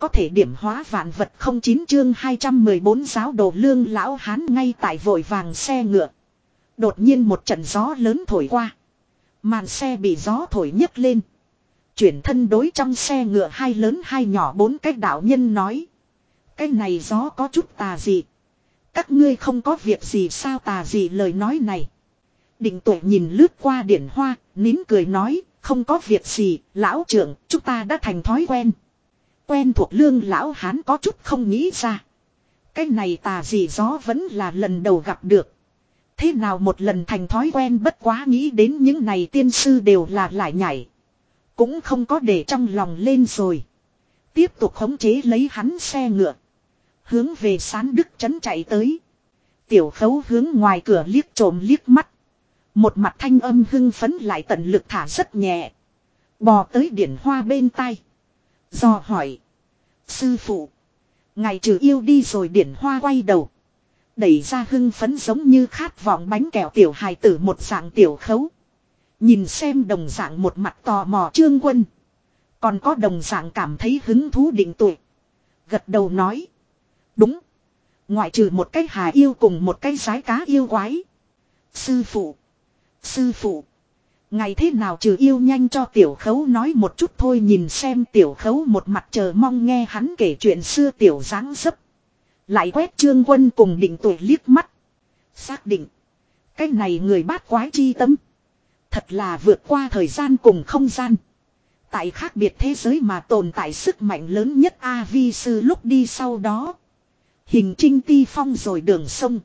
có thể điểm hóa vạn vật không chín chương 214 giáo đồ lương lão hán ngay tại vội vàng xe ngựa. Đột nhiên một trận gió lớn thổi qua. Màn xe bị gió thổi nhấc lên. Chuyển thân đối trong xe ngựa hai lớn hai nhỏ bốn cách đạo nhân nói. Cái này gió có chút tà gì. Các ngươi không có việc gì sao tà gì lời nói này. Định tuệ nhìn lướt qua điển hoa, nín cười nói, không có việc gì, lão trưởng, chúng ta đã thành thói quen. Quen thuộc lương lão hán có chút không nghĩ ra. Cái này tà gì gió vẫn là lần đầu gặp được. Thế nào một lần thành thói quen bất quá nghĩ đến những này tiên sư đều là lại nhảy. Cũng không có để trong lòng lên rồi. Tiếp tục khống chế lấy hắn xe ngựa. Hướng về sán đức trấn chạy tới. Tiểu khấu hướng ngoài cửa liếc trộm liếc mắt. Một mặt thanh âm hưng phấn lại tận lực thả rất nhẹ. Bò tới điển hoa bên tay. Do hỏi. Sư phụ. ngài trừ yêu đi rồi điển hoa quay đầu. Đẩy ra hưng phấn giống như khát vọng bánh kẹo tiểu hài tử một dạng tiểu khấu. Nhìn xem đồng dạng một mặt tò mò trương quân. Còn có đồng dạng cảm thấy hứng thú định tuổi. Gật đầu nói. Đúng. Ngoại trừ một cái hà yêu cùng một cái sái cá yêu quái. Sư phụ. Sư phụ. Ngày thế nào trừ yêu nhanh cho tiểu khấu nói một chút thôi nhìn xem tiểu khấu một mặt chờ mong nghe hắn kể chuyện xưa tiểu dáng dấp. Lại quét trương quân cùng định tuổi liếc mắt. Xác định. Cái này người bát quái chi tâm. Thật là vượt qua thời gian cùng không gian. Tại khác biệt thế giới mà tồn tại sức mạnh lớn nhất A Vi sư lúc đi sau đó. Hình trinh ti phong rồi đường sông.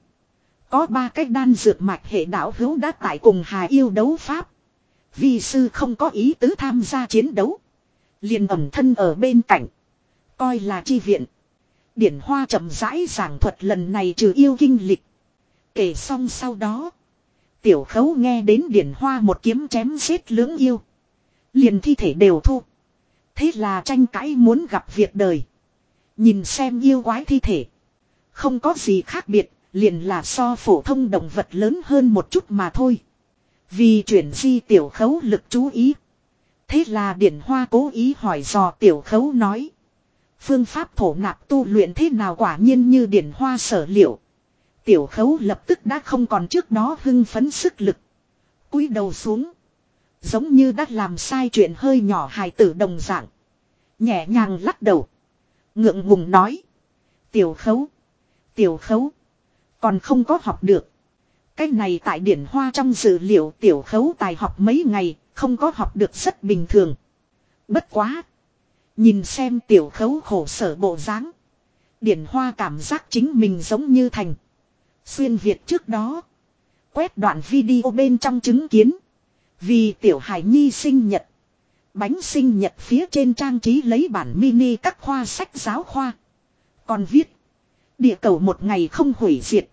Có ba cách đan dược mạch hệ đạo hữu đã tại cùng Hà yêu đấu pháp. Vi sư không có ý tứ tham gia chiến đấu. liền ẩm thân ở bên cạnh. Coi là chi viện. Điển Hoa chậm rãi giảng thuật lần này trừ yêu kinh lịch. Kể xong sau đó. Tiểu khấu nghe đến Điển Hoa một kiếm chém giết lưỡng yêu. Liền thi thể đều thu. Thế là tranh cãi muốn gặp việc đời. Nhìn xem yêu quái thi thể. Không có gì khác biệt, liền là so phổ thông động vật lớn hơn một chút mà thôi. Vì chuyển di tiểu khấu lực chú ý. Thế là Điển Hoa cố ý hỏi dò tiểu khấu nói. Phương pháp thổ nạp tu luyện thế nào quả nhiên như Điển Hoa sở liệu. Tiểu khấu lập tức đã không còn trước đó hưng phấn sức lực. cúi đầu xuống. Giống như đã làm sai chuyện hơi nhỏ hài tử đồng dạng. Nhẹ nhàng lắc đầu. Ngượng ngùng nói. Tiểu khấu. Tiểu khấu. Còn không có học được. Cái này tại điển hoa trong dữ liệu tiểu khấu tài học mấy ngày, không có học được rất bình thường. Bất quá. Nhìn xem tiểu khấu khổ sở bộ dáng Điển hoa cảm giác chính mình giống như thành. Xuyên Việt trước đó. Quét đoạn video bên trong chứng kiến. Vì tiểu hải nhi sinh nhật. Bánh sinh nhật phía trên trang trí lấy bản mini các khoa sách giáo khoa. Còn viết. Địa cầu một ngày không hủy diệt.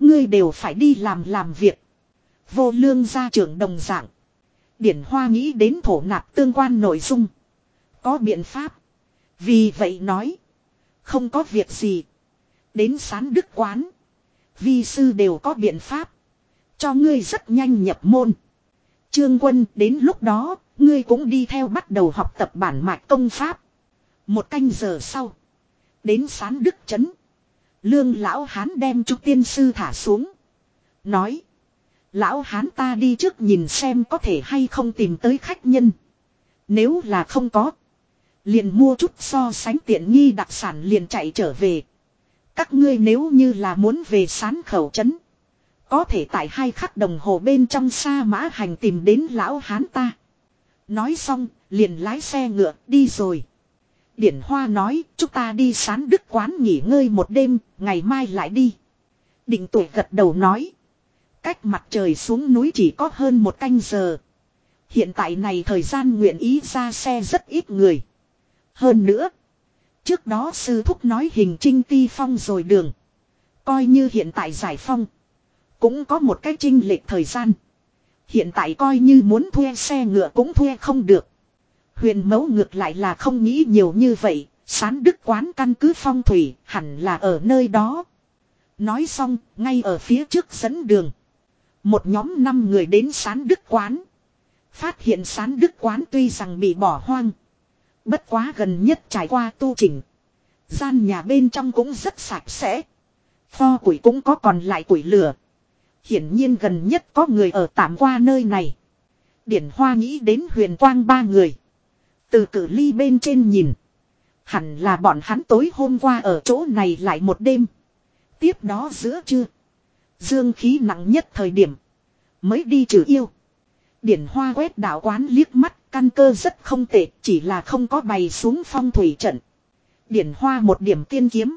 Ngươi đều phải đi làm làm việc. Vô lương gia trưởng đồng dạng. Điển Hoa nghĩ đến thổ nạp tương quan nội dung. Có biện pháp. Vì vậy nói. Không có việc gì. Đến sán đức quán. Vi sư đều có biện pháp. Cho ngươi rất nhanh nhập môn. Trương quân, đến lúc đó. Ngươi cũng đi theo bắt đầu học tập bản mạch công pháp. Một canh giờ sau. Đến sán đức chấn. Lương lão hán đem trúc tiên sư thả xuống. Nói. Lão hán ta đi trước nhìn xem có thể hay không tìm tới khách nhân. Nếu là không có. Liền mua chút so sánh tiện nghi đặc sản liền chạy trở về. Các ngươi nếu như là muốn về sán khẩu trấn. Có thể tại hai khắc đồng hồ bên trong sa mã hành tìm đến lão hán ta. Nói xong, liền lái xe ngựa đi rồi. Điển Hoa nói, chúng ta đi sán đức quán nghỉ ngơi một đêm, ngày mai lại đi. Định tuổi gật đầu nói. Cách mặt trời xuống núi chỉ có hơn một canh giờ. Hiện tại này thời gian nguyện ý ra xe rất ít người. Hơn nữa. Trước đó sư thúc nói hình trinh ti phong rồi đường. Coi như hiện tại giải phong. Cũng có một cái trinh lệch thời gian. Hiện tại coi như muốn thuê xe ngựa cũng thuê không được. Huyền mẫu ngược lại là không nghĩ nhiều như vậy, sán đức quán căn cứ phong thủy hẳn là ở nơi đó. Nói xong, ngay ở phía trước dẫn đường. Một nhóm năm người đến sán đức quán. Phát hiện sán đức quán tuy rằng bị bỏ hoang. Bất quá gần nhất trải qua tu chỉnh. Gian nhà bên trong cũng rất sạch sẽ. Pho củi cũng có còn lại củi lửa. Hiển nhiên gần nhất có người ở tạm qua nơi này. Điển Hoa nghĩ đến huyền quang ba người. Từ cử ly bên trên nhìn. Hẳn là bọn hắn tối hôm qua ở chỗ này lại một đêm. Tiếp đó giữa trưa. Dương khí nặng nhất thời điểm. Mới đi trừ yêu. Điển Hoa quét đạo quán liếc mắt. Căn cơ rất không tệ. Chỉ là không có bày xuống phong thủy trận. Điển Hoa một điểm tiên kiếm.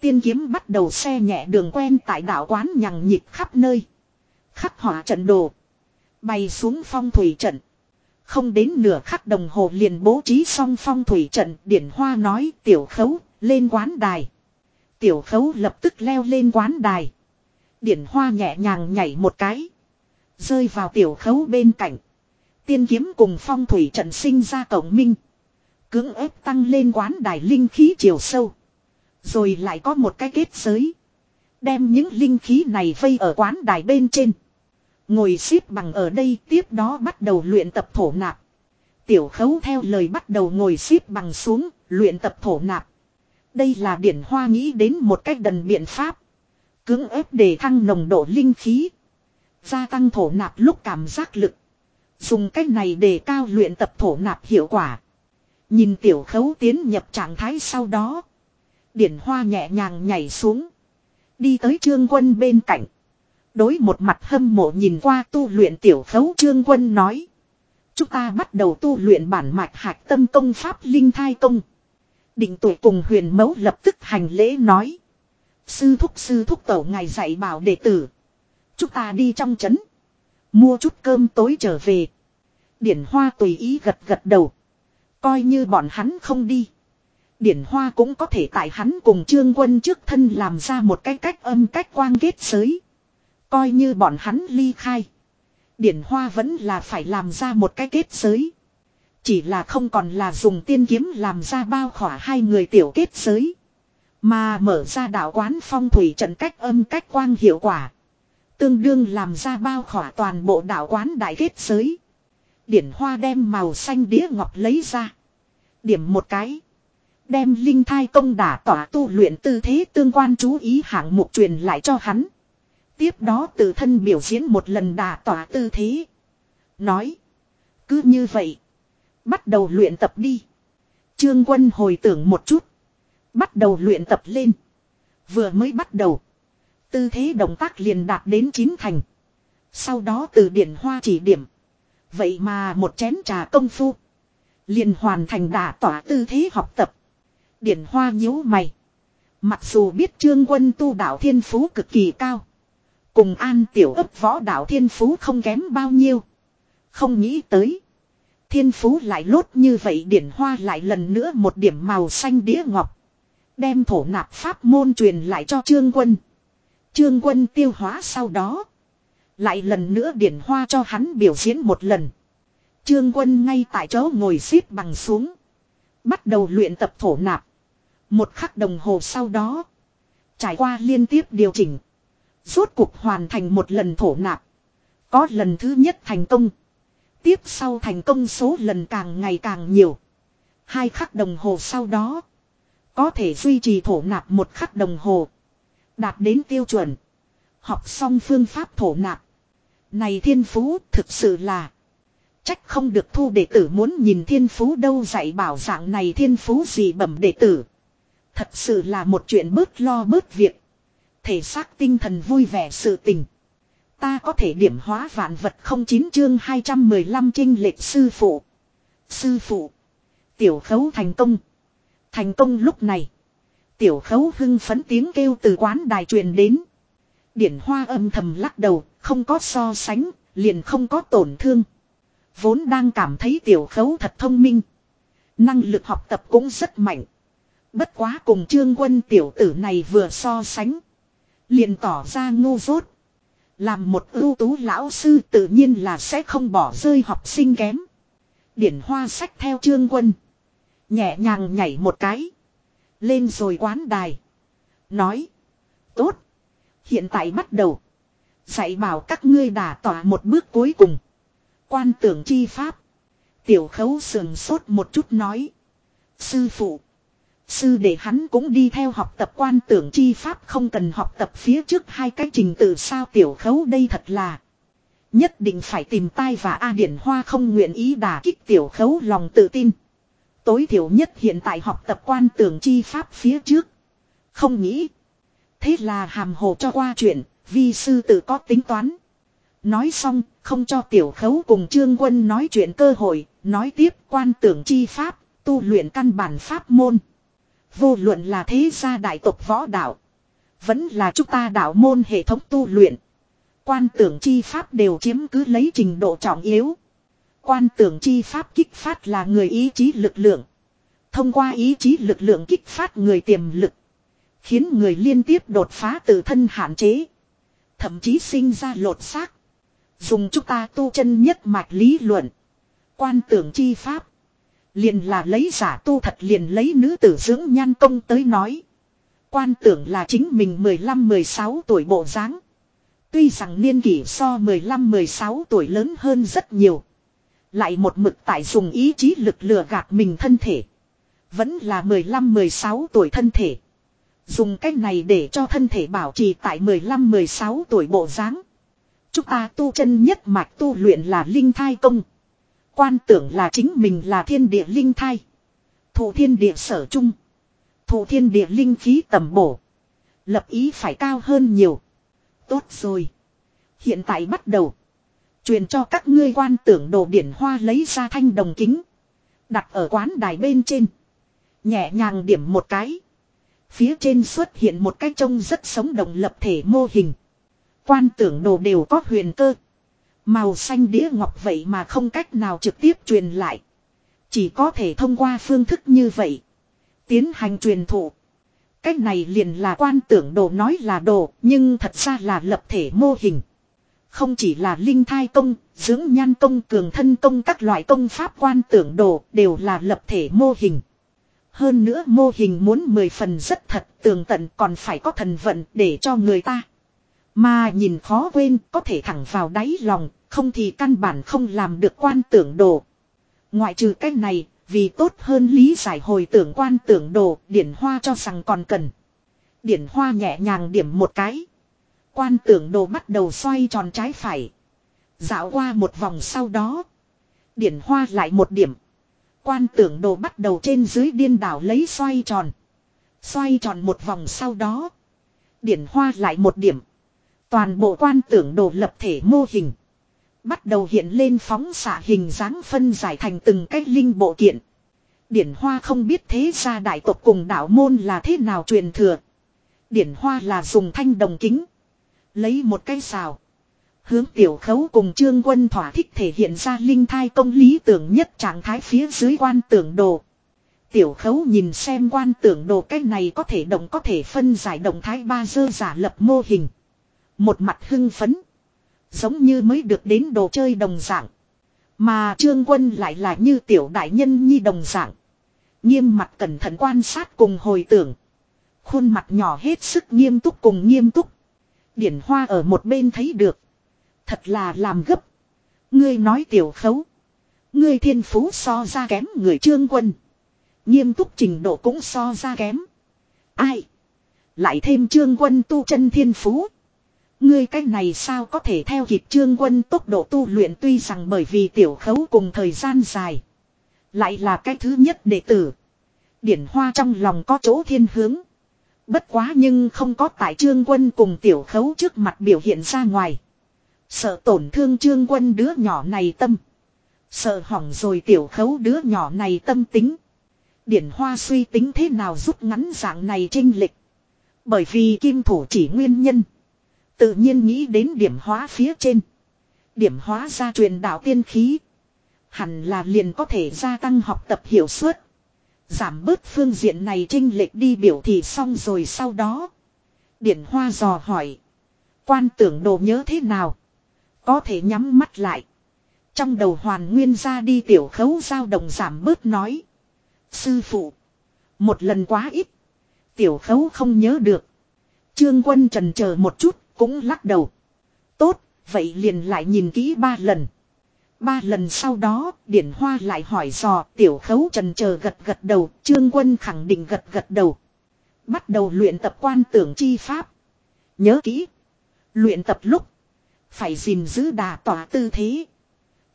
Tiên kiếm bắt đầu xe nhẹ đường quen tại đạo quán nhằng nhịp khắp nơi. Khắc họa trận đồ. Bày xuống phong thủy trận. Không đến nửa khắc đồng hồ liền bố trí xong phong thủy trận. Điển Hoa nói, tiểu khấu, lên quán đài. Tiểu khấu lập tức leo lên quán đài. Điển Hoa nhẹ nhàng nhảy một cái. Rơi vào tiểu khấu bên cạnh. Tiên kiếm cùng phong thủy trận sinh ra cổng minh. Cưỡng ép tăng lên quán đài linh khí chiều sâu. Rồi lại có một cái kết giới. Đem những linh khí này vây ở quán đài bên trên. Ngồi xếp bằng ở đây tiếp đó bắt đầu luyện tập thổ nạp. Tiểu khấu theo lời bắt đầu ngồi xếp bằng xuống, luyện tập thổ nạp. Đây là điển hoa nghĩ đến một cách đần biện pháp. Cưỡng ép để thăng nồng độ linh khí. Gia tăng thổ nạp lúc cảm giác lực. Dùng cách này để cao luyện tập thổ nạp hiệu quả. Nhìn tiểu khấu tiến nhập trạng thái sau đó. Điển hoa nhẹ nhàng nhảy xuống. Đi tới trương quân bên cạnh. Đối một mặt hâm mộ nhìn qua tu luyện tiểu khấu trương quân nói. Chúng ta bắt đầu tu luyện bản mạch hạch tâm công pháp linh thai công. Định tuổi cùng huyền mẫu lập tức hành lễ nói. Sư thúc sư thúc tổ ngài dạy bảo đệ tử. Chúng ta đi trong trấn. Mua chút cơm tối trở về. Điển hoa tùy ý gật gật đầu. Coi như bọn hắn không đi. Điển Hoa cũng có thể tại hắn cùng Trương Quân trước thân làm ra một cái cách âm cách quang kết giới. Coi như bọn hắn ly khai. Điển Hoa vẫn là phải làm ra một cái kết giới. Chỉ là không còn là dùng tiên kiếm làm ra bao khỏa hai người tiểu kết giới. Mà mở ra đạo quán phong thủy trận cách âm cách quang hiệu quả. Tương đương làm ra bao khỏa toàn bộ đạo quán đại kết giới. Điển Hoa đem màu xanh đĩa ngọc lấy ra. Điểm một cái. Đem linh thai công đả tỏa tu luyện tư thế tương quan chú ý hạng mục truyền lại cho hắn. Tiếp đó tự thân biểu diễn một lần đả tỏa tư thế. Nói. Cứ như vậy. Bắt đầu luyện tập đi. Trương quân hồi tưởng một chút. Bắt đầu luyện tập lên. Vừa mới bắt đầu. Tư thế động tác liền đạt đến chín thành. Sau đó từ điển hoa chỉ điểm. Vậy mà một chén trà công phu. Liền hoàn thành đả tỏa tư thế học tập. Điển hoa nhíu mày. Mặc dù biết trương quân tu đạo thiên phú cực kỳ cao. Cùng an tiểu ấp võ đạo thiên phú không kém bao nhiêu. Không nghĩ tới. Thiên phú lại lốt như vậy điển hoa lại lần nữa một điểm màu xanh đĩa ngọc. Đem thổ nạp pháp môn truyền lại cho trương quân. Trương quân tiêu hóa sau đó. Lại lần nữa điển hoa cho hắn biểu diễn một lần. Trương quân ngay tại chỗ ngồi xếp bằng xuống. Bắt đầu luyện tập thổ nạp. Một khắc đồng hồ sau đó. Trải qua liên tiếp điều chỉnh. Rốt cuộc hoàn thành một lần thổ nạp. Có lần thứ nhất thành công. Tiếp sau thành công số lần càng ngày càng nhiều. Hai khắc đồng hồ sau đó. Có thể duy trì thổ nạp một khắc đồng hồ. Đạt đến tiêu chuẩn. Học xong phương pháp thổ nạp. Này thiên phú thực sự là. Trách không được thu đệ tử muốn nhìn thiên phú đâu dạy bảo dạng này thiên phú gì bẩm đệ tử. Thật sự là một chuyện bớt lo bớt việc. Thể xác tinh thần vui vẻ sự tình. Ta có thể điểm hóa vạn vật không chín chương 215 trinh lệch sư phụ. Sư phụ. Tiểu khấu thành công. Thành công lúc này. Tiểu khấu hưng phấn tiếng kêu từ quán đài truyền đến. Điển hoa âm thầm lắc đầu, không có so sánh, liền không có tổn thương. Vốn đang cảm thấy tiểu khấu thật thông minh. Năng lực học tập cũng rất mạnh. Bất quá cùng trương quân tiểu tử này vừa so sánh. Liền tỏ ra ngu dốt. Làm một ưu tú lão sư tự nhiên là sẽ không bỏ rơi học sinh kém. Điển hoa sách theo trương quân. Nhẹ nhàng nhảy một cái. Lên rồi quán đài. Nói. Tốt. Hiện tại bắt đầu. Dạy bảo các ngươi đả tỏa một bước cuối cùng. Quan tưởng chi pháp. Tiểu khấu sườn sốt một chút nói. Sư phụ. Sư để hắn cũng đi theo học tập quan tưởng chi pháp không cần học tập phía trước hai cái trình tự sao tiểu khấu đây thật là. Nhất định phải tìm tai và A Điển Hoa không nguyện ý đả kích tiểu khấu lòng tự tin. Tối thiểu nhất hiện tại học tập quan tưởng chi pháp phía trước. Không nghĩ. Thế là hàm hồ cho qua chuyện, vi sư tự có tính toán. Nói xong, không cho tiểu khấu cùng trương quân nói chuyện cơ hội, nói tiếp quan tưởng chi pháp, tu luyện căn bản pháp môn. Vô luận là thế gia đại tộc võ đạo. Vẫn là chúng ta đạo môn hệ thống tu luyện. Quan tưởng chi pháp đều chiếm cứ lấy trình độ trọng yếu. Quan tưởng chi pháp kích phát là người ý chí lực lượng. Thông qua ý chí lực lượng kích phát người tiềm lực. Khiến người liên tiếp đột phá tự thân hạn chế. Thậm chí sinh ra lột xác. Dùng chúng ta tu chân nhất mạch lý luận. Quan tưởng chi pháp. Liền là lấy giả tu thật liền lấy nữ tử dưỡng nhan công tới nói. Quan tưởng là chính mình 15-16 tuổi bộ dáng Tuy rằng niên kỷ so 15-16 tuổi lớn hơn rất nhiều. Lại một mực tại dùng ý chí lực lừa gạt mình thân thể. Vẫn là 15-16 tuổi thân thể. Dùng cách này để cho thân thể bảo trì tại 15-16 tuổi bộ dáng. Chúng ta tu chân nhất mạch tu luyện là linh thai công. Quan tưởng là chính mình là thiên địa linh thai. Thủ thiên địa sở trung. Thủ thiên địa linh khí tầm bổ. Lập ý phải cao hơn nhiều. Tốt rồi. Hiện tại bắt đầu. Truyền cho các ngươi quan tưởng đồ điển hoa lấy ra thanh đồng kính. Đặt ở quán đài bên trên. Nhẹ nhàng điểm một cái. Phía trên xuất hiện một cái trông rất sống động lập thể mô hình. Quan tưởng đồ đều có huyền cơ. Màu xanh đĩa ngọc vậy mà không cách nào trực tiếp truyền lại. Chỉ có thể thông qua phương thức như vậy. Tiến hành truyền thụ. Cách này liền là quan tưởng đồ nói là đồ, nhưng thật ra là lập thể mô hình. Không chỉ là linh thai công, dưỡng nhan công cường thân công các loại công pháp quan tưởng đồ đều là lập thể mô hình. Hơn nữa mô hình muốn mười phần rất thật tường tận còn phải có thần vận để cho người ta. Mà nhìn khó quên có thể thẳng vào đáy lòng, không thì căn bản không làm được quan tưởng đồ. Ngoại trừ cái này, vì tốt hơn lý giải hồi tưởng quan tưởng đồ, điển hoa cho rằng còn cần. Điển hoa nhẹ nhàng điểm một cái. Quan tưởng đồ bắt đầu xoay tròn trái phải. Dạo qua một vòng sau đó. Điển hoa lại một điểm. Quan tưởng đồ bắt đầu trên dưới điên đảo lấy xoay tròn. Xoay tròn một vòng sau đó. Điển hoa lại một điểm. Toàn bộ quan tưởng đồ lập thể mô hình. Bắt đầu hiện lên phóng xạ hình dáng phân giải thành từng cái linh bộ kiện. Điển hoa không biết thế gia đại tộc cùng đạo môn là thế nào truyền thừa. Điển hoa là dùng thanh đồng kính. Lấy một cây xào. Hướng tiểu khấu cùng trương quân thỏa thích thể hiện ra linh thai công lý tưởng nhất trạng thái phía dưới quan tưởng đồ. Tiểu khấu nhìn xem quan tưởng đồ cái này có thể động có thể phân giải động thái ba dơ giả lập mô hình. Một mặt hưng phấn. Giống như mới được đến đồ chơi đồng dạng. Mà trương quân lại là như tiểu đại nhân nhi đồng dạng. Nghiêm mặt cẩn thận quan sát cùng hồi tưởng. Khuôn mặt nhỏ hết sức nghiêm túc cùng nghiêm túc. Điển hoa ở một bên thấy được. Thật là làm gấp. Ngươi nói tiểu khấu. Ngươi thiên phú so ra kém người trương quân. Nghiêm túc trình độ cũng so ra kém. Ai? Lại thêm trương quân tu chân thiên phú. Ngươi cái này sao có thể theo kịp trương quân tốc độ tu luyện tuy rằng bởi vì tiểu khấu cùng thời gian dài. Lại là cái thứ nhất đệ tử. Điển hoa trong lòng có chỗ thiên hướng. Bất quá nhưng không có tại trương quân cùng tiểu khấu trước mặt biểu hiện ra ngoài. Sợ tổn thương trương quân đứa nhỏ này tâm. Sợ hỏng rồi tiểu khấu đứa nhỏ này tâm tính. Điển hoa suy tính thế nào giúp ngắn dạng này trinh lịch. Bởi vì kim thủ chỉ nguyên nhân. Tự nhiên nghĩ đến điểm hóa phía trên. Điểm hóa ra truyền đạo tiên khí. Hẳn là liền có thể gia tăng học tập hiệu suất. Giảm bớt phương diện này trinh lệch đi biểu thị xong rồi sau đó. Điển hoa dò hỏi. Quan tưởng đồ nhớ thế nào? Có thể nhắm mắt lại. Trong đầu hoàn nguyên ra đi tiểu khấu giao đồng giảm bớt nói. Sư phụ. Một lần quá ít. Tiểu khấu không nhớ được. Trương quân trần chờ một chút cũng lắc đầu. Tốt, vậy liền lại nhìn kỹ ba lần. Ba lần sau đó, Điển Hoa lại hỏi dò, tiểu khấu trần chờ gật gật đầu, trương quân khẳng định gật gật đầu. Bắt đầu luyện tập quan tưởng chi pháp. Nhớ kỹ. Luyện tập lúc. Phải gìn giữ đà tỏa tư thế.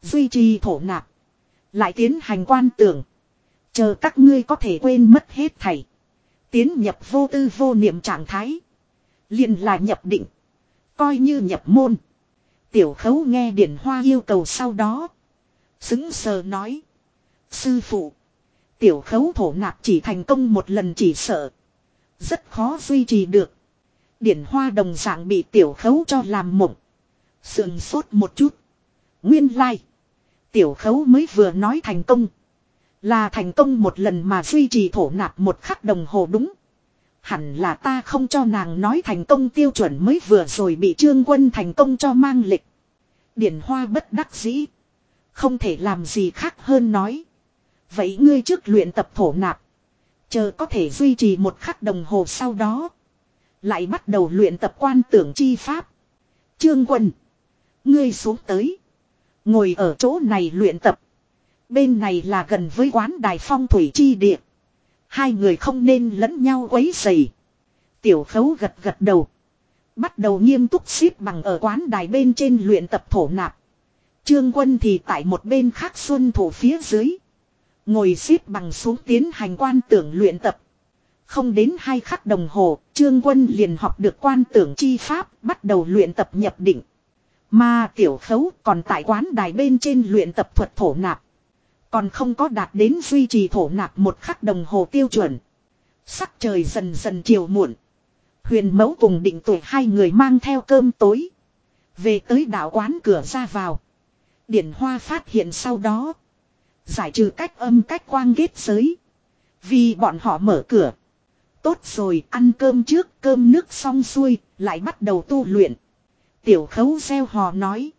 Duy trì thổ nạp. Lại tiến hành quan tưởng. Chờ các ngươi có thể quên mất hết thầy Tiến nhập vô tư vô niệm trạng thái. liền là nhập định. Coi như nhập môn. Tiểu khấu nghe điển hoa yêu cầu sau đó. Xứng sờ nói. Sư phụ. Tiểu khấu thổ nạp chỉ thành công một lần chỉ sợ. Rất khó duy trì được. Điển hoa đồng dạng bị tiểu khấu cho làm mộng. Sườn sốt một chút. Nguyên lai. Like. Tiểu khấu mới vừa nói thành công. Là thành công một lần mà duy trì thổ nạp một khắc đồng hồ đúng. Hẳn là ta không cho nàng nói thành công tiêu chuẩn mới vừa rồi bị trương quân thành công cho mang lịch. Điển hoa bất đắc dĩ. Không thể làm gì khác hơn nói. Vậy ngươi trước luyện tập thổ nạp. Chờ có thể duy trì một khắc đồng hồ sau đó. Lại bắt đầu luyện tập quan tưởng chi pháp. Trương quân. Ngươi xuống tới. Ngồi ở chỗ này luyện tập. Bên này là gần với quán đài phong thủy chi địa. Hai người không nên lẫn nhau quấy dày. Tiểu khấu gật gật đầu. Bắt đầu nghiêm túc xếp bằng ở quán đài bên trên luyện tập thổ nạp. Trương quân thì tại một bên khác xuân thủ phía dưới. Ngồi xếp bằng xuống tiến hành quan tưởng luyện tập. Không đến hai khắc đồng hồ, Trương quân liền học được quan tưởng chi pháp, bắt đầu luyện tập nhập định. Mà tiểu khấu còn tại quán đài bên trên luyện tập thuật thổ nạp. Còn không có đạt đến duy trì thổ nạp một khắc đồng hồ tiêu chuẩn. Sắc trời dần dần chiều muộn. Huyền mẫu cùng định tuổi hai người mang theo cơm tối. Về tới đảo quán cửa ra vào. Điển hoa phát hiện sau đó. Giải trừ cách âm cách quang ghét giới. Vì bọn họ mở cửa. Tốt rồi, ăn cơm trước, cơm nước xong xuôi, lại bắt đầu tu luyện. Tiểu khấu gieo hò nói.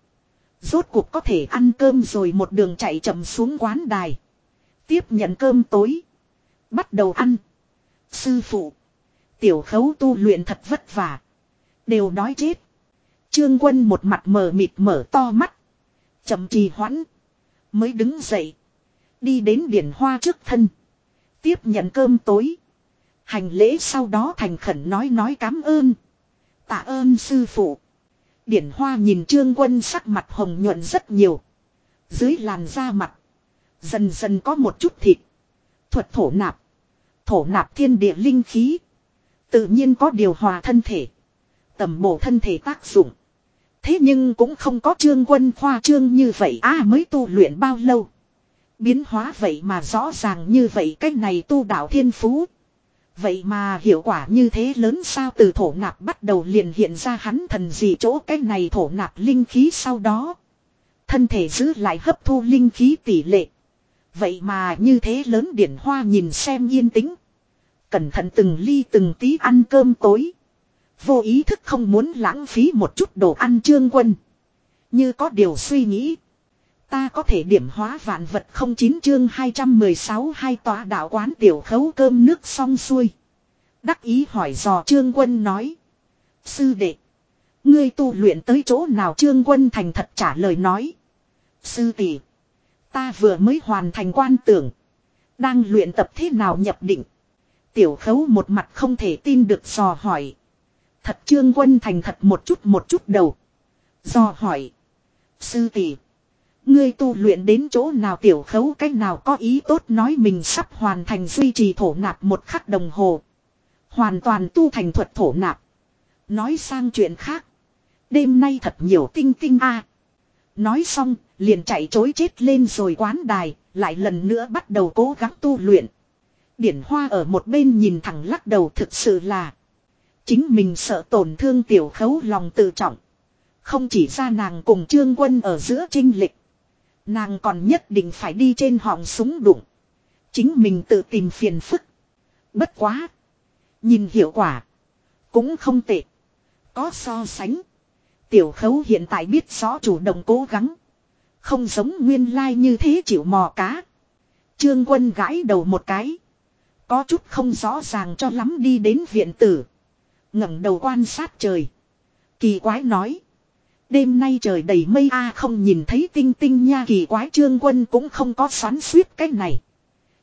Rốt cuộc có thể ăn cơm rồi một đường chạy chậm xuống quán đài. Tiếp nhận cơm tối. Bắt đầu ăn. Sư phụ. Tiểu khấu tu luyện thật vất vả. Đều đói chết. Trương quân một mặt mờ mịt mở to mắt. chậm trì hoãn. Mới đứng dậy. Đi đến điển hoa trước thân. Tiếp nhận cơm tối. Hành lễ sau đó thành khẩn nói nói cảm ơn. Tạ ơn sư phụ. Điển hoa nhìn trương quân sắc mặt hồng nhuận rất nhiều. Dưới làn da mặt. Dần dần có một chút thịt. Thuật thổ nạp. Thổ nạp thiên địa linh khí. Tự nhiên có điều hòa thân thể. Tầm bổ thân thể tác dụng. Thế nhưng cũng không có trương quân khoa trương như vậy à mới tu luyện bao lâu. Biến hóa vậy mà rõ ràng như vậy cách này tu đạo thiên phú. Vậy mà hiệu quả như thế lớn sao từ thổ nạp bắt đầu liền hiện ra hắn thần gì chỗ cái này thổ nạp linh khí sau đó. Thân thể giữ lại hấp thu linh khí tỷ lệ. Vậy mà như thế lớn điển hoa nhìn xem yên tĩnh. Cẩn thận từng ly từng tí ăn cơm tối. Vô ý thức không muốn lãng phí một chút đồ ăn trương quân. Như có điều suy nghĩ. Ta có thể điểm hóa vạn vật không chín chương 216 hai tòa đạo quán tiểu khấu cơm nước xong xuôi. Đắc ý hỏi dò trương quân nói. Sư đệ. Ngươi tu luyện tới chỗ nào trương quân thành thật trả lời nói. Sư tỷ. Ta vừa mới hoàn thành quan tưởng. Đang luyện tập thế nào nhập định. Tiểu khấu một mặt không thể tin được dò hỏi. Thật trương quân thành thật một chút một chút đầu. Dò hỏi. Sư tỷ. Ngươi tu luyện đến chỗ nào tiểu khấu cách nào có ý tốt nói mình sắp hoàn thành duy trì thổ nạp một khắc đồng hồ. Hoàn toàn tu thành thuật thổ nạp. Nói sang chuyện khác. Đêm nay thật nhiều tinh tinh a. Nói xong, liền chạy chối chết lên rồi quán đài, lại lần nữa bắt đầu cố gắng tu luyện. Điển hoa ở một bên nhìn thẳng lắc đầu thực sự là. Chính mình sợ tổn thương tiểu khấu lòng tự trọng. Không chỉ ra nàng cùng trương quân ở giữa trinh lịch. Nàng còn nhất định phải đi trên họng súng đụng. Chính mình tự tìm phiền phức. Bất quá. Nhìn hiệu quả. Cũng không tệ. Có so sánh. Tiểu khấu hiện tại biết rõ chủ động cố gắng. Không giống nguyên lai like như thế chịu mò cá. Trương quân gãi đầu một cái. Có chút không rõ ràng cho lắm đi đến viện tử. ngẩng đầu quan sát trời. Kỳ quái nói. Đêm nay trời đầy mây a à không nhìn thấy tinh tinh nha kỳ quái trương quân cũng không có xoắn suýt cái này.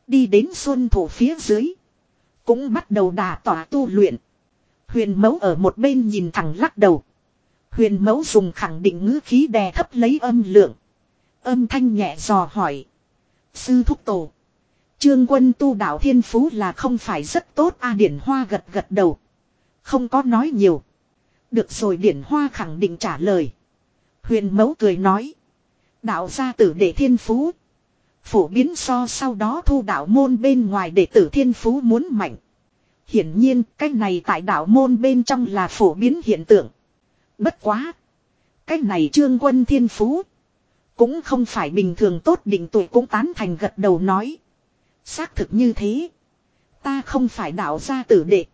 Đi đến xuân thủ phía dưới. Cũng bắt đầu đà tỏa tu luyện. Huyền mẫu ở một bên nhìn thẳng lắc đầu. Huyền mẫu dùng khẳng định ngữ khí đè thấp lấy âm lượng. Âm thanh nhẹ dò hỏi. Sư thúc tổ. Trương quân tu đạo thiên phú là không phải rất tốt a à điển hoa gật gật đầu. Không có nói nhiều. Được rồi điển hoa khẳng định trả lời. Huyền mẫu cười nói. Đạo gia tử đệ thiên phú. Phổ biến so sau đó thu đạo môn bên ngoài đệ tử thiên phú muốn mạnh. Hiển nhiên cách này tại đạo môn bên trong là phổ biến hiện tượng. Bất quá. cách này trương quân thiên phú. Cũng không phải bình thường tốt định tuổi cũng tán thành gật đầu nói. Xác thực như thế. Ta không phải đạo gia tử đệ.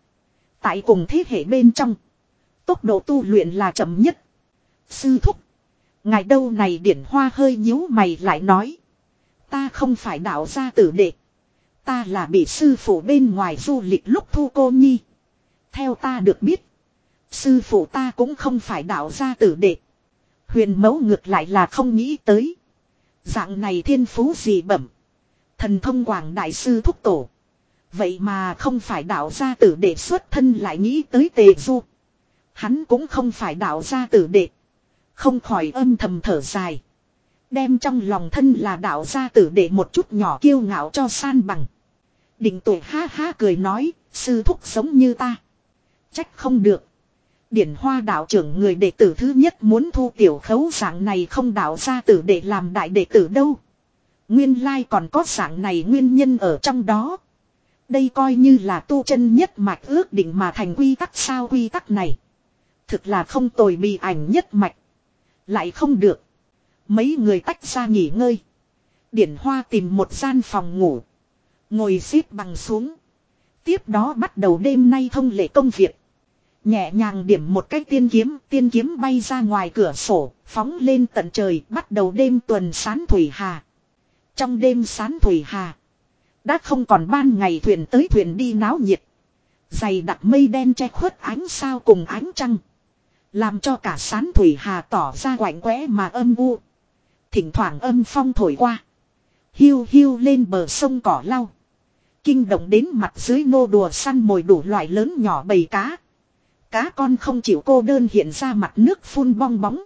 Tại cùng thế hệ bên trong. Tốc độ tu luyện là chậm nhất. Sư thúc. Ngài đâu này điển hoa hơi nhíu mày lại nói. Ta không phải đạo gia tử đệ. Ta là bị sư phụ bên ngoài du lịch lúc thu cô nhi. Theo ta được biết. Sư phụ ta cũng không phải đạo gia tử đệ. Huyền mẫu ngược lại là không nghĩ tới. Dạng này thiên phú gì bẩm. Thần thông quảng đại sư thúc tổ. Vậy mà không phải đạo gia tử đệ xuất thân lại nghĩ tới tề du. Hắn cũng không phải đạo gia tử đệ. Không khỏi âm thầm thở dài. Đem trong lòng thân là đạo gia tử để một chút nhỏ kiêu ngạo cho san bằng. Định tuổi ha ha cười nói, sư thúc sống như ta. Trách không được. Điển hoa đạo trưởng người đệ tử thứ nhất muốn thu tiểu khấu dạng này không đạo gia tử để làm đại đệ tử đâu. Nguyên lai còn có dạng này nguyên nhân ở trong đó. Đây coi như là tu chân nhất mạch ước định mà thành quy tắc sao quy tắc này. Thực là không tồi bị ảnh nhất mạch. Lại không được. Mấy người tách ra nghỉ ngơi. Điển hoa tìm một gian phòng ngủ. Ngồi xếp bằng xuống. Tiếp đó bắt đầu đêm nay thông lệ công việc. Nhẹ nhàng điểm một cái tiên kiếm, tiên kiếm bay ra ngoài cửa sổ, phóng lên tận trời, bắt đầu đêm tuần sán thủy hà. Trong đêm sán thủy hà, đã không còn ban ngày thuyền tới thuyền đi náo nhiệt. Dày đặc mây đen che khuất ánh sao cùng ánh trăng. Làm cho cả sán thủy hà tỏ ra quạnh quẽ mà âm u. Thỉnh thoảng âm phong thổi qua. Hiu hiu lên bờ sông cỏ lau. Kinh động đến mặt dưới nô đùa săn mồi đủ loại lớn nhỏ bầy cá. Cá con không chịu cô đơn hiện ra mặt nước phun bong bóng.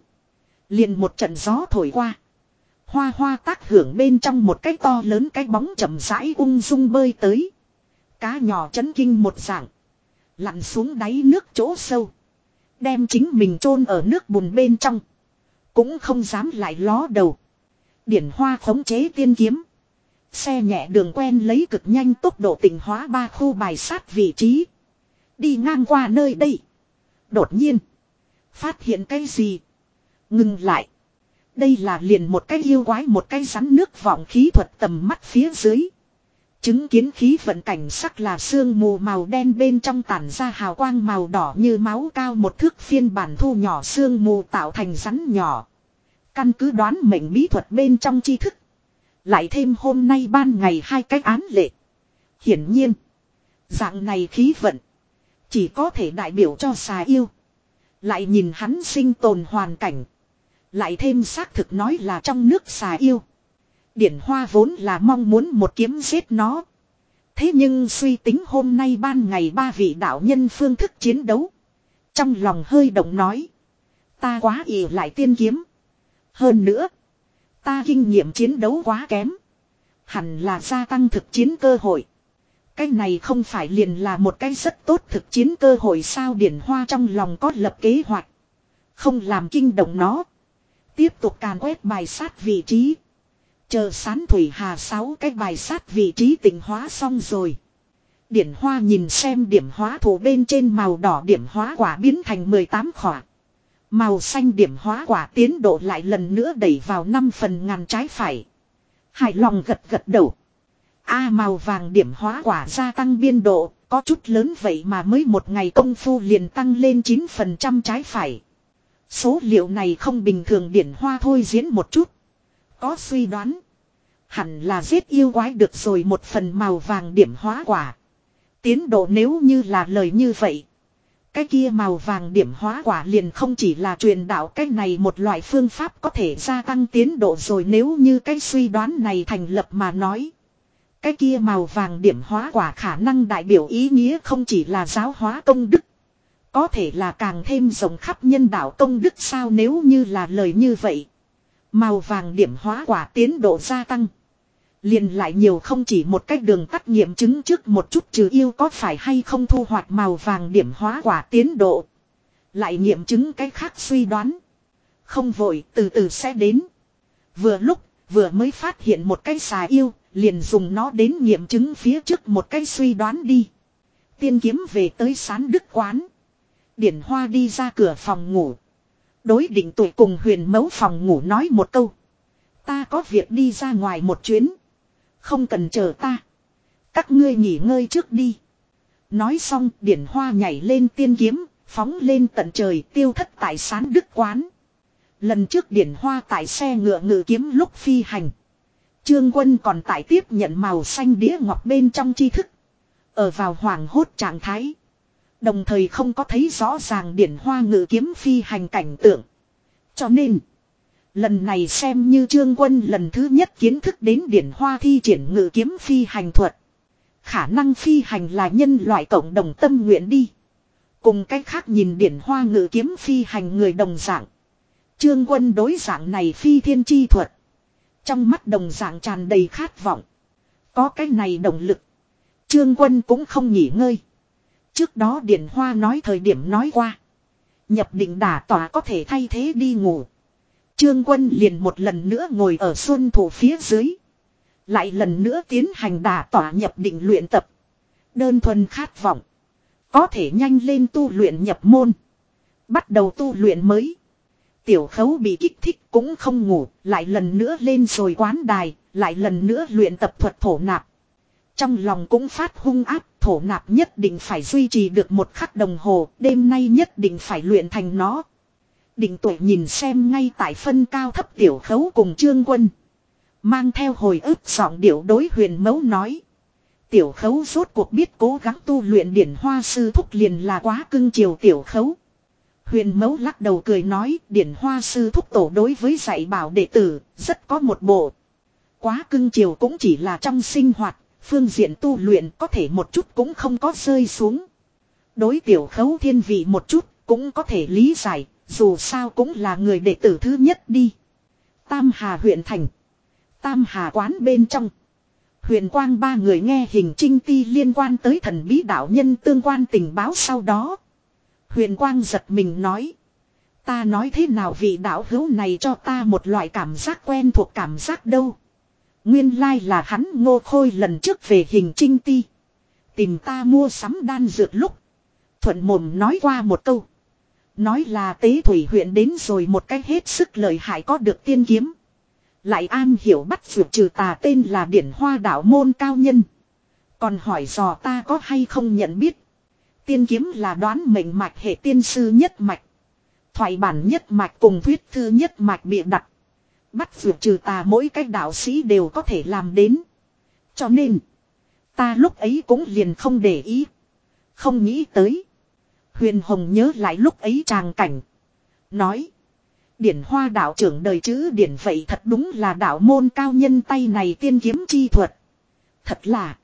Liền một trận gió thổi qua. Hoa hoa tác hưởng bên trong một cái to lớn cái bóng chậm rãi ung dung bơi tới. Cá nhỏ chấn kinh một dạng. Lặn xuống đáy nước chỗ sâu. Đem chính mình chôn ở nước bùn bên trong. Cũng không dám lại ló đầu. Điển hoa khống chế tiên kiếm. Xe nhẹ đường quen lấy cực nhanh tốc độ tỉnh hóa ba khu bài sát vị trí. Đi ngang qua nơi đây. Đột nhiên. Phát hiện cái gì? Ngừng lại. Đây là liền một cái yêu quái, một cái rắn nước vọng khí thuật tầm mắt phía dưới. Chứng kiến khí vận cảnh sắc là sương mù màu đen bên trong tản ra hào quang màu đỏ như máu cao một thước phiên bản thu nhỏ sương mù tạo thành rắn nhỏ. Căn cứ đoán mệnh bí thuật bên trong tri thức. Lại thêm hôm nay ban ngày hai cách án lệ. Hiển nhiên. Dạng này khí vận. Chỉ có thể đại biểu cho xà yêu. Lại nhìn hắn sinh tồn hoàn cảnh. Lại thêm xác thực nói là trong nước xà yêu. Điển hoa vốn là mong muốn một kiếm giết nó. Thế nhưng suy tính hôm nay ban ngày ba vị đạo nhân phương thức chiến đấu. Trong lòng hơi động nói. Ta quá ỉ lại tiên kiếm. Hơn nữa. Ta kinh nghiệm chiến đấu quá kém. Hẳn là gia tăng thực chiến cơ hội. Cái này không phải liền là một cái rất tốt thực chiến cơ hội sao điển hoa trong lòng có lập kế hoạch. Không làm kinh động nó. Tiếp tục càn quét bài sát vị trí. Chờ sán thủy hà sáu cái bài sát vị trí tỉnh hóa xong rồi. Điển hoa nhìn xem điểm hóa thủ bên trên màu đỏ điểm hóa quả biến thành 18 khỏa. Màu xanh điểm hóa quả tiến độ lại lần nữa đẩy vào 5 phần ngàn trái phải. Hài lòng gật gật đầu. A à, màu vàng điểm hóa quả gia tăng biên độ, có chút lớn vậy mà mới một ngày công phu liền tăng lên 9% trái phải. Số liệu này không bình thường điển hoa thôi diễn một chút. Có suy đoán. Hẳn là giết yêu quái được rồi một phần màu vàng điểm hóa quả. Tiến độ nếu như là lời như vậy. Cái kia màu vàng điểm hóa quả liền không chỉ là truyền đạo cái này một loại phương pháp có thể gia tăng tiến độ rồi nếu như cái suy đoán này thành lập mà nói. Cái kia màu vàng điểm hóa quả khả năng đại biểu ý nghĩa không chỉ là giáo hóa công đức. Có thể là càng thêm rộng khắp nhân đạo công đức sao nếu như là lời như vậy. Màu vàng điểm hóa quả tiến độ gia tăng. Liền lại nhiều không chỉ một cách đường tắt nghiệm chứng trước một chút trừ yêu có phải hay không thu hoạch màu vàng điểm hóa quả tiến độ. Lại nghiệm chứng cái khác suy đoán. Không vội, từ từ sẽ đến. Vừa lúc, vừa mới phát hiện một cái xà yêu, liền dùng nó đến nghiệm chứng phía trước một cái suy đoán đi. Tiên kiếm về tới sán đức quán. Điển hoa đi ra cửa phòng ngủ. Đối định tuổi cùng huyền mấu phòng ngủ nói một câu. Ta có việc đi ra ngoài một chuyến. Không cần chờ ta. Các ngươi nghỉ ngơi trước đi. Nói xong điển hoa nhảy lên tiên kiếm, phóng lên tận trời tiêu thất tại sán đức quán. Lần trước điển hoa tại xe ngựa ngự kiếm lúc phi hành. Trương quân còn tại tiếp nhận màu xanh đĩa ngọc bên trong tri thức. Ở vào hoàng hốt trạng thái. Đồng thời không có thấy rõ ràng điển hoa ngự kiếm phi hành cảnh tượng. Cho nên. Lần này xem như trương quân lần thứ nhất kiến thức đến điển hoa thi triển ngự kiếm phi hành thuật. Khả năng phi hành là nhân loại cộng đồng tâm nguyện đi. Cùng cách khác nhìn điển hoa ngự kiếm phi hành người đồng dạng. Trương quân đối dạng này phi thiên chi thuật. Trong mắt đồng dạng tràn đầy khát vọng. Có cái này động lực. Trương quân cũng không nghỉ ngơi. Trước đó Điển Hoa nói thời điểm nói qua. Nhập định đả tỏa có thể thay thế đi ngủ. Trương quân liền một lần nữa ngồi ở xuân thủ phía dưới. Lại lần nữa tiến hành đả tỏa nhập định luyện tập. Đơn thuần khát vọng. Có thể nhanh lên tu luyện nhập môn. Bắt đầu tu luyện mới. Tiểu khấu bị kích thích cũng không ngủ. Lại lần nữa lên rồi quán đài. Lại lần nữa luyện tập thuật thổ nạp. Trong lòng cũng phát hung áp. Thổ nạp nhất định phải duy trì được một khắc đồng hồ. Đêm nay nhất định phải luyện thành nó. Định tuổi nhìn xem ngay tại phân cao thấp tiểu khấu cùng trương quân. Mang theo hồi ức giọng điệu đối huyền mẫu nói. Tiểu khấu rốt cuộc biết cố gắng tu luyện điển hoa sư thúc liền là quá cưng chiều tiểu khấu. Huyền mẫu lắc đầu cười nói điển hoa sư thúc tổ đối với dạy bảo đệ tử rất có một bộ. Quá cưng chiều cũng chỉ là trong sinh hoạt, phương diện tu luyện có thể một chút cũng không có rơi xuống. Đối tiểu khấu thiên vị một chút cũng có thể lý giải, dù sao cũng là người đệ tử thứ nhất đi. Tam Hà huyện thành. Tam Hà quán bên trong. Huyền quang ba người nghe hình trinh ti liên quan tới thần bí đạo nhân tương quan tình báo sau đó. Huyền quang giật mình nói. Ta nói thế nào vị đạo hữu này cho ta một loại cảm giác quen thuộc cảm giác đâu. Nguyên lai là hắn ngô khôi lần trước về hình trinh ti. Tìm ta mua sắm đan dược lúc. Thuận mồm nói qua một câu. Nói là tế thủy huyện đến rồi một cách hết sức lợi hại có được tiên kiếm. Lại an hiểu bắt vượt trừ tà tên là điển hoa đạo môn cao nhân. Còn hỏi dò ta có hay không nhận biết. Tiên kiếm là đoán mệnh mạch hệ tiên sư nhất mạch. Thoại bản nhất mạch cùng thuyết thư nhất mạch bị đặt. Bắt vượt trừ tà mỗi cách đạo sĩ đều có thể làm đến. Cho nên. Ta lúc ấy cũng liền không để ý. Không nghĩ tới. Huyền Hồng nhớ lại lúc ấy tràng cảnh. Nói. Điển hoa đạo trưởng đời chữ điển vậy thật đúng là đạo môn cao nhân tay này tiên kiếm chi thuật. Thật là.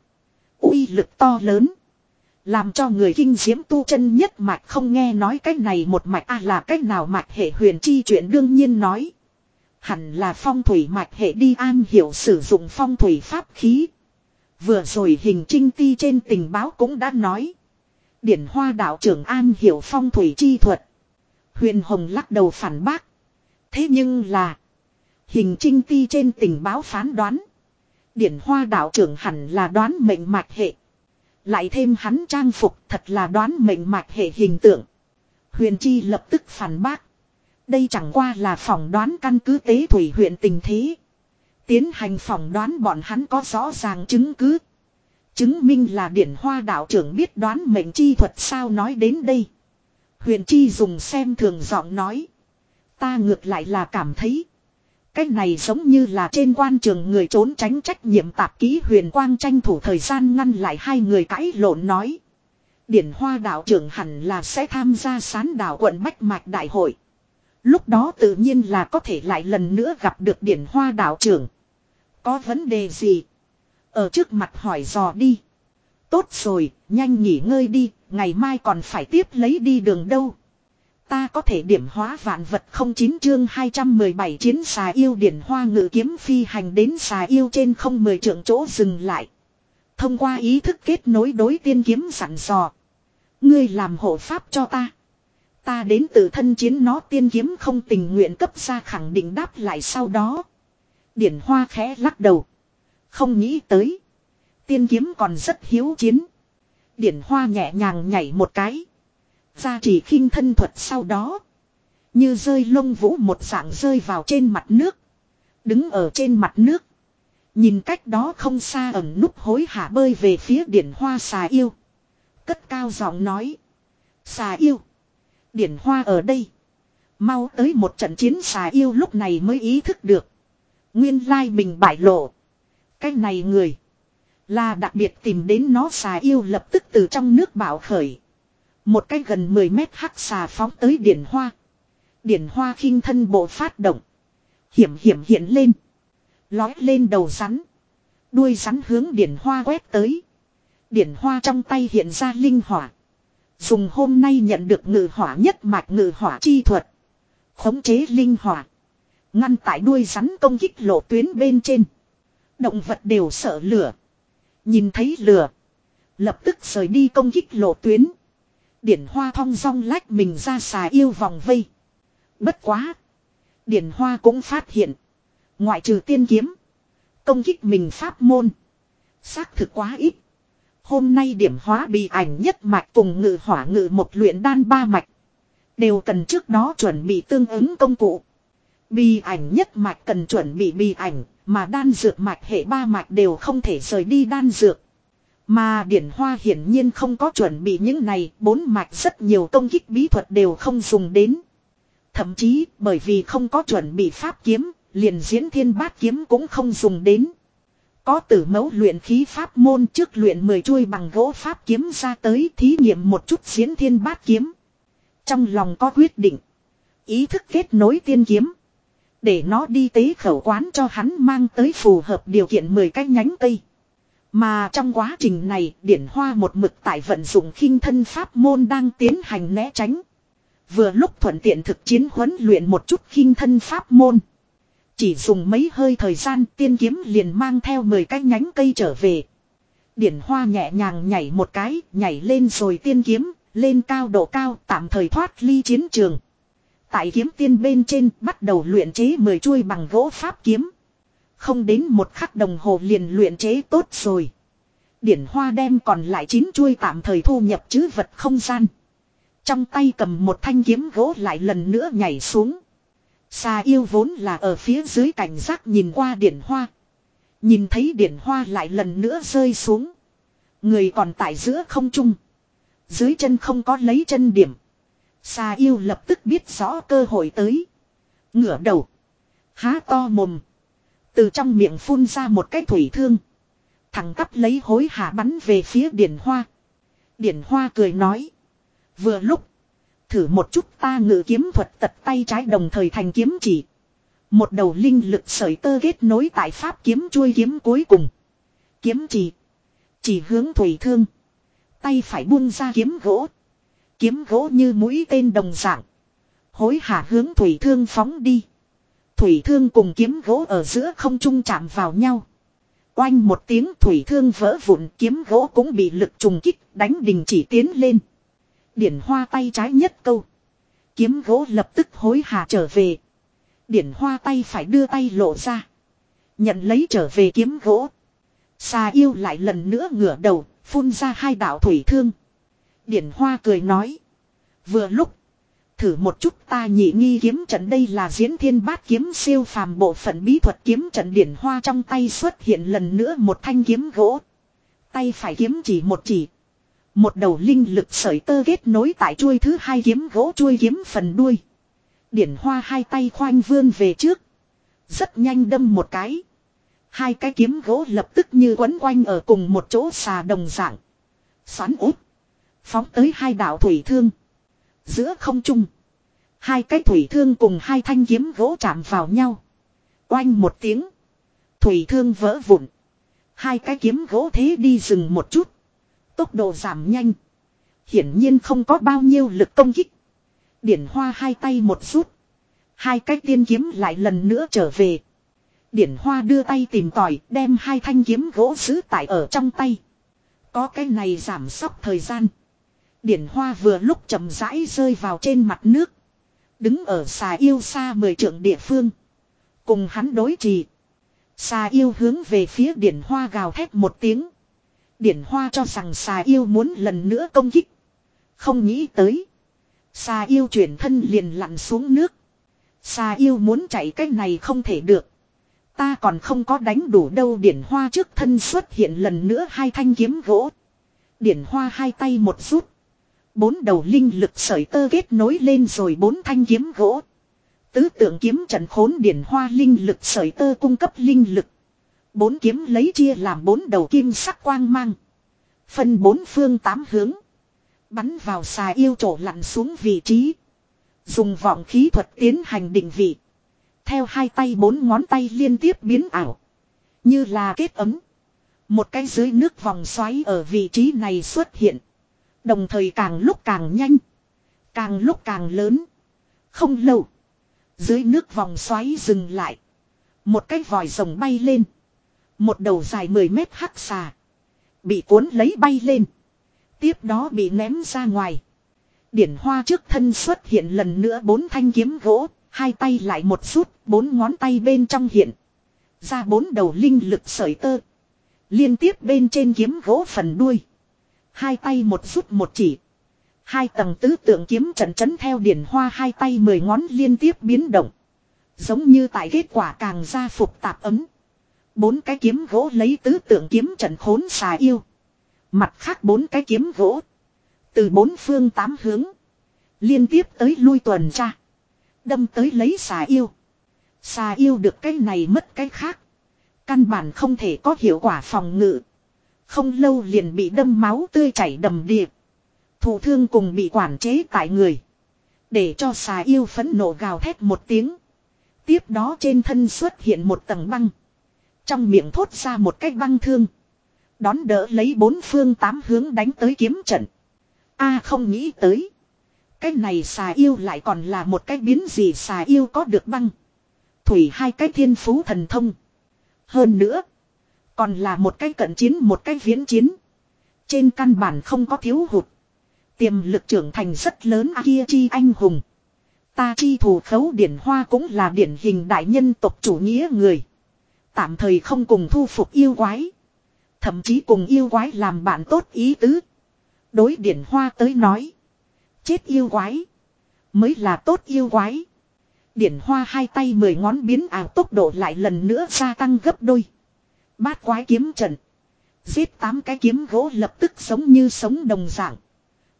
uy lực to lớn. Làm cho người kinh diễm tu chân nhất mạch không nghe nói cách này một mạch à là cách nào mạch hệ huyền chi chuyện đương nhiên nói. Hẳn là phong thủy mạch hệ đi an hiểu sử dụng phong thủy pháp khí. Vừa rồi hình trinh ti trên tình báo cũng đã nói. Điển hoa đạo trưởng an hiểu phong thủy chi thuật. Huyền Hồng lắc đầu phản bác. Thế nhưng là. Hình trinh ti trên tình báo phán đoán. Điển hoa đạo trưởng hẳn là đoán mệnh mạch hệ. Lại thêm hắn trang phục thật là đoán mệnh mạch hệ hình tượng. Huyền Chi lập tức phản bác. Đây chẳng qua là phỏng đoán căn cứ tế thủy huyện tình thế. Tiến hành phỏng đoán bọn hắn có rõ ràng chứng cứ. Chứng minh là điển hoa đạo trưởng biết đoán mệnh chi thuật sao nói đến đây. Huyền Chi dùng xem thường giọng nói. Ta ngược lại là cảm thấy. Cái này giống như là trên quan trường người trốn tránh trách nhiệm tạp ký huyền quang tranh thủ thời gian ngăn lại hai người cãi lộn nói. Điển hoa đạo trưởng hẳn là sẽ tham gia sán đạo quận Bách Mạch Đại hội. Lúc đó tự nhiên là có thể lại lần nữa gặp được điển hoa đạo trưởng. Có vấn đề gì? Ở trước mặt hỏi dò đi. Tốt rồi, nhanh nghỉ ngơi đi, ngày mai còn phải tiếp lấy đi đường đâu. Ta có thể điểm hóa vạn vật không chín chương 217 chiến xà yêu điển hoa ngự kiếm phi hành đến xà yêu trên không mười trượng chỗ dừng lại. Thông qua ý thức kết nối đối tiên kiếm sẵn dò. Ngươi làm hộ pháp cho ta. Ta đến từ thân chiến nó tiên kiếm không tình nguyện cấp ra khẳng định đáp lại sau đó. Điển hoa khẽ lắc đầu. Không nghĩ tới. Tiên kiếm còn rất hiếu chiến. Điển hoa nhẹ nhàng nhảy một cái. Ra chỉ khinh thân thuật sau đó. Như rơi lông vũ một dạng rơi vào trên mặt nước. Đứng ở trên mặt nước. Nhìn cách đó không xa ẩn núp hối hả bơi về phía điển hoa xà yêu. Cất cao giọng nói. Xà yêu. Điển hoa ở đây. Mau tới một trận chiến xà yêu lúc này mới ý thức được. Nguyên lai mình bại lộ. Cái này người. Là đặc biệt tìm đến nó xà yêu lập tức từ trong nước bảo khởi. Một cái gần 10 mét hắc xà phóng tới điển hoa. Điển hoa khinh thân bộ phát động. Hiểm hiểm hiện lên. Lói lên đầu rắn. Đuôi rắn hướng điển hoa quét tới. Điển hoa trong tay hiện ra linh hỏa. Dùng hôm nay nhận được ngự hỏa nhất mạch ngự hỏa chi thuật. Khống chế linh hỏa. Ngăn tại đuôi rắn công kích lộ tuyến bên trên. Động vật đều sợ lửa. Nhìn thấy lửa. Lập tức rời đi công kích lộ tuyến. Điển hoa thong dong lách mình ra xà yêu vòng vây. Bất quá. Điển hoa cũng phát hiện. Ngoại trừ tiên kiếm. Công kích mình pháp môn. Xác thực quá ít. Hôm nay điểm hóa bị ảnh nhất mạch cùng ngự hỏa ngự một luyện đan ba mạch. Đều cần trước đó chuẩn bị tương ứng công cụ. Bì ảnh nhất mạch cần chuẩn bị bì ảnh, mà đan dược mạch hệ ba mạch đều không thể rời đi đan dược. Mà điển hoa hiển nhiên không có chuẩn bị những này, bốn mạch rất nhiều công kích bí thuật đều không dùng đến. Thậm chí bởi vì không có chuẩn bị pháp kiếm, liền diễn thiên bát kiếm cũng không dùng đến. Có tử mẫu luyện khí pháp môn trước luyện 10 chuôi bằng gỗ pháp kiếm ra tới thí nghiệm một chút diễn thiên bát kiếm. Trong lòng có quyết định. Ý thức kết nối tiên kiếm. Để nó đi tế khẩu quán cho hắn mang tới phù hợp điều kiện 10 cái nhánh cây. Mà trong quá trình này, điển hoa một mực tại vận dụng khinh thân pháp môn đang tiến hành né tránh. Vừa lúc thuận tiện thực chiến huấn luyện một chút khinh thân pháp môn. Chỉ dùng mấy hơi thời gian tiên kiếm liền mang theo 10 cái nhánh cây trở về. Điển hoa nhẹ nhàng nhảy một cái, nhảy lên rồi tiên kiếm, lên cao độ cao tạm thời thoát ly chiến trường. Tại kiếm tiên bên trên bắt đầu luyện chế 10 chuôi bằng gỗ pháp kiếm. Không đến một khắc đồng hồ liền luyện chế tốt rồi. Điển hoa đem còn lại 9 chuôi tạm thời thu nhập chứ vật không gian. Trong tay cầm một thanh kiếm gỗ lại lần nữa nhảy xuống. Xà yêu vốn là ở phía dưới cảnh giác nhìn qua điển hoa. Nhìn thấy điển hoa lại lần nữa rơi xuống. Người còn tại giữa không trung. Dưới chân không có lấy chân điểm. Xà yêu lập tức biết rõ cơ hội tới. Ngửa đầu. Há to mồm. Từ trong miệng phun ra một cái thủy thương. Thằng cắp lấy hối hạ bắn về phía điển hoa. Điển hoa cười nói. Vừa lúc. Thử một chút ta ngự kiếm thuật tật tay trái đồng thời thành kiếm chỉ. Một đầu linh lực sợi tơ kết nối tại pháp kiếm chuôi kiếm cuối cùng. Kiếm chỉ. Chỉ hướng thủy thương. Tay phải buông ra kiếm gỗ. Kiếm gỗ như mũi tên đồng dạng. Hối hả hướng thủy thương phóng đi. Thủy thương cùng kiếm gỗ ở giữa không trung chạm vào nhau. Oanh một tiếng thủy thương vỡ vụn, kiếm gỗ cũng bị lực trùng kích, đánh đình chỉ tiến lên. Điển hoa tay trái nhất câu. Kiếm gỗ lập tức hối hả trở về. Điển hoa tay phải đưa tay lộ ra. Nhận lấy trở về kiếm gỗ. Xà yêu lại lần nữa ngửa đầu, phun ra hai đạo thủy thương. Điển hoa cười nói. Vừa lúc. Thử một chút ta nhị nghi kiếm trận đây là diễn thiên bát kiếm siêu phàm bộ phận bí thuật kiếm trận điển hoa trong tay xuất hiện lần nữa một thanh kiếm gỗ. Tay phải kiếm chỉ một chỉ. Một đầu linh lực sợi tơ kết nối tại chuôi thứ hai kiếm gỗ chuôi kiếm phần đuôi. Điển hoa hai tay khoanh vươn về trước. Rất nhanh đâm một cái. Hai cái kiếm gỗ lập tức như quấn quanh ở cùng một chỗ xà đồng dạng. Xoắn úp. Phóng tới hai đạo thủy thương. Giữa không trung. Hai cái thủy thương cùng hai thanh kiếm gỗ chạm vào nhau. Oanh một tiếng. Thủy thương vỡ vụn. Hai cái kiếm gỗ thế đi dừng một chút. Tốc độ giảm nhanh. Hiển nhiên không có bao nhiêu lực công kích. Điển hoa hai tay một rút. Hai cái tiên kiếm lại lần nữa trở về. Điển hoa đưa tay tìm tòi, đem hai thanh kiếm gỗ giữ tại ở trong tay. Có cái này giảm sóc thời gian. Điển hoa vừa lúc chậm rãi rơi vào trên mặt nước. Đứng ở xà yêu xa mười trượng địa phương. Cùng hắn đối trì. Xà yêu hướng về phía điển hoa gào thét một tiếng. Điển hoa cho rằng xà yêu muốn lần nữa công kích. Không nghĩ tới. Xà yêu chuyển thân liền lặn xuống nước. Xà yêu muốn chạy cách này không thể được. Ta còn không có đánh đủ đâu điển hoa trước thân xuất hiện lần nữa hai thanh kiếm gỗ. Điển hoa hai tay một rút. Bốn đầu linh lực sởi tơ kết nối lên rồi bốn thanh kiếm gỗ. Tứ tượng kiếm trận khốn điển hoa linh lực sởi tơ cung cấp linh lực. Bốn kiếm lấy chia làm bốn đầu kim sắc quang mang. Phân bốn phương tám hướng. Bắn vào xà yêu trổ lặn xuống vị trí. Dùng vọng khí thuật tiến hành định vị. Theo hai tay bốn ngón tay liên tiếp biến ảo. Như là kết ấm. Một cái dưới nước vòng xoáy ở vị trí này xuất hiện. Đồng thời càng lúc càng nhanh. Càng lúc càng lớn. Không lâu. Dưới nước vòng xoáy dừng lại. Một cái vòi rồng bay lên. Một đầu dài 10 mét hắc xà. Bị cuốn lấy bay lên. Tiếp đó bị ném ra ngoài. Điển hoa trước thân xuất hiện lần nữa bốn thanh kiếm gỗ. Hai tay lại một rút. Bốn ngón tay bên trong hiện. Ra bốn đầu linh lực sợi tơ. Liên tiếp bên trên kiếm gỗ phần đuôi. Hai tay một rút một chỉ. Hai tầng tứ tượng kiếm trận chấn theo điển hoa hai tay mười ngón liên tiếp biến động. Giống như tại kết quả càng ra phục tạp ấm. Bốn cái kiếm gỗ lấy tứ tượng kiếm trận khốn xà yêu. Mặt khác bốn cái kiếm gỗ. Từ bốn phương tám hướng. Liên tiếp tới lui tuần tra. Đâm tới lấy xà yêu. Xà yêu được cái này mất cái khác. Căn bản không thể có hiệu quả phòng ngự. Không lâu liền bị đâm máu tươi chảy đầm điệp. Thủ thương cùng bị quản chế tại người. Để cho xà yêu phấn nộ gào thét một tiếng. Tiếp đó trên thân xuất hiện một tầng băng. Trong miệng thốt ra một cái băng thương. Đón đỡ lấy bốn phương tám hướng đánh tới kiếm trận. a không nghĩ tới. Cái này xà yêu lại còn là một cái biến gì xà yêu có được băng. Thủy hai cái thiên phú thần thông. Hơn nữa. Còn là một cái cận chiến một cái viễn chiến. Trên căn bản không có thiếu hụt. Tiềm lực trưởng thành rất lớn à kia chi anh hùng. Ta chi thủ khấu điển hoa cũng là điển hình đại nhân tộc chủ nghĩa người. Tạm thời không cùng thu phục yêu quái. Thậm chí cùng yêu quái làm bạn tốt ý tứ. Đối điển hoa tới nói. Chết yêu quái. Mới là tốt yêu quái. Điển hoa hai tay mười ngón biến ảo tốc độ lại lần nữa gia tăng gấp đôi. Bát quái kiếm trận. Giết tám cái kiếm gỗ lập tức sống như sống đồng dạng.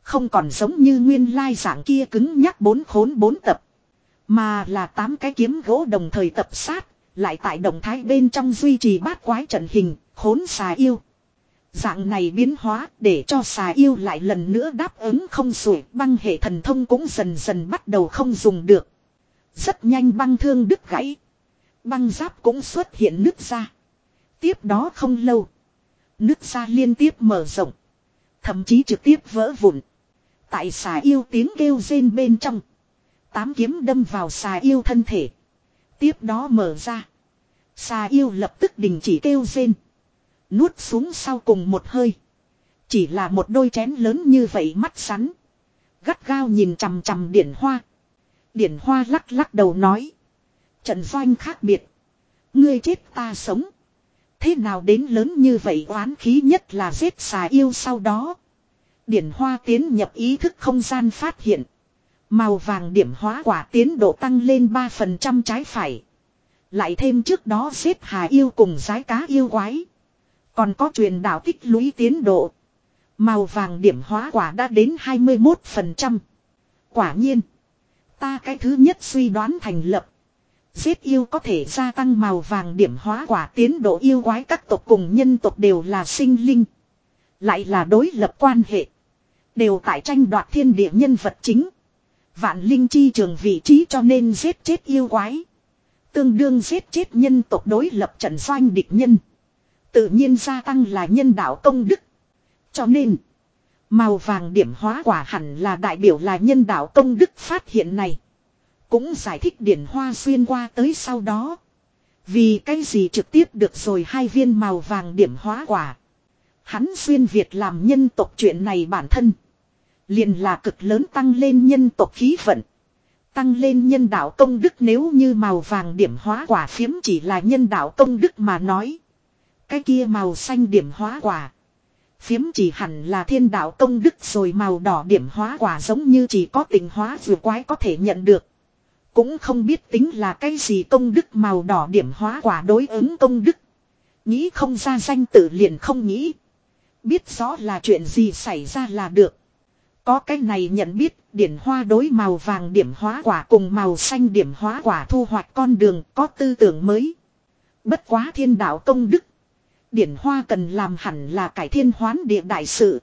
Không còn giống như nguyên lai dạng kia cứng nhắc bốn khốn bốn tập. Mà là tám cái kiếm gỗ đồng thời tập sát. Lại tại động thái bên trong duy trì bát quái trận hình, khốn xà yêu. Dạng này biến hóa để cho xà yêu lại lần nữa đáp ứng không sủi băng hệ thần thông cũng dần dần bắt đầu không dùng được. Rất nhanh băng thương đứt gãy. Băng giáp cũng xuất hiện nứt ra. Tiếp đó không lâu. Nứt ra liên tiếp mở rộng. Thậm chí trực tiếp vỡ vụn. Tại xà yêu tiếng kêu rên bên trong. Tám kiếm đâm vào xà yêu thân thể. Tiếp đó mở ra. Xà yêu lập tức đình chỉ kêu rên. Nuốt xuống sau cùng một hơi. Chỉ là một đôi chén lớn như vậy mắt sắn. Gắt gao nhìn chằm chằm điển hoa. Điển hoa lắc lắc đầu nói. Trận doanh khác biệt. Ngươi chết ta sống. Thế nào đến lớn như vậy oán khí nhất là giết xà yêu sau đó. Điển hoa tiến nhập ý thức không gian phát hiện. Màu vàng điểm hóa quả tiến độ tăng lên 3% trái phải. Lại thêm trước đó xếp hà yêu cùng giái cá yêu quái. Còn có truyền đạo tích lũy tiến độ. Màu vàng điểm hóa quả đã đến 21%. Quả nhiên. Ta cái thứ nhất suy đoán thành lập. Giết yêu có thể gia tăng màu vàng điểm hóa quả tiến độ yêu quái các tộc cùng nhân tộc đều là sinh linh. Lại là đối lập quan hệ. Đều tại tranh đoạt thiên địa nhân vật chính. Vạn linh chi trường vị trí cho nên giết chết yêu quái. Tương đương giết chết nhân tộc đối lập trận doanh địch nhân. Tự nhiên gia tăng là nhân đạo công đức. Cho nên. Màu vàng điểm hóa quả hẳn là đại biểu là nhân đạo công đức phát hiện này. Cũng giải thích điển hoa xuyên qua tới sau đó. Vì cái gì trực tiếp được rồi hai viên màu vàng điểm hóa quả. Hắn xuyên Việt làm nhân tộc chuyện này bản thân liền là cực lớn tăng lên nhân tộc khí vận. Tăng lên nhân đạo công đức nếu như màu vàng điểm hóa quả phiếm chỉ là nhân đạo công đức mà nói. Cái kia màu xanh điểm hóa quả. Phiếm chỉ hẳn là thiên đạo công đức rồi màu đỏ điểm hóa quả giống như chỉ có tình hóa vừa quái có thể nhận được. Cũng không biết tính là cái gì công đức màu đỏ điểm hóa quả đối ứng công đức. Nghĩ không ra danh tự liền không nghĩ. Biết rõ là chuyện gì xảy ra là được. Có cái này nhận biết, điển hoa đối màu vàng điểm hóa quả cùng màu xanh điểm hóa quả thu hoạch con đường có tư tưởng mới. Bất quá thiên đạo công đức. Điển hoa cần làm hẳn là cải thiên hoán địa đại sự.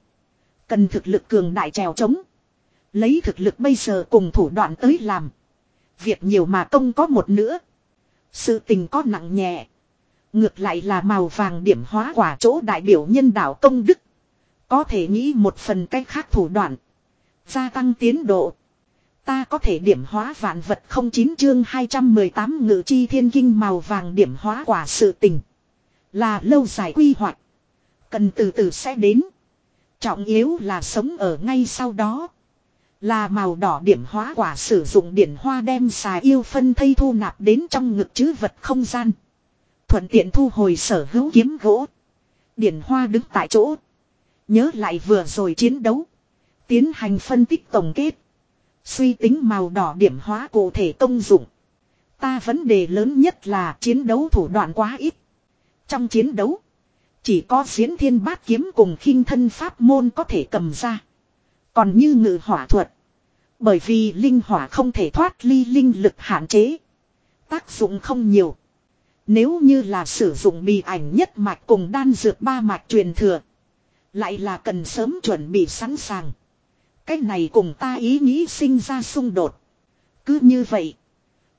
Cần thực lực cường đại trèo trống. Lấy thực lực bây giờ cùng thủ đoạn tới làm. Việc nhiều mà công có một nữa. Sự tình có nặng nhẹ. Ngược lại là màu vàng điểm hóa quả chỗ đại biểu nhân đạo công đức. Có thể nghĩ một phần cách khác thủ đoạn. Gia tăng tiến độ. Ta có thể điểm hóa vạn vật không chín chương 218 ngự chi thiên kinh màu vàng điểm hóa quả sự tình. Là lâu dài quy hoạch. Cần từ từ sẽ đến. Trọng yếu là sống ở ngay sau đó. Là màu đỏ điểm hóa quả sử dụng điển hoa đem xà yêu phân thây thu nạp đến trong ngực chứ vật không gian. Thuận tiện thu hồi sở hữu kiếm gỗ. Điển hoa đứng tại chỗ. Nhớ lại vừa rồi chiến đấu. Tiến hành phân tích tổng kết. Suy tính màu đỏ điểm hóa cụ thể công dụng. Ta vấn đề lớn nhất là chiến đấu thủ đoạn quá ít. Trong chiến đấu. Chỉ có diễn thiên bát kiếm cùng khinh thân pháp môn có thể cầm ra. Còn như ngự hỏa thuật. Bởi vì linh hỏa không thể thoát ly linh lực hạn chế. Tác dụng không nhiều. Nếu như là sử dụng bì ảnh nhất mạch cùng đan dược ba mạch truyền thừa. Lại là cần sớm chuẩn bị sẵn sàng. Cái này cùng ta ý nghĩ sinh ra xung đột. Cứ như vậy.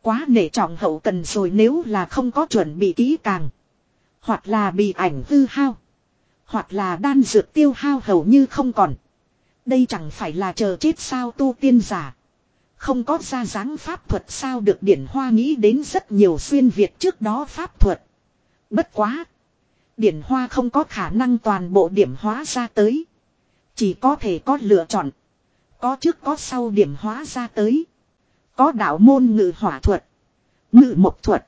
Quá nể trọng hậu cần rồi nếu là không có chuẩn bị kỹ càng. Hoặc là bị ảnh hư hao. Hoặc là đan dược tiêu hao hầu như không còn. Đây chẳng phải là chờ chết sao tu tiên giả. Không có ra dáng pháp thuật sao được điển hoa nghĩ đến rất nhiều xuyên Việt trước đó pháp thuật. Bất quá. Điển hoa không có khả năng toàn bộ điểm hóa ra tới. Chỉ có thể có lựa chọn. Có trước có sau điểm hóa ra tới. Có đạo môn ngự hỏa thuật. Ngự mộc thuật.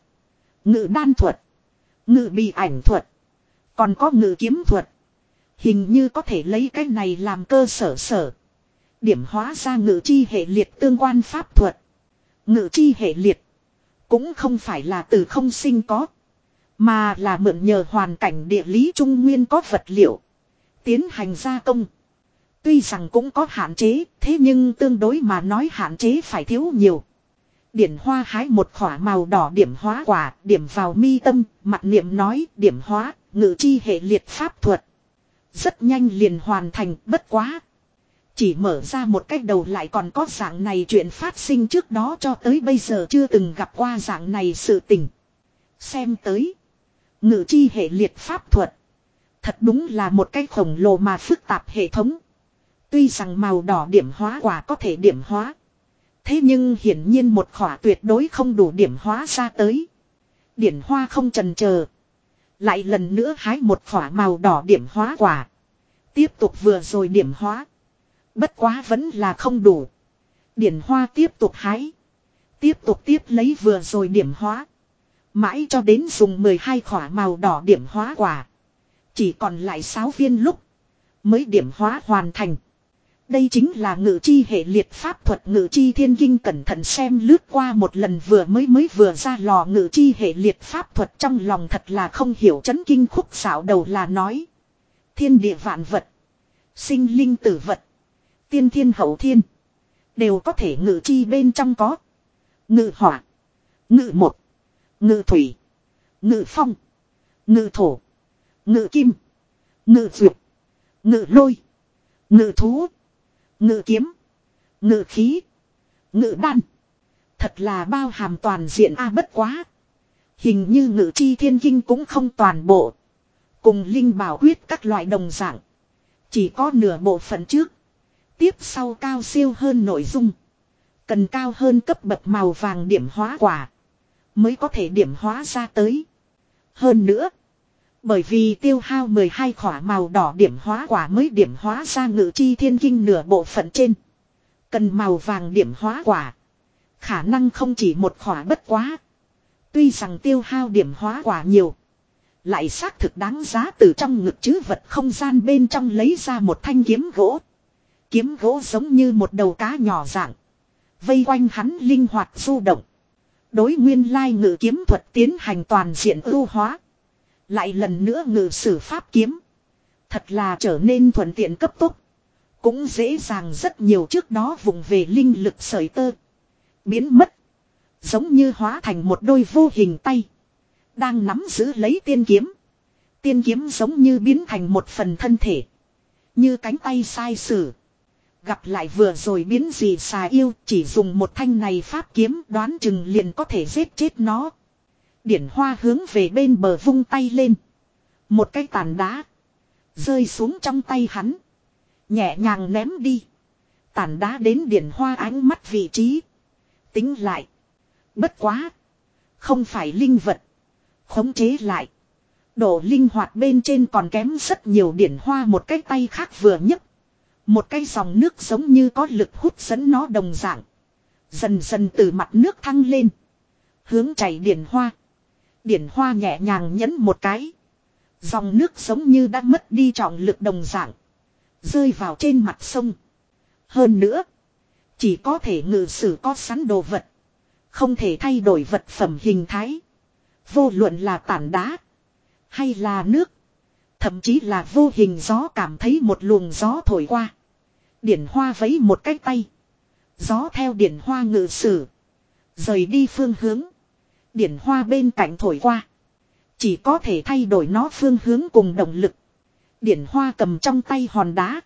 Ngự đan thuật. Ngự bị ảnh thuật. Còn có ngự kiếm thuật. Hình như có thể lấy cái này làm cơ sở sở. Điểm hóa ra ngự chi hệ liệt tương quan pháp thuật. Ngự chi hệ liệt. Cũng không phải là từ không sinh có. Mà là mượn nhờ hoàn cảnh địa lý trung nguyên có vật liệu. Tiến hành gia công. Tuy rằng cũng có hạn chế, thế nhưng tương đối mà nói hạn chế phải thiếu nhiều. Điển hoa hái một khỏa màu đỏ điểm hóa quả, điểm vào mi tâm, mặt niệm nói điểm hóa, ngự chi hệ liệt pháp thuật. Rất nhanh liền hoàn thành, bất quá. Chỉ mở ra một cách đầu lại còn có dạng này chuyện phát sinh trước đó cho tới bây giờ chưa từng gặp qua dạng này sự tình. Xem tới. Ngự chi hệ liệt pháp thuật. Thật đúng là một cái khổng lồ mà phức tạp hệ thống. Tuy rằng màu đỏ điểm hóa quả có thể điểm hóa. Thế nhưng hiển nhiên một khỏa tuyệt đối không đủ điểm hóa ra tới. Điển hoa không trần chờ Lại lần nữa hái một khỏa màu đỏ điểm hóa quả. Tiếp tục vừa rồi điểm hóa. Bất quá vẫn là không đủ. Điển hoa tiếp tục hái. Tiếp tục tiếp lấy vừa rồi điểm hóa. Mãi cho đến dùng 12 khỏa màu đỏ điểm hóa quả. Chỉ còn lại 6 viên lúc. Mới điểm hóa hoàn thành. Đây chính là ngự chi hệ liệt pháp thuật ngự chi thiên kinh cẩn thận xem lướt qua một lần vừa mới mới vừa ra lò ngự chi hệ liệt pháp thuật trong lòng thật là không hiểu chấn kinh khúc xảo đầu là nói. Thiên địa vạn vật. Sinh linh tử vật. Tiên thiên hậu thiên. Đều có thể ngự chi bên trong có. Ngự hỏa. Ngự một. Ngự thủy. Ngự phong. Ngự thổ. Ngự kim. Ngự duyệt Ngự lôi. Ngự thú. Ngự kiếm. Ngự khí. Ngự đan. Thật là bao hàm toàn diện a bất quá. Hình như ngự chi thiên kinh cũng không toàn bộ. Cùng linh bảo quyết các loại đồng dạng. Chỉ có nửa bộ phận trước. Tiếp sau cao siêu hơn nội dung. Cần cao hơn cấp bậc màu vàng điểm hóa quả. Mới có thể điểm hóa ra tới. Hơn nữa. Bởi vì tiêu hao 12 khỏa màu đỏ điểm hóa quả mới điểm hóa ra ngự chi thiên kinh nửa bộ phận trên. Cần màu vàng điểm hóa quả. Khả năng không chỉ một khỏa bất quá. Tuy rằng tiêu hao điểm hóa quả nhiều. Lại xác thực đáng giá từ trong ngực chứ vật không gian bên trong lấy ra một thanh kiếm gỗ. Kiếm gỗ giống như một đầu cá nhỏ dạng. Vây quanh hắn linh hoạt du động. Đối nguyên lai ngự kiếm thuật tiến hành toàn diện ưu hóa. Lại lần nữa ngự sử pháp kiếm. Thật là trở nên thuận tiện cấp tốc. Cũng dễ dàng rất nhiều trước đó vùng về linh lực sởi tơ. Biến mất. Giống như hóa thành một đôi vô hình tay. Đang nắm giữ lấy tiên kiếm. Tiên kiếm giống như biến thành một phần thân thể. Như cánh tay sai sử. Gặp lại vừa rồi biến gì xà yêu, chỉ dùng một thanh này pháp kiếm, đoán chừng liền có thể giết chết nó. Điển hoa hướng về bên bờ vung tay lên. Một cái tàn đá. Rơi xuống trong tay hắn. Nhẹ nhàng ném đi. Tàn đá đến điển hoa ánh mắt vị trí. Tính lại. Bất quá. Không phải linh vật. Khống chế lại. Độ linh hoạt bên trên còn kém rất nhiều điển hoa một cái tay khác vừa nhấc. Một cái dòng nước giống như có lực hút dẫn nó đồng dạng. Dần dần từ mặt nước thăng lên. Hướng chảy điển hoa. Điển hoa nhẹ nhàng nhấn một cái. Dòng nước giống như đã mất đi trọng lực đồng dạng. Rơi vào trên mặt sông. Hơn nữa. Chỉ có thể ngự sử có sẵn đồ vật. Không thể thay đổi vật phẩm hình thái. Vô luận là tảng đá. Hay là nước. Thậm chí là vô hình gió cảm thấy một luồng gió thổi qua. Điển hoa vấy một cái tay. Gió theo điển hoa ngự sử. Rời đi phương hướng. Điển hoa bên cạnh thổi qua. Chỉ có thể thay đổi nó phương hướng cùng động lực. Điển hoa cầm trong tay hòn đá.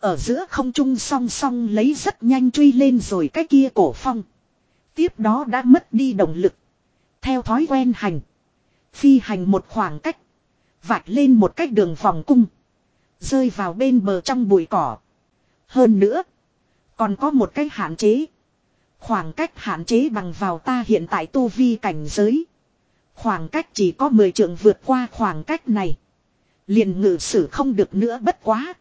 Ở giữa không trung song song lấy rất nhanh truy lên rồi cái kia cổ phong. Tiếp đó đã mất đi động lực. Theo thói quen hành. Phi hành một khoảng cách. Vạch lên một cách đường vòng cung. Rơi vào bên bờ trong bụi cỏ. Hơn nữa. Còn có một cách hạn chế. Khoảng cách hạn chế bằng vào ta hiện tại tu vi cảnh giới. Khoảng cách chỉ có 10 trượng vượt qua khoảng cách này. liền ngự sử không được nữa bất quá.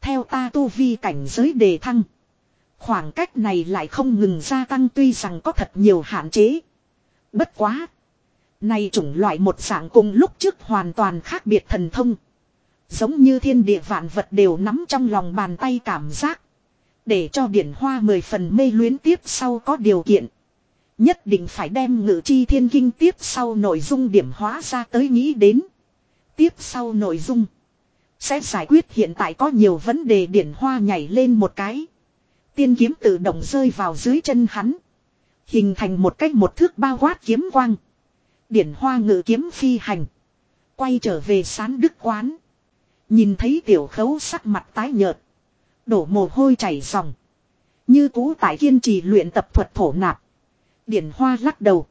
Theo ta tu vi cảnh giới đề thăng. Khoảng cách này lại không ngừng gia tăng tuy rằng có thật nhiều hạn chế. Bất quá. Này chủng loại một dạng cùng lúc trước hoàn toàn khác biệt thần thông. Giống như thiên địa vạn vật đều nắm trong lòng bàn tay cảm giác. Để cho điển hoa mười phần mê luyến tiếp sau có điều kiện. Nhất định phải đem ngự chi thiên kinh tiếp sau nội dung điểm hóa ra tới nghĩ đến. Tiếp sau nội dung. Sẽ giải quyết hiện tại có nhiều vấn đề điển hoa nhảy lên một cái. Tiên kiếm tự động rơi vào dưới chân hắn. Hình thành một cách một thước bao quát kiếm quang. Điển hoa ngự kiếm phi hành. Quay trở về sán đức quán. Nhìn thấy tiểu khấu sắc mặt tái nhợt. Đổ mồ hôi chảy ròng. Như cũ tại kiên trì luyện tập thuật thổ nạp. Điển hoa lắc đầu.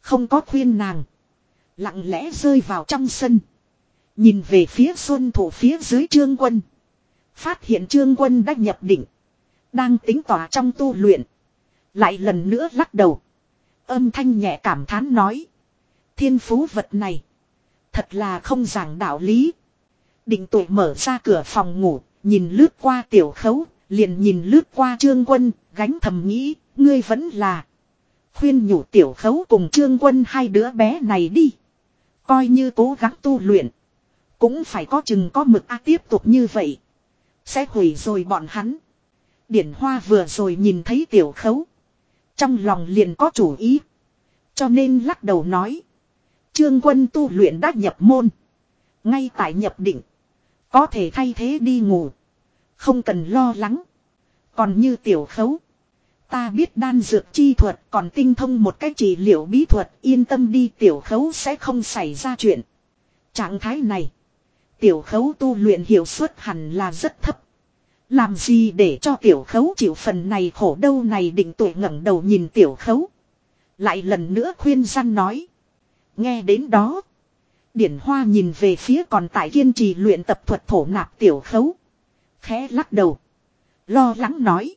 Không có khuyên nàng. Lặng lẽ rơi vào trong sân. Nhìn về phía xuân thủ phía dưới trương quân. Phát hiện trương quân đã nhập định. Đang tính tỏa trong tu luyện. Lại lần nữa lắc đầu. Âm thanh nhẹ cảm thán nói. Thiên phú vật này. Thật là không giảng đạo lý. Định tuổi mở ra cửa phòng ngủ. Nhìn lướt qua tiểu khấu. Liền nhìn lướt qua trương quân. Gánh thầm nghĩ. Ngươi vẫn là. Khuyên nhủ tiểu khấu cùng trương quân hai đứa bé này đi. Coi như cố gắng tu luyện. Cũng phải có chừng có mực a tiếp tục như vậy. Sẽ hủy rồi bọn hắn. Điển Hoa vừa rồi nhìn thấy tiểu khấu. Trong lòng liền có chủ ý. Cho nên lắc đầu nói. Trương quân tu luyện đã nhập môn. Ngay tại nhập định. Có thể thay thế đi ngủ. Không cần lo lắng. Còn như tiểu khấu. Ta biết đan dược chi thuật còn tinh thông một cách trị liệu bí thuật yên tâm đi, tiểu khấu sẽ không xảy ra chuyện. Trạng thái này. Tiểu khấu tu luyện hiệu suất hẳn là rất thấp. Làm gì để cho tiểu khấu chịu phần này khổ đâu này định tuổi ngẩng đầu nhìn tiểu khấu. Lại lần nữa khuyên răn nói. Nghe đến đó. Điển hoa nhìn về phía còn tại kiên trì luyện tập thuật thổ nạp tiểu khấu. Khẽ lắc đầu. Lo lắng nói.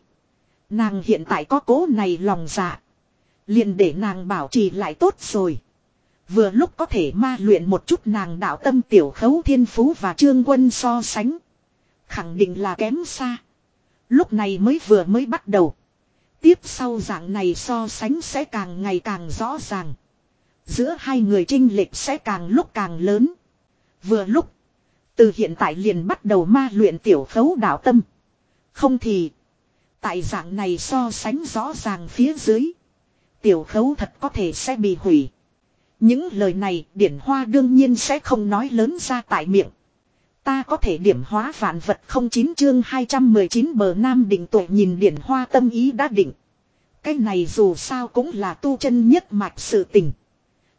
Nàng hiện tại có cố này lòng dạ. liền để nàng bảo trì lại tốt rồi. Vừa lúc có thể ma luyện một chút nàng đạo tâm tiểu khấu thiên phú và trương quân so sánh. Khẳng định là kém xa. Lúc này mới vừa mới bắt đầu. Tiếp sau dạng này so sánh sẽ càng ngày càng rõ ràng. Giữa hai người trinh lệch sẽ càng lúc càng lớn. Vừa lúc. Từ hiện tại liền bắt đầu ma luyện tiểu khấu đạo tâm. Không thì. Tại dạng này so sánh rõ ràng phía dưới. Tiểu khấu thật có thể sẽ bị hủy. Những lời này điển hoa đương nhiên sẽ không nói lớn ra tại miệng. Ta có thể điểm hóa vạn vật không chín chương 219 bờ nam định tội nhìn điển hoa tâm ý đã định. Cái này dù sao cũng là tu chân nhất mạch sự tình.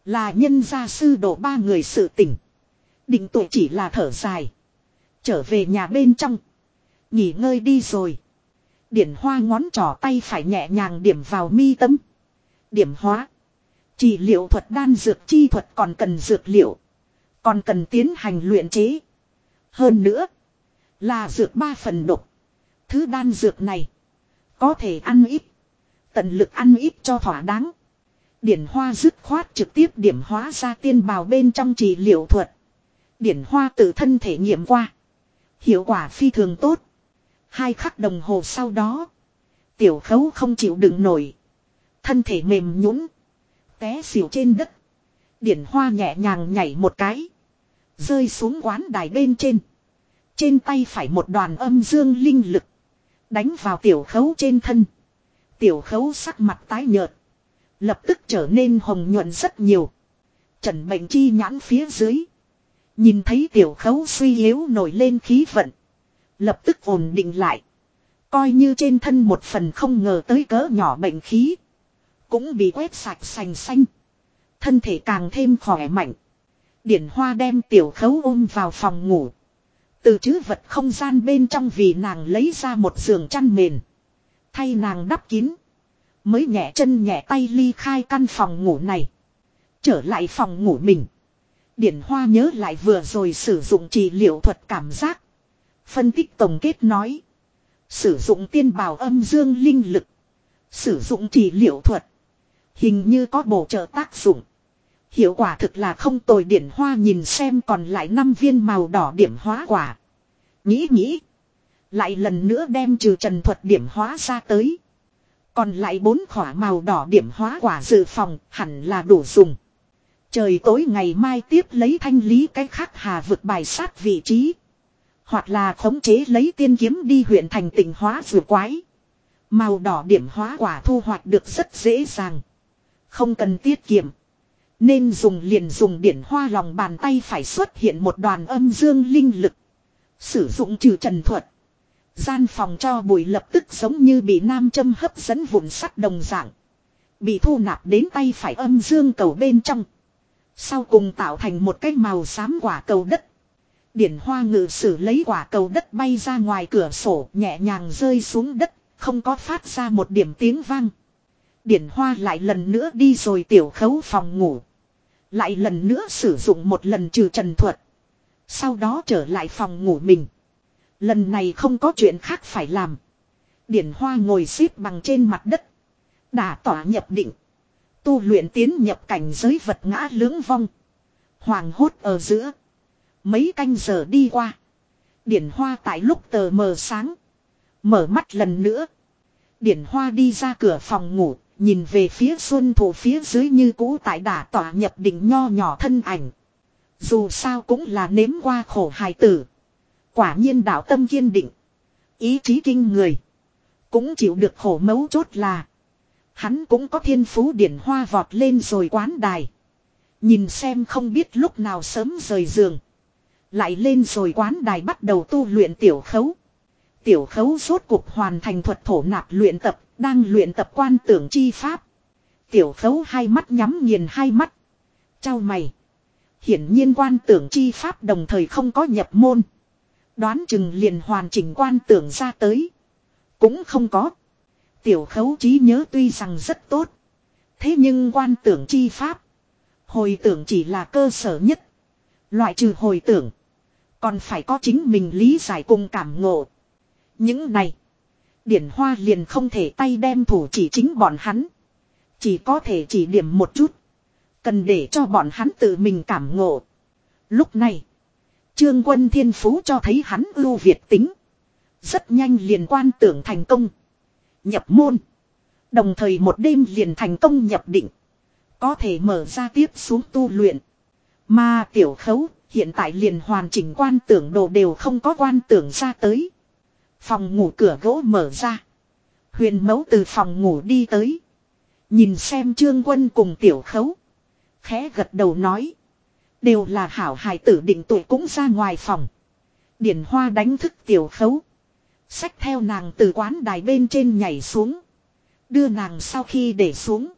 Là nhân gia sư đổ ba người sự tỉnh, Định tụ chỉ là thở dài. Trở về nhà bên trong. Nghỉ ngơi đi rồi. Điển hoa ngón trỏ tay phải nhẹ nhàng điểm vào mi tâm. Điểm hóa. Chỉ liệu thuật đan dược chi thuật còn cần dược liệu. Còn cần tiến hành luyện chế. Hơn nữa. Là dược ba phần độc. Thứ đan dược này. Có thể ăn ít. Tận lực ăn ít cho thỏa đáng. Điển hoa dứt khoát trực tiếp điểm hóa ra tiên bào bên trong trì liệu thuật. Điển hoa tự thân thể nghiệm qua. Hiệu quả phi thường tốt. Hai khắc đồng hồ sau đó. Tiểu khấu không chịu đựng nổi. Thân thể mềm nhũn, Té xỉu trên đất. Điển hoa nhẹ nhàng nhảy một cái. Rơi xuống quán đài bên trên. Trên tay phải một đoàn âm dương linh lực. Đánh vào tiểu khấu trên thân. Tiểu khấu sắc mặt tái nhợt. Lập tức trở nên hồng nhuận rất nhiều. Trần bệnh chi nhãn phía dưới. Nhìn thấy tiểu khấu suy yếu nổi lên khí vận. Lập tức ổn định lại. Coi như trên thân một phần không ngờ tới cỡ nhỏ bệnh khí. Cũng bị quét sạch sành xanh. Thân thể càng thêm khỏe mạnh. Điển hoa đem tiểu khấu ôm vào phòng ngủ. Từ chứ vật không gian bên trong vì nàng lấy ra một giường chăn mền. Thay nàng đắp kín. Mới nhẹ chân nhẹ tay ly khai căn phòng ngủ này. Trở lại phòng ngủ mình. Điển Hoa nhớ lại vừa rồi sử dụng trị liệu thuật cảm giác. Phân tích tổng kết nói. Sử dụng tiên bào âm dương linh lực. Sử dụng trị liệu thuật. Hình như có bổ trợ tác dụng. Hiệu quả thực là không tồi điển hoa nhìn xem còn lại năm viên màu đỏ điểm hóa quả. Nghĩ nghĩ. Lại lần nữa đem trừ trần thuật điểm hóa ra tới. Còn lại bốn khỏa màu đỏ điểm hóa quả dự phòng hẳn là đủ dùng. Trời tối ngày mai tiếp lấy thanh lý cái khác hà vực bài sát vị trí. Hoặc là khống chế lấy tiên kiếm đi huyện thành tỉnh hóa vừa quái. Màu đỏ điểm hóa quả thu hoạch được rất dễ dàng. Không cần tiết kiệm. Nên dùng liền dùng điển hoa lòng bàn tay phải xuất hiện một đoàn âm dương linh lực. Sử dụng trừ trần thuật. Gian phòng cho bụi lập tức giống như bị nam châm hấp dẫn vụn sắt đồng dạng. Bị thu nạp đến tay phải âm dương cầu bên trong. Sau cùng tạo thành một cái màu xám quả cầu đất. Điển hoa ngự sử lấy quả cầu đất bay ra ngoài cửa sổ nhẹ nhàng rơi xuống đất, không có phát ra một điểm tiếng vang. Điển hoa lại lần nữa đi rồi tiểu khấu phòng ngủ. Lại lần nữa sử dụng một lần trừ trần thuật. Sau đó trở lại phòng ngủ mình. Lần này không có chuyện khác phải làm. Điển hoa ngồi xếp bằng trên mặt đất. Đả tỏa nhập định. Tu luyện tiến nhập cảnh giới vật ngã lưỡng vong. Hoàng hốt ở giữa. Mấy canh giờ đi qua. Điển hoa tại lúc tờ mờ sáng. Mở mắt lần nữa. Điển hoa đi ra cửa phòng ngủ. Nhìn về phía xuân thủ phía dưới như cũ tại đả tỏa nhập định nho nhỏ thân ảnh. Dù sao cũng là nếm qua khổ hài tử. Quả nhiên đạo tâm kiên định. Ý chí kinh người. Cũng chịu được khổ mấu chốt là. Hắn cũng có thiên phú điển hoa vọt lên rồi quán đài. Nhìn xem không biết lúc nào sớm rời giường. Lại lên rồi quán đài bắt đầu tu luyện tiểu khấu. Tiểu khấu rốt cuộc hoàn thành thuật thổ nạp luyện tập, đang luyện tập quan tưởng chi pháp. Tiểu khấu hai mắt nhắm nghiền hai mắt. Chào mày. Hiển nhiên quan tưởng chi pháp đồng thời không có nhập môn. Đoán chừng liền hoàn chỉnh quan tưởng ra tới. Cũng không có. Tiểu khấu trí nhớ tuy rằng rất tốt. Thế nhưng quan tưởng chi pháp. Hồi tưởng chỉ là cơ sở nhất. Loại trừ hồi tưởng. Còn phải có chính mình lý giải cùng cảm ngộ. Những này. Điển hoa liền không thể tay đem thủ chỉ chính bọn hắn. Chỉ có thể chỉ điểm một chút. Cần để cho bọn hắn tự mình cảm ngộ. Lúc này. Trương quân thiên phú cho thấy hắn ưu việt tính. Rất nhanh liền quan tưởng thành công. Nhập môn. Đồng thời một đêm liền thành công nhập định. Có thể mở ra tiếp xuống tu luyện. Mà tiểu khấu, hiện tại liền hoàn chỉnh quan tưởng đồ đều không có quan tưởng ra tới. Phòng ngủ cửa gỗ mở ra. Huyền mẫu từ phòng ngủ đi tới. Nhìn xem trương quân cùng tiểu khấu. Khẽ gật đầu nói. Đều là hảo hài tử định tuổi cũng ra ngoài phòng. Điển hoa đánh thức tiểu khấu. Xách theo nàng từ quán đài bên trên nhảy xuống. Đưa nàng sau khi để xuống.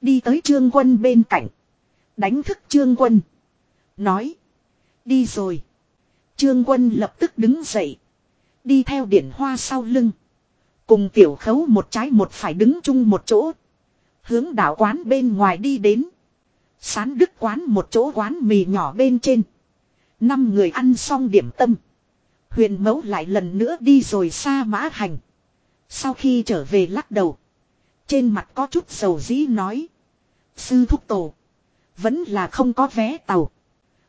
Đi tới trương quân bên cạnh. Đánh thức trương quân. Nói. Đi rồi. Trương quân lập tức đứng dậy. Đi theo điển hoa sau lưng. Cùng tiểu khấu một trái một phải đứng chung một chỗ. Hướng đảo quán bên ngoài đi đến. Sán đức quán một chỗ quán mì nhỏ bên trên. Năm người ăn xong điểm tâm. Huyền mẫu lại lần nữa đi rồi xa mã hành. Sau khi trở về lắc đầu. Trên mặt có chút sầu dĩ nói. Sư thúc tổ. Vẫn là không có vé tàu.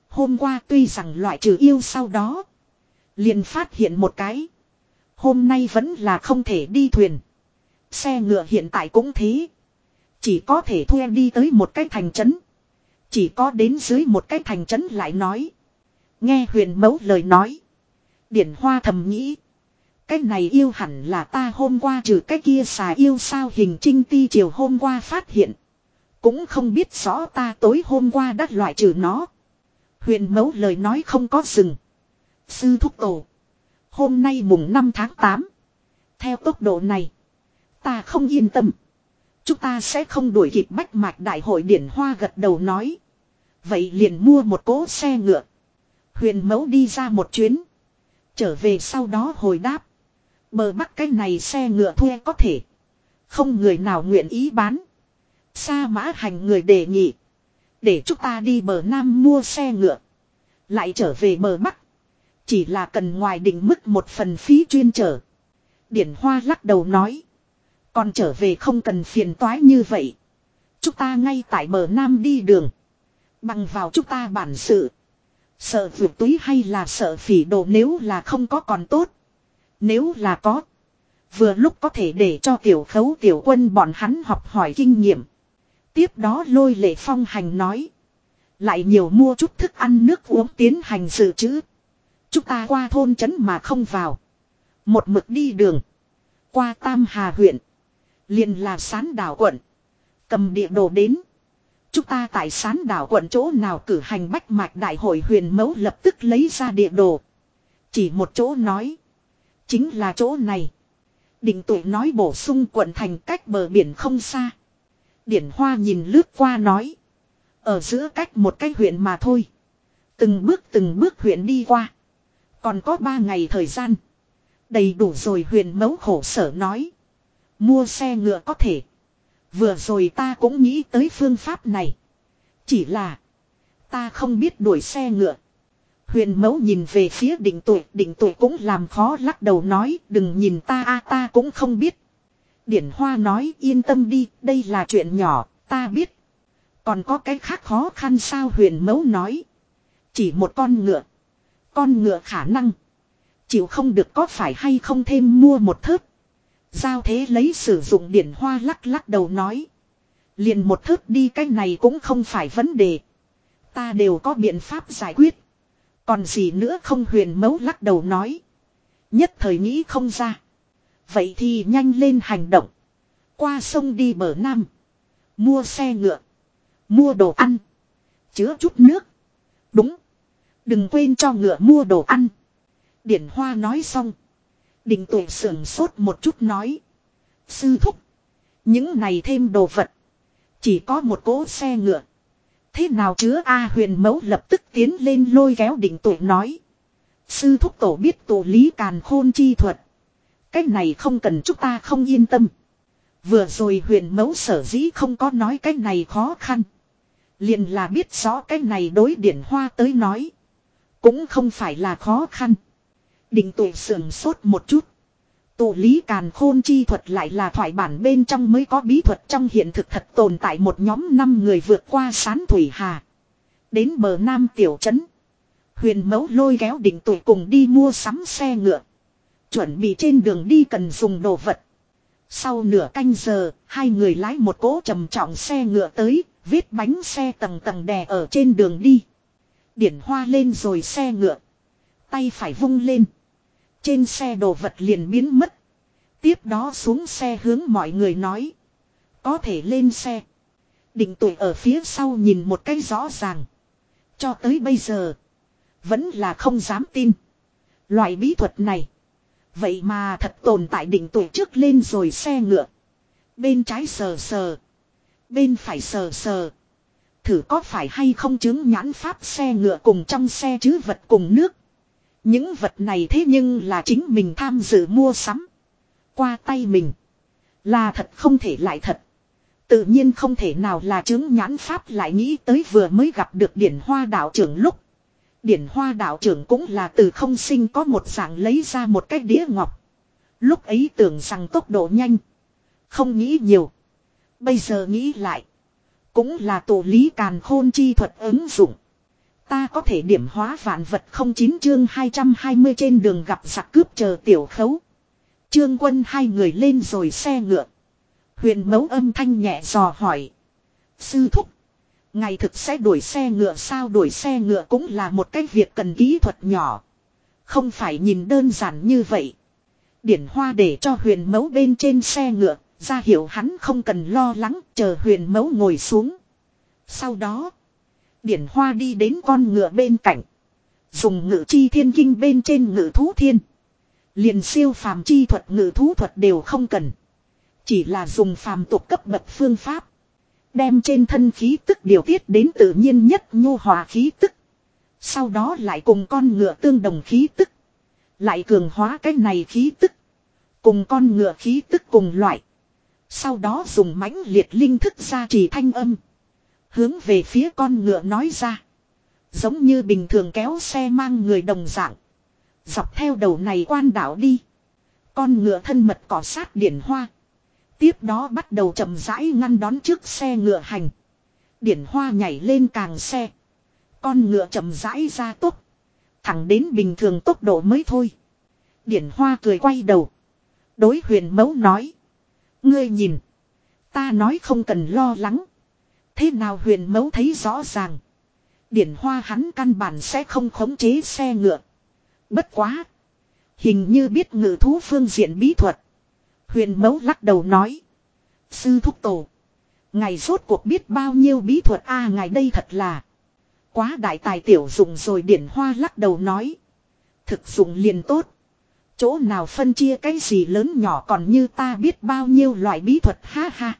Hôm qua tuy rằng loại trừ yêu sau đó. Liền phát hiện một cái. Hôm nay vẫn là không thể đi thuyền. Xe ngựa hiện tại cũng thế. Chỉ có thể thuê đi tới một cái thành trấn. Chỉ có đến dưới một cái thành trấn lại nói. Nghe huyền mẫu lời nói. Điển hoa thầm nghĩ. Cái này yêu hẳn là ta hôm qua trừ cái kia xà yêu sao hình trinh ti chiều hôm qua phát hiện. Cũng không biết rõ ta tối hôm qua đã loại trừ nó. Huyền mẫu lời nói không có dừng. Sư thúc tổ. Hôm nay mùng 5 tháng 8. Theo tốc độ này. Ta không yên tâm. Chúng ta sẽ không đuổi kịp bách mạch đại hội điển hoa gật đầu nói. Vậy liền mua một cỗ xe ngựa. Huyền mẫu đi ra một chuyến. Trở về sau đó hồi đáp. Bờ bắc cái này xe ngựa thuê có thể. Không người nào nguyện ý bán. Sa mã hành người đề nghị. Để chúng ta đi bờ nam mua xe ngựa. Lại trở về bờ bắc. Chỉ là cần ngoài định mức một phần phí chuyên trở. Điển Hoa lắc đầu nói. Còn trở về không cần phiền toái như vậy. Chúng ta ngay tại bờ nam đi đường. Bằng vào chúng ta bản sự. Sợ vượt túi hay là sợ phỉ đồ nếu là không có còn tốt. Nếu là có. Vừa lúc có thể để cho tiểu khấu tiểu quân bọn hắn học hỏi kinh nghiệm. Tiếp đó lôi lệ phong hành nói. Lại nhiều mua chút thức ăn nước uống tiến hành dự trữ. Chúng ta qua thôn trấn mà không vào. Một mực đi đường. Qua Tam Hà huyện liền là sán đảo quận. Cầm địa đồ đến. Chúng ta tại sán đảo quận chỗ nào cử hành bách mạch đại hội huyền mẫu lập tức lấy ra địa đồ. Chỉ một chỗ nói. Chính là chỗ này. Định tuổi nói bổ sung quận thành cách bờ biển không xa. Điển Hoa nhìn lướt qua nói. Ở giữa cách một cái huyện mà thôi. Từng bước từng bước huyện đi qua. Còn có ba ngày thời gian. Đầy đủ rồi huyền mẫu khổ sở nói. Mua xe ngựa có thể. Vừa rồi ta cũng nghĩ tới phương pháp này. Chỉ là. Ta không biết đuổi xe ngựa. Huyền mẫu nhìn về phía định tuổi. Định tuổi cũng làm khó lắc đầu nói. Đừng nhìn ta, a, ta cũng không biết. Điển Hoa nói, yên tâm đi. Đây là chuyện nhỏ. Ta biết. Còn có cái khác khó khăn sao huyền mẫu nói. Chỉ một con ngựa. Con ngựa khả năng. Chịu không được có phải hay không thêm mua một thớt. Giao thế lấy sử dụng điển hoa lắc lắc đầu nói. Liền một thớt đi cái này cũng không phải vấn đề. Ta đều có biện pháp giải quyết. Còn gì nữa không huyền mấu lắc đầu nói. Nhất thời nghĩ không ra. Vậy thì nhanh lên hành động. Qua sông đi bờ nam. Mua xe ngựa. Mua đồ ăn. Chứa chút nước. Đúng. Đừng quên cho ngựa mua đồ ăn. Điển Hoa nói xong. Đình tuệ sưởng sốt một chút nói. Sư thúc. Những này thêm đồ vật. Chỉ có một cỗ xe ngựa. Thế nào chứa A huyền mẫu lập tức tiến lên lôi kéo định tuệ nói. Sư thúc tổ biết tổ lý càn khôn chi thuật. Cái này không cần chúng ta không yên tâm. Vừa rồi huyền mẫu sở dĩ không có nói cái này khó khăn. Liền là biết rõ cái này đối điển hoa tới nói. Cũng không phải là khó khăn. Định tuổi sườn sốt một chút. Tụ lý càn khôn chi thuật lại là thoại bản bên trong mới có bí thuật trong hiện thực thật tồn tại một nhóm năm người vượt qua sán thủy hà. Đến bờ nam tiểu trấn. Huyền mẫu lôi kéo định tuổi cùng đi mua sắm xe ngựa. Chuẩn bị trên đường đi cần dùng đồ vật. Sau nửa canh giờ, hai người lái một cỗ trầm trọng xe ngựa tới, viết bánh xe tầng tầng đè ở trên đường đi. Điển hoa lên rồi xe ngựa. Tay phải vung lên. Trên xe đồ vật liền biến mất. Tiếp đó xuống xe hướng mọi người nói. Có thể lên xe. Định tuổi ở phía sau nhìn một cái rõ ràng. Cho tới bây giờ. Vẫn là không dám tin. Loại bí thuật này. Vậy mà thật tồn tại định tuổi trước lên rồi xe ngựa. Bên trái sờ sờ. Bên phải sờ sờ. Thử có phải hay không chứng nhãn pháp xe ngựa cùng trong xe chứ vật cùng nước. Những vật này thế nhưng là chính mình tham dự mua sắm. Qua tay mình. Là thật không thể lại thật. Tự nhiên không thể nào là chứng nhãn pháp lại nghĩ tới vừa mới gặp được điển hoa đạo trưởng lúc. Điển hoa đạo trưởng cũng là từ không sinh có một dạng lấy ra một cái đĩa ngọc. Lúc ấy tưởng rằng tốc độ nhanh. Không nghĩ nhiều. Bây giờ nghĩ lại. Cũng là tổ lý càn khôn chi thuật ứng dụng. Ta có thể điểm hóa vạn vật không chín chương 220 trên đường gặp giặc cướp chờ tiểu khấu. Trương quân hai người lên rồi xe ngựa. Huyền mấu âm thanh nhẹ dò hỏi. Sư thúc. Ngày thực sẽ đuổi xe ngựa sao đuổi xe ngựa cũng là một cái việc cần kỹ thuật nhỏ. Không phải nhìn đơn giản như vậy. Điển hoa để cho huyền mấu bên trên xe ngựa, ra hiểu hắn không cần lo lắng, chờ huyền mấu ngồi xuống. Sau đó, điển hoa đi đến con ngựa bên cạnh. Dùng ngự chi thiên kinh bên trên ngự thú thiên. Liền siêu phàm chi thuật ngự thú thuật đều không cần. Chỉ là dùng phàm tục cấp bậc phương pháp. Đem trên thân khí tức điều tiết đến tự nhiên nhất nhu hòa khí tức. Sau đó lại cùng con ngựa tương đồng khí tức. Lại cường hóa cái này khí tức. Cùng con ngựa khí tức cùng loại. Sau đó dùng mãnh liệt linh thức ra trì thanh âm. Hướng về phía con ngựa nói ra. Giống như bình thường kéo xe mang người đồng dạng. Dọc theo đầu này quan đảo đi. Con ngựa thân mật cỏ sát điển hoa. Tiếp đó bắt đầu chậm rãi ngăn đón trước xe ngựa hành. Điển hoa nhảy lên càng xe. Con ngựa chậm rãi ra tốc. Thẳng đến bình thường tốc độ mới thôi. Điển hoa cười quay đầu. Đối huyền mẫu nói. Ngươi nhìn. Ta nói không cần lo lắng. Thế nào huyền mẫu thấy rõ ràng. Điển hoa hắn căn bản sẽ không khống chế xe ngựa. Bất quá. Hình như biết ngự thú phương diện bí thuật. Huyền mẫu lắc đầu nói. Sư thúc tổ. Ngày rốt cuộc biết bao nhiêu bí thuật a à, ngày đây thật là. Quá đại tài tiểu dùng rồi điển hoa lắc đầu nói. Thực dụng liền tốt. Chỗ nào phân chia cái gì lớn nhỏ còn như ta biết bao nhiêu loại bí thuật ha ha.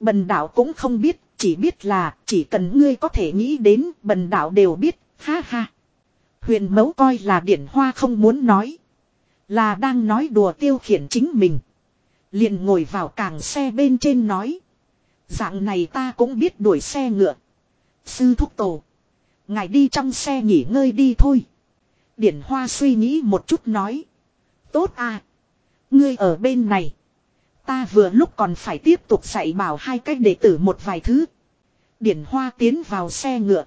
Bần đảo cũng không biết, chỉ biết là chỉ cần ngươi có thể nghĩ đến bần đạo đều biết, ha ha. Huyền mẫu coi là điển hoa không muốn nói. Là đang nói đùa tiêu khiển chính mình. Liền ngồi vào càng xe bên trên nói. Dạng này ta cũng biết đuổi xe ngựa. Sư thúc tổ. Ngài đi trong xe nghỉ ngơi đi thôi. Điển hoa suy nghĩ một chút nói. Tốt à. Ngươi ở bên này. Ta vừa lúc còn phải tiếp tục dạy bảo hai cách đệ tử một vài thứ. Điển hoa tiến vào xe ngựa.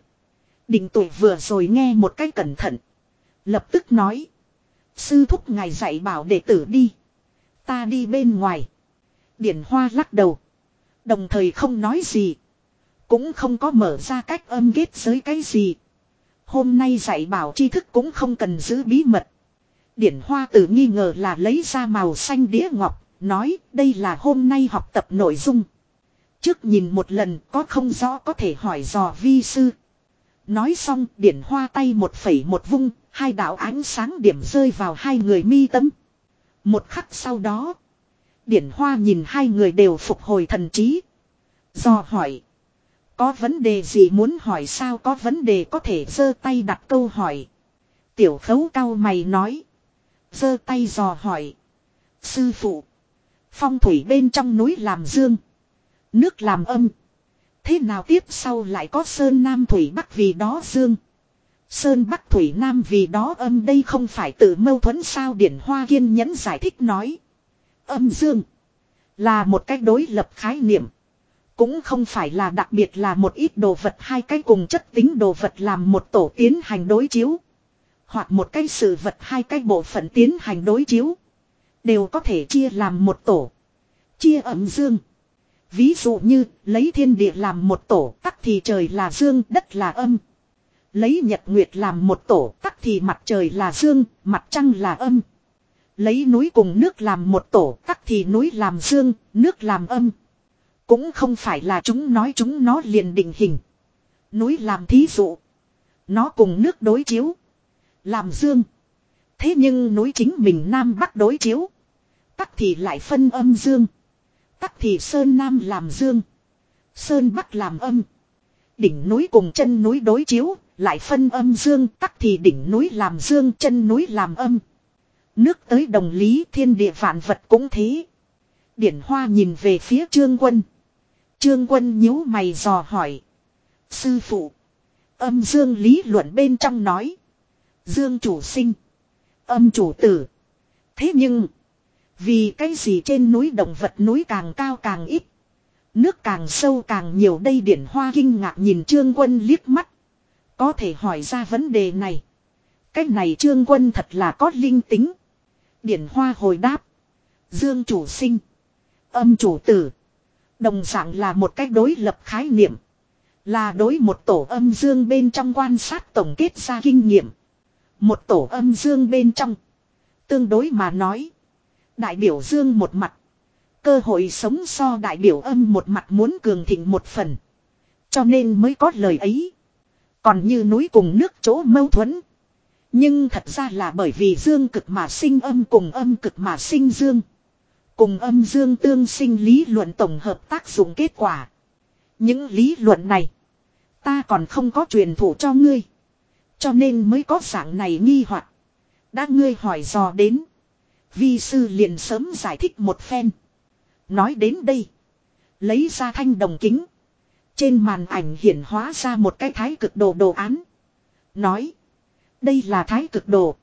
Định tuổi vừa rồi nghe một cách cẩn thận. Lập tức nói. Sư thúc ngài dạy bảo đệ tử đi. Ta đi bên ngoài. Điển hoa lắc đầu. Đồng thời không nói gì. Cũng không có mở ra cách âm ghét giới cái gì. Hôm nay dạy bảo tri thức cũng không cần giữ bí mật. Điển hoa tự nghi ngờ là lấy ra màu xanh đĩa ngọc. Nói, đây là hôm nay học tập nội dung. Trước nhìn một lần, có không rõ có thể hỏi dò vi sư. Nói xong, điển hoa tay một phẩy một vung. Hai đạo ánh sáng điểm rơi vào hai người mi tâm. Một khắc sau đó. Điển hoa nhìn hai người đều phục hồi thần trí. Do hỏi. Có vấn đề gì muốn hỏi sao có vấn đề có thể giơ tay đặt câu hỏi. Tiểu khấu cao mày nói. giơ tay dò hỏi. Sư phụ. Phong thủy bên trong núi làm dương. Nước làm âm. Thế nào tiếp sau lại có sơn nam thủy bắc vì đó dương. Sơn bắc thủy nam vì đó âm đây không phải tự mâu thuẫn sao điển hoa kiên nhẫn giải thích nói. Âm dương. Là một cách đối lập khái niệm. Cũng không phải là đặc biệt là một ít đồ vật hai cái cùng chất tính đồ vật làm một tổ tiến hành đối chiếu. Hoặc một cái sự vật, hai cái bộ phận tiến hành đối chiếu. Đều có thể chia làm một tổ. Chia âm dương. Ví dụ như, lấy thiên địa làm một tổ, tắc thì trời là dương, đất là âm. Lấy nhật nguyệt làm một tổ, tắc thì mặt trời là dương, mặt trăng là âm. Lấy núi cùng nước làm một tổ, tắc thì núi làm dương, nước làm âm. Cũng không phải là chúng nói chúng nó liền định hình. Núi làm thí dụ. Nó cùng nước đối chiếu. Làm dương. Thế nhưng núi chính mình Nam Bắc đối chiếu. Tắc thì lại phân âm dương. Tắc thì Sơn Nam làm dương. Sơn Bắc làm âm. Đỉnh núi cùng chân núi đối chiếu. Lại phân âm dương. Tắc thì đỉnh núi làm dương, chân núi làm âm. Nước tới đồng lý, thiên địa vạn vật cũng thế. Điển Hoa nhìn về phía Trương Quân. Trương Quân nhíu mày dò hỏi. Sư phụ. Âm dương lý luận bên trong nói. Dương chủ sinh. Âm chủ tử. Thế nhưng. Vì cái gì trên núi động vật núi càng cao càng ít. Nước càng sâu càng nhiều đây điển hoa kinh ngạc nhìn trương quân liếc mắt. Có thể hỏi ra vấn đề này. cách này trương quân thật là có linh tính. Điển hoa hồi đáp. Dương chủ sinh. Âm chủ tử. Đồng dạng là một cách đối lập khái niệm. Là đối một tổ âm dương bên trong quan sát tổng kết ra kinh nghiệm. Một tổ âm dương bên trong. Tương đối mà nói. Đại biểu dương một mặt. Cơ hội sống so đại biểu âm một mặt muốn cường thịnh một phần. Cho nên mới có lời ấy. Còn như núi cùng nước chỗ mâu thuẫn. Nhưng thật ra là bởi vì dương cực mà sinh âm cùng âm cực mà sinh dương. Cùng âm dương tương sinh lý luận tổng hợp tác dụng kết quả. Những lý luận này. Ta còn không có truyền thủ cho ngươi. Cho nên mới có dạng này nghi hoặc Đã ngươi hỏi dò đến. Vi sư liền sớm giải thích một phen. Nói đến đây. Lấy ra thanh đồng kính. Trên màn ảnh hiển hóa ra một cái thái cực đồ đồ án. Nói. Đây là thái cực đồ.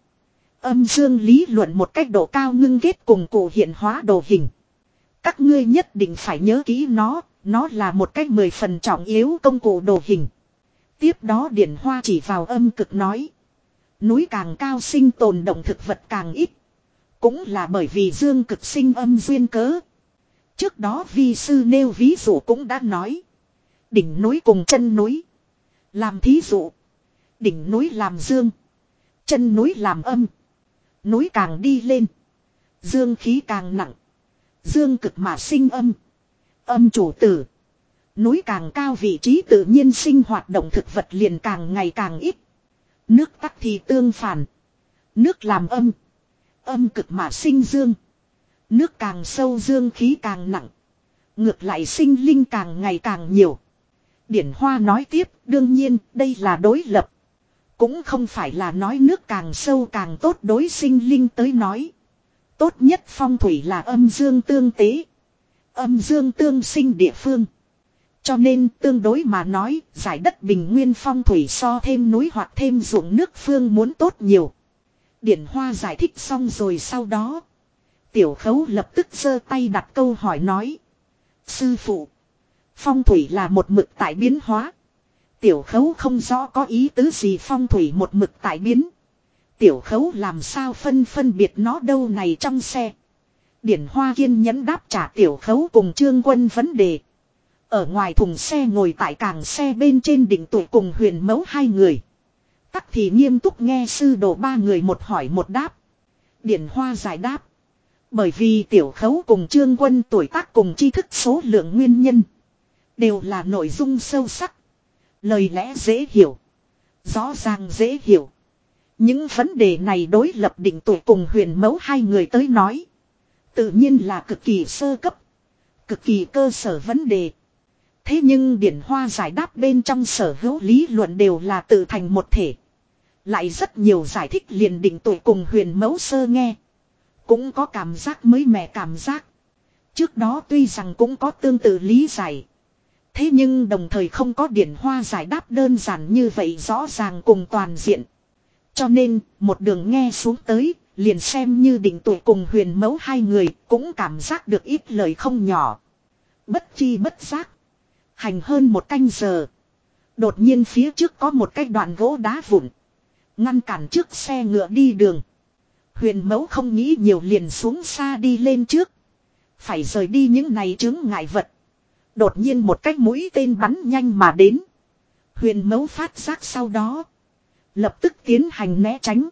Âm dương lý luận một cách độ cao ngưng kết cùng cổ hiện hóa đồ hình. Các ngươi nhất định phải nhớ kỹ nó, nó là một cách mười phần trọng yếu công cụ đồ hình. Tiếp đó điển hoa chỉ vào âm cực nói. Núi càng cao sinh tồn động thực vật càng ít. Cũng là bởi vì dương cực sinh âm duyên cớ. Trước đó vi sư nêu ví dụ cũng đã nói. Đỉnh núi cùng chân núi. Làm thí dụ. Đỉnh núi làm dương. Chân núi làm âm. Núi càng đi lên. Dương khí càng nặng. Dương cực mà sinh âm. Âm chủ tử. Núi càng cao vị trí tự nhiên sinh hoạt động thực vật liền càng ngày càng ít. Nước tắc thì tương phản. Nước làm âm. Âm cực mà sinh dương. Nước càng sâu dương khí càng nặng. Ngược lại sinh linh càng ngày càng nhiều. Điển Hoa nói tiếp, đương nhiên, đây là đối lập. Cũng không phải là nói nước càng sâu càng tốt đối sinh linh tới nói. Tốt nhất phong thủy là âm dương tương tế. Âm dương tương sinh địa phương. Cho nên tương đối mà nói, giải đất bình nguyên phong thủy so thêm núi hoặc thêm ruộng nước phương muốn tốt nhiều. Điển Hoa giải thích xong rồi sau đó. Tiểu khấu lập tức giơ tay đặt câu hỏi nói. Sư phụ. Phong thủy là một mực tại biến hóa. Tiểu khấu không rõ có ý tứ gì phong thủy một mực tại biến. Tiểu khấu làm sao phân phân biệt nó đâu này trong xe. Điển Hoa kiên nhẫn đáp trả tiểu khấu cùng trương quân vấn đề. Ở ngoài thùng xe ngồi tại càng xe bên trên đỉnh tuổi cùng huyền mẫu hai người. Tắc thì nghiêm túc nghe sư đồ ba người một hỏi một đáp. Điển Hoa giải đáp. Bởi vì tiểu khấu cùng trương quân tuổi tác cùng tri thức số lượng nguyên nhân. Đều là nội dung sâu sắc. Lời lẽ dễ hiểu. Rõ ràng dễ hiểu. Những vấn đề này đối lập định tuổi cùng huyền mẫu hai người tới nói. Tự nhiên là cực kỳ sơ cấp. Cực kỳ cơ sở vấn đề. Thế nhưng điển hoa giải đáp bên trong sở hữu lý luận đều là tự thành một thể. Lại rất nhiều giải thích liền định tuổi cùng huyền mẫu sơ nghe. Cũng có cảm giác mới mẻ cảm giác. Trước đó tuy rằng cũng có tương tự lý giải. Thế nhưng đồng thời không có điển hoa giải đáp đơn giản như vậy rõ ràng cùng toàn diện. Cho nên, một đường nghe xuống tới, liền xem như định tuổi cùng huyền mẫu hai người cũng cảm giác được ít lời không nhỏ. Bất chi bất giác. Hành hơn một canh giờ. Đột nhiên phía trước có một cái đoạn gỗ đá vụn. Ngăn cản trước xe ngựa đi đường. Huyền mẫu không nghĩ nhiều liền xuống xa đi lên trước. Phải rời đi những này chứng ngại vật. Đột nhiên một cái mũi tên bắn nhanh mà đến. Huyền mẫu phát giác sau đó. Lập tức tiến hành né tránh.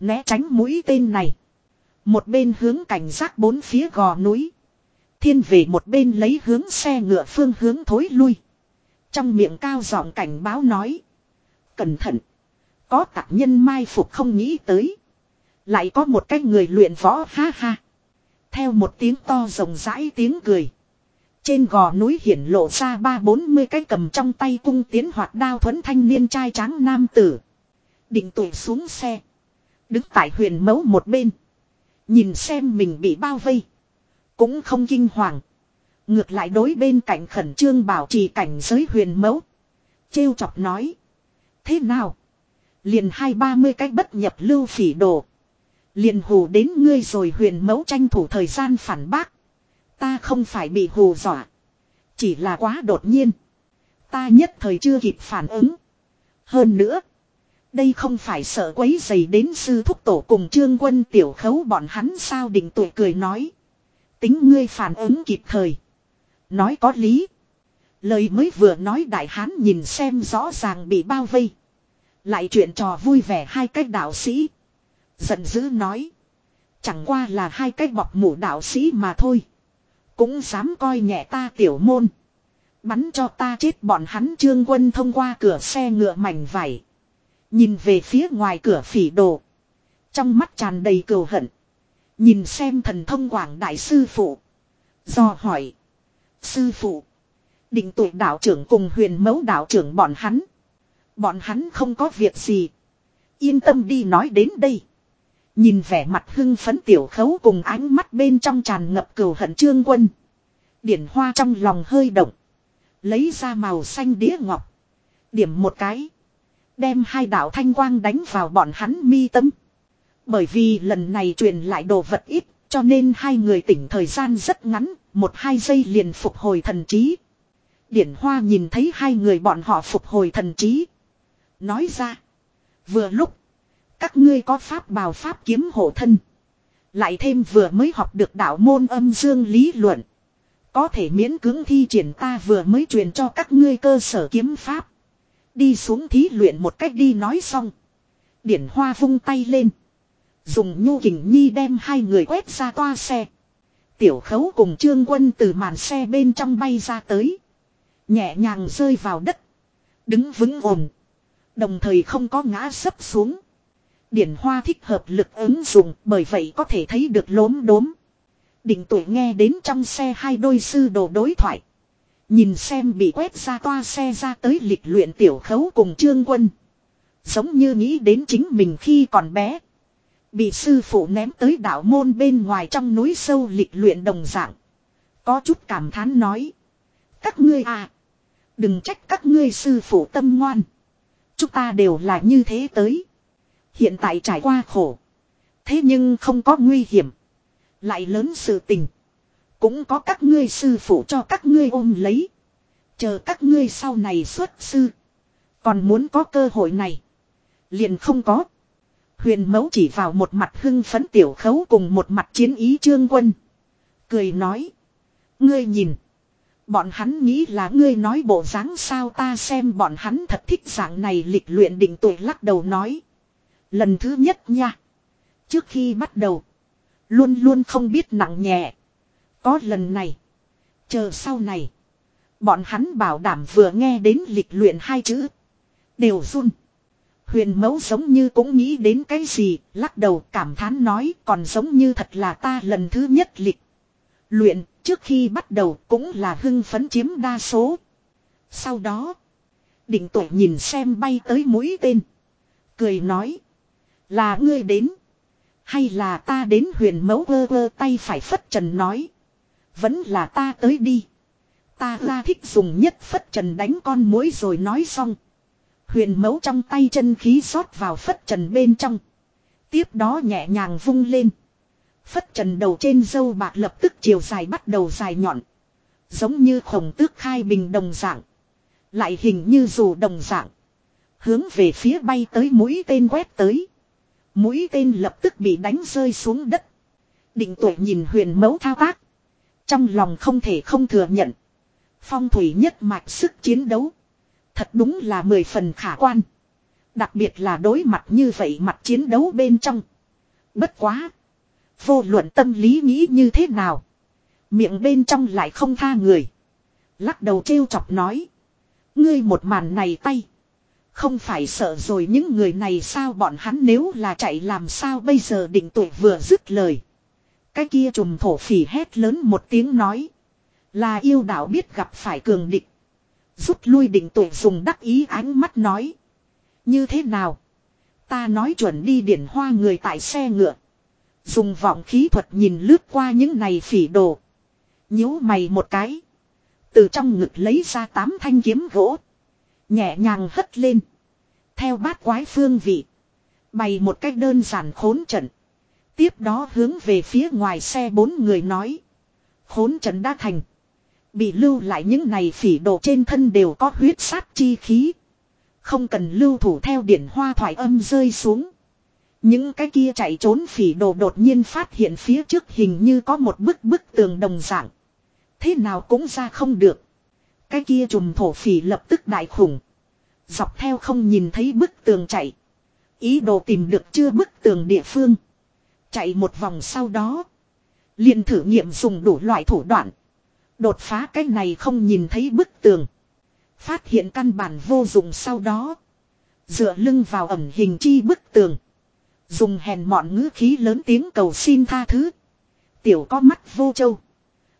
Né tránh mũi tên này. Một bên hướng cảnh giác bốn phía gò núi. Thiên về một bên lấy hướng xe ngựa phương hướng thối lui. Trong miệng cao giọng cảnh báo nói. Cẩn thận. Có tạc nhân mai phục không nghĩ tới. Lại có một cái người luyện võ, ha ha. Theo một tiếng to rồng rãi tiếng cười. Trên gò núi hiển lộ ra ba bốn mươi cái cầm trong tay cung tiến hoạt đao thuấn thanh niên trai tráng nam tử. Định tụi xuống xe. Đứng tại huyền mấu một bên. Nhìn xem mình bị bao vây. Cũng không kinh hoàng. Ngược lại đối bên cạnh khẩn trương bảo trì cảnh giới huyền mẫu Trêu chọc nói. Thế nào? Liền hai ba mươi cái bất nhập lưu phỉ đồ. Liền hù đến ngươi rồi huyền mẫu tranh thủ thời gian phản bác. Ta không phải bị hù dọa. Chỉ là quá đột nhiên. Ta nhất thời chưa kịp phản ứng. Hơn nữa. Đây không phải sợ quấy dày đến sư thúc tổ cùng trương quân tiểu khấu bọn hắn sao định tuổi cười nói. Tính ngươi phản ứng kịp thời. Nói có lý. Lời mới vừa nói đại hán nhìn xem rõ ràng bị bao vây. Lại chuyện trò vui vẻ hai cách đạo sĩ. Giận dữ nói. Chẳng qua là hai cách bọc mũ đạo sĩ mà thôi. Cũng dám coi nhẹ ta tiểu môn. Bắn cho ta chết bọn hắn trương quân thông qua cửa xe ngựa mảnh vải. Nhìn về phía ngoài cửa phỉ đồ. Trong mắt tràn đầy cừu hận. Nhìn xem thần thông quảng đại sư phụ. Do hỏi. Sư phụ. Định tuổi đạo trưởng cùng huyền mẫu đạo trưởng bọn hắn. Bọn hắn không có việc gì. Yên tâm đi nói đến đây. Nhìn vẻ mặt hưng phấn tiểu khấu cùng ánh mắt bên trong tràn ngập cừu hận trương quân. Điển hoa trong lòng hơi động. Lấy ra màu xanh đĩa ngọc. Điểm một cái. Đem hai đạo thanh quang đánh vào bọn hắn mi tâm. Bởi vì lần này truyền lại đồ vật ít, cho nên hai người tỉnh thời gian rất ngắn, một hai giây liền phục hồi thần trí. Điển Hoa nhìn thấy hai người bọn họ phục hồi thần trí. Nói ra. Vừa lúc. Các ngươi có pháp bào pháp kiếm hộ thân. Lại thêm vừa mới học được đạo môn âm dương lý luận. Có thể miễn cưỡng thi triển ta vừa mới truyền cho các ngươi cơ sở kiếm pháp. Đi xuống thí luyện một cách đi nói xong. Điển hoa vung tay lên. Dùng nhu kình nhi đem hai người quét ra toa xe. Tiểu khấu cùng trương quân từ màn xe bên trong bay ra tới. Nhẹ nhàng rơi vào đất. Đứng vững ổn. Đồng thời không có ngã sấp xuống. Điển hoa thích hợp lực ứng dụng, bởi vậy có thể thấy được lốm đốm. Định tuổi nghe đến trong xe hai đôi sư đồ đối thoại. Nhìn xem bị quét ra toa xe ra tới lịch luyện tiểu khấu cùng trương quân. Giống như nghĩ đến chính mình khi còn bé. Bị sư phụ ném tới đảo môn bên ngoài trong núi sâu lịch luyện đồng dạng. Có chút cảm thán nói. Các ngươi à. Đừng trách các ngươi sư phụ tâm ngoan. Chúng ta đều là như thế tới. Hiện tại trải qua khổ. Thế nhưng không có nguy hiểm. Lại lớn sự tình. Cũng có các ngươi sư phụ cho các ngươi ôm lấy. Chờ các ngươi sau này xuất sư. Còn muốn có cơ hội này. Liền không có. Huyền Mẫu chỉ vào một mặt hưng phấn tiểu khấu cùng một mặt chiến ý trương quân. Cười nói. Ngươi nhìn. Bọn hắn nghĩ là ngươi nói bộ dáng sao ta xem bọn hắn thật thích dạng này lịch luyện định tuổi lắc đầu nói. Lần thứ nhất nha. Trước khi bắt đầu. Luôn luôn không biết nặng nhẹ. Có lần này. Chờ sau này. Bọn hắn bảo đảm vừa nghe đến lịch luyện hai chữ. Đều run. Huyền mẫu giống như cũng nghĩ đến cái gì, lắc đầu cảm thán nói còn giống như thật là ta lần thứ nhất lịch. Luyện, trước khi bắt đầu cũng là hưng phấn chiếm đa số. Sau đó, định tội nhìn xem bay tới mũi tên. Cười nói. Là ngươi đến. Hay là ta đến huyền mẫu vơ vơ tay phải phất trần nói. Vẫn là ta tới đi. Ta ra thích dùng nhất phất trần đánh con mũi rồi nói xong. Huyền mẫu trong tay chân khí rót vào phất trần bên trong. Tiếp đó nhẹ nhàng vung lên. Phất trần đầu trên dâu bạc lập tức chiều dài bắt đầu dài nhọn. Giống như khổng tước khai bình đồng dạng. Lại hình như dù đồng dạng. Hướng về phía bay tới mũi tên quét tới. Mũi tên lập tức bị đánh rơi xuống đất. Định tuệ nhìn huyền mẫu thao tác. Trong lòng không thể không thừa nhận. Phong thủy nhất mạch sức chiến đấu. Thật đúng là mười phần khả quan. Đặc biệt là đối mặt như vậy mặt chiến đấu bên trong. Bất quá. Vô luận tâm lý nghĩ như thế nào. Miệng bên trong lại không tha người. Lắc đầu trêu chọc nói. Ngươi một màn này tay. Không phải sợ rồi những người này sao bọn hắn nếu là chạy làm sao bây giờ định tuổi vừa dứt lời. Cái kia trùm thổ phỉ hét lớn một tiếng nói. Là yêu đạo biết gặp phải cường địch. Rút lui định tuổi dùng đắc ý ánh mắt nói. Như thế nào? Ta nói chuẩn đi điển hoa người tại xe ngựa. Dùng vọng khí thuật nhìn lướt qua những này phỉ đồ. nhíu mày một cái. Từ trong ngực lấy ra tám thanh kiếm gỗ. Nhẹ nhàng hất lên. Theo bát quái phương vị. Bày một cách đơn giản khốn trận. Tiếp đó hướng về phía ngoài xe bốn người nói. Khốn trận đã thành. Bị lưu lại những này phỉ đồ trên thân đều có huyết sát chi khí. Không cần lưu thủ theo điển hoa thoại âm rơi xuống. Những cái kia chạy trốn phỉ đồ đột nhiên phát hiện phía trước hình như có một bức bức tường đồng dạng. Thế nào cũng ra không được. Cái kia trùm thổ phỉ lập tức đại khủng. Dọc theo không nhìn thấy bức tường chạy. Ý đồ tìm được chưa bức tường địa phương. Chạy một vòng sau đó. liền thử nghiệm dùng đủ loại thủ đoạn. Đột phá cái này không nhìn thấy bức tường. Phát hiện căn bản vô dụng sau đó. Dựa lưng vào ẩm hình chi bức tường. Dùng hèn mọn ngữ khí lớn tiếng cầu xin tha thứ. Tiểu có mắt vô châu.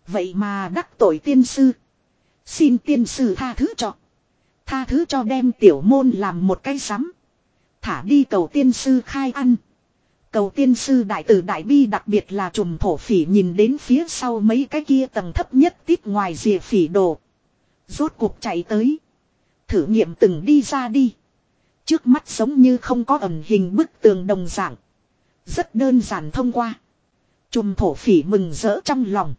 Vậy mà đắc tội tiên sư. Xin tiên sư tha thứ cho. Tha thứ cho đem tiểu môn làm một cái sắm. Thả đi cầu tiên sư khai ăn. Cầu tiên sư đại tử đại bi đặc biệt là trùm thổ phỉ nhìn đến phía sau mấy cái kia tầng thấp nhất tít ngoài rìa phỉ đồ. Rốt cuộc chạy tới. Thử nghiệm từng đi ra đi. Trước mắt giống như không có ẩn hình bức tường đồng dạng. Rất đơn giản thông qua. Trùm thổ phỉ mừng rỡ trong lòng.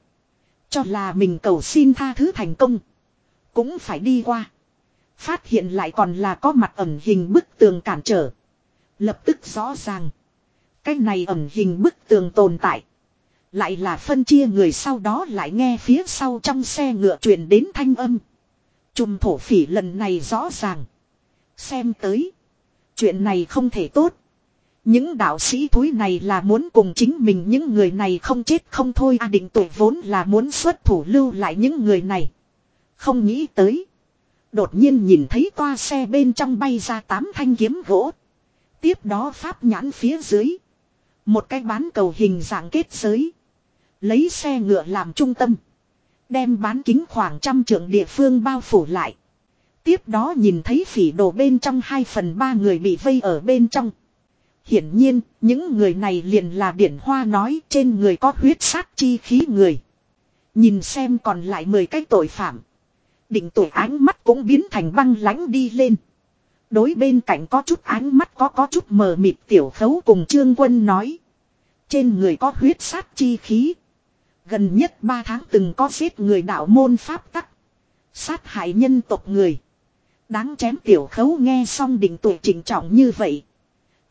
Cho là mình cầu xin tha thứ thành công. Cũng phải đi qua. Phát hiện lại còn là có mặt ẩn hình bức tường cản trở. Lập tức rõ ràng. Cái này ẩn hình bức tường tồn tại. Lại là phân chia người sau đó lại nghe phía sau trong xe ngựa truyền đến thanh âm. Trùm thổ phỉ lần này rõ ràng. Xem tới. Chuyện này không thể tốt. Những đạo sĩ thúi này là muốn cùng chính mình những người này không chết không thôi a định tuổi vốn là muốn xuất thủ lưu lại những người này. Không nghĩ tới. Đột nhiên nhìn thấy toa xe bên trong bay ra tám thanh kiếm gỗ. Tiếp đó pháp nhãn phía dưới. Một cái bán cầu hình dạng kết giới. Lấy xe ngựa làm trung tâm. Đem bán kính khoảng trăm trượng địa phương bao phủ lại. Tiếp đó nhìn thấy phỉ đồ bên trong hai phần ba người bị vây ở bên trong. Hiển nhiên, những người này liền là điển hoa nói trên người có huyết sát chi khí người. Nhìn xem còn lại 10 cái tội phạm. Định tội ánh mắt cũng biến thành băng lánh đi lên. Đối bên cạnh có chút ánh mắt có có chút mờ mịt tiểu khấu cùng trương quân nói. Trên người có huyết sát chi khí. Gần nhất 3 tháng từng có giết người đạo môn pháp tắc. Sát hại nhân tộc người. Đáng chém tiểu khấu nghe xong định tuổi chỉnh trọng như vậy.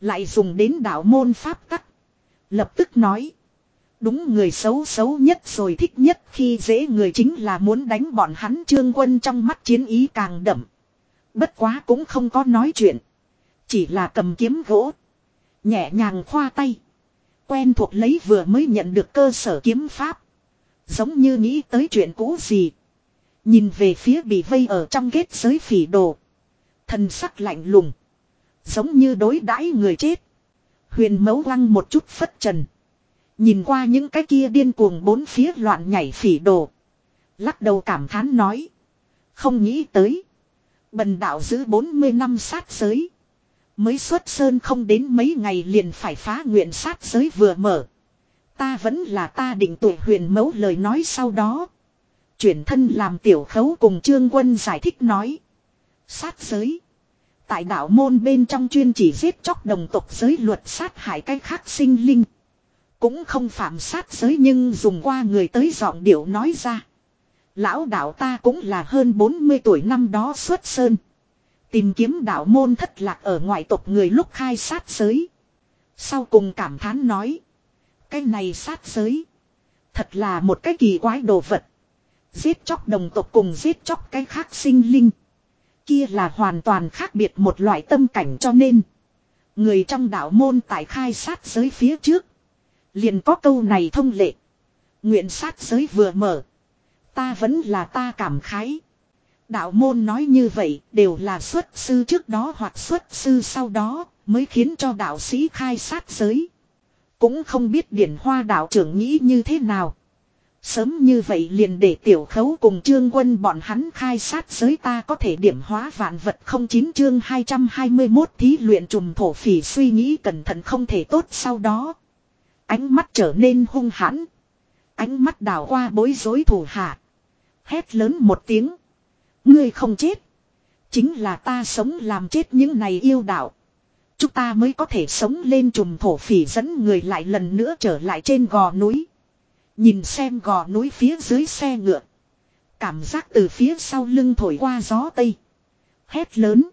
Lại dùng đến đạo môn pháp tắc. Lập tức nói. Đúng người xấu xấu nhất rồi thích nhất khi dễ người chính là muốn đánh bọn hắn trương quân trong mắt chiến ý càng đậm. Bất quá cũng không có nói chuyện. Chỉ là cầm kiếm gỗ. Nhẹ nhàng khoa tay. Quen thuộc lấy vừa mới nhận được cơ sở kiếm pháp. Giống như nghĩ tới chuyện cũ gì. Nhìn về phía bị vây ở trong kết giới phỉ đồ. Thần sắc lạnh lùng. Giống như đối đãi người chết. Huyền mấu lăng một chút phất trần. Nhìn qua những cái kia điên cuồng bốn phía loạn nhảy phỉ đồ. Lắc đầu cảm thán nói. Không nghĩ tới. Bần đạo giữ 40 năm sát giới. Mới xuất sơn không đến mấy ngày liền phải phá nguyện sát giới vừa mở. Ta vẫn là ta định tuổi huyền mẫu lời nói sau đó. Chuyển thân làm tiểu khấu cùng trương quân giải thích nói. Sát giới. Tại đạo môn bên trong chuyên chỉ giết chóc đồng tộc giới luật sát hại cái khác sinh linh. Cũng không phạm sát giới nhưng dùng qua người tới giọng điệu nói ra. Lão đạo ta cũng là hơn 40 tuổi năm đó xuất sơn. Tìm kiếm đạo môn thất lạc ở ngoại tộc người lúc khai sát giới. Sau cùng cảm thán nói. Cái này sát giới. Thật là một cái kỳ quái đồ vật. Giết chóc đồng tộc cùng giết chóc cái khác sinh linh. Kia là hoàn toàn khác biệt một loại tâm cảnh cho nên. Người trong đạo môn tại khai sát giới phía trước. Liền có câu này thông lệ. Nguyện sát giới vừa mở. Ta vẫn là ta cảm khái. Đạo môn nói như vậy, đều là xuất sư trước đó hoặc xuất sư sau đó, mới khiến cho đạo sĩ khai sát giới. Cũng không biết điển hoa đạo trưởng nghĩ như thế nào. Sớm như vậy liền để tiểu khấu cùng trương quân bọn hắn khai sát giới ta có thể điểm hóa vạn vật không chín chương 221 thí luyện trùm thổ phỉ suy nghĩ cẩn thận không thể tốt sau đó. Ánh mắt trở nên hung hãn. Ánh mắt đảo qua bối rối thủ hạ. Hét lớn một tiếng. Ngươi không chết. Chính là ta sống làm chết những này yêu đạo. Chúng ta mới có thể sống lên trùm thổ phỉ dẫn người lại lần nữa trở lại trên gò núi. Nhìn xem gò núi phía dưới xe ngựa. Cảm giác từ phía sau lưng thổi qua gió tây. Hét lớn.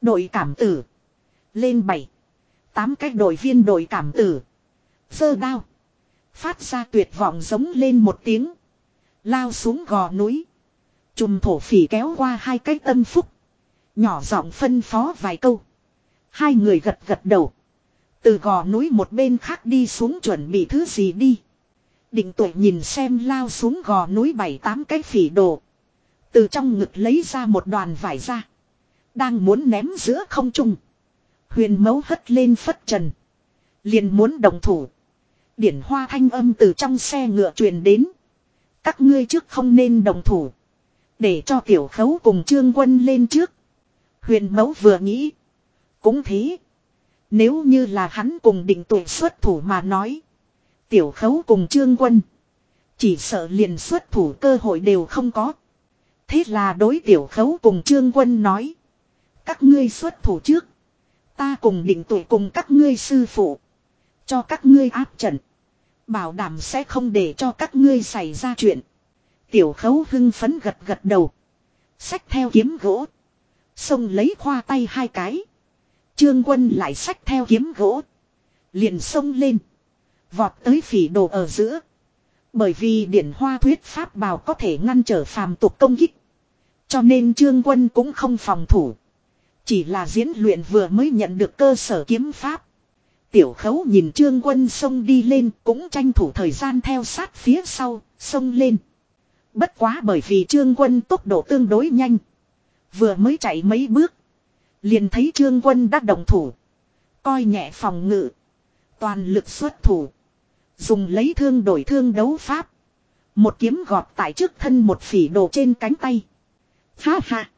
Đội cảm tử. Lên bảy. Tám cách đội viên đội cảm tử. Sơ đao. Phát ra tuyệt vọng giống lên một tiếng. Lao xuống gò núi. Chùm thổ phỉ kéo qua hai cái tâm phúc. Nhỏ giọng phân phó vài câu. Hai người gật gật đầu. Từ gò núi một bên khác đi xuống chuẩn bị thứ gì đi. Định tuệ nhìn xem lao xuống gò núi bảy tám cái phỉ đồ. Từ trong ngực lấy ra một đoàn vải ra. Đang muốn ném giữa không trung. Huyền mấu hất lên phất trần. Liền muốn đồng thủ. Điển hoa thanh âm từ trong xe ngựa truyền đến. Các ngươi trước không nên đồng thủ. Để cho tiểu khấu cùng trương quân lên trước. Huyền mẫu vừa nghĩ. Cũng thế. Nếu như là hắn cùng định tuổi xuất thủ mà nói. Tiểu khấu cùng trương quân. Chỉ sợ liền xuất thủ cơ hội đều không có. Thế là đối tiểu khấu cùng trương quân nói. Các ngươi xuất thủ trước. Ta cùng định tuổi cùng các ngươi sư phụ. Cho các ngươi áp trận. Bảo đảm sẽ không để cho các ngươi xảy ra chuyện. Tiểu khấu hưng phấn gật gật đầu. Xách theo kiếm gỗ. Xông lấy khoa tay hai cái. Trương quân lại xách theo kiếm gỗ. Liền xông lên. Vọt tới phỉ đồ ở giữa. Bởi vì điển hoa thuyết pháp bào có thể ngăn trở phàm tục công kích. Cho nên trương quân cũng không phòng thủ. Chỉ là diễn luyện vừa mới nhận được cơ sở kiếm pháp. Tiểu khấu nhìn trương quân xông đi lên cũng tranh thủ thời gian theo sát phía sau, xông lên. Bất quá bởi vì trương quân tốc độ tương đối nhanh. Vừa mới chạy mấy bước. Liền thấy trương quân đã đồng thủ. Coi nhẹ phòng ngự. Toàn lực xuất thủ. Dùng lấy thương đổi thương đấu pháp. Một kiếm gọt tại trước thân một phỉ đồ trên cánh tay. Ha ha.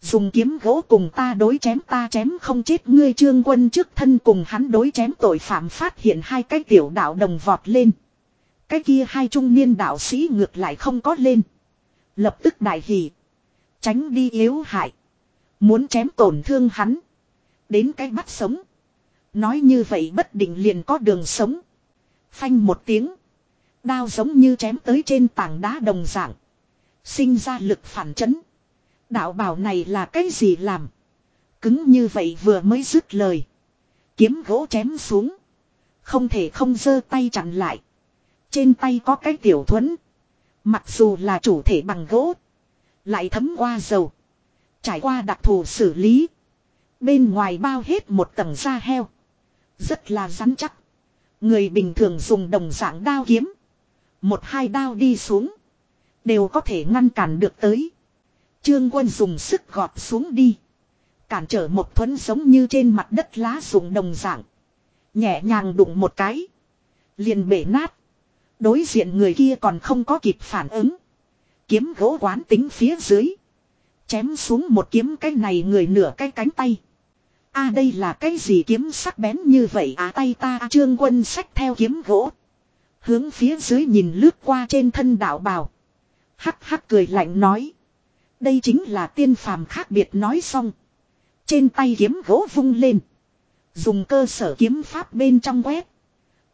Dùng kiếm gỗ cùng ta đối chém, ta chém không chết ngươi trương quân trước thân cùng hắn đối chém tội phạm phát hiện hai cái tiểu đạo đồng vọt lên. Cái kia hai trung niên đạo sĩ ngược lại không có lên. Lập tức đại hỉ. Tránh đi yếu hại. Muốn chém tổn thương hắn. Đến cái bắt sống. Nói như vậy bất định liền có đường sống. Phanh một tiếng. Đao giống như chém tới trên tảng đá đồng dạng. Sinh ra lực phản chấn. Đạo bảo này là cái gì làm? Cứng như vậy vừa mới dứt lời. Kiếm gỗ chém xuống. Không thể không giơ tay chặn lại. Trên tay có cái tiểu thuẫn. Mặc dù là chủ thể bằng gỗ. Lại thấm qua dầu. Trải qua đặc thù xử lý. Bên ngoài bao hết một tầng da heo. Rất là rắn chắc. Người bình thường dùng đồng dạng đao kiếm. Một hai đao đi xuống. Đều có thể ngăn cản được tới. Trương quân dùng sức gọt xuống đi. Cản trở một thuẫn giống như trên mặt đất lá dùng đồng dạng. Nhẹ nhàng đụng một cái. Liền bể nát. Đối diện người kia còn không có kịp phản ứng. Kiếm gỗ quán tính phía dưới. Chém xuống một kiếm cái này người nửa cái cánh tay. a đây là cái gì kiếm sắc bén như vậy à tay ta, trương quân sách theo kiếm gỗ. Hướng phía dưới nhìn lướt qua trên thân đạo bào. Hắc hắc cười lạnh nói. Đây chính là tiên phàm khác biệt nói xong. Trên tay kiếm gỗ vung lên. Dùng cơ sở kiếm pháp bên trong quét.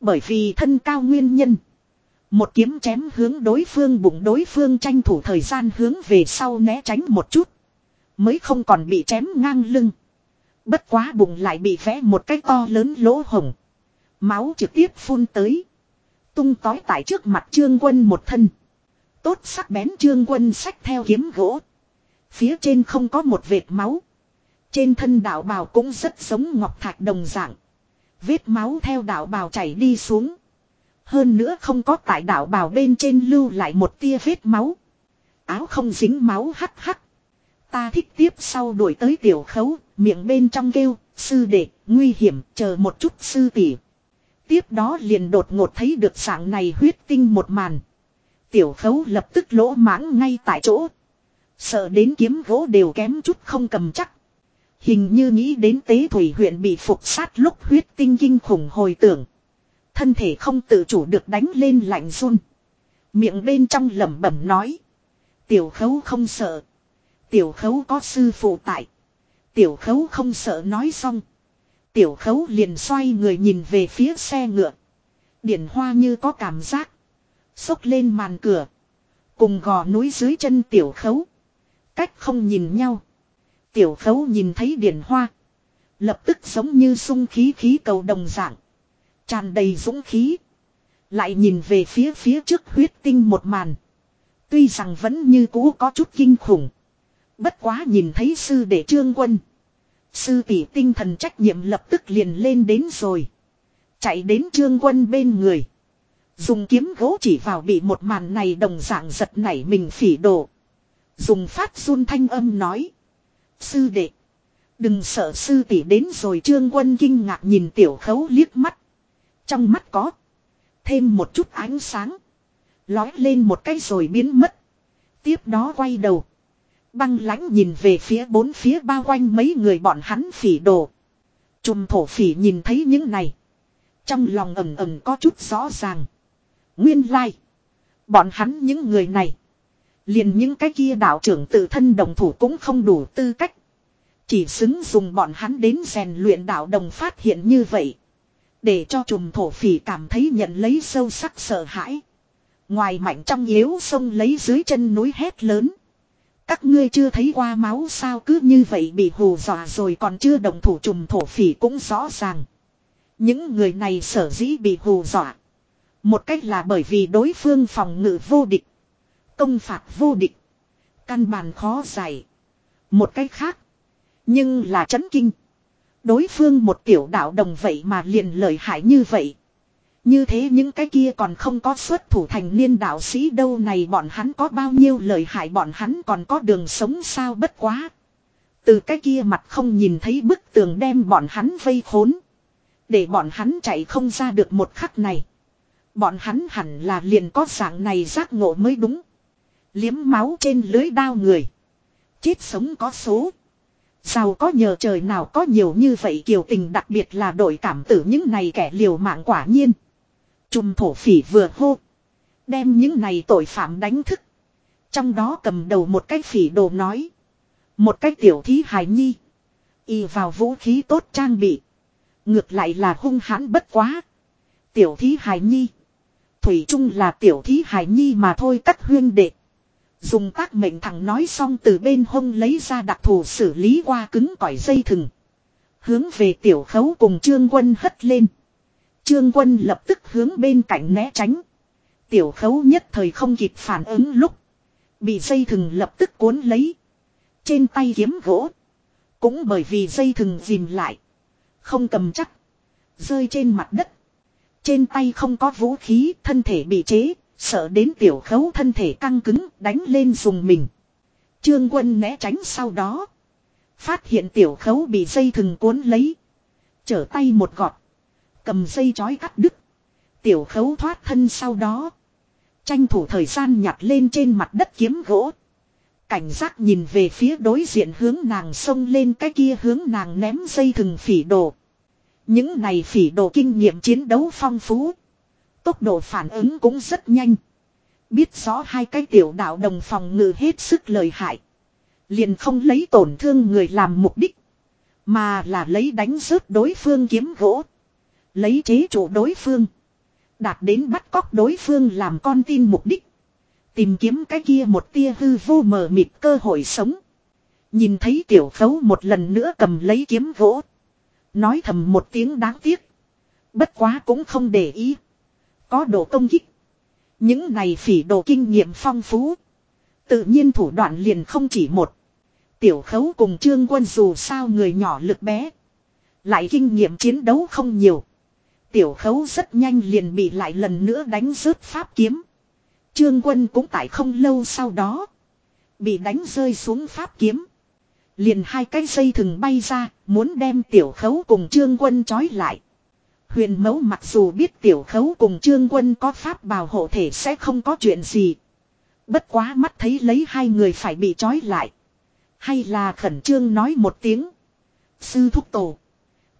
Bởi vì thân cao nguyên nhân. Một kiếm chém hướng đối phương bụng đối phương tranh thủ thời gian hướng về sau né tránh một chút. Mới không còn bị chém ngang lưng. Bất quá bụng lại bị vẽ một cái to lớn lỗ hồng. Máu trực tiếp phun tới. Tung tói tại trước mặt trương quân một thân. Tốt sắc bén trương quân sách theo kiếm gỗ. Phía trên không có một vệt máu. Trên thân đạo bào cũng rất giống ngọc thạch đồng dạng. Vết máu theo đạo bào chảy đi xuống. Hơn nữa không có tại đạo bào bên trên lưu lại một tia vết máu. Áo không dính máu hắc hắc. Ta thích tiếp sau đuổi tới tiểu khấu, miệng bên trong kêu, sư đệ, nguy hiểm, chờ một chút sư tỷ. Tiếp đó liền đột ngột thấy được dạng này huyết tinh một màn. Tiểu khấu lập tức lỗ mãng ngay tại chỗ. Sợ đến kiếm gỗ đều kém chút không cầm chắc. Hình như nghĩ đến tế thủy huyện bị phục sát lúc huyết tinh kinh khủng hồi tưởng. Thân thể không tự chủ được đánh lên lạnh run. Miệng bên trong lẩm bẩm nói. Tiểu khấu không sợ. Tiểu khấu có sư phụ tại. Tiểu khấu không sợ nói xong. Tiểu khấu liền xoay người nhìn về phía xe ngựa. Điển hoa như có cảm giác. Xốc lên màn cửa. Cùng gò núi dưới chân tiểu khấu. Cách không nhìn nhau. Tiểu khấu nhìn thấy điển hoa. Lập tức giống như sung khí khí cầu đồng dạng. Tràn đầy dũng khí. Lại nhìn về phía phía trước huyết tinh một màn. Tuy rằng vẫn như cũ có chút kinh khủng. Bất quá nhìn thấy sư đệ trương quân. Sư tỷ tinh thần trách nhiệm lập tức liền lên đến rồi. Chạy đến trương quân bên người. Dùng kiếm gỗ chỉ vào bị một màn này đồng dạng giật nảy mình phỉ đổ. Dùng phát run thanh âm nói. Sư đệ. Đừng sợ sư tỷ đến rồi trương quân kinh ngạc nhìn tiểu khấu liếc mắt. Trong mắt có. Thêm một chút ánh sáng. Lói lên một cái rồi biến mất. Tiếp đó quay đầu. Băng lãnh nhìn về phía bốn phía bao quanh mấy người bọn hắn phỉ đồ. Trùm thổ phỉ nhìn thấy những này. Trong lòng ẩm ẩm có chút rõ ràng. Nguyên lai. Like. Bọn hắn những người này. Liền những cái kia đạo trưởng tự thân đồng thủ cũng không đủ tư cách. Chỉ xứng dùng bọn hắn đến rèn luyện đạo đồng phát hiện như vậy. Để cho trùm thổ phỉ cảm thấy nhận lấy sâu sắc sợ hãi. Ngoài mạnh trong yếu sông lấy dưới chân núi hét lớn. Các ngươi chưa thấy qua máu sao cứ như vậy bị hù dọa rồi còn chưa đồng thủ trùm thổ phỉ cũng rõ ràng. Những người này sở dĩ bị hù dọa. Một cách là bởi vì đối phương phòng ngự vô địch. Công phạt vô địch. Căn bản khó giải. Một cách khác. Nhưng là chấn kinh. Đối phương một tiểu đạo đồng vậy mà liền lợi hại như vậy. Như thế những cái kia còn không có xuất thủ thành niên đạo sĩ đâu này bọn hắn có bao nhiêu lợi hại bọn hắn còn có đường sống sao bất quá. Từ cái kia mặt không nhìn thấy bức tường đem bọn hắn vây khốn. Để bọn hắn chạy không ra được một khắc này. Bọn hắn hẳn là liền có dạng này giác ngộ mới đúng. Liếm máu trên lưới đao người. Chết sống có số. Giàu có nhờ trời nào có nhiều như vậy kiều tình đặc biệt là đội cảm tử những này kẻ liều mạng quả nhiên. Trùm thổ phỉ vừa hô. Đem những này tội phạm đánh thức. Trong đó cầm đầu một cái phỉ đồ nói. Một cái tiểu thí hài nhi. Y vào vũ khí tốt trang bị. Ngược lại là hung hãn bất quá. Tiểu thí hài nhi. Thủy chung là tiểu thí hài nhi mà thôi cắt huyên đệ. Dùng tác mệnh thằng nói xong từ bên hông lấy ra đặc thù xử lý qua cứng cỏi dây thừng. Hướng về tiểu khấu cùng trương quân hất lên. Trương quân lập tức hướng bên cạnh né tránh. Tiểu khấu nhất thời không kịp phản ứng lúc. Bị dây thừng lập tức cuốn lấy. Trên tay kiếm gỗ. Cũng bởi vì dây thừng dìm lại. Không cầm chắc. Rơi trên mặt đất. Trên tay không có vũ khí, thân thể bị chế, sợ đến tiểu khấu thân thể căng cứng, đánh lên dùng mình. Trương quân né tránh sau đó. Phát hiện tiểu khấu bị dây thừng cuốn lấy. Trở tay một gọt. Cầm dây chói cắt đứt. Tiểu khấu thoát thân sau đó. Tranh thủ thời gian nhặt lên trên mặt đất kiếm gỗ. Cảnh giác nhìn về phía đối diện hướng nàng xông lên cái kia hướng nàng ném dây thừng phỉ đồ. Những này phỉ đồ kinh nghiệm chiến đấu phong phú. Tốc độ phản ứng cũng rất nhanh. Biết rõ hai cái tiểu đạo đồng phòng ngự hết sức lợi hại. Liền không lấy tổn thương người làm mục đích. Mà là lấy đánh rớt đối phương kiếm gỗ. Lấy chế chủ đối phương. Đạt đến bắt cóc đối phương làm con tin mục đích. Tìm kiếm cái kia một tia hư vô mờ mịt cơ hội sống. Nhìn thấy tiểu khấu một lần nữa cầm lấy kiếm gỗ. Nói thầm một tiếng đáng tiếc. Bất quá cũng không để ý. Có độ công kích. Những này phỉ đồ kinh nghiệm phong phú. Tự nhiên thủ đoạn liền không chỉ một. Tiểu khấu cùng trương quân dù sao người nhỏ lực bé. Lại kinh nghiệm chiến đấu không nhiều. Tiểu khấu rất nhanh liền bị lại lần nữa đánh rớt pháp kiếm. Trương quân cũng tại không lâu sau đó. Bị đánh rơi xuống pháp kiếm. Liền hai cái dây thừng bay ra, muốn đem tiểu khấu cùng trương quân trói lại. Huyền mẫu mặc dù biết tiểu khấu cùng trương quân có pháp bảo hộ thể sẽ không có chuyện gì. Bất quá mắt thấy lấy hai người phải bị trói lại. Hay là khẩn trương nói một tiếng. Sư thúc tổ.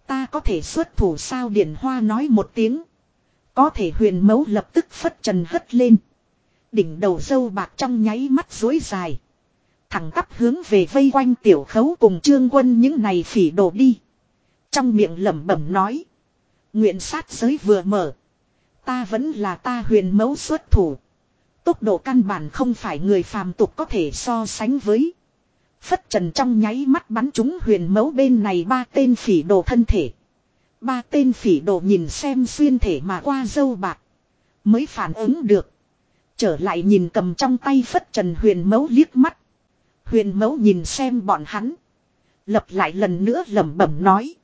Ta có thể xuất thủ sao điển hoa nói một tiếng. Có thể huyền mẫu lập tức phất trần hất lên. Đỉnh đầu dâu bạc trong nháy mắt dối dài. Thẳng tắp hướng về vây quanh tiểu khấu cùng trương quân những này phỉ đổ đi. Trong miệng lẩm bẩm nói. Nguyện sát giới vừa mở. Ta vẫn là ta huyền mẫu xuất thủ. Tốc độ căn bản không phải người phàm tục có thể so sánh với. Phất trần trong nháy mắt bắn trúng huyền mẫu bên này ba tên phỉ đồ thân thể. Ba tên phỉ đồ nhìn xem xuyên thể mà qua dâu bạc. Mới phản ứng được. Trở lại nhìn cầm trong tay phất trần huyền mẫu liếc mắt. Huyền mẫu nhìn xem bọn hắn. Lập lại lần nữa lẩm bẩm nói.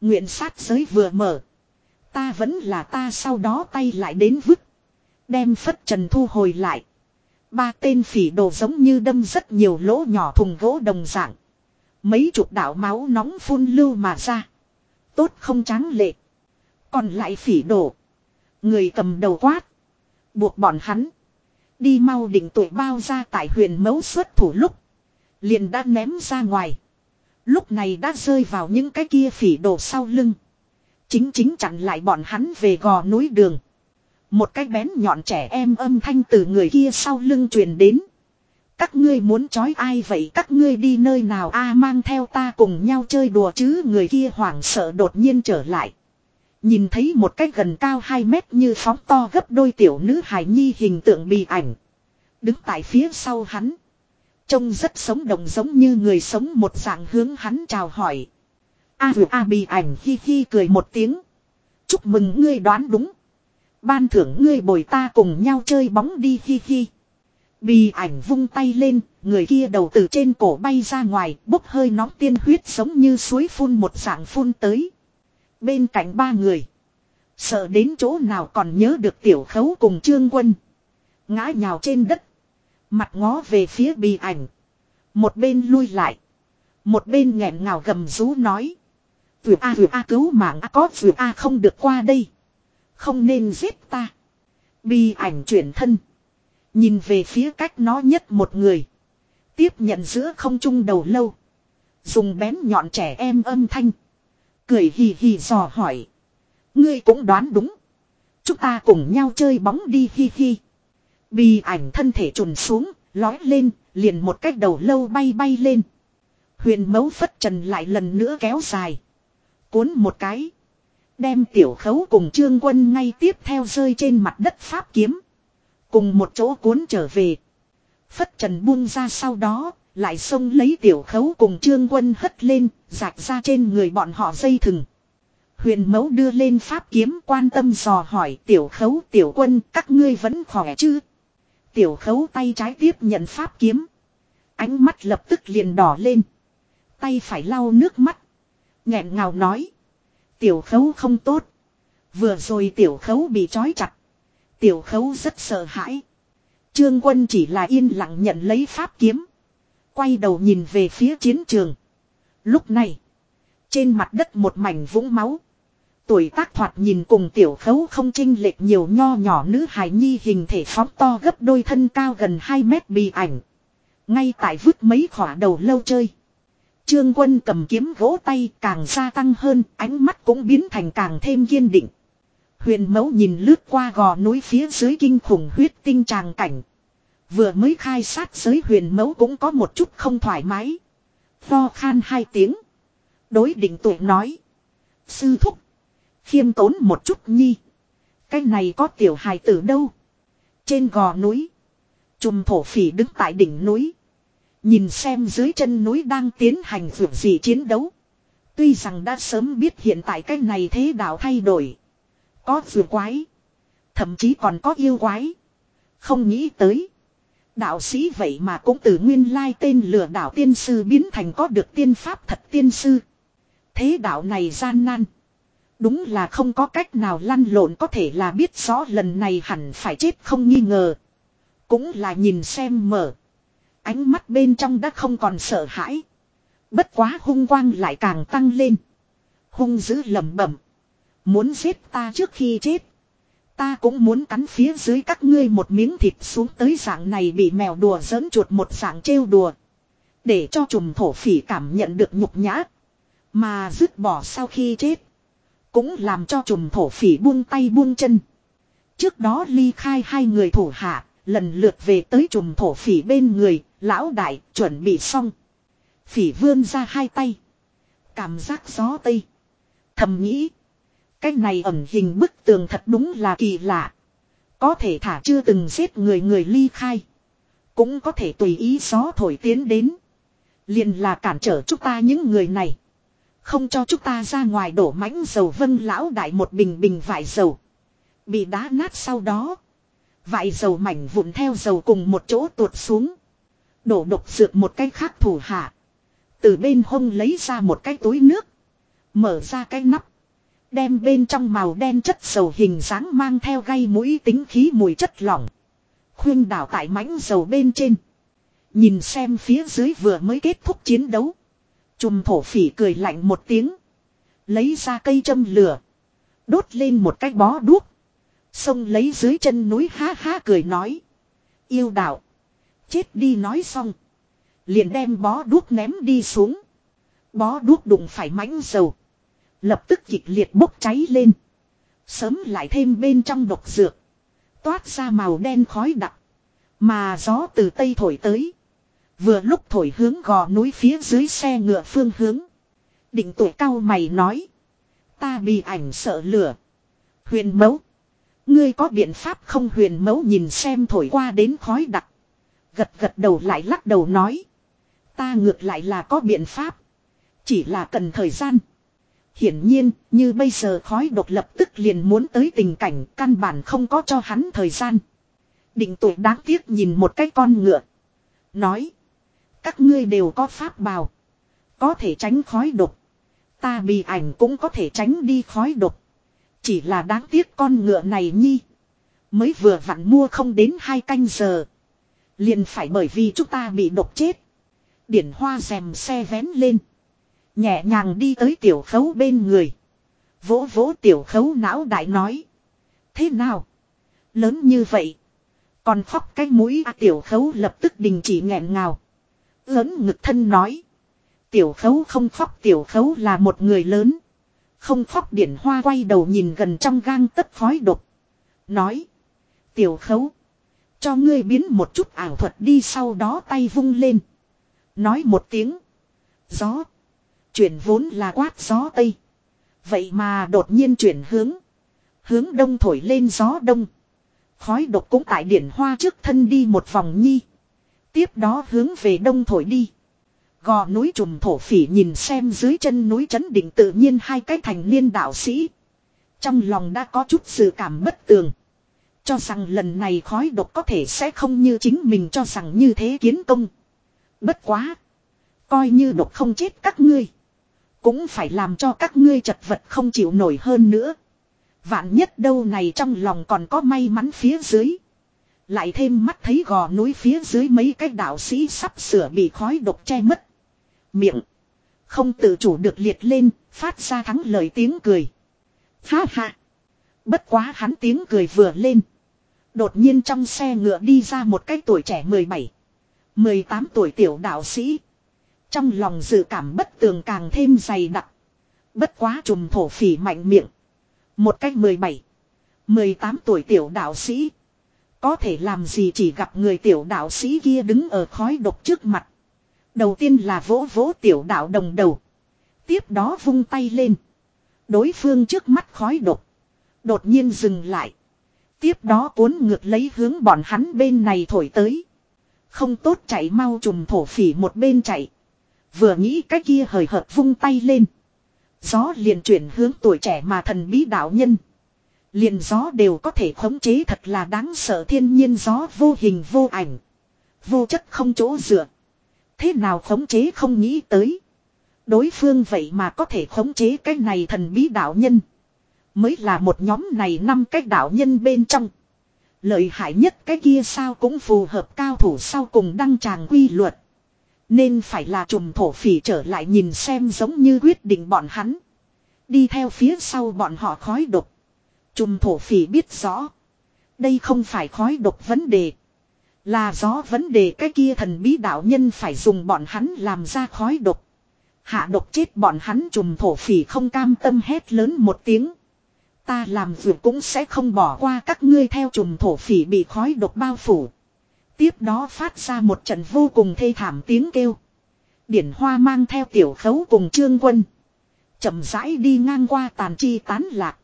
Nguyện sát giới vừa mở. Ta vẫn là ta sau đó tay lại đến vứt. Đem phất trần thu hồi lại. Ba tên phỉ đồ giống như đâm rất nhiều lỗ nhỏ thùng gỗ đồng dạng. Mấy chục đạo máu nóng phun lưu mà ra. Tốt không tráng lệ. Còn lại phỉ đồ. Người cầm đầu quát. Buộc bọn hắn. Đi mau định tuổi bao ra tại huyền mấu xuất thủ lúc. Liền đã ném ra ngoài. Lúc này đã rơi vào những cái kia phỉ đồ sau lưng. Chính chính chặn lại bọn hắn về gò núi đường. Một cái bén nhọn trẻ em âm thanh từ người kia sau lưng truyền đến. Các ngươi muốn trói ai vậy các ngươi đi nơi nào a, mang theo ta cùng nhau chơi đùa chứ người kia hoảng sợ đột nhiên trở lại. Nhìn thấy một cái gần cao 2 mét như phóng to gấp đôi tiểu nữ hài nhi hình tượng bị ảnh. Đứng tại phía sau hắn. Trông rất sống động giống như người sống một dạng hướng hắn chào hỏi. A vừa A bị ảnh hi hi cười một tiếng. Chúc mừng ngươi đoán đúng. Ban thưởng ngươi bồi ta cùng nhau chơi bóng đi hi hi. Bì ảnh vung tay lên, người kia đầu từ trên cổ bay ra ngoài, bốc hơi nóng tiên huyết giống như suối phun một dạng phun tới. Bên cạnh ba người. Sợ đến chỗ nào còn nhớ được tiểu khấu cùng trương quân. Ngã nhào trên đất. Mặt ngó về phía bì ảnh. Một bên lui lại. Một bên nghẹn ngào gầm rú nói. Vừa A vừa A cứu mạng A có vừa A không được qua đây. Không nên giết ta. Bi ảnh chuyển thân. Nhìn về phía cách nó nhất một người. Tiếp nhận giữa không trung đầu lâu. Dùng bén nhọn trẻ em âm thanh. Cười hì hì dò hỏi. Ngươi cũng đoán đúng. Chúng ta cùng nhau chơi bóng đi hi hi. Bi ảnh thân thể trùn xuống, lói lên, liền một cách đầu lâu bay bay lên. Huyền mấu phất trần lại lần nữa kéo dài. Cuốn một cái. Đem tiểu khấu cùng trương quân ngay tiếp theo rơi trên mặt đất pháp kiếm. Cùng một chỗ cuốn trở về. Phất trần buông ra sau đó, lại xông lấy tiểu khấu cùng trương quân hất lên, rạch ra trên người bọn họ dây thừng. Huyền mẫu đưa lên pháp kiếm quan tâm dò hỏi tiểu khấu tiểu quân các ngươi vẫn khỏe chứ. Tiểu khấu tay trái tiếp nhận pháp kiếm. Ánh mắt lập tức liền đỏ lên. Tay phải lau nước mắt nghẹn ngào nói. Tiểu khấu không tốt. Vừa rồi tiểu khấu bị trói chặt. Tiểu khấu rất sợ hãi. Trương quân chỉ là yên lặng nhận lấy pháp kiếm. Quay đầu nhìn về phía chiến trường. Lúc này. Trên mặt đất một mảnh vũng máu. Tuổi tác thoạt nhìn cùng tiểu khấu không chinh lệch nhiều nho nhỏ nữ hài nhi hình thể phóng to gấp đôi thân cao gần 2 mét bị ảnh. Ngay tại vứt mấy khỏa đầu lâu chơi. Trương quân cầm kiếm gỗ tay càng gia tăng hơn, ánh mắt cũng biến thành càng thêm kiên định. Huyền mẫu nhìn lướt qua gò núi phía dưới kinh khủng huyết tinh tràng cảnh. Vừa mới khai sát giới huyền mẫu cũng có một chút không thoải mái. Vo khan hai tiếng. Đối định tuổi nói. Sư thúc. Khiêm tốn một chút nhi. Cái này có tiểu hài tử đâu. Trên gò núi. Chùm thổ phỉ đứng tại đỉnh núi. Nhìn xem dưới chân núi đang tiến hành vượt gì chiến đấu. Tuy rằng đã sớm biết hiện tại cái này thế đạo thay đổi. Có vừa quái. Thậm chí còn có yêu quái. Không nghĩ tới. Đạo sĩ vậy mà cũng từ nguyên lai tên lừa đảo tiên sư biến thành có được tiên pháp thật tiên sư. Thế đạo này gian nan. Đúng là không có cách nào lăn lộn có thể là biết rõ lần này hẳn phải chết không nghi ngờ. Cũng là nhìn xem mở. Ánh mắt bên trong đã không còn sợ hãi. Bất quá hung quang lại càng tăng lên. Hung dữ lẩm bẩm. Muốn giết ta trước khi chết. Ta cũng muốn cắn phía dưới các ngươi một miếng thịt xuống tới dạng này bị mèo đùa giỡn chuột một dạng trêu đùa. Để cho trùm thổ phỉ cảm nhận được nhục nhã. Mà dứt bỏ sau khi chết. Cũng làm cho trùm thổ phỉ buông tay buông chân. Trước đó ly khai hai người thủ hạ, lần lượt về tới trùm thổ phỉ bên người, lão đại, chuẩn bị xong. Phỉ vươn ra hai tay. Cảm giác gió tây. Thầm nghĩ. Cái này ẩn hình bức tường thật đúng là kỳ lạ. Có thể thả chưa từng giết người người ly khai. Cũng có thể tùy ý gió thổi tiến đến. Liền là cản trở chúng ta những người này. Không cho chúng ta ra ngoài đổ mãnh dầu vân lão đại một bình bình vải dầu. Bị đá nát sau đó. Vải dầu mảnh vụn theo dầu cùng một chỗ tuột xuống. Đổ độc dược một cái khác thủ hạ. Từ bên hông lấy ra một cái túi nước. Mở ra cái nắp. Đem bên trong màu đen chất dầu hình dáng mang theo gây mũi tính khí mùi chất lỏng. Khuyên đảo tại mảnh dầu bên trên. Nhìn xem phía dưới vừa mới kết thúc chiến đấu. chùm thổ phỉ cười lạnh một tiếng. Lấy ra cây châm lửa. Đốt lên một cái bó đuốc. Xong lấy dưới chân núi ha ha cười nói. Yêu đạo. Chết đi nói xong. Liền đem bó đuốc ném đi xuống. Bó đuốc đụng phải mãnh dầu. Lập tức kịch liệt bốc cháy lên. Sớm lại thêm bên trong độc dược. Toát ra màu đen khói đặc. Mà gió từ tây thổi tới. Vừa lúc thổi hướng gò núi phía dưới xe ngựa phương hướng. Định tuổi cao mày nói. Ta bị ảnh sợ lửa. Huyền mẫu. Ngươi có biện pháp không huyền mẫu nhìn xem thổi qua đến khói đặc. Gật gật đầu lại lắc đầu nói. Ta ngược lại là có biện pháp. Chỉ là cần thời gian. Hiển nhiên, như bây giờ khói độc lập tức liền muốn tới tình cảnh căn bản không có cho hắn thời gian. Định tuổi đáng tiếc nhìn một cái con ngựa. Nói. Các ngươi đều có pháp bào. Có thể tránh khói độc. Ta bị ảnh cũng có thể tránh đi khói độc. Chỉ là đáng tiếc con ngựa này nhi. Mới vừa vặn mua không đến hai canh giờ. Liền phải bởi vì chúng ta bị độc chết. Điển hoa rèm xe vén lên. Nhẹ nhàng đi tới tiểu khấu bên người. Vỗ vỗ tiểu khấu não đại nói. Thế nào? Lớn như vậy. Còn khóc cái mũi à, tiểu khấu lập tức đình chỉ nghẹn ngào. Lớn ngực thân nói. Tiểu khấu không khóc tiểu khấu là một người lớn. Không khóc điển hoa quay đầu nhìn gần trong gang tất khói độc. Nói. Tiểu khấu. Cho ngươi biến một chút ảo thuật đi, sau đó tay vung lên. Nói một tiếng. Gió. Chuyển vốn là quát gió tây. Vậy mà đột nhiên chuyển hướng. Hướng đông thổi lên gió đông. Khói độc cũng tại điển hoa trước thân đi một vòng nhi. Tiếp đó hướng về đông thổi đi. Gò núi trùm thổ phỉ nhìn xem dưới chân núi chấn định tự nhiên hai cái thành niên đạo sĩ. Trong lòng đã có chút sự cảm bất tường. Cho rằng lần này khói độc có thể sẽ không như chính mình cho rằng như thế kiến công. Bất quá. Coi như độc không chết các ngươi. Cũng phải làm cho các ngươi chật vật không chịu nổi hơn nữa. Vạn nhất đâu này trong lòng còn có may mắn phía dưới. Lại thêm mắt thấy gò núi phía dưới mấy cái đạo sĩ sắp sửa bị khói độc che mất. Miệng. Không tự chủ được liệt lên, phát ra thắng lời tiếng cười. Ha ha. Bất quá hắn tiếng cười vừa lên. Đột nhiên trong xe ngựa đi ra một cái tuổi trẻ 17. 18 tuổi tiểu đạo sĩ. Trong lòng dự cảm bất tường càng thêm dày đặc. Bất quá trùm thổ phỉ mạnh miệng. Một cách 17. 18 tuổi tiểu đạo sĩ. Có thể làm gì chỉ gặp người tiểu đạo sĩ kia đứng ở khói độc trước mặt. Đầu tiên là vỗ vỗ tiểu đạo đồng đầu. Tiếp đó vung tay lên. Đối phương trước mắt khói độc. Đột nhiên dừng lại. Tiếp đó cuốn ngược lấy hướng bọn hắn bên này thổi tới. Không tốt chạy mau trùm thổ phỉ một bên chạy. Vừa nghĩ cái kia hời hợt vung tay lên. Gió liền chuyển hướng tuổi trẻ mà thần bí đạo nhân. Liền gió đều có thể khống chế thật là đáng sợ thiên nhiên gió vô hình vô ảnh. Vô chất không chỗ dựa. Thế nào khống chế không nghĩ tới. Đối phương vậy mà có thể khống chế cái này thần bí đạo nhân. Mới là một nhóm này năm cái đạo nhân bên trong. Lợi hại nhất cái kia sao cũng phù hợp cao thủ sau cùng đăng tràng quy luật. Nên phải là trùm thổ phỉ trở lại nhìn xem giống như quyết định bọn hắn. Đi theo phía sau bọn họ khói độc. Trùm thổ phỉ biết rõ. Đây không phải khói độc vấn đề. Là gió vấn đề cái kia thần bí đạo nhân phải dùng bọn hắn làm ra khói độc. Hạ độc chết bọn hắn trùm thổ phỉ không cam tâm hét lớn một tiếng. Ta làm việc cũng sẽ không bỏ qua các ngươi theo trùm thổ phỉ bị khói độc bao phủ. Tiếp đó phát ra một trận vô cùng thê thảm tiếng kêu. Điển hoa mang theo tiểu khấu cùng trương quân. chậm rãi đi ngang qua tàn chi tán lạc.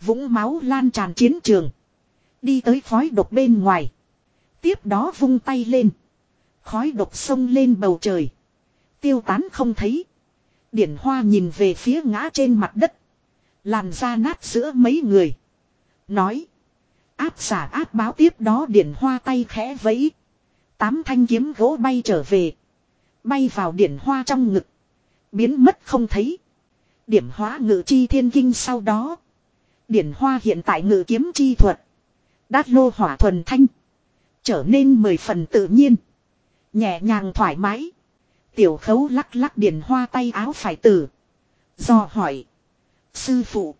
Vũng máu lan tràn chiến trường. Đi tới khói độc bên ngoài. Tiếp đó vung tay lên. Khói độc sông lên bầu trời. Tiêu tán không thấy. Điển hoa nhìn về phía ngã trên mặt đất. Làn da nát giữa mấy người. Nói. Áp giả áp báo tiếp đó điển hoa tay khẽ vẫy. Tám thanh kiếm gỗ bay trở về. Bay vào điển hoa trong ngực. Biến mất không thấy. Điểm hóa ngự chi thiên kinh sau đó. Điển hoa hiện tại ngự kiếm chi thuật. Đát lô hỏa thuần thanh. Trở nên mười phần tự nhiên. Nhẹ nhàng thoải mái. Tiểu khấu lắc lắc điển hoa tay áo phải tử. Do hỏi. Sư phụ.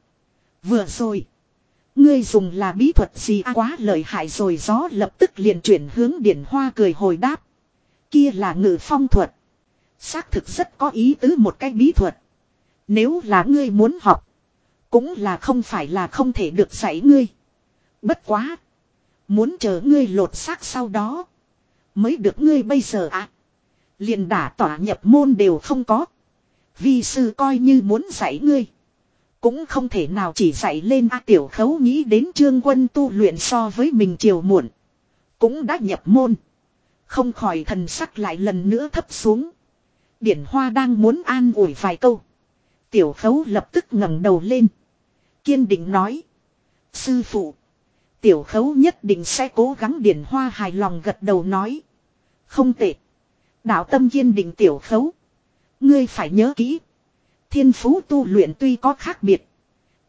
Vừa rồi. Ngươi dùng là bí thuật gì à, quá lợi hại rồi gió lập tức liền chuyển hướng điển hoa cười hồi đáp. Kia là ngự phong thuật. Xác thực rất có ý tứ một cái bí thuật. Nếu là ngươi muốn học. Cũng là không phải là không thể được dạy ngươi. Bất quá. Muốn chờ ngươi lột xác sau đó. Mới được ngươi bây giờ ạ. À. Liền đả tỏa nhập môn đều không có. Vi sư coi như muốn dạy ngươi. Cũng không thể nào chỉ dạy lên A tiểu khấu nghĩ đến trương quân tu luyện so với mình chiều muộn. Cũng đã nhập môn. Không khỏi thần sắc lại lần nữa thấp xuống. Điển hoa đang muốn an ủi vài câu. Tiểu khấu lập tức ngẩng đầu lên. Kiên định nói. Sư phụ. Tiểu khấu nhất định sẽ cố gắng điển hoa hài lòng gật đầu nói. Không tệ. Đạo tâm kiên định tiểu khấu. Ngươi phải nhớ kỹ. Thiên phú tu luyện tuy có khác biệt.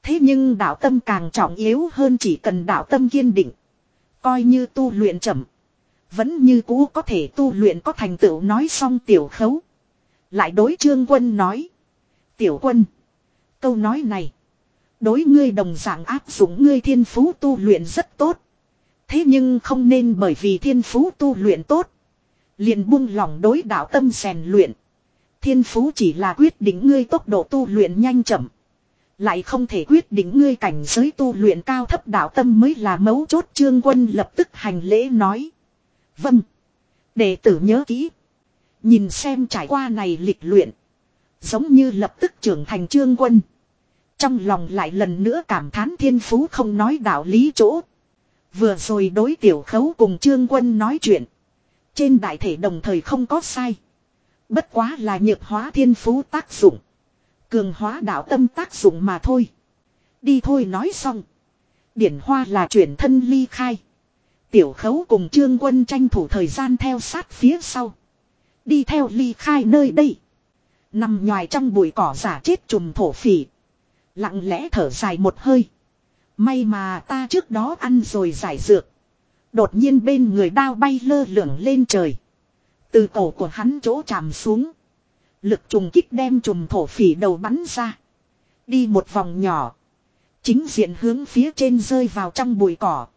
Thế nhưng đạo tâm càng trọng yếu hơn chỉ cần đạo tâm kiên định. Coi như tu luyện chậm. Vẫn như cũ có thể tu luyện có thành tựu nói xong tiểu khấu. Lại đối trương quân nói. Tiểu quân. Câu nói này. Đối ngươi đồng dạng áp dụng ngươi thiên phú tu luyện rất tốt. Thế nhưng không nên bởi vì thiên phú tu luyện tốt. liền buông lỏng đối đạo tâm rèn luyện. Thiên phú chỉ là quyết định ngươi tốc độ tu luyện nhanh chậm. Lại không thể quyết định ngươi cảnh giới tu luyện cao thấp đạo tâm mới là mấu chốt trương quân lập tức hành lễ nói. Vâng. Đệ tử nhớ kỹ. Nhìn xem trải qua này lịch luyện. Giống như lập tức trưởng thành trương quân. Trong lòng lại lần nữa cảm thán thiên phú không nói đạo lý chỗ. Vừa rồi đối tiểu khấu cùng trương quân nói chuyện. Trên đại thể đồng thời không có sai. Bất quá là nhược hóa thiên phú tác dụng. Cường hóa đạo tâm tác dụng mà thôi. Đi thôi nói xong. Điển hoa là chuyển thân ly khai. Tiểu khấu cùng trương quân tranh thủ thời gian theo sát phía sau. Đi theo ly khai nơi đây. Nằm nhòi trong bụi cỏ giả chết trùm thổ phỉ. Lặng lẽ thở dài một hơi. May mà ta trước đó ăn rồi giải dược. Đột nhiên bên người đao bay lơ lửng lên trời. Từ cổ của hắn chỗ chạm xuống. Lực trùng kích đem trùm thổ phỉ đầu bắn ra. Đi một vòng nhỏ. Chính diện hướng phía trên rơi vào trong bụi cỏ.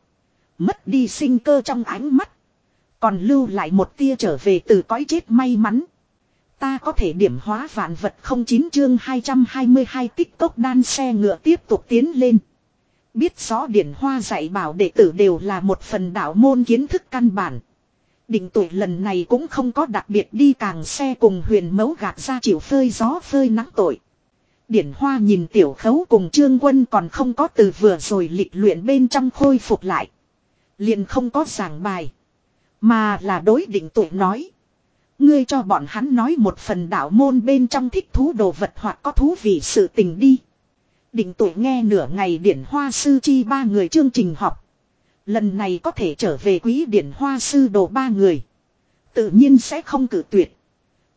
Mất đi sinh cơ trong ánh mắt. Còn lưu lại một tia trở về từ cõi chết may mắn. Ta có thể điểm hóa vạn vật không chín chương 222 tích tốc đan xe ngựa tiếp tục tiến lên. Biết rõ điển hoa dạy bảo đệ tử đều là một phần đạo môn kiến thức căn bản. Định tuổi lần này cũng không có đặc biệt đi càng xe cùng huyền mấu gạt ra chịu phơi gió phơi nắng tội. Điển hoa nhìn tiểu khấu cùng trương quân còn không có từ vừa rồi lịch luyện bên trong khôi phục lại. Liền không có giảng bài. Mà là đối định tuổi nói. Ngươi cho bọn hắn nói một phần đạo môn bên trong thích thú đồ vật hoặc có thú vị sự tình đi. Định tuổi nghe nửa ngày điển hoa sư chi ba người chương trình học. Lần này có thể trở về quý điển hoa sư đồ ba người. Tự nhiên sẽ không cử tuyệt.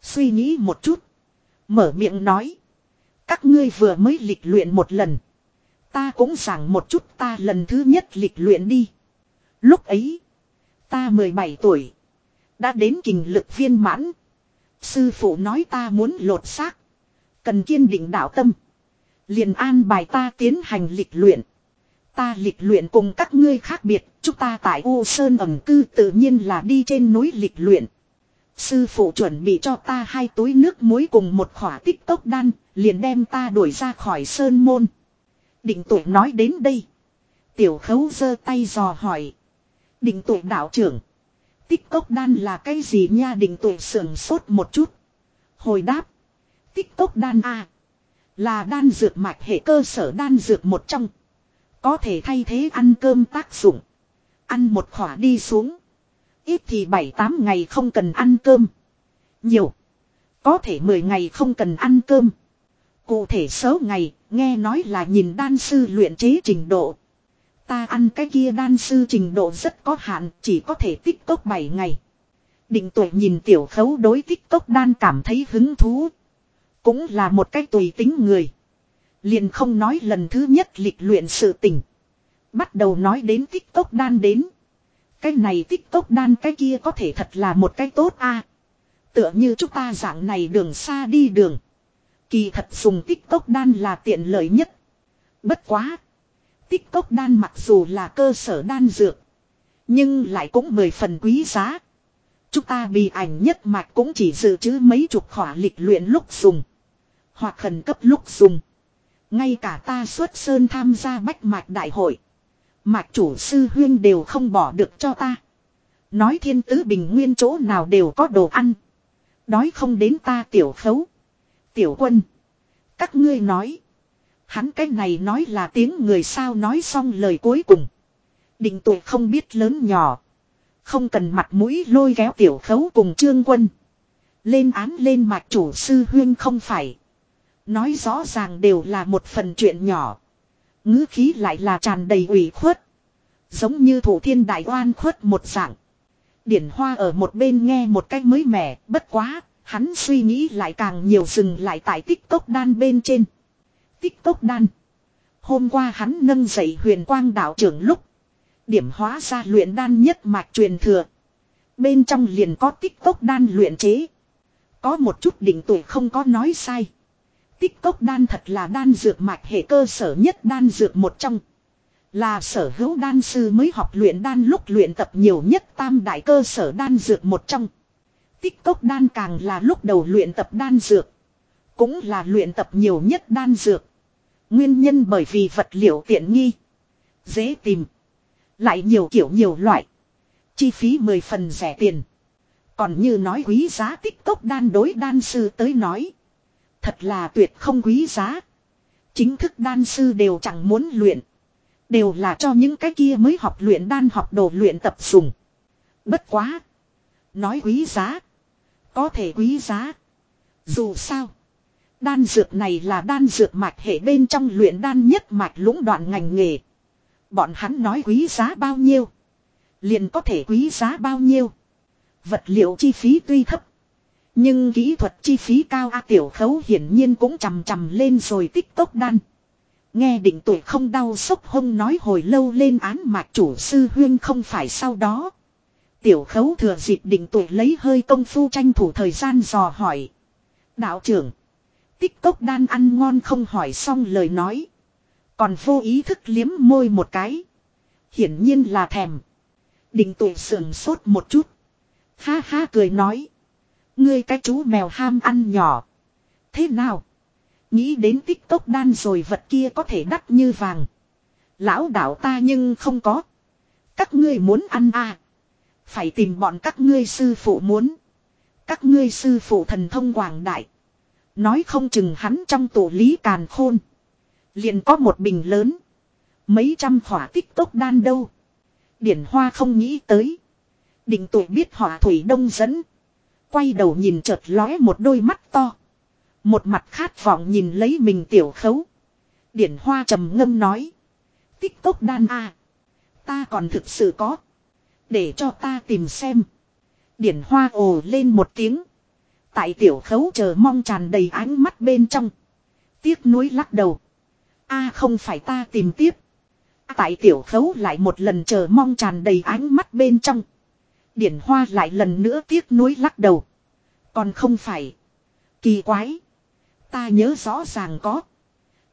Suy nghĩ một chút. Mở miệng nói. Các ngươi vừa mới lịch luyện một lần. Ta cũng giảng một chút ta lần thứ nhất lịch luyện đi. Lúc ấy. Ta 17 tuổi. Đã đến kình lực viên mãn. Sư phụ nói ta muốn lột xác. Cần kiên định đạo tâm. Liền an bài ta tiến hành lịch luyện. Ta lịch luyện cùng các ngươi khác biệt. Chúng ta tại U Sơn ẩm cư tự nhiên là đi trên núi lịch luyện. Sư phụ chuẩn bị cho ta hai túi nước muối cùng một khỏa tích tốc đan. Liền đem ta đuổi ra khỏi Sơn môn. Định tuổi nói đến đây. Tiểu khấu giơ tay dò hỏi. Định tuổi đạo trưởng. Tích cốc đan là cái gì nha định tuổi sườn sốt một chút. Hồi đáp. Tích cốc đan a Là đan dược mạch hệ cơ sở đan dược một trong. Có thể thay thế ăn cơm tác dụng. Ăn một khỏa đi xuống. Ít thì 7-8 ngày không cần ăn cơm. Nhiều. Có thể 10 ngày không cần ăn cơm. Cụ thể số ngày, nghe nói là nhìn đan sư luyện chế trình độ. Ta ăn cái kia đan sư trình độ rất có hạn, chỉ có thể tích cốc 7 ngày. Định tuổi nhìn tiểu khấu đối tích cốc đan cảm thấy hứng thú. Cũng là một cái tùy tính người. Liền không nói lần thứ nhất lịch luyện sự tình. Bắt đầu nói đến tích tốc đan đến. Cái này tích tốc đan cái kia có thể thật là một cái tốt a. Tựa như chúng ta dạng này đường xa đi đường. Kỳ thật dùng tích tốc đan là tiện lợi nhất. Bất quá. Tích tốc đan mặc dù là cơ sở đan dược. Nhưng lại cũng mười phần quý giá. Chúng ta bị ảnh nhất mạch cũng chỉ dự trữ mấy chục khỏa lịch luyện lúc dùng. Hoặc khẩn cấp lúc dùng. Ngay cả ta xuất sơn tham gia bách mạch đại hội. Mạch chủ sư huyên đều không bỏ được cho ta. Nói thiên tứ bình nguyên chỗ nào đều có đồ ăn. Đói không đến ta tiểu khấu. Tiểu quân. Các ngươi nói. Hắn cái này nói là tiếng người sao nói xong lời cuối cùng. Định tụ không biết lớn nhỏ. Không cần mặt mũi lôi kéo tiểu khấu cùng trương quân. Lên án lên mạch chủ sư huyên không phải. Nói rõ ràng đều là một phần chuyện nhỏ. ngữ khí lại là tràn đầy ủy khuất. Giống như thủ thiên đại oan khuất một dạng. Điển hoa ở một bên nghe một cách mới mẻ, bất quá, hắn suy nghĩ lại càng nhiều dừng lại tại tích cốc đan bên trên. Tích cốc đan. Hôm qua hắn nâng dậy huyền quang đạo trưởng lúc. Điểm hóa ra luyện đan nhất mạch truyền thừa. Bên trong liền có tích cốc đan luyện chế. Có một chút đỉnh tuổi không có nói sai. Tích cốc đan thật là đan dược mạch hệ cơ sở nhất đan dược một trong. Là sở hữu đan sư mới học luyện đan lúc luyện tập nhiều nhất tam đại cơ sở đan dược một trong. Tích cốc đan càng là lúc đầu luyện tập đan dược. Cũng là luyện tập nhiều nhất đan dược. Nguyên nhân bởi vì vật liệu tiện nghi. Dễ tìm. Lại nhiều kiểu nhiều loại. Chi phí mười phần rẻ tiền. Còn như nói quý giá tích cốc đan đối đan sư tới nói. Thật là tuyệt không quý giá. Chính thức đan sư đều chẳng muốn luyện. Đều là cho những cái kia mới học luyện đan học đồ luyện tập dùng. Bất quá. Nói quý giá. Có thể quý giá. Dù sao. Đan dược này là đan dược mạch hệ bên trong luyện đan nhất mạch lũng đoạn ngành nghề. Bọn hắn nói quý giá bao nhiêu. Liền có thể quý giá bao nhiêu. Vật liệu chi phí tuy thấp. Nhưng kỹ thuật chi phí cao A tiểu khấu hiển nhiên cũng chầm chầm lên rồi tích tốc đan. Nghe định tuổi không đau sốc hông nói hồi lâu lên án mạc chủ sư huyên không phải sau đó. Tiểu khấu thừa dịp định tuổi lấy hơi công phu tranh thủ thời gian dò hỏi. Đạo trưởng. Tích tốc đan ăn ngon không hỏi xong lời nói. Còn vô ý thức liếm môi một cái. Hiển nhiên là thèm. Định tuổi sườn sốt một chút. Ha ha cười nói. Ngươi cái chú mèo ham ăn nhỏ. Thế nào? Nghĩ đến tích tốc đan rồi vật kia có thể đắt như vàng. Lão đạo ta nhưng không có. Các ngươi muốn ăn à. Phải tìm bọn các ngươi sư phụ muốn. Các ngươi sư phụ thần thông quảng đại. Nói không chừng hắn trong tổ lý càn khôn. Liền có một bình lớn. Mấy trăm khỏa tích tốc đan đâu. Điển hoa không nghĩ tới. Định tuổi biết hỏa thủy đông dẫn. Quay đầu nhìn chợt lóe một đôi mắt to. Một mặt khát vọng nhìn lấy mình tiểu khấu. Điển hoa trầm ngâm nói. Tích tốc đan a Ta còn thực sự có. Để cho ta tìm xem. Điển hoa ồ lên một tiếng. Tại tiểu khấu chờ mong tràn đầy ánh mắt bên trong. Tiếc nuối lắc đầu. a không phải ta tìm tiếp. Tại tiểu khấu lại một lần chờ mong tràn đầy ánh mắt bên trong. Điển hoa lại lần nữa tiếc nuối lắc đầu. Còn không phải. Kỳ quái. Ta nhớ rõ ràng có.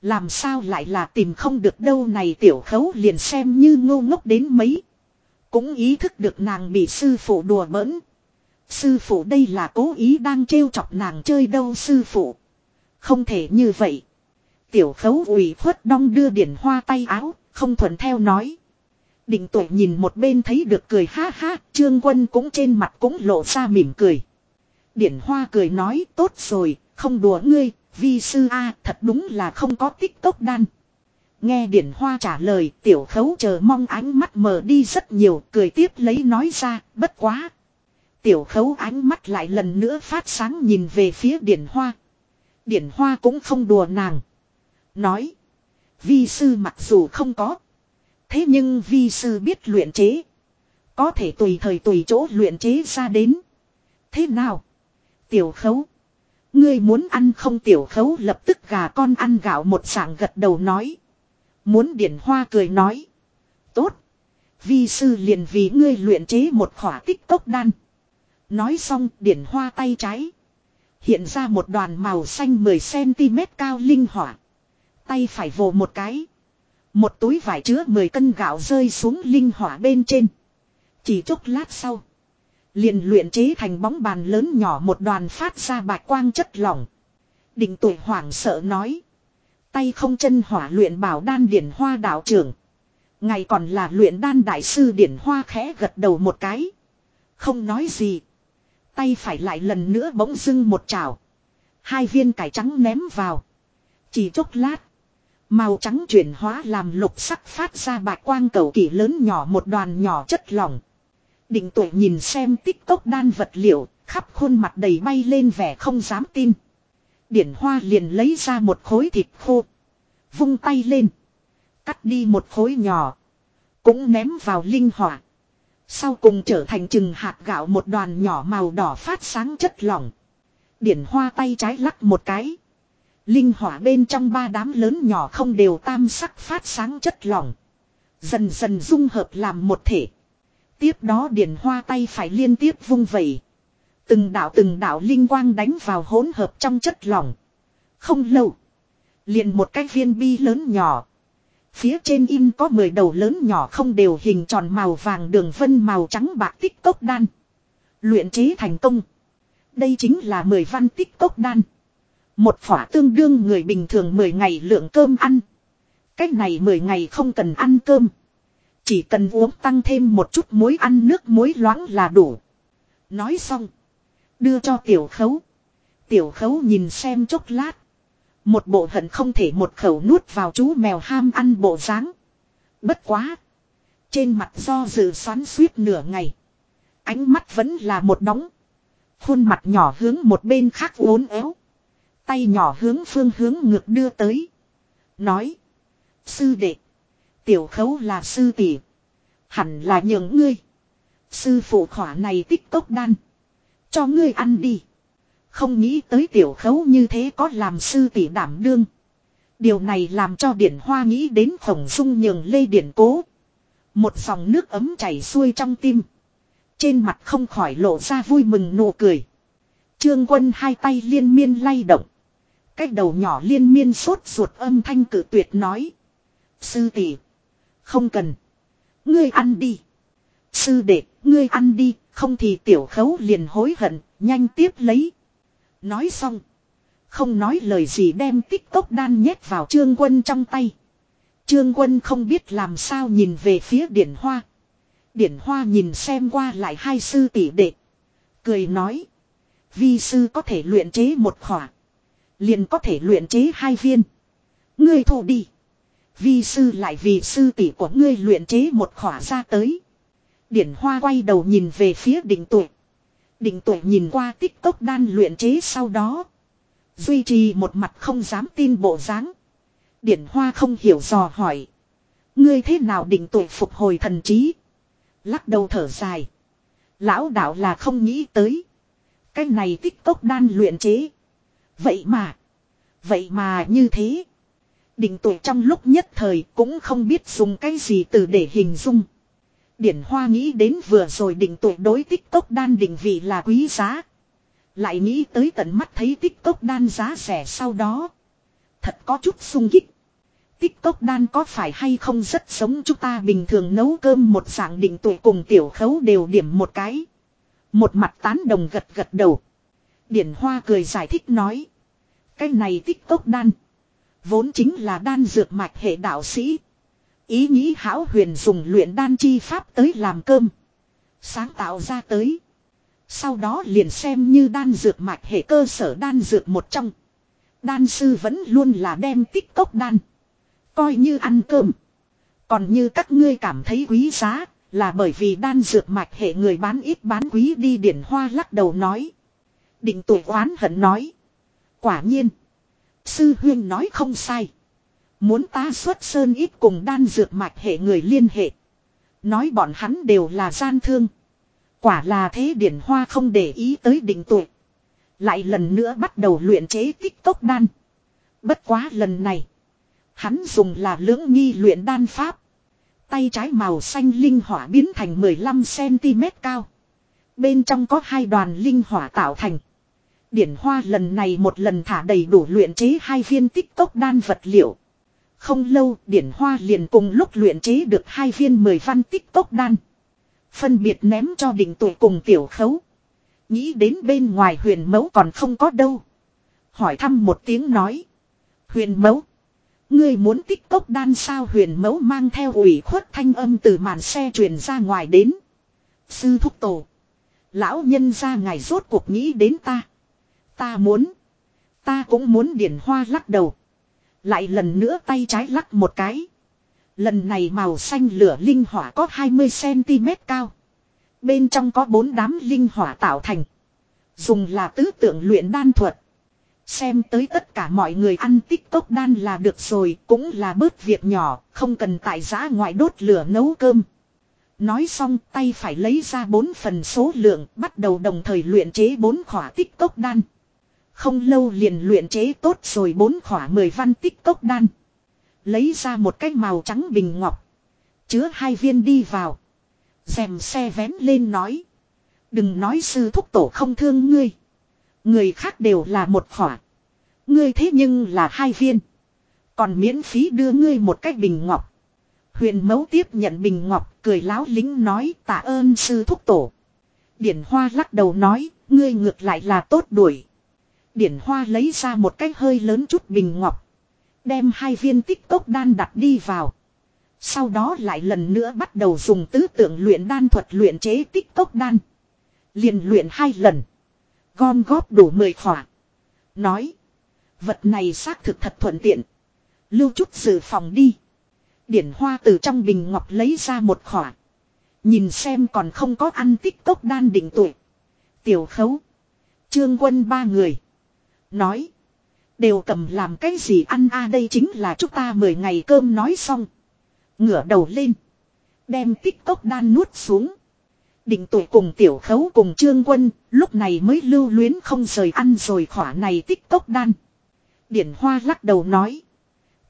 Làm sao lại là tìm không được đâu này tiểu khấu liền xem như ngô ngốc đến mấy. Cũng ý thức được nàng bị sư phụ đùa bỡn. Sư phụ đây là cố ý đang trêu chọc nàng chơi đâu sư phụ. Không thể như vậy. Tiểu khấu ủy khuất đong đưa điển hoa tay áo, không thuận theo nói. Định tuổi nhìn một bên thấy được cười ha ha, trương quân cũng trên mặt cũng lộ ra mỉm cười. Điển hoa cười nói tốt rồi, không đùa ngươi, vi sư A thật đúng là không có tích tốc đan. Nghe điển hoa trả lời tiểu khấu chờ mong ánh mắt mờ đi rất nhiều cười tiếp lấy nói ra bất quá. Tiểu khấu ánh mắt lại lần nữa phát sáng nhìn về phía điển hoa. Điển hoa cũng không đùa nàng. Nói. Vi sư mặc dù không có. Thế nhưng vi sư biết luyện chế. Có thể tùy thời tùy chỗ luyện chế ra đến. Thế nào? Tiểu khấu. Ngươi muốn ăn không tiểu khấu lập tức gà con ăn gạo một sảng gật đầu nói. Muốn điển hoa cười nói. Tốt. Vi sư liền vì ngươi luyện chế một khỏa tích tốc đan. Nói xong điển hoa tay trái. Hiện ra một đoàn màu xanh 10cm cao linh hỏa. Tay phải vồ một cái. Một túi vải chứa 10 cân gạo rơi xuống linh hỏa bên trên. Chỉ chốc lát sau. Liền luyện chế thành bóng bàn lớn nhỏ một đoàn phát ra bạch quang chất lỏng. Định tuổi hoảng sợ nói. Tay không chân hỏa luyện bảo đan điển hoa đạo trưởng. Ngày còn là luyện đan đại sư điển hoa khẽ gật đầu một cái. Không nói gì. Tay phải lại lần nữa bỗng dưng một chảo. Hai viên cải trắng ném vào. Chỉ chốc lát. Màu trắng chuyển hóa làm lục sắc phát ra bạch quang cầu kỳ lớn nhỏ một đoàn nhỏ chất lỏng. Định tuổi nhìn xem tích tốc đan vật liệu, khắp khuôn mặt đầy bay lên vẻ không dám tin. Điển hoa liền lấy ra một khối thịt khô. Vung tay lên. Cắt đi một khối nhỏ. Cũng ném vào linh hỏa. Sau cùng trở thành chừng hạt gạo một đoàn nhỏ màu đỏ phát sáng chất lỏng. Điển hoa tay trái lắc một cái. Linh hỏa bên trong ba đám lớn nhỏ không đều tam sắc phát sáng chất lỏng. Dần dần dung hợp làm một thể. Tiếp đó điển hoa tay phải liên tiếp vung vẩy. Từng đạo từng đạo linh quang đánh vào hỗn hợp trong chất lỏng. Không lâu. Liền một cái viên bi lớn nhỏ. Phía trên in có 10 đầu lớn nhỏ không đều hình tròn màu vàng đường vân màu trắng bạc tích cốc đan. Luyện chế thành công. Đây chính là 10 văn tích cốc đan. Một phỏa tương đương người bình thường 10 ngày lượng cơm ăn. Cách này 10 ngày không cần ăn cơm. Chỉ cần uống tăng thêm một chút muối ăn nước muối loãng là đủ. Nói xong. Đưa cho tiểu khấu. Tiểu khấu nhìn xem chốc lát. Một bộ hận không thể một khẩu nuốt vào chú mèo ham ăn bộ dáng. Bất quá. Trên mặt do dự xoắn suýt nửa ngày. Ánh mắt vẫn là một đóng. Khuôn mặt nhỏ hướng một bên khác uốn éo. Tay nhỏ hướng phương hướng ngược đưa tới. Nói. Sư đệ. Tiểu khấu là sư tỷ. Hẳn là những ngươi. Sư phụ khỏa này tích tốc đan. Cho ngươi ăn đi. Không nghĩ tới tiểu khấu như thế có làm sư tỷ đảm đương. Điều này làm cho điển hoa nghĩ đến khổng dung nhường lê điển cố. Một dòng nước ấm chảy xuôi trong tim. Trên mặt không khỏi lộ ra vui mừng nụ cười. Trương quân hai tay liên miên lay động. Cái đầu nhỏ liên miên sốt ruột âm thanh cử tuyệt nói. Sư tỷ Không cần. Ngươi ăn đi. Sư đệ, ngươi ăn đi, Không thì tiểu khấu liền hối hận, nhanh tiếp lấy. Nói xong. Không nói lời gì đem tích tốc đan nhét vào trương quân trong tay. Trương quân không biết làm sao nhìn về phía điển hoa. Điển hoa nhìn xem qua lại hai sư tỷ đệ. Cười nói. Vi sư có thể luyện chế một khỏa. Liền có thể luyện chế hai viên. Ngươi thụ đi. Vi sư lại vì sư tỷ của ngươi luyện chế một khỏa ra tới. Điển hoa quay đầu nhìn về phía định tuổi. Định tuổi nhìn qua tích tốc đan luyện chế sau đó. Duy trì một mặt không dám tin bộ dáng. Điển hoa không hiểu dò hỏi. Ngươi thế nào định tuổi phục hồi thần trí. Lắc đầu thở dài. Lão đạo là không nghĩ tới. Cái này tích tốc đan luyện chế. Vậy mà. Vậy mà như thế. Đình tuổi trong lúc nhất thời cũng không biết dùng cái gì từ để hình dung. Điển Hoa nghĩ đến vừa rồi định tuổi đối tích cốc đan định vị là quý giá. Lại nghĩ tới tận mắt thấy tích cốc đan giá rẻ sau đó. Thật có chút sung kích. Tích cốc đan có phải hay không rất giống chúng ta bình thường nấu cơm một dạng định tuổi cùng tiểu khấu đều điểm một cái. Một mặt tán đồng gật gật đầu. Điển Hoa cười giải thích nói. Cái này tích cốc đan. Vốn chính là đan dược mạch hệ đạo sĩ. Ý nghĩ hảo huyền dùng luyện đan chi pháp tới làm cơm. Sáng tạo ra tới. Sau đó liền xem như đan dược mạch hệ cơ sở đan dược một trong. Đan sư vẫn luôn là đem tích cốc đan. Coi như ăn cơm. Còn như các ngươi cảm thấy quý giá. Là bởi vì đan dược mạch hệ người bán ít bán quý đi điển hoa lắc đầu nói. Định tuổi oán hận nói. Quả nhiên. Sư huyên nói không sai. Muốn ta xuất sơn ít cùng đan dược mạch hệ người liên hệ. Nói bọn hắn đều là gian thương. Quả là thế điển hoa không để ý tới định tuổi. Lại lần nữa bắt đầu luyện chế tích tốc đan. Bất quá lần này. Hắn dùng là lưỡng nghi luyện đan pháp. Tay trái màu xanh linh hỏa biến thành 15cm cao. Bên trong có hai đoàn linh hỏa tạo thành. Điển hoa lần này một lần thả đầy đủ luyện chế hai viên tích tốc đan vật liệu. Không lâu, điển hoa liền cùng lúc luyện chế được hai viên mười văn tích tốc đan. Phân biệt ném cho đỉnh tuổi cùng tiểu khấu. Nghĩ đến bên ngoài huyền mẫu còn không có đâu. Hỏi thăm một tiếng nói. Huyền mẫu. Ngươi muốn tích tốc đan sao huyền mẫu mang theo ủy khuất thanh âm từ màn xe truyền ra ngoài đến. Sư thúc tổ. Lão nhân ra ngài rốt cuộc nghĩ đến ta. Ta muốn. Ta cũng muốn điển hoa lắc đầu. Lại lần nữa tay trái lắc một cái. Lần này màu xanh lửa linh hỏa có 20cm cao. Bên trong có bốn đám linh hỏa tạo thành. Dùng là tứ tượng luyện đan thuật. Xem tới tất cả mọi người ăn tích tốc đan là được rồi, cũng là bớt việc nhỏ, không cần tại giã ngoại đốt lửa nấu cơm. Nói xong tay phải lấy ra bốn phần số lượng, bắt đầu đồng thời luyện chế bốn khỏa tích tốc đan. Không lâu liền luyện chế tốt rồi bốn khỏa mười văn tích cốc đan. Lấy ra một cái màu trắng bình ngọc. Chứa hai viên đi vào. Dèm xe vén lên nói. Đừng nói sư thúc tổ không thương ngươi. Người khác đều là một khỏa. Ngươi thế nhưng là hai viên. Còn miễn phí đưa ngươi một cái bình ngọc. Huyền mấu tiếp nhận bình ngọc, cười láo lính nói, tạ ơn sư thúc tổ. Điển hoa lắc đầu nói, ngươi ngược lại là tốt đuổi. Điển hoa lấy ra một cái hơi lớn chút bình ngọc. Đem hai viên tích tốc đan đặt đi vào. Sau đó lại lần nữa bắt đầu dùng tứ tượng luyện đan thuật luyện chế tích tốc đan. Liền luyện hai lần. Gom góp đủ mười khỏa. Nói. Vật này xác thực thật thuận tiện. Lưu chút dự phòng đi. Điển hoa từ trong bình ngọc lấy ra một khỏa. Nhìn xem còn không có ăn tích tốc đan định tuổi. Tiểu khấu. Trương quân ba người. Nói. Đều cầm làm cái gì ăn a đây chính là chúng ta mười ngày cơm nói xong. Ngửa đầu lên. Đem tích tốc đan nuốt xuống. Định tuổi cùng tiểu khấu cùng trương quân, lúc này mới lưu luyến không rời ăn rồi khỏa này tích tốc đan. Điển Hoa lắc đầu nói.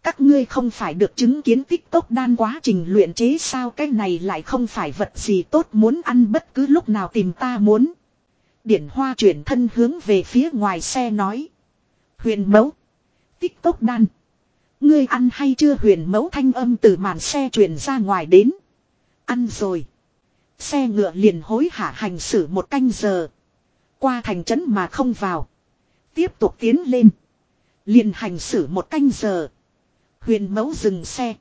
Các ngươi không phải được chứng kiến tích tốc đan quá trình luyện chế sao cái này lại không phải vật gì tốt muốn ăn bất cứ lúc nào tìm ta muốn. Điển Hoa chuyển thân hướng về phía ngoài xe nói. Huyền mẫu. Tích tốc đan. Ngươi ăn hay chưa huyền mẫu thanh âm từ màn xe truyền ra ngoài đến. Ăn rồi. Xe ngựa liền hối hả hành xử một canh giờ. Qua thành trấn mà không vào. Tiếp tục tiến lên. Liền hành xử một canh giờ. Huyền mẫu dừng xe.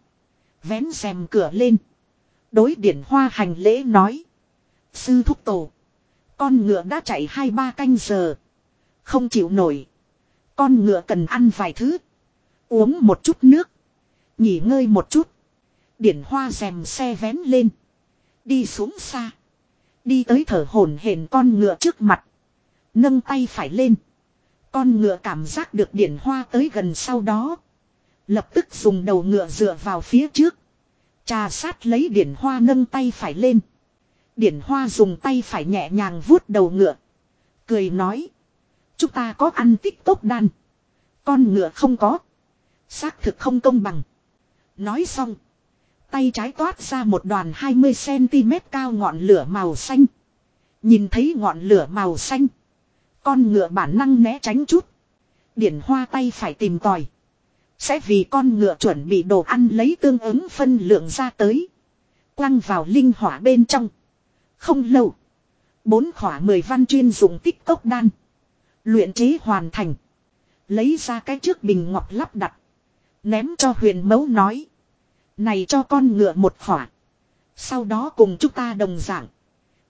Vén rèm cửa lên. Đối điển hoa hành lễ nói. Sư thúc tổ. Con ngựa đã chạy hai ba canh giờ. Không chịu nổi. Con ngựa cần ăn vài thứ. Uống một chút nước. Nghỉ ngơi một chút. Điển hoa rèm xe vén lên. Đi xuống xa. Đi tới thở hổn hển con ngựa trước mặt. Nâng tay phải lên. Con ngựa cảm giác được điển hoa tới gần sau đó. Lập tức dùng đầu ngựa dựa vào phía trước. Trà sát lấy điển hoa nâng tay phải lên. Điển hoa dùng tay phải nhẹ nhàng vuốt đầu ngựa. Cười nói. Chúng ta có ăn tích tốt đan. Con ngựa không có. Xác thực không công bằng. Nói xong. Tay trái toát ra một đoàn 20cm cao ngọn lửa màu xanh. Nhìn thấy ngọn lửa màu xanh. Con ngựa bản năng né tránh chút. Điển hoa tay phải tìm tòi. Sẽ vì con ngựa chuẩn bị đồ ăn lấy tương ứng phân lượng ra tới. Quăng vào linh hỏa bên trong. Không lâu. Bốn khỏa mười văn chuyên dùng tích cốc đan. Luyện chế hoàn thành. Lấy ra cái trước bình ngọc lắp đặt. Ném cho huyền mẫu nói. Này cho con ngựa một khỏa. Sau đó cùng chúng ta đồng dạng.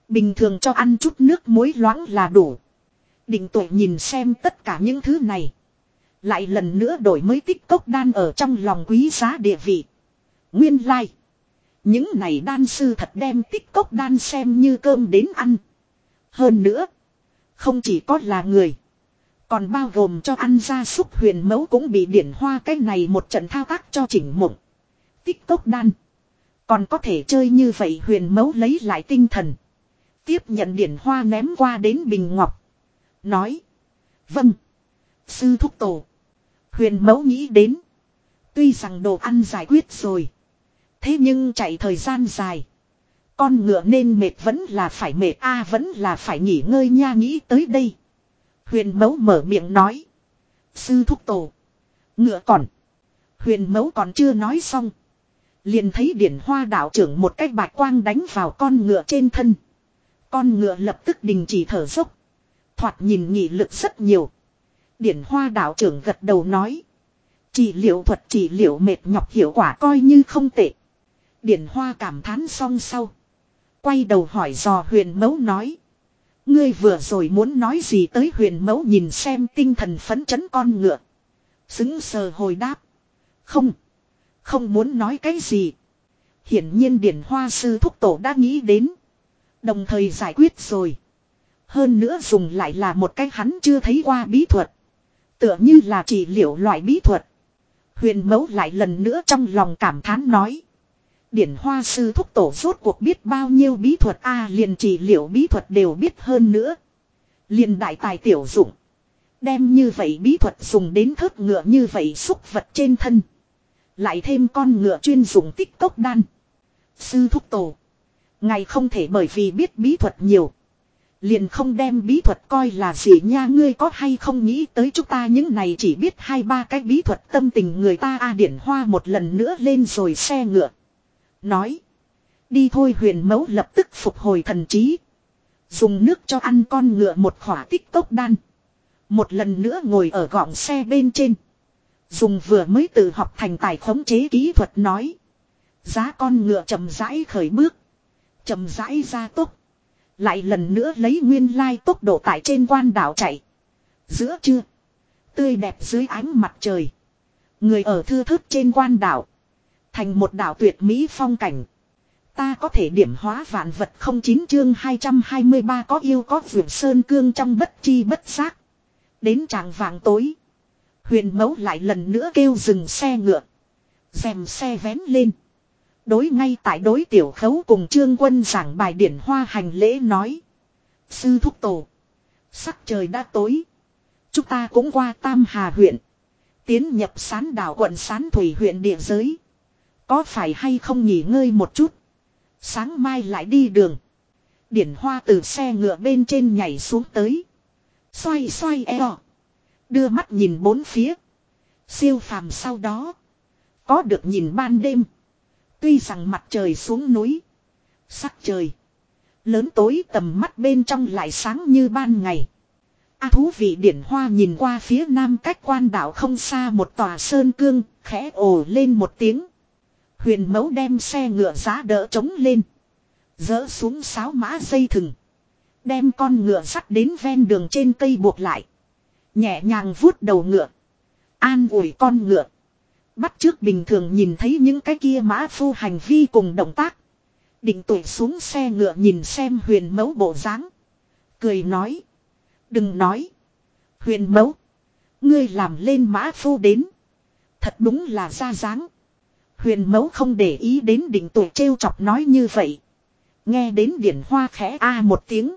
Bình thường cho ăn chút nước muối loãng là đủ. Định tuệ nhìn xem tất cả những thứ này. Lại lần nữa đổi mới tích cốc đan ở trong lòng quý giá địa vị. Nguyên lai. Like. Những này đan sư thật đem tích cốc đan xem như cơm đến ăn. Hơn nữa. Không chỉ có là người. Còn bao gồm cho ăn ra súc huyền mẫu cũng bị điển hoa cái này một trận thao tác cho chỉnh mộng. Tích cốc đan. Còn có thể chơi như vậy huyền mẫu lấy lại tinh thần. Tiếp nhận điển hoa ném qua đến bình ngọc. Nói. Vâng. Sư thúc tổ. Huyền mẫu nghĩ đến. Tuy rằng đồ ăn giải quyết rồi. Thế nhưng chạy thời gian dài. Con ngựa nên mệt vẫn là phải mệt, a vẫn là phải nghỉ ngơi nha, nghĩ tới đây. Huyền mẫu mở miệng nói. Sư thúc tổ. Ngựa còn. Huyền mẫu còn chưa nói xong. Liền thấy điển hoa đạo trưởng một cái bạc quang đánh vào con ngựa trên thân. Con ngựa lập tức đình chỉ thở dốc. Thoạt nhìn nhị lực rất nhiều. Điển hoa đạo trưởng gật đầu nói. Chỉ liệu thuật, chỉ liệu mệt nhọc hiệu quả coi như không tệ. Điển hoa cảm thán xong sau. Quay đầu hỏi dò huyền mẫu nói. Ngươi vừa rồi muốn nói gì tới huyền mẫu nhìn xem tinh thần phấn chấn con ngựa. Xứng sờ hồi đáp. Không. Không muốn nói cái gì. Hiển nhiên điển hoa sư thúc tổ đã nghĩ đến. Đồng thời giải quyết rồi. Hơn nữa dùng lại là một cái hắn chưa thấy qua bí thuật. Tựa như là chỉ liệu loại bí thuật. Huyền mẫu lại lần nữa trong lòng cảm thán nói. Điển hoa sư thúc tổ rốt cuộc biết bao nhiêu bí thuật a, liền chỉ liệu bí thuật đều biết hơn nữa. Liền đại tài tiểu dụng. Đem như vậy bí thuật dùng đến thớt ngựa như vậy xúc vật trên thân. Lại thêm con ngựa chuyên dùng tích cốc đan. Sư thúc tổ. Ngày không thể bởi vì biết bí thuật nhiều. Liền không đem bí thuật coi là gì nha ngươi có hay không nghĩ tới chúng ta những này chỉ biết hai ba cái bí thuật tâm tình người ta a, điển hoa một lần nữa lên rồi xe ngựa. Nói. Đi thôi huyền mẫu lập tức phục hồi thần trí. Dùng nước cho ăn con ngựa một khỏa tích tốc đan. Một lần nữa ngồi ở gọng xe bên trên. Dùng vừa mới tự học thành tài khống chế kỹ thuật nói. Giá con ngựa chậm rãi khởi bước. chậm rãi ra tốc. Lại lần nữa lấy nguyên lai tốc độ tại trên quan đảo chạy. Giữa trưa. Tươi đẹp dưới ánh mặt trời. Người ở thư thức trên quan đảo. Thành một đảo tuyệt mỹ phong cảnh. Ta có thể điểm hóa vạn vật không chín chương 223 có yêu có vượt sơn cương trong bất chi bất giác. Đến tràng vàng tối. Huyền mẫu lại lần nữa kêu dừng xe ngựa. Dèm xe vén lên. Đối ngay tại đối tiểu khấu cùng trương quân giảng bài điển hoa hành lễ nói. Sư thúc tổ. Sắc trời đã tối. Chúng ta cũng qua Tam Hà huyện. Tiến nhập sán đảo quận sán thủy huyện địa giới. Có phải hay không nghỉ ngơi một chút. Sáng mai lại đi đường. Điển hoa từ xe ngựa bên trên nhảy xuống tới. Xoay xoay eo. Đưa mắt nhìn bốn phía. Siêu phàm sau đó. Có được nhìn ban đêm. Tuy rằng mặt trời xuống núi. Sắc trời. Lớn tối tầm mắt bên trong lại sáng như ban ngày. A thú vị điển hoa nhìn qua phía nam cách quan đảo không xa một tòa sơn cương, khẽ ồ lên một tiếng. Huyền mẫu đem xe ngựa giá đỡ trống lên. Dỡ xuống sáo mã dây thừng. Đem con ngựa sắt đến ven đường trên cây buộc lại. Nhẹ nhàng vuốt đầu ngựa. An ủi con ngựa. Bắt trước bình thường nhìn thấy những cái kia mã phu hành vi cùng động tác. Định tuổi xuống xe ngựa nhìn xem huyền mẫu bộ dáng Cười nói. Đừng nói. Huyền mẫu. Ngươi làm lên mã phu đến. Thật đúng là ra dáng. Huyền mẫu không để ý đến định tuổi trêu chọc nói như vậy. Nghe đến điển hoa khẽ a một tiếng.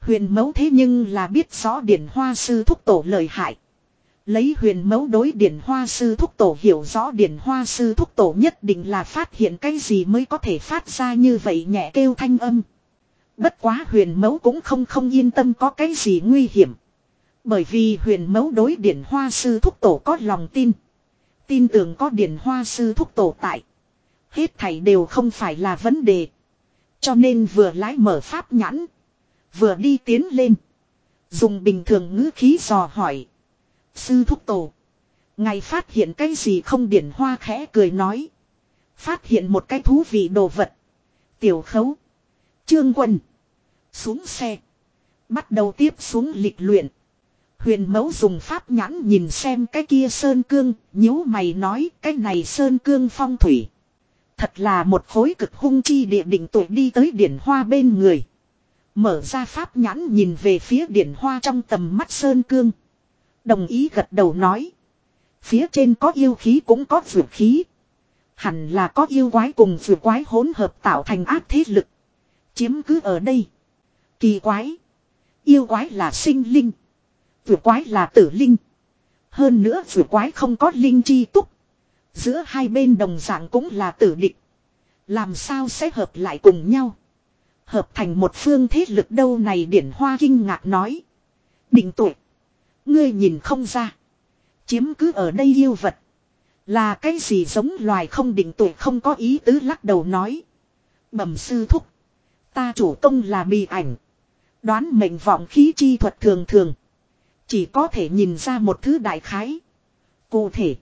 Huyền mẫu thế nhưng là biết rõ điển hoa sư thúc tổ lời hại. Lấy huyền mẫu đối điển hoa sư thúc tổ hiểu rõ điển hoa sư thúc tổ nhất định là phát hiện cái gì mới có thể phát ra như vậy nhẹ kêu thanh âm. Bất quá huyền mẫu cũng không không yên tâm có cái gì nguy hiểm. Bởi vì huyền mẫu đối điển hoa sư thúc tổ có lòng tin. Tin tưởng có điển hoa sư thúc tổ tại. Hết thảy đều không phải là vấn đề. Cho nên vừa lái mở pháp nhãn. Vừa đi tiến lên. Dùng bình thường ngữ khí dò hỏi. Sư thúc tổ. ngày phát hiện cái gì không điển hoa khẽ cười nói. Phát hiện một cái thú vị đồ vật. Tiểu khấu. Trương quân. Xuống xe. Bắt đầu tiếp xuống lịch luyện. Huyền mẫu dùng pháp nhãn nhìn xem cái kia sơn cương, nhíu mày nói cái này sơn cương phong thủy. Thật là một khối cực hung chi địa định tụ đi tới điển hoa bên người. Mở ra pháp nhãn nhìn về phía điển hoa trong tầm mắt sơn cương. Đồng ý gật đầu nói. Phía trên có yêu khí cũng có vượt khí. Hẳn là có yêu quái cùng vượt quái hỗn hợp tạo thành ác thế lực. Chiếm cứ ở đây. Kỳ quái. Yêu quái là sinh linh. Vừa quái là tử linh. Hơn nữa vừa quái không có linh chi túc. Giữa hai bên đồng dạng cũng là tử địch. Làm sao sẽ hợp lại cùng nhau. Hợp thành một phương thế lực đâu này điển hoa kinh ngạc nói. Định tuổi. Ngươi nhìn không ra. Chiếm cứ ở đây yêu vật. Là cái gì giống loài không định tuổi không có ý tứ lắc đầu nói. Bẩm sư thúc. Ta chủ công là bị ảnh. Đoán mệnh vọng khí chi thuật thường thường. Chỉ có thể nhìn ra một thứ đại khái. Cụ thể.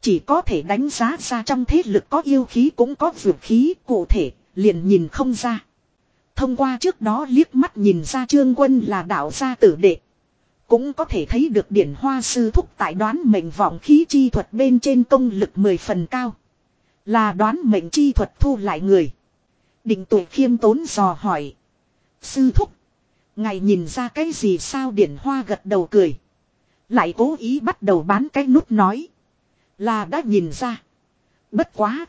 Chỉ có thể đánh giá ra trong thế lực có yêu khí cũng có vượt khí cụ thể, liền nhìn không ra. Thông qua trước đó liếc mắt nhìn ra trương quân là đạo gia tử đệ. Cũng có thể thấy được điển hoa sư thúc tại đoán mệnh vọng khí chi thuật bên trên công lực mười phần cao. Là đoán mệnh chi thuật thu lại người. Định tuổi khiêm tốn dò hỏi. Sư thúc. Ngài nhìn ra cái gì sao điển hoa gật đầu cười. Lại cố ý bắt đầu bán cái nút nói. Là đã nhìn ra. Bất quá.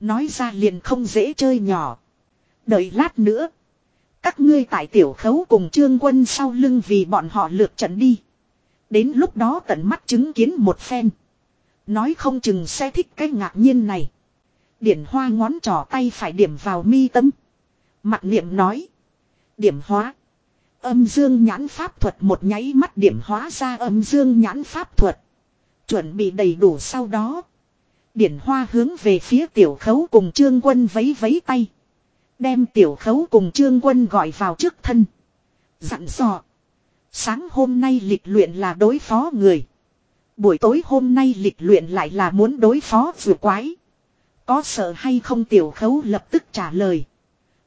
Nói ra liền không dễ chơi nhỏ. Đợi lát nữa. Các ngươi tại tiểu khấu cùng trương quân sau lưng vì bọn họ lượt trận đi. Đến lúc đó tận mắt chứng kiến một phen. Nói không chừng sẽ thích cái ngạc nhiên này. Điển hoa ngón trỏ tay phải điểm vào mi tâm. Mặt niệm nói. Điểm hóa. Âm dương nhãn pháp thuật một nháy mắt điểm hóa ra âm dương nhãn pháp thuật. Chuẩn bị đầy đủ sau đó. Điển hoa hướng về phía tiểu khấu cùng trương quân vấy vấy tay. Đem tiểu khấu cùng trương quân gọi vào trước thân. Dặn dò. Sáng hôm nay lịch luyện là đối phó người. Buổi tối hôm nay lịch luyện lại là muốn đối phó vừa quái. Có sợ hay không tiểu khấu lập tức trả lời.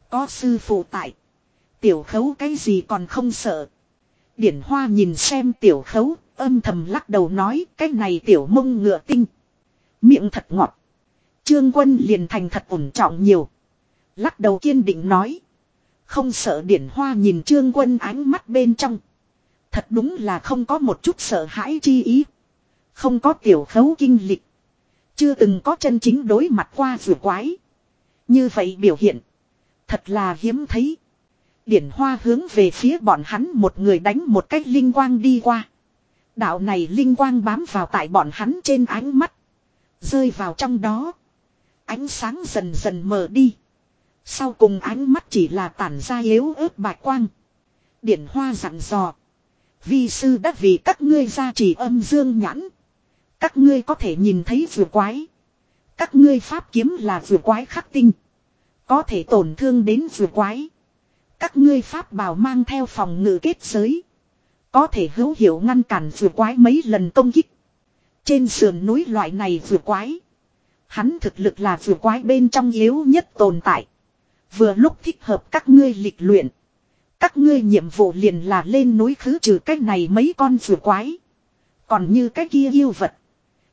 Có sư phụ tại. Tiểu khấu cái gì còn không sợ. Điển hoa nhìn xem tiểu khấu, âm thầm lắc đầu nói cái này tiểu mông ngựa tinh. Miệng thật ngọt. Trương quân liền thành thật ổn trọng nhiều. Lắc đầu kiên định nói. Không sợ điển hoa nhìn trương quân ánh mắt bên trong. Thật đúng là không có một chút sợ hãi chi ý. Không có tiểu khấu kinh lịch. Chưa từng có chân chính đối mặt qua vừa quái. Như vậy biểu hiện. Thật là hiếm thấy. Điển hoa hướng về phía bọn hắn một người đánh một cách linh quang đi qua. Đạo này linh quang bám vào tại bọn hắn trên ánh mắt. Rơi vào trong đó. Ánh sáng dần dần mờ đi. Sau cùng ánh mắt chỉ là tản ra yếu ớt bạch quang. Điển hoa dặn dò. Vi sư đã vì các ngươi ra chỉ âm dương nhãn. Các ngươi có thể nhìn thấy vừa quái. Các ngươi pháp kiếm là vừa quái khắc tinh. Có thể tổn thương đến vừa quái. Các ngươi pháp bào mang theo phòng ngự kết giới. Có thể hữu hiệu ngăn cản vừa quái mấy lần công kích. Trên sườn núi loại này vừa quái. Hắn thực lực là vừa quái bên trong yếu nhất tồn tại. Vừa lúc thích hợp các ngươi lịch luyện. Các ngươi nhiệm vụ liền là lên núi khứ trừ cách này mấy con vừa quái. Còn như cái kia yêu vật.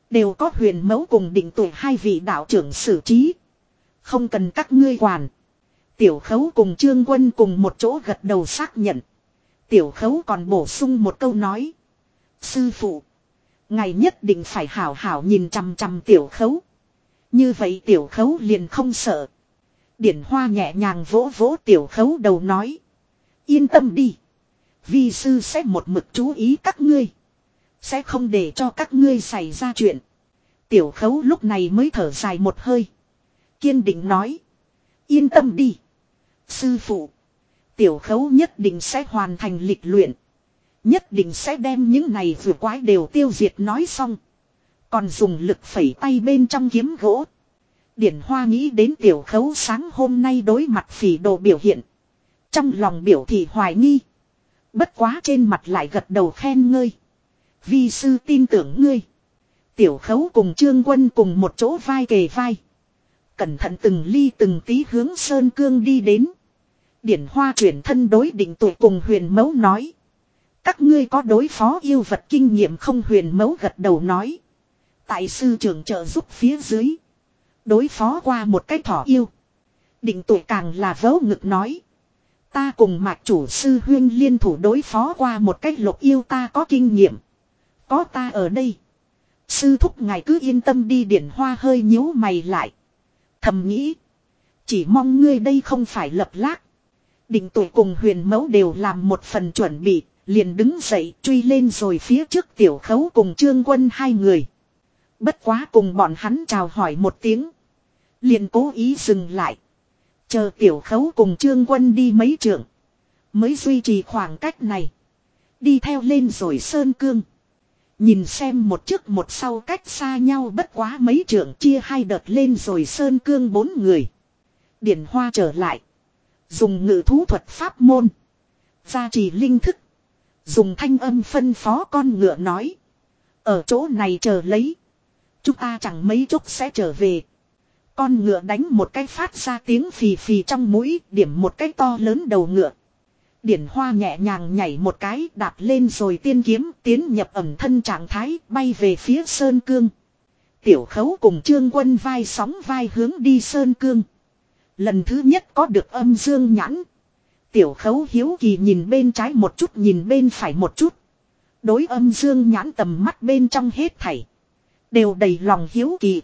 Đều có huyền mẫu cùng định tuổi hai vị đạo trưởng xử trí. Không cần các ngươi quản. Tiểu khấu cùng trương quân cùng một chỗ gật đầu xác nhận. Tiểu khấu còn bổ sung một câu nói. Sư phụ. Ngài nhất định phải hảo hảo nhìn chằm chằm tiểu khấu. Như vậy tiểu khấu liền không sợ. Điển hoa nhẹ nhàng vỗ vỗ tiểu khấu đầu nói. Yên tâm đi. Vi sư sẽ một mực chú ý các ngươi. Sẽ không để cho các ngươi xảy ra chuyện. Tiểu khấu lúc này mới thở dài một hơi. Kiên định nói. Yên tâm đi. Sư phụ. Tiểu khấu nhất định sẽ hoàn thành lịch luyện. Nhất định sẽ đem những này vừa quái đều tiêu diệt nói xong. Còn dùng lực phẩy tay bên trong kiếm gỗ. Điển Hoa nghĩ đến tiểu khấu sáng hôm nay đối mặt phỉ đồ biểu hiện. Trong lòng biểu thị hoài nghi. Bất quá trên mặt lại gật đầu khen ngươi Vi sư tin tưởng ngươi. Tiểu khấu cùng trương quân cùng một chỗ vai kề vai. Cẩn thận từng ly từng tí hướng Sơn Cương đi đến. Điển Hoa chuyển thân đối định tuổi cùng huyền mẫu nói. Các ngươi có đối phó yêu vật kinh nghiệm không huyền mẫu gật đầu nói. Tại sư trưởng trợ giúp phía dưới. Đối phó qua một cái thỏ yêu. Định tuổi càng là vớ ngực nói. Ta cùng mạch chủ sư huyên liên thủ đối phó qua một cách lục yêu ta có kinh nghiệm. Có ta ở đây. Sư thúc ngài cứ yên tâm đi điển hoa hơi nhíu mày lại. Thầm nghĩ. Chỉ mong ngươi đây không phải lập lác. Định tuổi cùng huyền mẫu đều làm một phần chuẩn bị. Liền đứng dậy truy lên rồi phía trước tiểu khấu cùng trương quân hai người. Bất quá cùng bọn hắn chào hỏi một tiếng. Liền cố ý dừng lại. Chờ tiểu khấu cùng trương quân đi mấy trượng. Mới duy trì khoảng cách này. Đi theo lên rồi sơn cương. Nhìn xem một trước một sau cách xa nhau bất quá mấy trượng chia hai đợt lên rồi sơn cương bốn người. Điển hoa trở lại. Dùng ngự thú thuật pháp môn. Gia trì linh thức. Dùng thanh âm phân phó con ngựa nói. Ở chỗ này chờ lấy. Chúng ta chẳng mấy chốc sẽ trở về. Con ngựa đánh một cái phát ra tiếng phì phì trong mũi, điểm một cái to lớn đầu ngựa. Điển hoa nhẹ nhàng nhảy một cái đạp lên rồi tiên kiếm tiến nhập ẩm thân trạng thái bay về phía Sơn Cương. Tiểu khấu cùng trương quân vai sóng vai hướng đi Sơn Cương. Lần thứ nhất có được âm dương nhãn. Tiểu khấu hiếu kỳ nhìn bên trái một chút, nhìn bên phải một chút. Đối âm dương nhãn tầm mắt bên trong hết thảy. Đều đầy lòng hiếu kỳ.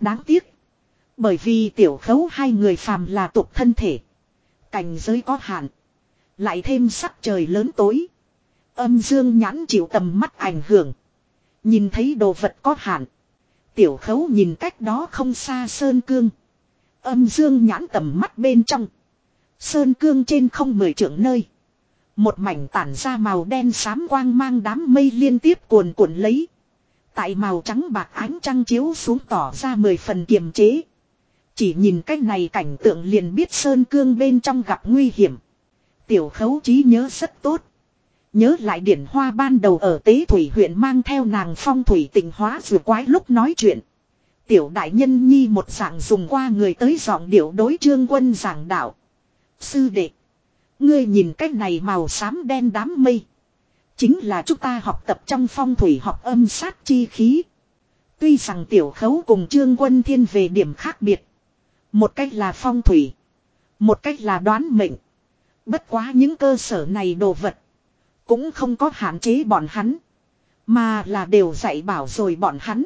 Đáng tiếc. Bởi vì tiểu khấu hai người phàm là tục thân thể. Cảnh giới có hạn. Lại thêm sắc trời lớn tối. Âm dương nhãn chịu tầm mắt ảnh hưởng. Nhìn thấy đồ vật có hạn. Tiểu khấu nhìn cách đó không xa sơn cương. Âm dương nhãn tầm mắt bên trong. Sơn cương trên không mười trượng nơi. Một mảnh tản ra màu đen xám quang mang đám mây liên tiếp cuồn cuộn lấy. Tại màu trắng bạc ánh trăng chiếu xuống tỏ ra mười phần kiềm chế. Chỉ nhìn cách này cảnh tượng liền biết Sơn Cương bên trong gặp nguy hiểm. Tiểu khấu trí nhớ rất tốt. Nhớ lại điển hoa ban đầu ở tế thủy huyện mang theo nàng phong thủy tình hóa vừa quái lúc nói chuyện. Tiểu đại nhân nhi một dạng dùng qua người tới giọng điệu đối trương quân giảng đạo. Sư đệ. Ngươi nhìn cách này màu xám đen đám mây. Chính là chúng ta học tập trong phong thủy học âm sát chi khí. Tuy rằng tiểu khấu cùng trương quân thiên về điểm khác biệt. Một cách là phong thủy. Một cách là đoán mệnh. Bất quá những cơ sở này đồ vật. Cũng không có hạn chế bọn hắn. Mà là đều dạy bảo rồi bọn hắn.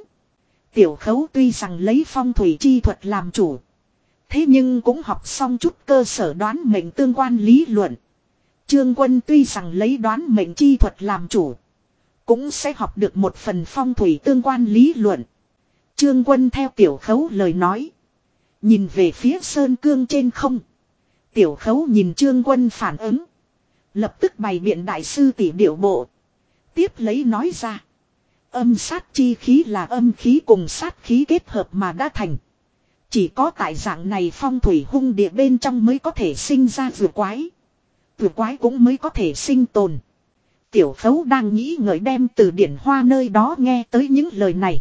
Tiểu khấu tuy rằng lấy phong thủy chi thuật làm chủ. Thế nhưng cũng học xong chút cơ sở đoán mệnh tương quan lý luận. Trương quân tuy rằng lấy đoán mệnh chi thuật làm chủ. Cũng sẽ học được một phần phong thủy tương quan lý luận. Trương quân theo tiểu khấu lời nói. Nhìn về phía sơn cương trên không. Tiểu khấu nhìn trương quân phản ứng. Lập tức bày biện đại sư tỷ điệu bộ. Tiếp lấy nói ra. Âm sát chi khí là âm khí cùng sát khí kết hợp mà đã thành. Chỉ có tại dạng này phong thủy hung địa bên trong mới có thể sinh ra vừa quái. Vừa quái cũng mới có thể sinh tồn. Tiểu khấu đang nghĩ ngợi đem từ điển hoa nơi đó nghe tới những lời này.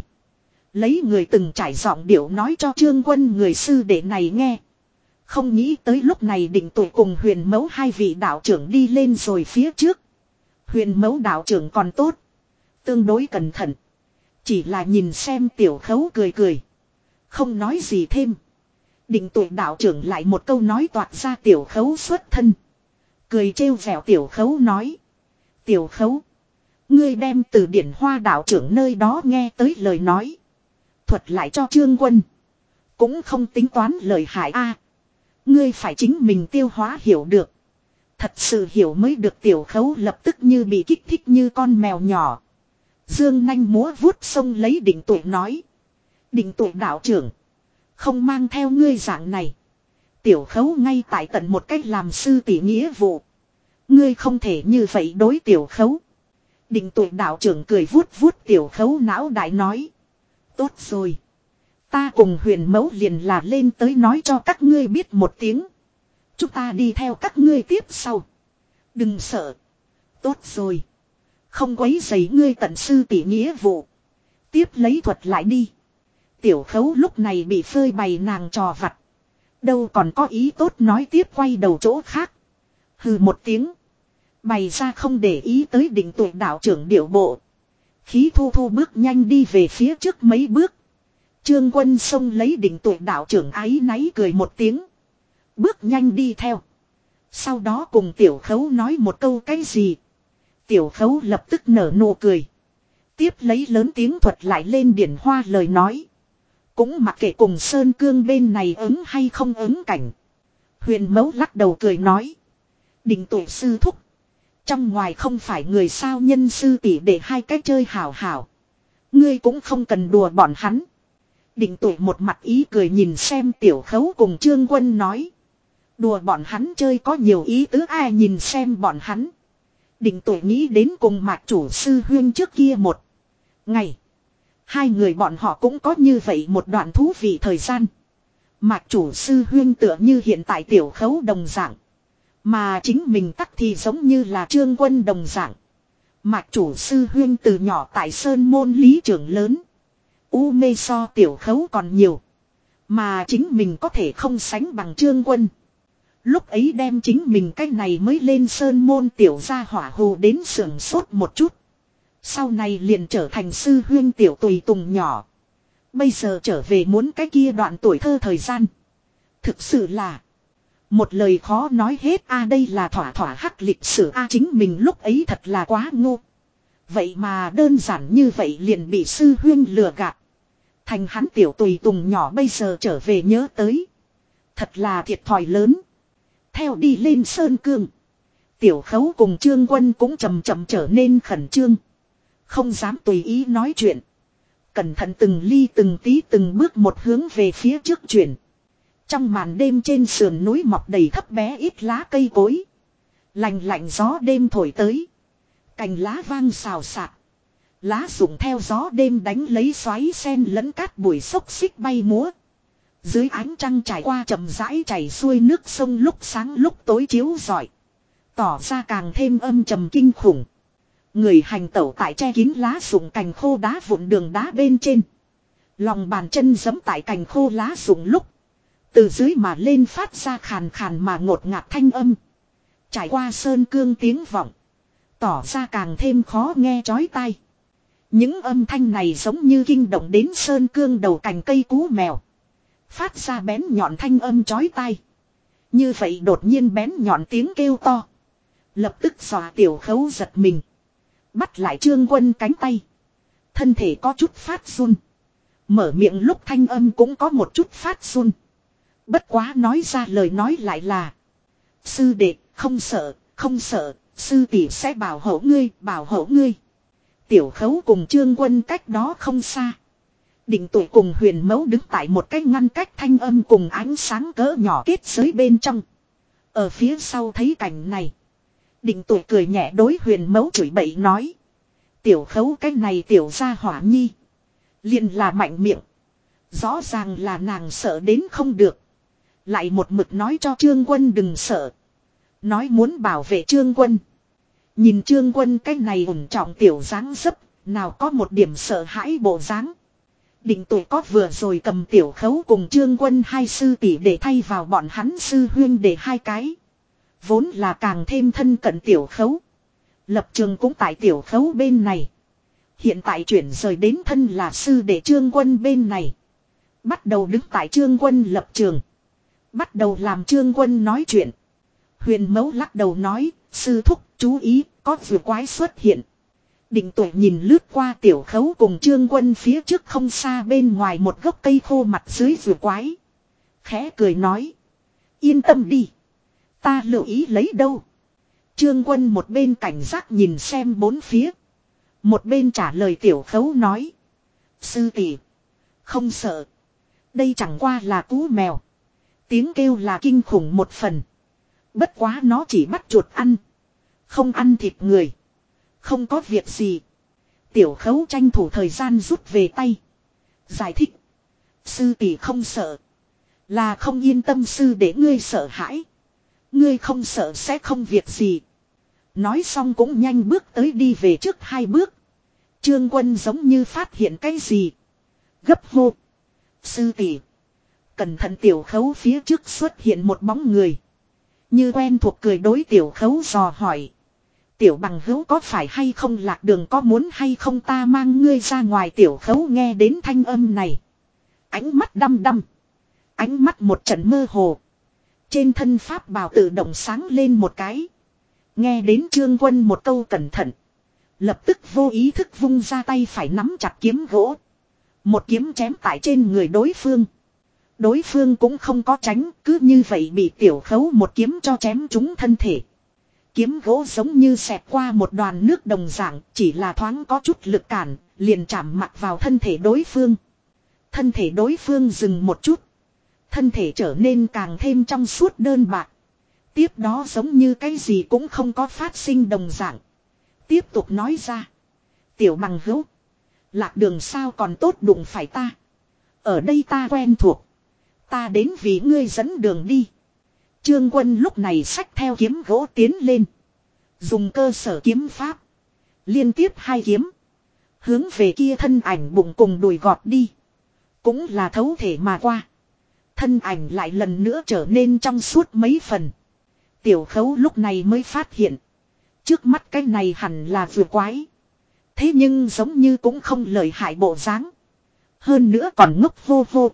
Lấy người từng trải giọng điệu nói cho trương quân người sư đệ này nghe. Không nghĩ tới lúc này định tụ cùng huyền mẫu hai vị đạo trưởng đi lên rồi phía trước. Huyền mẫu đạo trưởng còn tốt. Tương đối cẩn thận. Chỉ là nhìn xem tiểu khấu cười cười. Không nói gì thêm. Định tuổi đạo trưởng lại một câu nói toạc ra tiểu khấu xuất thân. Cười trêu vẻo tiểu khấu nói. Tiểu khấu. Ngươi đem từ điển hoa đạo trưởng nơi đó nghe tới lời nói. Thuật lại cho trương quân. Cũng không tính toán lời hại a Ngươi phải chính mình tiêu hóa hiểu được. Thật sự hiểu mới được tiểu khấu lập tức như bị kích thích như con mèo nhỏ. Dương nanh múa vuốt sông lấy định tuổi nói. Định tuổi đạo trưởng. Không mang theo ngươi dạng này. Tiểu khấu ngay tại tận một cách làm sư tỷ nghĩa vụ. Ngươi không thể như vậy đối tiểu khấu. Định tuổi đạo trưởng cười vuốt vuốt tiểu khấu não đại nói. Tốt rồi. Ta cùng huyền mẫu liền là lên tới nói cho các ngươi biết một tiếng. Chúng ta đi theo các ngươi tiếp sau. Đừng sợ. Tốt rồi. Không quấy giấy ngươi tận sư tỷ nghĩa vụ. Tiếp lấy thuật lại đi. Tiểu khấu lúc này bị phơi bày nàng trò vặt. Đâu còn có ý tốt nói tiếp quay đầu chỗ khác. Hừ một tiếng. Bày ra không để ý tới đỉnh tuổi đạo trưởng điệu bộ. Khí thu thu bước nhanh đi về phía trước mấy bước. Trương quân xông lấy đỉnh tuổi đạo trưởng ái náy cười một tiếng. Bước nhanh đi theo. Sau đó cùng tiểu khấu nói một câu cái gì. Tiểu khấu lập tức nở nụ cười. Tiếp lấy lớn tiếng thuật lại lên điển hoa lời nói. Cũng mặc kệ cùng Sơn Cương bên này ứng hay không ứng cảnh. Huyền mẫu lắc đầu cười nói. Đình tuổi sư thúc. Trong ngoài không phải người sao nhân sư tỷ để hai cái chơi hảo hảo. Ngươi cũng không cần đùa bọn hắn. Định tuổi một mặt ý cười nhìn xem tiểu khấu cùng trương quân nói. Đùa bọn hắn chơi có nhiều ý tứ ai nhìn xem bọn hắn. Định tuổi nghĩ đến cùng mạc chủ sư huyên trước kia một ngày. Hai người bọn họ cũng có như vậy một đoạn thú vị thời gian. Mạc chủ sư huyên tựa như hiện tại tiểu khấu đồng dạng. Mà chính mình tắc thì giống như là trương quân đồng dạng. Mạc chủ sư huyên từ nhỏ tại sơn môn lý trưởng lớn. U mê so tiểu khấu còn nhiều. Mà chính mình có thể không sánh bằng trương quân. Lúc ấy đem chính mình cái này mới lên sơn môn tiểu ra hỏa hồ đến sưởng sốt một chút. Sau này liền trở thành sư huyên tiểu tùy tùng nhỏ. Bây giờ trở về muốn cái kia đoạn tuổi thơ thời gian. Thực sự là. Một lời khó nói hết, a, đây là thỏa thỏa hắc lịch sử, a, chính mình lúc ấy thật là quá ngu. Vậy mà đơn giản như vậy liền bị sư huyên lừa gạt. Thành hắn tiểu tùy tùng nhỏ bây giờ trở về nhớ tới. Thật là thiệt thòi lớn. Theo đi lên Sơn Cương. Tiểu khấu cùng trương quân cũng chầm chậm trở nên khẩn trương. Không dám tùy ý nói chuyện. Cẩn thận từng ly từng tí từng bước một hướng về phía trước chuyển. Trong màn đêm trên sườn núi mọc đầy thấp bé ít lá cây cối. Lành lạnh gió đêm thổi tới. Cành lá vang xào xạc. Lá rụng theo gió đêm đánh lấy xoáy sen lẫn cát bụi xốc xích bay múa. Dưới ánh trăng trải qua chậm rãi chảy xuôi nước sông lúc sáng lúc tối chiếu rọi. Tỏ ra càng thêm âm trầm kinh khủng. Người hành tẩu tại che kín lá sụng cành khô đá vụn đường đá bên trên. Lòng bàn chân giẫm tại cành khô lá sụng lúc. Từ dưới mà lên phát ra khàn khàn mà ngột ngạt thanh âm. Trải qua sơn cương tiếng vọng. Tỏ ra càng thêm khó nghe chói tai. Những âm thanh này giống như kinh động đến sơn cương đầu cành cây cú mèo. Phát ra bén nhọn thanh âm chói tai. Như vậy đột nhiên bén nhọn tiếng kêu to. Lập tức xòa tiểu khấu giật mình. Bắt lại trương quân cánh tay. Thân thể có chút phát run. Mở miệng lúc thanh âm cũng có một chút phát run. Bất quá nói ra lời nói lại là. Sư đệ, không sợ, không sợ, sư tỷ sẽ bảo hộ ngươi, bảo hộ ngươi. Tiểu khấu cùng trương quân cách đó không xa. Định tuổi cùng huyền mẫu đứng tại một cái ngăn cách thanh âm cùng ánh sáng cỡ nhỏ kết giới bên trong. Ở phía sau thấy cảnh này. Định tuổi cười nhẹ đối huyền mẫu chửi bậy nói. Tiểu khấu cái này tiểu ra hỏa nhi. liền là mạnh miệng. Rõ ràng là nàng sợ đến không được. Lại một mực nói cho trương quân đừng sợ. Nói muốn bảo vệ trương quân. Nhìn trương quân cái này ủng trọng tiểu dáng dấp, nào có một điểm sợ hãi bộ dáng. Định tuổi có vừa rồi cầm tiểu khấu cùng trương quân hai sư tỷ để thay vào bọn hắn sư huyên để hai cái. Vốn là càng thêm thân cận tiểu khấu. Lập trường cũng tại tiểu khấu bên này. Hiện tại chuyển rời đến thân là sư để trương quân bên này. Bắt đầu đứng tại trương quân lập trường. Bắt đầu làm trương quân nói chuyện. Huyền mẫu lắc đầu nói, sư thúc chú ý, có vừa quái xuất hiện. Định tuệ nhìn lướt qua tiểu khấu cùng trương quân phía trước không xa bên ngoài một gốc cây khô mặt dưới vừa quái. Khẽ cười nói. Yên tâm đi. Ta lưu ý lấy đâu. Trương quân một bên cảnh giác nhìn xem bốn phía. Một bên trả lời tiểu khấu nói. Sư tỷ, Không sợ. Đây chẳng qua là cú mèo. Tiếng kêu là kinh khủng một phần. Bất quá nó chỉ bắt chuột ăn. Không ăn thịt người. Không có việc gì. Tiểu khấu tranh thủ thời gian rút về tay. Giải thích. Sư tỷ không sợ. Là không yên tâm sư để ngươi sợ hãi. Ngươi không sợ sẽ không việc gì. Nói xong cũng nhanh bước tới đi về trước hai bước. Trương quân giống như phát hiện cái gì. Gấp hô. Sư tỷ. Cẩn thận tiểu khấu phía trước xuất hiện một bóng người. Như quen thuộc cười đối tiểu khấu dò hỏi. Tiểu bằng hữu có phải hay không lạc đường có muốn hay không ta mang ngươi ra ngoài tiểu khấu nghe đến thanh âm này. Ánh mắt đăm đăm. Ánh mắt một trận mơ hồ. Trên thân pháp bào tự động sáng lên một cái. Nghe đến trương quân một câu cẩn thận. Lập tức vô ý thức vung ra tay phải nắm chặt kiếm gỗ. Một kiếm chém tại trên người đối phương. Đối phương cũng không có tránh, cứ như vậy bị tiểu khấu một kiếm cho chém trúng thân thể. Kiếm gỗ giống như xẹt qua một đoàn nước đồng dạng, chỉ là thoáng có chút lực cản, liền chạm mặt vào thân thể đối phương. Thân thể đối phương dừng một chút. Thân thể trở nên càng thêm trong suốt đơn bạc. Tiếp đó giống như cái gì cũng không có phát sinh đồng dạng. Tiếp tục nói ra. Tiểu bằng hữu. Lạc đường sao còn tốt đụng phải ta. Ở đây ta quen thuộc. Ta đến vì ngươi dẫn đường đi. Trương quân lúc này xách theo kiếm gỗ tiến lên. Dùng cơ sở kiếm pháp. Liên tiếp hai kiếm. Hướng về kia thân ảnh bụng cùng đùi gọt đi. Cũng là thấu thể mà qua. Thân ảnh lại lần nữa trở nên trong suốt mấy phần. Tiểu khấu lúc này mới phát hiện. Trước mắt cái này hẳn là vừa quái. Thế nhưng giống như cũng không lợi hại bộ dáng. Hơn nữa còn ngốc vô vô.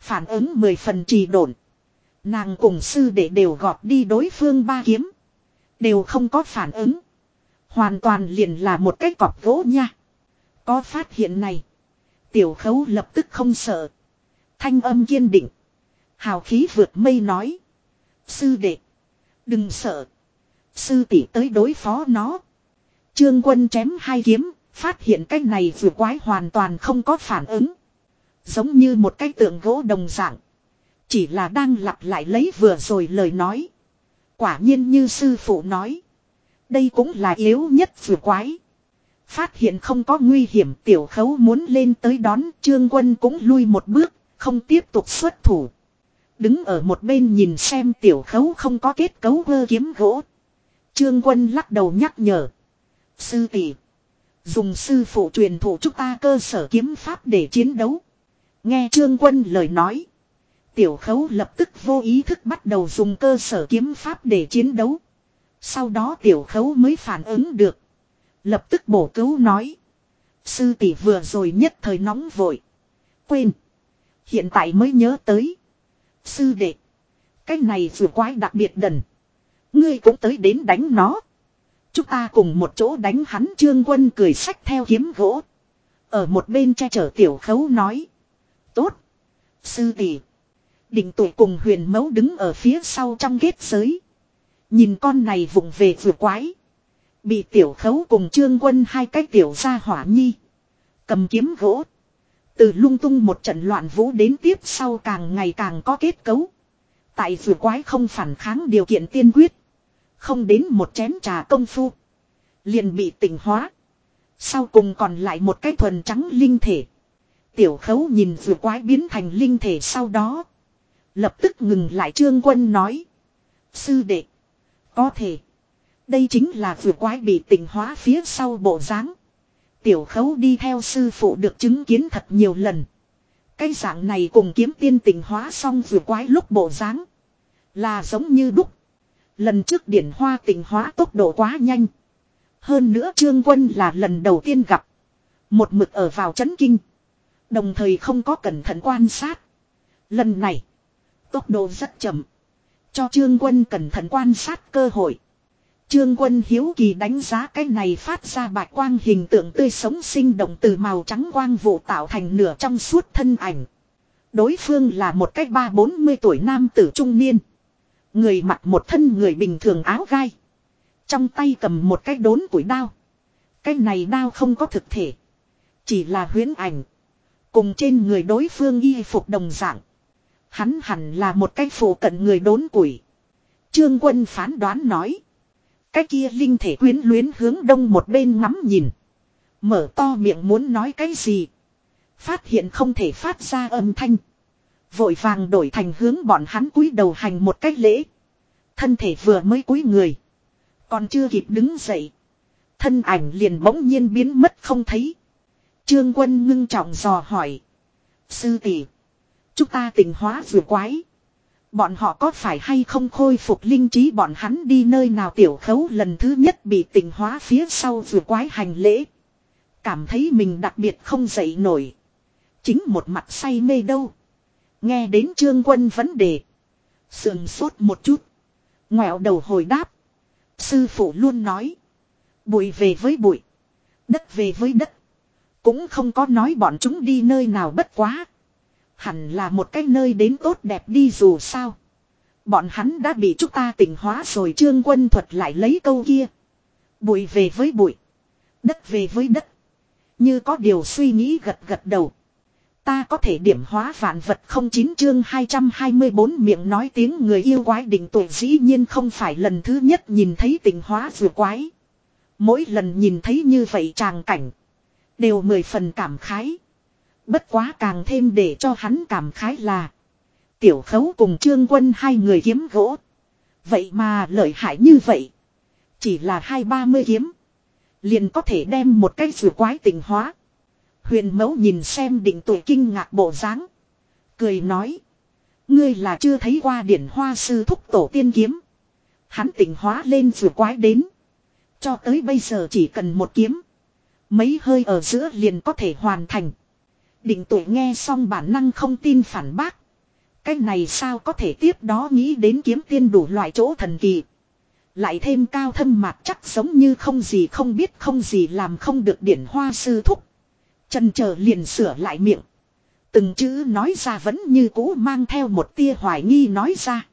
Phản ứng mười phần trì độn. Nàng cùng sư đệ đều gọt đi đối phương ba kiếm. Đều không có phản ứng. Hoàn toàn liền là một cái cọp gỗ nha. Có phát hiện này. Tiểu khấu lập tức không sợ. Thanh âm kiên định. Hào khí vượt mây nói. Sư đệ. Đừng sợ. Sư tỷ tới đối phó nó. Trương quân chém hai kiếm. Phát hiện cái này vừa quái hoàn toàn không có phản ứng. Giống như một cái tượng gỗ đồng dạng. Chỉ là đang lặp lại lấy vừa rồi lời nói. Quả nhiên như sư phụ nói. Đây cũng là yếu nhất vừa quái. Phát hiện không có nguy hiểm tiểu khấu muốn lên tới đón trương quân cũng lui một bước, không tiếp tục xuất thủ. Đứng ở một bên nhìn xem tiểu khấu không có kết cấu vơ kiếm gỗ. Trương quân lắc đầu nhắc nhở. Sư tỷ Dùng sư phụ truyền thụ chúng ta cơ sở kiếm pháp để chiến đấu. Nghe trương quân lời nói. Tiểu khấu lập tức vô ý thức bắt đầu dùng cơ sở kiếm pháp để chiến đấu. Sau đó tiểu khấu mới phản ứng được. Lập tức bổ cứu nói. Sư tỷ vừa rồi nhất thời nóng vội. Quên. Hiện tại mới nhớ tới. Sư đệ. Cái này vừa quái đặc biệt đần. Ngươi cũng tới đến đánh nó. Chúng ta cùng một chỗ đánh hắn trương quân cười sách theo kiếm gỗ. Ở một bên che chở tiểu khấu nói. Tốt. Sư tỷ. Định tuổi cùng huyền mấu đứng ở phía sau trong ghét giới. Nhìn con này vụng về vừa quái. Bị tiểu khấu cùng trương quân hai cái tiểu ra hỏa nhi. Cầm kiếm gỗ. Từ lung tung một trận loạn vũ đến tiếp sau càng ngày càng có kết cấu. Tại vừa quái không phản kháng điều kiện tiên quyết. Không đến một chén trà công phu. Liền bị tỉnh hóa. Sau cùng còn lại một cái thuần trắng linh thể. Tiểu khấu nhìn vừa quái biến thành linh thể sau đó. Lập tức ngừng lại trương quân nói. Sư đệ. Có thể. Đây chính là vừa quái bị tình hóa phía sau bộ dáng Tiểu khấu đi theo sư phụ được chứng kiến thật nhiều lần. Cái dạng này cùng kiếm tiên tình hóa xong vừa quái lúc bộ dáng Là giống như đúc. Lần trước điển hoa tình hóa tốc độ quá nhanh. Hơn nữa trương quân là lần đầu tiên gặp. Một mực ở vào chấn kinh. Đồng thời không có cẩn thận quan sát. Lần này. Tốc độ rất chậm. Cho trương quân cẩn thận quan sát cơ hội. Trương quân hiếu kỳ đánh giá cái này phát ra bạch quang hình tượng tươi sống sinh động từ màu trắng quang vụ tạo thành nửa trong suốt thân ảnh. Đối phương là một cách ba bốn mươi tuổi nam tử trung niên. Người mặc một thân người bình thường áo gai. Trong tay cầm một cái đốn củi đao. Cái này đao không có thực thể. Chỉ là huyến ảnh. Cùng trên người đối phương y phục đồng dạng. Hắn hẳn là một cái phù cận người đốn củi. Trương quân phán đoán nói. Cái kia linh thể quyến luyến hướng đông một bên ngắm nhìn. Mở to miệng muốn nói cái gì. Phát hiện không thể phát ra âm thanh. Vội vàng đổi thành hướng bọn hắn cúi đầu hành một cách lễ. Thân thể vừa mới cúi người. Còn chưa kịp đứng dậy. Thân ảnh liền bỗng nhiên biến mất không thấy. Trương quân ngưng trọng dò hỏi. Sư tỷ, Chúng ta tình hóa vừa quái. Bọn họ có phải hay không khôi phục linh trí bọn hắn đi nơi nào tiểu khấu lần thứ nhất bị tình hóa phía sau vừa quái hành lễ. Cảm thấy mình đặc biệt không dậy nổi. Chính một mặt say mê đâu. Nghe đến trương quân vấn đề. Sườn sốt một chút. Ngoẹo đầu hồi đáp. Sư phụ luôn nói. Bụi về với bụi. Đất về với đất. Cũng không có nói bọn chúng đi nơi nào bất quá. Hẳn là một cái nơi đến tốt đẹp đi dù sao. Bọn hắn đã bị chúng ta tỉnh hóa rồi trương quân thuật lại lấy câu kia. Bụi về với bụi. Đất về với đất. Như có điều suy nghĩ gật gật đầu. Ta có thể điểm hóa vạn vật không chín chương 224 miệng nói tiếng người yêu quái định tuổi dĩ nhiên không phải lần thứ nhất nhìn thấy tình hóa vừa quái. Mỗi lần nhìn thấy như vậy tràng cảnh. Đều mười phần cảm khái. Bất quá càng thêm để cho hắn cảm khái là. Tiểu khấu cùng trương quân hai người kiếm gỗ. Vậy mà lợi hại như vậy. Chỉ là hai ba mươi kiếm. Liền có thể đem một cái vừa quái tình hóa. Huyền mẫu nhìn xem định tuổi kinh ngạc bộ dáng, Cười nói. Ngươi là chưa thấy qua điển hoa sư thúc tổ tiên kiếm. Hắn tỉnh hóa lên vừa quái đến. Cho tới bây giờ chỉ cần một kiếm. Mấy hơi ở giữa liền có thể hoàn thành. Định tuổi nghe xong bản năng không tin phản bác. Cái này sao có thể tiếp đó nghĩ đến kiếm tiên đủ loại chỗ thần kỳ. Lại thêm cao thâm mặt chắc giống như không gì không biết không gì làm không được điển hoa sư thúc. Trần chờ liền sửa lại miệng. Từng chữ nói ra vẫn như cũ mang theo một tia hoài nghi nói ra.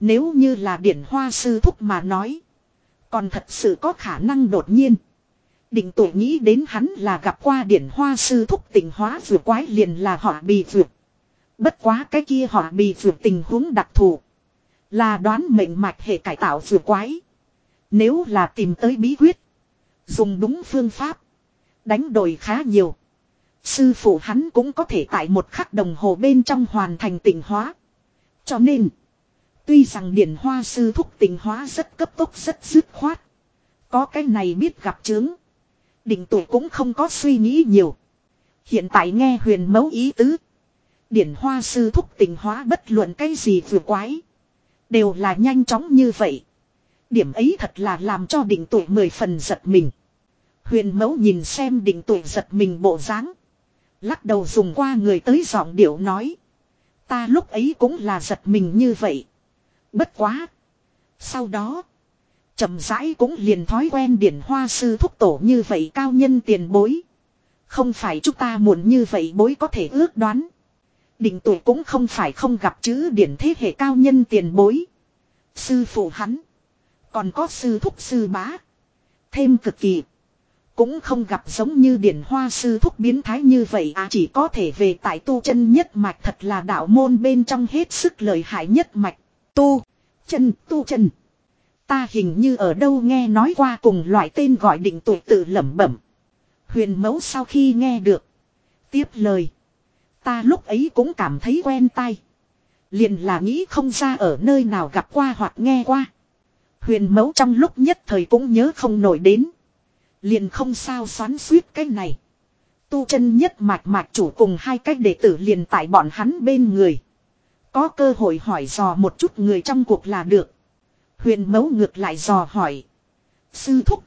Nếu như là điển hoa sư thúc mà nói. Còn thật sự có khả năng đột nhiên. Định tuổi nghĩ đến hắn là gặp qua điển hoa sư thúc tình hóa vừa quái liền là họ bị vượt. Bất quá cái kia họ bị vượt tình huống đặc thù. Là đoán mệnh mạch hệ cải tạo vừa quái. Nếu là tìm tới bí quyết. Dùng đúng phương pháp. Đánh đổi khá nhiều. Sư phụ hắn cũng có thể tại một khắc đồng hồ bên trong hoàn thành tình hóa. Cho nên. Tuy rằng điển hoa sư thúc tình hóa rất cấp tốc rất dứt khoát. Có cái này biết gặp chứng. Định tuổi cũng không có suy nghĩ nhiều. Hiện tại nghe huyền mẫu ý tứ. Điển hoa sư thúc tình hóa bất luận cái gì vừa quái. Đều là nhanh chóng như vậy. Điểm ấy thật là làm cho định tuổi mười phần giật mình. Huyền mẫu nhìn xem định tuổi giật mình bộ dáng Lắc đầu dùng qua người tới giọng điệu nói. Ta lúc ấy cũng là giật mình như vậy. Bất quá. Sau đó chậm rãi cũng liền thói quen điển hoa sư thúc tổ như vậy cao nhân tiền bối. Không phải chúng ta muốn như vậy bối có thể ước đoán. Định tuổi cũng không phải không gặp chữ điển thế hệ cao nhân tiền bối. Sư phụ hắn. Còn có sư thúc sư bá. Thêm cực kỳ. Cũng không gặp giống như điển hoa sư thúc biến thái như vậy à chỉ có thể về tại tu chân nhất mạch thật là đạo môn bên trong hết sức lợi hại nhất mạch. Tu, chân, tu chân. Ta hình như ở đâu nghe nói qua cùng loại tên gọi định tuổi tự lẩm bẩm. Huyền mẫu sau khi nghe được. Tiếp lời. Ta lúc ấy cũng cảm thấy quen tai. Liền là nghĩ không ra ở nơi nào gặp qua hoặc nghe qua. Huyền mẫu trong lúc nhất thời cũng nhớ không nổi đến. Liền không sao xoắn suýt cái này. Tu chân nhất mạch mạch chủ cùng hai cách đệ tử liền tại bọn hắn bên người. Có cơ hội hỏi dò một chút người trong cuộc là được. Huyền mẫu ngược lại dò hỏi. Sư thúc.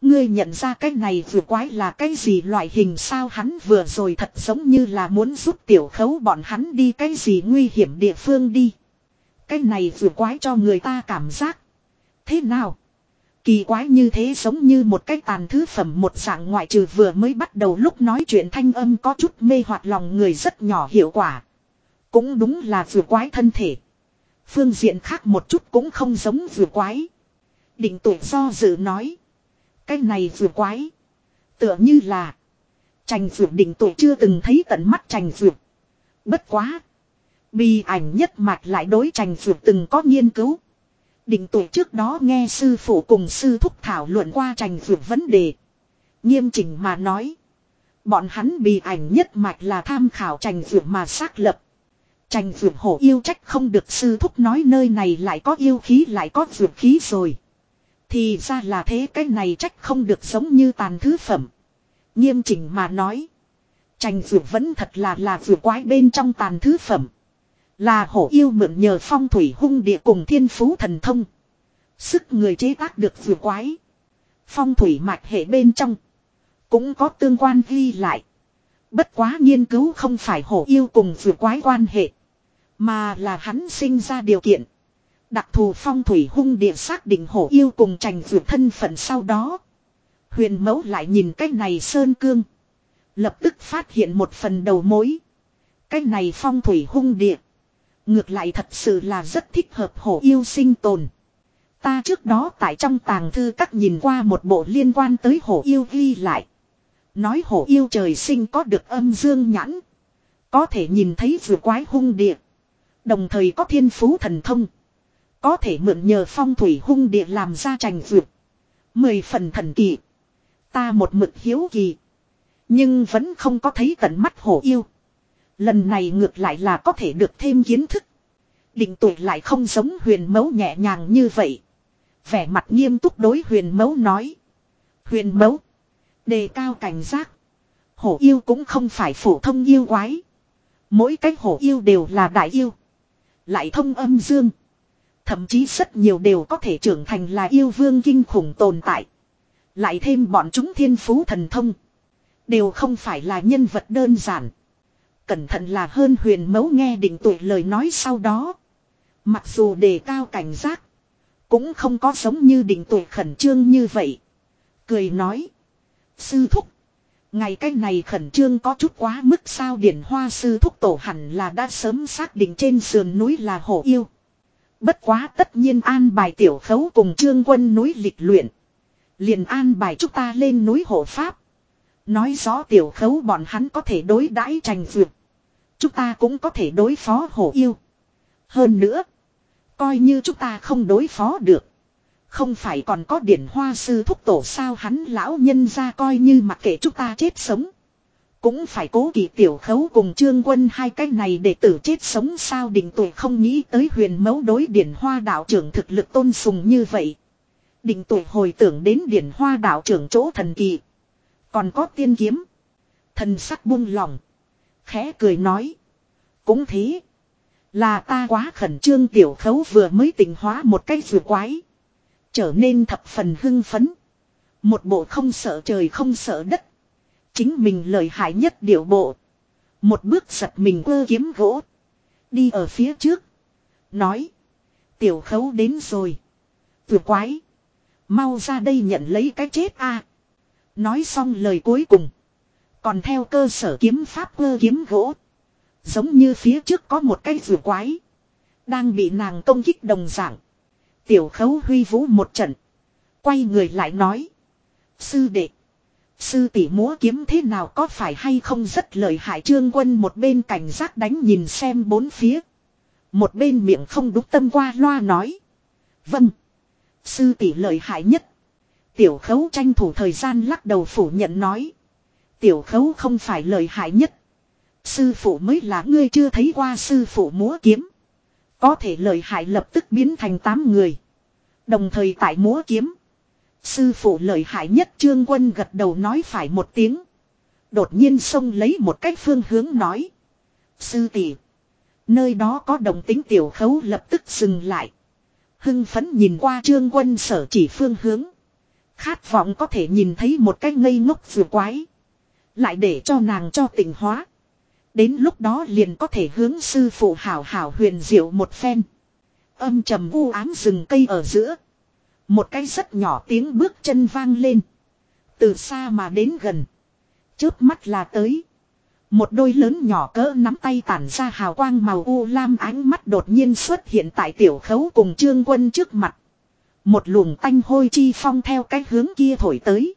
Ngươi nhận ra cái này vừa quái là cái gì loại hình sao hắn vừa rồi thật giống như là muốn giúp tiểu khấu bọn hắn đi cái gì nguy hiểm địa phương đi. Cái này vừa quái cho người ta cảm giác. Thế nào? Kỳ quái như thế giống như một cái tàn thứ phẩm một dạng ngoại trừ vừa mới bắt đầu lúc nói chuyện thanh âm có chút mê hoặc lòng người rất nhỏ hiệu quả. Cũng đúng là vừa quái thân thể. Phương diện khác một chút cũng không giống vừa quái. Định tuổi do dự nói. Cái này vừa quái. Tựa như là. Trành vượt định tuổi chưa từng thấy tận mắt trành vượt. Bất quá. bi ảnh nhất mạch lại đối trành vượt từng có nghiên cứu. Định tuổi trước đó nghe sư phụ cùng sư thúc thảo luận qua trành vượt vấn đề. Nghiêm chỉnh mà nói. Bọn hắn bị ảnh nhất mạch là tham khảo trành vượt mà xác lập. Trành vượt hổ yêu trách không được sư thúc nói nơi này lại có yêu khí lại có vượt khí rồi. Thì ra là thế, cái này trách không được giống như tàn thứ phẩm. Nghiêm chỉnh mà nói. Trành vượt vẫn thật là là vượt quái bên trong tàn thứ phẩm. Là hổ yêu mượn nhờ phong thủy hung địa cùng thiên phú thần thông. Sức người chế tác được vượt quái. Phong thủy mạch hệ bên trong. Cũng có tương quan ghi lại. Bất quá nghiên cứu không phải hổ yêu cùng vượt quái quan hệ. Mà là hắn sinh ra điều kiện. Đặc thù phong thủy hung địa xác định hổ yêu cùng trành vượt thân phận sau đó. Huyền mẫu lại nhìn cái này sơn cương. Lập tức phát hiện một phần đầu mối. Cái này phong thủy hung địa. Ngược lại thật sự là rất thích hợp hổ yêu sinh tồn. Ta trước đó tại trong tàng thư các nhìn qua một bộ liên quan tới hổ yêu ghi lại. Nói hổ yêu trời sinh có được âm dương nhãn. Có thể nhìn thấy vừa quái hung địa. Đồng thời có thiên phú thần thông. Có thể mượn nhờ phong thủy hung địa làm ra trành vượt. Mười phần thần kỳ. Ta một mực hiếu kỳ. Nhưng vẫn không có thấy tận mắt hổ yêu. Lần này ngược lại là có thể được thêm kiến thức. Định tuổi lại không giống huyền mẫu nhẹ nhàng như vậy. Vẻ mặt nghiêm túc đối huyền mẫu nói. Huyền mẫu Đề cao cảnh giác. Hổ yêu cũng không phải phổ thông yêu quái. Mỗi cái hổ yêu đều là đại yêu. Lại thông âm dương. Thậm chí rất nhiều đều có thể trưởng thành là yêu vương kinh khủng tồn tại. Lại thêm bọn chúng thiên phú thần thông. Đều không phải là nhân vật đơn giản. Cẩn thận là hơn huyền mấu nghe định tuổi lời nói sau đó. Mặc dù đề cao cảnh giác. Cũng không có giống như định tuổi khẩn trương như vậy. Cười nói. Sư thúc. Ngày cái này khẩn trương có chút quá mức sao điển hoa sư thúc tổ hẳn là đã sớm xác định trên sườn núi là hổ yêu. Bất quá tất nhiên an bài tiểu khấu cùng trương quân núi lịch luyện. Liền an bài chúng ta lên núi hộ pháp. Nói rõ tiểu khấu bọn hắn có thể đối đãi trành vượt. Chúng ta cũng có thể đối phó hổ yêu. Hơn nữa. Coi như chúng ta không đối phó được. Không phải còn có điển hoa sư thúc tổ sao hắn lão nhân ra coi như mặc kệ chúng ta chết sống. Cũng phải cố kỳ tiểu khấu cùng trương quân hai cái này để tử chết sống sao định tuổi không nghĩ tới huyền mẫu đối điển hoa đạo trưởng thực lực tôn sùng như vậy. Định tuổi hồi tưởng đến điển hoa đạo trưởng chỗ thần kỳ. Còn có tiên kiếm. Thần sắc buông lòng. Khẽ cười nói. Cũng thế. Là ta quá khẩn trương tiểu khấu vừa mới tỉnh hóa một cái vừa quái. Trở nên thập phần hưng phấn. Một bộ không sợ trời không sợ đất. Chính mình lợi hại nhất điệu bộ. Một bước giật mình quơ kiếm gỗ. Đi ở phía trước. Nói. Tiểu khấu đến rồi. Vừa quái. Mau ra đây nhận lấy cái chết a. Nói xong lời cuối cùng. Còn theo cơ sở kiếm pháp quơ kiếm gỗ. Giống như phía trước có một cái vừa quái. Đang bị nàng công kích đồng dạng. Tiểu khấu huy vũ một trận. Quay người lại nói. Sư đệ. Sư tỷ múa kiếm thế nào có phải hay không rất lợi hại trương quân một bên cảnh giác đánh nhìn xem bốn phía. Một bên miệng không đúc tâm qua loa nói. Vâng. Sư tỷ lợi hại nhất. Tiểu khấu tranh thủ thời gian lắc đầu phủ nhận nói. Tiểu khấu không phải lợi hại nhất. Sư phụ mới là, ngươi chưa thấy qua sư phụ múa kiếm. Có thể lợi hại lập tức biến thành tám người. Đồng thời tại múa kiếm. Sư phụ lợi hại nhất trương quân gật đầu nói phải một tiếng. Đột nhiên xông lấy một cách phương hướng nói. Sư tỷ, Nơi đó có đồng tính tiểu khấu lập tức dừng lại. Hưng phấn nhìn qua trương quân sở chỉ phương hướng. Khát vọng có thể nhìn thấy một cái ngây ngốc vừa quái. Lại để cho nàng cho tỉnh hóa. Đến lúc đó liền có thể hướng sư phụ hảo hảo huyền diệu một phen. Âm trầm u ám rừng cây ở giữa. Một cái rất nhỏ tiếng bước chân vang lên. Từ xa mà đến gần. Chớp mắt là tới. Một đôi lớn nhỏ cỡ nắm tay tản ra hào quang màu u lam ánh mắt đột nhiên xuất hiện tại tiểu khấu cùng trương quân trước mặt. Một luồng tanh hôi chi phong theo cái hướng kia thổi tới.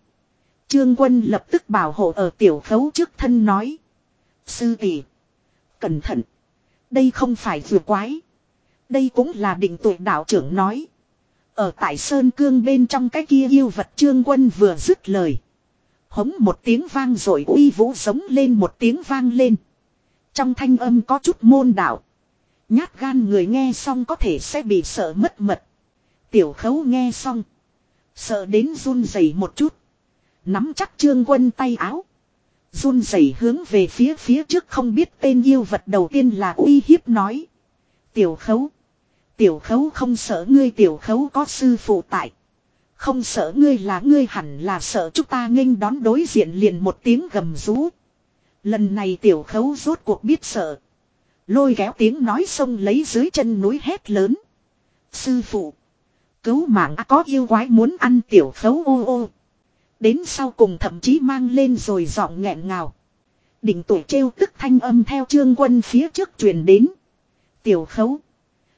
Trương quân lập tức bảo hộ ở tiểu khấu trước thân nói. Sư tỷ, Cẩn thận. Đây không phải vừa quái. Đây cũng là định tuổi đạo trưởng nói. Ở tại Sơn Cương bên trong cái kia yêu vật trương quân vừa dứt lời. Hống một tiếng vang rồi uy vũ giống lên một tiếng vang lên. Trong thanh âm có chút môn đạo. Nhát gan người nghe xong có thể sẽ bị sợ mất mật. Tiểu khấu nghe xong. Sợ đến run rẩy một chút. Nắm chắc trương quân tay áo. Run rẩy hướng về phía phía trước không biết tên yêu vật đầu tiên là uy hiếp nói. Tiểu khấu. Tiểu khấu không sợ ngươi, tiểu khấu có sư phụ tại. Không sợ ngươi là ngươi hẳn là sợ chúng ta nghênh đón đối diện liền một tiếng gầm rú. Lần này tiểu khấu rốt cuộc biết sợ. Lôi kéo tiếng nói xông lấy dưới chân núi hét lớn. Sư phụ. Cứu mạng, có yêu quái muốn ăn tiểu khấu, ô ô. Đến sau cùng thậm chí mang lên rồi giọng nghẹn ngào. Đỉnh tuổi trêu tức thanh âm theo trương quân phía trước truyền đến. Tiểu khấu.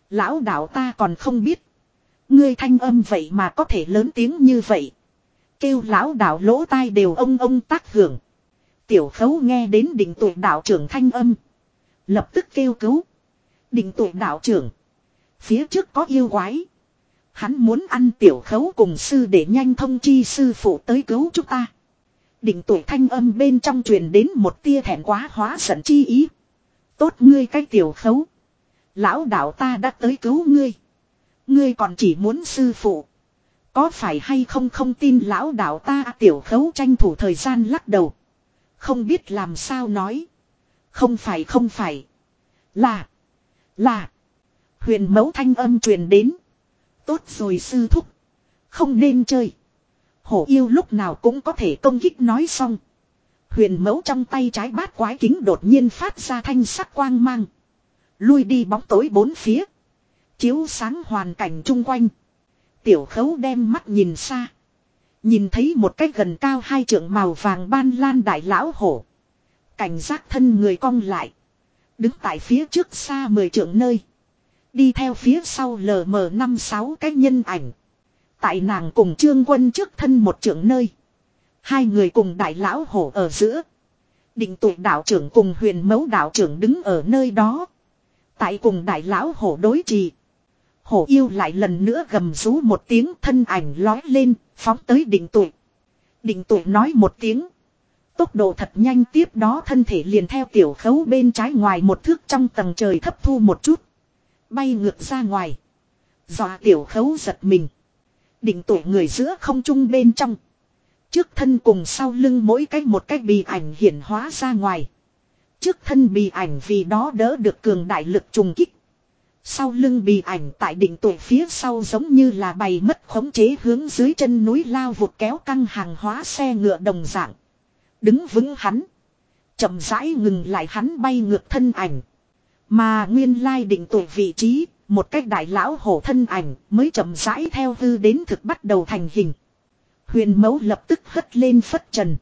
Lão đạo ta còn không biết. Ngươi thanh âm vậy mà có thể lớn tiếng như vậy. Kêu lão đạo lỗ tai đều ông ông tác hưởng. Tiểu khấu nghe đến đỉnh tuổi đạo trưởng thanh âm. Lập tức kêu cứu. Đỉnh tuổi đạo trưởng. Phía trước có yêu quái. Hắn muốn ăn tiểu khấu cùng sư để nhanh thông chi sư phụ tới cứu chúng ta. Định tuổi thanh âm bên trong truyền đến một tia thẹn quá hóa giận chi ý. Tốt ngươi cái tiểu khấu. Lão đạo ta đã tới cứu ngươi. Ngươi còn chỉ muốn sư phụ. Có phải hay không không tin lão đạo ta tiểu khấu tranh thủ thời gian lắc đầu. Không biết làm sao nói. Không phải không phải. Là. Là. Huyền mẫu thanh âm truyền đến. Tốt rồi sư thúc. Không nên chơi. Hổ yêu lúc nào cũng có thể công kích nói xong. Huyền mẫu trong tay trái bát quái kính đột nhiên phát ra thanh sắc quang mang. Lui đi bóng tối bốn phía. Chiếu sáng hoàn cảnh chung quanh. Tiểu khấu đem mắt nhìn xa. Nhìn thấy một cái gần cao hai trượng màu vàng ban lan đại lão hổ. Cảnh giác thân người cong lại. Đứng tại phía trước xa mười trượng nơi. Đi theo phía sau lờ mờ năm sáu cái nhân ảnh. Tại nàng cùng trương quân trước thân một trưởng nơi. Hai người cùng đại lão hổ ở giữa. Định tụ đạo trưởng cùng huyền mẫu đạo trưởng đứng ở nơi đó. Tại cùng đại lão hổ đối trì. Hổ yêu lại lần nữa gầm rú một tiếng thân ảnh lói lên, phóng tới định tụ. Định tụ nói một tiếng. Tốc độ thật nhanh tiếp đó thân thể liền theo tiểu khấu bên trái ngoài một thước trong tầng trời thấp thu một chút. Bay ngược ra ngoài. Dọa tiểu khấu giật mình. Định tuổi người giữa không trung bên trong. Trước thân cùng sau lưng mỗi cách một cách bị ảnh hiển hóa ra ngoài. Trước thân bị ảnh vì đó đỡ được cường đại lực trùng kích. Sau lưng bị ảnh tại đỉnh tuổi phía sau giống như là bày mất khống chế hướng dưới chân núi lao vụt kéo căng hàng hóa xe ngựa đồng dạng. Đứng vững hắn. chậm rãi ngừng lại hắn bay ngược thân ảnh. Mà nguyên lai định tuổi vị trí, một cách đại lão hổ thân ảnh mới chậm rãi theo hư đến thực bắt đầu thành hình. Huyền mẫu lập tức hất lên phất trần.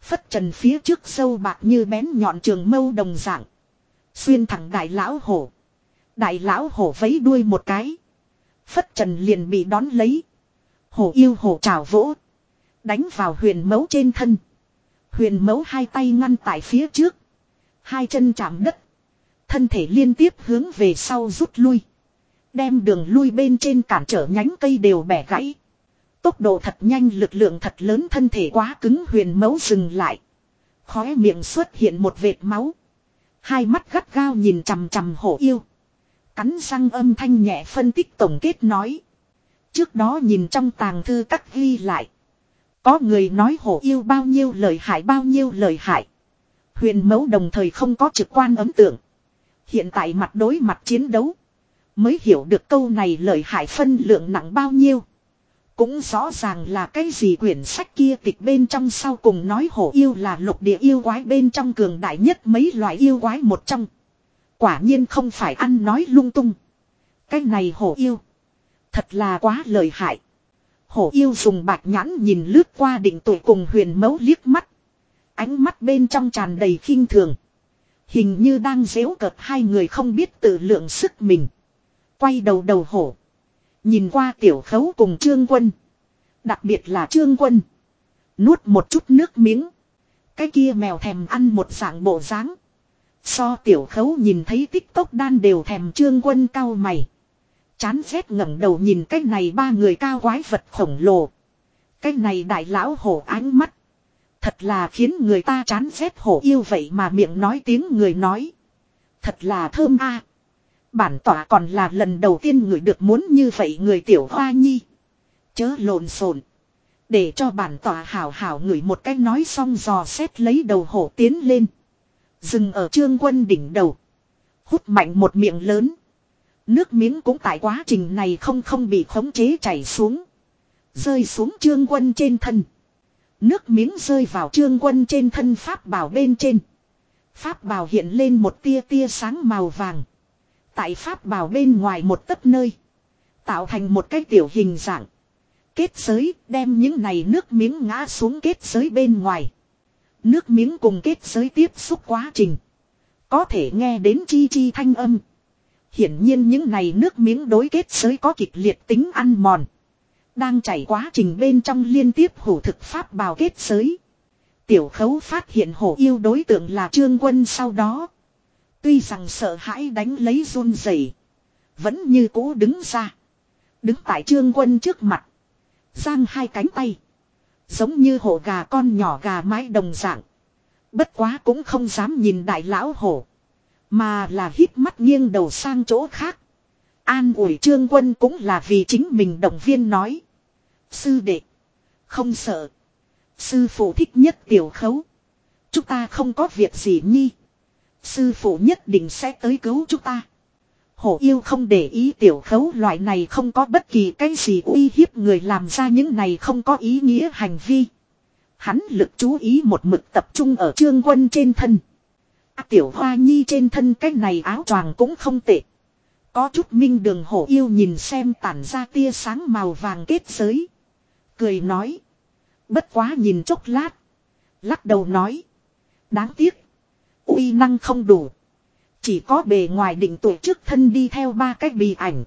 Phất trần phía trước sâu bạc như bén nhọn trường mâu đồng dạng. Xuyên thẳng đại lão hổ. Đại lão hổ vấy đuôi một cái. Phất trần liền bị đón lấy. Hổ yêu hổ trào vỗ. Đánh vào huyền mẫu trên thân. Huyền mẫu hai tay ngăn tại phía trước. Hai chân chạm đất. Thân thể liên tiếp hướng về sau rút lui. Đem đường lui bên trên cản trở nhánh cây đều bẻ gãy. Tốc độ thật nhanh, lực lượng thật lớn, thân thể quá cứng, huyền mấu dừng lại. Khóe miệng xuất hiện một vệt máu. Hai mắt gắt gao nhìn chằm chằm hổ yêu. Cắn răng âm thanh nhẹ phân tích tổng kết nói. Trước đó nhìn trong tàng thư các ghi lại. Có người nói hổ yêu bao nhiêu lời hại, bao nhiêu lời hại. Huyền mẫu đồng thời không có trực quan ấn tượng. Hiện tại mặt đối mặt chiến đấu. Mới hiểu được câu này lời hại phân lượng nặng bao nhiêu. Cũng rõ ràng là cái gì quyển sách kia tịch bên trong sau cùng nói hổ yêu là lục địa yêu quái bên trong cường đại nhất mấy loại yêu quái một trong. Quả nhiên không phải ăn nói lung tung. Cái này hổ yêu. Thật là quá lợi hại. Hổ yêu dùng bạc nhãn nhìn lướt qua định tuổi cùng huyền mẫu liếc mắt. Ánh mắt bên trong tràn đầy khinh thường. Hình như đang dễu cợt hai người không biết tự lượng sức mình. Quay đầu đầu hổ. Nhìn qua tiểu khấu cùng trương quân. Đặc biệt là trương quân. Nuốt một chút nước miếng. Cái kia mèo thèm ăn một dạng bộ dáng. So tiểu khấu nhìn thấy tích tốc đan đều thèm trương quân cao mày. Chán rét ngẩng đầu nhìn cái này ba người cao quái vật khổng lồ. Cái này đại lão hổ ánh mắt. Thật là khiến người ta chán rét hổ yêu vậy mà miệng nói tiếng người nói. Thật là thơm a. Bản tỏa còn là lần đầu tiên người được muốn như vậy người tiểu hoa nhi. Chớ lộn xộn Để cho bản tỏa hảo hảo người một cách nói xong dò xét lấy đầu hổ tiến lên. Dừng ở trương quân đỉnh đầu. Hút mạnh một miệng lớn. Nước miếng cũng tại quá trình này không không bị khống chế chảy xuống. Rơi xuống trương quân trên thân. Nước miếng rơi vào trương quân trên thân pháp bảo bên trên. Pháp bảo hiện lên một tia tia sáng màu vàng. Tại pháp bảo bên ngoài một tấc nơi. Tạo thành một cái tiểu hình dạng. Kết giới, đem những này nước miếng ngã xuống kết giới bên ngoài. Nước miếng cùng kết giới tiếp xúc quá trình. Có thể nghe đến chi chi thanh âm. Hiển nhiên những này nước miếng đối kết giới có kịch liệt tính ăn mòn. Đang chảy quá trình bên trong liên tiếp hủ thực pháp bào kết giới. Tiểu khấu phát hiện hổ yêu đối tượng là trương quân sau đó. Tuy rằng sợ hãi đánh lấy run rẩy, Vẫn như cũ đứng ra. Đứng tại trương quân trước mặt. Giang hai cánh tay. Giống như hổ gà con nhỏ gà mái đồng dạng. Bất quá cũng không dám nhìn đại lão hổ. Mà là hít mắt nghiêng đầu sang chỗ khác. An ủi trương quân cũng là vì chính mình động viên nói. Sư đệ. Không sợ. Sư phụ thích nhất tiểu khấu. Chúng ta không có việc gì nhi. Sư phụ nhất định sẽ tới cứu chúng ta. Hổ yêu không để ý tiểu khấu loại này không có bất kỳ cái gì uy hiếp người làm ra những này không có ý nghĩa hành vi. Hắn lực chú ý một mực tập trung ở trương quân trên thân. À, tiểu hoa nhi trên thân cái này áo choàng cũng không tệ. Có chút minh đường hổ yêu nhìn xem tản ra tia sáng màu vàng kết giới. Cười nói. Bất quá nhìn chốc lát. Lắc đầu nói. Đáng tiếc. uy năng không đủ. Chỉ có bề ngoài định tuổi trước thân đi theo ba cái bì ảnh.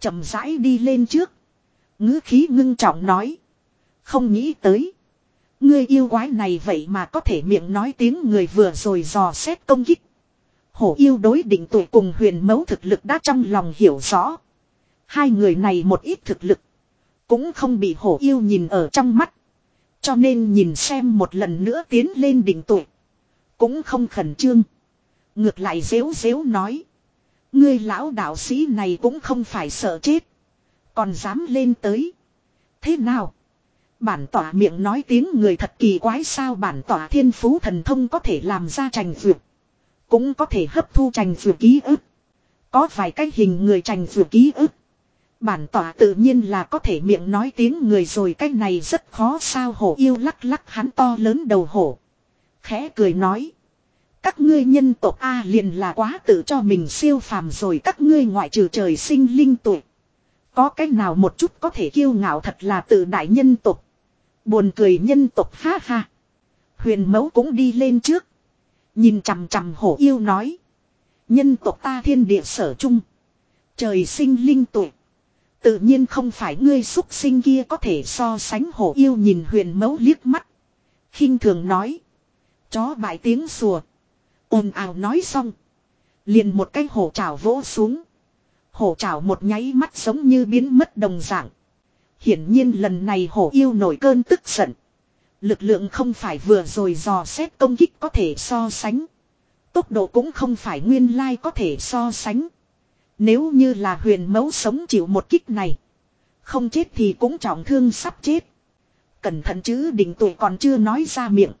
chậm rãi đi lên trước. ngữ khí ngưng trọng nói. Không nghĩ tới. Ngươi yêu quái này vậy mà có thể miệng nói tiếng người vừa rồi dò xét công kích. Hổ yêu đối định tuổi cùng huyền mấu thực lực đã trong lòng hiểu rõ. Hai người này một ít thực lực. Cũng không bị hổ yêu nhìn ở trong mắt. Cho nên nhìn xem một lần nữa tiến lên đỉnh tuổi. Cũng không khẩn trương. Ngược lại dếu dếu nói. Ngươi lão đạo sĩ này cũng không phải sợ chết. Còn dám lên tới. Thế nào? Bản tỏa miệng nói tiếng người thật kỳ quái sao bản tỏa thiên phú thần thông có thể làm ra trành vượt. Cũng có thể hấp thu trành vượt ký ức. Có vài cái hình người trành vượt ký ức. Bản tỏa tự nhiên là có thể miệng nói tiếng người rồi cái này rất khó sao hổ yêu lắc lắc hắn to lớn đầu hổ. Khẽ cười nói. Các ngươi nhân tộc A liền là quá tự cho mình siêu phàm rồi các ngươi ngoại trừ trời sinh linh tụ. Có cái nào một chút có thể kiêu ngạo thật là tự đại nhân tộc. Buồn cười nhân tộc ha ha. Huyền mẫu cũng đi lên trước. Nhìn chằm chằm hổ yêu nói. Nhân tộc ta thiên địa sở chung. Trời sinh linh tụ. Tự nhiên không phải ngươi xúc sinh kia có thể so sánh hổ yêu nhìn huyền mẫu liếc mắt. khinh thường nói. Chó bại tiếng sùa. ồn ào nói xong. Liền một cái hổ chảo vỗ xuống. Hổ chảo một nháy mắt giống như biến mất đồng dạng. Hiển nhiên lần này hổ yêu nổi cơn tức giận. Lực lượng không phải vừa rồi dò xét công kích có thể so sánh. Tốc độ cũng không phải nguyên lai có thể so sánh. Nếu như là huyền Mẫu sống chịu một kích này. Không chết thì cũng trọng thương sắp chết. Cẩn thận chứ định tuổi còn chưa nói ra miệng.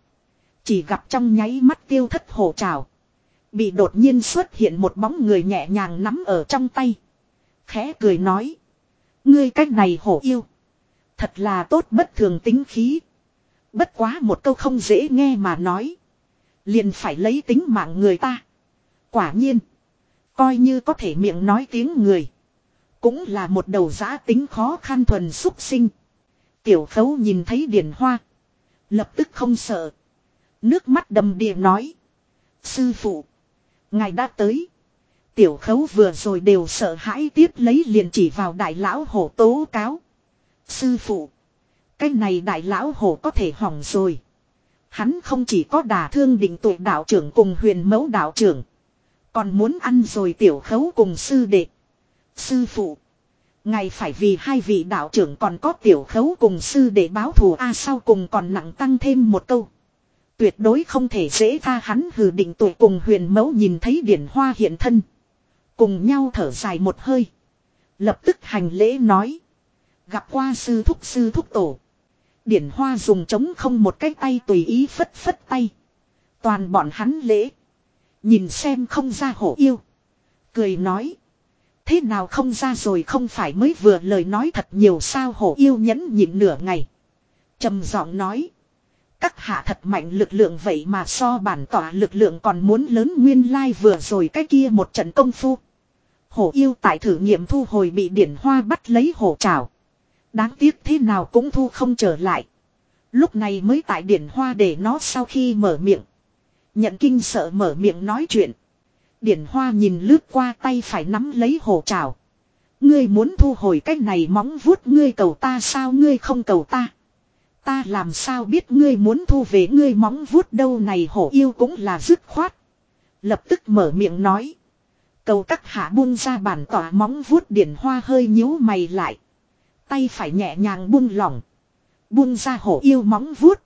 Chỉ gặp trong nháy mắt tiêu thất hổ trào. Bị đột nhiên xuất hiện một bóng người nhẹ nhàng nắm ở trong tay. Khẽ cười nói. Ngươi cách này hổ yêu. Thật là tốt bất thường tính khí. Bất quá một câu không dễ nghe mà nói. Liền phải lấy tính mạng người ta. Quả nhiên. Coi như có thể miệng nói tiếng người. Cũng là một đầu giã tính khó khăn thuần xúc sinh. Tiểu khấu nhìn thấy điển hoa. Lập tức không sợ. Nước mắt đầm đìa nói. Sư phụ. Ngài đã tới. Tiểu khấu vừa rồi đều sợ hãi tiếp lấy liền chỉ vào đại lão hổ tố cáo. Sư phụ. Cái này đại lão hổ có thể hỏng rồi. Hắn không chỉ có đả thương định tội đạo trưởng cùng huyền mẫu đạo trưởng. Còn muốn ăn rồi tiểu khấu cùng sư đệ. Sư phụ. ngày phải vì hai vị đạo trưởng còn có tiểu khấu cùng sư để báo thù a sau cùng còn nặng tăng thêm một câu. Tuyệt đối không thể dễ tha hắn hừ định tuổi cùng huyền mẫu nhìn thấy điển hoa hiện thân. Cùng nhau thở dài một hơi. Lập tức hành lễ nói. Gặp qua sư thúc sư thúc tổ. Điển hoa dùng trống không một cái tay tùy ý phất phất tay. Toàn bọn hắn lễ. Nhìn xem không ra hổ yêu. Cười nói. Thế nào không ra rồi không phải mới vừa lời nói thật nhiều sao hổ yêu nhẫn nhịn nửa ngày. trầm giọng nói. Các hạ thật mạnh lực lượng vậy mà so bản tỏa lực lượng còn muốn lớn nguyên lai vừa rồi cái kia một trận công phu. Hổ yêu tại thử nghiệm thu hồi bị điển hoa bắt lấy hổ trào. Đáng tiếc thế nào cũng thu không trở lại. Lúc này mới tại điển hoa để nó sau khi mở miệng. Nhận kinh sợ mở miệng nói chuyện. Điển hoa nhìn lướt qua tay phải nắm lấy hổ trào. Ngươi muốn thu hồi cái này móng vuốt ngươi cầu ta sao ngươi không cầu ta. Ta làm sao biết ngươi muốn thu về ngươi móng vuốt đâu này hổ yêu cũng là dứt khoát. Lập tức mở miệng nói. Cầu các hạ buông ra bản tỏa móng vuốt điển hoa hơi nhíu mày lại. Tay phải nhẹ nhàng buông lỏng. Buông ra hổ yêu móng vuốt.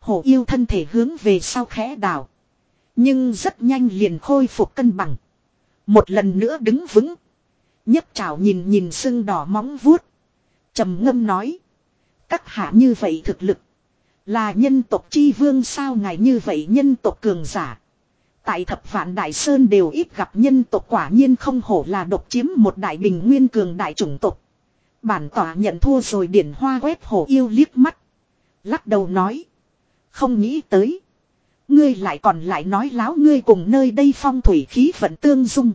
Hổ yêu thân thể hướng về sau khẽ đảo. Nhưng rất nhanh liền khôi phục cân bằng. Một lần nữa đứng vững. nhấc chảo nhìn nhìn sưng đỏ móng vuốt. trầm ngâm nói. Các hạ như vậy thực lực. Là nhân tộc chi vương sao ngài như vậy nhân tộc cường giả. Tại thập vạn đại sơn đều ít gặp nhân tộc quả nhiên không hổ là độc chiếm một đại bình nguyên cường đại chủng tộc. Bản tỏa nhận thua rồi điển hoa quét hổ yêu liếc mắt. Lắc đầu nói. Không nghĩ tới. Ngươi lại còn lại nói láo ngươi cùng nơi đây phong thủy khí vận tương dung.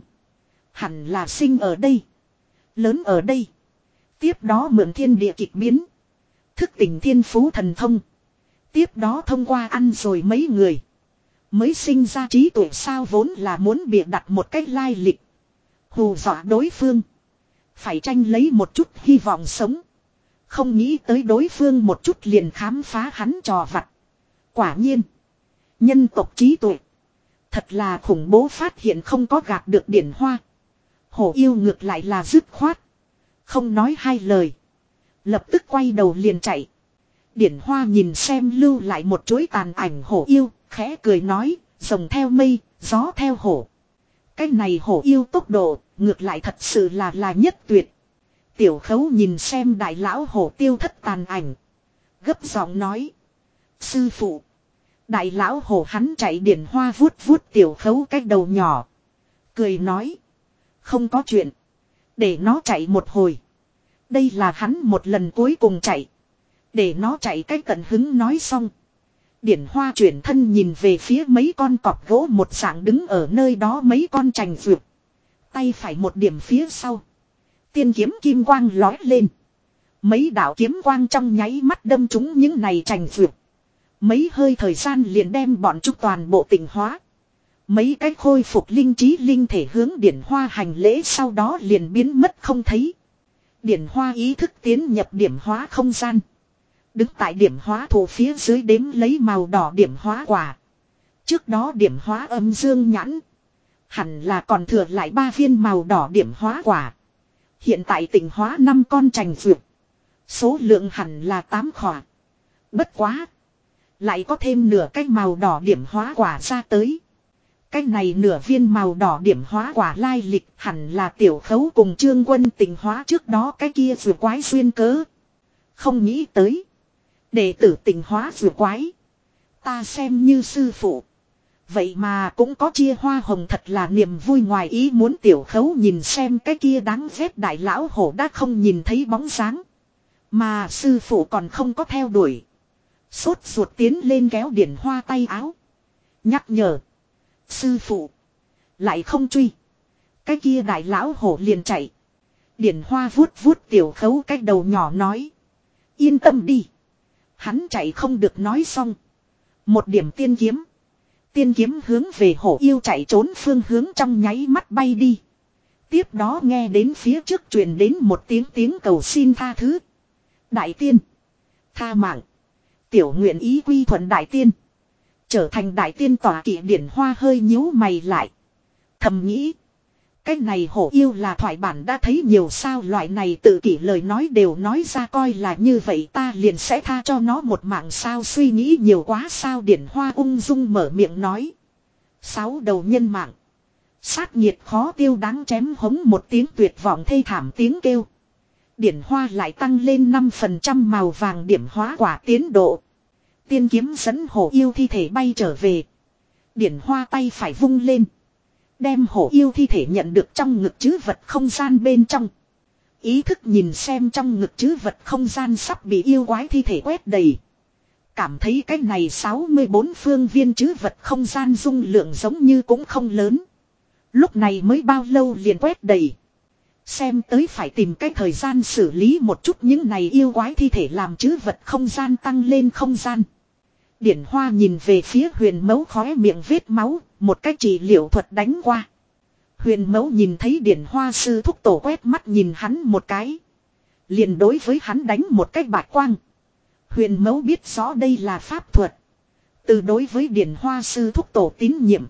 Hẳn là sinh ở đây. Lớn ở đây. Tiếp đó mượn thiên địa kịch biến. Thức tỉnh thiên phú thần thông. Tiếp đó thông qua ăn rồi mấy người. Mới sinh ra trí tuệ sao vốn là muốn bịa đặt một cách lai lịch. Hù dọa đối phương. Phải tranh lấy một chút hy vọng sống. Không nghĩ tới đối phương một chút liền khám phá hắn trò vặt. Quả nhiên. Nhân tộc trí tuệ. Thật là khủng bố phát hiện không có gạt được điển hoa. Hổ yêu ngược lại là dứt khoát. Không nói hai lời. Lập tức quay đầu liền chạy. Điển hoa nhìn xem lưu lại một chuỗi tàn ảnh hổ yêu. Khẽ cười nói. Rồng theo mây, gió theo hổ. Cái này hổ yêu tốc độ, ngược lại thật sự là là nhất tuyệt. Tiểu khấu nhìn xem đại lão hổ tiêu thất tàn ảnh. Gấp giọng nói. Sư phụ. Đại lão hổ hắn chạy điển hoa vuốt vuốt tiểu khấu cái đầu nhỏ. Cười nói. Không có chuyện. Để nó chạy một hồi. Đây là hắn một lần cuối cùng chạy. Để nó chạy cách cận hứng nói xong. Điển hoa chuyển thân nhìn về phía mấy con cọp gỗ một dạng đứng ở nơi đó mấy con trành vượt. Tay phải một điểm phía sau. Tiên kiếm kim quang lói lên. Mấy đạo kiếm quang trong nháy mắt đâm chúng những này trành vượt. Mấy hơi thời gian liền đem bọn chúng toàn bộ tỉnh hóa. Mấy cái khôi phục linh trí linh thể hướng điển hoa hành lễ sau đó liền biến mất không thấy. Điển hoa ý thức tiến nhập điểm hóa không gian. Đứng tại điểm hóa thủ phía dưới đếm lấy màu đỏ điểm hóa quả. Trước đó điểm hóa âm dương nhãn. Hẳn là còn thừa lại ba viên màu đỏ điểm hóa quả. Hiện tại tỉnh hóa năm con trành vượt. Số lượng hẳn là 8 khỏa. Bất quá. Lại có thêm nửa cái màu đỏ điểm hóa quả ra tới. Cái này nửa viên màu đỏ điểm hóa quả lai lịch hẳn là tiểu khấu cùng trương quân tình hóa trước đó cái kia vừa quái xuyên cớ. Không nghĩ tới. Đệ tử tình hóa vừa quái. Ta xem như sư phụ. Vậy mà cũng có chia hoa hồng thật là niềm vui ngoài ý muốn tiểu khấu nhìn xem cái kia đáng ghét đại lão hổ đã không nhìn thấy bóng dáng. Mà sư phụ còn không có theo đuổi. Sốt ruột tiến lên kéo điển hoa tay áo. Nhắc nhở. Sư phụ. Lại không truy. Cái kia đại lão hổ liền chạy. Điển hoa vuốt vuốt tiểu khấu cái đầu nhỏ nói. Yên tâm đi. Hắn chạy không được nói xong. Một điểm tiên kiếm. Tiên kiếm hướng về hổ yêu chạy trốn phương hướng trong nháy mắt bay đi. Tiếp đó nghe đến phía trước truyền đến một tiếng tiếng cầu xin tha thứ. Đại tiên. Tha mạng. Tiểu nguyện ý quy thuận đại tiên. Trở thành đại tiên tỏa kỷ điển hoa hơi nhíu mày lại. Thầm nghĩ. Cái này hổ yêu là thoại bản đã thấy nhiều sao, loại này tự kỷ lời nói đều nói ra coi là như vậy, ta liền sẽ tha cho nó một mạng sao, suy nghĩ nhiều quá sao, điển hoa ung dung mở miệng nói. Sáu đầu nhân mạng. Sát nhiệt khó tiêu đáng chém hống một tiếng tuyệt vọng thê thảm tiếng kêu. Điển hoa lại tăng lên 5% màu vàng điểm hóa quả tiến độ. Tiên kiếm dẫn hổ yêu thi thể bay trở về. Điển hoa tay phải vung lên. Đem hổ yêu thi thể nhận được trong ngực chứ vật không gian bên trong. Ý thức nhìn xem trong ngực chứ vật không gian sắp bị yêu quái thi thể quét đầy. Cảm thấy cái này 64 phương viên chứ vật không gian dung lượng giống như cũng không lớn. Lúc này mới bao lâu liền quét đầy. Xem tới phải tìm cái thời gian xử lý một chút những này yêu quái thi thể làm chứ vật không gian tăng lên không gian. Điển hoa nhìn về phía huyền mấu khóe miệng vết máu, một cách trị liệu thuật đánh qua. Huyền mấu nhìn thấy điển hoa sư thúc tổ quét mắt nhìn hắn một cái. liền đối với hắn đánh một cách bạc quang. Huyền mấu biết rõ đây là pháp thuật. Từ đối với điển hoa sư thúc tổ tín nhiệm.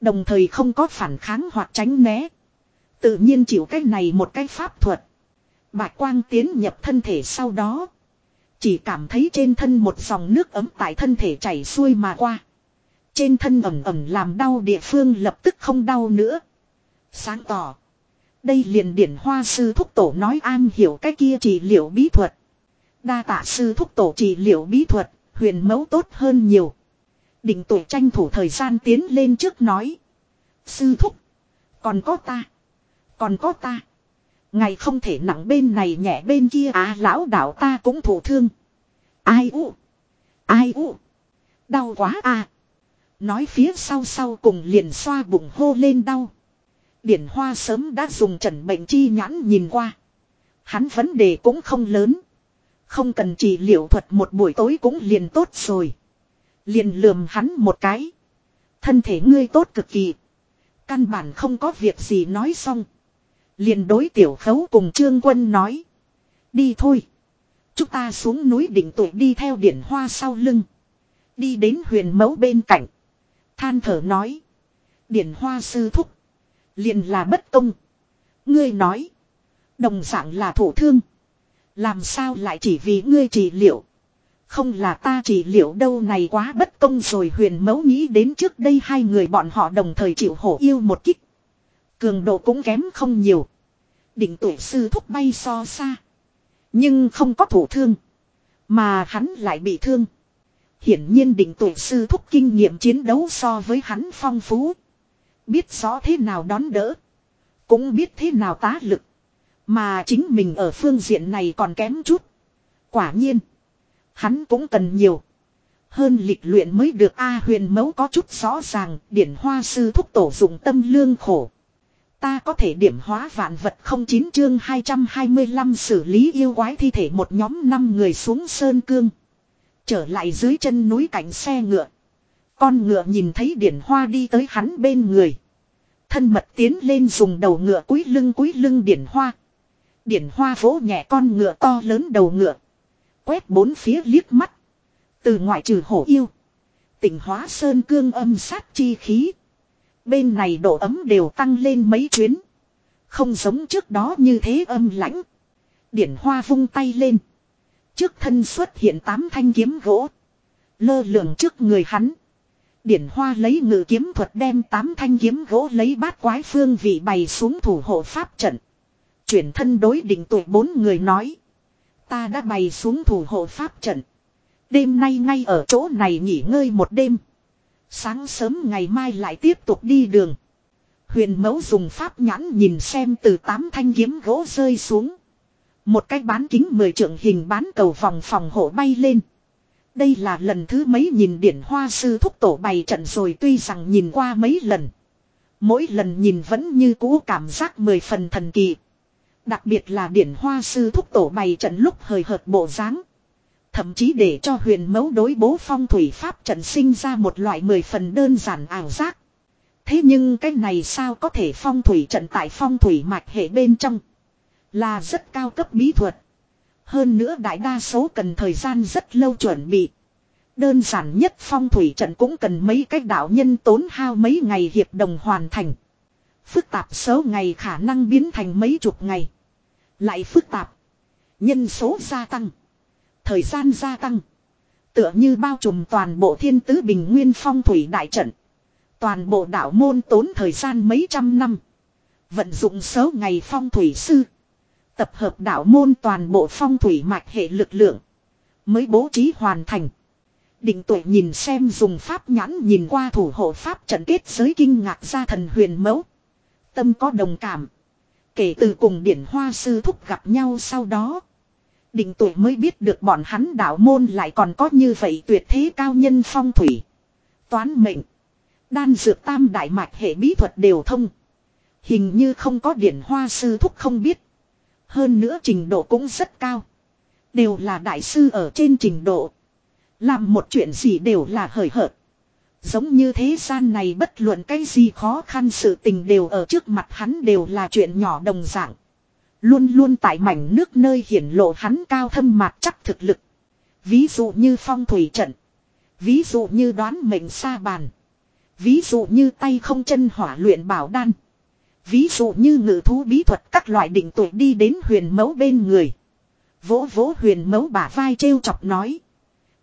Đồng thời không có phản kháng hoặc tránh né. Tự nhiên chịu cái này một cái pháp thuật. Bạch quang tiến nhập thân thể sau đó. Chỉ cảm thấy trên thân một dòng nước ấm tại thân thể chảy xuôi mà qua. Trên thân ẩm ẩm làm đau địa phương lập tức không đau nữa. Sáng tỏ. Đây liền điển hoa sư thúc tổ nói an hiểu cái kia chỉ liệu bí thuật. Đa tạ sư thúc tổ chỉ liệu bí thuật, huyền mẫu tốt hơn nhiều. Định tuổi tranh thủ thời gian tiến lên trước nói. Sư thúc. Còn có ta. Còn có ta. Ngày không thể nặng bên này nhẹ bên kia à lão đạo ta cũng thổ thương. Ai u. Ai u. Đau quá à. Nói phía sau sau cùng liền xoa bụng hô lên đau. Điển hoa sớm đã dùng trần bệnh chi nhãn nhìn qua. Hắn vấn đề cũng không lớn. Không cần trị liệu thuật một buổi tối cũng liền tốt rồi. Liền lườm hắn một cái. Thân thể ngươi tốt cực kỳ. Căn bản không có việc gì nói xong liền đối tiểu khấu cùng trương quân nói. Đi thôi. Chúng ta xuống núi đỉnh tuổi đi theo điển hoa sau lưng. Đi đến huyền mẫu bên cạnh. Than thở nói. Điển hoa sư thúc. Liền là bất công. Ngươi nói. Đồng dạng là thủ thương. Làm sao lại chỉ vì ngươi trị liệu. Không là ta trị liệu đâu này quá bất công rồi huyền mẫu nghĩ đến trước đây hai người bọn họ đồng thời chịu hổ yêu một kích. Cường độ cũng kém không nhiều. Định tuổi sư thúc bay so xa. Nhưng không có thủ thương. Mà hắn lại bị thương. Hiển nhiên định tuổi sư thúc kinh nghiệm chiến đấu so với hắn phong phú. Biết rõ thế nào đón đỡ. Cũng biết thế nào tá lực. Mà chính mình ở phương diện này còn kém chút. Quả nhiên. Hắn cũng cần nhiều. Hơn lịch luyện mới được A huyền mấu có chút rõ ràng. Điển hoa sư thúc tổ dụng tâm lương khổ. Ta có thể điểm hóa vạn vật không chín chương 225 xử lý yêu quái thi thể một nhóm năm người xuống sơn cương. Trở lại dưới chân núi cảnh xe ngựa. Con ngựa nhìn thấy điển hoa đi tới hắn bên người. Thân mật tiến lên dùng đầu ngựa cúi lưng cúi lưng điển hoa. Điển hoa vỗ nhẹ con ngựa to lớn đầu ngựa. Quét bốn phía liếc mắt. Từ ngoại trừ hổ yêu. Tỉnh hóa sơn cương âm sát chi khí. Bên này độ ấm đều tăng lên mấy chuyến. Không giống trước đó như thế âm lãnh. Điển hoa vung tay lên. Trước thân xuất hiện tám thanh kiếm gỗ. Lơ lửng trước người hắn. Điển hoa lấy ngự kiếm thuật đem tám thanh kiếm gỗ lấy bát quái phương vị bày xuống thủ hộ pháp trận. Chuyển thân đối định tuổi bốn người nói. Ta đã bày xuống thủ hộ pháp trận. Đêm nay ngay ở chỗ này nghỉ ngơi một đêm. Sáng sớm ngày mai lại tiếp tục đi đường. Huyền mẫu dùng pháp nhãn nhìn xem từ tám thanh kiếm gỗ rơi xuống. Một cái bán kính mười trượng hình bán cầu vòng phòng hộ bay lên. Đây là lần thứ mấy nhìn điển hoa sư thúc tổ bày trận rồi tuy rằng nhìn qua mấy lần. Mỗi lần nhìn vẫn như cũ cảm giác mười phần thần kỳ. Đặc biệt là điển hoa sư thúc tổ bày trận lúc hời hợt bộ dáng Thậm chí để cho huyền mẫu đối bố phong thủy pháp trận sinh ra một loại mười phần đơn giản ảo giác. Thế nhưng cái này sao có thể phong thủy trận tại phong thủy mạch hệ bên trong. Là rất cao cấp bí thuật. Hơn nữa đại đa số cần thời gian rất lâu chuẩn bị. Đơn giản nhất phong thủy trận cũng cần mấy cách đạo nhân tốn hao mấy ngày hiệp đồng hoàn thành. Phức tạp số ngày khả năng biến thành mấy chục ngày. Lại phức tạp. Nhân số gia tăng. Thời gian gia tăng. Tựa như bao trùm toàn bộ thiên tứ bình nguyên phong thủy đại trận. Toàn bộ đạo môn tốn thời gian mấy trăm năm. Vận dụng số ngày phong thủy sư. Tập hợp đạo môn toàn bộ phong thủy mạch hệ lực lượng. Mới bố trí hoàn thành. Định tuệ nhìn xem dùng pháp nhãn nhìn qua thủ hộ pháp trận kết giới kinh ngạc ra thần huyền mẫu. Tâm có đồng cảm. Kể từ cùng điển hoa sư thúc gặp nhau sau đó. Định tuổi mới biết được bọn hắn đạo môn lại còn có như vậy tuyệt thế cao nhân phong thủy. Toán mệnh. Đan dược tam đại mạch hệ bí thuật đều thông. Hình như không có điển hoa sư thúc không biết. Hơn nữa trình độ cũng rất cao. Đều là đại sư ở trên trình độ. Làm một chuyện gì đều là hời hợt. Giống như thế gian này bất luận cái gì khó khăn sự tình đều ở trước mặt hắn đều là chuyện nhỏ đồng dạng. Luôn luôn tại mảnh nước nơi hiển lộ hắn cao thâm mạc chắc thực lực. Ví dụ như phong thủy trận. Ví dụ như đoán mệnh sa bàn. Ví dụ như tay không chân hỏa luyện bảo đan. Ví dụ như ngự thú bí thuật các loại định tuổi đi đến huyền mẫu bên người. Vỗ vỗ huyền mẫu bả vai trêu chọc nói.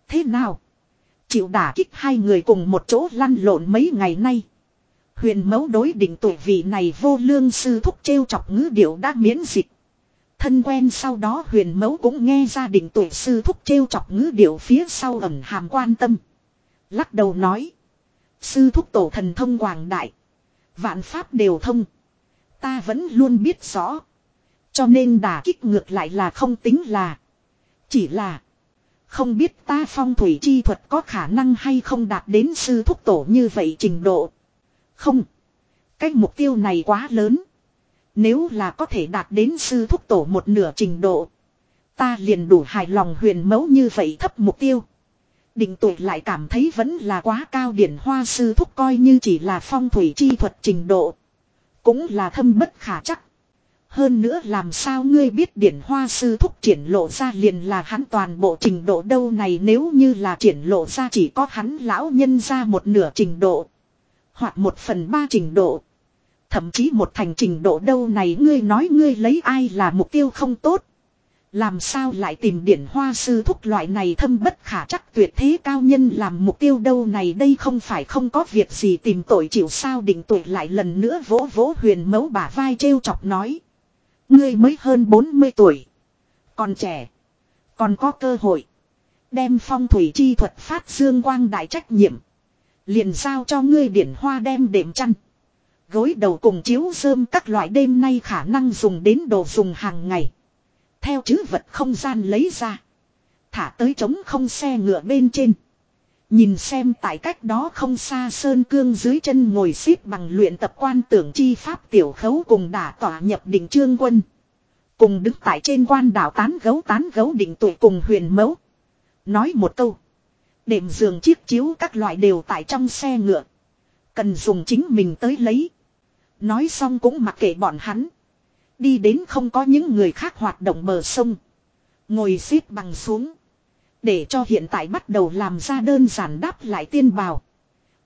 Thế nào? Chịu đả kích hai người cùng một chỗ lăn lộn mấy ngày nay. Huyền mẫu đối định tuổi vị này vô lương sư thúc trêu chọc ngữ điệu đã miễn dịch. Thân quen sau đó huyền mẫu cũng nghe ra định tuổi sư thúc trêu chọc ngữ điệu phía sau ẩn hàm quan tâm. Lắc đầu nói. Sư thúc tổ thần thông quảng đại. Vạn pháp đều thông. Ta vẫn luôn biết rõ. Cho nên đả kích ngược lại là không tính là. Chỉ là. Không biết ta phong thủy chi thuật có khả năng hay không đạt đến sư thúc tổ như vậy trình độ. Không. Cái mục tiêu này quá lớn. Nếu là có thể đạt đến sư thúc tổ một nửa trình độ. Ta liền đủ hài lòng huyền mẫu như vậy thấp mục tiêu. Định tuổi lại cảm thấy vẫn là quá cao điển hoa sư thúc coi như chỉ là phong thủy chi thuật trình độ. Cũng là thâm bất khả chắc. Hơn nữa làm sao ngươi biết điển hoa sư thúc triển lộ ra liền là hắn toàn bộ trình độ đâu này nếu như là triển lộ ra chỉ có hắn lão nhân ra một nửa trình độ. Hoặc một phần ba trình độ. Thậm chí một thành trình độ đâu này ngươi nói ngươi lấy ai là mục tiêu không tốt. Làm sao lại tìm điển hoa sư thúc loại này thâm bất khả chắc tuyệt thế cao nhân làm mục tiêu đâu này đây không phải không có việc gì tìm tội chịu sao định tội lại lần nữa vỗ vỗ huyền mấu bả vai trêu chọc nói. Ngươi mới hơn 40 tuổi. Còn trẻ. Còn có cơ hội. Đem phong thủy chi thuật phát dương quang đại trách nhiệm. Liền giao cho ngươi điển hoa đem đệm chăn. Gối đầu cùng chiếu rơm các loại đêm nay khả năng dùng đến đồ dùng hàng ngày. Theo chữ vật không gian lấy ra. Thả tới trống không xe ngựa bên trên. Nhìn xem tại cách đó không xa Sơn Cương dưới chân ngồi xếp bằng luyện tập quan tưởng chi pháp tiểu khấu cùng đả tỏa nhập định trương quân. Cùng đứng tại trên quan đảo tán gấu tán gấu định tuổi cùng huyền mẫu. Nói một câu. Đệm giường chiếc chiếu các loại đều tại trong xe ngựa. Cần dùng chính mình tới lấy. Nói xong cũng mặc kệ bọn hắn. Đi đến không có những người khác hoạt động bờ sông. Ngồi xếp bằng xuống. Để cho hiện tại bắt đầu làm ra đơn giản đáp lại tiên bào.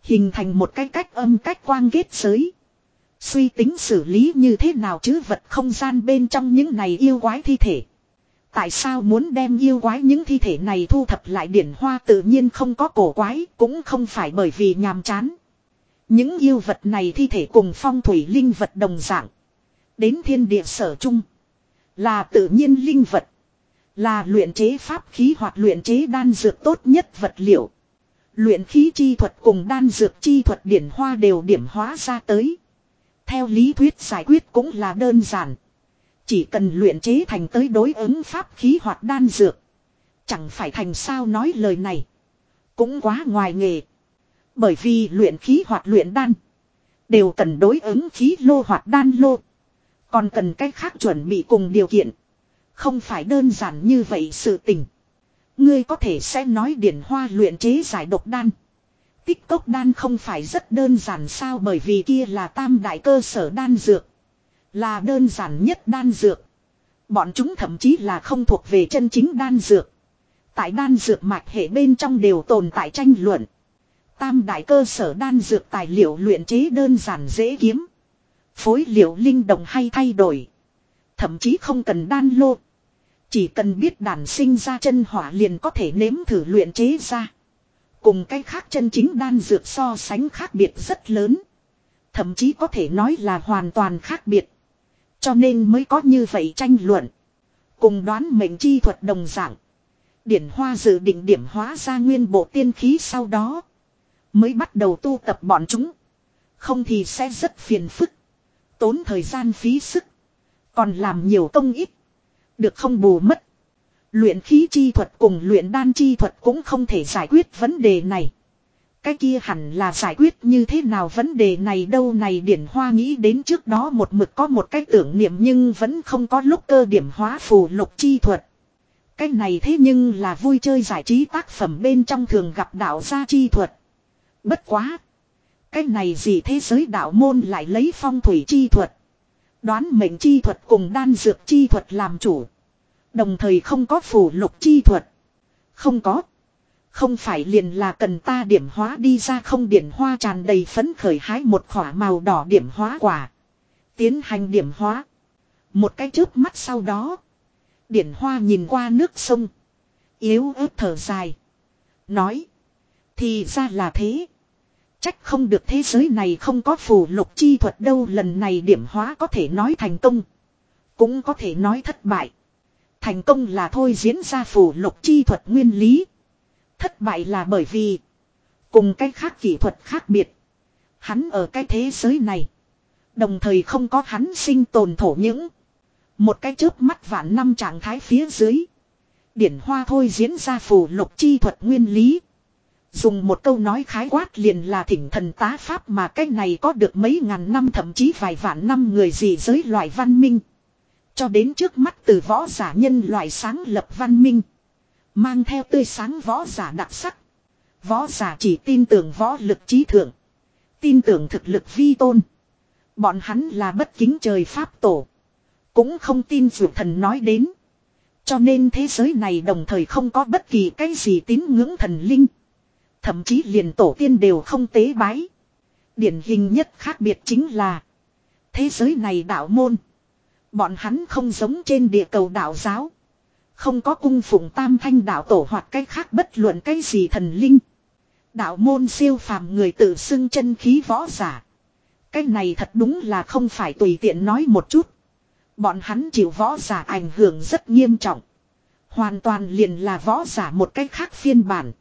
Hình thành một cái cách âm cách quang kết giới. Suy tính xử lý như thế nào chứ vật không gian bên trong những này yêu quái thi thể tại sao muốn đem yêu quái những thi thể này thu thập lại điển hoa tự nhiên không có cổ quái, cũng không phải bởi vì nhàm chán. Những yêu vật này thi thể cùng phong thủy linh vật đồng dạng. Đến thiên địa sở chung. Là tự nhiên linh vật. Là luyện chế pháp khí hoặc luyện chế đan dược tốt nhất vật liệu. Luyện khí chi thuật cùng đan dược chi thuật điển hoa đều điểm hóa ra tới. Theo lý thuyết giải quyết cũng là đơn giản. Chỉ cần luyện chế thành tới đối ứng pháp khí hoặc đan dược. Chẳng phải thành sao nói lời này. Cũng quá ngoài nghề. Bởi vì luyện khí hoặc luyện đan. Đều cần đối ứng khí lô hoặc đan lô. Còn cần cách khác chuẩn bị cùng điều kiện. Không phải đơn giản như vậy sự tình. Ngươi có thể sẽ nói điển hoa luyện chế giải độc đan. Tích cốc đan không phải rất đơn giản sao bởi vì kia là tam đại cơ sở đan dược. Là đơn giản nhất đan dược. Bọn chúng thậm chí là không thuộc về chân chính đan dược. Tại đan dược mạch hệ bên trong đều tồn tại tranh luận. Tam đại cơ sở đan dược tài liệu luyện chế đơn giản dễ kiếm. Phối liệu linh động hay thay đổi. Thậm chí không cần đan lô. Chỉ cần biết đàn sinh ra chân hỏa liền có thể nếm thử luyện chế ra. Cùng cái khác chân chính đan dược so sánh khác biệt rất lớn. Thậm chí có thể nói là hoàn toàn khác biệt. Cho nên mới có như vậy tranh luận. Cùng đoán mệnh chi thuật đồng dạng. Điển hoa dự định điểm hóa ra nguyên bộ tiên khí sau đó. Mới bắt đầu tu tập bọn chúng. Không thì sẽ rất phiền phức. Tốn thời gian phí sức. Còn làm nhiều công ít. Được không bù mất. Luyện khí chi thuật cùng luyện đan chi thuật cũng không thể giải quyết vấn đề này. Cái kia hẳn là giải quyết như thế nào vấn đề này đâu này điển hoa nghĩ đến trước đó một mực có một cái tưởng niệm nhưng vẫn không có lúc cơ điểm hóa phù lục chi thuật. Cái này thế nhưng là vui chơi giải trí tác phẩm bên trong thường gặp đạo gia chi thuật. Bất quá. Cái này gì thế giới đạo môn lại lấy phong thủy chi thuật. Đoán mệnh chi thuật cùng đan dược chi thuật làm chủ. Đồng thời không có phù lục chi thuật. Không có. Không phải liền là cần ta điểm hóa đi ra không điển hoa tràn đầy phấn khởi hái một khỏa màu đỏ điểm hóa quả. Tiến hành điểm hóa. Một cái trước mắt sau đó. Điển hoa nhìn qua nước sông. Yếu ớt thở dài. Nói. Thì ra là thế. Trách không được thế giới này không có phù lục chi thuật đâu, lần này điểm hóa có thể nói thành công. Cũng có thể nói thất bại. Thành công là thôi diễn ra phù lục chi thuật nguyên lý. Thất bại là bởi vì, cùng cái khác kỹ thuật khác biệt. Hắn ở cái thế giới này. Đồng thời không có hắn sinh tồn thổ những. Một cái chớp mắt vạn năm trạng thái phía dưới. Điển hoa thôi diễn ra phù lục chi thuật nguyên lý. Dùng một câu nói khái quát liền là thỉnh thần tá pháp mà cái này có được mấy ngàn năm, thậm chí vài vạn năm người gì giới loại văn minh. Cho đến trước mắt từ võ giả nhân loại sáng lập văn minh. Mang theo tươi sáng võ giả đặc sắc. Võ giả chỉ tin tưởng võ lực trí thượng. Tin tưởng thực lực vi tôn. Bọn hắn là bất kính trời Pháp tổ. Cũng không tin dụ thần nói đến. Cho nên thế giới này đồng thời không có bất kỳ cái gì tín ngưỡng thần linh. Thậm chí liền tổ tiên đều không tế bái. Điển hình nhất khác biệt chính là. Thế giới này đạo môn. Bọn hắn không giống trên địa cầu đạo giáo. Không có cung phụng tam thanh đạo tổ hoặc cái khác bất luận cái gì thần linh. Đạo môn siêu phàm người tự xưng chân khí võ giả. Cái này thật đúng là không phải tùy tiện nói một chút. Bọn hắn chịu võ giả ảnh hưởng rất nghiêm trọng. Hoàn toàn liền là võ giả một cách khác phiên bản.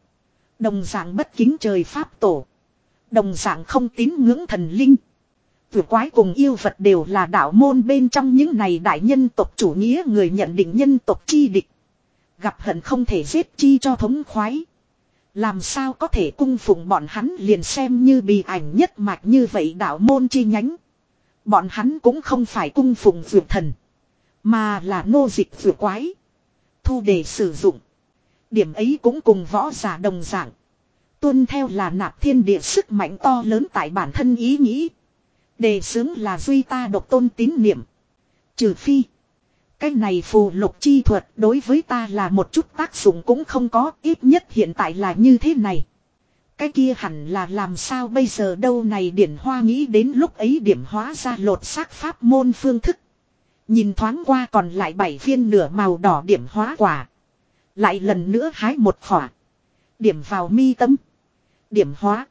Đồng dạng bất kính trời Pháp tổ. Đồng dạng không tín ngưỡng thần linh. Vừa quái cùng yêu vật đều là đạo môn bên trong những này đại nhân tộc chủ nghĩa người nhận định nhân tộc chi địch. Gặp hận không thể giết chi cho thống khoái. Làm sao có thể cung phụng bọn hắn liền xem như bị ảnh nhất mạch như vậy đạo môn chi nhánh. Bọn hắn cũng không phải cung phụng vượt thần. Mà là nô dịch vượt quái. Thu để sử dụng. Điểm ấy cũng cùng võ giả đồng dạng. Tuân theo là nạp thiên địa sức mạnh to lớn tại bản thân ý nghĩ. Đề xướng là duy ta độc tôn tín niệm. Trừ phi. Cái này phù lục chi thuật đối với ta là một chút tác dụng cũng không có, ít nhất hiện tại là như thế này. Cái kia hẳn là làm sao bây giờ đâu này điển hoa nghĩ đến lúc ấy điểm hóa ra lột xác pháp môn phương thức. Nhìn thoáng qua còn lại bảy viên nửa màu đỏ điểm hóa quả. Lại lần nữa hái một khỏa. Điểm vào mi tâm. Điểm hóa.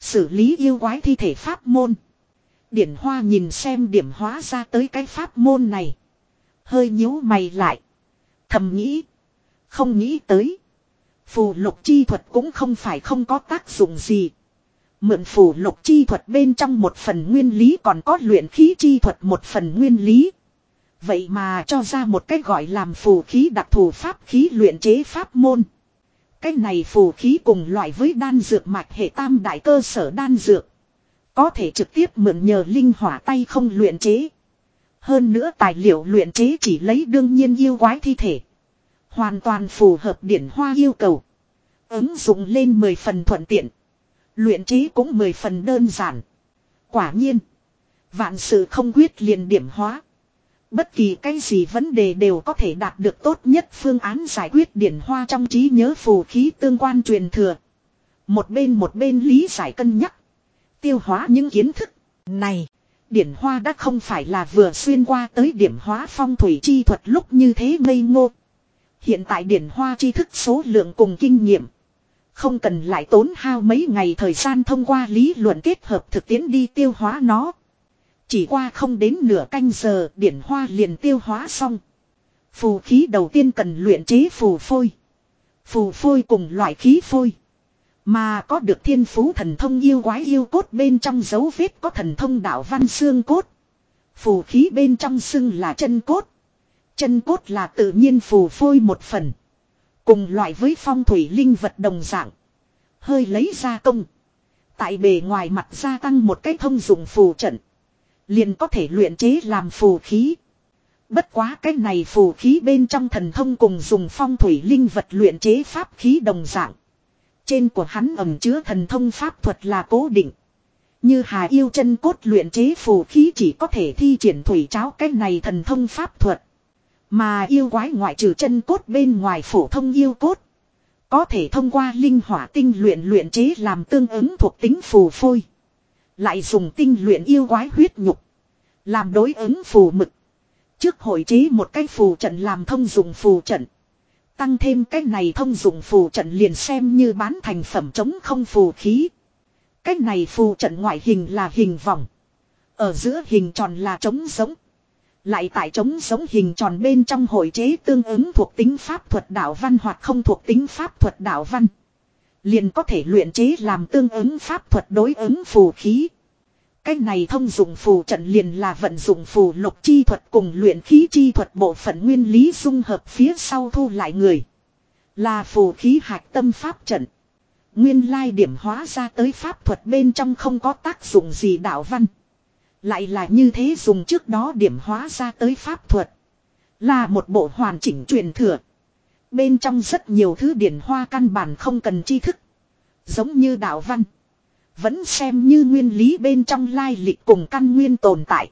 Xử lý yêu quái thi thể pháp môn. Điển hoa nhìn xem điểm hóa ra tới cái pháp môn này. Hơi nhíu mày lại. Thầm nghĩ. Không nghĩ tới. Phù lục chi thuật cũng không phải không có tác dụng gì. Mượn phù lục chi thuật bên trong một phần nguyên lý còn có luyện khí chi thuật một phần nguyên lý. Vậy mà cho ra một cái gọi làm phù khí đặc thù pháp khí luyện chế pháp môn. Cái này phù khí cùng loại với đan dược mạch hệ tam đại cơ sở đan dược. Có thể trực tiếp mượn nhờ linh hỏa tay không luyện chế. Hơn nữa tài liệu luyện chế chỉ lấy đương nhiên yêu quái thi thể. Hoàn toàn phù hợp điển hoa yêu cầu. Ứng dụng lên 10 phần thuận tiện. Luyện chế cũng 10 phần đơn giản. Quả nhiên. Vạn sự không quyết liền điểm hóa. Bất kỳ cái gì vấn đề đều có thể đạt được tốt nhất phương án giải quyết điển hoa trong trí nhớ phù khí tương quan truyền thừa. Một bên một bên lý giải cân nhắc. Tiêu hóa những kiến thức này. Điển hoa đã không phải là vừa xuyên qua tới điểm hóa phong thủy chi thuật lúc như thế ngây ngô. Hiện tại điển hoa tri thức số lượng cùng kinh nghiệm. Không cần lại tốn hao mấy ngày thời gian thông qua lý luận kết hợp thực tiễn đi tiêu hóa nó. Chỉ qua không đến nửa canh giờ, điển hoa liền tiêu hóa xong. Phù khí đầu tiên cần luyện chế phù phôi. Phù phôi cùng loại khí phôi. Mà có được thiên phú thần thông yêu quái yêu cốt bên trong dấu vết có thần thông đạo văn xương cốt. Phù khí bên trong xưng là chân cốt. Chân cốt là tự nhiên phù phôi một phần. Cùng loại với phong thủy linh vật đồng dạng. Hơi lấy ra công. Tại bề ngoài mặt gia tăng một cái thông dụng phù trận. Liền có thể luyện chế làm phù khí. Bất quá cái này phù khí bên trong thần thông cùng dùng phong thủy linh vật luyện chế pháp khí đồng dạng. Trên của hắn ẩm chứa thần thông pháp thuật là cố định. Như hà yêu chân cốt luyện chế phù khí chỉ có thể thi triển thủy cháo cái này thần thông pháp thuật. Mà yêu quái ngoại trừ chân cốt bên ngoài phổ thông yêu cốt. Có thể thông qua linh hỏa tinh luyện luyện chế làm tương ứng thuộc tính phù phôi. Lại dùng tinh luyện yêu quái huyết nhục. Làm đối ứng phù mực. Trước hội chế một cái phù trận làm thông dụng phù trận. Tăng thêm cái này thông dụng phù trận liền xem như bán thành phẩm chống không phù khí. Cái này phù trận ngoại hình là hình vòng. Ở giữa hình tròn là trống giống. Lại tại trống giống hình tròn bên trong hội chế tương ứng thuộc tính pháp thuật đạo văn hoặc không thuộc tính pháp thuật đạo văn. Liền có thể luyện chế làm tương ứng pháp thuật đối ứng phù khí. Cái này thông dụng phù trận liền là vận dụng phù lục chi thuật cùng luyện khí chi thuật bộ phận nguyên lý dung hợp phía sau thu lại người. Là phù khí hạch tâm pháp trận. Nguyên lai điểm hóa ra tới pháp thuật bên trong không có tác dụng gì đạo văn. Lại là như thế dùng trước đó điểm hóa ra tới pháp thuật. Là một bộ hoàn chỉnh truyền thừa. Bên trong rất nhiều thứ điển hoa căn bản không cần tri thức. Giống như đạo văn. Vẫn xem như nguyên lý bên trong lai lịch cùng căn nguyên tồn tại.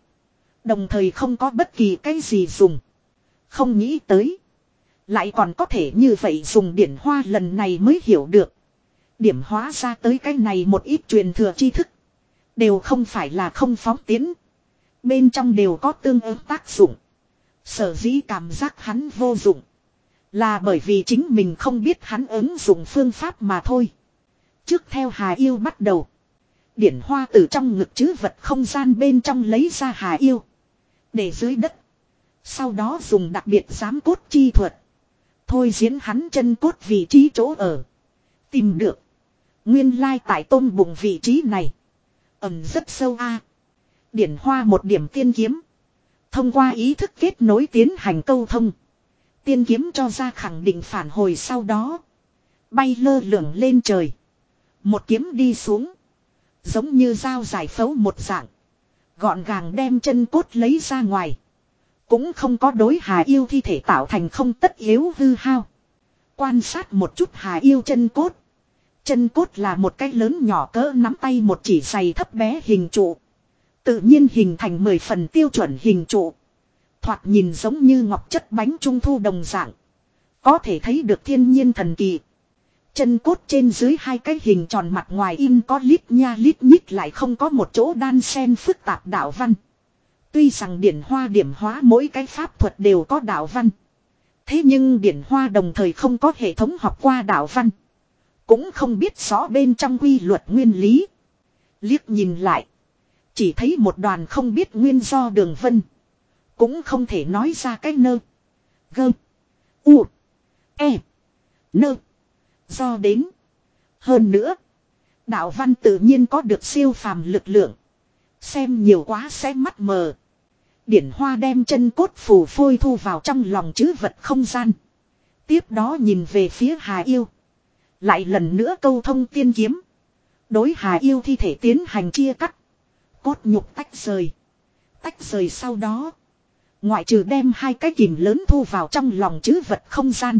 Đồng thời không có bất kỳ cái gì dùng. Không nghĩ tới. Lại còn có thể như vậy dùng điển hoa lần này mới hiểu được. Điểm hóa ra tới cái này một ít truyền thừa tri thức. Đều không phải là không phóng tiến. Bên trong đều có tương ứng tác dụng. Sở dĩ cảm giác hắn vô dụng. Là bởi vì chính mình không biết hắn ứng dụng phương pháp mà thôi. Trước theo Hà Yêu bắt đầu. Điển hoa từ trong ngực chứ vật không gian bên trong lấy ra Hà Yêu. Để dưới đất. Sau đó dùng đặc biệt giám cốt chi thuật. Thôi diễn hắn chân cốt vị trí chỗ ở. Tìm được. Nguyên lai tại tôm bụng vị trí này. Ẩm rất sâu a. Điển hoa một điểm tiên kiếm. Thông qua ý thức kết nối tiến hành câu thông. Tiên kiếm cho ra khẳng định phản hồi sau đó. Bay lơ lửng lên trời. Một kiếm đi xuống. Giống như dao giải phẫu một dạng. Gọn gàng đem chân cốt lấy ra ngoài. Cũng không có đối hà yêu thi thể tạo thành không tất yếu hư hao. Quan sát một chút hà yêu chân cốt. Chân cốt là một cái lớn nhỏ cỡ nắm tay một chỉ giày thấp bé hình trụ. Tự nhiên hình thành 10 phần tiêu chuẩn hình trụ. Thoạt nhìn giống như ngọc chất bánh trung thu đồng dạng. Có thể thấy được thiên nhiên thần kỳ. Chân cốt trên dưới hai cái hình tròn mặt ngoài in có lít nha lít nhít lại không có một chỗ đan sen phức tạp đạo văn. Tuy rằng điển hoa điểm hóa mỗi cái pháp thuật đều có đạo văn. Thế nhưng điển hoa đồng thời không có hệ thống học qua đạo văn. Cũng không biết rõ bên trong quy luật nguyên lý. Liếc nhìn lại. Chỉ thấy một đoàn không biết nguyên do đường vân. Cũng không thể nói ra cái nơ. Gơ. U. E. Nơ. Do đến. Hơn nữa. Đạo văn tự nhiên có được siêu phàm lực lượng. Xem nhiều quá sẽ mắt mờ. Điển hoa đem chân cốt phù phôi thu vào trong lòng chứ vật không gian. Tiếp đó nhìn về phía Hà Yêu. Lại lần nữa câu thông tiên kiếm. Đối Hà Yêu thi thể tiến hành chia cắt. Cốt nhục tách rời. Tách rời sau đó. Ngoại trừ đem hai cái kìm lớn thu vào trong lòng chứ vật không gian.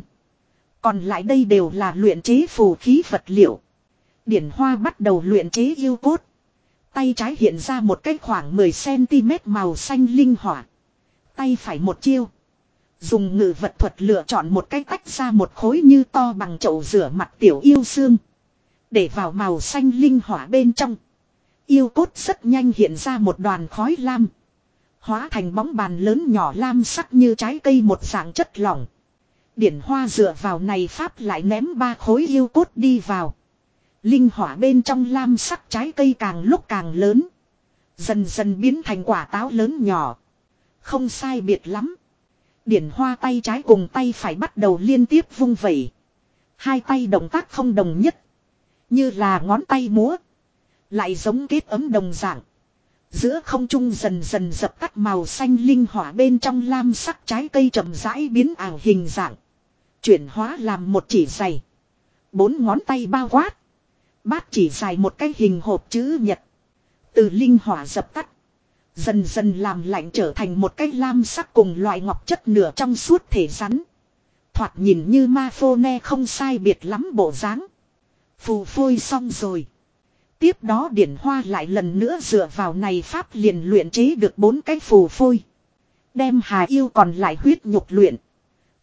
Còn lại đây đều là luyện chế phù khí vật liệu. Điển Hoa bắt đầu luyện chế yêu cốt. Tay trái hiện ra một cái khoảng 10cm màu xanh linh hỏa. Tay phải một chiêu. Dùng ngự vật thuật lựa chọn một cái tách ra một khối như to bằng chậu rửa mặt tiểu yêu xương. Để vào màu xanh linh hỏa bên trong. Yêu cốt rất nhanh hiện ra một đoàn khói lam. Hóa thành bóng bàn lớn nhỏ lam sắc như trái cây một dạng chất lỏng. Điển hoa dựa vào này pháp lại ném ba khối yêu cốt đi vào. Linh hỏa bên trong lam sắc trái cây càng lúc càng lớn. Dần dần biến thành quả táo lớn nhỏ. Không sai biệt lắm. Điển hoa tay trái cùng tay phải bắt đầu liên tiếp vung vẩy. Hai tay động tác không đồng nhất. Như là ngón tay múa. Lại giống kết ấm đồng dạng. Giữa không trung dần dần dập tắt màu xanh linh hỏa bên trong lam sắc trái cây chậm rãi biến ảo hình dạng. Chuyển hóa làm một chỉ dày. Bốn ngón tay bao quát. Bát chỉ dài một cái hình hộp chữ nhật. Từ linh hỏa dập tắt. Dần dần làm lạnh trở thành một cái lam sắc cùng loại ngọc chất nửa trong suốt thể rắn. Thoạt nhìn như ma phô ne không sai biệt lắm bộ dáng. Phù phôi xong rồi. Tiếp đó điển hoa lại lần nữa dựa vào này pháp liền luyện chế được bốn cái phù phôi. Đem hà yêu còn lại huyết nhục luyện.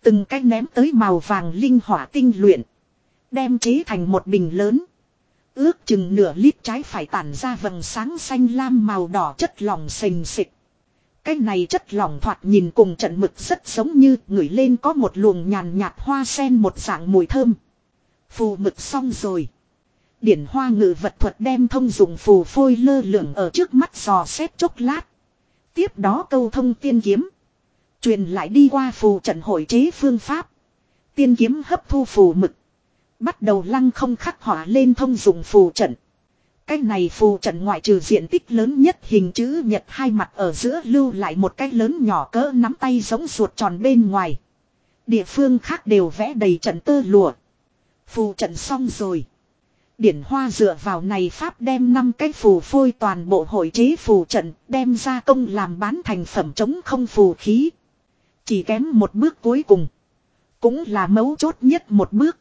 Từng cái ném tới màu vàng linh hỏa tinh luyện. Đem chế thành một bình lớn. Ước chừng nửa lít trái phải tản ra vầng sáng xanh lam màu đỏ chất lỏng sình xịch. Cái này chất lỏng thoạt nhìn cùng trận mực rất giống như ngửi lên có một luồng nhàn nhạt hoa sen một dạng mùi thơm. Phù mực xong rồi. Điển hoa ngự vật thuật đem thông dụng phù phôi lơ lửng ở trước mắt dò xét chốc lát. Tiếp đó câu thông tiên kiếm. Truyền lại đi qua phù trận hội chế phương pháp. Tiên kiếm hấp thu phù mực. Bắt đầu lăng không khắc họa lên thông dụng phù trận. Cái này phù trận ngoại trừ diện tích lớn nhất hình chữ nhật hai mặt ở giữa lưu lại một cái lớn nhỏ cỡ nắm tay giống ruột tròn bên ngoài. Địa phương khác đều vẽ đầy trận tơ lụa. Phù trận xong rồi. Điển hoa dựa vào này pháp đem năm cái phù phôi toàn bộ hội chế phù trận đem ra công làm bán thành phẩm chống không phù khí. Chỉ kém một bước cuối cùng. Cũng là mấu chốt nhất một bước.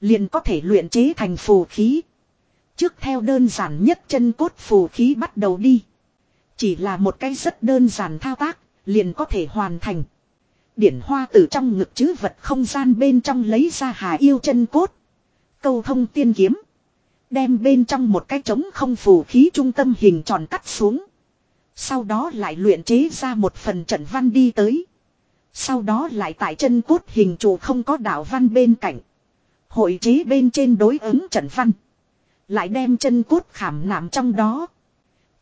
Liền có thể luyện chế thành phù khí. Trước theo đơn giản nhất chân cốt phù khí bắt đầu đi. Chỉ là một cái rất đơn giản thao tác, liền có thể hoàn thành. Điển hoa từ trong ngực chứ vật không gian bên trong lấy ra hà yêu chân cốt. Câu thông tiên kiếm. Đem bên trong một cái trống không phù khí trung tâm hình tròn cắt xuống. Sau đó lại luyện chế ra một phần trận văn đi tới. Sau đó lại tại chân cốt hình trụ không có đạo văn bên cạnh. Hội chế bên trên đối ứng trận văn. Lại đem chân cốt khảm nạm trong đó.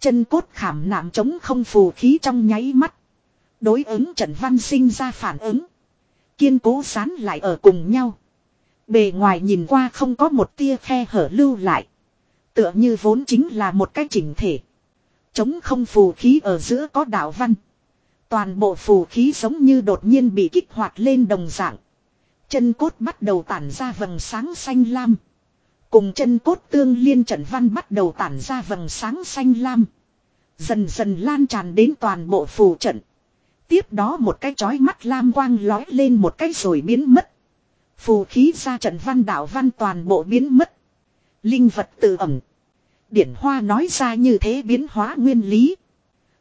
Chân cốt khảm nạm chống không phù khí trong nháy mắt. Đối ứng trận văn sinh ra phản ứng. Kiên cố sán lại ở cùng nhau. Bề ngoài nhìn qua không có một tia khe hở lưu lại. Tựa như vốn chính là một cái chỉnh thể. Chống không phù khí ở giữa có đạo văn. Toàn bộ phù khí giống như đột nhiên bị kích hoạt lên đồng dạng. Chân cốt bắt đầu tản ra vầng sáng xanh lam. Cùng chân cốt tương liên trận văn bắt đầu tản ra vầng sáng xanh lam. Dần dần lan tràn đến toàn bộ phù trận. Tiếp đó một cái chói mắt lam quang lói lên một cái rồi biến mất. Phù khí ra trận văn đạo văn toàn bộ biến mất. Linh vật tự ẩm. Điển hoa nói ra như thế biến hóa nguyên lý.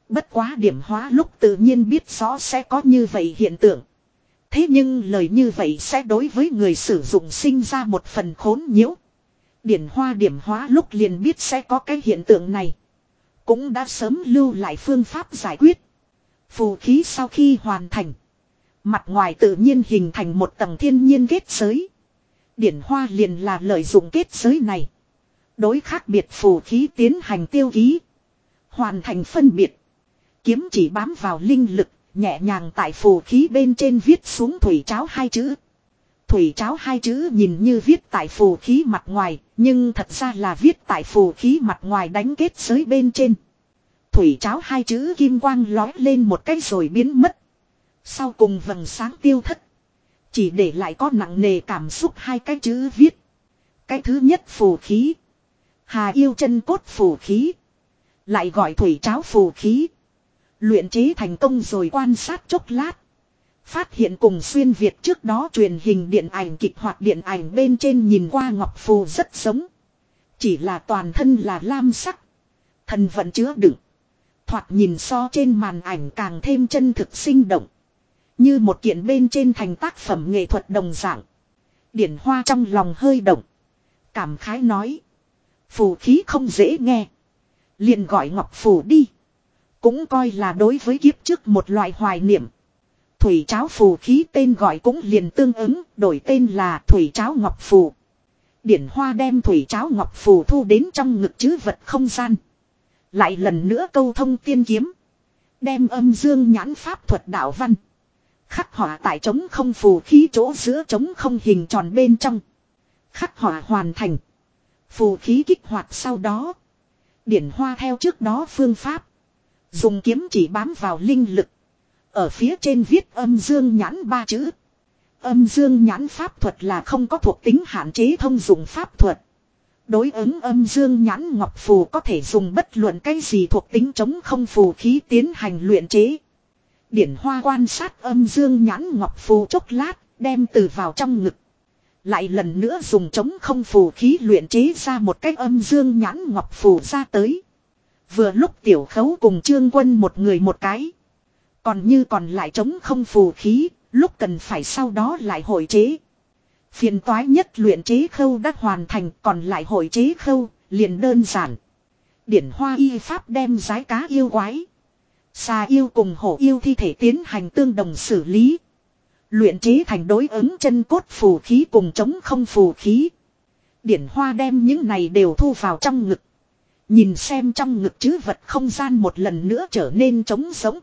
Bất quá điểm hóa lúc tự nhiên biết rõ sẽ có như vậy hiện tượng. Thế nhưng lời như vậy sẽ đối với người sử dụng sinh ra một phần khốn nhiễu. Điển hoa điểm hóa lúc liền biết sẽ có cái hiện tượng này. Cũng đã sớm lưu lại phương pháp giải quyết. Phù khí sau khi hoàn thành. Mặt ngoài tự nhiên hình thành một tầng thiên nhiên kết giới. Điển hoa liền là lợi dụng kết giới này. Đối khác biệt phù khí tiến hành tiêu ký. Hoàn thành phân biệt. Kiếm chỉ bám vào linh lực, nhẹ nhàng tại phù khí bên trên viết xuống thủy cháo hai chữ. Thủy cháo hai chữ nhìn như viết tại phù khí mặt ngoài, nhưng thật ra là viết tại phù khí mặt ngoài đánh kết giới bên trên. Thủy cháo hai chữ kim quang lói lên một cái rồi biến mất. Sau cùng vầng sáng tiêu thất. Chỉ để lại có nặng nề cảm xúc hai cái chữ viết. Cái thứ nhất phù khí. Hà yêu chân cốt phù khí. Lại gọi thủy cháo phù khí. Luyện chế thành công rồi quan sát chốc lát. Phát hiện cùng xuyên Việt trước đó truyền hình điện ảnh kịch hoạt điện ảnh bên trên nhìn qua ngọc phù rất giống. Chỉ là toàn thân là lam sắc. Thần vẫn chứa đựng. Thoạt nhìn so trên màn ảnh càng thêm chân thực sinh động. Như một kiện bên trên thành tác phẩm nghệ thuật đồng dạng. Điển hoa trong lòng hơi động. Cảm khái nói. Phù khí không dễ nghe. liền gọi ngọc phù đi. Cũng coi là đối với kiếp trước một loại hoài niệm. Thủy cháo phù khí tên gọi cũng liền tương ứng, đổi tên là thủy cháo ngọc phù. Điển hoa đem thủy cháo ngọc phù thu đến trong ngực chứ vật không gian. Lại lần nữa câu thông tiên kiếm. Đem âm dương nhãn pháp thuật đạo văn. Khắc họa tại trống không phù khí chỗ giữa trống không hình tròn bên trong. Khắc họa hoàn thành. Phù khí kích hoạt sau đó. Điển hoa theo trước đó phương pháp. Dùng kiếm chỉ bám vào linh lực. Ở phía trên viết âm dương nhãn ba chữ. Âm dương nhãn pháp thuật là không có thuộc tính hạn chế thông dụng pháp thuật. Đối ứng âm dương nhãn ngọc phù có thể dùng bất luận cái gì thuộc tính chống không phù khí tiến hành luyện chế. Điển hoa quan sát âm dương nhãn ngọc phù chốc lát, đem từ vào trong ngực. Lại lần nữa dùng chống không phù khí luyện chế ra một cái âm dương nhãn ngọc phù ra tới. Vừa lúc tiểu khấu cùng trương quân một người một cái. Còn như còn lại chống không phù khí, lúc cần phải sau đó lại hội chế. Phiền toái nhất luyện chế khâu đã hoàn thành còn lại hội chế khâu, liền đơn giản. Điển hoa y pháp đem giái cá yêu quái. Xà yêu cùng hổ yêu thi thể tiến hành tương đồng xử lý. Luyện chế thành đối ứng chân cốt phù khí cùng chống không phù khí. Điển hoa đem những này đều thu vào trong ngực. Nhìn xem trong ngực chứ vật không gian một lần nữa trở nên trống sống.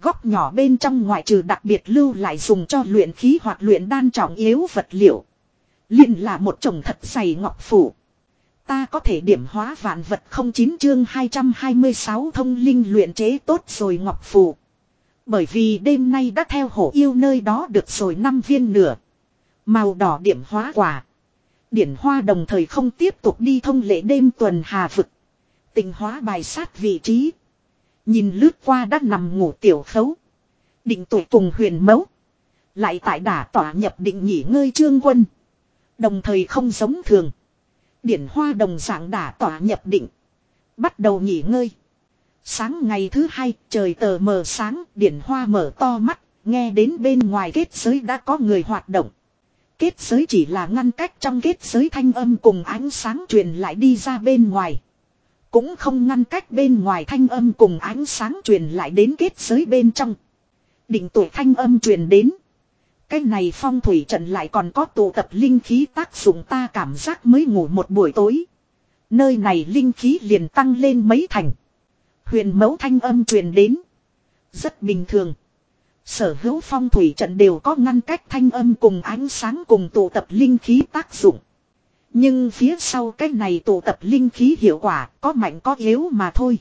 Góc nhỏ bên trong ngoại trừ đặc biệt lưu lại dùng cho luyện khí hoặc luyện đan trọng yếu vật liệu. liền là một chồng thật dày ngọc phủ. Ta có thể điểm hóa vạn vật không chín chương 226 thông linh luyện chế tốt rồi ngọc phù. Bởi vì đêm nay đã theo hổ yêu nơi đó được rồi năm viên nửa. Màu đỏ điểm hóa quả. Điển hoa đồng thời không tiếp tục đi thông lệ đêm tuần hà vực. Tình hóa bài sát vị trí. Nhìn lướt qua đã nằm ngủ tiểu khấu. Định tuổi cùng huyền mẫu. Lại tại đả tỏa nhập định nghỉ ngơi trương quân. Đồng thời không giống thường. Điển hoa đồng dạng đả tỏa nhập định. Bắt đầu nghỉ ngơi. Sáng ngày thứ hai, trời tờ mờ sáng, điển hoa mở to mắt. Nghe đến bên ngoài kết giới đã có người hoạt động. Kết giới chỉ là ngăn cách trong kết giới thanh âm cùng ánh sáng truyền lại đi ra bên ngoài. Cũng không ngăn cách bên ngoài thanh âm cùng ánh sáng truyền lại đến kết giới bên trong. Định tuổi thanh âm truyền đến. Cái này phong thủy trận lại còn có tụ tập linh khí tác dụng ta cảm giác mới ngủ một buổi tối. Nơi này linh khí liền tăng lên mấy thành. Huyền mẫu thanh âm truyền đến. Rất bình thường. Sở hữu phong thủy trận đều có ngăn cách thanh âm cùng ánh sáng cùng tụ tập linh khí tác dụng. Nhưng phía sau cái này tụ tập linh khí hiệu quả có mạnh có yếu mà thôi.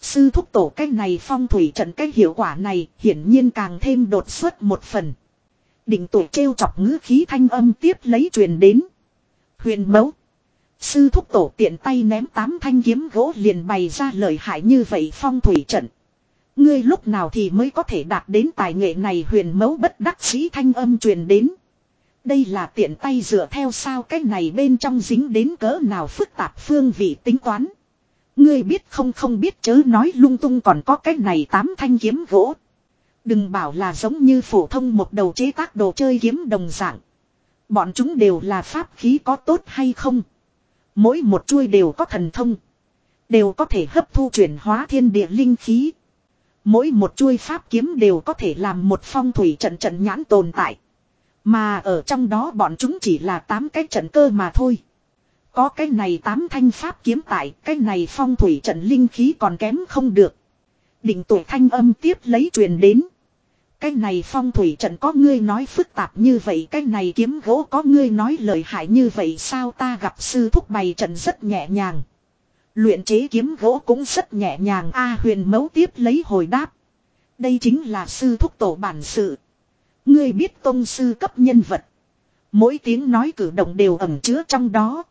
Sư thúc tổ cái này phong thủy trận cái hiệu quả này hiển nhiên càng thêm đột xuất một phần. Định tụ trêu chọc ngữ khí thanh âm tiếp lấy truyền đến. Huyền mẫu. Sư thúc tổ tiện tay ném tám thanh kiếm gỗ liền bày ra lời hại như vậy phong thủy trận. Ngươi lúc nào thì mới có thể đạt đến tài nghệ này huyền mẫu bất đắc sĩ thanh âm truyền đến. Đây là tiện tay dựa theo sao cái này bên trong dính đến cỡ nào phức tạp phương vị tính toán. Ngươi biết không không biết chớ nói lung tung còn có cái này tám thanh kiếm gỗ. Đừng bảo là giống như phổ thông một đầu chế tác đồ chơi kiếm đồng dạng. Bọn chúng đều là pháp khí có tốt hay không. Mỗi một chuôi đều có thần thông. Đều có thể hấp thu chuyển hóa thiên địa linh khí. Mỗi một chuôi pháp kiếm đều có thể làm một phong thủy trận trận nhãn tồn tại. Mà ở trong đó bọn chúng chỉ là tám cái trận cơ mà thôi. Có cái này tám thanh pháp kiếm tại, cái này phong thủy trận linh khí còn kém không được. Định tuổi thanh âm tiếp lấy truyền đến. Cái này phong thủy trận có ngươi nói phức tạp như vậy, Cái này kiếm gỗ có ngươi nói lời hại như vậy Sao ta gặp sư thúc bày trận rất nhẹ nhàng. Luyện chế kiếm gỗ cũng rất nhẹ nhàng. A huyền mấu tiếp lấy hồi đáp. Đây chính là sư thúc tổ bản sự. Ngươi biết tôn sư cấp nhân vật. Mỗi tiếng nói cử động đều ẩm chứa trong đó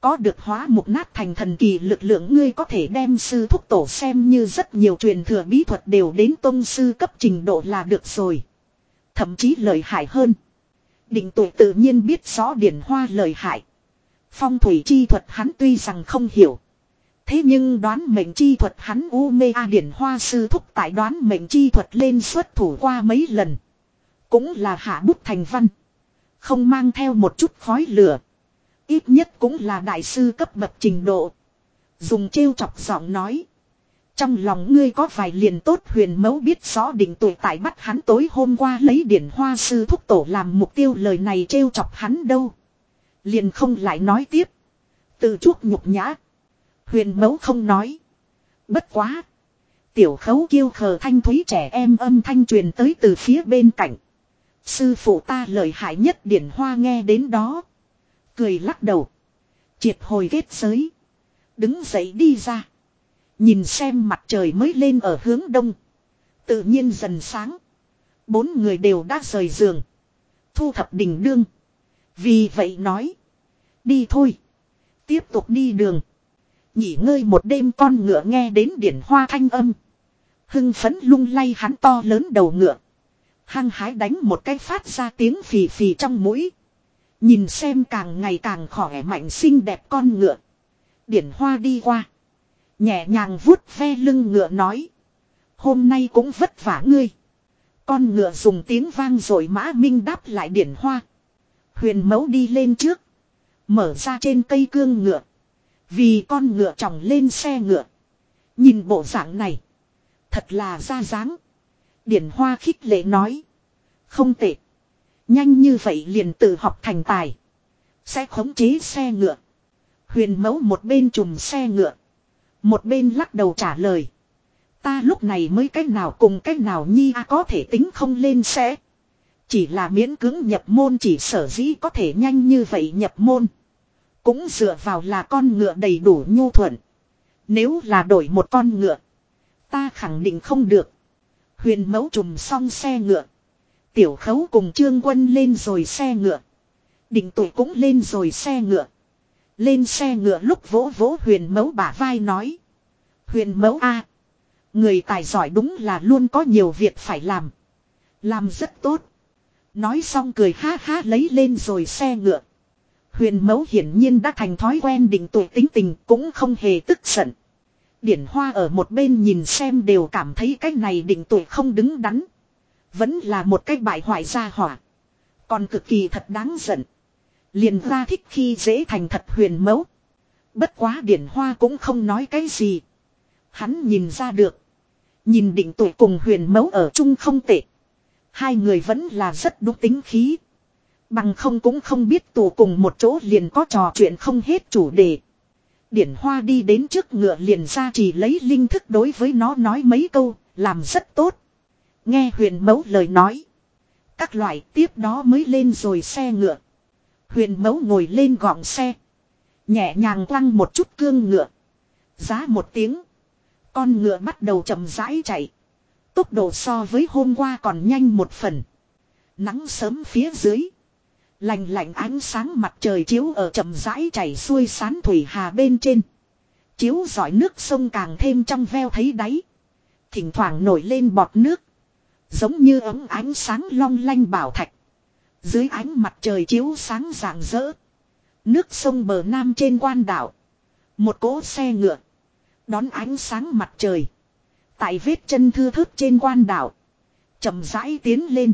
có được hóa mục nát thành thần kỳ lực lượng ngươi có thể đem sư thúc tổ xem như rất nhiều truyền thừa bí thuật đều đến tôn sư cấp trình độ là được rồi. Thậm chí lợi hại hơn. Định tuổi tự nhiên biết rõ điển hoa lợi hại. Phong thủy chi thuật hắn tuy rằng không hiểu. Thế nhưng đoán mệnh chi thuật hắn u mê a điển hoa sư thúc tại đoán mệnh chi thuật lên xuất thủ qua mấy lần. Cũng là hạ bút thành văn. Không mang theo một chút khói lửa. Ít nhất cũng là đại sư cấp bậc trình độ. Dùng trêu chọc giọng nói. Trong lòng ngươi có vài liền tốt huyền Mẫu biết rõ định tuổi tại bắt hắn tối hôm qua lấy điển hoa sư thúc tổ làm mục tiêu lời này trêu chọc hắn đâu. Liền không lại nói tiếp. Từ chuốc nhục nhã. Huyền Mẫu không nói. Bất quá. Tiểu khấu kêu khờ thanh thúy trẻ em âm thanh truyền tới từ phía bên cạnh. Sư phụ ta lời hại nhất điển hoa nghe đến đó. Cười lắc đầu. Triệt hồi kết giới. Đứng dậy đi ra. Nhìn xem mặt trời mới lên ở hướng đông. Tự nhiên dần sáng. Bốn người đều đã rời giường. Thu thập đỉnh đương. Vì vậy nói. Đi thôi. Tiếp tục đi đường. Nghỉ ngơi một đêm con ngựa nghe đến điển hoa thanh âm. Hưng phấn lung lay hắn to lớn đầu ngựa. Hăng hái đánh một cái phát ra tiếng phì phì trong mũi. Nhìn xem càng ngày càng khỏe mạnh xinh đẹp con ngựa. Điển hoa đi qua. Nhẹ nhàng vuốt ve lưng ngựa nói. Hôm nay cũng vất vả ngươi. Con ngựa dùng tiếng vang rồi mã minh đáp lại điển hoa. Huyền mẫu đi lên trước. Mở ra trên cây cương ngựa. Vì con ngựa tròng lên xe ngựa. Nhìn bộ dạng này. Thật là ra dáng. Điển hoa khích lệ nói. Không tệ. Nhanh như vậy liền tự học thành tài. Sẽ khống chế xe ngựa. Huyền mẫu một bên trùm xe ngựa. Một bên lắc đầu trả lời. Ta lúc này mới cách nào cùng cách nào nhi a có thể tính không lên sẽ. Chỉ là miễn cưỡng nhập môn chỉ sở dĩ có thể nhanh như vậy nhập môn. Cũng dựa vào là con ngựa đầy đủ nhu thuận. Nếu là đổi một con ngựa. Ta khẳng định không được. Huyền mẫu trùm xong xe ngựa. Tiểu khấu cùng trương quân lên rồi xe ngựa. Định tuổi cũng lên rồi xe ngựa. Lên xe ngựa lúc vỗ vỗ huyền mẫu bả vai nói. Huyền mẫu A. Người tài giỏi đúng là luôn có nhiều việc phải làm. Làm rất tốt. Nói xong cười ha ha lấy lên rồi xe ngựa. Huyền mẫu hiển nhiên đã thành thói quen định tuổi tính tình cũng không hề tức giận. Điển hoa ở một bên nhìn xem đều cảm thấy cái này định tuổi không đứng đắn. Vẫn là một cái bại hoại gia hỏa. Còn cực kỳ thật đáng giận. Liền ra thích khi dễ thành thật huyền mẫu. Bất quá điển hoa cũng không nói cái gì. Hắn nhìn ra được. Nhìn định tuổi cùng huyền mẫu ở chung không tệ. Hai người vẫn là rất đúng tính khí. Bằng không cũng không biết tù cùng một chỗ liền có trò chuyện không hết chủ đề. Điển hoa đi đến trước ngựa liền ra chỉ lấy linh thức đối với nó nói mấy câu, làm rất tốt. Nghe huyền mẫu lời nói. Các loại tiếp đó mới lên rồi xe ngựa. Huyền mẫu ngồi lên gọng xe. Nhẹ nhàng quăng một chút cương ngựa. Giá một tiếng. Con ngựa bắt đầu chậm rãi chạy. Tốc độ so với hôm qua còn nhanh một phần. Nắng sớm phía dưới. Lành lạnh ánh sáng mặt trời chiếu ở chậm rãi chảy xuôi sán thủy hà bên trên. Chiếu giỏi nước sông càng thêm trong veo thấy đáy. Thỉnh thoảng nổi lên bọt nước. Giống như ấm ánh sáng long lanh bảo thạch. Dưới ánh mặt trời chiếu sáng rạng rỡ. Nước sông bờ nam trên quan đảo. Một cỗ xe ngựa. Đón ánh sáng mặt trời. Tại vết chân thưa thớt trên quan đảo. chậm rãi tiến lên.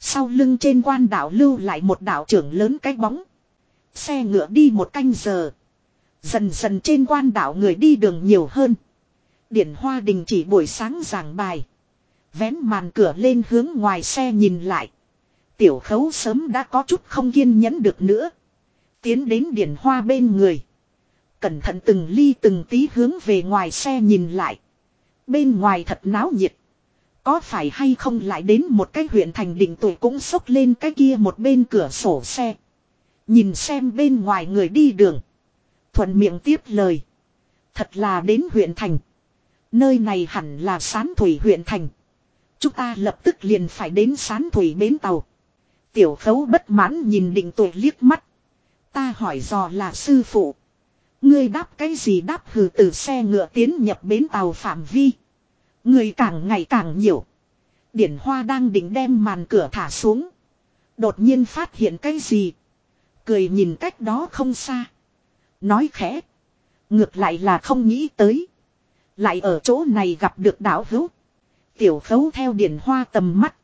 Sau lưng trên quan đảo lưu lại một đảo trưởng lớn cái bóng. Xe ngựa đi một canh giờ. Dần dần trên quan đảo người đi đường nhiều hơn. Điển hoa đình chỉ buổi sáng giảng bài. Vén màn cửa lên hướng ngoài xe nhìn lại. Tiểu khấu sớm đã có chút không kiên nhẫn được nữa. Tiến đến điển hoa bên người. Cẩn thận từng ly từng tí hướng về ngoài xe nhìn lại. Bên ngoài thật náo nhiệt. Có phải hay không lại đến một cái huyện thành định tuổi cũng sốc lên cái kia một bên cửa sổ xe. Nhìn xem bên ngoài người đi đường. Thuận miệng tiếp lời. Thật là đến huyện thành. Nơi này hẳn là sán thủy huyện thành. Chúng ta lập tức liền phải đến sán thủy bến tàu. Tiểu khấu bất mãn nhìn định tuổi liếc mắt. Ta hỏi dò là sư phụ. Ngươi đáp cái gì đáp hừ từ xe ngựa tiến nhập bến tàu phạm vi. Người càng ngày càng nhiều. Điển hoa đang định đem màn cửa thả xuống. Đột nhiên phát hiện cái gì. Cười nhìn cách đó không xa. Nói khẽ. Ngược lại là không nghĩ tới. Lại ở chỗ này gặp được đảo hữu. Tiểu khấu theo điển hoa tầm mắt.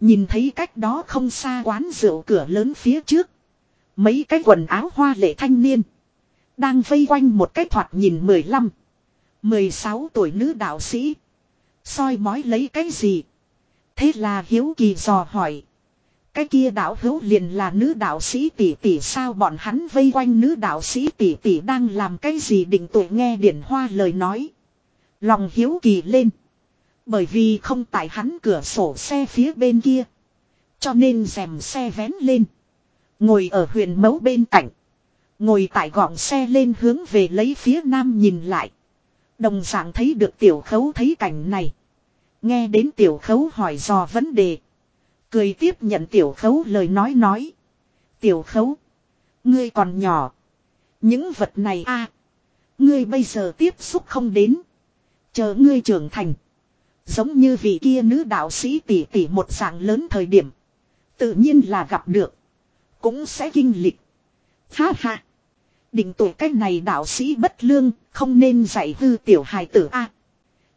Nhìn thấy cách đó không xa quán rượu cửa lớn phía trước. Mấy cái quần áo hoa lệ thanh niên. Đang vây quanh một cái thoạt nhìn 15. 16 tuổi nữ đạo sĩ. soi mói lấy cái gì. Thế là hiếu kỳ dò hỏi. Cái kia đạo hữu liền là nữ đạo sĩ tỷ tỷ sao bọn hắn vây quanh nữ đạo sĩ tỷ tỷ đang làm cái gì định tuổi nghe điển hoa lời nói. Lòng hiếu kỳ lên. Bởi vì không tại hắn cửa sổ xe phía bên kia. Cho nên rèm xe vén lên. Ngồi ở huyền mấu bên cạnh. Ngồi tại gọng xe lên hướng về lấy phía nam nhìn lại. Đồng dạng thấy được tiểu khấu thấy cảnh này. Nghe đến tiểu khấu hỏi dò vấn đề. Cười tiếp nhận tiểu khấu lời nói nói. Tiểu khấu. Ngươi còn nhỏ. Những vật này a, Ngươi bây giờ tiếp xúc không đến. Chờ ngươi trưởng thành. Giống như vị kia nữ đạo sĩ tỷ tỷ một dạng lớn thời điểm. Tự nhiên là gặp được. Cũng sẽ kinh lịch. Ha ha. Định tuổi cách này đạo sĩ bất lương, không nên dạy hư tiểu hài tử a.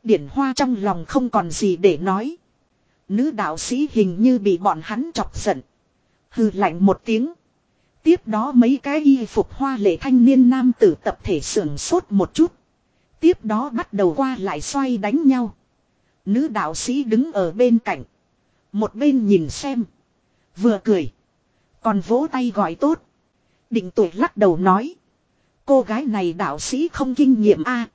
điển hoa trong lòng không còn gì để nói. Nữ đạo sĩ hình như bị bọn hắn chọc giận. Hư lạnh một tiếng. Tiếp đó mấy cái y phục hoa lệ thanh niên nam tử tập thể sưởng sốt một chút. Tiếp đó bắt đầu qua lại xoay đánh nhau. Nữ đạo sĩ đứng ở bên cạnh. Một bên nhìn xem. Vừa cười. Còn vỗ tay gọi tốt. Định tuổi lắc đầu nói. Cô gái này đạo sĩ không kinh nghiệm a.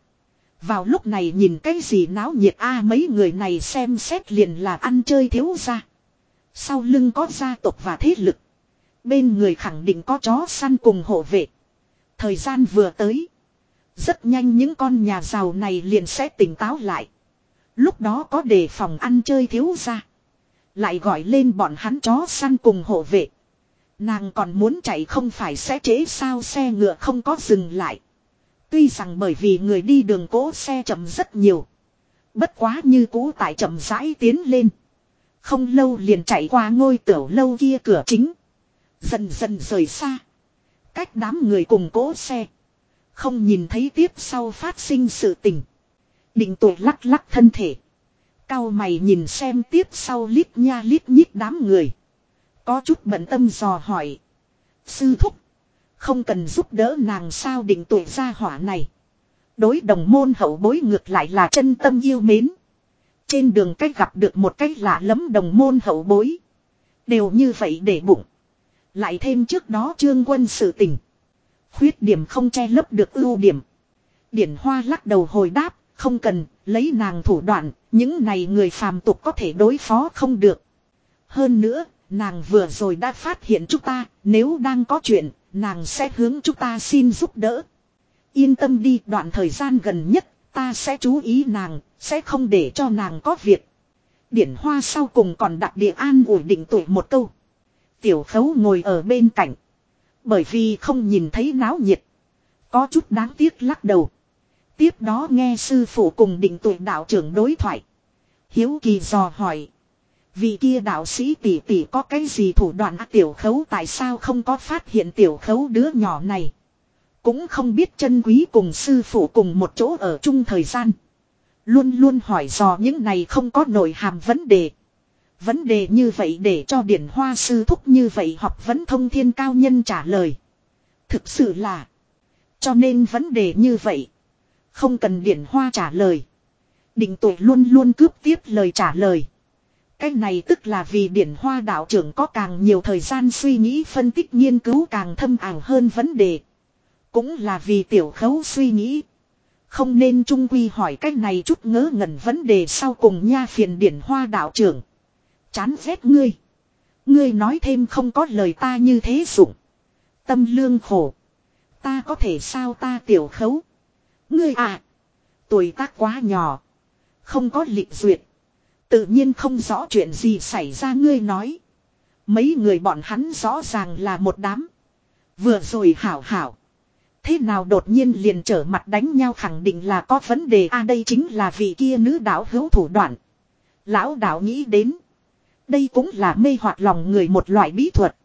Vào lúc này nhìn cái gì náo nhiệt a mấy người này xem xét liền là ăn chơi thiếu ra. Sau lưng có gia tộc và thế lực. Bên người khẳng định có chó săn cùng hộ vệ. Thời gian vừa tới. Rất nhanh những con nhà giàu này liền sẽ tỉnh táo lại. Lúc đó có đề phòng ăn chơi thiếu ra. Lại gọi lên bọn hắn chó săn cùng hộ vệ. Nàng còn muốn chạy không phải sẽ trễ sao xe ngựa không có dừng lại. Tuy rằng bởi vì người đi đường cố xe chậm rất nhiều. Bất quá như cũ tại chậm rãi tiến lên. Không lâu liền chạy qua ngôi tiểu lâu kia cửa chính. Dần dần rời xa. Cách đám người cùng cố xe. Không nhìn thấy tiếp sau phát sinh sự tình. Định tụ lắc lắc thân thể. Cao mày nhìn xem tiếp sau lít nha lít nhít đám người. Có chút bận tâm dò hỏi. Sư thúc. Không cần giúp đỡ nàng sao định tuổi gia hỏa này. Đối đồng môn hậu bối ngược lại là chân tâm yêu mến. Trên đường cách gặp được một cách lạ lắm đồng môn hậu bối. Đều như vậy để bụng. Lại thêm trước đó trương quân sự tình. Khuyết điểm không che lấp được ưu điểm. Điển hoa lắc đầu hồi đáp, không cần, lấy nàng thủ đoạn, những này người phàm tục có thể đối phó không được. Hơn nữa, nàng vừa rồi đã phát hiện chúng ta, nếu đang có chuyện, nàng sẽ hướng chúng ta xin giúp đỡ. Yên tâm đi, đoạn thời gian gần nhất, ta sẽ chú ý nàng, sẽ không để cho nàng có việc. Điển hoa sau cùng còn đặt địa an ủi định tuổi một câu. Tiểu khấu ngồi ở bên cạnh. Bởi vì không nhìn thấy náo nhiệt. Có chút đáng tiếc lắc đầu. Tiếp đó nghe sư phụ cùng định tuổi đạo trưởng đối thoại. Hiếu kỳ dò hỏi. Vị kia đạo sĩ tỷ tỷ có cái gì thủ đoạn à, tiểu khấu tại sao không có phát hiện tiểu khấu đứa nhỏ này. Cũng không biết chân quý cùng sư phụ cùng một chỗ ở chung thời gian. Luôn luôn hỏi dò những này không có nội hàm vấn đề. Vấn đề như vậy để cho điển hoa sư thúc như vậy học vấn thông thiên cao nhân trả lời. Thực sự là. Cho nên vấn đề như vậy. Không cần điển hoa trả lời. Định tuổi luôn luôn cướp tiếp lời trả lời. Cái này tức là vì điển hoa đạo trưởng có càng nhiều thời gian suy nghĩ phân tích nghiên cứu càng thâm ảo hơn vấn đề. Cũng là vì tiểu khấu suy nghĩ. Không nên trung quy hỏi cái này chút ngớ ngẩn vấn đề sau cùng nha phiền điển hoa đạo trưởng. Chán ghét ngươi. Ngươi nói thêm không có lời ta như thế dụng. Tâm lương khổ. Ta có thể sao ta tiểu khấu. Ngươi à. Tuổi tác quá nhỏ. Không có lịch duyệt. Tự nhiên không rõ chuyện gì xảy ra ngươi nói. Mấy người bọn hắn rõ ràng là một đám. Vừa rồi hảo hảo. Thế nào đột nhiên liền trở mặt đánh nhau khẳng định là có vấn đề a à, đây chính là vị kia nữ đạo hữu thủ đoạn. Lão đạo nghĩ đến. Đây cũng là mê hoặc lòng người một loại bí thuật.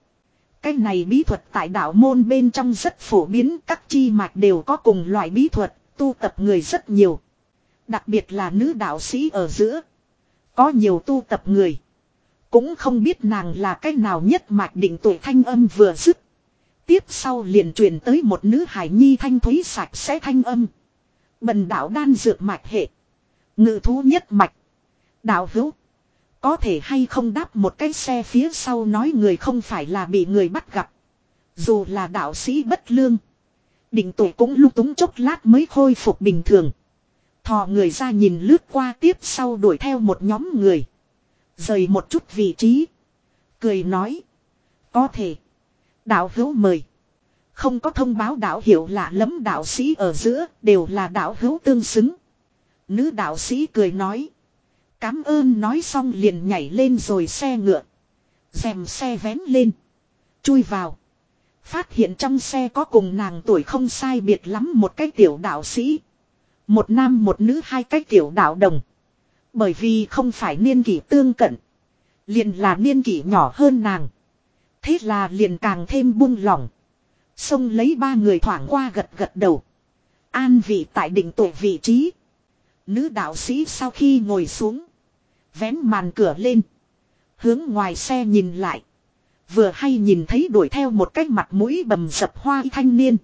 Cái này bí thuật tại đạo môn bên trong rất phổ biến các chi mạch đều có cùng loại bí thuật, tu tập người rất nhiều. Đặc biệt là nữ đạo sĩ ở giữa. Có nhiều tu tập người. Cũng không biết nàng là cách nào nhất mạch định tuổi thanh âm vừa dứt. Tiếp sau liền truyền tới một nữ hải nhi thanh thúy sạch sẽ thanh âm. Bần đạo đan dược mạch hệ. Ngự thú nhất mạch. Đạo hữu. Có thể hay không đáp một cái xe phía sau nói người không phải là bị người bắt gặp. Dù là đạo sĩ bất lương. Định tụ cũng lúc túng chốc lát mới khôi phục bình thường. Thò người ra nhìn lướt qua tiếp sau đuổi theo một nhóm người. Rời một chút vị trí. Cười nói. Có thể. Đạo hữu mời. Không có thông báo đạo hiệu lạ lẫm đạo sĩ ở giữa, đều là đạo hữu tương xứng. Nữ đạo sĩ cười nói. Cám ơn nói xong liền nhảy lên rồi xe ngựa. Dèm xe vén lên. Chui vào. Phát hiện trong xe có cùng nàng tuổi không sai biệt lắm một cái tiểu đạo sĩ. Một nam một nữ hai cái tiểu đạo đồng. Bởi vì không phải niên kỷ tương cận. Liền là niên kỷ nhỏ hơn nàng. Thế là liền càng thêm buông lỏng. Xông lấy ba người thoảng qua gật gật đầu. An vị tại đỉnh tuổi vị trí. Nữ đạo sĩ sau khi ngồi xuống. Vén màn cửa lên. Hướng ngoài xe nhìn lại. Vừa hay nhìn thấy đuổi theo một cái mặt mũi bầm dập hoa thanh niên.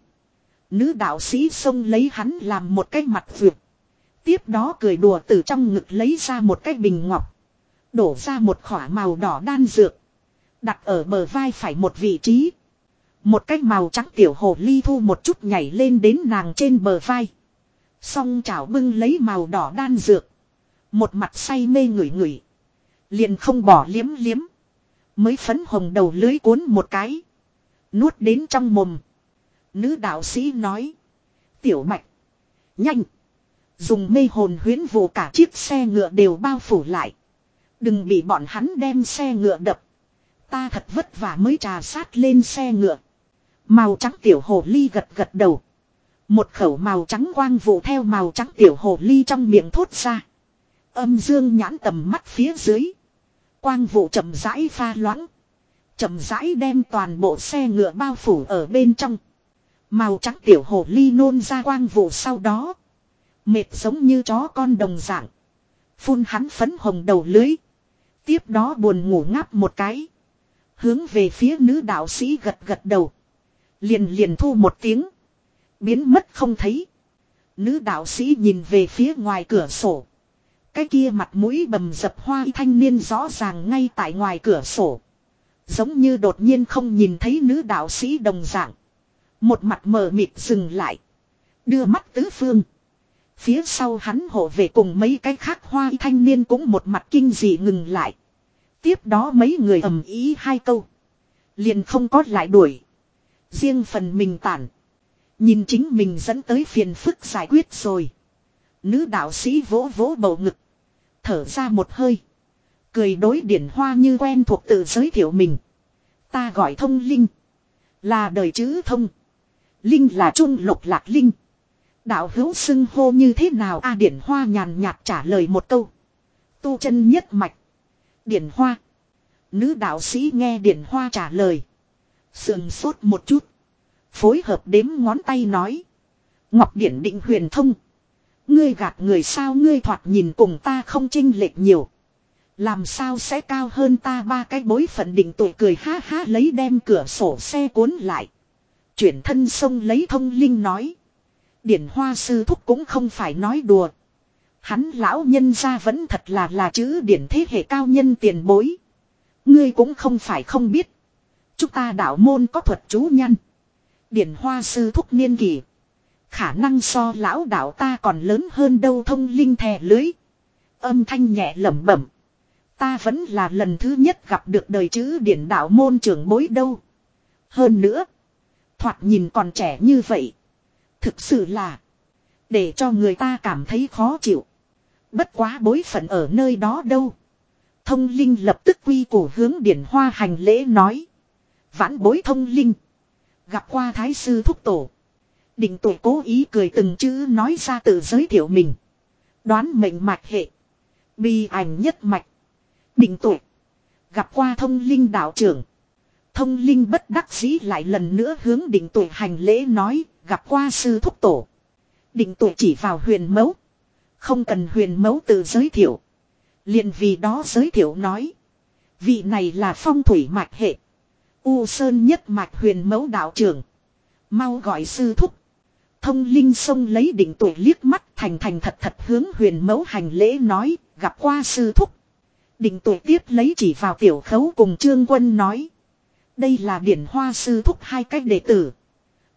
Nữ đạo sĩ xông lấy hắn làm một cái mặt vượt. Tiếp đó cười đùa từ trong ngực lấy ra một cái bình ngọc. Đổ ra một khỏa màu đỏ đan dược. Đặt ở bờ vai phải một vị trí. Một cái màu trắng tiểu hồ ly thu một chút nhảy lên đến nàng trên bờ vai. Xong chảo bưng lấy màu đỏ đan dược. Một mặt say mê ngửi ngửi. Liền không bỏ liếm liếm. Mới phấn hồng đầu lưới cuốn một cái. Nuốt đến trong mồm. Nữ đạo sĩ nói. Tiểu mạch. Nhanh. Dùng mê hồn huyến vụ cả chiếc xe ngựa đều bao phủ lại. Đừng bị bọn hắn đem xe ngựa đập. Ta thật vất vả mới trà sát lên xe ngựa. Màu trắng tiểu hồ ly gật gật đầu. Một khẩu màu trắng quang vụ theo màu trắng tiểu hồ ly trong miệng thốt ra. Âm dương nhãn tầm mắt phía dưới. Quang vụ chậm rãi pha loãng. Chậm rãi đem toàn bộ xe ngựa bao phủ ở bên trong. Màu trắng tiểu hồ ly nôn ra quang vụ sau đó. Mệt giống như chó con đồng dạng. Phun hắn phấn hồng đầu lưới. Tiếp đó buồn ngủ ngáp một cái. Hướng về phía nữ đạo sĩ gật gật đầu. Liền liền thu một tiếng. Biến mất không thấy. Nữ đạo sĩ nhìn về phía ngoài cửa sổ. Cái kia mặt mũi bầm dập hoa thanh niên rõ ràng ngay tại ngoài cửa sổ. Giống như đột nhiên không nhìn thấy nữ đạo sĩ đồng dạng. Một mặt mờ mịt dừng lại. Đưa mắt tứ phương. Phía sau hắn hộ về cùng mấy cái khác hoa thanh niên cũng một mặt kinh dị ngừng lại. Tiếp đó mấy người ầm ý hai câu. Liền không có lại đuổi. Riêng phần mình tản. Nhìn chính mình dẫn tới phiền phức giải quyết rồi. Nữ đạo sĩ vỗ vỗ bầu ngực. Thở ra một hơi. Cười đối điển hoa như quen thuộc tự giới thiệu mình. Ta gọi thông linh. Là đời chữ thông. Linh là trung lục lạc linh. Đạo hữu xưng hô như thế nào a điển hoa nhàn nhạt trả lời một câu. Tu chân nhất mạch. Điển hoa. Nữ đạo sĩ nghe điển hoa trả lời. Sườn sốt một chút. Phối hợp đếm ngón tay nói. Ngọc điển định huyền thông. Ngươi gạt người sao ngươi thoạt nhìn cùng ta không chênh lệch nhiều. Làm sao sẽ cao hơn ta ba cái bối phận định tuổi cười ha ha lấy đem cửa sổ xe cuốn lại. Chuyển thân sông lấy thông linh nói. Điển hoa sư thúc cũng không phải nói đùa. Hắn lão nhân ra vẫn thật là là chữ điển thế hệ cao nhân tiền bối. Ngươi cũng không phải không biết. Chúng ta đạo môn có thuật chú nhân. Điển hoa sư thúc niên kỳ. Khả năng so lão đạo ta còn lớn hơn đâu thông linh thè lưới. Âm thanh nhẹ lẩm bẩm. Ta vẫn là lần thứ nhất gặp được đời chữ điển đạo môn trưởng bối đâu. Hơn nữa. Thoạt nhìn còn trẻ như vậy. Thực sự là. Để cho người ta cảm thấy khó chịu. Bất quá bối phận ở nơi đó đâu. Thông linh lập tức quy củ hướng điển hoa hành lễ nói. Vãn bối thông linh. Gặp qua thái sư thúc tổ. Định tuổi cố ý cười từng chữ nói ra tự giới thiệu mình. Đoán mệnh mạch hệ. Bi ảnh nhất mạch. Định tuổi. Gặp qua thông linh đạo trưởng. Thông linh bất đắc dĩ lại lần nữa hướng định tuổi hành lễ nói. Gặp qua sư thúc tổ. Định tuổi chỉ vào huyền mẫu. Không cần huyền mẫu tự giới thiệu. liền vì đó giới thiệu nói. Vị này là phong thủy mạch hệ. U Sơn nhất mạch huyền mẫu đạo trưởng. Mau gọi sư thúc. Thông linh sông lấy đỉnh tuổi liếc mắt thành thành thật thật hướng huyền mẫu hành lễ nói, gặp qua sư thúc. Đỉnh tuổi tiếp lấy chỉ vào tiểu khấu cùng trương quân nói. Đây là điển hoa sư thúc hai cách đệ tử.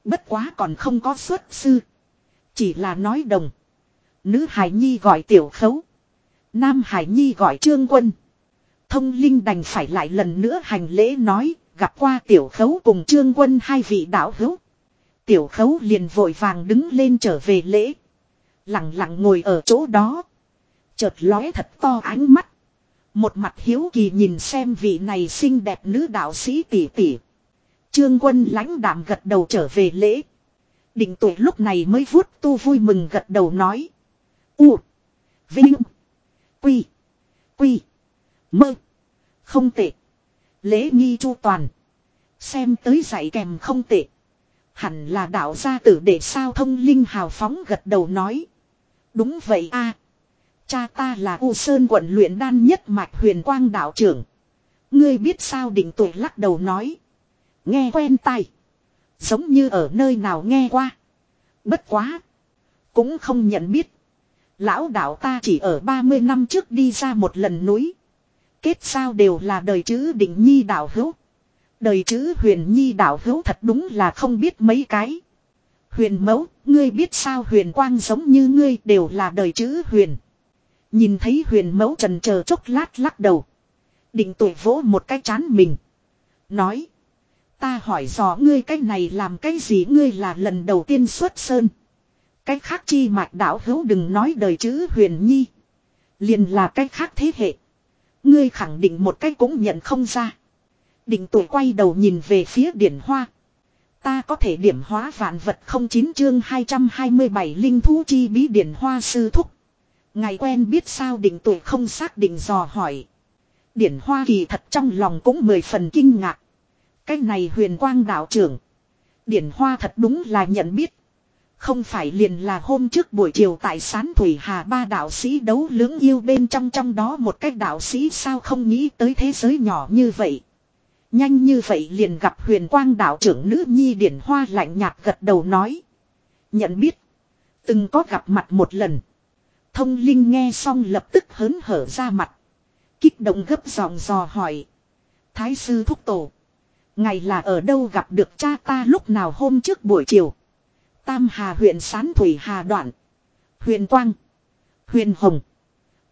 Bất quá còn không có xuất sư. Chỉ là nói đồng. Nữ hải nhi gọi tiểu khấu. Nam hải nhi gọi trương quân. Thông linh đành phải lại lần nữa hành lễ nói, gặp qua tiểu khấu cùng trương quân hai vị đạo hữu. Tiểu khấu liền vội vàng đứng lên trở về lễ. Lặng lặng ngồi ở chỗ đó. Chợt lóe thật to ánh mắt. Một mặt hiếu kỳ nhìn xem vị này xinh đẹp nữ đạo sĩ tỷ tỷ. Trương quân lãnh đạm gật đầu trở về lễ. Định tuổi lúc này mới vuốt tu vui mừng gật đầu nói. U. Vinh. Quy. Quy. Mơ. Không tệ. Lễ nghi chu toàn. Xem tới dạy kèm không tệ. Hẳn là đạo gia tử để sao thông linh hào phóng gật đầu nói. Đúng vậy a Cha ta là U Sơn quận luyện đan nhất mạch huyền quang đạo trưởng. Ngươi biết sao định tuổi lắc đầu nói. Nghe quen tai. Giống như ở nơi nào nghe qua. Bất quá. Cũng không nhận biết. Lão đạo ta chỉ ở 30 năm trước đi ra một lần núi. Kết sao đều là đời chữ định nhi đạo hữu. Đời chữ huyền nhi đạo hữu thật đúng là không biết mấy cái. Huyền mẫu, ngươi biết sao huyền quang giống như ngươi đều là đời chữ huyền. Nhìn thấy huyền mẫu trần chờ chốc lát lắc đầu. Định tuổi vỗ một cái chán mình. Nói. Ta hỏi dò ngươi cái này làm cái gì ngươi là lần đầu tiên xuất sơn. Cái khác chi mạch đạo hữu đừng nói đời chữ huyền nhi. Liền là cái khác thế hệ. Ngươi khẳng định một cái cũng nhận không ra. Định tuổi quay đầu nhìn về phía điển hoa. Ta có thể điểm hóa vạn vật không chín chương 227 linh thú chi bí điển hoa sư thúc. Ngày quen biết sao định tuổi không xác định dò hỏi. Điển hoa kỳ thật trong lòng cũng mười phần kinh ngạc. Cái này huyền quang đạo trưởng. Điển hoa thật đúng là nhận biết. Không phải liền là hôm trước buổi chiều tại sán Thủy Hà ba đạo sĩ đấu lưỡng yêu bên trong trong đó một cách đạo sĩ sao không nghĩ tới thế giới nhỏ như vậy. Nhanh như vậy liền gặp huyền quang đạo trưởng nữ nhi điển hoa lạnh nhạt gật đầu nói. Nhận biết. Từng có gặp mặt một lần. Thông linh nghe xong lập tức hớn hở ra mặt. Kích động gấp giọng dò hỏi. Thái sư thúc tổ. Ngày là ở đâu gặp được cha ta lúc nào hôm trước buổi chiều. Tam Hà huyện Sán Thủy Hà Đoạn. Huyền Quang. Huyền Hồng.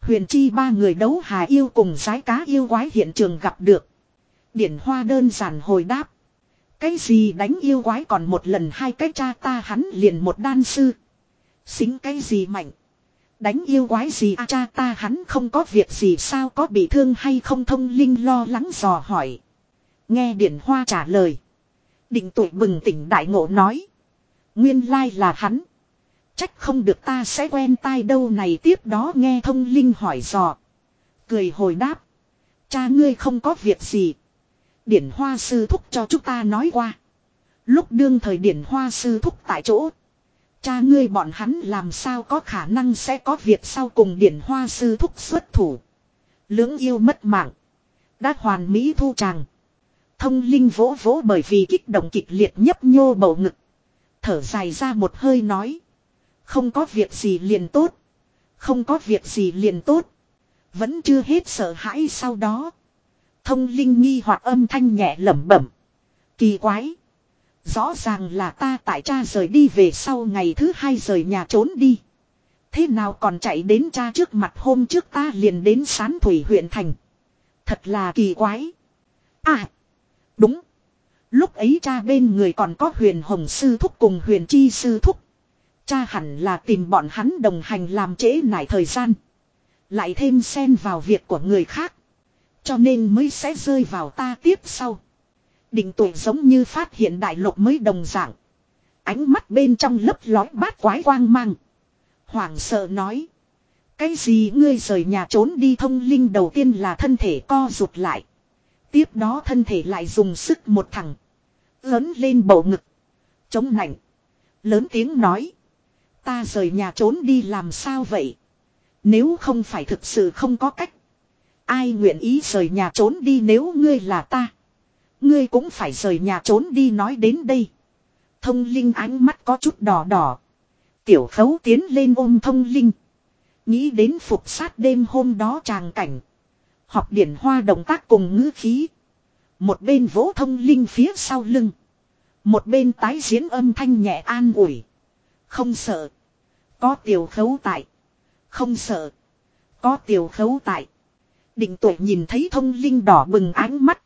Huyền Chi ba người đấu hà yêu cùng giái cá yêu quái hiện trường gặp được. Điển Hoa đơn giản hồi đáp. Cái gì đánh yêu quái còn một lần hai cái cha ta hắn liền một đan sư. Xính cái gì mạnh. Đánh yêu quái gì à, cha ta hắn không có việc gì sao có bị thương hay không thông linh lo lắng dò hỏi. Nghe Điển Hoa trả lời. Định tuổi bừng tỉnh đại ngộ nói. Nguyên lai là hắn. Trách không được ta sẽ quen tai đâu này tiếp đó nghe thông linh hỏi dò. Cười hồi đáp. Cha ngươi không có việc gì. Điển hoa sư thúc cho chúng ta nói qua. Lúc đương thời điển hoa sư thúc tại chỗ. Cha ngươi bọn hắn làm sao có khả năng sẽ có việc sau cùng điển hoa sư thúc xuất thủ. Lưỡng yêu mất mạng. Đã hoàn mỹ thu tràng. Thông linh vỗ vỗ bởi vì kích động kịch liệt nhấp nhô bầu ngực. Thở dài ra một hơi nói. Không có việc gì liền tốt. Không có việc gì liền tốt. Vẫn chưa hết sợ hãi sau đó. Thông linh nghi hoặc âm thanh nhẹ lẩm bẩm. Kỳ quái. Rõ ràng là ta tại cha rời đi về sau ngày thứ hai rời nhà trốn đi. Thế nào còn chạy đến cha trước mặt hôm trước ta liền đến sán thủy huyện thành. Thật là kỳ quái. À. Đúng. Lúc ấy cha bên người còn có huyền hồng sư thúc cùng huyền chi sư thúc. Cha hẳn là tìm bọn hắn đồng hành làm trễ nải thời gian. Lại thêm xen vào việc của người khác. Cho nên mới sẽ rơi vào ta tiếp sau. Định tuổi giống như phát hiện đại lục mới đồng dạng. Ánh mắt bên trong lấp lói bát quái quang mang. Hoảng sợ nói. Cái gì ngươi rời nhà trốn đi thông linh đầu tiên là thân thể co rụt lại. Tiếp đó thân thể lại dùng sức một thằng. Lớn lên bầu ngực. Chống nạnh. Lớn tiếng nói. Ta rời nhà trốn đi làm sao vậy? Nếu không phải thực sự không có cách. Ai nguyện ý rời nhà trốn đi nếu ngươi là ta. Ngươi cũng phải rời nhà trốn đi nói đến đây. Thông linh ánh mắt có chút đỏ đỏ. Tiểu khấu tiến lên ôm thông linh. Nghĩ đến phục sát đêm hôm đó tràng cảnh. Học điển hoa động tác cùng ngữ khí. Một bên vỗ thông linh phía sau lưng. Một bên tái diễn âm thanh nhẹ an ủi. Không sợ. Có tiểu khấu tại. Không sợ. Có tiểu khấu tại. Định tuổi nhìn thấy thông linh đỏ bừng ánh mắt.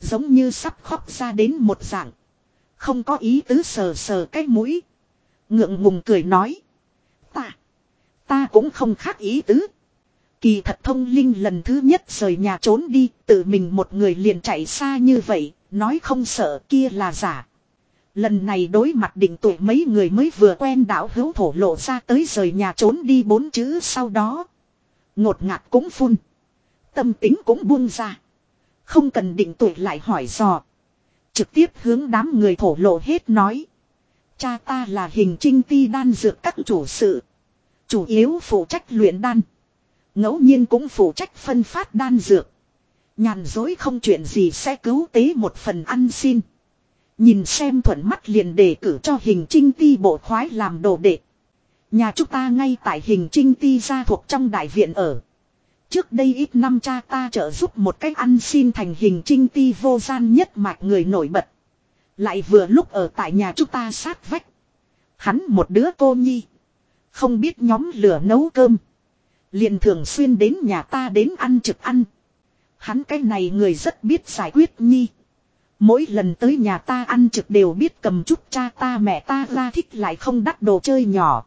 Giống như sắp khóc ra đến một dạng. Không có ý tứ sờ sờ cái mũi. Ngượng ngùng cười nói. Ta. Ta cũng không khác ý tứ. Kỳ thật thông linh lần thứ nhất rời nhà trốn đi. Tự mình một người liền chạy xa như vậy. Nói không sợ kia là giả. Lần này đối mặt định tuổi mấy người mới vừa quen đảo hữu thổ lộ ra tới rời nhà trốn đi bốn chữ sau đó. Ngột ngạt cũng phun. Tâm tính cũng buông ra. Không cần định tuổi lại hỏi dò. Trực tiếp hướng đám người thổ lộ hết nói. Cha ta là hình trinh ti đan dược các chủ sự. Chủ yếu phụ trách luyện đan. ngẫu nhiên cũng phụ trách phân phát đan dược. Nhàn dối không chuyện gì sẽ cứu tế một phần ăn xin. Nhìn xem thuận mắt liền đề cử cho hình trinh ti bộ khoái làm đồ đệ. Nhà chúng ta ngay tại hình trinh ti gia thuộc trong đại viện ở. Trước đây ít năm cha ta trợ giúp một cách ăn xin thành hình trinh ti vô gian nhất mạch người nổi bật. Lại vừa lúc ở tại nhà chúng ta sát vách. Hắn một đứa cô nhi. Không biết nhóm lửa nấu cơm. liền thường xuyên đến nhà ta đến ăn trực ăn. Hắn cái này người rất biết giải quyết nhi. Mỗi lần tới nhà ta ăn trực đều biết cầm chút cha ta mẹ ta ra thích lại không đắt đồ chơi nhỏ.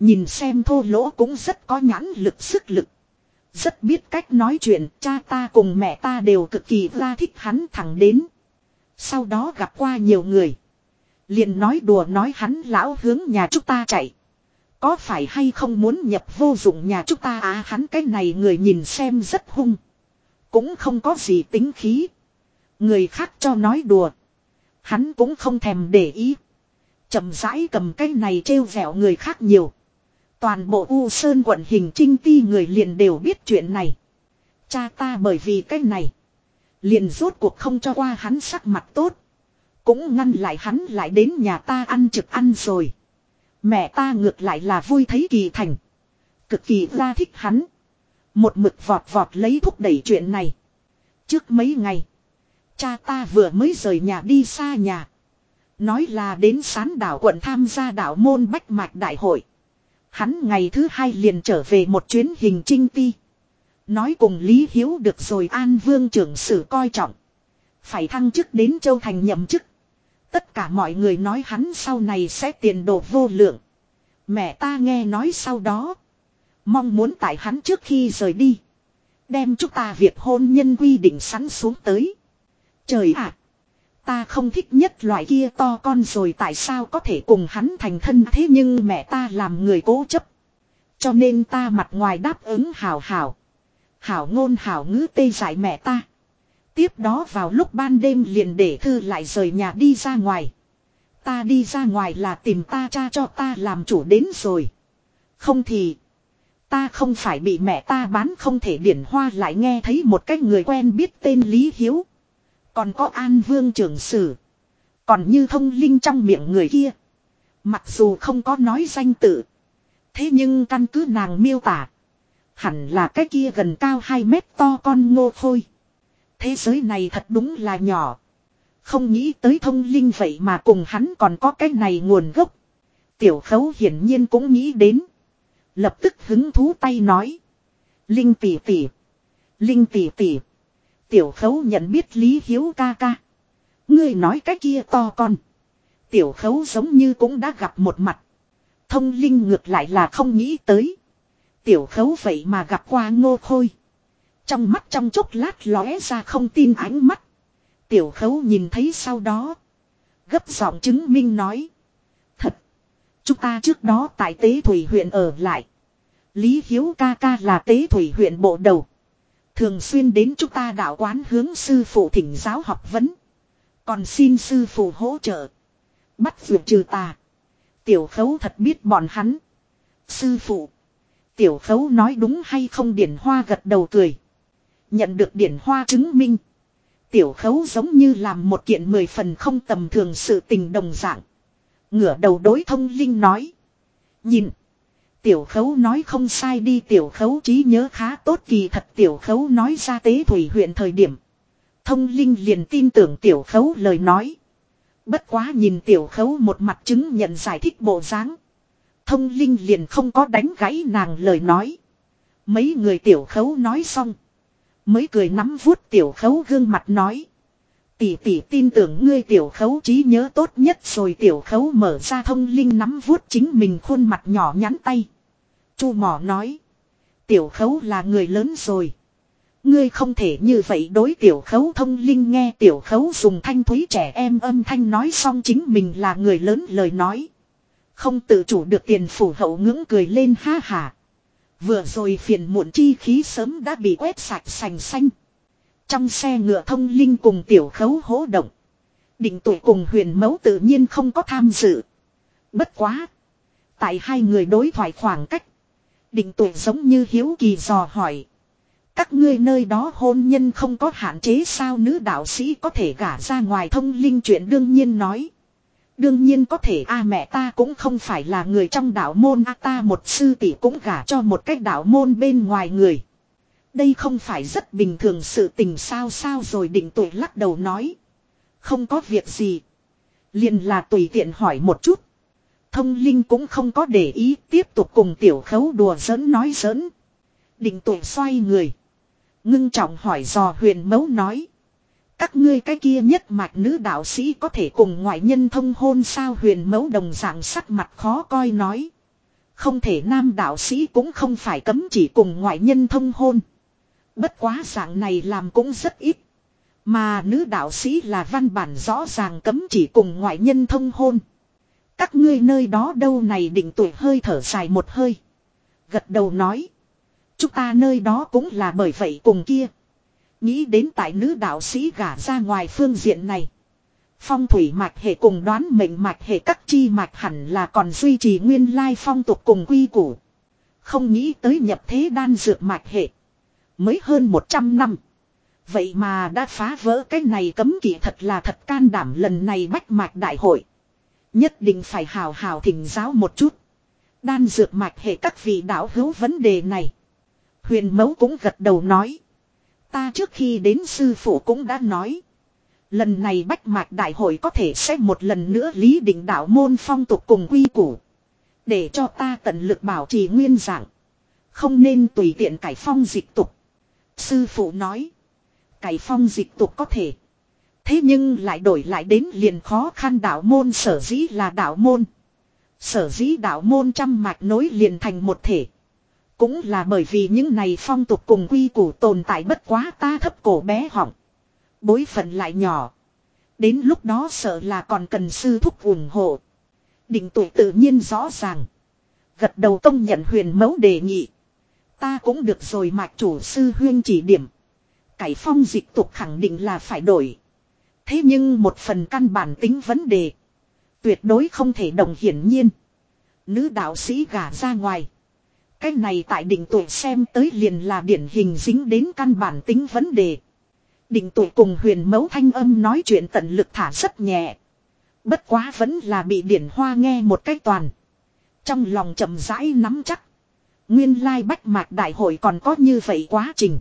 Nhìn xem thô lỗ cũng rất có nhãn lực sức lực. Rất biết cách nói chuyện, cha ta cùng mẹ ta đều cực kỳ ra thích hắn thẳng đến. Sau đó gặp qua nhiều người. liền nói đùa nói hắn lão hướng nhà chúng ta chạy. Có phải hay không muốn nhập vô dụng nhà chúng ta à hắn cái này người nhìn xem rất hung. Cũng không có gì tính khí. Người khác cho nói đùa. Hắn cũng không thèm để ý. chậm rãi cầm cái này trêu vẹo người khác nhiều. Toàn bộ U Sơn quận hình trinh ti người liền đều biết chuyện này. Cha ta bởi vì cái này. Liền rốt cuộc không cho qua hắn sắc mặt tốt. Cũng ngăn lại hắn lại đến nhà ta ăn trực ăn rồi. Mẹ ta ngược lại là vui thấy kỳ thành. Cực kỳ ra thích hắn. Một mực vọt vọt lấy thúc đẩy chuyện này. Trước mấy ngày. Cha ta vừa mới rời nhà đi xa nhà. Nói là đến sán đảo quận tham gia đảo môn bách mạch đại hội. Hắn ngày thứ hai liền trở về một chuyến hình trinh ti. Nói cùng Lý Hiếu được rồi An Vương trưởng sử coi trọng. Phải thăng chức đến Châu Thành nhậm chức. Tất cả mọi người nói hắn sau này sẽ tiền đồ vô lượng. Mẹ ta nghe nói sau đó. Mong muốn tại hắn trước khi rời đi. Đem chúng ta việc hôn nhân quy định sẵn xuống tới. Trời ạ! Ta không thích nhất loại kia to con rồi tại sao có thể cùng hắn thành thân thế nhưng mẹ ta làm người cố chấp. Cho nên ta mặt ngoài đáp ứng hào hào. Hảo ngôn hảo ngữ tê giải mẹ ta. Tiếp đó vào lúc ban đêm liền để thư lại rời nhà đi ra ngoài. Ta đi ra ngoài là tìm ta cha cho ta làm chủ đến rồi. Không thì. Ta không phải bị mẹ ta bán không thể điển hoa lại nghe thấy một cái người quen biết tên Lý Hiếu. Còn có An Vương trưởng sử. Còn như thông linh trong miệng người kia. Mặc dù không có nói danh tự. Thế nhưng căn cứ nàng miêu tả. Hẳn là cái kia gần cao 2 mét to con ngô khôi. Thế giới này thật đúng là nhỏ. Không nghĩ tới thông linh vậy mà cùng hắn còn có cái này nguồn gốc. Tiểu khấu hiển nhiên cũng nghĩ đến. Lập tức hứng thú tay nói. Linh tỷ tỷ. Linh tỷ tỷ. Tiểu khấu nhận biết Lý Hiếu ca ca. Ngươi nói cái kia to con. Tiểu khấu giống như cũng đã gặp một mặt. Thông linh ngược lại là không nghĩ tới. Tiểu khấu vậy mà gặp qua ngô khôi. Trong mắt trong chốc lát lóe ra không tin ánh mắt. Tiểu khấu nhìn thấy sau đó. Gấp giọng chứng minh nói. Thật. Chúng ta trước đó tại tế thủy huyện ở lại. Lý Hiếu ca ca là tế thủy huyện bộ đầu. Thường xuyên đến chúng ta đạo quán hướng sư phụ thỉnh giáo học vấn. Còn xin sư phụ hỗ trợ. Bắt vượt trừ tà. Tiểu khấu thật biết bọn hắn. Sư phụ. Tiểu khấu nói đúng hay không điển hoa gật đầu cười. Nhận được điển hoa chứng minh. Tiểu khấu giống như làm một kiện mười phần không tầm thường sự tình đồng dạng. Ngửa đầu đối thông linh nói. Nhìn. Tiểu khấu nói không sai đi, tiểu khấu trí nhớ khá tốt kỳ thật tiểu khấu nói ra tế thủy huyện thời điểm. Thông linh liền tin tưởng tiểu khấu lời nói. Bất quá nhìn tiểu khấu một mặt chứng nhận giải thích bộ dáng. Thông linh liền không có đánh gãy nàng lời nói. Mấy người tiểu khấu nói xong. Mới cười nắm vuốt tiểu khấu gương mặt nói. Tỷ tỷ tin tưởng ngươi tiểu khấu trí nhớ tốt nhất rồi tiểu khấu mở ra thông linh nắm vuốt chính mình khuôn mặt nhỏ nhắn tay. Chu mỏ nói. Tiểu khấu là người lớn rồi. Ngươi không thể như vậy đối tiểu khấu thông linh nghe tiểu khấu dùng thanh thúy trẻ em âm thanh nói xong chính mình là người lớn lời nói. Không tự chủ được tiền phủ hậu ngưỡng cười lên ha hà. Vừa rồi phiền muộn chi khí sớm đã bị quét sạch sành xanh. Trong xe ngựa thông linh cùng tiểu khấu hỗ động. Định tuổi cùng huyền mẫu tự nhiên không có tham dự. Bất quá. Tại hai người đối thoại khoảng cách. Định tuổi giống như hiếu kỳ dò hỏi. Các ngươi nơi đó hôn nhân không có hạn chế sao nữ đạo sĩ có thể gả ra ngoài thông linh chuyện đương nhiên nói. Đương nhiên có thể, a mẹ ta cũng không phải là người trong đạo môn, a ta một sư tỷ cũng gả cho một cách đạo môn bên ngoài người. Đây không phải rất bình thường sự tình sao sao rồi định tuổi lắc đầu nói. Không có việc gì. Liền là tùy tiện hỏi một chút. Thông linh cũng không có để ý, tiếp tục cùng tiểu khấu đùa giỡn nói giỡn. Định tụ xoay người. Ngưng trọng hỏi dò huyền mấu nói. Các ngươi cái kia nhất mạch nữ đạo sĩ có thể cùng ngoại nhân thông hôn sao huyền mấu đồng dạng sắc mặt khó coi nói. Không thể, nam đạo sĩ cũng không phải cấm chỉ cùng ngoại nhân thông hôn. Bất quá dạng này làm cũng rất ít. Mà nữ đạo sĩ là văn bản rõ ràng cấm chỉ cùng ngoại nhân thông hôn. Các ngươi nơi đó đâu này định tuổi hơi thở dài một hơi. Gật đầu nói. Chúng ta nơi đó cũng là bởi vậy cùng kia. Nghĩ đến tại nữ đạo sĩ gả ra ngoài phương diện này. Phong thủy mạch hệ cùng đoán mệnh mạch hệ các chi mạch hẳn là còn duy trì nguyên lai phong tục cùng quy củ. Không nghĩ tới nhập thế đan dược mạch hệ. Mới hơn 100 năm. Vậy mà đã phá vỡ cái này cấm kỵ thật là thật can đảm lần này bách mạch đại hội. Nhất định phải hào hào thỉnh giáo một chút. Đan dược mạch hệ các vị đạo hữu vấn đề này. Huyền Mẫu cũng gật đầu nói. Ta trước khi đến sư phụ cũng đã nói. Lần này bách mạch đại hội có thể sẽ một lần nữa lý định đạo môn phong tục cùng quy củ. Để cho ta tận lực bảo trì nguyên dạng. Không nên tùy tiện cải phong dịch tục. Sư phụ nói. Cải phong dịch tục có thể. Thế nhưng lại đổi lại đến liền khó khăn đạo môn sở dĩ là đạo môn. Sở dĩ đạo môn trăm mạch nối liền thành một thể. Cũng là bởi vì những này phong tục cùng quy củ tồn tại bất quá ta thấp cổ bé họng. Bối phận lại nhỏ. Đến lúc đó sợ là còn cần sư thúc ủng hộ. Định tuổi tự nhiên rõ ràng. Gật đầu công nhận huyền mẫu đề nghị. Ta cũng được rồi mạch chủ sư huyên chỉ điểm. Cải phong dịch tục khẳng định là phải đổi. Thế nhưng một phần căn bản tính vấn đề. Tuyệt đối không thể đồng hiển nhiên. Nữ đạo sĩ gả ra ngoài. Cái này tại định tuổi xem tới liền là điển hình dính đến căn bản tính vấn đề. Định tuổi cùng huyền mẫu thanh âm nói chuyện tận lực thả rất nhẹ. Bất quá vẫn là bị điển hoa nghe một cách toàn. Trong lòng chậm rãi nắm chắc. Nguyên lai bách mạc đại hội còn có như vậy quá trình.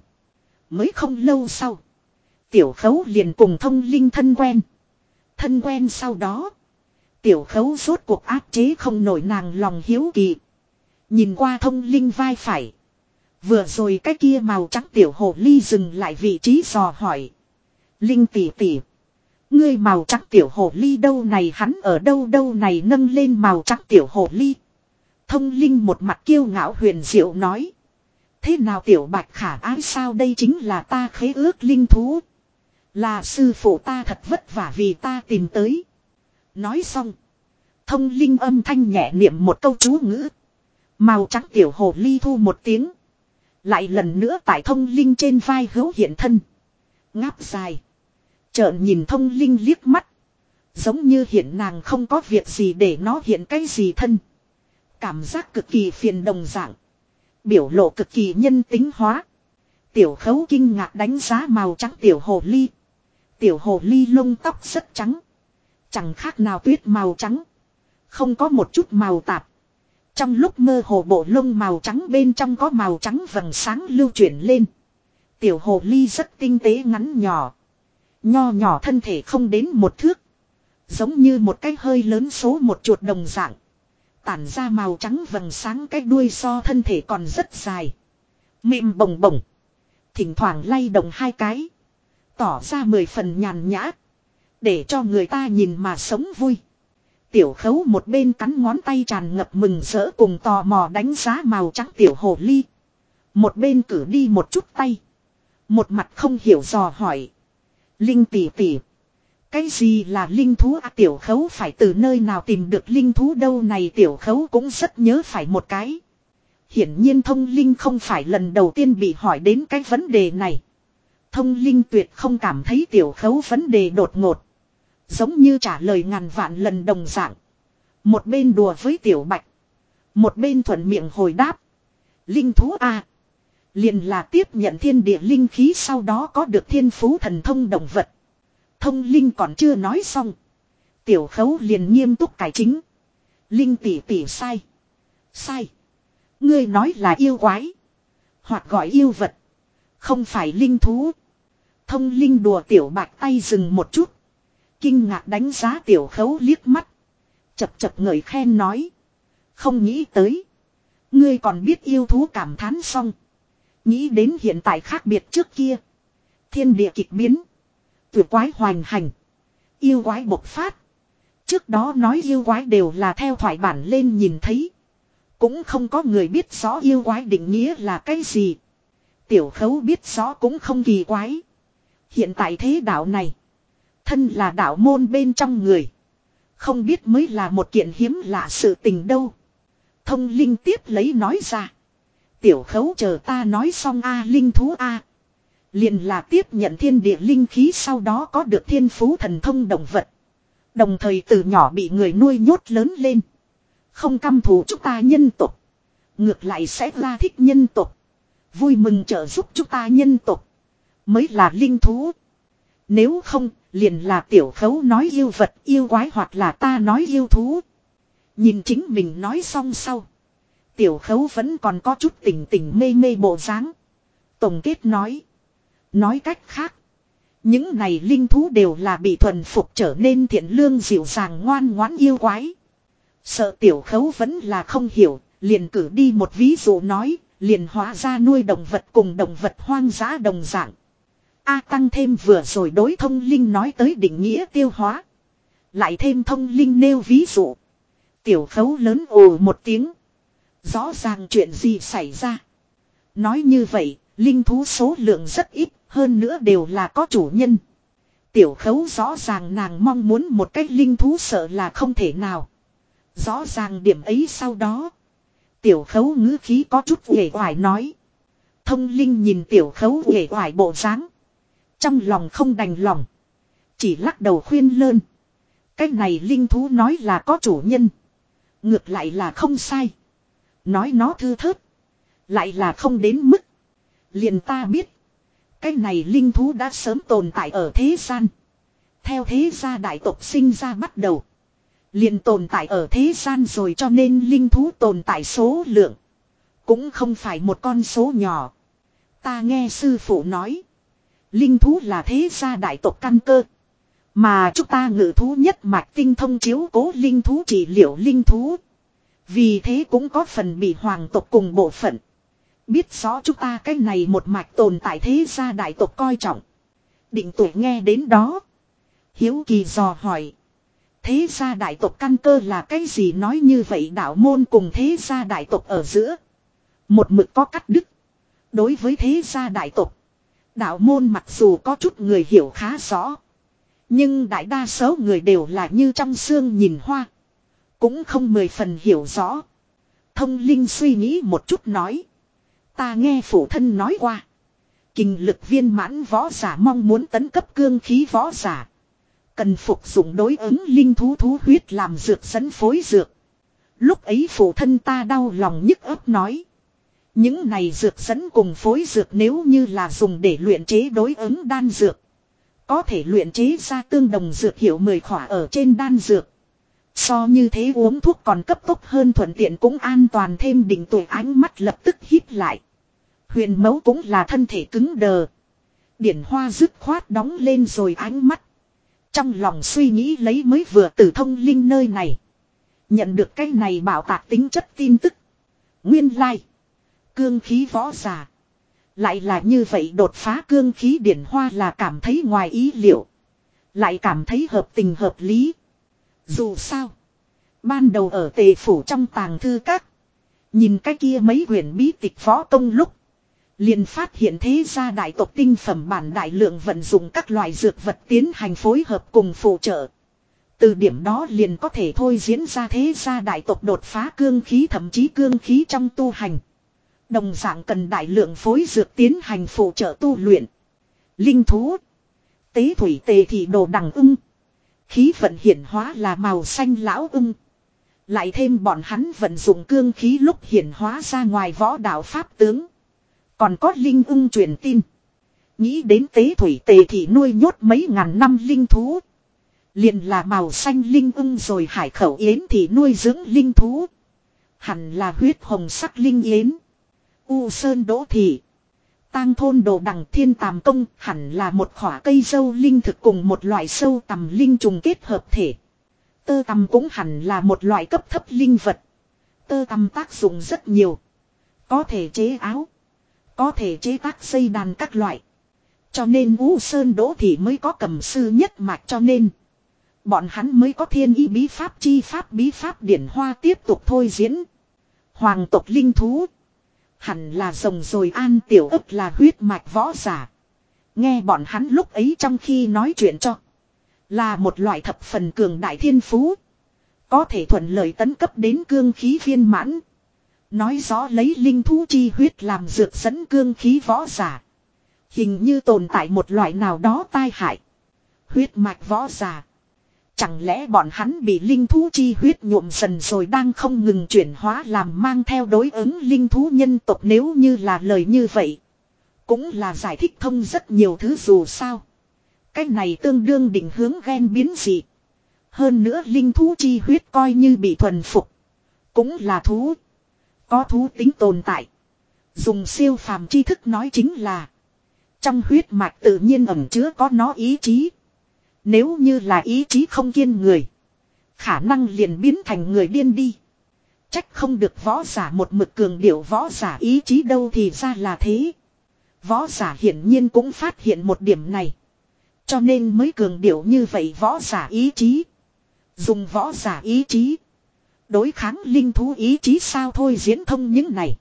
Mới không lâu sau. Tiểu khấu liền cùng thông linh thân quen. Thân quen sau đó. Tiểu khấu rốt cuộc áp chế không nổi nàng lòng hiếu kỳ. Nhìn qua thông linh vai phải. Vừa rồi cái kia màu trắng tiểu hồ ly dừng lại vị trí dò hỏi. Linh tỷ tỷ. Ngươi màu trắng tiểu hồ ly đâu này, hắn ở đâu đâu này nâng lên màu trắng tiểu hồ ly. Thông linh một mặt kiêu ngạo huyền diệu nói. Thế nào tiểu bạch khả ái sao đây chính là ta khế ước linh thú. Là sư phụ ta thật vất vả vì ta tìm tới. Nói xong. Thông linh âm thanh nhẹ niệm một câu chú ngữ. Màu trắng tiểu hồ ly thu một tiếng. Lại lần nữa tại thông linh trên vai hữu hiện thân. Ngáp dài. Trợn nhìn thông linh liếc mắt. Giống như hiện nàng không có việc gì để nó hiện cái gì thân. Cảm giác cực kỳ phiền đồng dạng. Biểu lộ cực kỳ nhân tính hóa. Tiểu khấu kinh ngạc đánh giá màu trắng tiểu hồ ly. Tiểu hồ ly lông tóc rất trắng. Chẳng khác nào tuyết màu trắng. Không có một chút màu tạp. Trong lúc mơ hồ bộ lông màu trắng bên trong có màu trắng vầng sáng lưu chuyển lên. Tiểu hồ ly rất tinh tế ngắn nhỏ. Nho nhỏ thân thể không đến một thước. Giống như một cái hơi lớn số một chuột đồng dạng. Tản ra màu trắng vầng sáng cái đuôi so thân thể còn rất dài. Mịm bồng bồng. Thỉnh thoảng lay động hai cái. Tỏ ra mười phần nhàn nhã. Để cho người ta nhìn mà sống vui. Tiểu khấu một bên cắn ngón tay tràn ngập mừng rỡ cùng tò mò đánh giá màu trắng tiểu hồ ly. Một bên cử đi một chút tay. Một mặt không hiểu dò hỏi. Linh tỷ tỷ. Cái gì là linh thú à, tiểu khấu phải từ nơi nào tìm được linh thú đâu này tiểu khấu cũng rất nhớ phải một cái. Hiển nhiên thông linh không phải lần đầu tiên bị hỏi đến cái vấn đề này. Thông linh tuyệt không cảm thấy tiểu khấu vấn đề đột ngột. Giống như trả lời ngàn vạn lần đồng dạng. Một bên đùa với tiểu bạch. Một bên thuận miệng hồi đáp. Linh thú A. Liền là tiếp nhận thiên địa linh khí sau đó có được thiên phú thần thông động vật. Thông linh còn chưa nói xong. Tiểu khấu liền nghiêm túc cải chính. Linh tỷ tỷ sai. Sai. Ngươi nói là yêu quái. Hoặc gọi yêu vật. Không phải linh thú. Thông linh đùa tiểu bạch tay dừng một chút. Kinh ngạc đánh giá tiểu khấu liếc mắt. Chập chập ngợi khen nói. Không nghĩ tới. Ngươi còn biết yêu thú cảm thán xong. Nghĩ đến hiện tại khác biệt trước kia. Thiên địa kịch biến. Tuyệt quái hoành hành. Yêu quái bộc phát. Trước đó nói yêu quái đều là theo thoại bản lên nhìn thấy. Cũng không có người biết rõ yêu quái định nghĩa là cái gì. Tiểu khấu biết rõ cũng không kỳ quái. Hiện tại thế đạo này. Thân là đạo môn bên trong người. Không biết mới là một kiện hiếm lạ sự tình đâu. Thông linh tiếp lấy nói ra. Tiểu khấu chờ ta nói xong a, linh thú a liền là tiếp nhận thiên địa linh khí sau đó có được thiên phú thần thông động vật. Đồng thời từ nhỏ bị người nuôi nhốt lớn lên. Không căm thù chúng ta nhân tục. Ngược lại sẽ ra thích nhân tục. Vui mừng trợ giúp chúng ta nhân tục. Mới là linh thú. Nếu không, liền là tiểu khấu nói yêu vật yêu quái hoặc là ta nói yêu thú. Nhìn chính mình nói xong sau. Tiểu khấu vẫn còn có chút tỉnh tỉnh mê mê bộ dáng. Tổng kết nói. Nói cách khác. Những này linh thú đều là bị thuần phục trở nên thiện lương dịu dàng ngoan ngoãn yêu quái. Sợ tiểu khấu vẫn là không hiểu, liền cử đi một ví dụ nói, liền hóa ra nuôi động vật cùng động vật hoang dã đồng dạng. A tăng thêm vừa rồi đối thông linh nói tới định nghĩa tiêu hóa. Lại thêm thông linh nêu ví dụ. Tiểu khấu lớn ồ một tiếng. Rõ ràng chuyện gì xảy ra. Nói như vậy, linh thú số lượng rất ít, hơn nữa đều là có chủ nhân. Tiểu khấu rõ ràng nàng mong muốn một cách linh thú sợ là không thể nào. Rõ ràng điểm ấy sau đó. Tiểu khấu ngữ khí có chút uể oải nói. Thông linh nhìn tiểu khấu uể oải bộ dáng trong lòng không đành lòng. Chỉ lắc đầu khuyên lơn. Cái này linh thú nói là có chủ nhân. Ngược lại là không sai. Nói nó thư thớt. Lại là không đến mức. Liền ta biết. Cái này linh thú đã sớm tồn tại ở thế gian. Theo thế gia đại tộc sinh ra bắt đầu. liền tồn tại ở thế gian rồi cho nên linh thú tồn tại số lượng. Cũng không phải một con số nhỏ. Ta nghe sư phụ nói. Linh thú là thế gia đại tộc căn cơ. Mà chúng ta ngự thú nhất mạch tinh thông chiếu cố linh thú trị liệu linh thú. Vì thế cũng có phần bị hoàng tộc cùng bộ phận. Biết rõ chúng ta cái này một mạch tồn tại thế gia đại tộc coi trọng. Định tuổi nghe đến đó. Hiếu kỳ dò hỏi. Thế gia đại tộc căn cơ là cái gì nói như vậy đạo môn cùng thế gia đại tộc ở giữa. Một mực có cắt đứt. Đối với thế gia đại tộc. Đạo môn mặc dù có chút người hiểu khá rõ. Nhưng đại đa số người đều là như trong xương nhìn hoa. Cũng không mười phần hiểu rõ. Thông linh suy nghĩ một chút nói. Ta nghe phụ thân nói qua. Kinh lực viên mãn võ giả mong muốn tấn cấp cương khí võ giả. Cần phục dụng đối ứng linh thú thú huyết làm dược dẫn phối dược. Lúc ấy phụ thân ta đau lòng nhức ấp nói. Những này dược dẫn cùng phối dược nếu như là dùng để luyện chế đối ứng đan dược. Có thể luyện chế ra tương đồng dược hiệu mười khỏa ở trên đan dược. So như thế uống thuốc còn cấp tốc hơn thuận tiện cũng an toàn thêm đỉnh tuổi ánh mắt lập tức hít lại. Huyền mẫu cũng là thân thể cứng đờ. Điển hoa dứt khoát đóng lên rồi ánh mắt. Trong lòng suy nghĩ lấy mới vừa từ thông linh nơi này. Nhận được cái này bảo tạc tính chất tin tức. Nguyên lai. Like. Cương khí võ giả. Lại là như vậy đột phá cương khí điển hoa là cảm thấy ngoài ý liệu. Lại cảm thấy hợp tình hợp lý. Dù sao. Ban đầu ở tề phủ trong tàng thư các. Nhìn cái kia mấy quyển bí tịch võ công lúc. liền phát hiện thế gia đại tộc tinh phẩm bản đại lượng vận dụng các loại dược vật tiến hành phối hợp cùng phụ trợ. Từ điểm đó liền có thể thôi diễn ra thế gia đại tộc đột phá cương khí thậm chí cương khí trong tu hành. Đồng dạng cần đại lượng phối dược tiến hành phụ trợ tu luyện. Linh thú. Tế thủy tề thị đồ đằng ưng. Khí vận hiển hóa là màu xanh lão ưng. Lại thêm bọn hắn vận dụng cương khí lúc hiển hóa ra ngoài võ đạo pháp tướng. Còn có linh ưng truyền tin. Nghĩ đến tế thủy tề thị nuôi nhốt mấy ngàn năm linh thú. Liền là màu xanh linh ưng rồi hải khẩu yến thì nuôi dưỡng linh thú. Hẳn là huyết hồng sắc linh yến. U Sơn Đỗ Thị. Tang thôn đồ đằng thiên tàm công hẳn là một khỏa cây dâu linh thực cùng một loại sâu tầm linh trùng kết hợp thể. Tơ tầm cũng hẳn là một loại cấp thấp linh vật. Tơ tầm tác dụng rất nhiều. Có thể chế áo. Có thể chế tác dây đàn các loại. Cho nên U Sơn Đỗ Thị mới có cầm sư nhất mạch cho nên. Bọn hắn mới có thiên ý bí pháp chi pháp bí pháp điển hoa tiếp tục thôi diễn. Hoàng tộc linh thú. Hẳn là rồng rồi an tiểu ấp là huyết mạch võ giả. Nghe bọn hắn lúc ấy trong khi nói chuyện cho. Là một loại thập phần cường đại thiên phú. Có thể thuận lợi tấn cấp đến cương khí viên mãn. Nói rõ lấy linh thú chi huyết làm dược dẫn cương khí võ giả. Hình như tồn tại một loại nào đó tai hại. Huyết mạch võ giả. Chẳng lẽ bọn hắn bị linh thú chi huyết nhuộm dần rồi đang không ngừng chuyển hóa làm mang theo đối ứng linh thú nhân tộc nếu như là lời như vậy. Cũng là giải thích thông rất nhiều thứ dù sao. Cái này tương đương định hướng ghen biến dị. Hơn nữa linh thú chi huyết coi như bị thuần phục. Cũng là thú. Có thú tính tồn tại. Dùng siêu phàm tri thức nói chính là. Trong huyết mạch tự nhiên ẩm chứa có nó ý chí. Nếu như là ý chí không kiên người. Khả năng liền biến thành người điên đi. Trách không được võ giả một mực cường điệu võ giả ý chí đâu thì ra là thế. Võ giả hiển nhiên cũng phát hiện một điểm này. Cho nên mới cường điệu như vậy võ giả ý chí. Dùng võ giả ý chí. Đối kháng linh thú ý chí sao thôi diễn thông những này.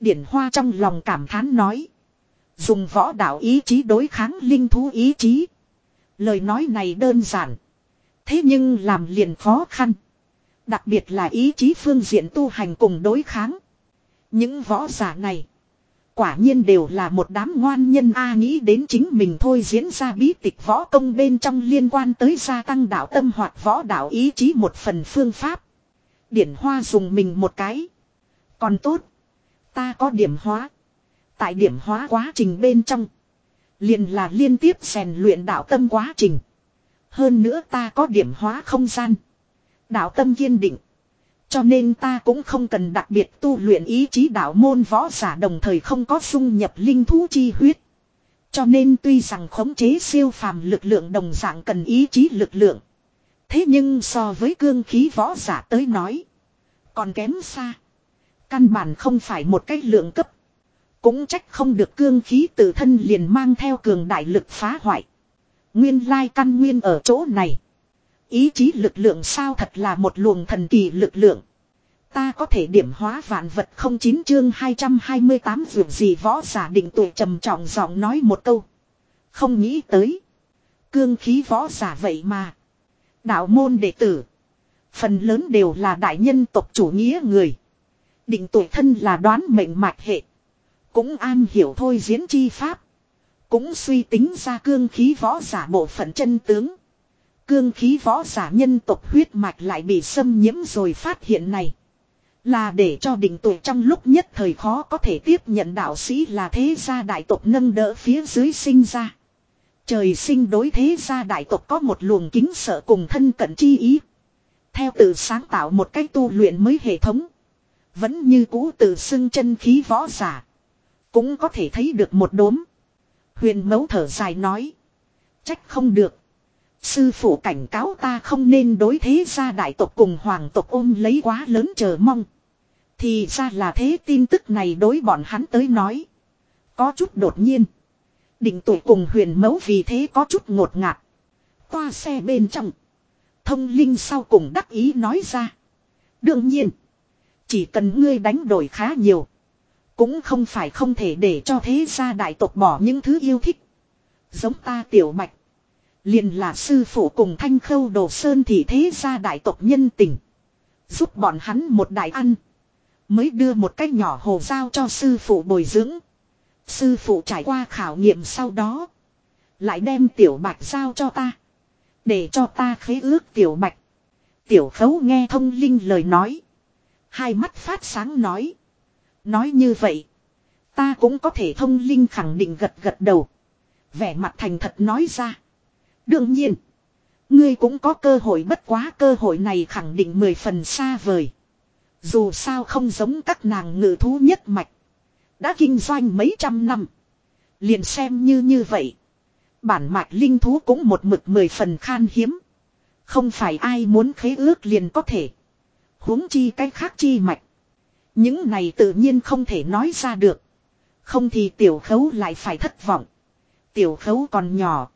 Điển Hoa trong lòng cảm thán nói. Dùng võ đạo ý chí đối kháng linh thú ý chí. Lời nói này đơn giản. Thế nhưng làm liền khó khăn. Đặc biệt là ý chí phương diện tu hành cùng đối kháng. Những võ giả này. Quả nhiên đều là một đám ngoan nhân A nghĩ đến chính mình thôi diễn ra bí tịch võ công bên trong liên quan tới gia tăng đạo tâm hoạt võ đạo ý chí một phần phương pháp. Điển hoa dùng mình một cái. Còn tốt. Ta có điểm hóa. Tại điểm hóa quá trình bên trong. Liền là liên tiếp rèn luyện đạo tâm quá trình. Hơn nữa ta có điểm hóa không gian. Đạo tâm kiên định. Cho nên ta cũng không cần đặc biệt tu luyện ý chí đạo môn võ giả đồng thời không có dung nhập linh thú chi huyết. Cho nên tuy rằng khống chế siêu phàm lực lượng đồng dạng cần ý chí lực lượng. Thế nhưng so với cương khí võ giả tới nói. Còn kém xa. Căn bản không phải một cách lượng cấp. Cũng trách không được cương khí tự thân liền mang theo cường đại lực phá hoại. Nguyên lai căn nguyên ở chỗ này. Ý chí lực lượng sao thật là một luồng thần kỳ lực lượng. Ta có thể điểm hóa vạn vật không chín chương 228 vượt gì võ giả định tuổi trầm trọng giọng nói một câu. Không nghĩ tới. Cương khí võ giả vậy mà. Đạo môn đệ tử. Phần lớn đều là đại nhân tộc chủ nghĩa người. Định tuổi thân là đoán mệnh mạch hệ. Cũng an hiểu thôi diễn chi pháp. Cũng suy tính ra cương khí võ giả bộ phận chân tướng. Cương khí võ giả nhân tộc huyết mạch lại bị xâm nhiễm rồi phát hiện này. Là để cho định tuổi trong lúc nhất thời khó có thể tiếp nhận đạo sĩ là thế gia đại tộc nâng đỡ phía dưới sinh ra. Trời sinh đối thế gia đại tộc có một luồng kính sợ cùng thân cận chi ý. Theo tự sáng tạo một cách tu luyện mới hệ thống. Vẫn như cũ tự xưng chân khí võ giả. Cũng có thể thấy được một đốm. Huyền mấu thở dài nói. Trách không được. Sư phụ cảnh cáo ta không nên đối thế gia đại tộc cùng hoàng tộc ôm lấy quá lớn chờ mong. Thì ra là thế tin tức này đối bọn hắn tới nói. Có chút đột nhiên. Định tuổi cùng huyền mấu vì thế có chút ngột ngạt. Qua xe bên trong. Thông linh sau cùng đắc ý nói ra. Đương nhiên. Chỉ cần ngươi đánh đổi khá nhiều. Cũng không phải không thể để cho thế gia đại tộc bỏ những thứ yêu thích. Giống ta tiểu mạch. Liền là sư phụ cùng thanh khâu đồ sơn thì thế gia đại tộc nhân tình. Giúp bọn hắn một đại ăn. Mới đưa một cái nhỏ hồ giao cho sư phụ bồi dưỡng. Sư phụ trải qua khảo nghiệm sau đó. Lại đem tiểu bạch giao cho ta. Để cho ta khế ước tiểu bạch. Tiểu khấu nghe thông linh lời nói. Hai mắt phát sáng nói. Nói như vậy. Ta cũng có thể thông linh khẳng định gật gật đầu. Vẻ mặt thành thật nói ra. Đương nhiên. Ngươi cũng có cơ hội bất quá cơ hội này khẳng định mười phần xa vời. Dù sao không giống các nàng ngự thú nhất mạch. Đã kinh doanh mấy trăm năm. Liền xem như như vậy. Bản mạch linh thú cũng một mực mười phần khan hiếm. Không phải ai muốn khế ước liền có thể. huống chi cách khác chi mạch. Những này tự nhiên không thể nói ra được. Không thì tiểu khấu lại phải thất vọng. Tiểu khấu còn nhỏ.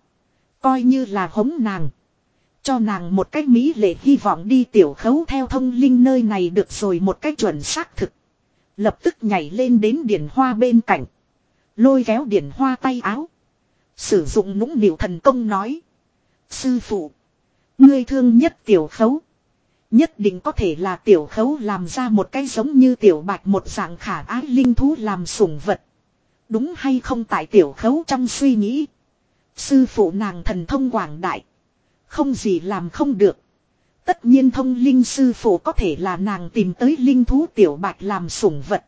Coi như là hống nàng. Cho nàng một cách mỹ lệ hy vọng đi tiểu khấu theo thông linh nơi này được rồi một cách chuẩn xác thực. Lập tức nhảy lên đến điển hoa bên cạnh. Lôi kéo điển hoa tay áo. Sử dụng nũng nịu thần công nói. Sư phụ. Ngươi thương nhất tiểu khấu. Nhất định có thể là tiểu khấu làm ra một cái giống như tiểu bạch một dạng khả ái linh thú làm sủng vật. Đúng hay không tại tiểu khấu trong suy nghĩ. Sư phụ nàng thần thông quảng đại. Không gì làm không được. Tất nhiên thông linh sư phụ có thể là nàng tìm tới linh thú tiểu bạch làm sủng vật.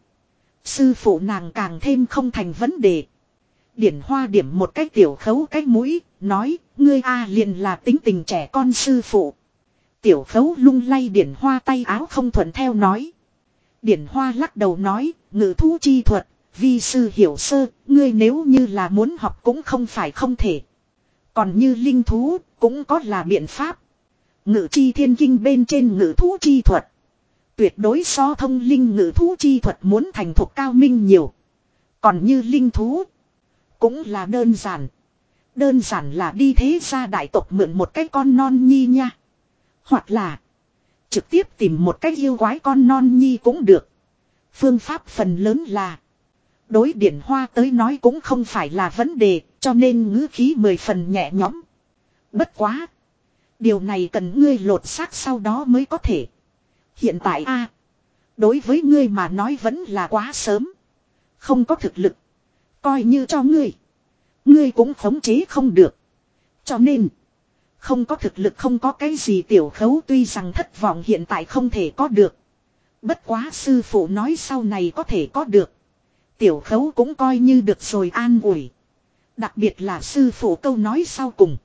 Sư phụ nàng càng thêm không thành vấn đề. Điển hoa điểm một cái tiểu khấu cái mũi, nói, ngươi a liền là tính tình trẻ con sư phụ. Tiểu khấu lung lay điển hoa tay áo không thuận theo nói. Điển hoa lắc đầu nói, ngự thú chi thuật, vi sư hiểu sơ, ngươi nếu như là muốn học cũng không phải không thể. Còn như linh thú, cũng có là biện pháp. Ngự chi thiên kinh bên trên ngự thú chi thuật. Tuyệt đối so thông linh ngự thú chi thuật muốn thành thục cao minh nhiều. Còn như linh thú, cũng là đơn giản. Đơn giản là đi thế ra đại tộc mượn một cái con non nhi nha. Hoặc là trực tiếp tìm một cái yêu quái con non nhi cũng được. Phương pháp phần lớn là đối điển hoa tới nói cũng không phải là vấn đề, cho nên ngữ khí mười phần nhẹ nhõm. Bất quá. Điều này cần ngươi lột xác sau đó mới có thể. Hiện tại a Đối với ngươi mà nói vẫn là quá sớm. Không có thực lực. Coi như cho ngươi. Ngươi cũng khống chế không được. Cho nên. Không có thực lực, không có cái gì tiểu khấu, tuy rằng thất vọng hiện tại không thể có được. Bất quá sư phụ nói sau này có thể có được. Tiểu khấu cũng coi như được rồi an ủi. Đặc biệt là sư phụ câu nói sau cùng.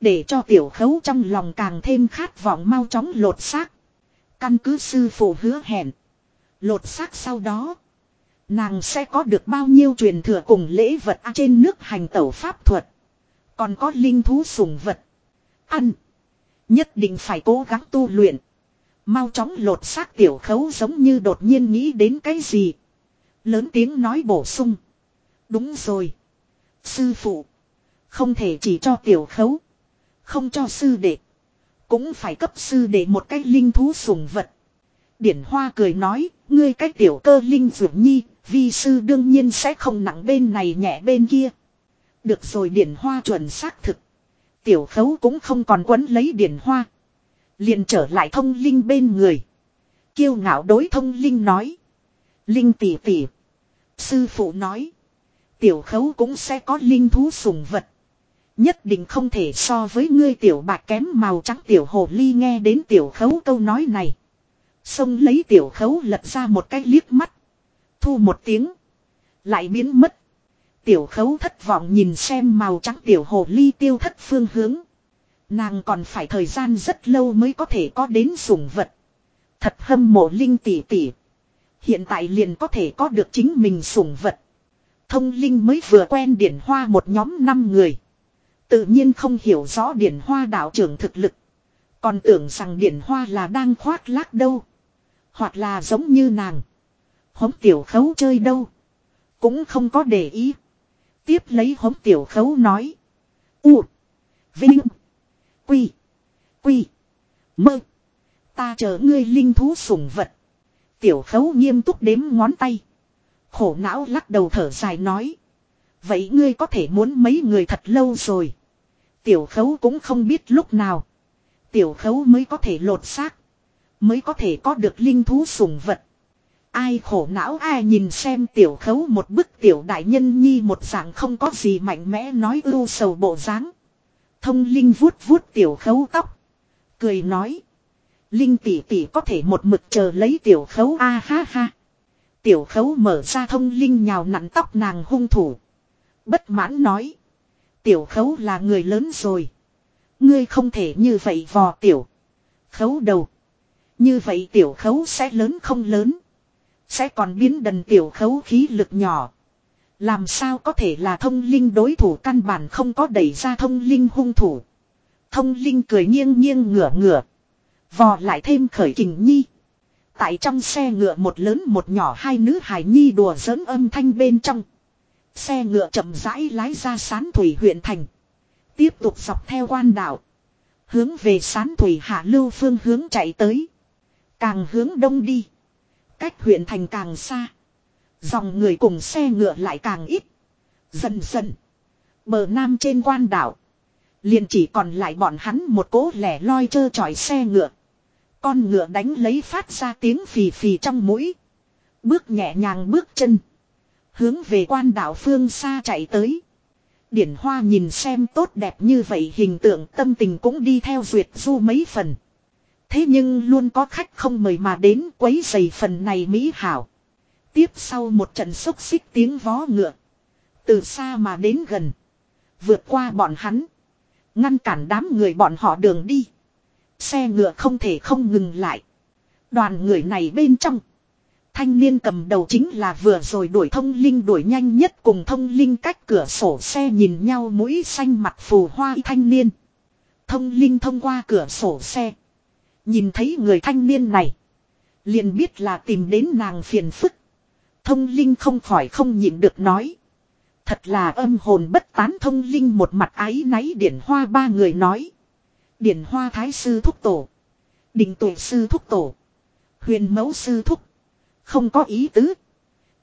Để cho tiểu khấu trong lòng càng thêm khát vọng mau chóng lột xác. Căn cứ sư phụ hứa hẹn. Lột xác sau đó. Nàng sẽ có được bao nhiêu truyền thừa cùng lễ vật trên nước hành tẩu pháp thuật. Còn có linh thú sủng vật. Ăn. Nhất định phải cố gắng tu luyện. Mau chóng lột xác tiểu khấu giống như đột nhiên nghĩ đến cái gì. Lớn tiếng nói bổ sung. Đúng rồi. Sư phụ. Không thể chỉ cho tiểu khấu. Không cho sư đệ. Cũng phải cấp sư đệ một cái linh thú sủng vật. Điển Hoa cười nói, ngươi cái tiểu cơ linh dược nhi, vi sư đương nhiên sẽ không nặng bên này nhẹ bên kia. Được rồi Điển Hoa chuẩn xác thực. Tiểu khấu cũng không còn quấn lấy Điển Hoa. liền trở lại thông linh bên người. Kiêu ngạo đối thông linh nói. Linh tỷ tỷ. Sư phụ nói. Tiểu khấu cũng sẽ có linh thú sùng vật. Nhất định không thể so với ngươi tiểu bạc kém màu trắng tiểu hồ ly nghe đến tiểu khấu câu nói này. Xông lấy tiểu khấu lật ra một cái liếc mắt. Thu một tiếng. Lại biến mất. Tiểu khấu thất vọng nhìn xem màu trắng tiểu hồ ly tiêu thất phương hướng. Nàng còn phải thời gian rất lâu mới có thể có đến sủng vật. Thật hâm mộ linh tỷ tỷ. Hiện tại liền có thể có được chính mình sủng vật. Thông linh mới vừa quen điển hoa một nhóm năm người. Tự nhiên không hiểu rõ điển hoa đạo trưởng thực lực. Còn tưởng rằng điển hoa là đang khoác lác đâu. Hoặc là giống như nàng. Hống tiểu khấu chơi đâu. Cũng không có để ý. Tiếp lấy hống tiểu khấu nói. U. Vinh. Quy. Quy. Mơ. Ta chờ ngươi linh thú sủng vật. Tiểu khấu nghiêm túc đếm ngón tay. Khổ não lắc đầu thở dài nói. Vậy ngươi có thể muốn mấy người thật lâu rồi. Tiểu khấu cũng không biết lúc nào. Tiểu khấu mới có thể lột xác. Mới có thể có được linh thú sủng vật. Ai khổ não, ai nhìn xem tiểu khấu một bức tiểu đại nhân nhi một dạng không có gì mạnh mẽ nói ưu sầu bộ dáng. Thông linh vuốt vuốt tiểu khấu tóc. Cười nói. Linh tỷ tỷ có thể một mực chờ lấy tiểu khấu, a ha ha. Tiểu khấu mở ra thông linh nhào nặn tóc nàng hung thủ. Bất mãn nói. Tiểu khấu là người lớn rồi. Ngươi không thể như vậy vò tiểu. Khấu đầu. Như vậy tiểu khấu sẽ lớn không lớn. Sẽ còn biến đần tiểu khấu khí lực nhỏ. Làm sao có thể là thông linh đối thủ căn bản không có đẩy ra thông linh hung thủ. Thông linh cười nghiêng nghiêng ngửa ngửa. Vò lại thêm khởi kình nhi. Tại trong xe ngựa một lớn một nhỏ hai nữ hài nhi đùa giỡn âm thanh bên trong. Xe ngựa chậm rãi lái ra sán thủy huyện thành. Tiếp tục dọc theo quan đảo. Hướng về sán thủy hạ lưu phương hướng chạy tới. Càng hướng đông đi. Cách huyện thành càng xa. Dòng người cùng xe ngựa lại càng ít. Dần dần. Bờ nam trên quan đảo. Liền chỉ còn lại bọn hắn một cố lẻ loi chơ chọi xe ngựa. Con ngựa đánh lấy phát ra tiếng phì phì trong mũi. Bước nhẹ nhàng bước chân. Hướng về quan đảo phương xa chạy tới. Điển Hoa nhìn xem tốt đẹp như vậy hình tượng tâm tình cũng đi theo duyệt du mấy phần. Thế nhưng luôn có khách không mời mà đến quấy giày phần này mỹ hảo. Tiếp sau một trận xúc xích tiếng vó ngựa. Từ xa mà đến gần. Vượt qua bọn hắn. Ngăn cản đám người bọn họ đường đi. Xe ngựa không thể không ngừng lại. Đoàn người này bên trong. Thanh niên cầm đầu chính là vừa rồi đuổi thông linh đuổi nhanh nhất cùng thông linh cách cửa sổ xe nhìn nhau mũi xanh mặt phù hoa thanh niên. Thông linh thông qua cửa sổ xe. Nhìn thấy người thanh niên này. Liền biết là tìm đến nàng phiền phức. Thông linh không khỏi không nhịn được nói. Thật là âm hồn bất tán, thông linh một mặt ái náy điển hoa ba người nói. Điển hoa thái sư thúc tổ. Đình tổ sư thúc tổ. Huyền mẫu sư thúc. Không có ý tứ.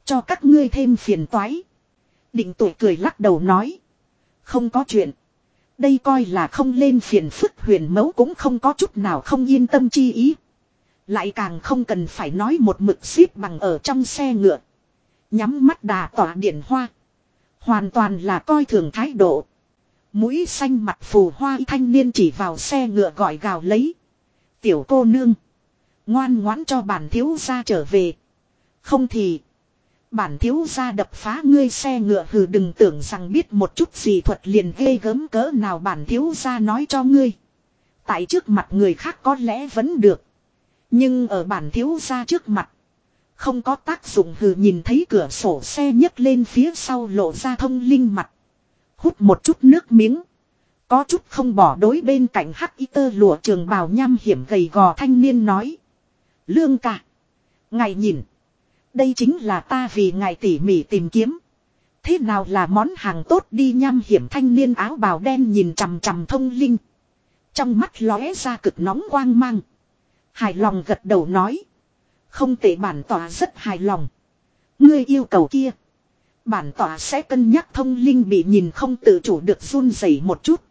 Cho các ngươi thêm phiền toái. Định tuổi cười lắc đầu nói. Không có chuyện. Đây coi là không lên phiền phức, huyền mẫu cũng không có chút nào không yên tâm chi ý. Lại càng không cần phải nói một mực xếp bằng ở trong xe ngựa. Nhắm mắt đà tỏa điển hoa. Hoàn toàn là coi thường thái độ. Mũi xanh mặt phù hoa thanh niên chỉ vào xe ngựa gọi gào lấy. Tiểu cô nương. Ngoan ngoãn cho bản thiếu ra trở về. Không thì. Bản thiếu gia đập phá ngươi xe ngựa hừ đừng tưởng rằng biết một chút gì thuật liền ghê gớm cỡ nào bản thiếu gia nói cho ngươi. Tại trước mặt người khác có lẽ vẫn được. Nhưng ở bản thiếu gia trước mặt. Không có tác dụng hừ nhìn thấy cửa sổ xe nhấc lên phía sau lộ ra thông linh mặt. Hút một chút nước miếng. Có chút không bỏ đối bên cạnh hắc y tơ lụa trường bào nham hiểm gầy gò thanh niên nói. Lương cả. Ngài nhìn. Đây chính là ta vì ngài tỉ mỉ tìm kiếm. Thế nào là món hàng tốt đi nham hiểm thanh niên áo bào đen nhìn chằm chằm thông linh. Trong mắt lóe ra cực nóng quang mang. Hài lòng gật đầu nói. Không tệ bản tỏa rất hài lòng. Ngươi yêu cầu kia. Bản tỏa sẽ cân nhắc thông linh bị nhìn không tự chủ được run rẩy một chút.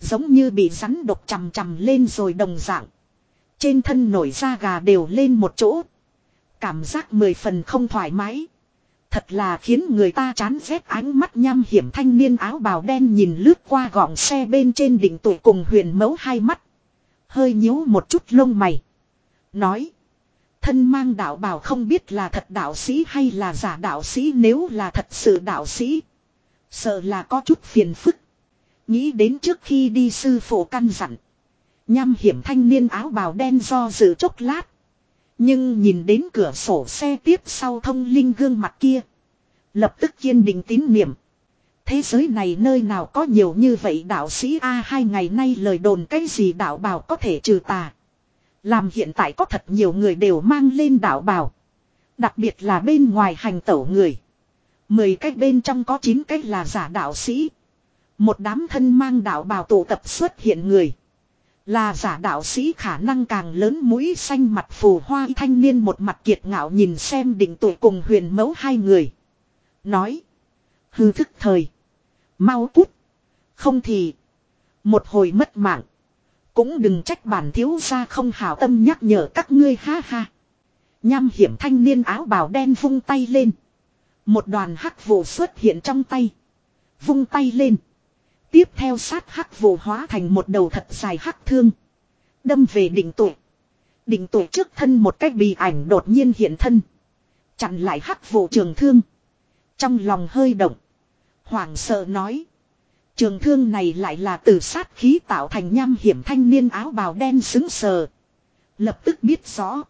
Giống như bị rắn độc chằm chằm lên rồi đồng dạng. Trên thân nổi da gà đều lên một chỗ. Cảm giác mười phần không thoải mái. Thật là khiến người ta chán ghét ánh mắt nham hiểm thanh niên áo bào đen nhìn lướt qua gọng xe bên trên đỉnh tuổi cùng huyền mẫu hai mắt. Hơi nhíu một chút lông mày. Nói. Thân mang đạo bào không biết là thật đạo sĩ hay là giả đạo sĩ, nếu là thật sự đạo sĩ. Sợ là có chút phiền phức. Nghĩ đến trước khi đi sư phụ căn dặn. Nham hiểm thanh niên áo bào đen do dự chốc lát. Nhưng nhìn đến cửa sổ xe tiếp sau thông linh gương mặt kia. Lập tức kiên định tín niệm. Thế giới này nơi nào có nhiều như vậy đạo sĩ A hai ngày nay lời đồn cái gì đạo bào có thể trừ tà. Làm hiện tại có thật nhiều người đều mang lên đạo bào. Đặc biệt là bên ngoài hành tẩu người. Mười cách bên trong có chín cách là giả đạo sĩ. Một đám thân mang đạo bào tụ tập xuất hiện người. Là giả đạo sĩ khả năng càng lớn mũi xanh mặt phù hoa thanh niên một mặt kiệt ngạo nhìn xem định tuổi cùng huyền mẫu hai người. Nói. Hư thức thời. Mau cút. Không thì. Một hồi mất mạng. Cũng đừng trách bản thiếu gia không hảo tâm nhắc nhở các ngươi ha ha. Nham hiểm thanh niên áo bào đen vung tay lên. Một đoàn hắc vụ xuất hiện trong tay. Vung tay lên. Tiếp theo sát hắc vụ hóa thành một đầu thật dài hắc thương. Đâm về đỉnh tuổi. Đỉnh tuổi trước thân một cách bị ảnh đột nhiên hiện thân. Chặn lại hắc vụ trường thương. Trong lòng hơi động. Hoàng sợ nói. Trường thương này lại là từ sát khí tạo thành nham hiểm thanh niên áo bào đen xứng sờ. Lập tức biết rõ.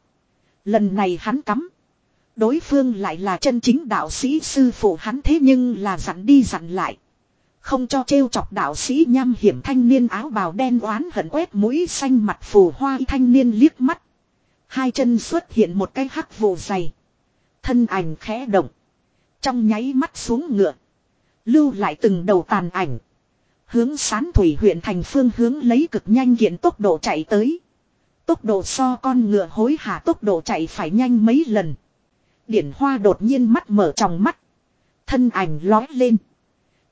Lần này hắn cắm. Đối phương lại là chân chính đạo sĩ sư phụ hắn thế nhưng là dặn đi dặn lại. Không cho trêu chọc đạo sĩ nham hiểm thanh niên áo bào đen oán hận quét mũi xanh mặt phù hoa thanh niên liếc mắt. Hai chân xuất hiện một cái hắc vụ dày. Thân ảnh khẽ động. Trong nháy mắt xuống ngựa. Lưu lại từng đầu tàn ảnh. Hướng sán thủy huyện thành phương hướng lấy cực nhanh kiện tốc độ chạy tới. Tốc độ so con ngựa hối hả tốc độ chạy phải nhanh mấy lần. Điển hoa đột nhiên mắt mở trong mắt. Thân ảnh lói lên.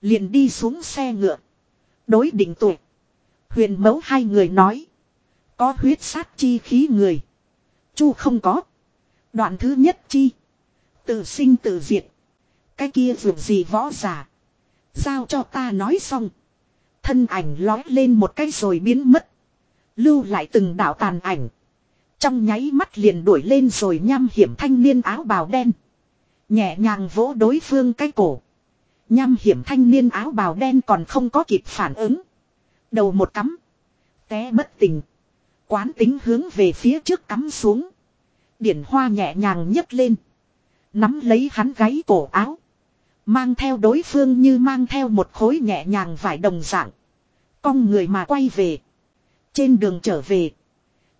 Liền đi xuống xe ngựa. Đối định tuổi. Huyền mẫu hai người nói. Có huyết sát chi khí người. Chu không có. Đoạn thứ nhất chi. Tự sinh tự diệt. Cái kia vượt gì võ giả. Giao cho ta nói xong. Thân ảnh lói lên một cái rồi biến mất. Lưu lại từng đạo tàn ảnh. Trong nháy mắt liền đuổi lên rồi nham hiểm thanh niên áo bào đen. Nhẹ nhàng vỗ đối phương cái cổ. Nham hiểm thanh niên áo bào đen còn không có kịp phản ứng. Đầu một cắm. Té bất tình. Quán tính hướng về phía trước cắm xuống. Điển hoa nhẹ nhàng nhấc lên. Nắm lấy hắn gáy cổ áo. Mang theo đối phương như mang theo một khối nhẹ nhàng vải đồng dạng. Cong người mà quay về. Trên đường trở về.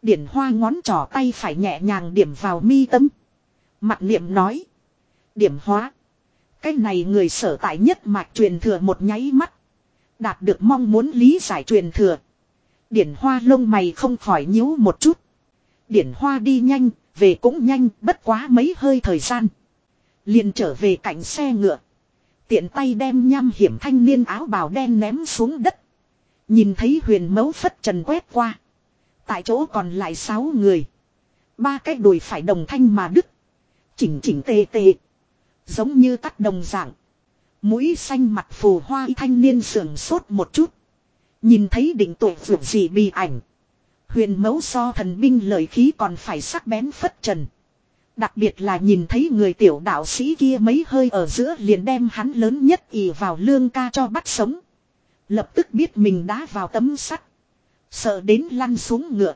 Điển hoa ngón trỏ tay phải nhẹ nhàng điểm vào mi tâm. Mặt niệm nói. Điểm hóa. Cái này người sở tại nhất mạch truyền thừa một nháy mắt. Đạt được mong muốn lý giải truyền thừa. Điển hoa lông mày không khỏi nhíu một chút. Điển hoa đi nhanh, về cũng nhanh, bất quá mấy hơi thời gian. Liền trở về cạnh xe ngựa. Tiện tay đem nham hiểm thanh niên áo bào đen ném xuống đất. Nhìn thấy huyền mấu phất trần quét qua. Tại chỗ còn lại sáu người. Ba cái đùi phải đồng thanh mà đứt. Chỉnh chỉnh tê tê. Giống như tắt đồng dạng. Mũi xanh mặt phù hoa thanh niên sưởng sốt một chút. Nhìn thấy định tội vượt gì bị ảnh. Huyền mẫu so thần binh lợi khí còn phải sắc bén phất trần. Đặc biệt là nhìn thấy người tiểu đạo sĩ kia mấy hơi ở giữa liền đem hắn lớn nhất ỉ vào lương ca cho bắt sống. Lập tức biết mình đã vào tấm sắt. Sợ đến lăn xuống ngựa.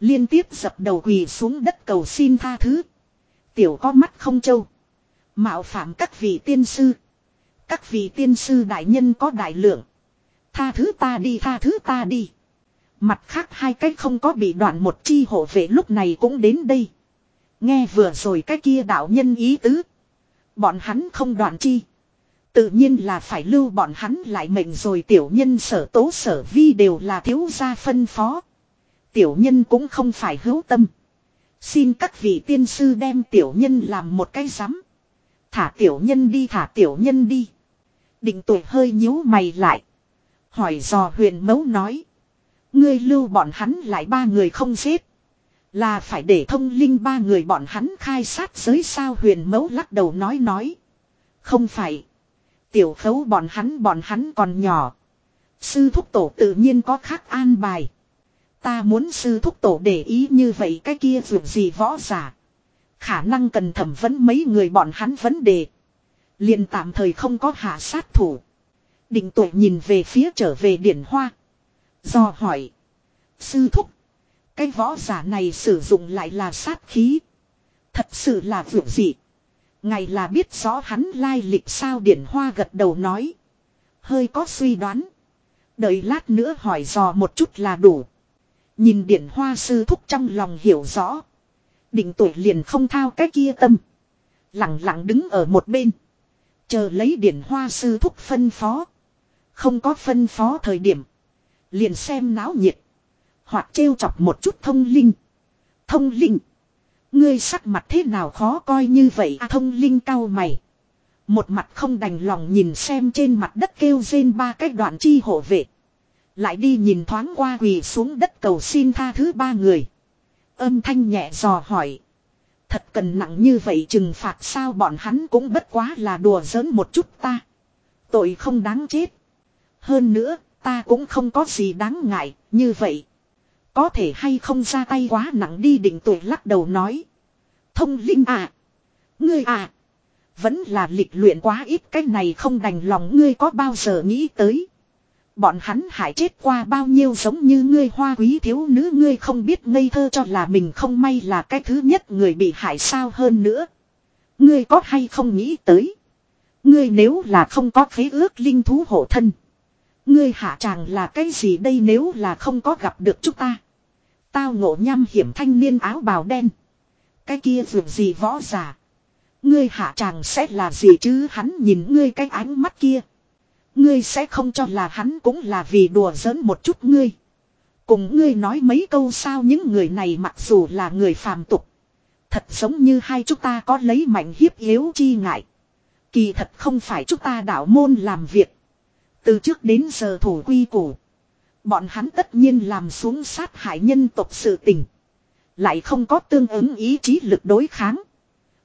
Liên tiếp dập đầu quỳ xuống đất cầu xin tha thứ. Tiểu có mắt không trâu. Mạo phạm các vị tiên sư. Các vị tiên sư đại nhân có đại lượng. Tha thứ ta đi, tha thứ ta đi. Mặt khác hai cái không có bị đoạn một chi hộ vệ lúc này cũng đến đây. Nghe vừa rồi cái kia đạo nhân ý tứ. Bọn hắn không đoạn chi. Tự nhiên là phải lưu bọn hắn lại mệnh rồi tiểu nhân sở tố sở vi đều là thiếu gia phân phó. Tiểu nhân cũng không phải hữu tâm. Xin các vị tiên sư đem tiểu nhân làm một cái giám. Thả tiểu nhân đi, thả tiểu nhân đi. Định tuổi hơi nhíu mày lại. Hỏi dò huyền mấu nói. Ngươi lưu bọn hắn lại ba người không giết. Là phải để thông linh ba người bọn hắn khai sát giới sao huyền mấu lắc đầu nói nói. Không phải. Tiểu khấu bọn hắn bọn hắn còn nhỏ. Sư thúc tổ tự nhiên có khác an bài. Ta muốn sư thúc tổ để ý như vậy cái kia vượt gì võ giả. Khả năng cần thẩm vấn mấy người bọn hắn vấn đề. liền tạm thời không có hạ sát thủ. Định tuệ nhìn về phía trở về điển hoa. Do hỏi. Sư thúc. Cái võ giả này sử dụng lại là sát khí. Thật sự là vượt gì. Ngày là biết rõ hắn lai lịch sao điển hoa gật đầu nói. Hơi có suy đoán. Đợi lát nữa hỏi dò một chút là đủ. Nhìn điển hoa sư thúc trong lòng hiểu rõ. Định tuổi liền không thao cái kia tâm. Lặng lặng đứng ở một bên. Chờ lấy điển hoa sư thúc phân phó. Không có phân phó thời điểm. Liền xem náo nhiệt. Hoặc trêu chọc một chút thông linh. Thông linh. Ngươi sắc mặt thế nào khó coi như vậy à, thông linh cao mày. Một mặt không đành lòng nhìn xem trên mặt đất kêu rên ba cái đoạn chi hộ vệ. Lại đi nhìn thoáng qua quỳ xuống đất cầu xin tha thứ ba người. Âm thanh nhẹ dò hỏi. Thật cần nặng như vậy trừng phạt sao bọn hắn cũng bất quá là đùa giỡn một chút ta. Tội không đáng chết. Hơn nữa, ta cũng không có gì đáng ngại, như vậy. Có thể hay không ra tay quá nặng đi định tuổi lắc đầu nói. Thông linh à. Ngươi à. Vẫn là lịch luyện quá ít cái này không đành lòng ngươi có bao giờ nghĩ tới. Bọn hắn hại chết qua bao nhiêu giống như ngươi hoa quý thiếu nữ, ngươi không biết ngây thơ cho là mình không may là cái thứ nhất người bị hại sao hơn nữa. Ngươi có hay không nghĩ tới. Ngươi nếu là không có khế ước linh thú hộ thân. Ngươi hạ chàng là cái gì đây nếu là không có gặp được chúng ta. Tao ngộ nham hiểm thanh niên áo bào đen. Cái kia vượt gì võ giả. Ngươi hạ chàng sẽ là gì chứ hắn nhìn ngươi cái ánh mắt kia. Ngươi sẽ không cho là hắn cũng là vì đùa giỡn một chút ngươi. Cùng ngươi nói mấy câu sao những người này mặc dù là người phàm tục. Thật giống như hai chúng ta có lấy mạnh hiếp yếu chi ngại. Kỳ thật không phải chúng ta đạo môn làm việc. Từ trước đến giờ thủ quy củ. Bọn hắn tất nhiên làm xuống sát hại nhân tộc sự tình. Lại không có tương ứng ý chí lực đối kháng.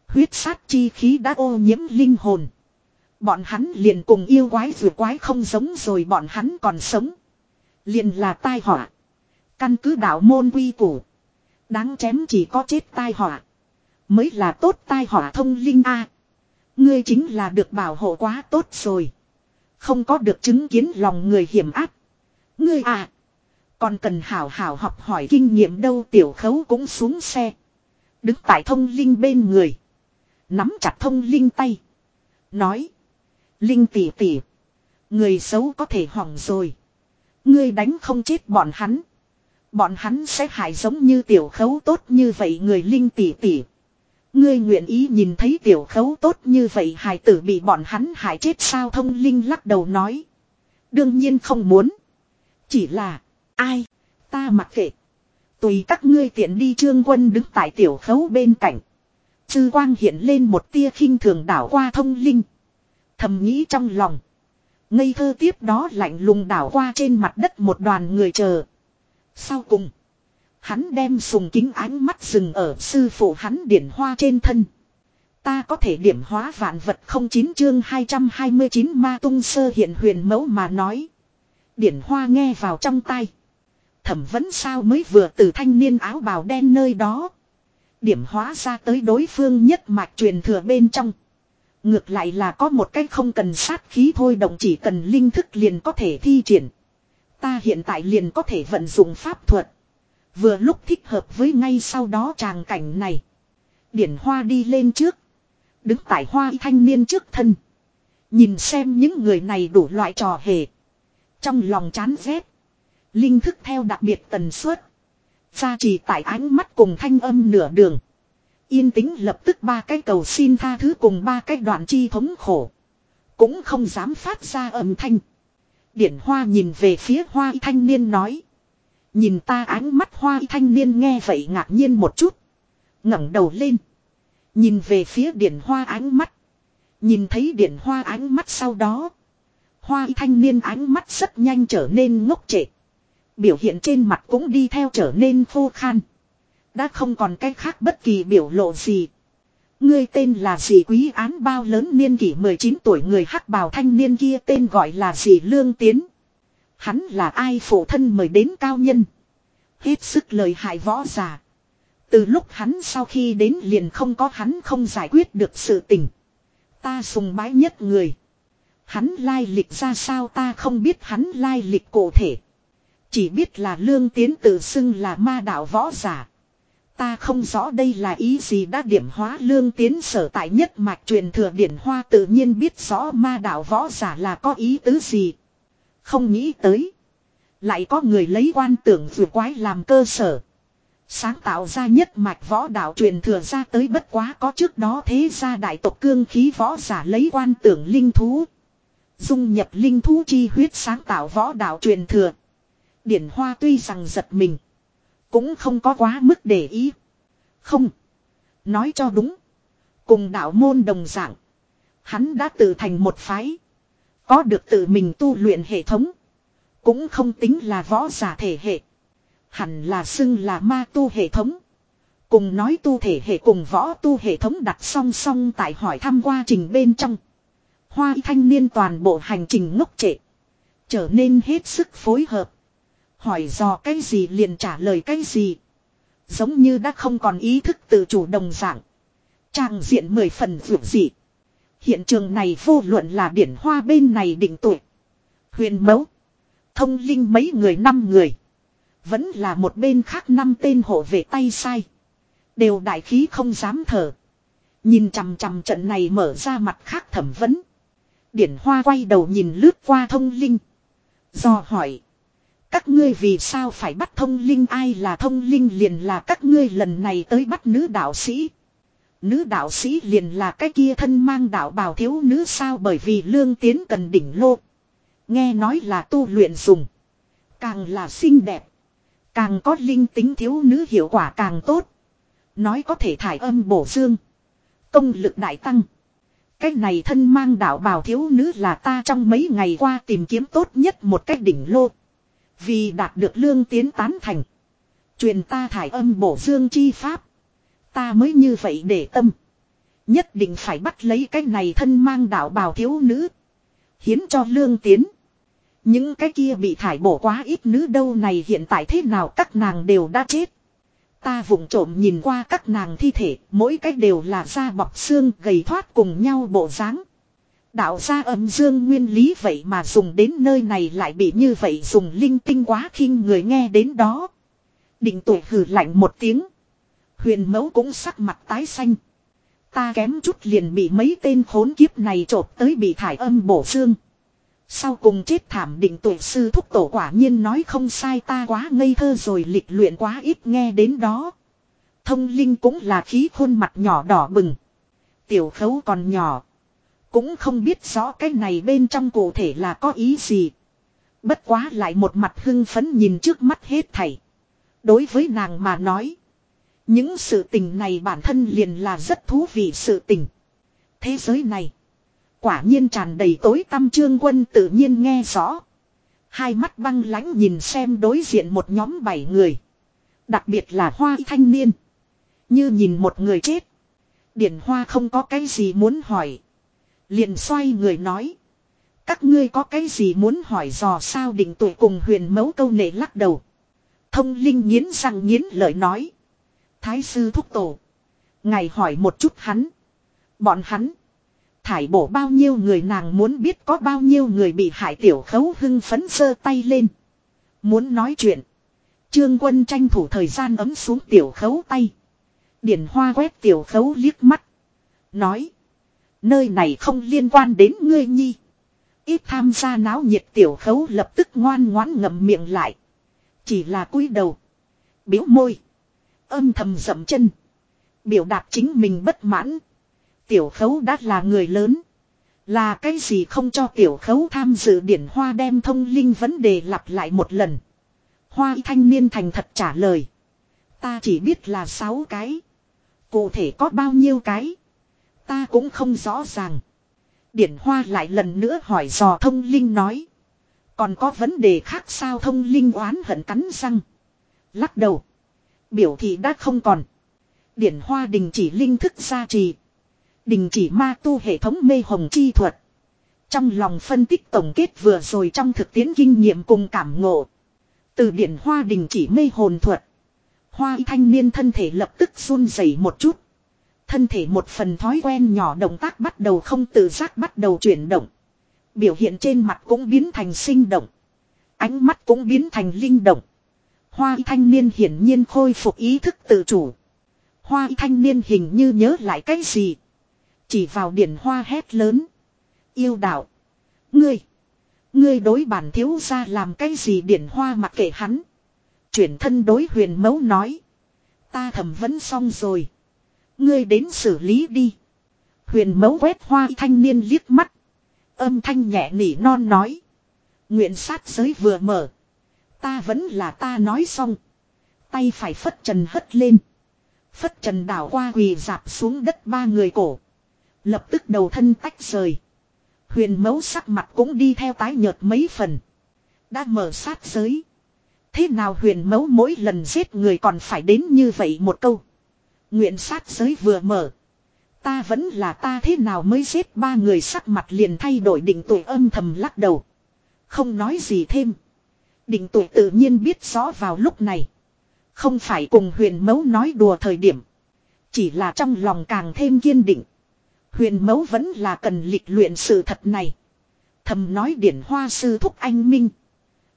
Huyết sát chi khí đã ô nhiễm linh hồn. Bọn hắn liền cùng yêu quái dù quái không giống rồi bọn hắn còn sống. Liền là tai họa. Căn cứ đạo môn quy củ. Đáng chém chỉ có chết tai họa. Mới là tốt tai họa thông linh A. Ngươi chính là được bảo hộ quá tốt rồi. Không có được chứng kiến lòng người hiểm ác. Ngươi à. Còn cần hảo hảo học hỏi kinh nghiệm đâu tiểu khấu cũng xuống xe. Đứng tại thông linh bên người. Nắm chặt thông linh tay. Nói. Linh tỷ tỷ, Người xấu có thể hỏng rồi. Ngươi đánh không chết bọn hắn. Bọn hắn sẽ hại giống như tiểu khấu tốt như vậy người linh tỷ tỷ. Ngươi nguyện ý nhìn thấy tiểu khấu tốt như vậy hài tử bị bọn hắn hại chết sao thông linh lắc đầu nói. Đương nhiên không muốn. Chỉ là, ai, ta mặc kệ. Tùy các ngươi tiện đi trương quân đứng tại tiểu khấu bên cạnh. Sư quang hiện lên một tia khinh thường đảo qua thông linh. Thầm nghĩ trong lòng. Ngây thơ tiếp đó lạnh lùng đảo qua trên mặt đất một đoàn người chờ. Sau cùng. Hắn đem sùng kính ánh mắt dừng ở sư phụ hắn điển hoa trên thân. Ta có thể điểm hóa vạn vật không chín chương 229 ma tung sơ hiện huyền mẫu mà nói. Điển hoa nghe vào trong tay. Thẩm vấn sao mới vừa từ thanh niên áo bào đen nơi đó. Điểm hóa ra tới đối phương nhất mạch truyền thừa bên trong. Ngược lại là có một cách không cần sát khí thôi động chỉ cần linh thức liền có thể thi triển. Ta hiện tại liền có thể vận dụng pháp thuật. Vừa lúc thích hợp với ngay sau đó tràng cảnh này. Điển hoa đi lên trước. Đứng tại hoa thanh niên trước thân. Nhìn xem những người này đủ loại trò hề. Trong lòng chán ghét. Linh thức theo đặc biệt tần suất. Gia trì tại ánh mắt cùng thanh âm nửa đường. Yên tĩnh lập tức ba cái cầu xin tha thứ cùng ba cái đoạn chi thống khổ. Cũng không dám phát ra âm thanh. Điển hoa nhìn về phía hoa thanh niên nói. Nhìn ta ánh mắt hoa thanh niên nghe vậy ngạc nhiên một chút. ngẩng đầu lên. Nhìn về phía điển hoa ánh mắt. Nhìn thấy điển hoa ánh mắt sau đó. Hoa thanh niên ánh mắt rất nhanh trở nên ngốc trệ. Biểu hiện trên mặt cũng đi theo trở nên khô khan. Đã không còn cách khác bất kỳ biểu lộ gì. Ngươi tên là gì quý án bao lớn niên kỷ 19 tuổi người hắc bào thanh niên kia tên gọi là gì lương tiến. Hắn là ai phụ thân mời đến cao nhân. Hết sức lời hại võ giả. Từ lúc hắn sau khi đến liền không có hắn không giải quyết được sự tình. Ta sùng bái nhất người. Hắn lai lịch ra sao ta không biết hắn lai lịch cụ thể. Chỉ biết là lương tiến tự xưng là ma đạo võ giả. Ta không rõ đây là ý gì đã điểm hóa lương tiến sở tại nhất mạch truyền thừa điển hoa tự nhiên biết rõ ma đạo võ giả là có ý tứ gì. Không nghĩ tới. Lại có người lấy quan tưởng vừa quái làm cơ sở. Sáng tạo ra nhất mạch võ đạo truyền thừa ra tới bất quá có trước đó thế ra đại tộc cương khí võ giả lấy quan tưởng linh thú. Dung nhập linh thú chi huyết sáng tạo võ đạo truyền thừa. Điển hoa tuy rằng giật mình. Cũng không có quá mức để ý. Không. Nói cho đúng. Cùng đạo môn đồng dạng. Hắn đã tự thành một phái. Có được tự mình tu luyện hệ thống. Cũng không tính là võ giả thể hệ. Hẳn là xưng là ma tu hệ thống. Cùng nói tu thể hệ cùng võ tu hệ thống đặt song song tại hỏi thăm quá trình bên trong. Hoa thanh niên toàn bộ hành trình ngốc trệ. Trở nên hết sức phối hợp. Hỏi dò cái gì liền trả lời cái gì. Giống như đã không còn ý thức tự chủ đồng dạng. Trang diện mười phần vượt dị. Hiện trường này vô luận là điển hoa bên này định tuổi. Huyền mẫu. Thông linh mấy người năm người. Vẫn là một bên khác năm tên hộ về tay sai. Đều đại khí không dám thở. Nhìn chằm chằm trận này mở ra mặt khác thẩm vấn. Điển hoa quay đầu nhìn lướt qua thông linh. Do hỏi. Các ngươi vì sao phải bắt thông linh ai là thông linh liền là các ngươi lần này tới bắt nữ đạo sĩ. Nữ đạo sĩ liền là cái kia thân mang đạo bào thiếu nữ sao bởi vì lương tiến cần đỉnh lô. Nghe nói là tu luyện dùng. Càng là xinh đẹp. Càng có linh tính thiếu nữ hiệu quả càng tốt. Nói có thể thải âm bổ dương. Công lực đại tăng. Cái này thân mang đạo bào thiếu nữ là ta trong mấy ngày qua tìm kiếm tốt nhất một cách đỉnh lô. Vì đạt được lương tiến tán thành. Truyền ta thải âm bổ dương chi pháp. Ta mới như vậy để tâm. Nhất định phải bắt lấy cái này thân mang đạo bào thiếu nữ. Hiến cho lương tiến. Những cái kia bị thải bổ quá ít nữ đâu này hiện tại thế nào các nàng đều đã chết. Ta vụng trộm nhìn qua các nàng thi thể, mỗi cách đều là da bọc xương gầy thoát cùng nhau bộ dáng. Đạo gia âm dương nguyên lý vậy mà dùng đến nơi này lại bị như vậy dùng linh tinh quá khinh người nghe đến đó. Định tuổi hử lạnh một tiếng. Huyền mẫu cũng sắc mặt tái xanh. Ta kém chút liền bị mấy tên khốn kiếp này trộp tới bị thải âm bổ xương. Sau cùng chết thảm định tuổi sư thúc tổ quả nhiên nói không sai ta quá ngây thơ rồi lịch luyện quá ít nghe đến đó. Thông linh cũng là khí khuôn mặt nhỏ đỏ bừng. Tiểu khấu còn nhỏ. Cũng không biết rõ cái này bên trong cụ thể là có ý gì. Bất quá lại một mặt hưng phấn nhìn trước mắt hết thảy. Đối với nàng mà nói. Những sự tình này bản thân liền là rất thú vị sự tình. Thế giới này. Quả nhiên tràn đầy tối tâm trương quân tự nhiên nghe rõ. Hai mắt băng lãnh nhìn xem đối diện một nhóm bảy người. Đặc biệt là hoa thanh niên. Như nhìn một người chết. Điển hoa không có cái gì muốn hỏi. Liền xoay người nói. Các ngươi có cái gì muốn hỏi dò sao định tuổi cùng huyền mấu câu nệ lắc đầu. Thông linh nghiến răng nghiến lời nói. Thái sư thúc tổ. Ngày hỏi một chút hắn. Bọn hắn. Thải bổ bao nhiêu người nàng muốn biết có bao nhiêu người bị hại tiểu khấu hưng phấn sơ tay lên. Muốn nói chuyện. Trương quân tranh thủ thời gian ấm xuống tiểu khấu tay. Điển hoa quét tiểu khấu liếc mắt. Nói. Nơi này không liên quan đến ngươi nhi. Ít tham gia náo nhiệt tiểu khấu lập tức ngoan ngoãn ngậm miệng lại. Chỉ là cúi đầu. Biếu môi. Âm thầm dậm chân. Biểu đạt chính mình bất mãn. Tiểu khấu đã là người lớn. Là cái gì không cho tiểu khấu tham dự điển hoa đem thông linh vấn đề lặp lại một lần. Hoa thanh niên thành thật trả lời. Ta chỉ biết là sáu cái. Cụ thể có bao nhiêu cái. Ta cũng không rõ ràng. Điển hoa lại lần nữa hỏi dò thông linh nói. Còn có vấn đề khác sao thông linh oán hận cắn răng. Lắc đầu. Biểu thị đã không còn. Điển hoa đình chỉ linh thức gia trì. Đình chỉ ma tu hệ thống mê hồng chi thuật. Trong lòng phân tích tổng kết vừa rồi trong thực tiễn kinh nghiệm cùng cảm ngộ. Từ điển hoa đình chỉ mê hồn thuật. Hoa thanh niên thân thể lập tức run rẩy một chút. Thân thể một phần thói quen nhỏ động tác bắt đầu không tự giác bắt đầu chuyển động. Biểu hiện trên mặt cũng biến thành sinh động. Ánh mắt cũng biến thành linh động. Hoa thanh niên hiển nhiên khôi phục ý thức tự chủ. Hoa thanh niên hình như nhớ lại cái gì. Chỉ vào điển hoa hét lớn. Yêu đạo. Ngươi. Ngươi đối bản thiếu ra làm cái gì điển hoa mặc kệ hắn. Chuyển thân đối huyền mẫu nói. Ta thẩm vấn xong rồi. Ngươi đến xử lý đi. Huyền mấu quét hoa thanh niên liếc mắt. Âm thanh nhẹ nỉ non nói. Nguyện sát giới vừa mở. Ta vẫn là ta nói xong. Tay phải phất trần hất lên. Phất trần đảo qua quỳ dạp xuống đất ba người cổ. Lập tức đầu thân tách rời. Huyền mấu sắc mặt cũng đi theo tái nhợt mấy phần. Đã mở sát giới. Thế nào huyền mấu mỗi lần giết người còn phải đến như vậy một câu. Nguyện sát giới vừa mở. Ta vẫn là ta thế nào mới giết ba người sắc mặt liền thay đổi định tuổi âm thầm lắc đầu. Không nói gì thêm. Định tuổi tự nhiên biết rõ vào lúc này. Không phải cùng huyền mấu nói đùa thời điểm. Chỉ là trong lòng càng thêm kiên định. Huyền mấu vẫn là cần lịch luyện sự thật này. Thầm nói điển hoa sư thúc anh minh.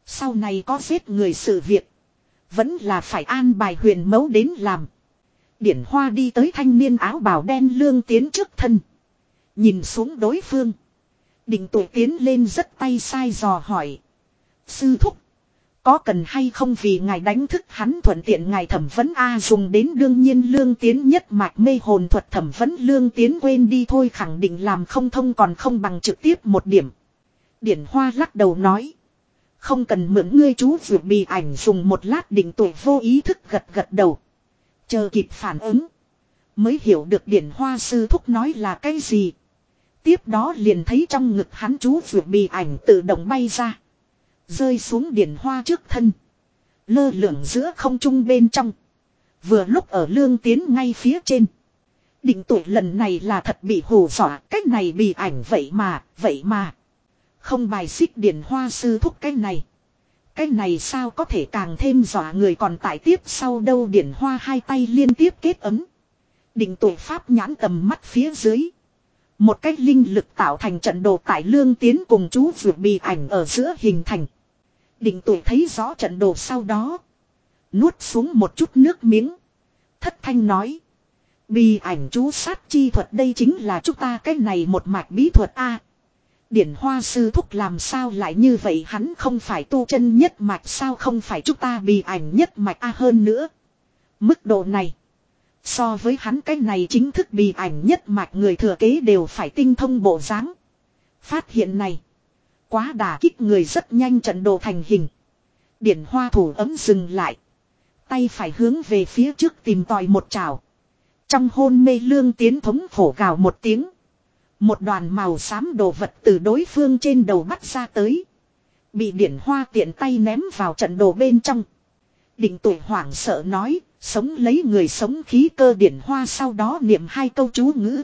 Sau này có giết người sự việc. Vẫn là phải an bài huyền mấu đến làm. Điển hoa đi tới thanh niên áo bào đen lương tiến trước thân. Nhìn xuống đối phương. Định tuổi tiến lên rất tay sai dò hỏi. Sư thúc. Có cần hay không vì ngài đánh thức hắn thuận tiện ngài thẩm vấn A dùng đến đương nhiên lương tiến nhất mạch mê hồn thuật thẩm vấn lương tiến quên đi thôi khẳng định làm không thông còn không bằng trực tiếp một điểm. Điển hoa lắc đầu nói. Không cần mượn ngươi chú vượt bị ảnh dùng một lát định tuổi vô ý thức gật gật đầu. Chờ kịp phản ứng. Mới hiểu được điển hoa sư thúc nói là cái gì. Tiếp đó liền thấy trong ngực hắn chú vượt bị ảnh tự động bay ra. Rơi xuống điển hoa trước thân. Lơ lửng giữa không trung bên trong. Vừa lúc ở lương tiến ngay phía trên. Định tuổi lần này là thật bị hù dọa. Cách này bị ảnh vậy mà, vậy mà. Không bài xích điển hoa sư thúc cái này. Cái này sao có thể càng thêm dọa người còn tại tiếp sau đâu điển hoa hai tay liên tiếp kết ấm. Định tuổi pháp nhãn tầm mắt phía dưới. Một cách linh lực tạo thành trận đồ tại lương tiến cùng chú vượt bị ảnh ở giữa hình thành. Định tuổi thấy rõ trận đồ sau đó. Nuốt xuống một chút nước miếng. Thất thanh nói. Bì ảnh chú sát chi thuật đây chính là chúng ta cái này một mạch bí thuật A. Điển hoa sư thúc làm sao lại như vậy hắn không phải tu chân nhất mạch, sao không phải chúng ta bị ảnh nhất mạch A hơn nữa. Mức độ này. So với hắn cái này chính thức bị ảnh nhất mạch người thừa kế đều phải tinh thông bộ dáng. Phát hiện này. Quá đà kích người rất nhanh trận đồ thành hình. Điển hoa thủ ấm dừng lại. Tay phải hướng về phía trước tìm tòi một trào. Trong hôn mê lương tiến thống phổ gào một tiếng. Một đoàn màu xám đồ vật từ đối phương trên đầu bắt ra tới. Bị điển hoa tiện tay ném vào trận đồ bên trong. Định tuổi hoảng sợ nói, sống lấy người sống khí cơ điển hoa sau đó niệm hai câu chú ngữ.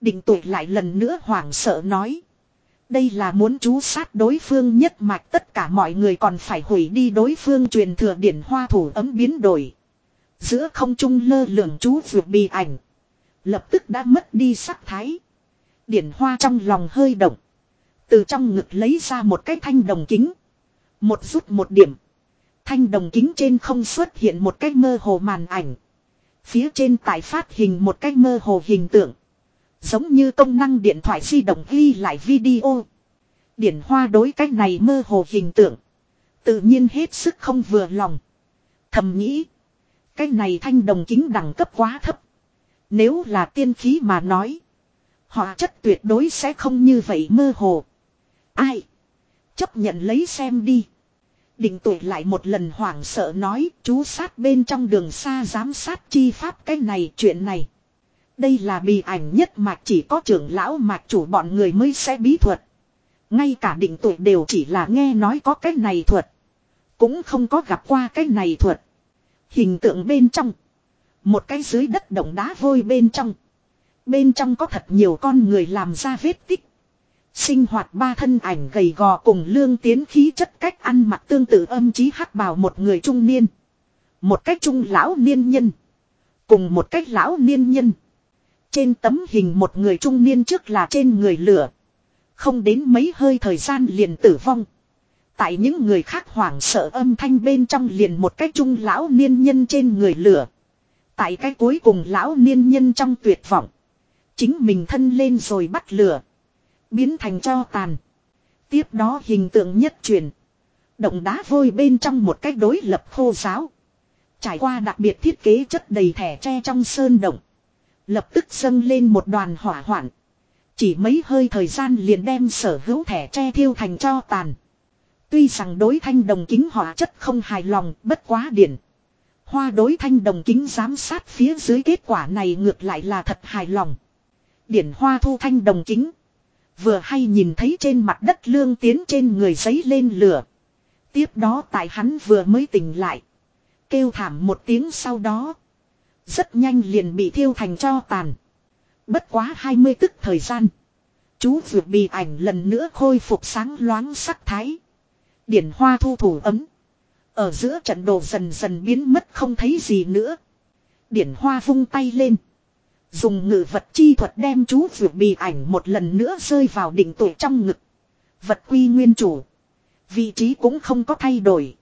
Định tuổi lại lần nữa hoảng sợ nói. Đây là muốn chú sát đối phương nhất mạch tất cả mọi người còn phải hủy đi đối phương truyền thừa điển hoa thủ ấm biến đổi. Giữa không trung lơ lửng chú vượt bì ảnh. Lập tức đã mất đi sắc thái. Điển hoa trong lòng hơi động. Từ trong ngực lấy ra một cái thanh đồng kính. Một rút một điểm. Thanh đồng kính trên không xuất hiện một cái mơ hồ màn ảnh. Phía trên tải phát hình một cái mơ hồ hình tượng. Giống như công năng điện thoại di động ghi lại video. Điển hoa đối cái này mơ hồ hình tượng. Tự nhiên hết sức không vừa lòng. Thầm nghĩ. Cái này thanh đồng kính đẳng cấp quá thấp. Nếu là tiên khí mà nói. Họ chất tuyệt đối sẽ không như vậy mơ hồ. Ai? Chấp nhận lấy xem đi. Định tuổi lại một lần hoảng sợ nói, chú sát bên trong đường xa giám sát chi pháp cái này, chuyện này. Đây là bì ảnh nhất mà chỉ có trưởng lão mạc chủ bọn người mới sẽ bí thuật. Ngay cả định tuổi đều chỉ là nghe nói có cái này thuật. Cũng không có gặp qua cái này thuật. Hình tượng bên trong. Một cái dưới đất động đá vôi bên trong. Bên trong có thật nhiều con người làm ra vết tích. Sinh hoạt ba thân ảnh gầy gò cùng lương tiến khí chất cách ăn mặc tương tự âm chí hắc bào một người trung niên. Một cách trung lão niên nhân. Cùng một cách lão niên nhân. Trên tấm hình một người trung niên trước là trên người lửa. Không đến mấy hơi thời gian liền tử vong. Tại những người khác hoảng sợ âm thanh bên trong liền một cách trung lão niên nhân trên người lửa. Tại cái cuối cùng lão niên nhân trong tuyệt vọng. Chính mình thân lên rồi bắt lửa. Biến thành cho tàn. Tiếp đó hình tượng nhất truyền. Động đá vôi bên trong một cách đối lập khô giáo. Trải qua đặc biệt thiết kế chất đầy thẻ tre trong sơn động. Lập tức dâng lên một đoàn hỏa hoạn. Chỉ mấy hơi thời gian liền đem sở hữu thẻ tre thiêu thành cho tàn. Tuy rằng đối thanh đồng kính hỏa chất không hài lòng, bất quá điển. Hoa đối thanh đồng kính giám sát phía dưới kết quả này ngược lại là thật hài lòng. Điển hoa thu thanh đồng kính. Vừa hay nhìn thấy trên mặt đất lương tiến trên người giấy lên lửa. Tiếp đó tại hắn vừa mới tỉnh lại. Kêu thảm một tiếng sau đó. Rất nhanh liền bị thiêu thành cho tàn. Bất quá 20 tức thời gian. Chú vượt bị ảnh lần nữa khôi phục sáng loáng sắc thái. Điển hoa thu thủ ấm. Ở giữa trận đồ dần dần biến mất không thấy gì nữa. Điển hoa vung tay lên. Dùng ngự vật chi thuật đem chú vượt bị ảnh một lần nữa rơi vào đỉnh tuổi trong ngực. Vật quy nguyên chủ. Vị trí cũng không có thay đổi.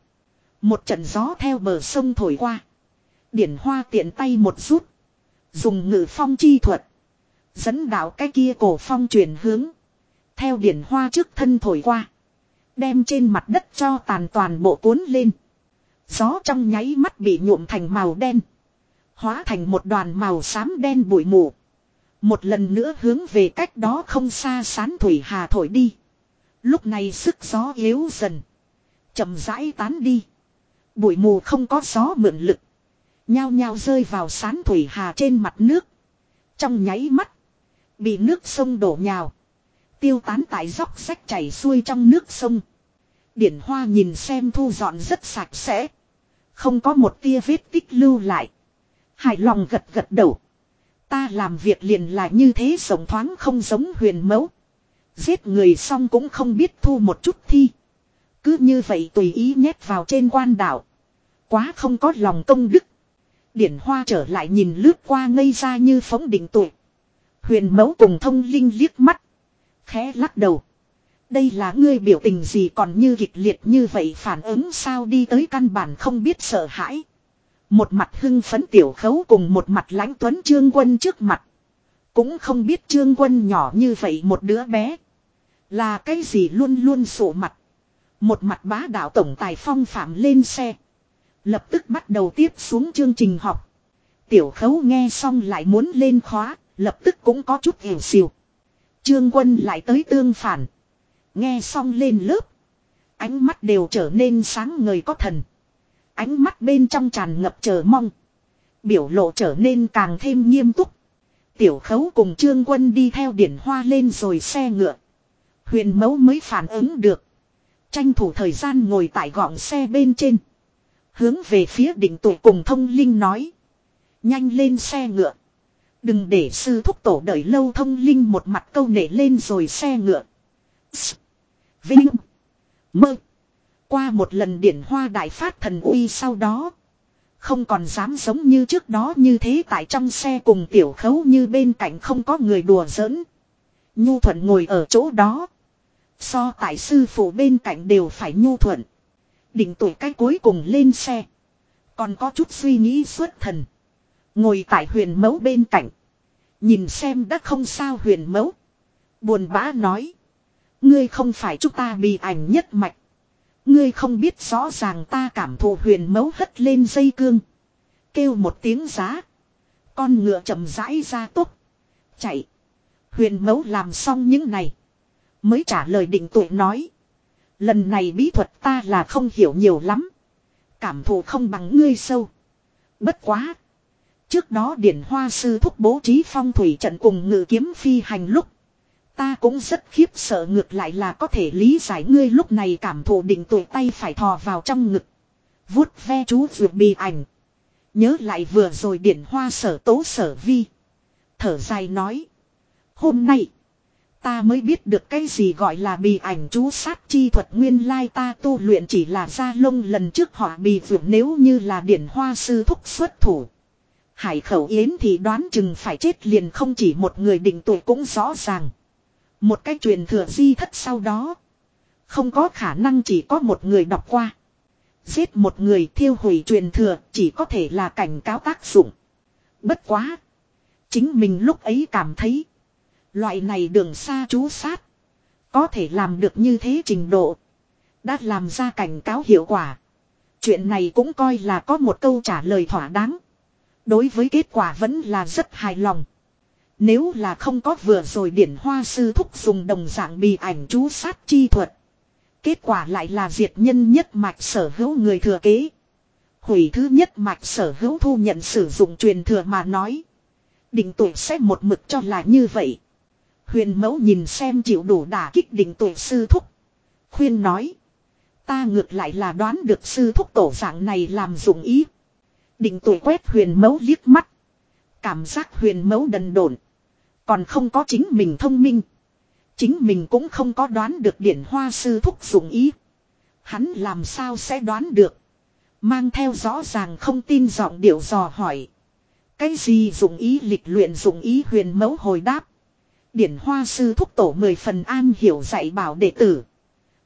Một trận gió theo bờ sông thổi qua. Điển hoa tiện tay một rút. Dùng ngự phong chi thuật. Dẫn đạo cái kia cổ phong chuyển hướng. Theo điển hoa trước thân thổi qua. Đem trên mặt đất cho tàn toàn bộ cuốn lên. Gió trong nháy mắt bị nhuộm thành màu đen. Hóa thành một đoàn màu xám đen bụi mù. Một lần nữa hướng về cách đó không xa sán thủy hà thổi đi. Lúc này sức gió yếu dần. chậm rãi tán đi. Bụi mù không có gió mượn lực. Nhao nhao rơi vào sán thủy hà trên mặt nước. Trong nháy mắt. Bị nước sông đổ nhào. Tiêu tán tại dốc sách chảy xuôi trong nước sông. Điển hoa nhìn xem thu dọn rất sạch sẽ. Không có một tia vết tích lưu lại. Hài lòng gật gật đầu. Ta làm việc liền là như thế sống thoáng không giống huyền mẫu. Giết người xong cũng không biết thu một chút thi. Cứ như vậy tùy ý nhét vào trên quan đảo. Quá không có lòng công đức. Điển hoa trở lại nhìn lướt qua ngây ra như phóng đỉnh tuổi. Huyền mẫu cùng thông linh liếc mắt. Khẽ lắc đầu. Đây là ngươi biểu tình gì còn như kịch liệt như vậy phản ứng sao đi tới căn bản không biết sợ hãi. Một mặt hưng phấn tiểu khấu cùng một mặt lãnh tuấn trương quân trước mặt. Cũng không biết trương quân nhỏ như vậy một đứa bé. Là cái gì luôn luôn sổ mặt. Một mặt bá đạo tổng tài phong phạm lên xe. Lập tức bắt đầu tiếp xuống chương trình học. Tiểu khấu nghe xong lại muốn lên khóa, lập tức cũng có chút hiểu xìu. Trương quân lại tới tương phản. Nghe xong lên lớp. Ánh mắt đều trở nên sáng ngời có thần. Ánh mắt bên trong tràn ngập chờ mong. Biểu lộ trở nên càng thêm nghiêm túc. Tiểu khấu cùng trương quân đi theo điển hoa lên rồi xe ngựa. Huyền mẫu mới phản ứng được. Tranh thủ thời gian ngồi tại gọng xe bên trên. Hướng về phía đỉnh tụ cùng thông linh nói. Nhanh lên xe ngựa. Đừng để sư thúc tổ đợi lâu thông linh một mặt câu nể lên rồi xe ngựa. Vinh. Mơ. Qua một lần điển hoa đại phát thần uy sau đó. Không còn dám giống như trước đó như thế tại trong xe cùng tiểu khấu như bên cạnh không có người đùa giỡn. Nhu thuận ngồi ở chỗ đó. So tại sư phụ bên cạnh đều phải nhu thuận. Định tuổi cái cuối cùng lên xe. Còn có chút suy nghĩ suốt thần. Ngồi tại huyền mẫu bên cạnh. Nhìn xem đã không sao huyền mẫu. Buồn bã nói. Ngươi không phải chúng ta bị ảnh nhất mạch. Ngươi không biết rõ ràng ta cảm thụ huyền mẫu hất lên dây cương. Kêu một tiếng giá. Con ngựa chậm rãi ra tốt. Chạy. Huyền mẫu làm xong những này. Mới trả lời định tuổi nói. Lần này bí thuật ta là không hiểu nhiều lắm. Cảm thụ không bằng ngươi sâu. Bất quá. Trước đó điển hoa sư thúc bố trí phong thủy trận cùng ngự kiếm phi hành lúc. Ta cũng rất khiếp sợ ngược lại là có thể lý giải ngươi lúc này cảm thụ định tuổi tay phải thò vào trong ngực. vuốt ve chú ruột bì ảnh. Nhớ lại vừa rồi điển hoa sở tố sở vi. Thở dài nói. Hôm nay. Ta mới biết được cái gì gọi là bì ảnh chú sát chi thuật nguyên lai ta tu luyện chỉ là ra lông lần trước họ bì vượt nếu như là điển hoa sư thúc xuất thủ. Hải khẩu yến thì đoán chừng phải chết liền không chỉ một người định tuổi cũng rõ ràng. Một cái truyền thừa di thất sau đó. Không có khả năng chỉ có một người đọc qua. Giết một người thiêu hủy truyền thừa chỉ có thể là cảnh cáo tác dụng. Bất quá. Chính mình lúc ấy cảm thấy. Loại này đường xa chú sát. Có thể làm được như thế trình độ. Đã làm ra cảnh cáo hiệu quả. Chuyện này cũng coi là có một câu trả lời thỏa đáng. Đối với kết quả vẫn là rất hài lòng. Nếu là không có vừa rồi điển hoa sư thúc dùng đồng dạng bì ảnh chú sát chi thuật. Kết quả lại là diệt nhân nhất mạch sở hữu người thừa kế. Hủy thứ nhất mạch sở hữu thu nhận sử dụng truyền thừa mà nói. Định tuổi sẽ một mực cho là như vậy. Huyền mẫu nhìn xem chịu đủ đả kích định tuổi sư thúc. Khuyên nói. Ta ngược lại là đoán được sư thúc tổ dạng này làm dụng ý. Định tuổi quét huyền mẫu liếc mắt. Cảm giác huyền mẫu đần độn. Còn không có chính mình thông minh. Chính mình cũng không có đoán được điển hoa sư thúc dụng ý. Hắn làm sao sẽ đoán được. Mang theo rõ ràng không tin giọng điệu dò hỏi. Cái gì dụng ý lịch luyện dụng ý huyền mẫu hồi đáp. Điển hoa sư thúc tổ mười phần an hiểu dạy bảo đệ tử.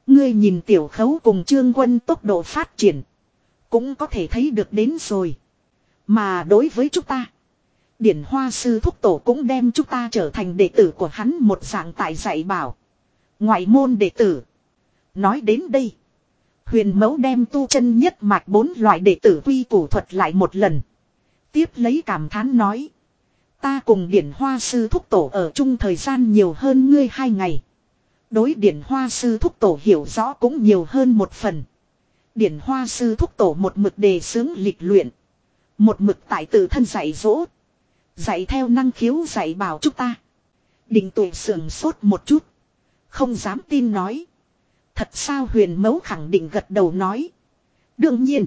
Ngươi nhìn tiểu khấu cùng trương quân tốc độ phát triển. Cũng có thể thấy được đến rồi. Mà đối với chúng ta. Điển hoa sư thúc tổ cũng đem chúng ta trở thành đệ tử của hắn một dạng tại dạy bảo. Ngoại môn đệ tử. Nói đến đây. Huyền mẫu đem tu chân nhất mạch bốn loại đệ tử quy củ thuật lại một lần. Tiếp lấy cảm thán nói. Ta cùng điển hoa sư thúc tổ ở chung thời gian nhiều hơn ngươi hai ngày. Đối điển hoa sư thúc tổ hiểu rõ cũng nhiều hơn một phần. Điển hoa sư thúc tổ một mực đề xướng lịch luyện. Một mực tại tự thân dạy dỗ. Dạy theo năng khiếu dạy bảo chúng ta. Đình tụ sườn sốt một chút. Không dám tin nói. Thật sao huyền mấu khẳng định gật đầu nói. Đương nhiên.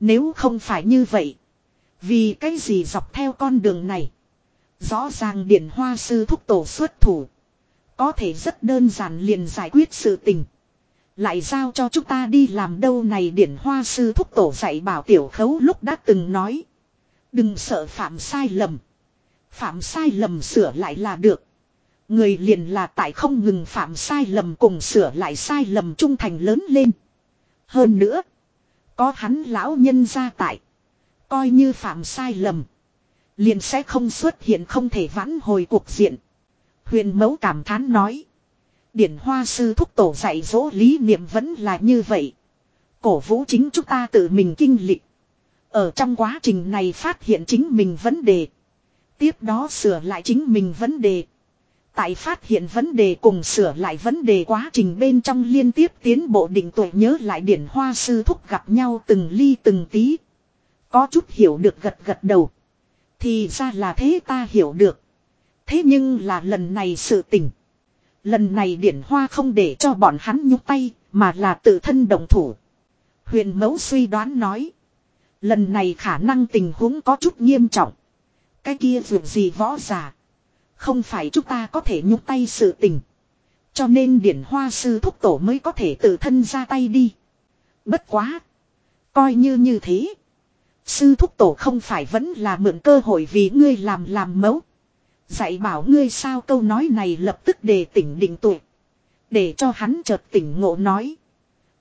Nếu không phải như vậy. Vì cái gì dọc theo con đường này. Rõ ràng điển hoa sư thúc tổ xuất thủ. Có thể rất đơn giản liền giải quyết sự tình. Lại giao cho chúng ta đi làm đâu này điển hoa sư thúc tổ dạy bảo tiểu khấu lúc đã từng nói. Đừng sợ phạm sai lầm. Phạm sai lầm sửa lại là được. Người liền là tại không ngừng phạm sai lầm cùng sửa lại sai lầm trung thành lớn lên. Hơn nữa. Có hắn lão nhân ra tại. Coi như phạm sai lầm. Liền sẽ không xuất hiện không thể vãn hồi cuộc diện. Huyền mẫu cảm thán nói. Điển hoa sư thúc tổ dạy dỗ lý niệm vẫn là như vậy. Cổ vũ chính chúng ta tự mình kinh lịch. Ở trong quá trình này phát hiện chính mình vấn đề. Tiếp đó sửa lại chính mình vấn đề. Tại phát hiện vấn đề cùng sửa lại vấn đề quá trình bên trong liên tiếp tiến bộ định tuổi nhớ lại điển hoa sư thúc gặp nhau từng ly từng tí. Có chút hiểu được gật gật đầu. Thì ra là thế ta hiểu được. Thế nhưng là lần này sự tình. Lần này điển hoa không để cho bọn hắn nhúc tay, mà là tự thân đồng thủ. Huyền mẫu suy đoán nói. Lần này khả năng tình huống có chút nghiêm trọng. Cái kia vượt gì võ giả. Không phải chúng ta có thể nhúc tay sự tình. Cho nên điển hoa sư thúc tổ mới có thể tự thân ra tay đi. Bất quá. Coi như như thế. Sư thúc tổ không phải vẫn là mượn cơ hội vì ngươi làm làm mẫu. Dạy bảo ngươi sao câu nói này lập tức đề tỉnh định tuổi. Để cho hắn chợt tỉnh ngộ nói.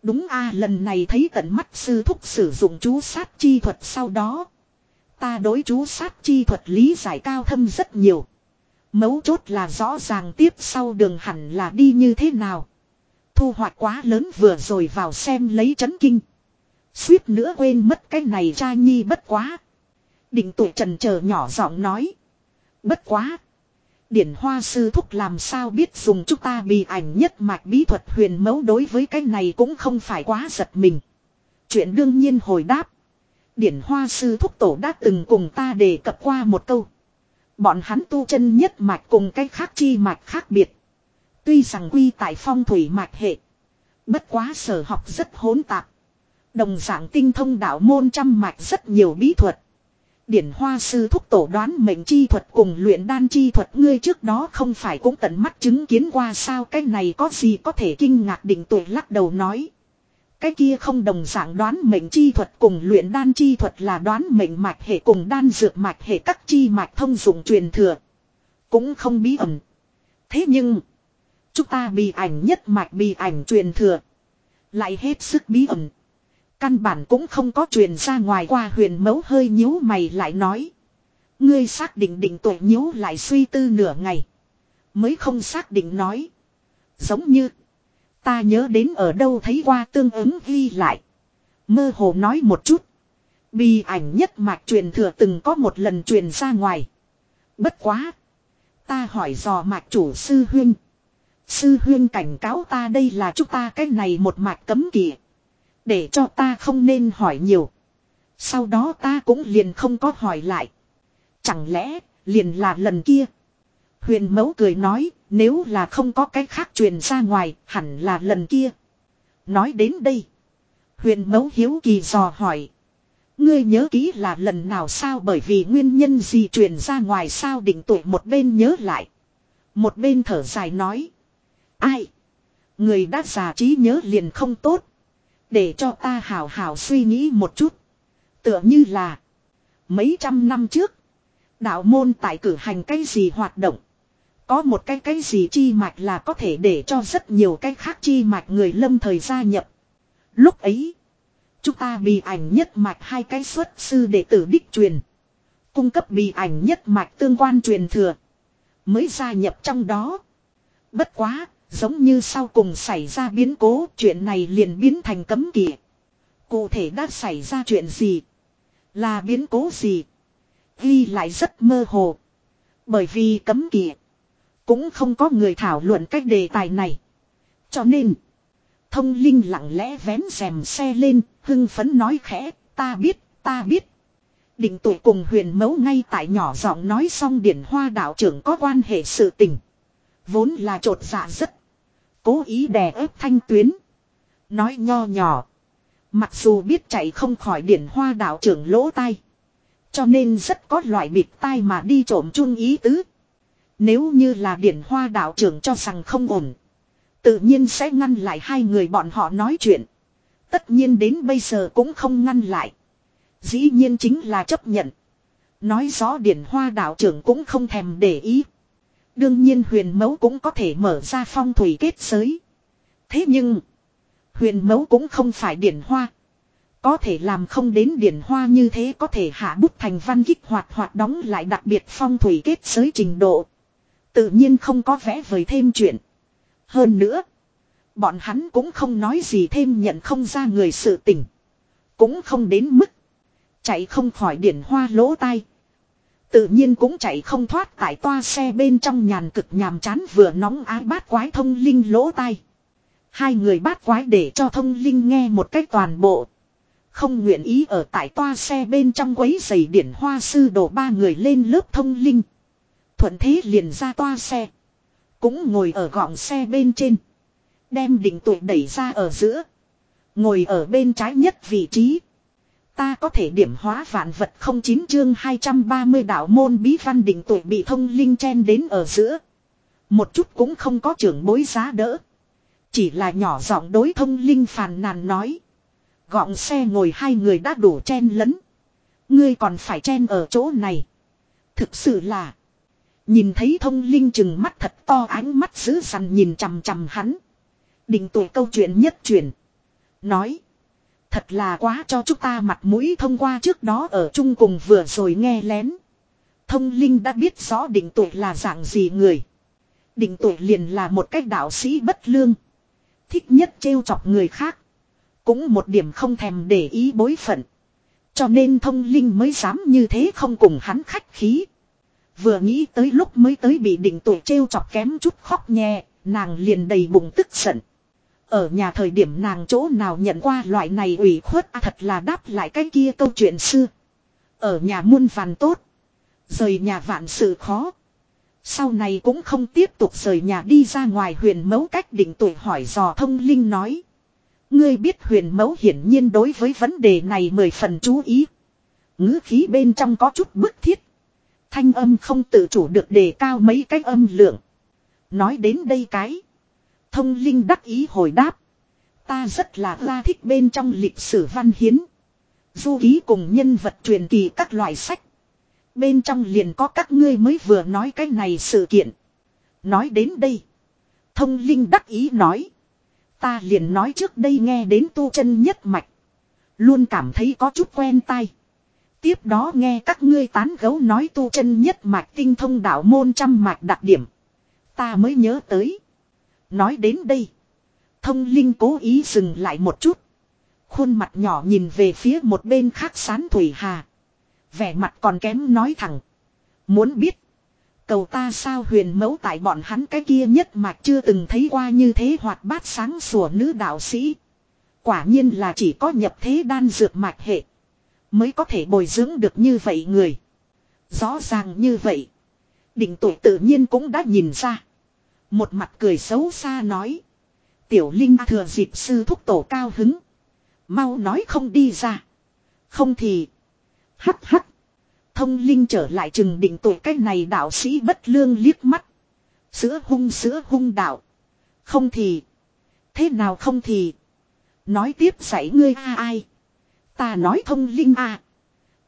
Đúng a, lần này thấy tận mắt sư thúc sử dụng chú sát chi thuật sau đó. Ta đối chú sát chi thuật lý giải cao thâm rất nhiều. Mấu chốt là rõ ràng tiếp sau đường hẳn là đi như thế nào. Thu hoạch quá lớn vừa rồi vào xem lấy chấn kinh. Suýt nữa quên mất cái này cha nhi bất quá. Định tụ trần chờ nhỏ giọng nói. Bất quá. Điển hoa sư thúc làm sao biết dùng chúng ta bị ảnh nhất mạch bí thuật huyền mẫu đối với cái này cũng không phải quá giật mình. Chuyện đương nhiên hồi đáp. Điển hoa sư thúc tổ đã từng cùng ta đề cập qua một câu. Bọn hắn tu chân nhất mạch cùng cái khác chi mạch khác biệt. Tuy rằng quy tại phong thủy mạch hệ. Bất quá sở học rất hỗn tạp. Đồng dạng tinh thông đạo môn trăm mạch rất nhiều bí thuật. Điển hoa sư thúc tổ đoán mệnh chi thuật cùng luyện đan chi thuật ngươi trước đó không phải cũng tận mắt chứng kiến qua sao cái này có gì có thể kinh ngạc định tuổi lắc đầu nói. Cái kia không đồng dạng đoán mệnh chi thuật cùng luyện đan chi thuật là đoán mệnh mạch hệ cùng đan dược mạch hệ các chi mạch thông dụng truyền thừa. Cũng không bí ẩn. Thế nhưng, chúng ta bị ảnh nhất mạch bị ảnh truyền thừa. Lại hết sức bí ẩn. Căn bản cũng không có truyền ra ngoài qua huyền mấu hơi nhíu mày lại nói. Ngươi xác định định tội nhíu lại suy tư nửa ngày. Mới không xác định nói. Giống như. Ta nhớ đến ở đâu thấy qua tương ứng ghi lại. Mơ hồ nói một chút. Bi ảnh nhất mạch truyền thừa từng có một lần truyền ra ngoài. Bất quá. Ta hỏi dò mạch chủ sư huyên. Sư huyên cảnh cáo ta đây là chúng ta cái này một mạch cấm kỵ. Để cho ta không nên hỏi nhiều. Sau đó ta cũng liền không có hỏi lại. Chẳng lẽ liền là lần kia. Huyền mẫu cười nói, nếu là không có cái khác truyền ra ngoài, hẳn là lần kia. Nói đến đây. Huyền mẫu hiếu kỳ dò hỏi. Ngươi nhớ kỹ là lần nào sao bởi vì nguyên nhân gì truyền ra ngoài sao định tuổi một bên nhớ lại. Một bên thở dài nói. Ai? Người đã già trí nhớ liền không tốt. Để cho ta hào hào suy nghĩ một chút. Tựa như là. Mấy trăm năm trước. Đạo môn tại cử hành cái gì hoạt động. Có một cái cái gì chi mạch là có thể để cho rất nhiều cái khác chi mạch người lâm thời gia nhập. Lúc ấy. Chúng ta bị ảnh nhất mạch hai cái xuất sư đệ tử đích truyền. Cung cấp bị ảnh nhất mạch tương quan truyền thừa. Mới gia nhập trong đó. Bất quá, Giống như sau cùng xảy ra biến cố chuyện này liền biến thành cấm kỵ. Cụ thể đã xảy ra chuyện gì? Là biến cố gì? Ghi lại rất mơ hồ. Bởi vì cấm kỵ. Cũng không có người thảo luận cách đề tài này. Cho nên. Thông linh lặng lẽ vén rèm xe lên. Hưng phấn nói khẽ. Ta biết, ta biết. Định tuổi cùng huyền mấu ngay tại nhỏ giọng nói xong điển hoa đạo trưởng có quan hệ sự tình. Vốn là trột dạ rất cố ý đè ép thanh tuyến. Nói nho nhỏ. Mặc dù biết chạy không khỏi điển hoa đạo trưởng lỗ tai. Cho nên rất có loại bịt tai mà đi trộm chung ý tứ. Nếu như là điển hoa đạo trưởng cho rằng không ổn. Tự nhiên sẽ ngăn lại hai người bọn họ nói chuyện. Tất nhiên đến bây giờ cũng không ngăn lại. Dĩ nhiên chính là chấp nhận. Nói rõ điển hoa đạo trưởng cũng không thèm để ý. Đương nhiên huyền Mẫu cũng có thể mở ra phong thủy kết giới. Thế nhưng, huyền Mẫu cũng không phải điển hoa. Có thể làm không đến điển hoa như thế có thể hạ bút thành văn kích hoạt hoạt đóng lại đặc biệt phong thủy kết giới trình độ. Tự nhiên không có vẽ vời thêm chuyện. Hơn nữa, bọn hắn cũng không nói gì thêm nhận không ra người sự tình. Cũng không đến mức chạy không khỏi điển hoa lỗ tai, Tự nhiên cũng chạy không thoát tại toa xe bên trong nhàn cực nhàm chán vừa nóng ái bát quái thông linh lỗ tai. Hai người bát quái để cho thông linh nghe một cách toàn bộ. Không nguyện ý ở tại toa xe bên trong quấy giày điển hoa sư đổ ba người lên lớp thông linh. Thuận thế liền ra toa xe. Cũng ngồi ở gọng xe bên trên. Đem định tuổi đẩy ra ở giữa. Ngồi ở bên trái nhất vị trí. Ta có thể điểm hóa vạn vật không chín chương 230 đạo môn bí văn định tuổi bị thông linh chen đến ở giữa. Một chút cũng không có trưởng bối giá đỡ. Chỉ là nhỏ giọng đối thông linh phàn nàn nói. Gọng xe ngồi hai người đã đủ chen lấn. Ngươi còn phải chen ở chỗ này. Thực sự là. Nhìn thấy thông linh chừng mắt thật to ánh mắt dữ dằn nhìn chằm chằm hắn. Định tuổi câu chuyện nhất truyền. Nói. Thật là quá cho chúng ta mặt mũi thông qua trước đó ở chung cùng vừa rồi nghe lén. Thông linh đã biết rõ định tuổi là dạng gì người. Định tuổi liền là một cách đạo sĩ bất lương. Thích nhất trêu chọc người khác. Cũng một điểm không thèm để ý bối phận. Cho nên thông linh mới dám như thế không cùng hắn khách khí. Vừa nghĩ tới lúc mới tới bị định tuổi trêu chọc kém chút khóc nhẹ, nàng liền đầy bụng tức giận. Ở nhà thời điểm nàng chỗ nào nhận qua loại này ủy khuất à, thật là đáp lại cái kia câu chuyện xưa. Ở nhà muôn vàn tốt. Rời nhà vạn sự khó. Sau này cũng không tiếp tục rời nhà đi ra ngoài huyền mẫu cách định tuổi hỏi dò thông linh nói. Ngươi biết huyền mẫu hiển nhiên đối với vấn đề này mười phần chú ý. ngữ khí bên trong có chút bức thiết. Thanh âm không tự chủ được đề cao mấy cái âm lượng. Nói đến đây cái. Thông linh đắc ý hồi đáp. Ta rất là la thích bên trong lịch sử văn hiến. Du ký cùng nhân vật truyền kỳ các loại sách. Bên trong liền có các ngươi mới vừa nói cái này sự kiện. Nói đến đây. Thông linh đắc ý nói. Ta liền nói trước đây nghe đến tu chân nhất mạch. Luôn cảm thấy có chút quen tai. Tiếp đó nghe các ngươi tán gấu nói tu chân nhất mạch tinh thông đạo môn trăm mạch đặc điểm. Ta mới nhớ tới. Nói đến đây. Thông linh cố ý dừng lại một chút. Khuôn mặt nhỏ nhìn về phía một bên khác sán Thủy Hà. Vẻ mặt còn kém nói thẳng. Muốn biết. Cầu ta sao huyền mẫu tại bọn hắn cái kia nhất mà chưa từng thấy qua như thế hoạt bát sáng sủa nữ đạo sĩ. Quả nhiên là chỉ có nhập thế đan dược mạch hệ. Mới có thể bồi dưỡng được như vậy người. Rõ ràng như vậy. Định tuổi tự nhiên cũng đã nhìn ra. Một mặt cười xấu xa nói. Tiểu Linh thừa dịp sư thúc tổ cao hứng. Mau nói không đi ra. Không thì. Hắc hắc. Thông Linh trở lại chừng định tội cái này đạo sĩ bất lương liếc mắt. Sữa hung sữa hung đạo. Không thì. Thế nào không thì. Nói tiếp dạy ngươi a ai. Ta nói thông Linh a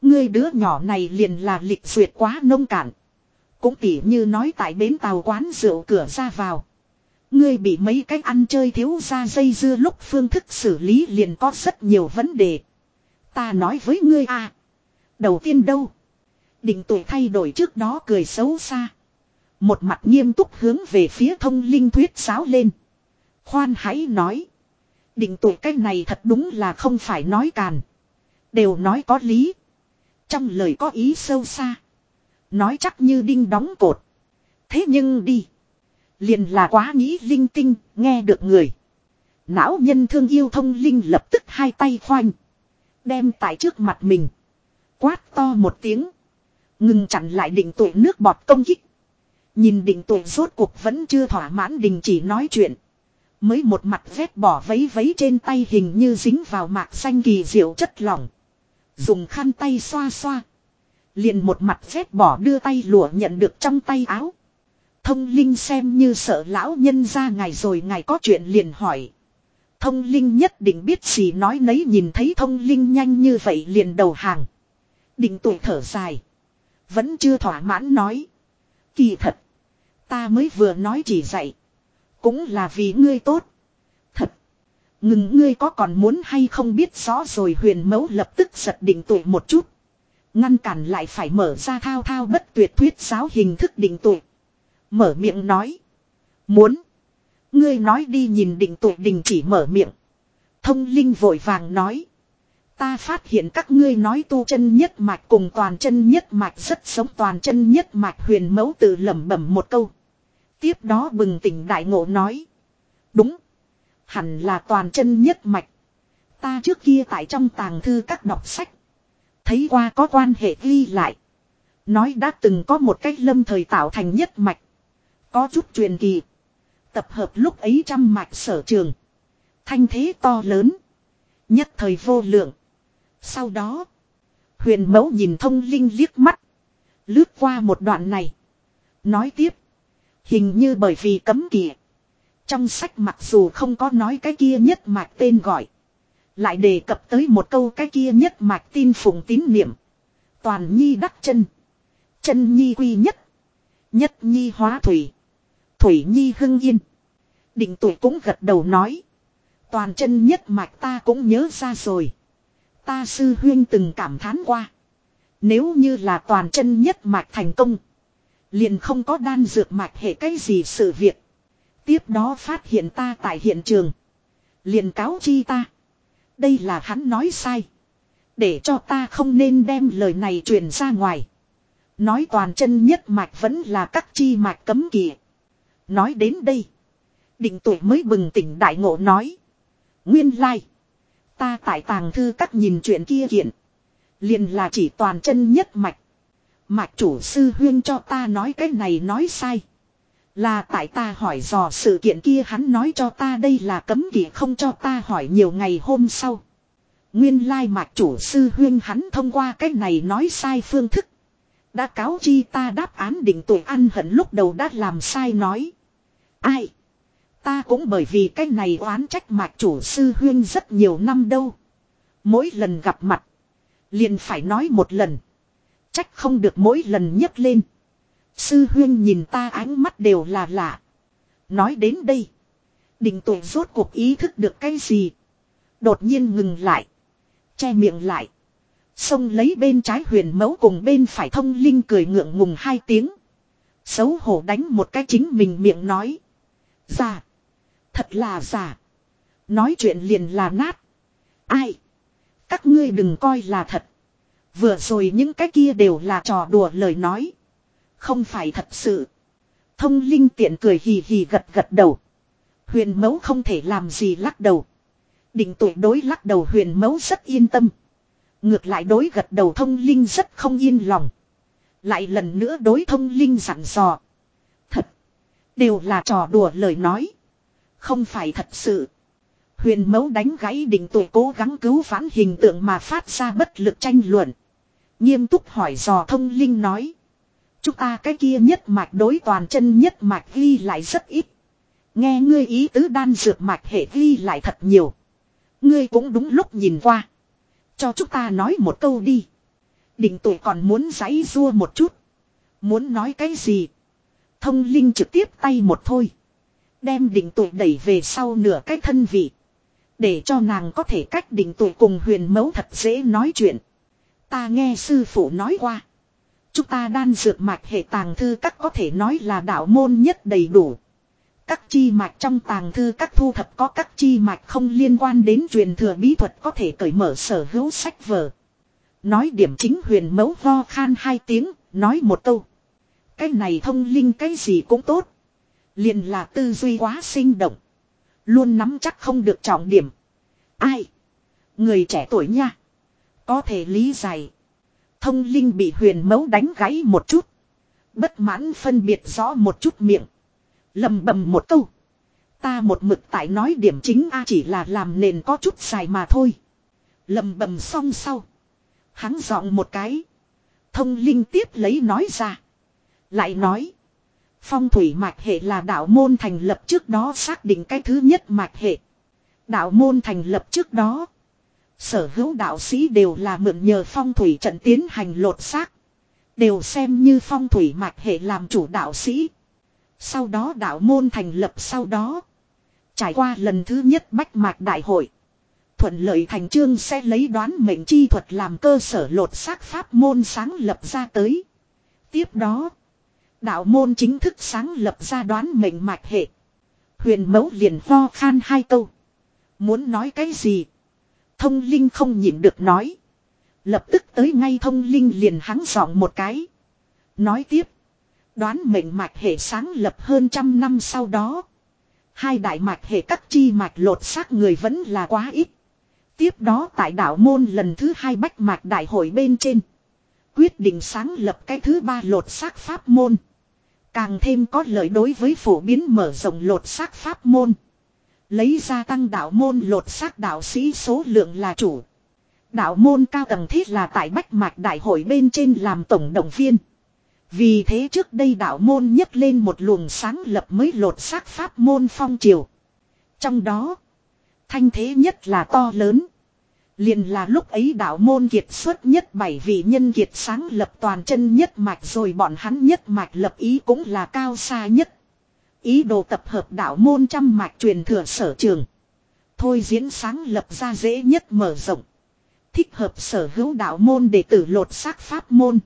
Ngươi đứa nhỏ này liền là lịch duyệt quá nông cạn. Cũng tỉ như nói tại bến tàu quán rượu cửa ra vào. Ngươi bị mấy cách ăn chơi thiếu ra dây dưa lúc phương thức xử lý liền có rất nhiều vấn đề. Ta nói với ngươi à. Đầu tiên đâu. Định tuổi thay đổi trước đó cười xấu xa. Một mặt nghiêm túc hướng về phía thông linh thuyết giáo lên. Khoan hãy nói. Định tuổi cái này thật đúng là không phải nói càn. Đều nói có lý. Trong lời có ý sâu xa. Nói chắc như đinh đóng cột. Thế nhưng đi. Liền là quá nghĩ linh tinh, nghe được người. Não nhân thương yêu thông linh lập tức hai tay khoanh. Đem tại trước mặt mình. Quát to một tiếng. Ngừng chặn lại định tuổi nước bọt công kích. Nhìn định tuổi rốt cuộc vẫn chưa thỏa mãn đình chỉ nói chuyện. Mới một mặt vét bỏ vấy vấy trên tay hình như dính vào mạc xanh kỳ diệu chất lỏng. Dùng khăn tay xoa xoa. Liền một mặt phép bỏ đưa tay lụa nhận được trong tay áo. Thông linh xem như sợ lão nhân ra ngài rồi ngài có chuyện liền hỏi. Thông linh nhất định biết gì nói nấy nhìn thấy thông linh nhanh như vậy liền đầu hàng. Định tuổi thở dài. Vẫn chưa thỏa mãn nói. Kỳ thật. Ta mới vừa nói chỉ dạy. Cũng là vì ngươi tốt. Thật. Ngừng ngươi có còn muốn hay không biết rõ rồi huyền mẫu lập tức giật định tuổi một chút. Ngăn cản lại phải mở ra thao thao bất tuyệt thuyết giáo hình thức định tụ Mở miệng nói. Muốn. Ngươi nói đi nhìn định tụ đình chỉ mở miệng. Thông linh vội vàng nói. Ta phát hiện các ngươi nói tu chân nhất mạch cùng toàn chân nhất mạch rất sống toàn chân nhất mạch huyền mẫu tự lẩm bẩm một câu. Tiếp đó bừng tỉnh đại ngộ nói. Đúng. Hẳn là toàn chân nhất mạch. Ta trước kia tại trong tàng thư các đọc sách. Thấy qua có quan hệ ghi lại. Nói đã từng có một cách lâm thời tạo thành nhất mạch. Có chút truyền kỳ. Tập hợp lúc ấy trăm mạch sở trường. Thanh thế to lớn. Nhất thời vô lượng. Sau đó. Huyền mẫu nhìn thông linh liếc mắt. Lướt qua một đoạn này. Nói tiếp. Hình như bởi vì cấm kỵ. Trong sách mặc dù không có nói cái kia nhất mạch tên gọi. Lại đề cập tới một câu cái kia nhất mạch tin phụng tín niệm. Toàn nhi đắc chân. Chân nhi quy nhất. Nhất nhi hóa thủy. Thủy nhi hưng yên. Định tuổi cũng gật đầu nói. Toàn chân nhất mạch ta cũng nhớ ra rồi. Ta sư huyên từng cảm thán qua. Nếu như là toàn chân nhất mạch thành công. Liền không có đan dược mạch hệ cái gì sự việc. Tiếp đó phát hiện ta tại hiện trường. Liền cáo chi ta. Đây là hắn nói sai. Để cho ta không nên đem lời này truyền ra ngoài. Nói toàn chân nhất mạch vẫn là các chi mạch cấm kỵ. Nói đến đây. Định tuổi mới bừng tỉnh đại ngộ nói. Nguyên lai. Ta tại tàng thư các nhìn chuyện kia kiện. Liền là chỉ toàn chân nhất mạch. Mạch chủ sư huyên cho ta nói cái này nói sai. Là tại ta hỏi dò sự kiện kia hắn nói cho ta đây là cấm kỵ không cho ta hỏi nhiều ngày hôm sau. Nguyên lai mạc chủ sư huyên hắn thông qua cách này nói sai phương thức. Đã cáo chi ta đáp án định tội ăn hận lúc đầu đã làm sai nói. Ai? Ta cũng bởi vì cái này oán trách mạc chủ sư huyên rất nhiều năm đâu. Mỗi lần gặp mặt. Liền phải nói một lần. Trách không được mỗi lần nhấc lên. Sư huyên nhìn ta ánh mắt đều là lạ. Nói đến đây. đình tội rốt cuộc ý thức được cái gì. Đột nhiên ngừng lại. Che miệng lại. Xông lấy bên trái huyền mẫu cùng bên phải thông linh cười ngượng ngùng hai tiếng. Xấu hổ đánh một cái chính mình miệng nói. Giả. Thật là giả. Nói chuyện liền là nát. Ai. Các ngươi đừng coi là thật. Vừa rồi những cái kia đều là trò đùa lời nói. Không phải thật sự. Thông linh tiện cười hì hì gật gật đầu. Huyền mẫu không thể làm gì lắc đầu. Định tuổi đối lắc đầu huyền mẫu rất yên tâm. Ngược lại đối gật đầu thông linh rất không yên lòng. Lại lần nữa đối thông linh dặn dò. Thật. Đều là trò đùa lời nói. Không phải thật sự. Huyền mẫu đánh gãy định tuổi cố gắng cứu vãn hình tượng mà phát ra bất lực tranh luận. Nghiêm túc hỏi dò thông linh nói. Chúng ta cái kia nhất mạch đối toàn chân nhất mạch ghi lại rất ít. Nghe ngươi ý tứ đan dược mạch hệ ghi lại thật nhiều. Ngươi cũng đúng lúc nhìn qua. Cho chúng ta nói một câu đi. Định tuổi còn muốn giấy rua một chút. Muốn nói cái gì? Thông linh trực tiếp tay một thôi. Đem định tuổi đẩy về sau nửa cái thân vị. Để cho nàng có thể cách định tuổi cùng huyền mẫu thật dễ nói chuyện. Ta nghe sư phụ nói qua. Chúng ta đan dược mạch hệ tàng thư các có thể nói là đạo môn nhất đầy đủ. Các chi mạch trong tàng thư các thu thập có các chi mạch không liên quan đến truyền thừa bí thuật có thể cởi mở sở hữu sách vở. Nói điểm chính huyền mẫu vo khan hai tiếng, nói một câu. Cái này thông linh cái gì cũng tốt. liền là tư duy quá sinh động. Luôn nắm chắc không được trọng điểm. Ai? Người trẻ tuổi nha. Có thể lý giải. Thông linh bị huyền mấu đánh gãy một chút. Bất mãn phân biệt rõ một chút miệng. lầm bầm một câu. Ta một mực tại nói điểm chính A chỉ là làm nền có chút dài mà thôi. lầm bầm xong sau. Hắn dọn một cái. Thông linh tiếp lấy nói ra. Lại nói. Phong thủy mạch hệ là đạo môn thành lập trước đó xác định cái thứ nhất mạch hệ. Đạo môn thành lập trước đó. Sở hữu đạo sĩ đều là mượn nhờ phong thủy trận tiến hành lột xác. Đều xem như phong thủy mạch hệ làm chủ đạo sĩ. Sau đó đạo môn thành lập sau đó. Trải qua lần thứ nhất bách mạch đại hội. Thuận lợi thành trương sẽ lấy đoán mệnh chi thuật làm cơ sở lột xác pháp môn sáng lập ra tới. Tiếp đó. Đạo môn chính thức sáng lập ra đoán mệnh mạch hệ. Huyền mẫu liền ho khan hai câu. Muốn nói cái gì? Thông linh không nhịn được nói. Lập tức tới ngay thông linh liền hắn giọng một cái. Nói tiếp. Đoán mệnh mạch hệ sáng lập hơn trăm năm sau đó. Hai đại mạch hệ các chi mạch lột xác người vẫn là quá ít. Tiếp đó tại đạo môn lần thứ hai bách mạch đại hội bên trên. Quyết định sáng lập cái thứ ba lột xác pháp môn. Càng thêm có lợi đối với phổ biến mở rộng lột xác pháp môn. Lấy ra tăng đạo môn lột xác đạo sĩ số lượng là chủ. Đạo môn cao tầng thiết là tại Bách Mạch Đại hội bên trên làm tổng động viên. Vì thế trước đây đạo môn nhấc lên một luồng sáng lập mới lột xác pháp môn phong triều. Trong đó, thanh thế nhất là to lớn. Liền là lúc ấy đạo môn kiệt xuất nhất bảy vị nhân kiệt sáng lập toàn chân nhất mạch rồi bọn hắn nhất mạch lập ý cũng là cao xa nhất. Ý đồ tập hợp đạo môn trăm mạch truyền thừa sở trường. Thôi diễn sáng lập ra dễ nhất mở rộng. Thích hợp sở hữu đạo môn để tử lột xác pháp môn.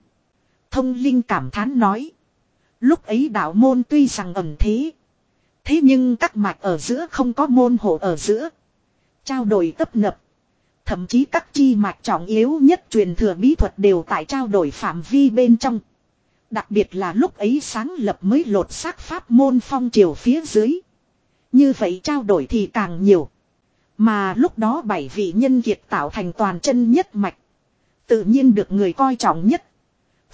Thông linh cảm thán nói. Lúc ấy đạo môn tuy rằng ẩn thế. Thế nhưng các mạch ở giữa không có môn hộ ở giữa. Trao đổi tấp nập. Thậm chí các chi mạch trọng yếu nhất truyền thừa bí thuật đều tại trao đổi phạm vi bên trong. Đặc biệt là lúc ấy sáng lập mới lột xác pháp môn phong triều phía dưới. Như vậy trao đổi thì càng nhiều. Mà lúc đó bảy vị nhân kiệt tạo thành toàn chân nhất mạch. Tự nhiên được người coi trọng nhất.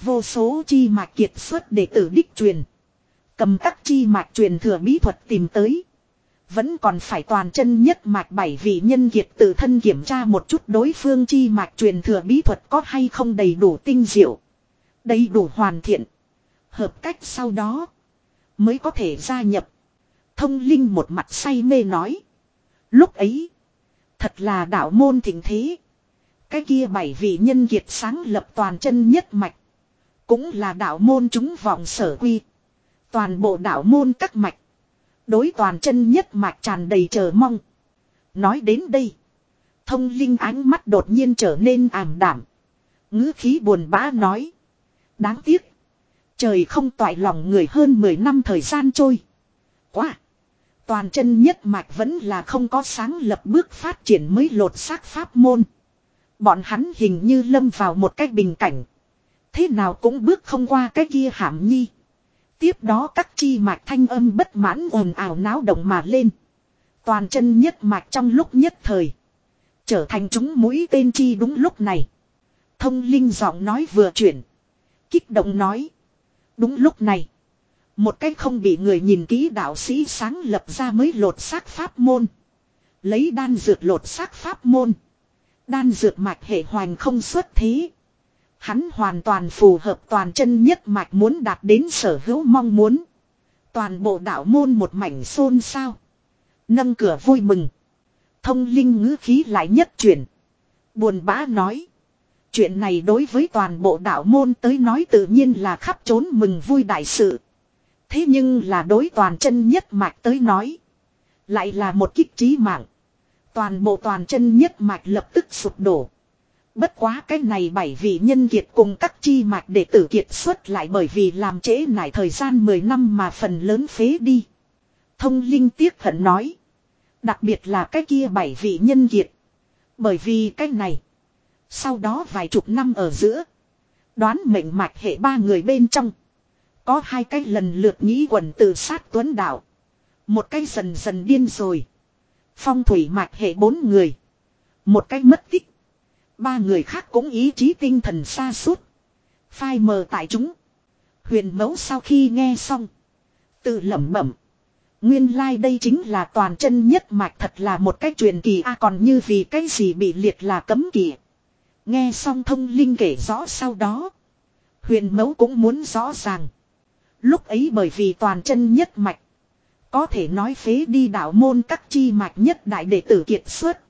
Vô số chi mạch kiệt xuất để tử đích truyền. Cầm các chi mạch truyền thừa bí thuật tìm tới. Vẫn còn phải toàn chân nhất mạch bảy vị nhân kiệt tự thân kiểm tra một chút đối phương chi mạch truyền thừa bí thuật có hay không đầy đủ tinh diệu. Đầy đủ hoàn thiện. Hợp cách sau đó. Mới có thể gia nhập. Thông linh một mặt say mê nói. Lúc ấy. Thật là đạo môn thịnh thế. Cái kia bảy vị nhân kiệt sáng lập toàn chân nhất mạch. Cũng là đạo môn chúng vọng sở quy. Toàn bộ đạo môn các mạch. Đối toàn chân nhất mạch tràn đầy chờ mong. Nói đến đây. Thông linh ánh mắt đột nhiên trở nên ảm đảm. ngữ khí buồn bã nói. Đáng tiếc. Trời không toại lòng người hơn 10 năm thời gian trôi. Quá. Toàn chân nhất mạch vẫn là không có sáng lập bước phát triển mới lột xác pháp môn. Bọn hắn hình như lâm vào một cái bình cảnh. Thế nào cũng bước không qua cái kia hàm nhi. Tiếp đó các chi mạch thanh âm bất mãn ồn ào náo động mà lên. Toàn chân nhất mạch trong lúc nhất thời. Trở thành chúng mũi tên chi đúng lúc này. Thông linh giọng nói vừa chuyển. Kích động nói. Đúng lúc này. Một cách không bị người nhìn kỹ đạo sĩ sáng lập ra mới lột xác pháp môn. Lấy đan dược lột xác pháp môn. Đan dược mạch hệ hoành không xuất thế. Hắn hoàn toàn phù hợp toàn chân nhất mạch muốn đạt đến sở hữu mong muốn. Toàn bộ đạo môn một mảnh xôn xao. Nâng cửa vui mừng. Thông linh ngữ khí lại nhất chuyển. Buồn bã nói. Chuyện này đối với toàn bộ đạo môn tới nói tự nhiên là khắp trốn mừng vui đại sự. Thế nhưng là đối toàn chân nhất mạch tới nói. Lại là một kích trí mạng. Toàn bộ toàn chân nhất mạch lập tức sụp đổ. Bất quá cái này bảy vị nhân kiệt cùng các chi mạch để tử kiệt xuất lại bởi vì làm trễ nải thời gian 10 năm mà phần lớn phế đi. Thông linh tiếc hận nói. Đặc biệt là cái kia bảy vị nhân kiệt. Bởi vì cái này. Sau đó vài chục năm ở giữa. Đoán mệnh mạch hệ ba người bên trong. Có hai cái lần lượt nghĩ quần tự sát tuấn đạo. Một cái dần dần điên rồi. Phong thủy mạch hệ bốn người. Một cái mất tích. Ba người khác cũng ý chí tinh thần xa suốt. Phai mờ tại chúng. Huyền mẫu sau khi nghe xong. Tự lẩm bẩm. Nguyên lai like đây chính là toàn chân nhất mạch, thật là một cái truyền kỳ a, còn như vì cái gì bị liệt là cấm kỳ. Nghe xong thông linh kể rõ sau đó. Huyền mẫu cũng muốn rõ ràng. Lúc ấy bởi vì toàn chân nhất mạch. Có thể nói phế đi đạo môn các chi mạch nhất đại đệ tử kiệt xuất.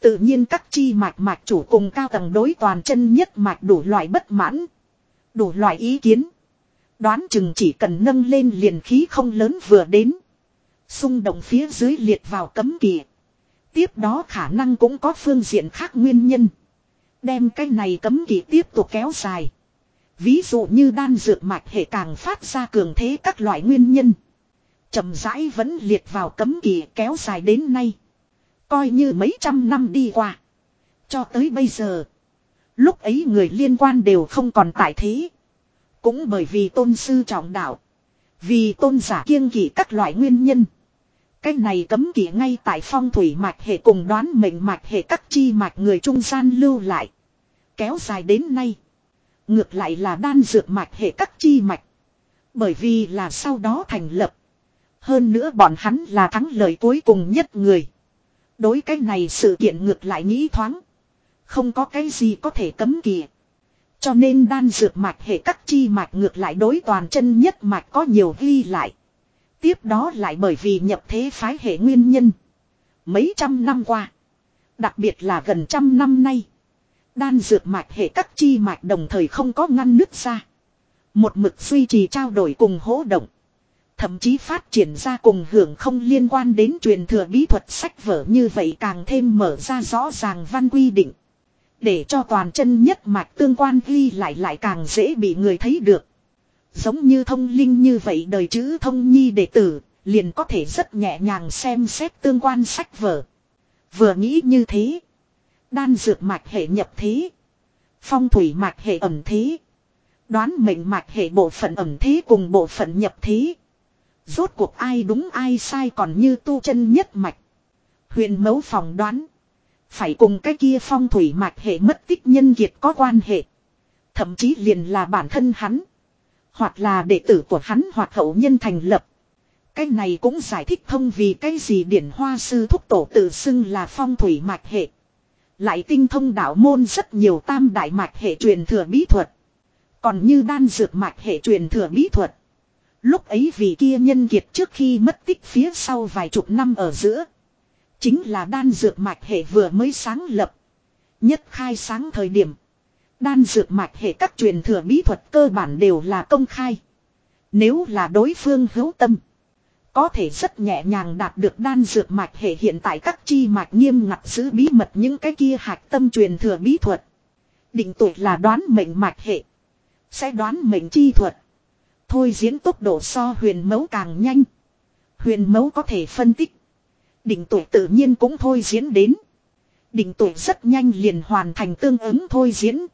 Tự nhiên các chi mạch mạch chủ cùng cao tầng đối toàn chân nhất mạch đủ loại bất mãn. Đủ loại ý kiến. Đoán chừng chỉ cần nâng lên liền khí không lớn vừa đến. Xung động phía dưới liệt vào cấm kỵ. Tiếp đó khả năng cũng có phương diện khác nguyên nhân. Đem cái này cấm kỵ tiếp tục kéo dài. Ví dụ như đan dược mạch hệ càng phát ra cường thế các loại nguyên nhân. chậm rãi vẫn liệt vào cấm kỵ kéo dài đến nay. Coi như mấy trăm năm đi qua. Cho tới bây giờ. Lúc ấy người liên quan đều không còn tại thế. Cũng bởi vì tôn sư trọng đạo. Vì tôn giả kiêng kỵ các loại nguyên nhân. Cái này cấm kỵ ngay tại phong thủy mạch hệ cùng đoán mệnh mạch hệ các chi mạch người trung gian lưu lại. Kéo dài đến nay. Ngược lại là đan dược mạch hệ các chi mạch. Bởi vì là sau đó thành lập. Hơn nữa bọn hắn là thắng lợi cuối cùng nhất người. Đối cái này sự kiện ngược lại nghĩ thoáng. Không có cái gì có thể cấm kỵ. Cho nên đan dược mạch hệ các chi mạch ngược lại đối toàn chân nhất mạch có nhiều ghi lại. Tiếp đó lại bởi vì nhập thế phái hệ nguyên nhân. Mấy trăm năm qua. Đặc biệt là gần trăm năm nay. Đan dược mạch hệ các chi mạch đồng thời không có ngăn nứt ra. Một mực duy trì trao đổi cùng hỗ động. Thậm chí phát triển ra cùng hưởng không liên quan đến truyền thừa bí thuật sách vở như vậy càng thêm mở ra rõ ràng văn quy định. Để cho toàn chân nhất mạch tương quan ghi lại lại càng dễ bị người thấy được. Giống như thông linh như vậy đời chữ thông nhi đệ tử, liền có thể rất nhẹ nhàng xem xét tương quan sách vở. Vừa nghĩ như thế. Đan dược mạch hệ nhập thế. Phong thủy mạch hệ ẩm thế. Đoán mệnh mạch hệ bộ phận ẩm thế cùng bộ phận nhập thế. Rốt cuộc ai đúng ai sai còn như tu chân nhất mạch. Huyền mấu phòng đoán. Phải cùng cái kia phong thủy mạch hệ mất tích nhân kiệt có quan hệ. Thậm chí liền là bản thân hắn. Hoặc là đệ tử của hắn hoặc hậu nhân thành lập. Cái này cũng giải thích thông vì cái gì điển hoa sư thúc tổ tự xưng là phong thủy mạch hệ. Lại tinh thông đạo môn rất nhiều tam đại mạch hệ truyền thừa bí thuật. Còn như đan dược mạch hệ truyền thừa bí thuật. Lúc ấy vì kia nhân kiệt trước khi mất tích phía sau vài chục năm ở giữa. Chính là đan dược mạch hệ vừa mới sáng lập. Nhất khai sáng thời điểm. Đan dược mạch hệ các truyền thừa bí thuật cơ bản đều là công khai. Nếu là đối phương hữu tâm. Có thể rất nhẹ nhàng đạt được đan dược mạch hệ hiện tại các chi mạch nghiêm ngặt giữ bí mật những cái kia hạch tâm truyền thừa bí thuật. Định tuổi là đoán mệnh mạch hệ. Sẽ đoán mệnh chi thuật. Thôi diễn tốc độ so huyền mẫu càng nhanh. Huyền mẫu có thể phân tích. Định tuổi tự nhiên cũng thôi diễn đến. Định tuổi rất nhanh liền hoàn thành tương ứng thôi diễn.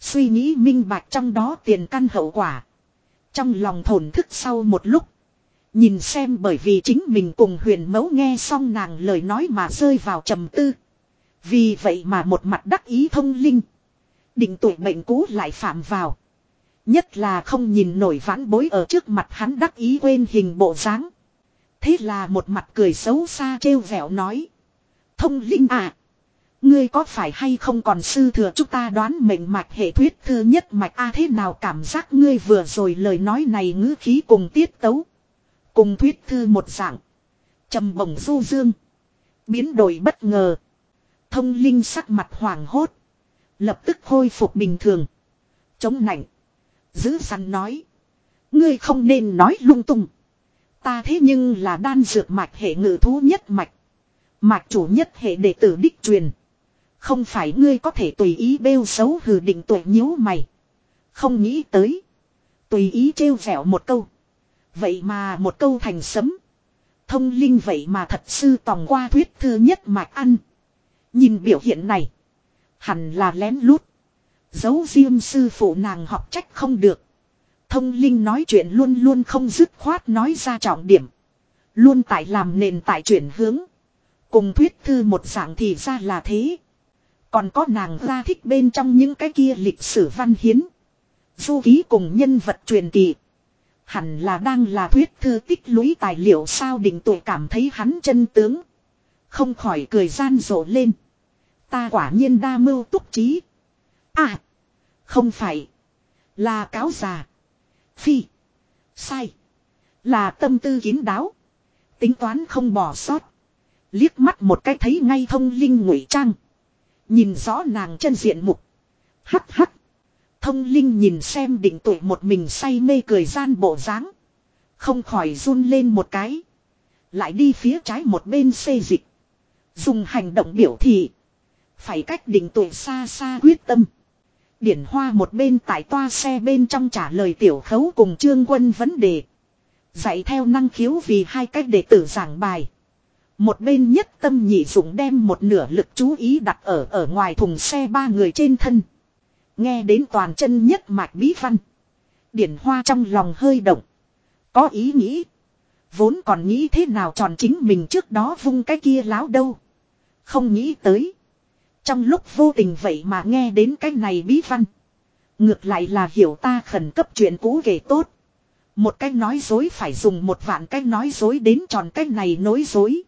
Suy nghĩ minh bạch trong đó tiền căn hậu quả. Trong lòng thổn thức sau một lúc. Nhìn xem bởi vì chính mình cùng huyền mẫu nghe xong nàng lời nói mà rơi vào trầm tư. Vì vậy mà một mặt đắc ý thông linh. Định tuổi bệnh cũ lại phạm vào. Nhất là không nhìn nổi vãn bối ở trước mặt hắn đắc ý quên hình bộ dáng. Thế là một mặt cười xấu xa trêu vẻo nói. Thông linh à. Ngươi có phải hay không còn sư thừa chúng ta đoán mệnh mạch hệ thuyết thư nhất mạch a, thế nào cảm giác ngươi vừa rồi lời nói này ngữ khí cùng tiết tấu. Cùng thuyết thư một dạng. trầm bổng du dương. Biến đổi bất ngờ. Thông linh sắc mặt hoảng hốt. Lập tức khôi phục bình thường. Chống nạnh. Giữ săn nói. Ngươi không nên nói lung tung. Ta thế nhưng là đan dược mạch hệ ngự thú nhất mạch. Mạch chủ nhất hệ đệ tử đích truyền. Không phải ngươi có thể tùy ý bêu xấu hừ định tuổi nhíu mày. Không nghĩ tới. Tùy ý trêu vẻo một câu. Vậy mà một câu thành sấm. Thông linh vậy mà thật sư tòng qua thuyết thư nhất mạch ăn. Nhìn biểu hiện này. Hẳn là lén lút. Giấu riêng sư phụ nàng học trách không được. Thông linh nói chuyện luôn luôn không dứt khoát nói ra trọng điểm. Luôn tại làm nền tại chuyển hướng. Cùng thuyết thư một dạng thì ra là thế. Còn có nàng ra thích bên trong những cái kia lịch sử văn hiến. Du ký cùng nhân vật truyền kỳ. Hẳn là đang là thuyết thư tích lũy tài liệu sao định tuổi cảm thấy hắn chân tướng. Không khỏi cười gian rộ lên. Ta quả nhiên đa mưu túc trí. À. Không phải. Là cáo già. Phi. Sai. Là tâm tư kín đáo. Tính toán không bỏ sót. Liếc mắt một cái thấy ngay thông linh ngụy trang. Nhìn rõ nàng chân diện mục. Hắc hắc. Thông linh nhìn xem định tuổi một mình say mê cười gian bộ dáng Không khỏi run lên một cái. Lại đi phía trái một bên xê dịch. Dùng hành động biểu thị. Phải cách định tuổi xa xa quyết tâm. Điển hoa một bên tại toa xe bên trong trả lời tiểu khấu cùng trương quân vấn đề. Dạy theo năng khiếu vì hai cách đệ tử giảng bài. Một bên nhất tâm nhị dụng đem một nửa lực chú ý đặt ở ở ngoài thùng xe ba người trên thân. Nghe đến toàn chân nhất mạch bí văn. Điển hoa trong lòng hơi động. Có ý nghĩ. Vốn còn nghĩ thế nào tròn chính mình trước đó vung cái kia láo đâu. Không nghĩ tới. Trong lúc vô tình vậy mà nghe đến cái này bí văn. Ngược lại là hiểu ta khẩn cấp chuyện cũ kể tốt. Một cái nói dối phải dùng một vạn cái nói dối đến tròn cái này nói dối.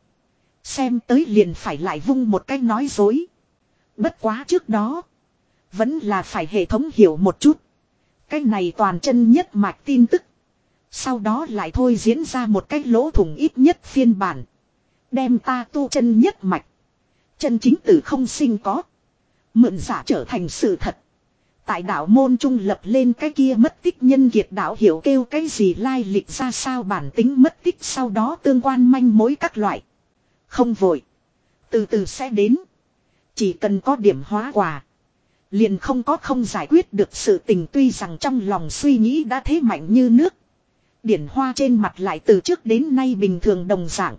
Xem tới liền phải lại vung một cái nói dối. Bất quá trước đó. Vẫn là phải hệ thống hiểu một chút. Cái này toàn chân nhất mạch tin tức. Sau đó lại thôi diễn ra một cách lỗ thủng ít nhất phiên bản. Đem ta tu chân nhất mạch. Chân chính tử không sinh có. Mượn giả trở thành sự thật. Tại đảo môn trung lập lên cái kia mất tích nhân kiệt đảo hiểu kêu cái gì lai lịch ra sao bản tính mất tích sau đó tương quan manh mối các loại. Không vội. Từ từ sẽ đến. Chỉ cần có điểm hóa quả. Liền không có không giải quyết được sự tình tuy rằng trong lòng suy nghĩ đã thế mạnh như nước. Điển hoa trên mặt lại từ trước đến nay bình thường đồng dạng.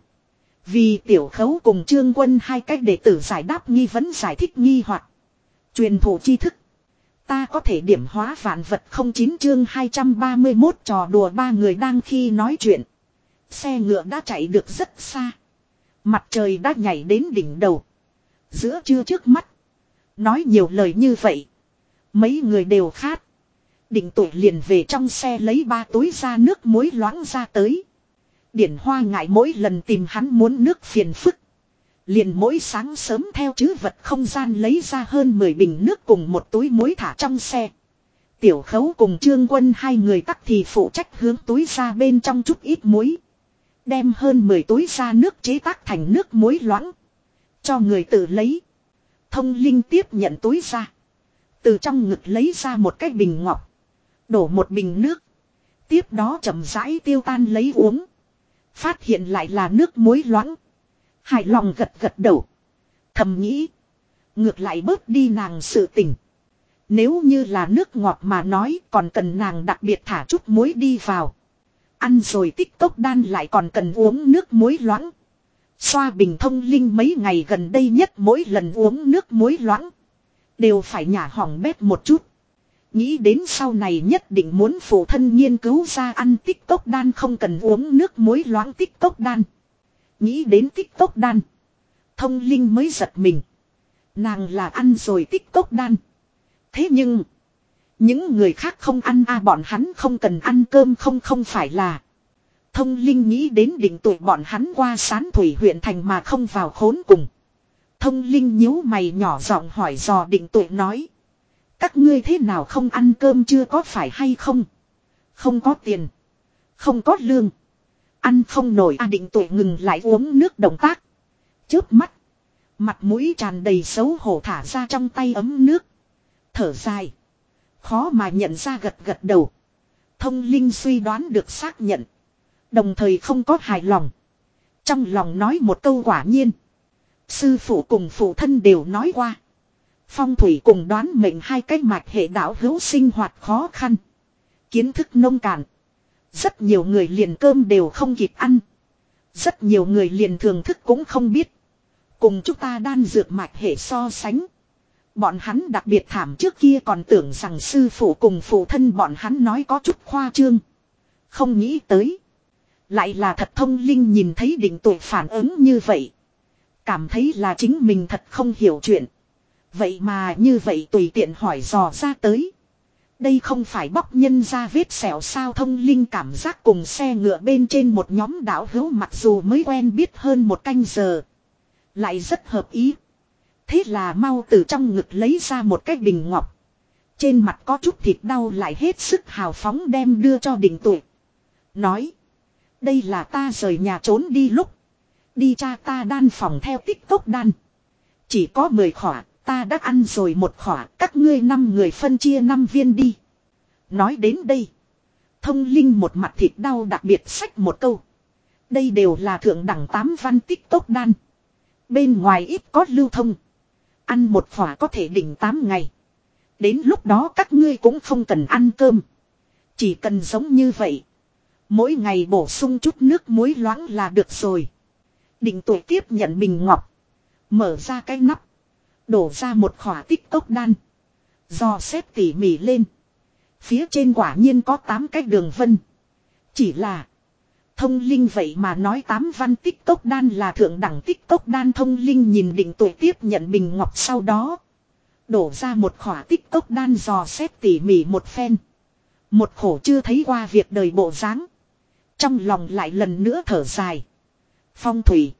Vì tiểu khấu cùng trương quân hai cách để tử giải đáp nghi vấn giải thích nghi hoặc, Truyền thụ tri thức. Ta có thể điểm hóa vạn vật không chín chương 231 trò đùa ba người đang khi nói chuyện. Xe ngựa đã chạy được rất xa. Mặt trời đã nhảy đến đỉnh đầu. Giữa trưa trước mắt. Nói nhiều lời như vậy. Mấy người đều khát. Định tuổi liền về trong xe lấy ba túi ra nước muối loãng ra tới. Điển hoa ngại mỗi lần tìm hắn muốn nước phiền phức. Liền mỗi sáng sớm theo chữ vật không gian lấy ra hơn 10 bình nước cùng một túi muối thả trong xe. Tiểu khấu cùng trương quân hai người tắc thì phụ trách hướng túi ra bên trong chút ít muối. Đem hơn 10 túi ra nước chế tác thành nước muối loãng. Cho người tự lấy. Thông linh tiếp nhận túi ra. Từ trong ngực lấy ra một cái bình ngọc. Đổ một bình nước. Tiếp đó chậm rãi tiêu tan lấy uống. Phát hiện lại là nước muối loãng. Hài lòng gật gật đầu. Thầm nghĩ. Ngược lại bớt đi nàng sự tình. Nếu như là nước ngọt mà nói, còn cần nàng đặc biệt thả chút muối đi vào. Ăn rồi tích tốc đan lại còn cần uống nước muối loãng. Xoa bình thông linh mấy ngày gần đây nhất mỗi lần uống nước muối loãng. Đều phải nhả hỏng bét một chút. Nghĩ đến sau này nhất định muốn phụ thân nghiên cứu ra ăn tích tốc đan không cần uống nước muối loãng tích tốc đan. Nghĩ đến tích tốc đan. Thông linh mới giật mình. Nàng là ăn rồi tích tốc đan. Thế nhưng. Những người khác không ăn a, bọn hắn không cần ăn cơm không không phải là. Thông linh nghĩ đến định tuổi bọn hắn qua sán thủy huyện thành mà không vào khốn cùng. Thông linh nhíu mày nhỏ giọng hỏi dò định tuổi nói. Các ngươi thế nào không ăn cơm chưa, có phải hay không? Không có tiền. Không có lương. Ăn không nổi a, định tuổi ngừng lại uống nước động tác. Chớp mắt. Mặt mũi tràn đầy xấu hổ thả ra trong tay ấm nước. Thở dài. Khó mà nhận ra gật gật đầu. Thông linh suy đoán được xác nhận. Đồng thời không có hài lòng. Trong lòng nói một câu quả nhiên. Sư phụ cùng phụ thân đều nói qua. Phong thủy cùng đoán mệnh hai cái mạch hệ đạo hữu sinh hoạt khó khăn. Kiến thức nông cạn. Rất nhiều người liền cơm đều không kịp ăn. Rất nhiều người liền thường thức cũng không biết. Cùng chúng ta đan dược mạch hệ so sánh. Bọn hắn đặc biệt thảm trước kia còn tưởng rằng sư phụ cùng phụ thân bọn hắn nói có chút khoa trương. Không nghĩ tới. Lại là thật thông linh nhìn thấy định tội phản ứng như vậy. Cảm thấy là chính mình thật không hiểu chuyện. Vậy mà như vậy tùy tiện hỏi dò ra tới. Đây không phải bóc nhân ra vết sẹo sao thông linh cảm giác cùng xe ngựa bên trên một nhóm đảo hữu mặc dù mới quen biết hơn một canh giờ. Lại rất hợp ý. Thế là mau từ trong ngực lấy ra một cái bình ngọc. Trên mặt có chút thịt đau lại hết sức hào phóng đem đưa cho đình tuổi. Nói. Đây là ta rời nhà trốn đi lúc. Đi cha ta đan phòng theo tích tốc đan. Chỉ có 10 khỏa, ta đã ăn rồi một khỏa, các ngươi năm người phân chia năm viên đi. Nói đến đây. Thông linh một mặt thịt đau đặc biệt sách một câu. Đây đều là thượng đẳng tám văn tích tốc đan. Bên ngoài ít có lưu thông. Ăn một khỏa có thể đỉnh 8 ngày. Đến lúc đó các ngươi cũng không cần ăn cơm. Chỉ cần giống như vậy. Mỗi ngày bổ sung chút nước muối loãng là được rồi. Định tuổi tiếp nhận bình ngọc. Mở ra cái nắp. Đổ ra một khỏa tích cốc đan. Do xếp tỉ mỉ lên. Phía trên quả nhiên có 8 cái đường vân. Chỉ là. Thông linh vậy mà nói tám văn tích tốc đan là thượng đẳng tích tốc đan thông linh nhìn định tuổi tiếp nhận bình ngọc sau đó. Đổ ra một khỏa tích tốc đan dò xét tỉ mỉ một phen. Một khổ chưa thấy qua việc đời bộ dáng Trong lòng lại lần nữa thở dài. Phong thủy.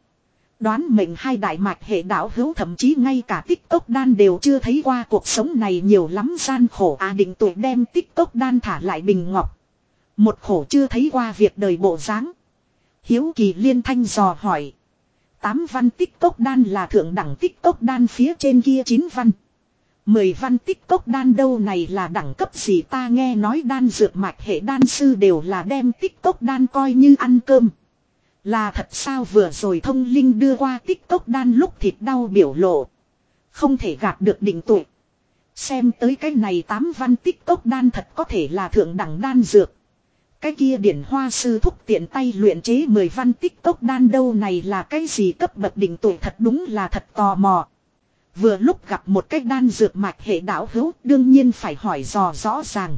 Đoán mệnh hai đại mạch hệ đạo hữu thậm chí ngay cả tích tốc đan đều chưa thấy qua cuộc sống này nhiều lắm gian khổ à định tuổi đem tích tốc đan thả lại bình ngọc. Một khổ chưa thấy qua việc đời bộ dáng Hiếu kỳ liên thanh dò hỏi. Tám văn tích cốc đan là thượng đẳng tích cốc đan phía trên kia chín văn. Mười văn tích cốc đan đâu này là đẳng cấp gì ta nghe nói đan dược mạch hệ đan sư đều là đem tích cốc đan coi như ăn cơm. Là thật sao vừa rồi thông linh đưa qua tích cốc đan lúc thịt đau biểu lộ. Không thể gạt được định tuổi. Xem tới cái này tám văn tích cốc đan thật có thể là thượng đẳng đan dược. Cái kia điển hoa sư thúc tiện tay luyện chế 10 văn tích tốc đan đâu này là cái gì cấp bậc đỉnh tuổi thật đúng là thật tò mò. Vừa lúc gặp một cái đan dược mạch hệ đạo hữu, đương nhiên phải hỏi dò rõ ràng.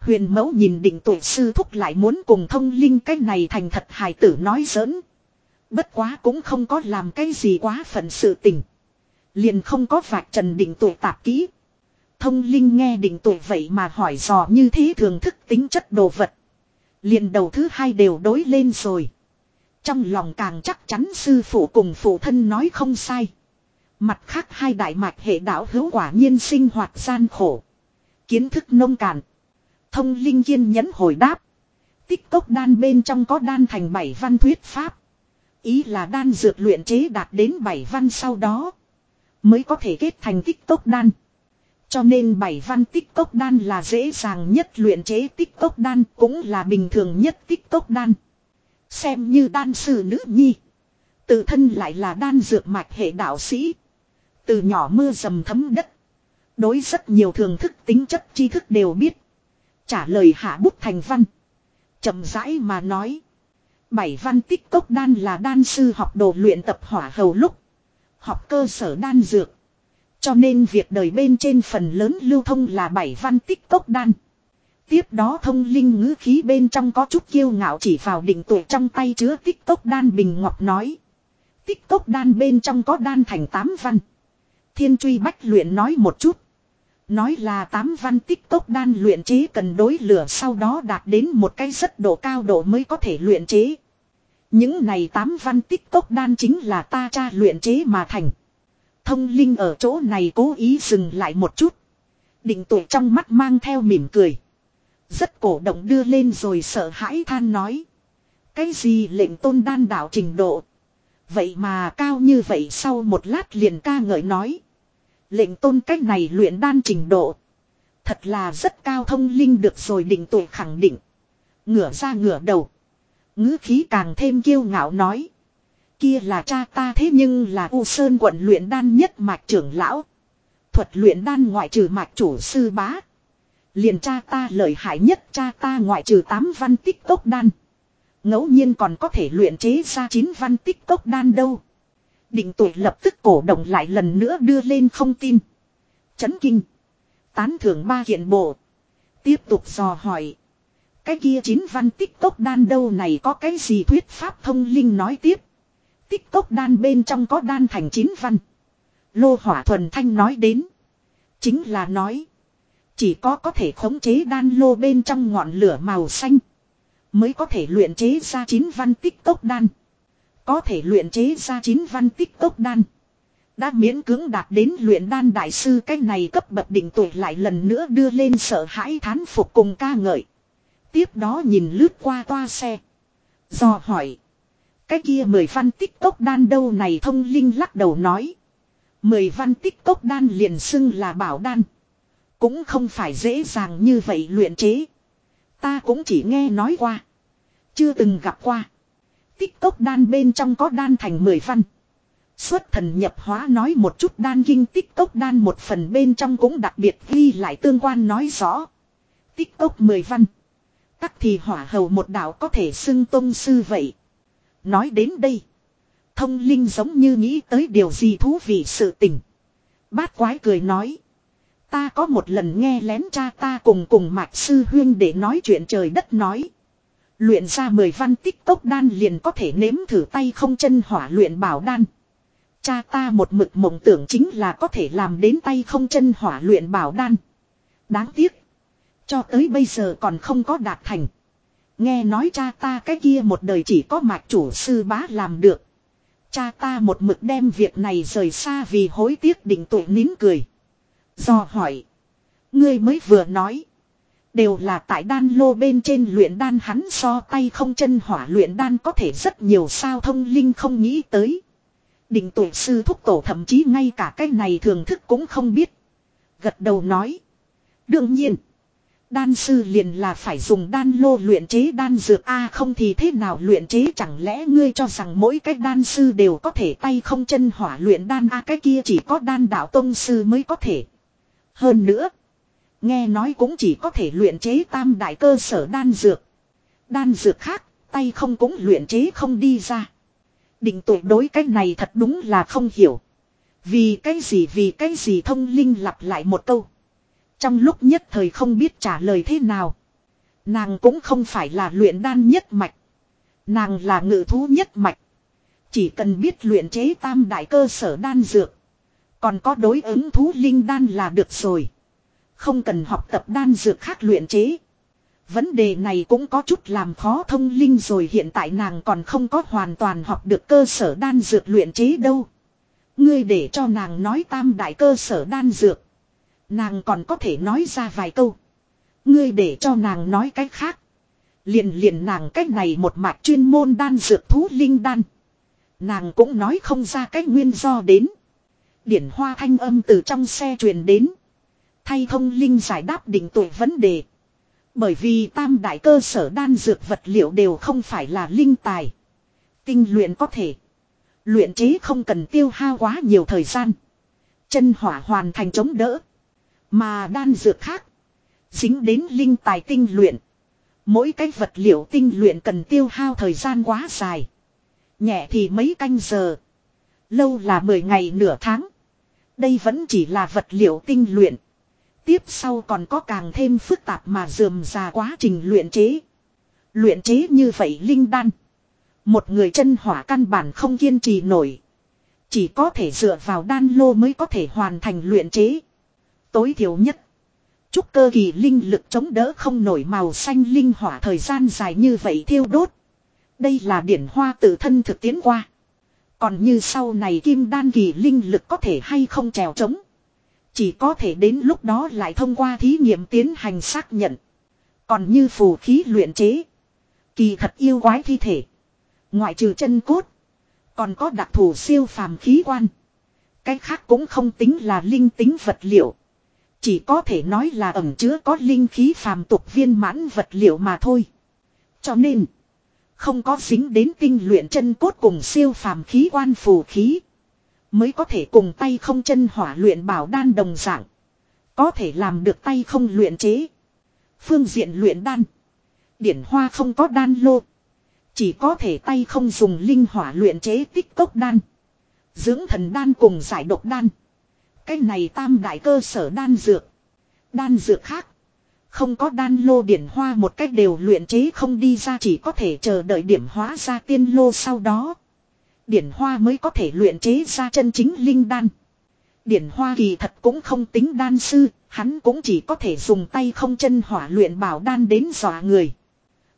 Huyền mẫu nhìn định tuổi sư thúc lại muốn cùng thông linh cái này thành thật hài tử nói giỡn. Bất quá cũng không có làm cái gì quá phận sự tình. Liền không có vạch trần định tuổi tạp kỹ. Thông linh nghe định tuổi vậy mà hỏi dò như thế thường thức tính chất đồ vật. Liền đầu thứ hai đều đối lên rồi. Trong lòng càng chắc chắn sư phụ cùng phụ thân nói không sai. Mặt khác hai đại mạch hệ đạo hữu quả nhiên sinh hoạt gian khổ. Kiến thức nông cạn. Thông linh kiên nhẫn hồi đáp. Tích cốc đan bên trong có đan thành bảy văn thuyết pháp. Ý là đan dược luyện chế đạt đến bảy văn sau đó. Mới có thể kết thành tích cốc đan. Cho nên bảy văn tích cốc đan là dễ dàng nhất luyện chế tích cốc đan cũng là bình thường nhất tích cốc đan. Xem như đan sư nữ nhi. Tự thân lại là đan dược mạch hệ đạo sĩ. Từ nhỏ mưa dầm thấm đất. Đối rất nhiều thường thức tính chất tri thức đều biết. Trả lời hạ bút thành văn. chậm rãi mà nói. Bảy văn tích cốc đan là đan sư học đồ luyện tập hỏa hầu lúc. Học cơ sở đan dược. Cho nên việc đời bên trên phần lớn lưu thông là bảy văn tích cốc đan. Tiếp đó thông linh ngữ khí bên trong có chút kiêu ngạo chỉ vào đỉnh tuổi trong tay chứa tích cốc đan bình ngọc nói. Tích cốc đan bên trong có đan thành tám văn. Thiên truy bách luyện nói một chút. Nói là tám văn tích cốc đan luyện chế cần đối lửa sau đó đạt đến một cái rất độ cao độ mới có thể luyện chế. Những này tám văn tích cốc đan chính là ta cha luyện chế mà thành. Thông linh ở chỗ này cố ý dừng lại một chút. Định tuổi trong mắt mang theo mỉm cười. Rất cổ động đưa lên rồi sợ hãi than nói. Cái gì lệnh tôn đan đạo trình độ. Vậy mà cao như vậy sau một lát liền ca ngợi nói. Lệnh tôn cách này luyện đan trình độ. Thật là rất cao thông linh được rồi định tuổi khẳng định. Ngửa ra ngửa đầu. ngữ khí càng thêm kiêu ngạo nói. Kia là cha ta thế nhưng là U Sơn quận luyện đan nhất mạch trưởng lão. Thuật luyện đan ngoại trừ mạch chủ sư bá. Liền cha ta lợi hại nhất cha ta ngoại trừ 8 văn tích tốc đan. ngẫu nhiên còn có thể luyện chế ra 9 văn tích tốc đan đâu. Định tuổi lập tức cổ động lại lần nữa đưa lên không tin. Chấn kinh. Tán thưởng ba kiện bộ. Tiếp tục dò hỏi. Cái kia chín văn tích tốc đan đâu này có cái gì thuyết pháp thông linh nói tiếp. Tích cốc đan bên trong có đan thành chín văn. Lô hỏa thuần thanh nói đến. Chính là nói. Chỉ có có thể khống chế đan lô bên trong ngọn lửa màu xanh. Mới có thể luyện chế ra chín văn tích cốc đan. Có thể luyện chế ra chín văn tích cốc đan. Đã miễn cưỡng đạt đến luyện đan đại sư cái này cấp bậc đỉnh tuổi lại lần nữa đưa lên sợ hãi thán phục cùng ca ngợi. Tiếp đó nhìn lướt qua toa xe. Do hỏi. Cái kia mười văn tích cốc đan đâu này thông linh lắc đầu nói. Mười văn tích cốc đan liền xưng là bảo đan. Cũng không phải dễ dàng như vậy luyện chế. Ta cũng chỉ nghe nói qua. Chưa từng gặp qua. Tích cốc đan bên trong có đan thành mười văn. Xuất thần nhập hóa nói một chút đan kinh tích cốc đan một phần bên trong cũng đặc biệt ghi lại tương quan nói rõ. Tích cốc mười văn. Tắc thì hỏa hầu một đạo có thể xưng tôn sư vậy. Nói đến đây. Thông linh giống như nghĩ tới điều gì thú vị sự tình. Bát quái cười nói. Ta có một lần nghe lén cha ta cùng cùng mạc sư huyên để nói chuyện trời đất nói. Luyện ra mười văn tích tốc đan liền có thể nếm thử tay không chân hỏa luyện bảo đan. Cha ta một mực mộng tưởng chính là có thể làm đến tay không chân hỏa luyện bảo đan. Đáng tiếc. Cho tới bây giờ còn không có đạt thành. Nghe nói cha ta cái kia một đời chỉ có mạch chủ sư bá làm được. Cha ta một mực đem việc này rời xa vì hối tiếc định tội nín cười. Do hỏi. Ngươi mới vừa nói. Đều là tại đan lô bên trên luyện đan hắn so tay không chân hỏa luyện đan có thể rất nhiều sao thông linh không nghĩ tới. Định tuổi sư thúc tổ thậm chí ngay cả cái này thường thức cũng không biết. Gật đầu nói. Đương nhiên. Đan sư liền là phải dùng đan lô luyện chế đan dược A không thì thế nào luyện chế chẳng lẽ ngươi cho rằng mỗi cái đan sư đều có thể tay không chân hỏa luyện đan A cái kia chỉ có đan đạo tông sư mới có thể. Hơn nữa. Nghe nói cũng chỉ có thể luyện chế tam đại cơ sở đan dược. Đan dược khác, tay không cũng luyện chế không đi ra. Định tuyệt đối cái này thật đúng là không hiểu. Vì cái gì vì cái gì thông linh lặp lại một câu. Trong lúc nhất thời không biết trả lời thế nào. Nàng cũng không phải là luyện đan nhất mạch. Nàng là ngự thú nhất mạch. Chỉ cần biết luyện chế tam đại cơ sở đan dược. Còn có đối ứng thú linh đan là được rồi. Không cần học tập đan dược khác luyện chế. Vấn đề này cũng có chút làm khó thông linh rồi hiện tại nàng còn không có hoàn toàn học được cơ sở đan dược luyện chế đâu. Ngươi để cho nàng nói tam đại cơ sở đan dược. Nàng còn có thể nói ra vài câu. Ngươi để cho nàng nói cách khác. Liền liền nàng cách này một mạch chuyên môn đan dược thú linh đan. Nàng cũng nói không ra cách nguyên do đến. Điển hoa thanh âm từ trong xe truyền đến. Thay thông linh giải đáp định tuổi vấn đề. Bởi vì tam đại cơ sở đan dược vật liệu đều không phải là linh tài. Tinh luyện có thể. Luyện chế không cần tiêu hao quá nhiều thời gian. Chân hỏa hoàn thành chống đỡ. Mà đan dược khác. Dính đến linh tài tinh luyện. Mỗi cái vật liệu tinh luyện cần tiêu hao thời gian quá dài. Nhẹ thì mấy canh giờ. Lâu là 10 ngày nửa tháng. Đây vẫn chỉ là vật liệu tinh luyện. Tiếp sau còn có càng thêm phức tạp mà dườm ra quá trình luyện chế. Luyện chế như vậy linh đan. Một người chân hỏa căn bản không kiên trì nổi. Chỉ có thể dựa vào đan lô mới có thể hoàn thành luyện chế. Tối thiểu nhất. Trúc cơ kỳ linh lực chống đỡ không nổi màu xanh linh hỏa thời gian dài như vậy thiêu đốt. Đây là điển hoa tự thân thực tiến qua. Còn như sau này kim đan kỳ linh lực có thể hay không trèo trống. Chỉ có thể đến lúc đó lại thông qua thí nghiệm tiến hành xác nhận. Còn như phù khí luyện chế. Kỳ thật yêu quái thi thể. Ngoại trừ chân cốt. Còn có đặc thù siêu phàm khí quan. Cái khác cũng không tính là linh tính vật liệu. Chỉ có thể nói là ẩm chứa có linh khí phàm tục viên mãn vật liệu mà thôi. Cho nên. Không có dính đến tinh luyện chân cốt cùng siêu phàm khí quan phù khí. Mới có thể cùng tay không chân hỏa luyện bảo đan đồng dạng. Có thể làm được tay không luyện chế. Phương diện luyện đan. Điển hoa không có đan lô. Chỉ có thể tay không dùng linh hỏa luyện chế tích cốc đan. Dưỡng thần đan cùng giải độc đan. Cái này tam đại cơ sở đan dược. Đan dược khác. Không có đan lô điển hoa một cách đều luyện chế không đi ra chỉ có thể chờ đợi điểm hóa ra tiên lô sau đó. Điển hoa mới có thể luyện chế ra chân chính linh đan. Điển hoa kỳ thật cũng không tính đan sư, hắn cũng chỉ có thể dùng tay không chân hỏa luyện bảo đan đến dọa người.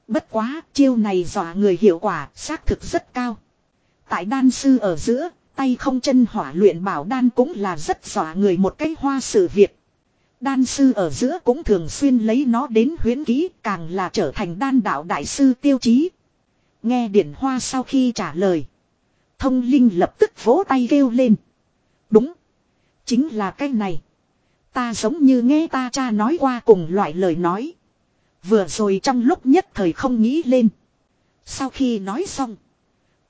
Bất quá, chiêu này dọa người hiệu quả, xác thực rất cao. Tại đan sư ở giữa, tay không chân hỏa luyện bảo đan cũng là rất dọa người một cái hoa sự việc. Đan sư ở giữa cũng thường xuyên lấy nó đến huyến ký, càng là trở thành đan đạo đại sư tiêu chí. Nghe điển hoa sau khi trả lời. Thông linh lập tức vỗ tay kêu lên. Đúng. Chính là cái này. Ta giống như nghe ta cha nói qua cùng loại lời nói. Vừa rồi trong lúc nhất thời không nghĩ lên. Sau khi nói xong.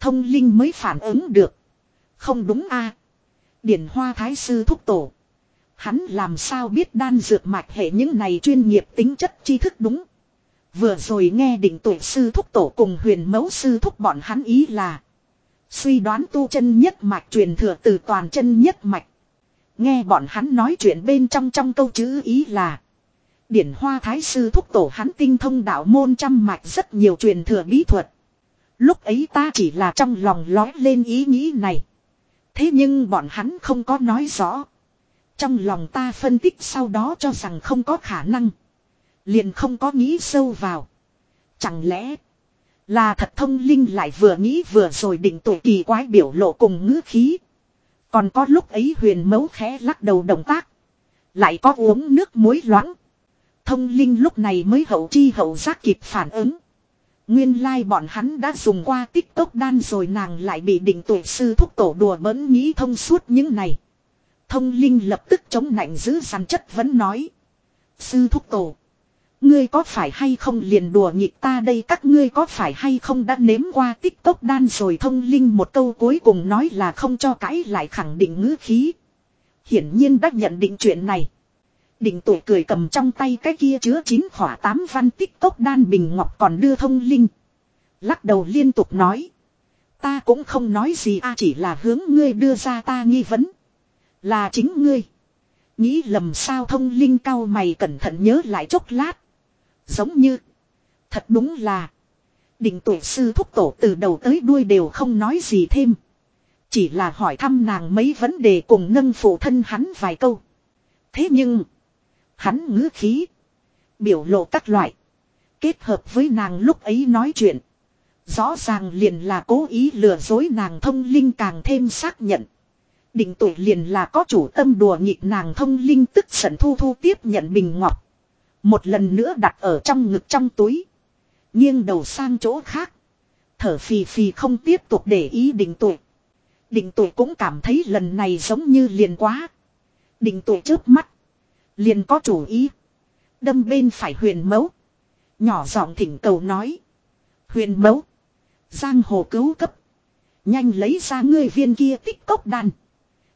Thông linh mới phản ứng được. Không đúng a Điển hoa thái sư thúc tổ. Hắn làm sao biết đan dược mạch hệ những này chuyên nghiệp tính chất tri thức đúng. Vừa rồi nghe định tuổi sư thúc tổ cùng huyền mẫu sư thúc bọn hắn ý là. Suy đoán tu chân nhất mạch truyền thừa từ toàn chân nhất mạch. Nghe bọn hắn nói chuyện bên trong trong câu chữ ý là. Điển hoa thái sư thúc tổ hắn tinh thông đạo môn trăm mạch rất nhiều truyền thừa bí thuật. Lúc ấy ta chỉ là trong lòng lói lên ý nghĩ này. Thế nhưng bọn hắn không có nói rõ. Trong lòng ta phân tích sau đó cho rằng không có khả năng. Liền không có nghĩ sâu vào. Chẳng lẽ là thật thông linh lại vừa nghĩ vừa rồi định tuổi kỳ quái biểu lộ cùng ngữ khí. Còn có lúc ấy huyền mấu khẽ lắc đầu động tác. Lại có uống nước muối loãng. Thông linh lúc này mới hậu chi hậu giác kịp phản ứng. Nguyên lai like bọn hắn đã dùng qua tích tốc đan rồi nàng lại bị định tuổi sư thúc tổ đùa bỡn nghĩ thông suốt những này. Thông linh lập tức chống nạnh giữ sàn chất vẫn nói. Sư thúc tổ. Ngươi có phải hay không liền đùa nghịch ta đây các ngươi có phải hay không đã nếm qua tích tốc đan rồi thông linh một câu cuối cùng nói là không cho cãi lại khẳng định ngữ khí. Hiển nhiên đã nhận định chuyện này. Định tuổi cười cầm trong tay cái kia chứa chín khỏa tám văn tích cốc đan bình ngọc còn đưa thông linh. Lắc đầu liên tục nói. Ta cũng không nói gì a, chỉ là hướng ngươi đưa ra ta nghi vấn. Là chính ngươi. Nghĩ lầm sao thông linh cao mày cẩn thận nhớ lại chốc lát. Giống như. Thật đúng là. Định tuổi sư thúc tổ từ đầu tới đuôi đều không nói gì thêm. Chỉ là hỏi thăm nàng mấy vấn đề cùng nâng phụ thân hắn vài câu. Thế nhưng. Hắn ngữ khí. Biểu lộ các loại. Kết hợp với nàng lúc ấy nói chuyện. Rõ ràng liền là cố ý lừa dối nàng thông linh càng thêm xác nhận. Định tuổi liền là có chủ tâm đùa nghịch nàng thông linh tức giận thu thu tiếp nhận bình ngọc. Một lần nữa đặt ở trong ngực trong túi. Nghiêng đầu sang chỗ khác. Thở phì phì không tiếp tục để ý định tuổi. Định tuổi cũng cảm thấy lần này giống như liền quá. Định tuổi trước mắt. Liền có chủ ý. Đâm bên phải huyền Mẫu Nhỏ giọng thỉnh cầu nói. Huyền Mẫu Giang hồ cứu cấp. Nhanh lấy ra ngươi viên kia tích cốc đan.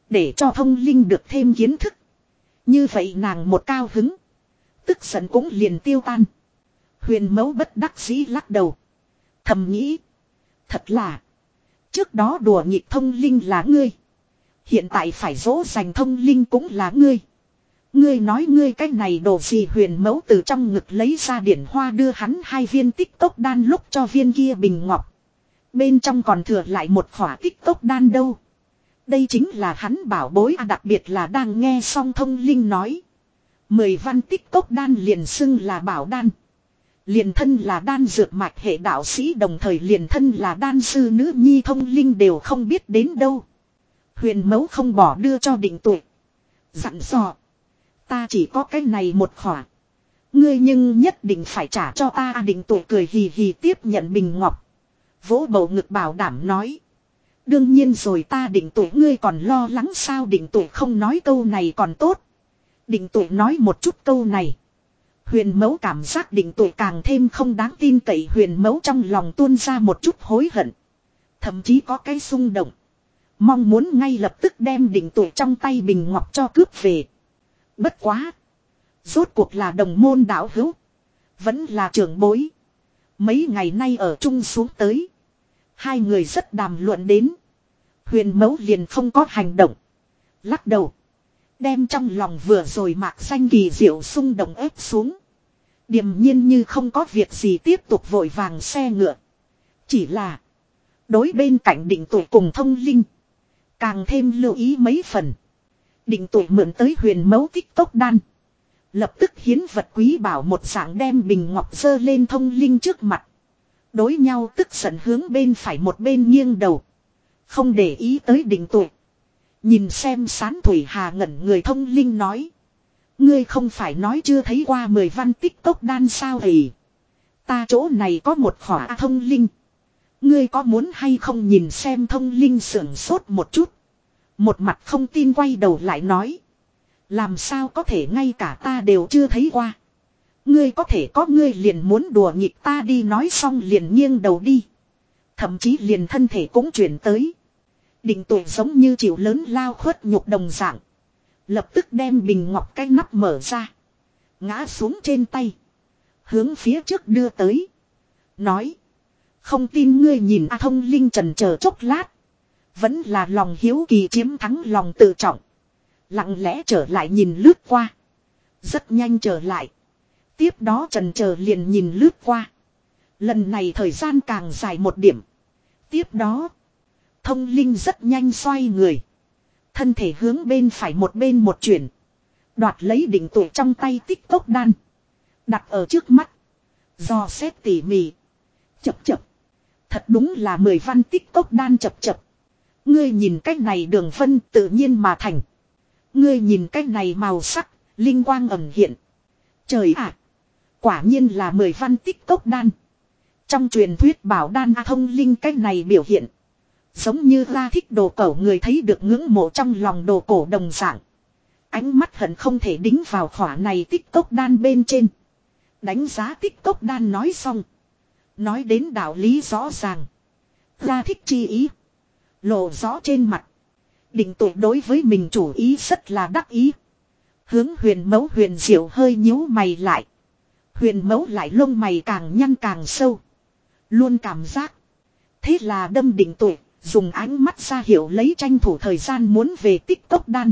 Để cho thông linh được thêm kiến thức. Như vậy nàng một cao hứng. Tức giận cũng liền tiêu tan. Huyền Mẫu bất đắc dĩ lắc đầu. Thầm nghĩ. Thật là. Trước đó đùa nghịch thông linh là ngươi. Hiện tại phải dỗ dành thông linh cũng là ngươi. Ngươi nói ngươi cái này đồ gì huyền mấu từ trong ngực lấy ra điển hoa đưa hắn hai viên tích tốc đan lúc cho viên kia bình ngọc. Bên trong còn thừa lại một khỏa tích tốc đan đâu. Đây chính là hắn bảo bối à đặc biệt là đang nghe song thông linh nói. Mười văn tích tốc đan liền xưng là bảo đan. Liền thân là đan dược mạch hệ đạo sĩ, đồng thời liền thân là đan sư nữ nhi thông linh đều không biết đến đâu. Huyền mấu không bỏ đưa cho định Tuệ Dặn dò. Ta chỉ có cái này một khỏa. Ngươi nhưng nhất định phải trả cho ta định tuổi cười hì hì tiếp nhận bình ngọc. Vỗ bầu ngực bảo đảm nói. Đương nhiên rồi ta định tuổi ngươi còn lo lắng sao định tuổi không nói câu này còn tốt. Định tuổi nói một chút câu này. Huyền mẫu cảm giác định tuổi càng thêm không đáng tin cậy huyền mẫu trong lòng tuôn ra một chút hối hận. Thậm chí có cái xung động. Mong muốn ngay lập tức đem định tuổi trong tay bình ngọc cho cướp về. Bất quá. Rốt cuộc là đồng môn đạo hữu. Vẫn là trưởng bối. Mấy ngày nay ở chung xuống tới. Hai người rất đàm luận đến. Huyền mẫu liền không có hành động. Lắc đầu. Đem trong lòng vừa rồi mạc xanh kỳ diệu xung động ép xuống. Điềm nhiên như không có việc gì tiếp tục vội vàng xe ngựa. Chỉ là. Đối bên cạnh định tuổi cùng thông linh. Càng thêm lưu ý mấy phần. Định tuổi mượn tới huyền mẫu tích tốc đan. Lập tức hiến vật quý bảo một dạng đem bình ngọc dơ lên thông linh trước mặt. Đối nhau tức giận hướng bên phải một bên nghiêng đầu. Không để ý tới định tuổi. Nhìn xem sán thủy hà ngẩn người thông linh nói. Ngươi không phải nói chưa thấy qua mười văn tích tốc đan sao hỉ Ta chỗ này có một khỏa thông linh. Ngươi có muốn hay không nhìn xem thông linh sưởng sốt một chút. Một mặt không tin quay đầu lại nói. Làm sao có thể ngay cả ta đều chưa thấy qua. Ngươi có thể có ngươi liền muốn đùa nghịch ta đi nói xong liền nghiêng đầu đi. Thậm chí liền thân thể cũng chuyển tới. Định tuổi giống như chịu lớn lao khuất nhục đồng dạng. Lập tức đem bình ngọc cái nắp mở ra. Ngã xuống trên tay. Hướng phía trước đưa tới. Nói. Không tin ngươi nhìn A thông linh trần chờ chốc lát. Vẫn là lòng hiếu kỳ chiếm thắng lòng tự trọng. Lặng lẽ trở lại nhìn lướt qua. Rất nhanh trở lại. Tiếp đó trần chờ liền nhìn lướt qua. Lần này thời gian càng dài một điểm. Tiếp đó. Thông linh rất nhanh xoay người. Thân thể hướng bên phải một bên một chuyển. Đoạt lấy đỉnh tuổi trong tay tích tốc đan. Đặt ở trước mắt. Do xét tỉ mỉ. Chập chập. Thật đúng là mười văn tích tốc đan chập chập. Ngươi nhìn cách này đường phân tự nhiên mà thành. Ngươi nhìn cách này màu sắc, linh quang ẩn hiện. Trời ạ! quả nhiên là mười văn tích tốc đan. Trong truyền thuyết bảo đan thông linh cách này biểu hiện. Giống như ra thích đồ cổ người thấy được ngưỡng mộ trong lòng đồ cổ đồng dạng. Ánh mắt hận không thể đính vào khỏa này tích cốc đan bên trên. Đánh giá tích cốc đan nói xong. Nói đến đạo lý rõ ràng. Ra thích chi ý. Lộ rõ trên mặt. Định tụ đối với mình chủ ý rất là đắc ý. Hướng huyền mẫu huyền diệu hơi nhíu mày lại. Huyền mẫu lại lông mày càng nhăn càng sâu. Luôn cảm giác. Thế là đâm định tụ, dùng ánh mắt ra hiệu lấy tranh thủ thời gian muốn về tích tốc đan.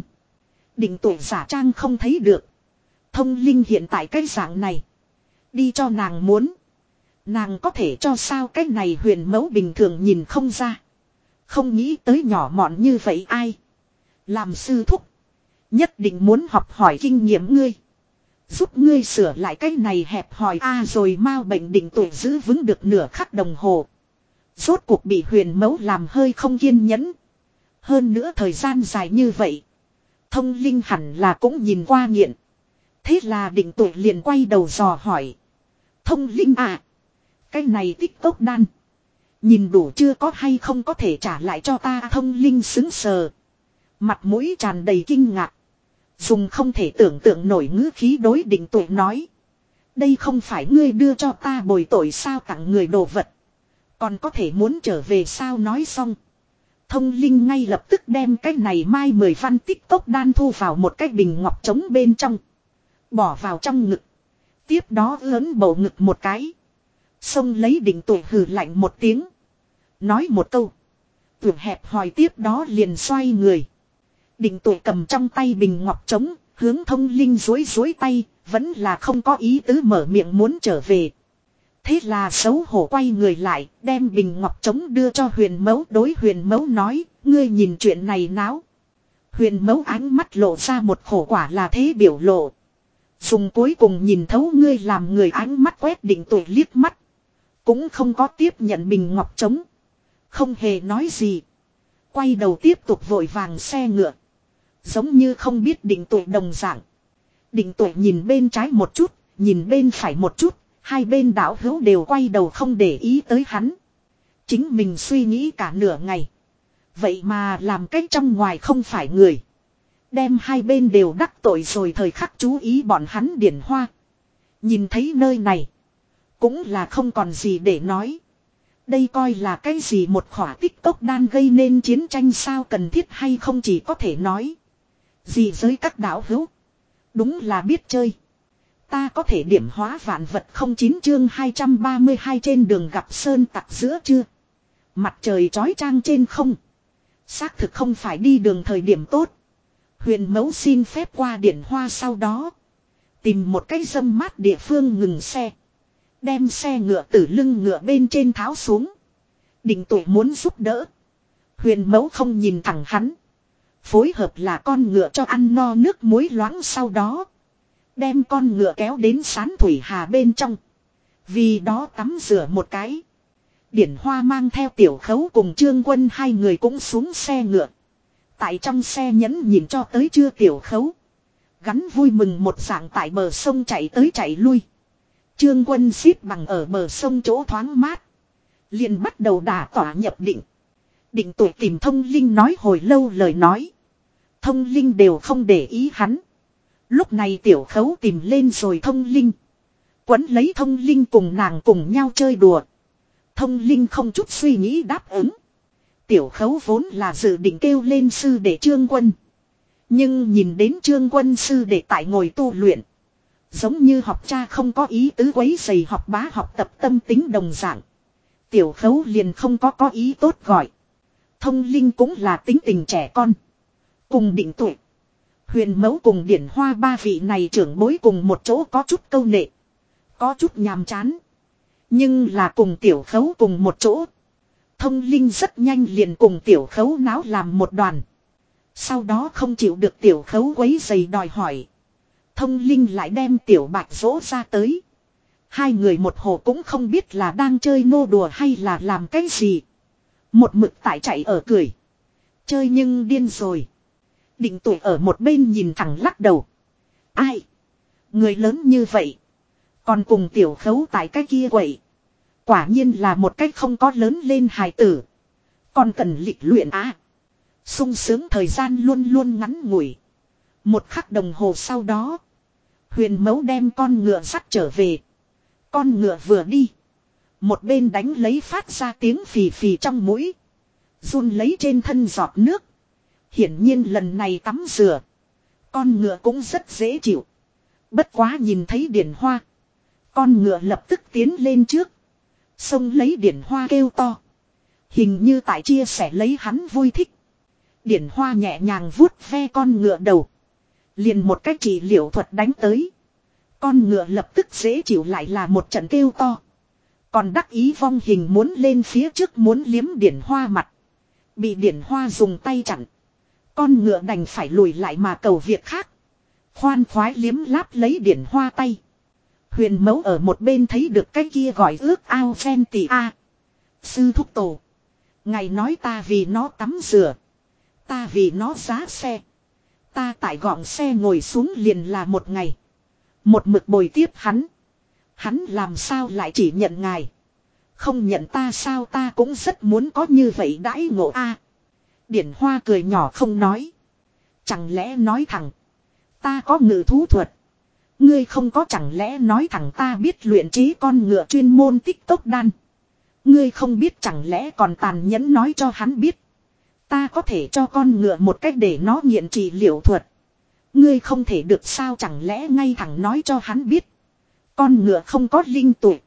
Định tụ giả trang không thấy được. Thông linh hiện tại cái dạng này. Đi cho nàng muốn. Nàng có thể cho sao cái này huyền mẫu bình thường nhìn không ra. Không nghĩ tới nhỏ mọn như vậy ai. Làm sư thúc. Nhất định muốn học hỏi kinh nghiệm ngươi. Giúp ngươi sửa lại cái này hẹp hỏi a rồi mau bệnh định tuổi giữ vững được nửa khắc đồng hồ. Rốt cuộc bị huyền mẫu làm hơi không kiên nhẫn. Hơn nữa thời gian dài như vậy. Thông linh hẳn là cũng nhìn qua nghiện. Thế là định tuổi liền quay đầu dò hỏi. Thông linh à. Cái này tích tốc đan. Nhìn đủ chưa có hay không có thể trả lại cho ta thông linh xứng sờ. Mặt mũi tràn đầy kinh ngạc. Dùng không thể tưởng tượng nổi ngữ khí đối định tuổi nói. Đây không phải ngươi đưa cho ta bồi tội sao tặng người đồ vật. Còn có thể muốn trở về sao nói xong. Thông linh ngay lập tức đem cái này mai mười văn tích tốc đan thu vào một cái bình ngọc trống bên trong. Bỏ vào trong ngực. Tiếp đó lớn bầu ngực một cái. Xông lấy đỉnh tuổi hừ lạnh một tiếng. Nói một câu. Tưởng hẹp hỏi tiếp đó liền xoay người. Định tuổi cầm trong tay bình ngọc trống, hướng thông linh dối dối tay, vẫn là không có ý tứ mở miệng muốn trở về. Thế là xấu hổ quay người lại, đem bình ngọc trống đưa cho huyền mẫu đối huyền mẫu nói, ngươi nhìn chuyện này náo. Huyền mẫu ánh mắt lộ ra một khổ quả là thế biểu lộ. Dùng cuối cùng nhìn thấu ngươi làm người ánh mắt quét định tuổi liếc mắt. Cũng không có tiếp nhận bình ngọc trống. Không hề nói gì. Quay đầu tiếp tục vội vàng xe ngựa. Giống như không biết định tuổi đồng dạng. Định tuổi nhìn bên trái một chút, nhìn bên phải một chút, hai bên đảo hữu đều quay đầu không để ý tới hắn. Chính mình suy nghĩ cả nửa ngày. Vậy mà làm cách trong ngoài không phải người. Đem hai bên đều đắc tội rồi thời khắc chú ý bọn hắn điển hoa. Nhìn thấy nơi này. Cũng là không còn gì để nói. Đây coi là cái gì một khỏa tích tốc đan gây nên chiến tranh sao cần thiết hay không chỉ có thể nói. Gì giới các đảo hữu. Đúng là biết chơi. Ta có thể điểm hóa vạn vật không chín chương 232 trên đường gặp sơn tặc giữa chưa. Mặt trời trói trang trên không. Xác thực không phải đi đường thời điểm tốt. Huyền mẫu xin phép qua điển hoa sau đó. Tìm một cái dâm mát địa phương ngừng xe. Đem xe ngựa từ lưng ngựa bên trên tháo xuống. Định tuổi muốn giúp đỡ. Huyền mẫu không nhìn thẳng hắn. Phối hợp là con ngựa cho ăn no nước muối loãng sau đó. Đem con ngựa kéo đến sán thủy hà bên trong. Vì đó tắm rửa một cái. Điển Hoa mang theo tiểu khấu cùng trương quân hai người cũng xuống xe ngựa. Tại trong xe nhẫn nhìn cho tới chưa tiểu khấu. Gắn vui mừng một dạng tại bờ sông chạy tới chạy lui. Trương quân xếp bằng ở bờ sông chỗ thoáng mát. liền bắt đầu đả tỏa nhập định. Định tuổi tìm thông linh nói hồi lâu lời nói. Thông linh đều không để ý hắn. Lúc này tiểu khấu tìm lên rồi thông linh. Quấn lấy thông linh cùng nàng cùng nhau chơi đùa. Thông linh không chút suy nghĩ đáp ứng. Tiểu khấu vốn là dự định kêu lên sư để trương quân. Nhưng nhìn đến trương quân sư để tại ngồi tu luyện. Giống như học cha không có ý tứ quấy dày học bá học tập tâm tính đồng dạng. Tiểu khấu liền không có có ý tốt gọi. Thông linh cũng là tính tình trẻ con. Cùng định tuổi. Huyền mẫu cùng điển hoa ba vị này trưởng bối cùng một chỗ có chút câu nệ. Có chút nhàm chán. Nhưng là cùng tiểu khấu cùng một chỗ. Thông linh rất nhanh liền cùng tiểu khấu náo làm một đoàn. Sau đó không chịu được tiểu khấu quấy giày đòi hỏi. Thông linh lại đem tiểu bạch dỗ ra tới. Hai người một hồ cũng không biết là đang chơi nô đùa hay là làm cái gì. Một mực tại chạy ở cười. Chơi nhưng điên rồi. Định tuổi ở một bên nhìn thẳng lắc đầu. Ai? Người lớn như vậy. Còn cùng tiểu khấu tại cái kia quậy. Quả nhiên là một cách không có lớn lên hài tử. Còn cần lịch luyện á. sung sướng thời gian luôn luôn ngắn ngủi. Một khắc đồng hồ sau đó. Huyền mấu đem con ngựa sắt trở về. Con ngựa vừa đi. Một bên đánh lấy phát ra tiếng phì phì trong mũi. Run lấy trên thân giọt nước. Hiển nhiên lần này tắm rửa. Con ngựa cũng rất dễ chịu. Bất quá nhìn thấy điển hoa. Con ngựa lập tức tiến lên trước. Xông lấy điển hoa kêu to. Hình như tại chia sẻ lấy hắn vui thích. Điển hoa nhẹ nhàng vuốt ve con ngựa đầu. Liền một cách trị liệu thuật đánh tới. Con ngựa lập tức dễ chịu lại là một trận kêu to. Còn đắc ý vong hình muốn lên phía trước muốn liếm điển hoa mặt. Bị điển hoa dùng tay chặn. Con ngựa đành phải lùi lại mà cầu việc khác. Khoan khoái liếm láp lấy điển hoa tay. Huyền mẫu ở một bên thấy được cái kia gọi ước ao phen tỷ a. Sư thúc tổ. Ngày nói ta vì nó tắm rửa. Ta vì nó giá xe. Ta tại gọn xe ngồi xuống liền là một ngày. Một mực bồi tiếp hắn. Hắn làm sao lại chỉ nhận ngài. Không nhận ta sao ta cũng rất muốn có như vậy đãi ngộ a. Điển hoa cười nhỏ không nói. Chẳng lẽ nói thẳng. Ta có ngự thú thuật. Ngươi không có chẳng lẽ nói thẳng ta biết luyện trí con ngựa chuyên môn tích tốc đan. Ngươi không biết chẳng lẽ còn tàn nhẫn nói cho hắn biết. Ta có thể cho con ngựa một cách để nó nghiện trị liệu thuật. Ngươi không thể được sao chẳng lẽ ngay thẳng nói cho hắn biết. Con ngựa không có linh tuổi.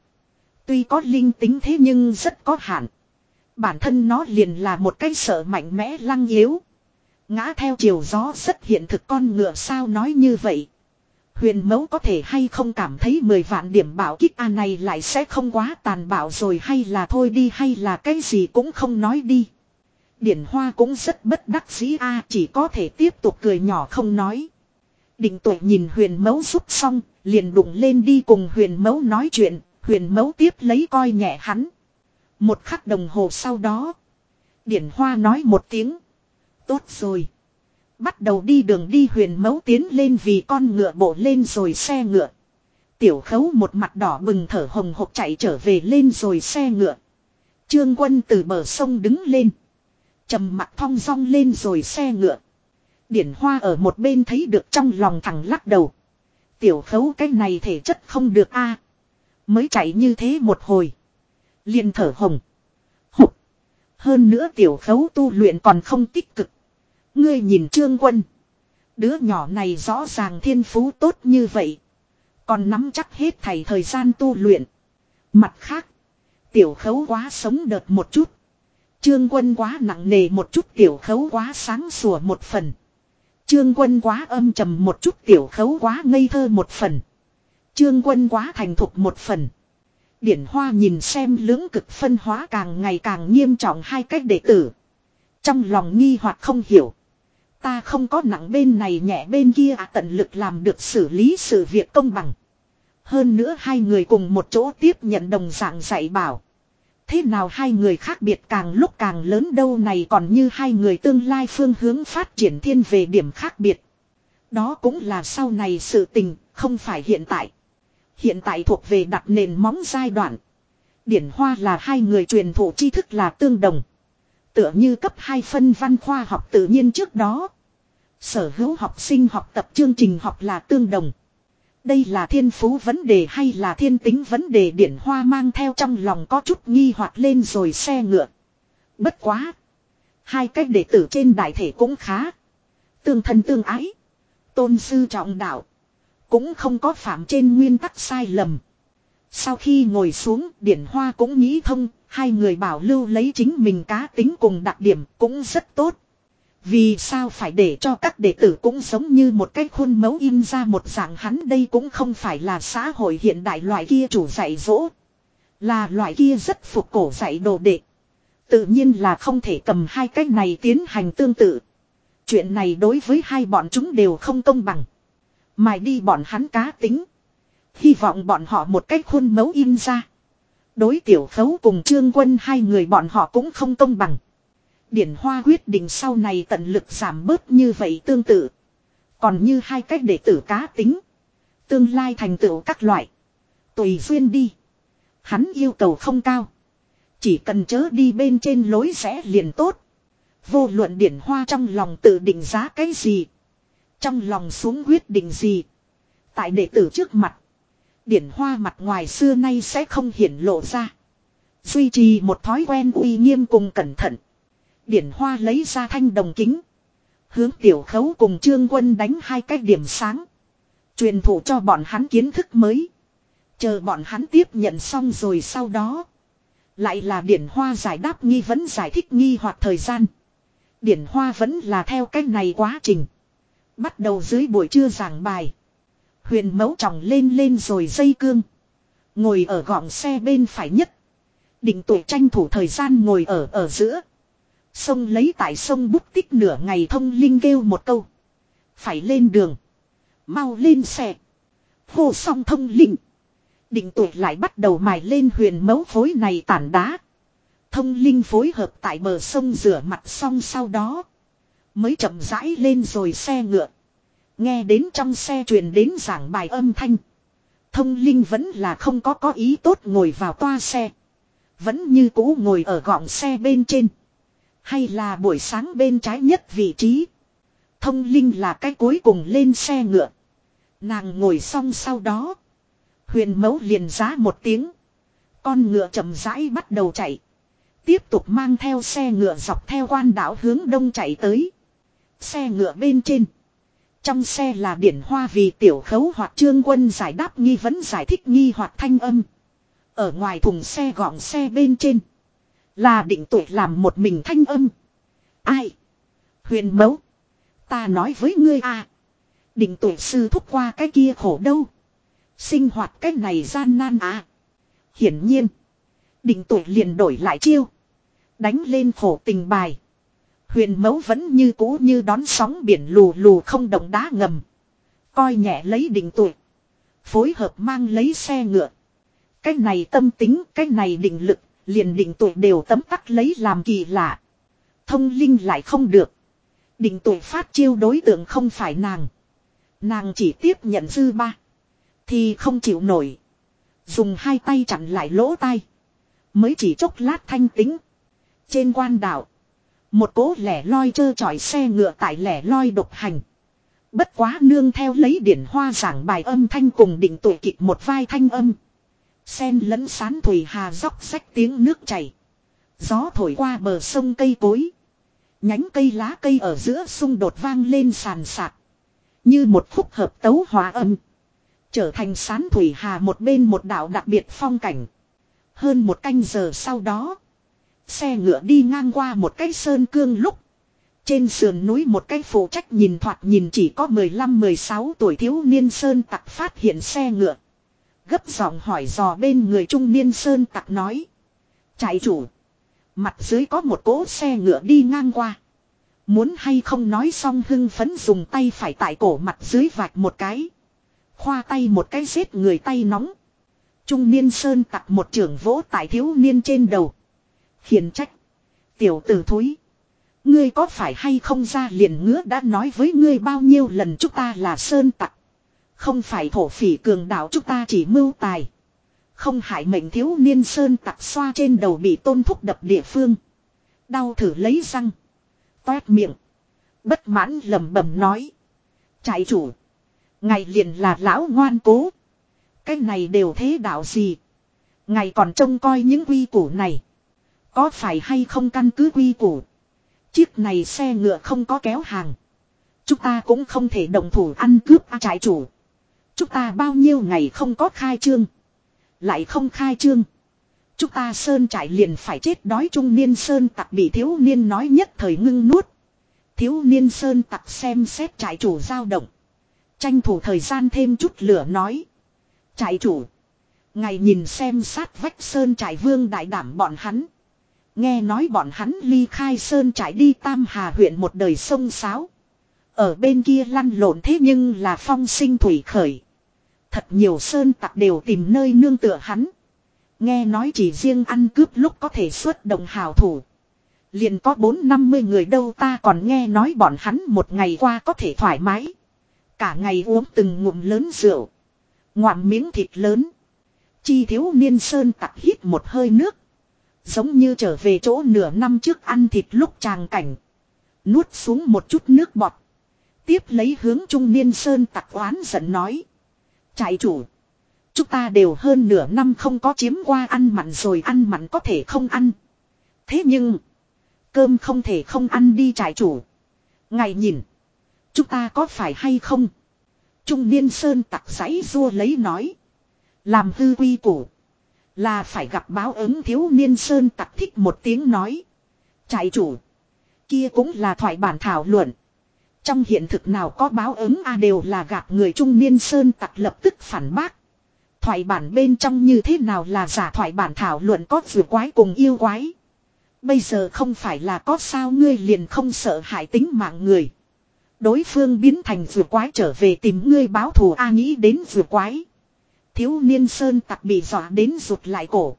Tuy có linh tính thế nhưng rất có hạn. Bản thân nó liền là một cái sợ mạnh mẽ lăng yếu. Ngã theo chiều gió rất hiện thực con ngựa sao nói như vậy. Huyền mẫu có thể hay không cảm thấy 10 vạn điểm bảo kích A này lại sẽ không quá tàn bạo rồi hay là thôi đi hay là cái gì cũng không nói đi. Điển hoa cũng rất bất đắc dĩ A chỉ có thể tiếp tục cười nhỏ không nói. Định tuệ nhìn huyền mẫu giúp xong, liền đụng lên đi cùng huyền mẫu nói chuyện, huyền mẫu tiếp lấy coi nhẹ hắn. Một khắc đồng hồ sau đó, điển hoa nói một tiếng. Tốt rồi. Bắt đầu đi đường đi huyền mẫu tiến lên vì con ngựa bộ lên rồi xe ngựa. Tiểu khấu một mặt đỏ bừng thở hồng hộc chạy trở về lên rồi xe ngựa. Trương quân từ bờ sông đứng lên trầm mặt thong dong lên rồi xe ngựa. Điển hoa ở một bên thấy được trong lòng thằng lắc đầu. Tiểu khấu cái này thể chất không được a Mới chạy như thế một hồi. liền thở hồng. Hụt. Hơn nữa tiểu khấu tu luyện còn không tích cực. Ngươi nhìn trương quân. Đứa nhỏ này rõ ràng thiên phú tốt như vậy. Còn nắm chắc hết thầy thời gian tu luyện. Mặt khác. Tiểu khấu quá sống đợt một chút. Trương quân quá nặng nề một chút tiểu khấu quá sáng sủa một phần. Trương quân quá âm trầm một chút tiểu khấu quá ngây thơ một phần. Trương quân quá thành thục một phần. Điển hoa nhìn xem lưỡng cực phân hóa càng ngày càng nghiêm trọng hai cách đệ tử. Trong lòng nghi hoặc không hiểu. Ta không có nặng bên này nhẹ bên kia à tận lực làm được xử lý sự việc công bằng. Hơn nữa hai người cùng một chỗ tiếp nhận đồng dạng dạy bảo. Thế nào hai người khác biệt càng lúc càng lớn đâu này còn như hai người tương lai phương hướng phát triển thiên về điểm khác biệt. Đó cũng là sau này sự tình, không phải hiện tại. Hiện tại thuộc về đặt nền móng giai đoạn. Điển hoa là hai người truyền thụ tri thức là tương đồng. Tựa như cấp 2 phân văn khoa học tự nhiên trước đó. Sở hữu học sinh học tập chương trình học là tương đồng. Đây là thiên phú vấn đề hay là thiên tính vấn đề điển hoa mang theo trong lòng có chút nghi hoặc lên rồi xe ngựa. Bất quá. Hai cách đệ tử trên đại thể cũng khá. Tương thân tương ái. Tôn sư trọng đạo. Cũng không có phạm trên nguyên tắc sai lầm. Sau khi ngồi xuống, điển hoa cũng nghĩ thông. Hai người bảo lưu lấy chính mình cá tính cùng đặc điểm cũng rất tốt. Vì sao phải để cho các đệ tử cũng giống như một cái khuôn mẫu in ra một dạng hắn đây cũng không phải là xã hội hiện đại loại kia chủ dạy dỗ. Là loại kia rất phục cổ dạy đồ đệ. Tự nhiên là không thể cầm hai cái này tiến hành tương tự. Chuyện này đối với hai bọn chúng đều không công bằng. Mài đi bọn hắn cá tính. Hy vọng bọn họ một cách khuôn mẫu in ra. Đối tiểu khấu cùng trương quân hai người bọn họ cũng không công bằng. Điển Hoa quyết định sau này tận lực giảm bớt như vậy tương tự. Còn như hai cách để tử cá tính. Tương lai thành tựu các loại. Tùy duyên đi. Hắn yêu cầu không cao. Chỉ cần chớ đi bên trên lối rẽ liền tốt. Vô luận điển hoa trong lòng tự định giá cái gì. Trong lòng xuống quyết định gì. Tại đệ tử trước mặt. Điển hoa mặt ngoài xưa nay sẽ không hiển lộ ra. Duy trì một thói quen uy nghiêm cùng cẩn thận. Điển hoa lấy ra thanh đồng kính. Hướng tiểu khấu cùng trương quân đánh hai cái điểm sáng. Truyền thụ cho bọn hắn kiến thức mới. Chờ bọn hắn tiếp nhận xong rồi sau đó. Lại là điển hoa giải đáp nghi vấn giải thích nghi hoặc thời gian. Điển hoa vẫn là theo cách này quá trình. Bắt đầu dưới buổi trưa giảng bài. Huyền mẫu trọng lên lên rồi dây cương. Ngồi ở gọng xe bên phải nhất. Định tuổi tranh thủ thời gian ngồi ở ở giữa. Sông lấy tại sông bút tích nửa ngày thông linh kêu một câu. Phải lên đường. Mau lên xe. Hô song thông linh. Định tuổi lại bắt đầu mài lên huyền mấu phối này tản đá. Thông linh phối hợp tại bờ sông rửa mặt xong sau đó. Mới chậm rãi lên rồi xe ngựa. Nghe đến trong xe truyền đến giảng bài âm thanh. Thông linh vẫn là không có có ý tốt ngồi vào toa xe. Vẫn như cũ ngồi ở gọng xe bên trên. Hay là buổi sáng bên trái nhất vị trí. Thông linh là cái cuối cùng lên xe ngựa. Nàng ngồi xong sau đó. Huyền mẫu liền giá một tiếng. Con ngựa chậm rãi bắt đầu chạy. Tiếp tục mang theo xe ngựa dọc theo quan đảo hướng đông chạy tới. Xe ngựa bên trên. Trong xe là điển hoa vì tiểu khấu hoặc trương quân giải đáp nghi vấn giải thích nghi hoặc thanh âm. Ở ngoài thùng xe gọn xe bên trên. Là định tuổi làm một mình thanh âm. Ai? Huyền mẫu. Ta nói với ngươi à. Định tuổi sư thúc qua cái kia khổ đâu. Sinh hoạt cái này gian nan à. Hiển nhiên. Định tuổi liền đổi lại chiêu. Đánh lên khổ tình bài. Huyền mẫu vẫn như cũ như đón sóng biển lù lù không động đá ngầm. Coi nhẹ lấy định tuổi. Phối hợp mang lấy xe ngựa. Cái này tâm tính, cái này định lực, liền định tuổi đều tấm tắc lấy làm kỳ lạ. Thông linh lại không được. Định tuổi phát chiêu đối tượng không phải nàng. Nàng chỉ tiếp nhận dư ba. Thì không chịu nổi. Dùng hai tay chặn lại lỗ tai. Mới chỉ chốc lát thanh tính. Trên quan đảo. Một cố lẻ loi chơ chọi xe ngựa tại lẻ loi độc hành. Bất quá nương theo lấy điển hoa giảng bài âm thanh cùng định tuổi kịch một vai thanh âm. Sen lẫn sán thủy hà róc rách tiếng nước chảy. Gió thổi qua bờ sông cây cối. Nhánh cây lá cây ở giữa xung đột vang lên sàn sạc Như một khúc hợp tấu hòa âm. Trở thành sán thủy hà một bên một đảo đặc biệt phong cảnh. Hơn một canh giờ sau đó. Xe ngựa đi ngang qua một cái sơn cương lúc. Trên sườn núi một cái phụ trách nhìn thoạt nhìn chỉ có 15-16 tuổi thiếu niên sơn tặc phát hiện xe ngựa. Gấp giọng hỏi dò bên người trung niên sơn tặc nói. Chạy chủ. Mặt dưới có một cỗ xe ngựa đi ngang qua. Muốn hay không nói xong hưng phấn dùng tay phải tại cổ mặt dưới vạch một cái. Khoa tay một cái giết người tay nóng. Trung niên sơn tặc một trưởng vỗ tại thiếu niên trên đầu. hiền trách. Tiểu tử thúi. Ngươi có phải hay không ra liền ngứa đã nói với ngươi bao nhiêu lần chúng ta là sơn tặc. Không phải thổ phỉ cường đạo chúng ta chỉ mưu tài. Không hại mệnh thiếu niên sơn tặc xoa trên đầu bị tôn thúc đập địa phương. Đau thử lấy răng. Toét miệng. Bất mãn lầm bầm nói. Trại chủ. Ngày liền là lão ngoan cố. Cái này đều thế đạo gì. Ngày còn trông coi những quy củ này. Có phải hay không căn cứ quy củ. Chiếc này xe ngựa không có kéo hàng. Chúng ta cũng không thể đồng thủ ăn cướp à, trại chủ. Chúng ta bao nhiêu ngày không có khai trương. Lại không khai trương. Chúng ta sơn trại liền phải chết đói trung niên sơn tặc bị thiếu niên nói nhất thời ngưng nuốt. Thiếu niên sơn tặc xem xét trại chủ dao động. Tranh thủ thời gian thêm chút lửa nói. Trại chủ. Ngày nhìn xem sát vách sơn trại vương đại đảm bọn hắn. Nghe nói bọn hắn ly khai sơn trại đi Tam Hà huyện một đời sông sáo. Ở bên kia lăn lộn thế nhưng là phong sinh thủy khởi. Thật nhiều sơn tặc đều tìm nơi nương tựa hắn. Nghe nói chỉ riêng ăn cướp lúc có thể xuất động hào thủ. Liền có bốn năm mươi người đâu ta còn nghe nói bọn hắn một ngày qua có thể thoải mái. Cả ngày uống từng ngụm lớn rượu. Ngoạm miếng thịt lớn. Chi thiếu niên sơn tặc hít một hơi nước. Giống như trở về chỗ nửa năm trước ăn thịt lúc tràng cảnh. Nuốt xuống một chút nước bọt. Tiếp lấy hướng trung niên sơn tặc oán giận nói. Trại chủ. Chúng ta đều hơn nửa năm không có chiếm qua ăn mặn rồi ăn mặn có thể không ăn. Thế nhưng. Cơm không thể không ăn đi trại chủ. Ngài nhìn. Chúng ta có phải hay không? Trung niên sơn tặc giấy rua lấy nói. Làm hư quy củ. Là phải gặp báo ứng thiếu niên sơn tặc thích một tiếng nói. Trại chủ. Kia cũng là thoại bản thảo luận. Trong hiện thực nào có báo ứng a đều là gạt người trung niên sơn tặc lập tức phản bác. Thoại bản bên trong như thế nào là giả thoại bản thảo luận có vừa quái cùng yêu quái. Bây giờ không phải là có sao ngươi liền không sợ hại tính mạng người. Đối phương biến thành vừa quái trở về tìm ngươi báo thù A nghĩ đến vừa quái. Thiếu niên sơn tặc bị dọa đến rụt lại cổ.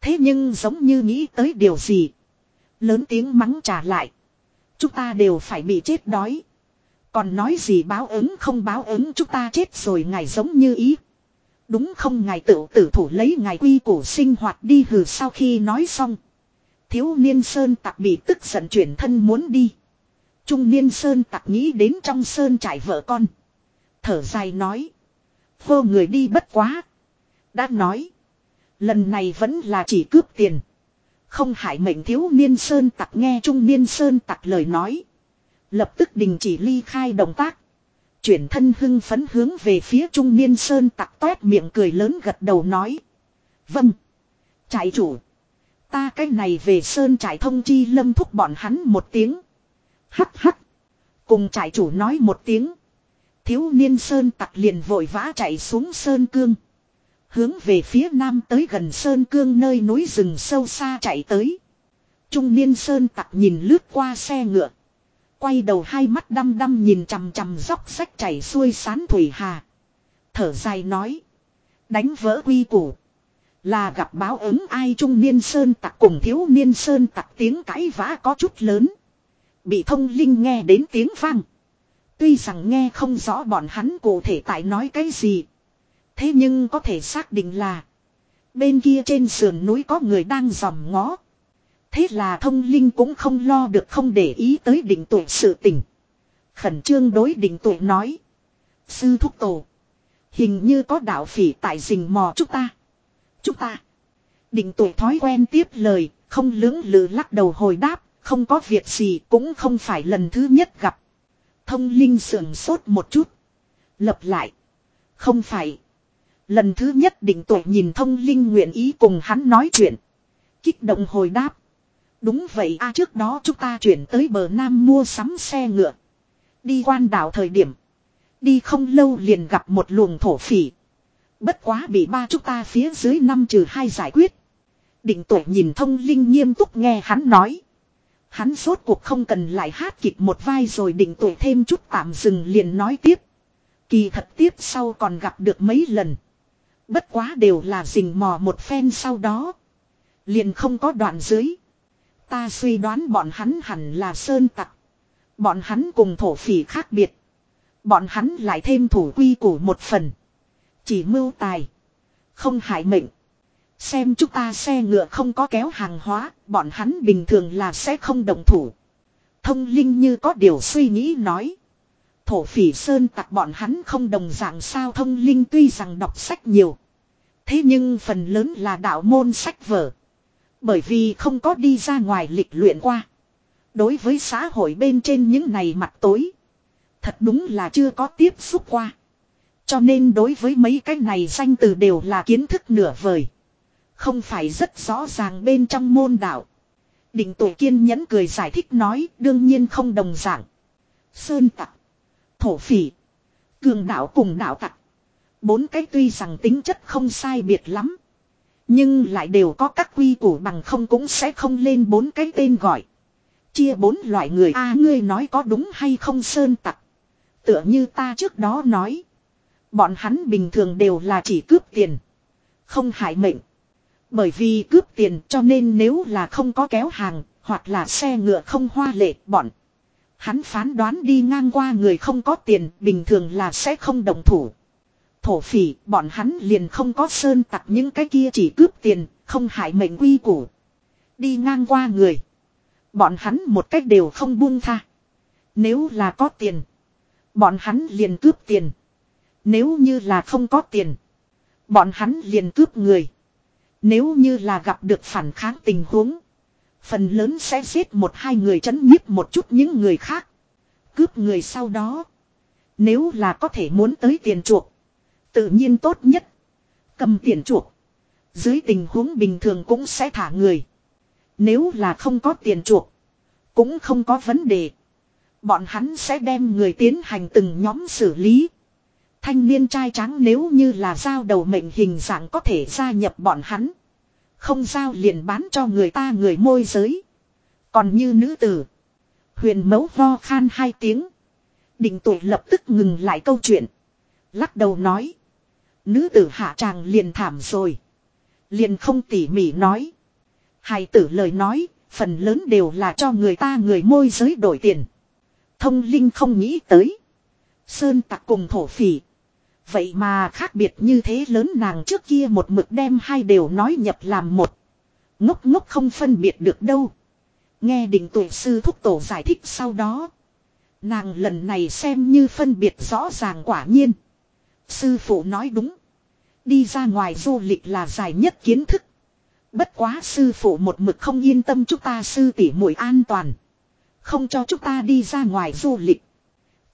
Thế nhưng giống như nghĩ tới điều gì. Lớn tiếng mắng trả lại. Chúng ta đều phải bị chết đói. Còn nói gì báo ứng không báo ứng chúng ta chết rồi ngài giống như ý. Đúng không ngài tự tử thủ lấy ngài quy củ sinh hoạt đi hừ sau khi nói xong. Thiếu niên sơn tặc bị tức giận chuyển thân muốn đi. Trung niên sơn tặc nghĩ đến trong sơn trải vợ con. Thở dài nói. Vô người đi bất quá. Đã nói. Lần này vẫn là chỉ cướp tiền. Không hại mệnh thiếu niên sơn tặc nghe trung niên sơn tặc lời nói. Lập tức đình chỉ ly khai động tác. Chuyển thân hưng phấn hướng về phía trung niên sơn tặc toét miệng cười lớn gật đầu nói. Vâng. Trại chủ. Ta cái này về sơn trại thông chi lâm thúc bọn hắn một tiếng. Hắc hắc. Cùng trại chủ nói một tiếng. Thiếu niên sơn tặc liền vội vã chạy xuống sơn cương. Hướng về phía nam tới gần sơn cương nơi núi rừng sâu xa chạy tới. Trung niên sơn tặc nhìn lướt qua xe ngựa. Quay đầu hai mắt đăm đăm nhìn chằm chằm dốc sách chảy xuôi sán thủy hà. Thở dài nói. Đánh vỡ quy củ. Là gặp báo ứng ai trung niên sơn tặc cùng thiếu niên sơn tặc tiếng cãi vã có chút lớn. Bị thông linh nghe đến tiếng vang. Tuy rằng nghe không rõ bọn hắn cụ thể tại nói cái gì. Thế nhưng có thể xác định là. Bên kia trên sườn núi có người đang dòm ngó. Thế là thông linh cũng không lo được không để ý tới định tuổi sự tình. Khẩn trương đối định tuổi nói. Sư thúc tổ. Hình như có đạo phỉ tại rình mò chúng ta. Chúng ta. Định tuổi thói quen tiếp lời, không lưỡng lự lắc đầu hồi đáp, không có việc gì cũng không phải lần thứ nhất gặp. Thông linh sườn sốt một chút. Lập lại. Không phải. Lần thứ nhất định tuổi nhìn thông linh nguyện ý cùng hắn nói chuyện. Kích động hồi đáp. Đúng vậy a, trước đó chúng ta chuyển tới bờ Nam mua sắm xe ngựa. Đi quan đảo thời điểm. Đi không lâu liền gặp một luồng thổ phỉ. Bất quá bị ba chúng ta phía dưới năm trừ hai giải quyết. Định tuổi nhìn thông linh nghiêm túc nghe hắn nói. Hắn rốt cuộc không cần lại hát kịch một vai rồi định tuổi thêm chút tạm dừng liền nói tiếp. Kỳ thật tiếp sau còn gặp được mấy lần. Bất quá đều là rình mò một phen sau đó. Liền không có đoạn dưới. Ta suy đoán bọn hắn hẳn là sơn tặc. Bọn hắn cùng thổ phỉ khác biệt. Bọn hắn lại thêm thủ quy củ một phần. Chỉ mưu tài. Không hại mệnh. Xem chúng ta xe ngựa không có kéo hàng hóa, bọn hắn bình thường là sẽ không đồng thủ. Thông linh như có điều suy nghĩ nói. Thổ phỉ sơn tặc bọn hắn không đồng dạng sao thông linh tuy rằng đọc sách nhiều. Thế nhưng phần lớn là đạo môn sách vở. Bởi vì không có đi ra ngoài lịch luyện qua. Đối với xã hội bên trên những này mặt tối. Thật đúng là chưa có tiếp xúc qua. Cho nên đối với mấy cái này danh từ đều là kiến thức nửa vời. Không phải rất rõ ràng bên trong môn đạo. Định tổ kiên nhẫn cười giải thích nói, đương nhiên không đồng dạng. Sơn tặc. Thổ phỉ. Cường đạo cùng đạo tặc. Bốn cái tuy rằng tính chất không sai biệt lắm. Nhưng lại đều có các quy củ bằng không cũng sẽ không lên bốn cái tên gọi. Chia bốn loại người a ngươi nói có đúng hay không sơn tặc. Tựa như ta trước đó nói. Bọn hắn bình thường đều là chỉ cướp tiền. Không hại mệnh. Bởi vì cướp tiền cho nên nếu là không có kéo hàng, hoặc là xe ngựa không hoa lệ bọn. Hắn phán đoán đi ngang qua người không có tiền, bình thường là sẽ không đồng thủ thổ phỉ, bọn hắn liền không có sơn tặc những cái kia chỉ cướp tiền, không hại mệnh quy củ. Đi ngang qua người. Bọn hắn một cách đều không buông tha. Nếu là có tiền. Bọn hắn liền cướp tiền. Nếu như là không có tiền. Bọn hắn liền cướp người. Nếu như là gặp được phản kháng tình huống. Phần lớn sẽ giết một hai người chấn nhiếp một chút những người khác. Cướp người sau đó. Nếu là có thể muốn tới tiền chuộc. Tự nhiên tốt nhất. Cầm tiền chuộc. Dưới tình huống bình thường cũng sẽ thả người. Nếu là không có tiền chuộc. Cũng không có vấn đề. Bọn hắn sẽ đem người tiến hành từng nhóm xử lý. Thanh niên trai trắng nếu như là giao đầu mệnh hình dạng có thể gia nhập bọn hắn. Không giao liền bán cho người ta người môi giới. Còn như nữ tử. Huyền mẫu ho khan hai tiếng. Định tuổi lập tức ngừng lại câu chuyện. Lắc đầu nói. Nữ tử hạ tràng liền thảm rồi. Liền không tỉ mỉ nói. Hài tử lời nói, phần lớn đều là cho người ta người môi giới đổi tiền. Thông linh không nghĩ tới. Sơn tặc cùng thổ phỉ. Vậy mà khác biệt như thế lớn nàng trước kia một mực đem hai đều nói nhập làm một. Ngốc ngốc không phân biệt được đâu. Nghe định tuổi sư thúc tổ giải thích sau đó. Nàng lần này xem như phân biệt rõ ràng quả nhiên. Sư phụ nói đúng. Đi ra ngoài du lịch là dài nhất kiến thức. Bất quá sư phụ một mực không yên tâm chúng ta sư tỷ muội an toàn. Không cho chúng ta đi ra ngoài du lịch.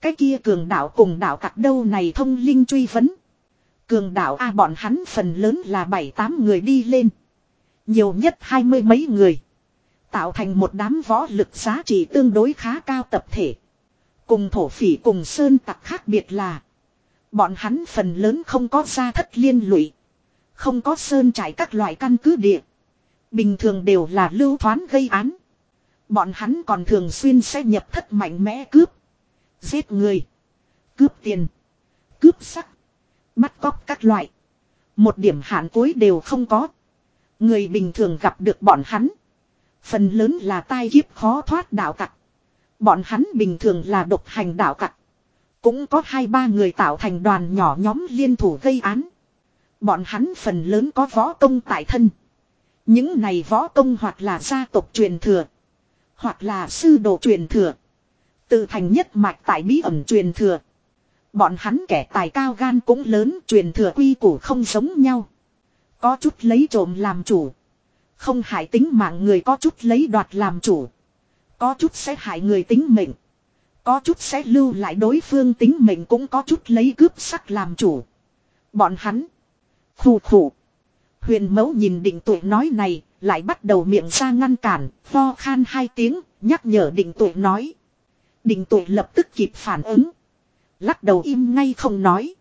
Cái kia cường đạo cùng đạo cặc đâu này thông linh truy vấn. Cường đạo A bọn hắn phần lớn là bảy tám người đi lên. Nhiều nhất hai mươi mấy người. Tạo thành một đám võ lực giá trị tương đối khá cao tập thể. Cùng thổ phỉ cùng sơn tặc khác biệt là. Bọn hắn phần lớn không có gia thất liên lụy. Không có sơn trải các loại căn cứ địa. Bình thường đều là lưu thoán gây án. Bọn hắn còn thường xuyên sẽ nhập thất mạnh mẽ cướp. Giết người. Cướp tiền. Cướp sắc. Bắt cóc các loại. Một điểm hạn cuối đều không có. Người bình thường gặp được bọn hắn. Phần lớn là tai kiếp khó thoát đạo tặc. Bọn hắn bình thường là độc hành đạo tặc. Cũng có hai ba người tạo thành đoàn nhỏ nhóm liên thủ gây án. Bọn hắn phần lớn có võ công tại thân. Những này võ công hoặc là gia tộc truyền thừa. Hoặc là sư đồ truyền thừa. Tự thành nhất mạch tại bí ẩn truyền thừa. Bọn hắn kẻ tài cao gan cũng lớn, truyền thừa quy củ không giống nhau. Có chút lấy trộm làm chủ. Không hại tính mạng người, có chút lấy đoạt làm chủ. Có chút sẽ hại người tính mệnh. Có chút sẽ lưu lại đối phương tính mệnh cũng có chút lấy cướp sắc làm chủ. Bọn hắn. Khủ khủ. Huyền mẫu nhìn định tuổi nói này, lại bắt đầu miệng ra ngăn cản, pho khan hai tiếng, nhắc nhở định tuổi nói. Định tuổi lập tức kịp phản ứng. Lắc đầu im ngay không nói.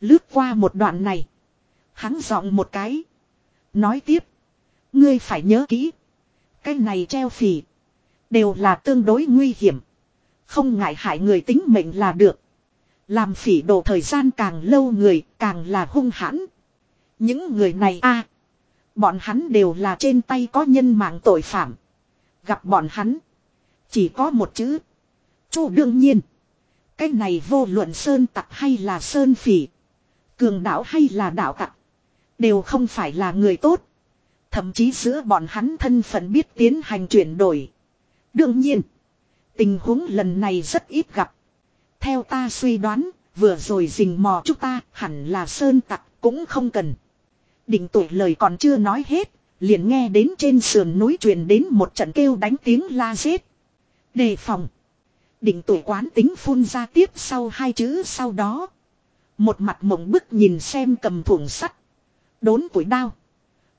Lướt qua một đoạn này. Hắn giọng một cái. Nói tiếp. Ngươi phải nhớ kỹ. Cái này treo phì. Đều là tương đối nguy hiểm. Không ngại hại người tính mệnh là được. Làm phỉ đồ thời gian càng lâu người càng là hung hãn. Những người này a, Bọn hắn đều là trên tay có nhân mạng tội phạm. Gặp bọn hắn. Chỉ có một chữ. Chu đương nhiên. Cái này vô luận sơn tặc hay là sơn phỉ. Cường đạo hay là đạo tặc. Đều không phải là người tốt. Thậm chí giữa bọn hắn thân phận biết tiến hành chuyển đổi. Đương nhiên. Tình huống lần này rất ít gặp. Theo ta suy đoán, vừa rồi rình mò chúng ta hẳn là sơn tặc cũng không cần. Định tuổi lời còn chưa nói hết, liền nghe đến trên sườn núi truyền đến một trận kêu đánh tiếng la giết. Đề phòng. Định tuổi quán tính phun ra tiếp sau hai chữ sau đó. Một mặt mộng bức nhìn xem cầm thủng sắt. Đốn tuổi đao.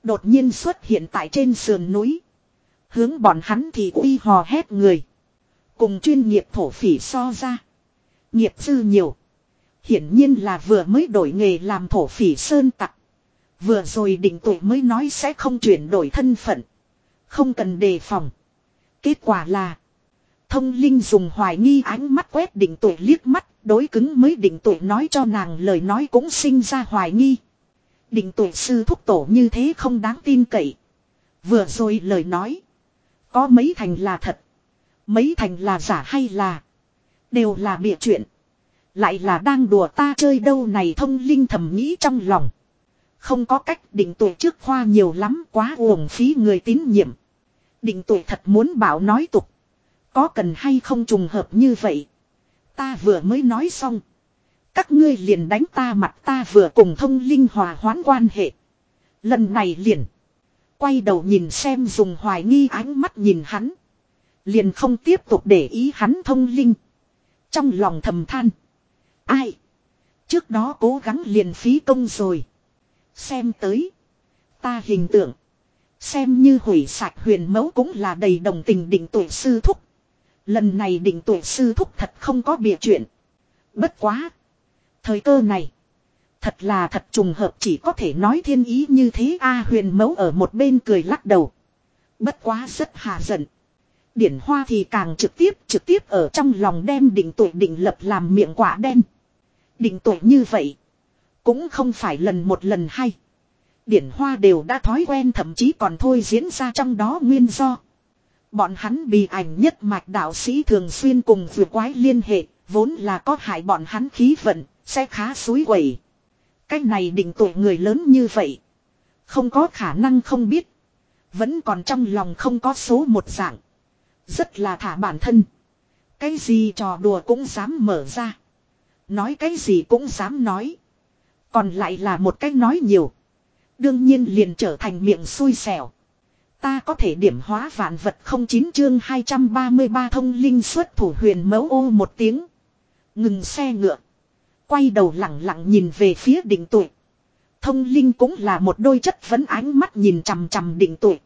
Đột nhiên xuất hiện tại trên sườn núi. Hướng bọn hắn thì uy hò hét người. Cùng chuyên nghiệp thổ phỉ so ra. Nghiệp dư nhiều. Hiển nhiên là vừa mới đổi nghề làm thổ phỉ sơn tặc. Vừa rồi định tuổi mới nói sẽ không chuyển đổi thân phận. Không cần đề phòng. Kết quả là. Thông linh dùng hoài nghi ánh mắt quét định tuổi liếc mắt. Đối cứng mới định tuổi nói cho nàng lời nói cũng sinh ra hoài nghi. Định tuổi sư thúc tổ như thế không đáng tin cậy. Vừa rồi lời nói. Có mấy thành là thật. Mấy thành là giả hay là. Đều là bịa chuyện. Lại là đang đùa ta chơi đâu này thông linh thầm nghĩ trong lòng. Không có cách định tuổi trước khoa nhiều lắm, quá uổng phí người tín nhiệm. Định tuổi thật muốn bảo nói tục. Có cần hay không trùng hợp như vậy. Ta vừa mới nói xong. Các ngươi liền đánh ta mặt ta vừa cùng thông linh hòa hoãn quan hệ. Lần này liền. Quay đầu nhìn xem dùng hoài nghi ánh mắt nhìn hắn. Liền không tiếp tục để ý hắn thông linh. Trong lòng thầm than. Ai? Trước đó cố gắng liền phí công rồi. Xem tới. Ta hình tượng. Xem như hủy sạch huyền mẫu cũng là đầy đồng tình định tuổi sư thúc. Lần này định tuổi sư thúc thật không có bịa chuyện. Bất quá. Thời cơ này. Thật là thật trùng hợp chỉ có thể nói thiên ý như thế a huyền mẫu ở một bên cười lắc đầu. Bất quá rất hà giận. Điển hoa thì càng trực tiếp trực tiếp ở trong lòng đem định tuổi định lập làm miệng quả đen. Định tuổi như vậy. Cũng không phải lần một lần hay. Điển hoa đều đã thói quen thậm chí còn thôi diễn ra trong đó nguyên do. Bọn hắn bị ảnh nhất mạch đạo sĩ thường xuyên cùng vừa quái liên hệ, vốn là có hại bọn hắn khí vận, sẽ khá suối quẩy. cách này định tội người lớn như vậy. Không có khả năng không biết. Vẫn còn trong lòng không có số một dạng. Rất là thả bản thân. Cái gì trò đùa cũng dám mở ra. Nói cái gì cũng dám nói. Còn lại là một cách nói nhiều. Đương nhiên liền trở thành miệng xui xẻo. Ta có thể điểm hóa vạn vật không chín chương 233 thông linh xuất thủ huyền mẫu ô một tiếng. Ngừng xe ngựa. Quay đầu lặng lặng nhìn về phía đỉnh tuổi. Thông linh cũng là một đôi chất vấn ánh mắt nhìn chằm chằm đỉnh tuổi.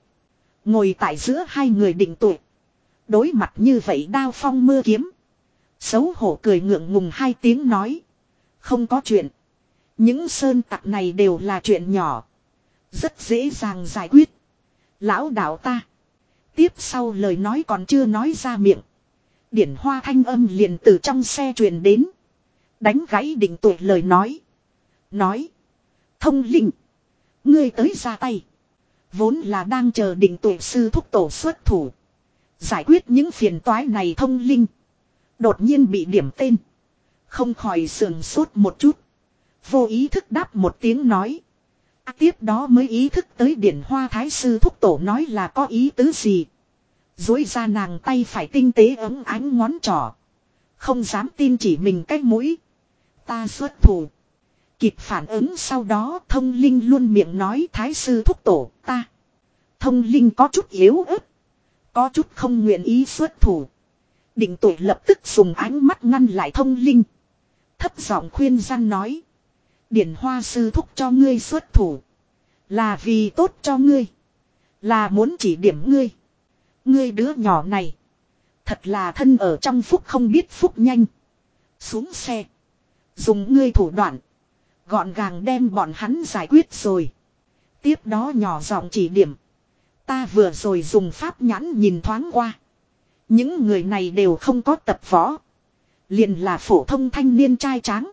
Ngồi tại giữa hai người đỉnh tuổi. Đối mặt như vậy đao phong mưa kiếm. Xấu hổ cười ngượng ngùng hai tiếng nói. Không có chuyện. Những sơn tặc này đều là chuyện nhỏ. Rất dễ dàng giải quyết. Lão đạo ta. Tiếp sau lời nói còn chưa nói ra miệng. Điển hoa thanh âm liền từ trong xe truyền đến. Đánh gãy định tuổi lời nói. Nói. Thông linh. Ngươi tới ra tay. Vốn là đang chờ định tuổi sư thúc tổ xuất thủ. Giải quyết những phiền toái này thông linh. Đột nhiên bị điểm tên. Không khỏi sườn sốt một chút. Vô ý thức đáp một tiếng nói. À, tiếp đó mới ý thức tới điển hoa thái sư thúc tổ nói là có ý tứ gì. Dối ra nàng tay phải tinh tế ấm ánh ngón trỏ. Không dám tin chỉ mình cái mũi. Ta xuất thủ. Kịp phản ứng sau đó thông linh luôn miệng nói thái sư thúc tổ ta. Thông linh có chút yếu ớt. Có chút không nguyện ý xuất thủ. Định tuổi lập tức dùng ánh mắt ngăn lại thông linh. Thấp giọng khuyên gian nói. Điển hoa sư thúc cho ngươi xuất thủ. Là vì tốt cho ngươi. Là muốn chỉ điểm ngươi. Ngươi đứa nhỏ này. Thật là thân ở trong phúc không biết phúc nhanh. Xuống xe. Dùng ngươi thủ đoạn. Gọn gàng đem bọn hắn giải quyết rồi. Tiếp đó nhỏ giọng chỉ điểm. Ta vừa rồi dùng pháp nhãn nhìn thoáng qua. Những người này đều không có tập võ. Liền là phổ thông thanh niên trai tráng.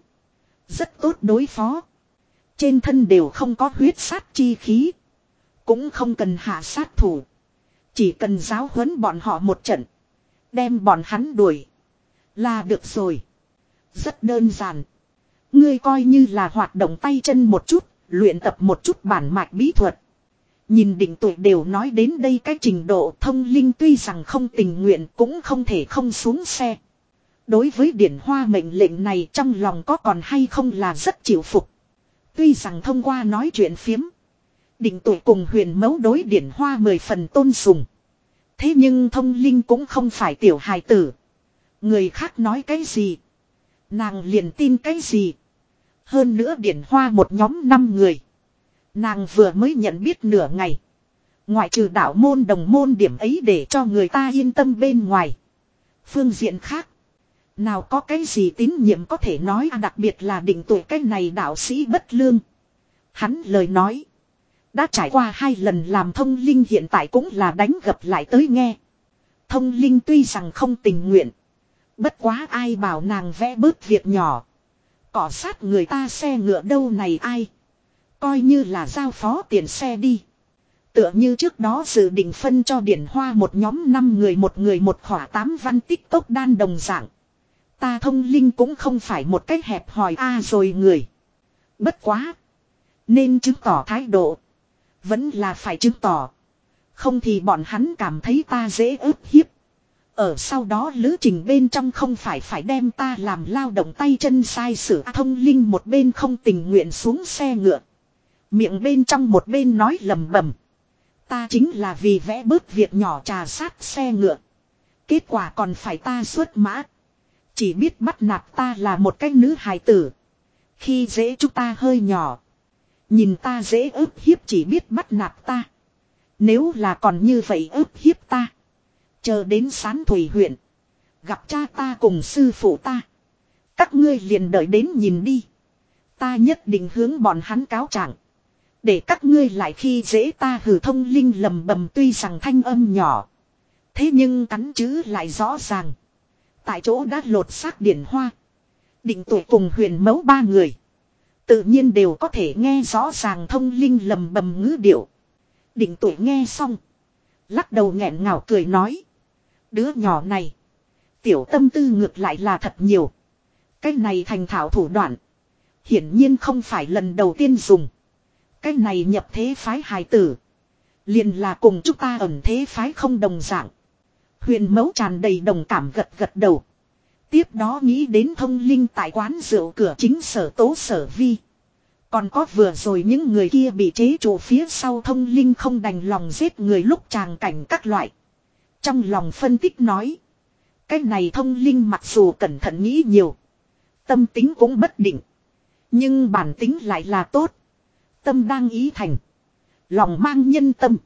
Rất tốt đối phó. Trên thân đều không có huyết sát chi khí. Cũng không cần hạ sát thủ. Chỉ cần giáo huấn bọn họ một trận. Đem bọn hắn đuổi. Là được rồi. Rất đơn giản. Ngươi coi như là hoạt động tay chân một chút. Luyện tập một chút bản mạch bí thuật. Nhìn định tuổi đều nói đến đây cái trình độ thông linh tuy rằng không tình nguyện cũng không thể không xuống xe. Đối với điển hoa mệnh lệnh này trong lòng có còn hay không là rất chịu phục. Tuy rằng thông qua nói chuyện phiếm. Định tuổi cùng huyền mấu đối điển hoa mười phần tôn sùng. Thế nhưng thông linh cũng không phải tiểu hài tử. Người khác nói cái gì. Nàng liền tin cái gì. Hơn nữa điển hoa một nhóm năm người. Nàng vừa mới nhận biết nửa ngày. Ngoại trừ đạo môn đồng môn điểm ấy để cho người ta yên tâm bên ngoài. Phương diện khác. Nào có cái gì tín nhiệm có thể nói à đặc biệt là định tuổi cái này đạo sĩ bất lương. Hắn lời nói. Đã trải qua hai lần làm thông linh hiện tại cũng là đánh gập lại tới nghe. Thông linh tuy rằng không tình nguyện. Bất quá ai bảo nàng vẽ bớt việc nhỏ. Cỏ sát người ta xe ngựa đâu này ai. Coi như là giao phó tiền xe đi. Tựa như trước đó dự định phân cho điển hoa một nhóm năm người một người một khỏa tám văn tích tốc đan đồng dạng. Ta thông linh cũng không phải một cách hẹp hòi a à rồi người. Bất quá. Nên chứng tỏ thái độ. Vẫn là phải chứng tỏ. Không thì bọn hắn cảm thấy ta dễ ức hiếp. Ở sau đó lữ trình bên trong không phải phải đem ta làm lao động tay chân sai sử thông linh một bên không tình nguyện xuống xe ngựa. Miệng bên trong một bên nói lầm bầm. Ta chính là vì vẽ bớt việc nhỏ trà sát xe ngựa. Kết quả còn phải ta xuất mã. Chỉ biết bắt nạt ta là một cái nữ hài tử. Khi dễ chúng ta hơi nhỏ. Nhìn ta dễ ức hiếp chỉ biết bắt nạt ta. Nếu là còn như vậy ức hiếp ta. Chờ đến sán thủy huyện. Gặp cha ta cùng sư phụ ta. Các ngươi liền đợi đến nhìn đi. Ta nhất định hướng bọn hắn cáo trạng. Để các ngươi lại khi dễ ta hử thông linh lầm bầm tuy rằng thanh âm nhỏ. Thế nhưng cắn chữ lại rõ ràng. Tại chỗ đã lột xác điển hoa. Định tuổi cùng huyền mấu ba người. Tự nhiên đều có thể nghe rõ ràng thông linh lầm bầm ngữ điệu. Định tuổi nghe xong. Lắc đầu nghẹn ngào cười nói. Đứa nhỏ này. Tiểu tâm tư ngược lại là thật nhiều. Cái này thành thảo thủ đoạn. Hiển nhiên không phải lần đầu tiên dùng. Cái này nhập thế phái hài tử. liền là cùng chúng ta ẩn thế phái không đồng dạng. Huyền mẫu tràn đầy đồng cảm gật gật đầu. Tiếp đó nghĩ đến thông linh tại quán rượu cửa chính sở tố sở vi. Còn có vừa rồi những người kia bị chế trụ phía sau thông linh không đành lòng giết người lúc tràng cảnh các loại. Trong lòng phân tích nói. Cái này thông linh mặc dù cẩn thận nghĩ nhiều. Tâm tính cũng bất định. Nhưng bản tính lại là tốt. Tâm đang ý thành. Lòng mang nhân tâm.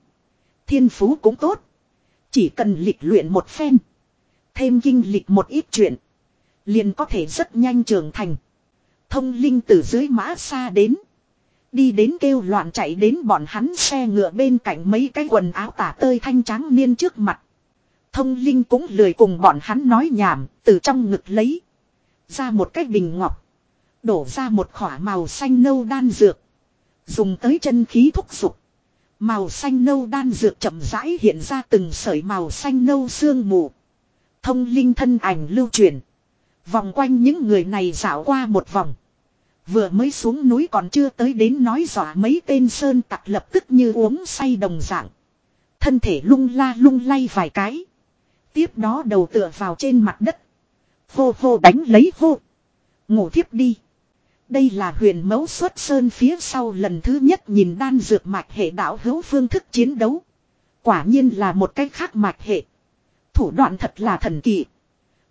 Thiên phú cũng tốt. Chỉ cần lịch luyện một phen. Thêm kinh lịch một ít chuyện. Liền có thể rất nhanh trưởng thành. Thông linh từ dưới mã xa đến. Đi đến kêu loạn chạy đến bọn hắn xe ngựa bên cạnh mấy cái quần áo tả tơi thanh trắng niên trước mặt. Thông linh cũng lười cùng bọn hắn nói nhảm, từ trong ngực lấy. Ra một cái bình ngọc. Đổ ra một khỏa màu xanh nâu đan dược. Dùng tới chân khí thúc dục Màu xanh nâu đan dược chậm rãi hiện ra từng sợi màu xanh nâu sương mù. Thông linh thân ảnh lưu truyền. Vòng quanh những người này dạo qua một vòng. Vừa mới xuống núi còn chưa tới đến nói dọa mấy tên sơn tặc lập tức như uống say đồng dạng. Thân thể lung la lung lay vài cái. Tiếp đó đầu tựa vào trên mặt đất. Hô hô đánh lấy hô. Ngủ thiếp đi. Đây là huyền mẫu xuất sơn phía sau lần thứ nhất nhìn đan dược mạch hệ đạo hữu phương thức chiến đấu. Quả nhiên là một cách khác mạch hệ. Thủ đoạn thật là thần kỳ.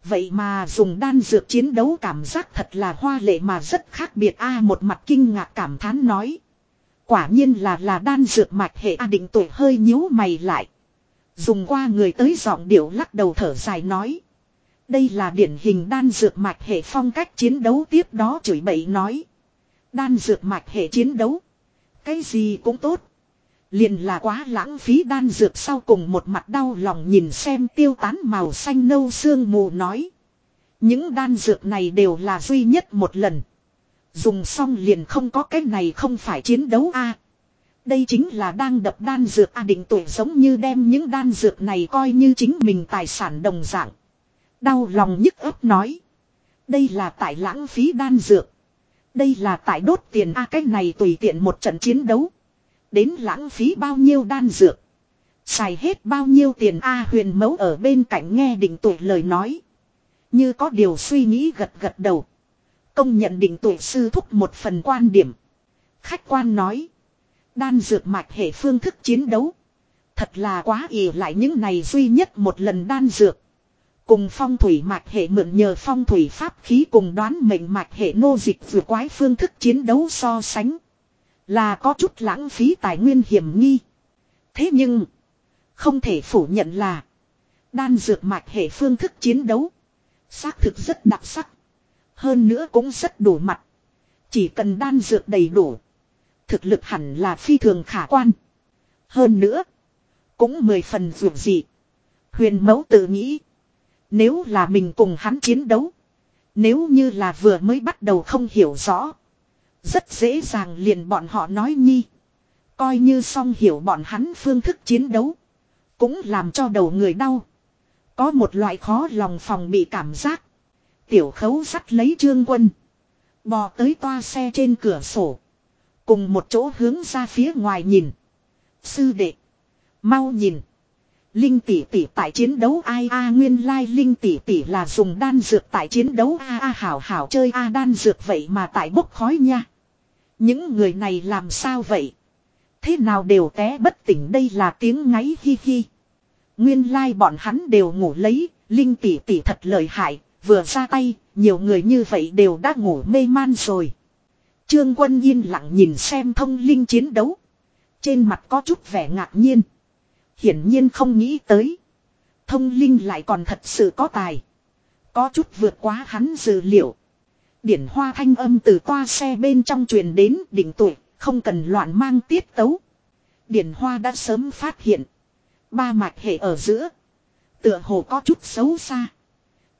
Vậy mà dùng đan dược chiến đấu cảm giác thật là hoa lệ mà rất khác biệt a, một mặt kinh ngạc cảm thán nói. Quả nhiên là là đan dược mạch hệ a, định tuổi hơi nhíu mày lại. Dùng qua người tới giọng điệu lắc đầu thở dài nói. Đây là điển hình đan dược mạch hệ phong cách chiến đấu tiếp đó chửi bậy nói. Đan dược mạch hệ chiến đấu. Cái gì cũng tốt. Liền là quá lãng phí đan dược sau cùng một mặt đau lòng nhìn xem tiêu tán màu xanh nâu sương mù nói. Những đan dược này đều là duy nhất một lần. Dùng xong liền không có cái này không phải chiến đấu a Đây chính là đang đập đan dược a định tuổi giống như đem những đan dược này coi như chính mình tài sản đồng dạng. Đau lòng nhức ấp nói. Đây là tại lãng phí đan dược. Đây là tại đốt tiền a cái này tùy tiện một trận chiến đấu. Đến lãng phí bao nhiêu đan dược. Xài hết bao nhiêu tiền a huyền mẫu ở bên cạnh nghe định tuổi lời nói. Như có điều suy nghĩ gật gật đầu. Công nhận định tuổi sư thúc một phần quan điểm. Khách quan nói. Đan dược mạch hệ phương thức chiến đấu. Thật là quá ỉ lại những này duy nhất một lần đan dược. Cùng phong thủy mạch hệ mượn nhờ phong thủy pháp khí cùng đoán mệnh mạch hệ nô dịch vừa quái phương thức chiến đấu so sánh. Là có chút lãng phí tài nguyên hiểm nghi. Thế nhưng. Không thể phủ nhận là. Đan dược mạch hệ phương thức chiến đấu. Xác thực rất đặc sắc. Hơn nữa cũng rất đủ mặt. Chỉ cần đan dược đầy đủ. Thực lực hẳn là phi thường khả quan. Hơn nữa. Cũng mười phần ruộng gì. Huyền mẫu tự nghĩ. Nếu là mình cùng hắn chiến đấu. Nếu như là vừa mới bắt đầu không hiểu rõ. Rất dễ dàng liền bọn họ nói nhi. Coi như xong hiểu bọn hắn phương thức chiến đấu. Cũng làm cho đầu người đau. Có một loại khó lòng phòng bị cảm giác. Tiểu khấu sắt lấy trương quân. Bò tới toa xe trên cửa sổ. Cùng một chỗ hướng ra phía ngoài nhìn. Sư đệ. Mau nhìn. Linh tỷ tỷ tại chiến đấu ai a nguyên lai linh tỷ tỷ là dùng đan dược tại chiến đấu a a hảo hảo chơi a đan dược vậy mà tại bốc khói nha. Những người này làm sao vậy? Thế nào đều té bất tỉnh đây là tiếng ngáy hi hi. Nguyên lai bọn hắn đều ngủ lấy, linh tỷ tỷ thật lợi hại, vừa ra tay, nhiều người như vậy đều đã ngủ mê man rồi. Trương quân yên lặng nhìn xem thông linh chiến đấu. Trên mặt có chút vẻ ngạc nhiên. Hiển nhiên không nghĩ tới. Thông linh lại còn thật sự có tài. Có chút vượt quá hắn dự liệu. Điển hoa thanh âm từ toa xe bên trong truyền đến đỉnh tuổi, không cần loạn mang tiết tấu. Điển hoa đã sớm phát hiện. Ba mạch hệ ở giữa. Tựa hồ có chút xấu xa.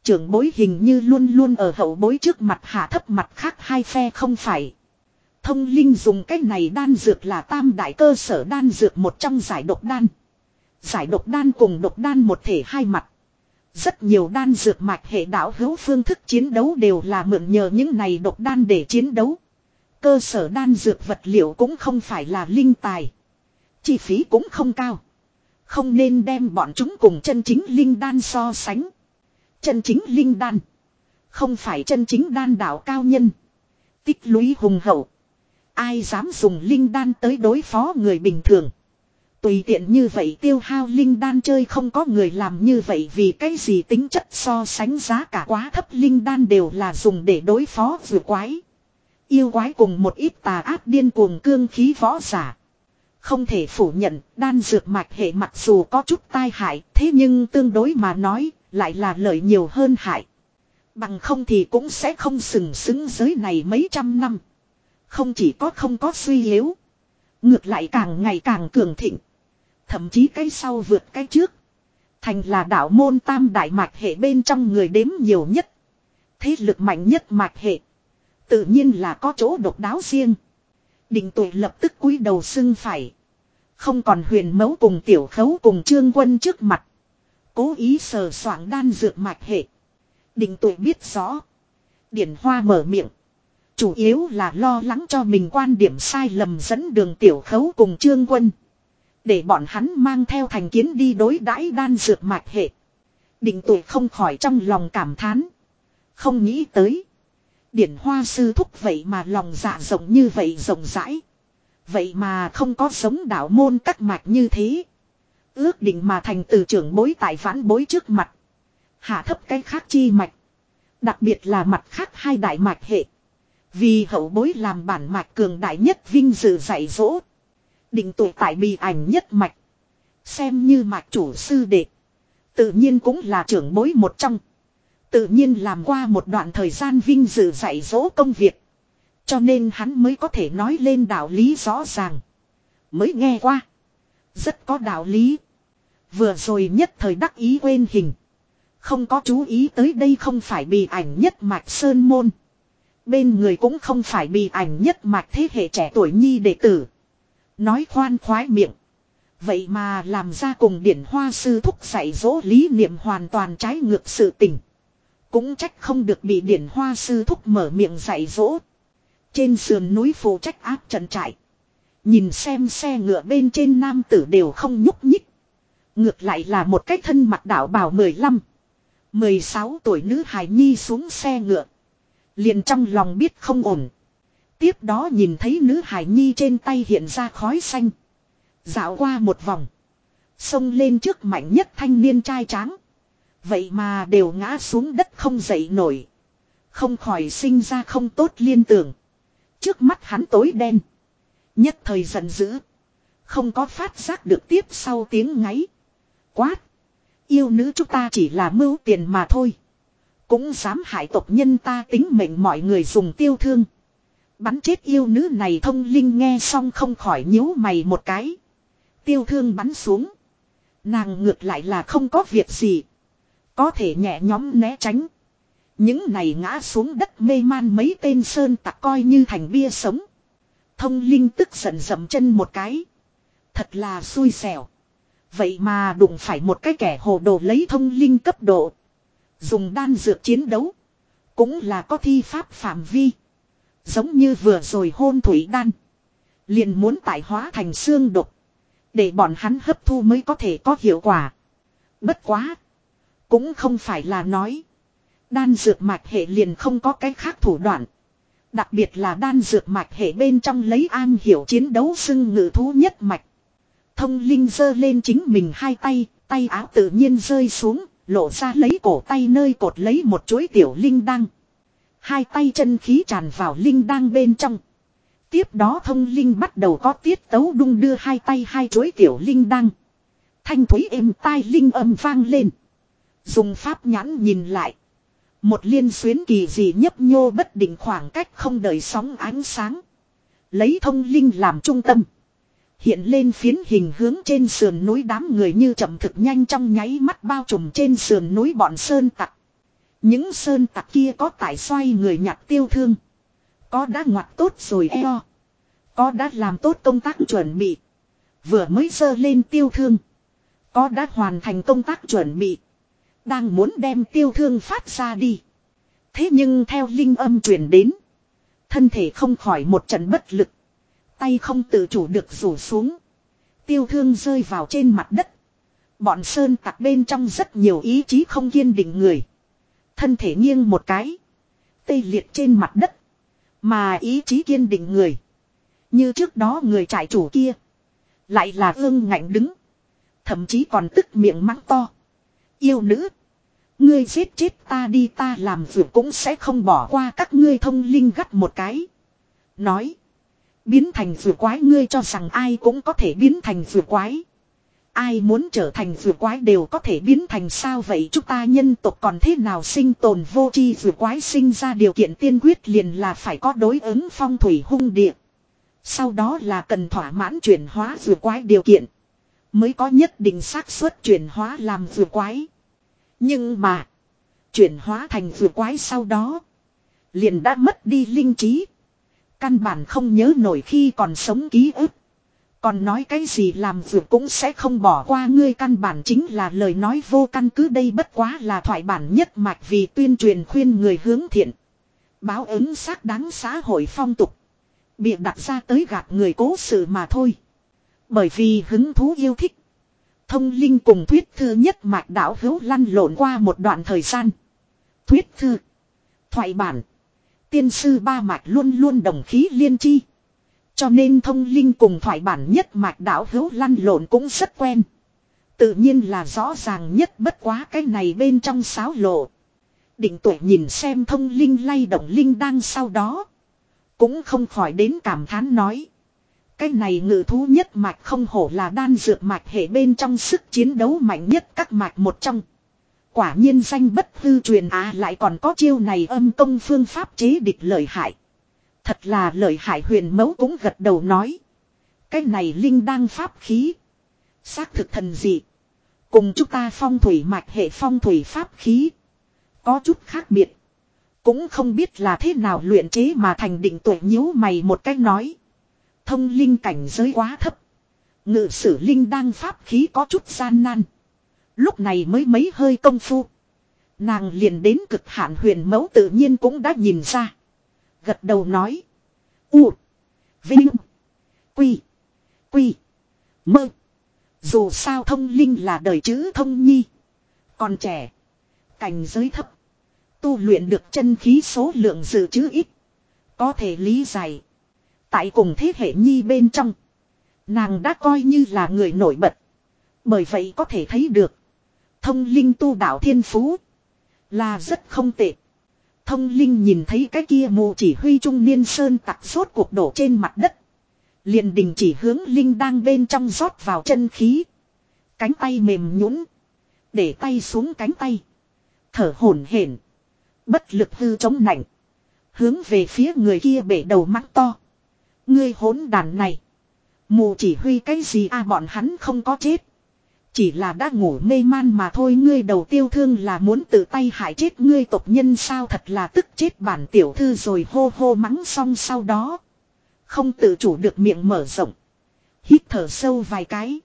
Trưởng bối hình như luôn luôn ở hậu bối trước mặt hạ thấp mặt khác hai phe không phải. Thông linh dùng cách này đan dược là tam đại cơ sở đan dược một trong giải độc đan. Giải độc đan cùng độc đan một thể hai mặt. Rất nhiều đan dược mạch hệ đạo hữu phương thức chiến đấu đều là mượn nhờ những này độc đan để chiến đấu. Cơ sở đan dược vật liệu cũng không phải là linh tài. Chi phí cũng không cao. Không nên đem bọn chúng cùng chân chính linh đan so sánh. Chân chính linh đan. Không phải chân chính đan đạo cao nhân. Tích lũy hùng hậu. Ai dám dùng linh đan tới đối phó người bình thường. Tùy tiện như vậy tiêu hao linh đan chơi không có người làm như vậy vì cái gì tính chất so sánh giá cả quá thấp linh đan đều là dùng để đối phó vừa quái. Yêu quái cùng một ít tà ác điên cuồng cương khí võ giả. Không thể phủ nhận, đan dược mạch hệ mặc dù có chút tai hại, thế nhưng tương đối mà nói, lại là lợi nhiều hơn hại. Bằng không thì cũng sẽ không sừng sững giới này mấy trăm năm. Không chỉ có không có suy yếu. Ngược lại càng ngày càng cường thịnh. Thậm chí cái sau vượt cái trước. Thành là đạo môn tam đại mạch hệ bên trong người đếm nhiều nhất. Thế lực mạnh nhất mạch hệ. Tự nhiên là có chỗ độc đáo riêng. Đình tuệ lập tức cúi đầu xưng phải. Không còn huyền mấu cùng tiểu khấu cùng trương quân trước mặt. Cố ý sờ soạng đan dược mạch hệ. Đình tuệ biết rõ. Điển hoa mở miệng. Chủ yếu là lo lắng cho mình quan điểm sai lầm dẫn đường tiểu khấu cùng trương quân. Để bọn hắn mang theo thành kiến đi đối đãi đan dược mạch hệ. Định tuổi không khỏi trong lòng cảm thán. Không nghĩ tới. Điển hoa sư thúc vậy mà lòng dạ rộng như vậy rộng rãi. Vậy mà không có sống đạo môn các mạch như thế. Ước định mà thành từ trưởng bối tại vãn bối trước mặt. Hạ thấp cái khác chi mạch. Đặc biệt là mặt khác hai đại mạch hệ. Vì hậu bối làm bản mạch cường đại nhất vinh dự dạy dỗ. Định tụ tại bị ảnh nhất mạch. Xem như mạch chủ sư đệ. Tự nhiên cũng là trưởng bối một trong. Tự nhiên làm qua một đoạn thời gian vinh dự dạy dỗ công việc. Cho nên hắn mới có thể nói lên đạo lý rõ ràng. Mới nghe qua. Rất có đạo lý. Vừa rồi nhất thời đắc ý quên hình. Không có chú ý tới đây không phải bị ảnh nhất mạch sơn môn. Bên người cũng không phải bị ảnh nhất mạch thế hệ trẻ tuổi nhi đệ tử. Nói khoan khoái miệng. Vậy mà làm ra cùng điển hoa sư thúc dạy dỗ lý niệm hoàn toàn trái ngược sự tình. Cũng trách không được bị điển hoa sư thúc mở miệng dạy dỗ. Trên sườn núi phụ trách áp trận trại. Nhìn xem xe ngựa bên trên nam tử đều không nhúc nhích. Ngược lại là một cái thân mặt đạo bảo 15. 16 tuổi nữ hài nhi xuống xe ngựa. Liền trong lòng biết không ổn. Tiếp đó nhìn thấy nữ hải nhi trên tay hiện ra khói xanh. Dạo qua một vòng. Xông lên trước mạnh nhất thanh niên trai tráng. Vậy mà đều ngã xuống đất không dậy nổi. Không khỏi sinh ra không tốt liên tưởng. Trước mắt hắn tối đen. Nhất thời giận dữ. Không có phát giác được tiếp sau tiếng ngáy. Quát. Yêu nữ chúng ta chỉ là mưu tiền mà thôi. Cũng dám hại tộc nhân ta tính mệnh mọi người dùng tiêu thương. Bắn chết yêu nữ này thông linh nghe xong không khỏi nhíu mày một cái. Tiêu thương bắn xuống. Nàng ngược lại là không có việc gì. Có thể nhẹ nhóm né tránh. Những này ngã xuống đất mê man mấy tên sơn tặc coi như thành bia sống. Thông linh tức giận dậm chân một cái. Thật là xui xẻo. Vậy mà đụng phải một cái kẻ hồ đồ lấy thông linh cấp độ. Dùng đan dược chiến đấu. Cũng là có thi pháp phạm vi. Giống như vừa rồi hôn thủy đan. Liền muốn tại hóa thành xương độc. Để bọn hắn hấp thu mới có thể có hiệu quả. Bất quá. Cũng không phải là nói. Đan dược mạch hệ liền không có cái khác thủ đoạn. Đặc biệt là đan dược mạch hệ bên trong lấy an hiểu chiến đấu xưng ngự thú nhất mạch. Thông linh giơ lên chính mình hai tay, tay áo tự nhiên rơi xuống, lộ ra lấy cổ tay nơi cột lấy một chuỗi tiểu linh đăng. Hai tay chân khí tràn vào linh đăng bên trong. Tiếp đó thông linh bắt đầu có tiết tấu đung đưa hai tay hai chuỗi tiểu linh đăng. Thanh thúy êm tai linh âm vang lên. Dùng pháp nhãn nhìn lại. Một liên xuyến kỳ dị nhấp nhô bất định khoảng cách không đợi sóng ánh sáng. Lấy thông linh làm trung tâm. Hiện lên phiến hình hướng trên sườn núi đám người như chậm thực nhanh trong nháy mắt bao trùm trên sườn núi bọn sơn tặc. Những sơn tặc kia có tải xoay người nhặt tiêu thương. Có đã ngoặt tốt rồi eo. Có đã làm tốt công tác chuẩn bị. Vừa mới sơ lên tiêu thương. Có đã hoàn thành công tác chuẩn bị. Đang muốn đem tiêu thương phát ra đi. Thế nhưng theo linh âm truyền đến. Thân thể không khỏi một trận bất lực. Tay không tự chủ được rủ xuống. Tiêu thương rơi vào trên mặt đất. Bọn sơn tặc bên trong rất nhiều ý chí không kiên định người. Thân thể nghiêng một cái. Tê liệt trên mặt đất. Mà ý chí kiên định người. Như trước đó người trại chủ kia. Lại là ương ngạnh đứng. Thậm chí còn tức miệng mắng to. Yêu nữ. Ngươi giết chết ta đi, ta làm việc cũng sẽ không bỏ qua các ngươi, thông linh gắt một cái. Nói. Biến thành vừa quái, ngươi cho rằng ai cũng có thể biến thành vừa quái. Ai muốn trở thành vừa quái đều có thể biến thành sao vậy chúng ta nhân tộc còn thế nào sinh tồn vô tri vừa quái sinh ra điều kiện tiên quyết liền là phải có đối ứng phong thủy hung địa. Sau đó là cần thỏa mãn chuyển hóa vừa quái điều kiện. Mới có nhất định xác suất chuyển hóa làm vừa quái. Nhưng mà. Chuyển hóa thành vừa quái sau đó. Liền đã mất đi linh trí. Căn bản không nhớ nổi khi còn sống ký ức. Còn nói cái gì làm vượt cũng sẽ không bỏ qua ngươi căn bản chính là lời nói vô căn cứ đây bất quá là thoại bản nhất mạch vì tuyên truyền khuyên người hướng thiện. Báo ứng xác đáng xã hội phong tục. Bịa đặt ra tới gạt người cố sự mà thôi. Bởi vì hứng thú yêu thích. Thông linh cùng thuyết thư nhất mạch đảo hữu lăn lộn qua một đoạn thời gian. Thuyết thư. Thoại bản. Tiên sư ba mạch luôn luôn đồng khí liên chi. Cho nên thông linh cùng thoại bản nhất mạch đảo hữu lăn lộn cũng rất quen. Tự nhiên là rõ ràng nhất bất quá cái này bên trong sáo lộ. Định tuổi nhìn xem thông linh lay động linh đang sau đó. Cũng không khỏi đến cảm thán nói. Cái này ngự thú nhất mạch không hổ là đan dược mạch hệ bên trong sức chiến đấu mạnh nhất các mạch một trong. Quả nhiên danh bất hư truyền à lại còn có chiêu này âm công phương pháp chế địch lợi hại. Thật là lợi hại huyền mẫu cũng gật đầu nói. Cái này linh đăng pháp khí. Xác thực thần dị. Cùng chúng ta phong thủy mạch hệ phong thủy pháp khí. Có chút khác biệt. Cũng không biết là thế nào luyện chế mà thành định tuổi nhíu mày một cách nói. Thông linh cảnh giới quá thấp. Ngự sử linh đăng pháp khí có chút gian nan. Lúc này mới mấy hơi công phu. Nàng liền đến cực hạn huyền mẫu tự nhiên cũng đã nhìn ra. Gật đầu nói. U. Vinh. Quy. Quy. Mơ. Dù sao thông linh là đời chữ thông nhi. Còn trẻ. Cảnh giới thấp. Tu luyện được chân khí số lượng dự trữ ít. Có thể lý giải. Tại cùng thế hệ nhi bên trong. Nàng đã coi như là người nổi bật. Bởi vậy có thể thấy được. Thông linh tu đạo thiên phú. Là rất không tệ. Thông linh nhìn thấy cái kia mù chỉ huy trung niên sơn tặc sốt cuộc đổ trên mặt đất. liền đình chỉ hướng linh đang bên trong rót vào chân khí. Cánh tay mềm nhũn Để tay xuống cánh tay. Thở hổn hển Bất lực hư chống nạnh. Hướng về phía người kia bể đầu mắt to. Ngươi hỗn đàn này. Mù chỉ huy cái gì à bọn hắn không có chết. Chỉ là đã ngủ mê man mà thôi, ngươi đầu tiêu thương là muốn tự tay hại chết ngươi tộc nhân sao thật là tức chết bản tiểu thư rồi hô hô mắng xong sau đó. Không tự chủ được miệng mở rộng. Hít thở sâu vài cái.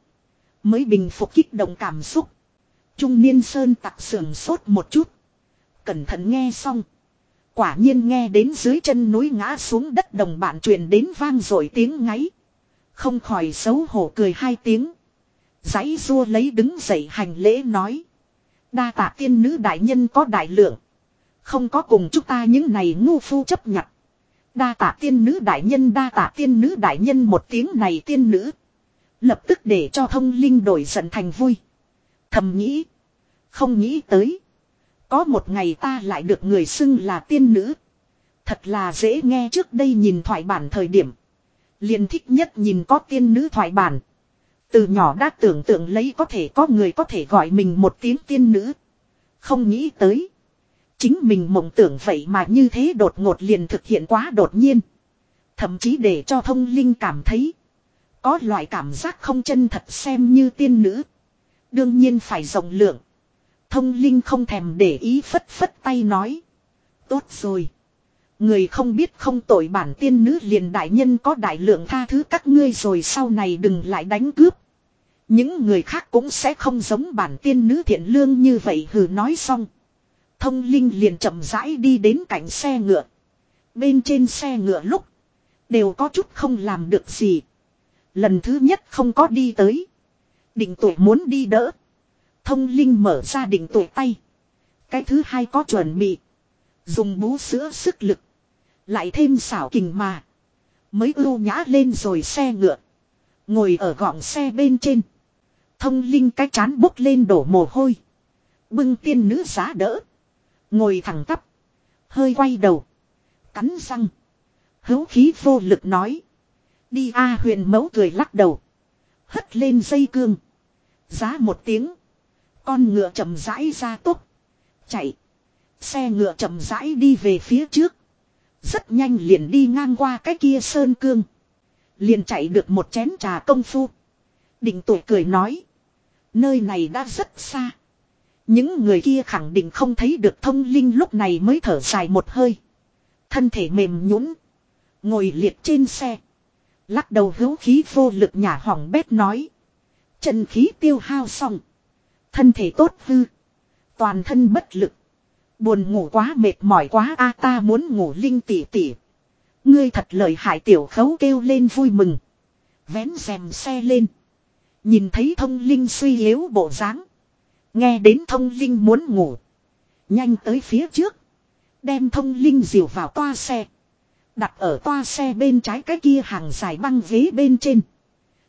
Mới bình phục kích động cảm xúc. Trung niên sơn tặc sườn sốt một chút. Cẩn thận nghe xong. Quả nhiên nghe đến dưới chân núi ngã xuống đất đồng bạn truyền đến vang rồi tiếng ngáy. Không khỏi xấu hổ cười hai tiếng. Giấy rua lấy đứng dậy hành lễ nói. Đa tạ tiên nữ đại nhân có đại lượng. Không có cùng chúng ta những này ngu phu chấp nhận. Đa tạ tiên nữ đại nhân, đa tạ tiên nữ đại nhân một tiếng này tiên nữ. Lập tức để cho thông linh đổi giận thành vui. Thầm nghĩ. Không nghĩ tới. Có một ngày ta lại được người xưng là tiên nữ. Thật là dễ nghe trước đây nhìn thoại bản thời điểm. liền thích nhất nhìn có tiên nữ thoại bản. Từ nhỏ đã tưởng tượng lấy có thể có người có thể gọi mình một tiếng tiên nữ. Không nghĩ tới. Chính mình mộng tưởng vậy mà như thế đột ngột liền thực hiện quá đột nhiên. Thậm chí để cho thông linh cảm thấy. Có loại cảm giác không chân thật xem như tiên nữ. Đương nhiên phải rộng lượng. Thông linh không thèm để ý phất phất tay nói. Tốt rồi. Người không biết không tội bản tiên nữ liền đại nhân có đại lượng tha thứ các ngươi rồi sau này đừng lại đánh cướp. Những người khác cũng sẽ không giống bản tiên nữ thiện lương như vậy hừ nói xong. Thông linh liền chậm rãi đi đến cạnh xe ngựa. Bên trên xe ngựa lúc. Đều có chút không làm được gì. Lần thứ nhất không có đi tới. Định tuổi muốn đi đỡ. Thông linh mở ra định tuổi tay. Cái thứ hai có chuẩn bị. Dùng bú sữa sức lực. Lại thêm xảo kình mà. Mới ưu nhã lên rồi xe ngựa. Ngồi ở gọng xe bên trên. Thông linh cái chán bốc lên đổ mồ hôi. Bưng tiên nữ giá đỡ. Ngồi thẳng tắp. Hơi quay đầu. Cắn răng. hấu khí vô lực nói. Đi A huyền mẫu cười lắc đầu. Hất lên dây cương. Giá một tiếng. Con ngựa chậm rãi ra tốc. Chạy. Xe ngựa chậm rãi đi về phía trước. Rất nhanh liền đi ngang qua cái kia sơn cương. Liền chạy được một chén trà công phu. Định tuổi cười nói. Nơi này đã rất xa. Những người kia khẳng định không thấy được thông linh lúc này mới thở dài một hơi. Thân thể mềm nhũn Ngồi liệt trên xe. Lắc đầu hữu khí vô lực nhả hỏng bét nói. Chân khí tiêu hao xong. Thân thể tốt hư. Toàn thân bất lực. Buồn ngủ quá, mệt mỏi quá a, ta muốn ngủ, linh tỉ tỉ. Ngươi thật lời hại, tiểu khấu kêu lên vui mừng. Vén rèm xe lên. Nhìn thấy thông linh suy yếu bộ dáng Nghe đến thông linh muốn ngủ. Nhanh tới phía trước. Đem thông linh dìu vào toa xe. Đặt ở toa xe bên trái cái kia hàng dài băng ghế bên trên.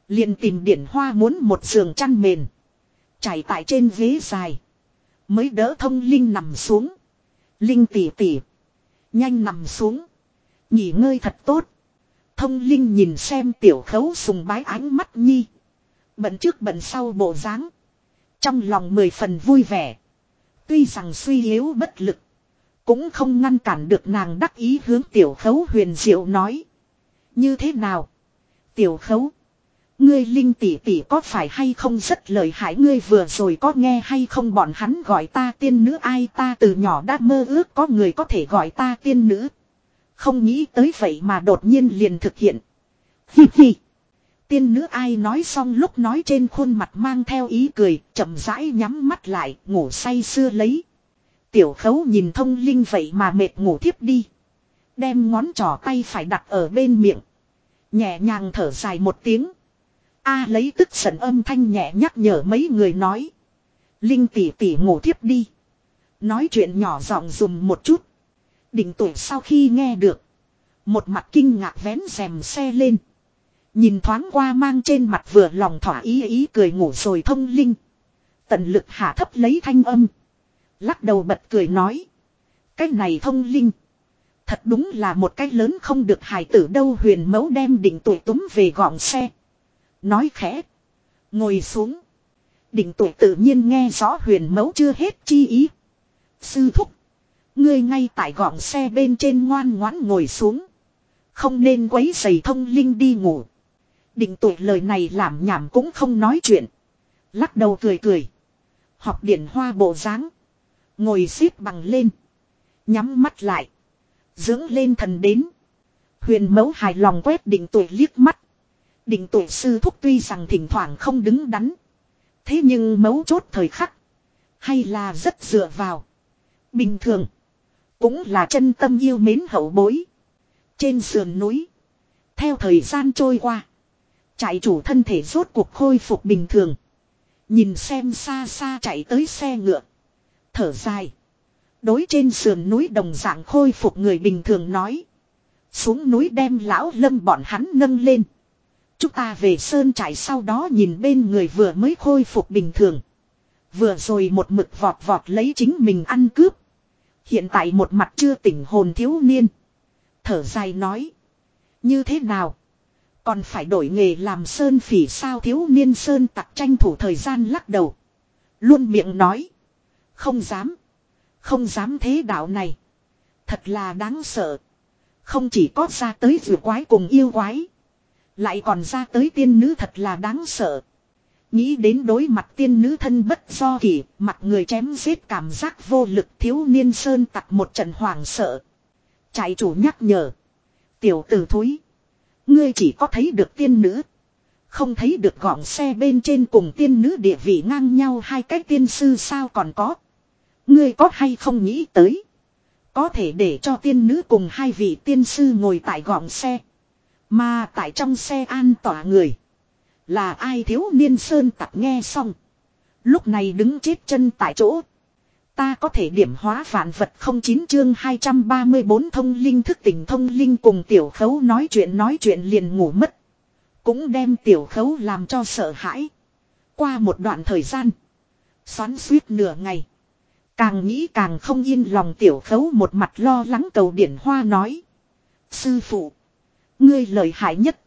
Liền tìm điển hoa muốn một giường chăn mền. Chảy tại trên ghế dài. Mới đỡ thông linh nằm xuống. Linh tỷ tỷ. Nhanh nằm xuống. Nghỉ ngơi thật tốt. Thông linh nhìn xem tiểu khấu sùng bái ánh mắt nhi. Bận trước bận sau bộ dáng Trong lòng mười phần vui vẻ. Tuy rằng suy yếu bất lực. Cũng không ngăn cản được nàng đắc ý hướng tiểu khấu huyền diệu nói. Như thế nào? Tiểu khấu. Ngươi linh tỷ tỷ có phải hay không rất lời hại ngươi vừa rồi có nghe hay không bọn hắn gọi ta tiên nữ ai ta từ nhỏ đã mơ ước có người có thể gọi ta tiên nữ. Không nghĩ tới vậy mà đột nhiên liền thực hiện. Hi hi. Tiên nữ ai nói xong lúc nói trên khuôn mặt mang theo ý cười, chậm rãi nhắm mắt lại, ngủ say sưa lấy. Tiểu khấu nhìn thông linh vậy mà mệt ngủ thiếp đi. Đem ngón trỏ tay phải đặt ở bên miệng. Nhẹ nhàng thở dài một tiếng. A lấy tức giận âm thanh nhẹ nhắc nhở mấy người nói. Linh tỷ tỷ ngủ thiếp đi. Nói chuyện nhỏ giọng dùng một chút. Định tuổi sau khi nghe được. Một mặt kinh ngạc vén rèm xe lên. Nhìn thoáng qua mang trên mặt vừa lòng thỏa ý ý cười ngủ rồi thông linh. Tận lực hạ thấp lấy thanh âm. Lắc đầu bật cười nói. Cái này thông linh. Thật đúng là một cái lớn không được hài tử đâu huyền mẫu đem định tuổi túm về gọn xe. Nói khẽ. Ngồi xuống. Định tuổi tự nhiên nghe rõ huyền mẫu chưa hết chi ý. Sư thúc. Ngươi ngay tại gọn xe bên trên ngoan ngoãn ngồi xuống. Không nên quấy giày thông linh đi ngủ. Định tuổi lời này làm nhảm cũng không nói chuyện. Lắc đầu cười cười. Học điển hoa bộ dáng Ngồi xếp bằng lên. Nhắm mắt lại. Dưỡng lên thần đến. Huyền mẫu hài lòng quét định tuổi liếc mắt. Định tuổi sư thúc tuy rằng thỉnh thoảng không đứng đắn. Thế nhưng mấu chốt thời khắc. Hay là rất dựa vào. Bình thường. Cũng là chân tâm yêu mến hậu bối. Trên sườn núi. Theo thời gian trôi qua. Trại chủ thân thể rốt cuộc khôi phục bình thường. Nhìn xem xa xa chạy tới xe ngựa. Thở dài. Đối trên sườn núi đồng dạng khôi phục người bình thường nói. Xuống núi đem lão lâm bọn hắn nâng lên. Chúng ta về sơn trại sau đó nhìn bên người vừa mới khôi phục bình thường. Vừa rồi một mực vọt vọt lấy chính mình ăn cướp. Hiện tại một mặt chưa tỉnh hồn thiếu niên. Thở dài nói. Như thế nào? Còn phải đổi nghề làm sơn phỉ sao thiếu niên sơn tặc tranh thủ thời gian lắc đầu. Luôn miệng nói. Không dám. Không dám thế đạo này. Thật là đáng sợ. Không chỉ có ra tới vừa quái cùng yêu quái. Lại còn ra tới tiên nữ thật là đáng sợ. Nghĩ đến đối mặt tiên nữ thân bất do kỷ, mặt người chém giết cảm giác vô lực thiếu niên sơn tặc một trận hoàng sợ. Trại chủ nhắc nhở. Tiểu tử thúi. Ngươi chỉ có thấy được tiên nữ. Không thấy được gọng xe bên trên cùng tiên nữ địa vị ngang nhau hai cái tiên sư sao còn có. Ngươi có hay không nghĩ tới. Có thể để cho tiên nữ cùng hai vị tiên sư ngồi tại gọng xe. Mà tại trong xe an tỏa người. Là ai thiếu niên sơn tặc nghe xong. Lúc này đứng chết chân tại chỗ. Ta có thể điểm hóa vạn vật không chín chương 234 thông linh thức tỉnh thông linh cùng tiểu khấu nói chuyện nói chuyện liền ngủ mất. Cũng đem tiểu khấu làm cho sợ hãi. Qua một đoạn thời gian. Xoắn suýt nửa ngày. Càng nghĩ càng không yên lòng tiểu khấu một mặt lo lắng cầu điển hoa nói. Sư phụ. Ngươi lợi hại nhất.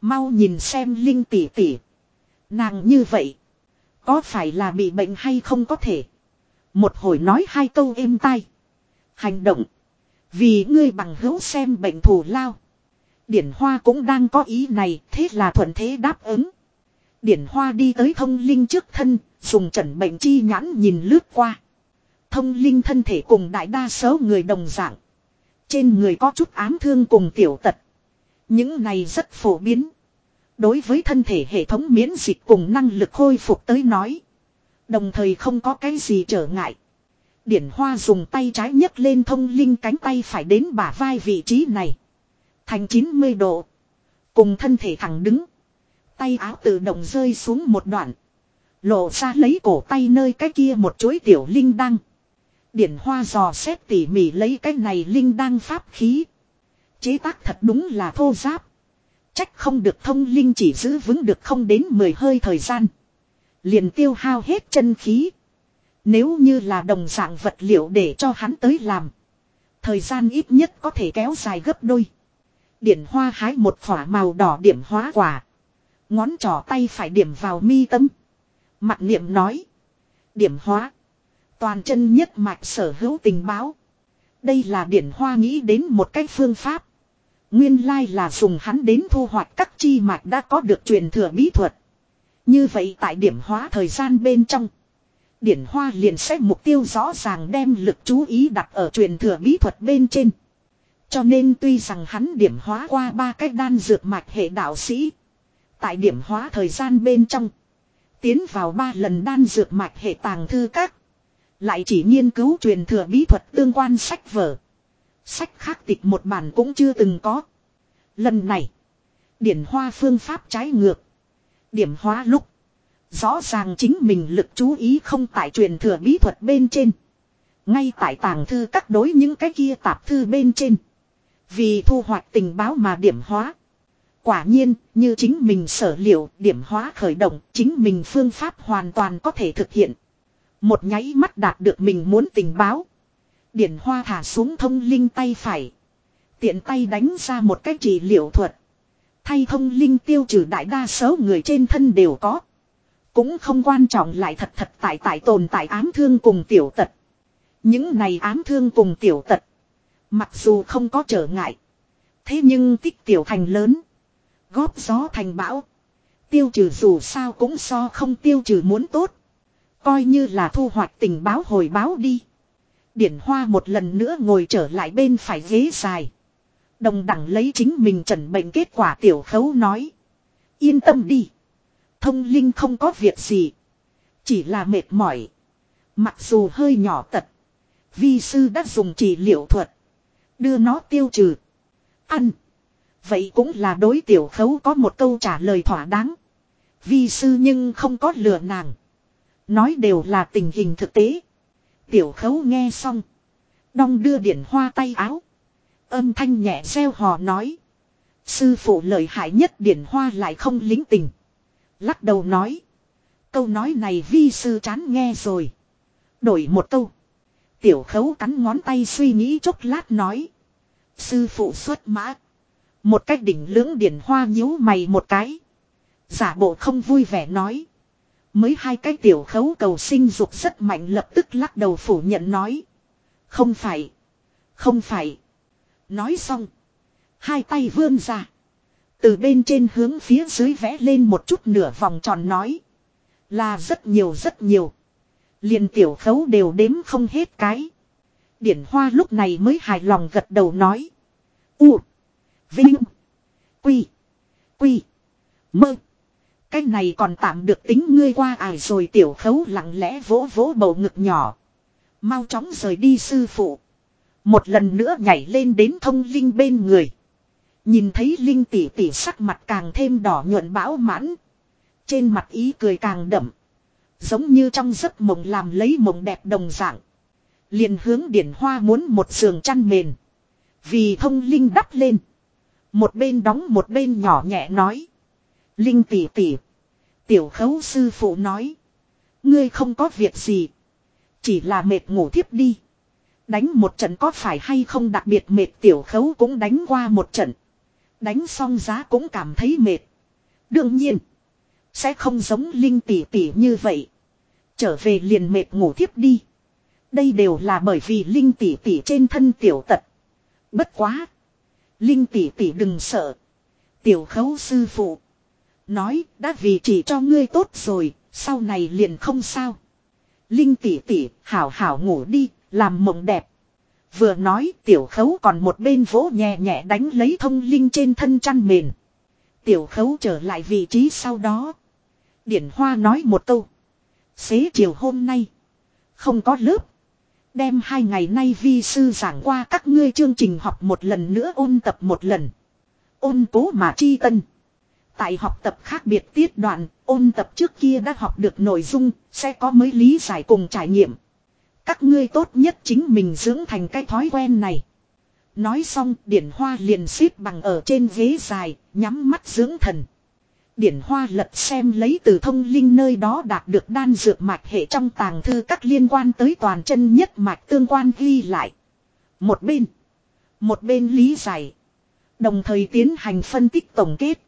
Mau nhìn xem Linh tỷ tỷ. Nàng như vậy. Có phải là bị bệnh hay không có thể. Một hồi nói hai câu êm tai. Hành động. Vì ngươi bằng hữu xem bệnh thù lao. Điển Hoa cũng đang có ý này, thế là thuận thế đáp ứng. Điển Hoa đi tới thông linh trước thân, dùng trần bệnh chi nhãn nhìn lướt qua. Thông linh thân thể cùng đại đa số người đồng dạng. Trên người có chút ám thương cùng tiểu tật. Những này rất phổ biến. Đối với thân thể hệ thống miễn dịch cùng năng lực khôi phục tới nói. Đồng thời không có cái gì trở ngại. Điển Hoa dùng tay trái nhấc lên thông linh cánh tay phải đến bả vai vị trí này. Thành 90 độ. Cùng thân thể thẳng đứng. Tay áo tự động rơi xuống một đoạn. Lộ ra lấy cổ tay nơi cái kia một chuỗi tiểu linh đăng. Điển Hoa dò xét tỉ mỉ lấy cái này linh đăng pháp khí. Chế tác thật đúng là thô giáp. Trách không được thông linh chỉ giữ vững được không đến 10 hơi thời gian. Liền tiêu hao hết chân khí. Nếu như là đồng dạng vật liệu để cho hắn tới làm. Thời gian ít nhất có thể kéo dài gấp đôi. Điển hoa hái một khỏa màu đỏ điểm hóa quả. Ngón trỏ tay phải điểm vào mi tâm. Mặt niệm nói. Điểm hóa. Toàn chân nhất mạch sở hữu tình báo. Đây là điển hoa nghĩ đến một cách phương pháp. Nguyên lai là dùng hắn đến thu hoạch các chi mạch đã có được truyền thừa bí thuật. Như vậy tại điểm hóa thời gian bên trong. Điển hoa liền xét mục tiêu rõ ràng đem lực chú ý đặt ở truyền thừa bí thuật bên trên. Cho nên tuy rằng hắn điểm hóa qua ba cách đan dược mạch hệ đạo sĩ. Tại điểm hóa thời gian bên trong. Tiến vào ba lần đan dược mạch hệ tàng thư các. Lại chỉ nghiên cứu truyền thừa bí thuật tương quan sách vở. Sách khác tịch một bản cũng chưa từng có. Lần này. Điển hoa phương pháp trái ngược. Điểm hóa lúc. Rõ ràng chính mình lực chú ý không tại truyền thừa bí thuật bên trên. Ngay tại tàng thư các đối những cái kia tạp thư bên trên. Vì thu hoạch tình báo mà điểm hóa. Quả nhiên, như chính mình sở liệu, điểm hóa khởi động, chính mình phương pháp hoàn toàn có thể thực hiện. Một nháy mắt đạt được mình muốn tình báo. Điển hoa thả xuống thông linh tay phải. Tiện tay đánh ra một cái trị liệu thuật. Thay thông linh tiêu trừ đại đa số người trên thân đều có. Cũng không quan trọng lại thật thật tại tại tồn tại ám thương cùng tiểu tật. Những này ám thương cùng tiểu tật. Mặc dù không có trở ngại. Thế nhưng tích tiểu thành lớn. Góp gió thành bão. Tiêu trừ dù sao cũng so không tiêu trừ muốn tốt. Coi như là thu hoạch tình báo hồi báo đi. Điển hoa một lần nữa ngồi trở lại bên phải ghế dài. Đồng đẳng lấy chính mình trần bệnh kết quả tiểu khấu nói. Yên tâm đi. Thông linh không có việc gì. Chỉ là mệt mỏi. Mặc dù hơi nhỏ tật. Vi sư đã dùng trị liệu thuật. Đưa nó tiêu trừ. Ăn. Vậy cũng là đối tiểu khấu có một câu trả lời thỏa đáng. Vi sư nhưng không có lừa nàng. Nói đều là tình hình thực tế. Tiểu khấu nghe xong. Đong đưa điển hoa tay áo. Âm thanh nhẹ xeo hò nói. Sư phụ lợi hại nhất điển hoa lại không lính tình. Lắc đầu nói. Câu nói này vi sư chán nghe rồi. Đổi một câu. Tiểu khấu cắn ngón tay suy nghĩ chốc lát nói. Sư phụ xuất mã. Một cách đỉnh lưỡng điển hoa nhíu mày một cái. Giả bộ không vui vẻ nói. Mới hai cái tiểu khấu cầu sinh dục rất mạnh lập tức lắc đầu phủ nhận nói. Không phải. Không phải. Nói xong. Hai tay vươn ra. Từ bên trên hướng phía dưới vẽ lên một chút nửa vòng tròn nói. Là rất nhiều rất nhiều. liền tiểu khấu đều đếm không hết cái. Điển hoa lúc này mới hài lòng gật đầu nói. U. Vinh. Quy. Quy. Mơ. Cái này còn tạm được tính ngươi qua ải rồi tiểu khấu lặng lẽ vỗ vỗ bầu ngực nhỏ. Mau chóng rời đi sư phụ. Một lần nữa nhảy lên đến thông linh bên người. Nhìn thấy linh tỷ tỷ sắc mặt càng thêm đỏ nhuận bão mãn. Trên mặt ý cười càng đậm. Giống như trong giấc mộng làm lấy mộng đẹp đồng dạng. liền hướng điển hoa muốn một giường chăn mền. Vì thông linh đắp lên. Một bên đóng một bên nhỏ nhẹ nói. Linh tỷ tỷ. Tiểu khấu sư phụ nói. Ngươi không có việc gì. Chỉ là mệt ngủ thiếp đi. Đánh một trận có phải hay không đặc biệt mệt tiểu khấu cũng đánh qua một trận. Đánh xong giá cũng cảm thấy mệt. Đương nhiên. Sẽ không giống Linh tỷ tỷ như vậy. Trở về liền mệt ngủ thiếp đi. Đây đều là bởi vì Linh tỷ tỷ trên thân tiểu tật. Bất quá. Linh tỷ tỷ đừng sợ. Tiểu khấu sư phụ. Nói, đã vì chỉ cho ngươi tốt rồi. Sau này liền không sao. Linh tỷ tỷ, hảo hảo ngủ đi. Làm mộng đẹp. Vừa nói, tiểu khấu còn một bên vỗ nhẹ nhẹ đánh lấy thông linh trên thân chăn mền. Tiểu khấu trở lại vị trí sau đó. Điển Hoa nói một câu. Xế chiều hôm nay. Không có lớp. Đem hai ngày nay vi sư giảng qua các ngươi chương trình học một lần nữa ôn tập một lần. Ôn cố mà chi tân. Tại học tập khác biệt tiết đoạn, ôn tập trước kia đã học được nội dung, sẽ có mới lý giải cùng trải nghiệm. Các ngươi tốt nhất chính mình dưỡng thành cái thói quen này. Nói xong, điển hoa liền xếp bằng ở trên ghế dài, nhắm mắt dưỡng thần. Điển hoa lật xem lấy từ thông linh nơi đó đạt được đan dược mạch hệ trong tàng thư các liên quan tới toàn chân nhất mạch tương quan ghi lại. Một bên. Một bên lý giải. Đồng thời tiến hành phân tích tổng kết.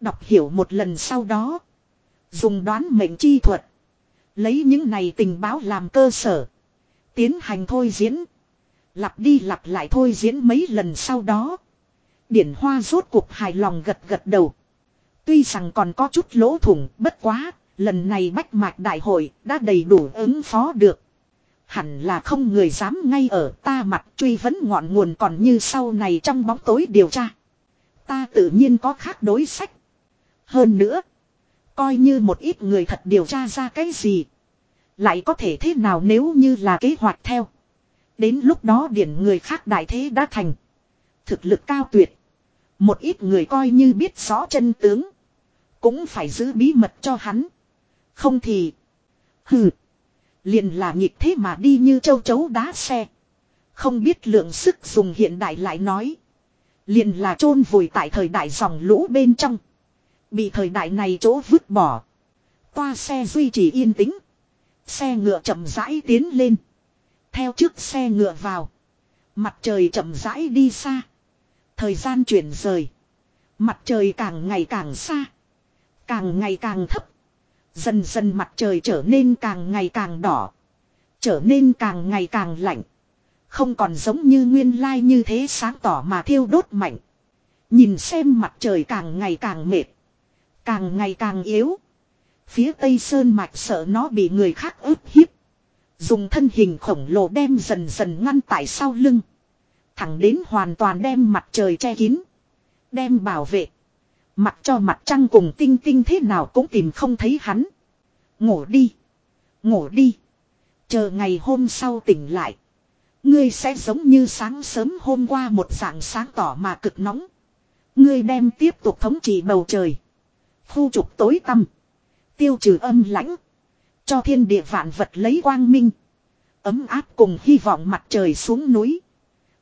Đọc hiểu một lần sau đó. Dùng đoán mệnh chi thuật. Lấy những này tình báo làm cơ sở. Tiến hành thôi diễn. Lặp đi lặp lại thôi diễn mấy lần sau đó. Điển hoa rốt cuộc hài lòng gật gật đầu. Tuy rằng còn có chút lỗ thủng bất quá, lần này bách mạc đại hội đã đầy đủ ứng phó được. Hẳn là không người dám ngay ở ta mặt truy vấn ngọn nguồn còn như sau này trong bóng tối điều tra. Ta tự nhiên có khác đối sách. Hơn nữa, coi như một ít người thật điều tra ra cái gì. Lại có thể thế nào nếu như là kế hoạch theo. Đến lúc đó điển người khác đại thế đã thành. Thực lực cao tuyệt. Một ít người coi như biết rõ chân tướng. Cũng phải giữ bí mật cho hắn. Không thì. Hừ. Liền là nhịp thế mà đi như châu chấu đá xe. Không biết lượng sức dùng hiện đại lại nói. Liền là chôn vùi tại thời đại dòng lũ bên trong. Bị thời đại này chỗ vứt bỏ. Toa xe duy trì yên tĩnh. Xe ngựa chậm rãi tiến lên. Theo trước xe ngựa vào. Mặt trời chậm rãi đi xa. Thời gian chuyển rời. Mặt trời càng ngày càng xa. Càng ngày càng thấp. Dần dần mặt trời trở nên càng ngày càng đỏ. Trở nên càng ngày càng lạnh. Không còn giống như nguyên lai như thế sáng tỏ mà thiêu đốt mạnh. Nhìn xem mặt trời càng ngày càng mệt. Càng ngày càng yếu. Phía tây sơn mạch sợ nó bị người khác ức hiếp. Dùng thân hình khổng lồ đem dần dần ngăn tại sau lưng. Thẳng đến hoàn toàn đem mặt trời che kín. Đem bảo vệ. mặt cho mặt trăng cùng tinh tinh thế nào cũng tìm không thấy hắn. Ngủ đi. Ngủ đi. Chờ ngày hôm sau tỉnh lại. Ngươi sẽ giống như sáng sớm hôm qua một dạng sáng tỏ mà cực nóng. Ngươi đem tiếp tục thống trị bầu trời. Khu trục tối tăm. Tiêu trừ âm lãnh. Cho thiên địa vạn vật lấy quang minh. Ấm áp cùng hy vọng mặt trời xuống núi.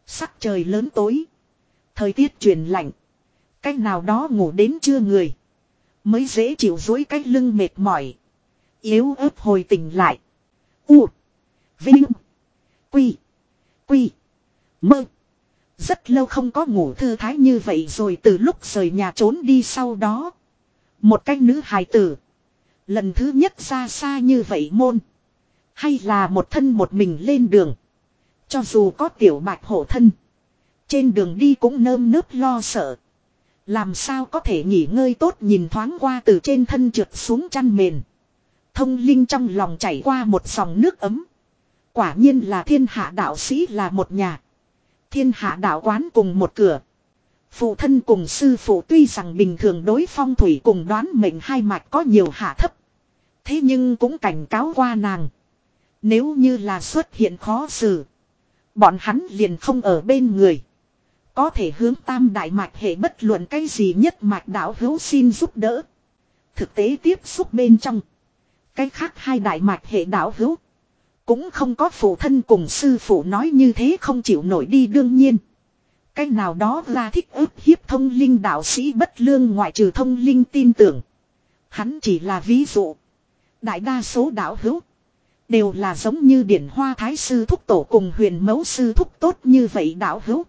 Sắc trời lớn tối. Thời tiết chuyển lạnh. Cách nào đó ngủ đến trưa người. Mới dễ chịu dối cái lưng mệt mỏi. Yếu ớt hồi tỉnh lại. U. Vinh. Quy. Quy. Mơ. Rất lâu không có ngủ thư thái như vậy rồi từ lúc rời nhà trốn đi sau đó. Một cách nữ hài tử. Lần thứ nhất xa xa như vậy môn. Hay là một thân một mình lên đường. Cho dù có tiểu bạch hộ thân. Trên đường đi cũng nơm nớp lo sợ. Làm sao có thể nghỉ ngơi tốt nhìn thoáng qua từ trên thân trượt xuống chăn mền. Thông linh trong lòng chảy qua một dòng nước ấm. Quả nhiên là thiên hạ đạo sĩ là một nhà. Thiên hạ đạo quán cùng một cửa. Phụ thân cùng sư phụ tuy rằng bình thường đối phong thủy cùng đoán mệnh hai mạch có nhiều hạ thấp. Thế nhưng cũng cảnh cáo qua nàng. Nếu như là xuất hiện khó xử. Bọn hắn liền không ở bên người. Có thể hướng tam đại mạch hệ bất luận cái gì nhất mạch đạo hữu xin giúp đỡ. Thực tế tiếp xúc bên trong. Cái khác hai đại mạch hệ đạo hữu. Cũng không có phụ thân cùng sư phụ nói như thế không chịu nổi đi đương nhiên. Cái nào đó là thích ức hiếp thông linh đạo sĩ bất lương ngoại trừ thông linh tin tưởng. Hắn chỉ là ví dụ. Đại đa số đạo hữu. Đều là giống như điển hoa thái sư thúc tổ cùng huyền mẫu sư thúc tốt như vậy đạo hữu.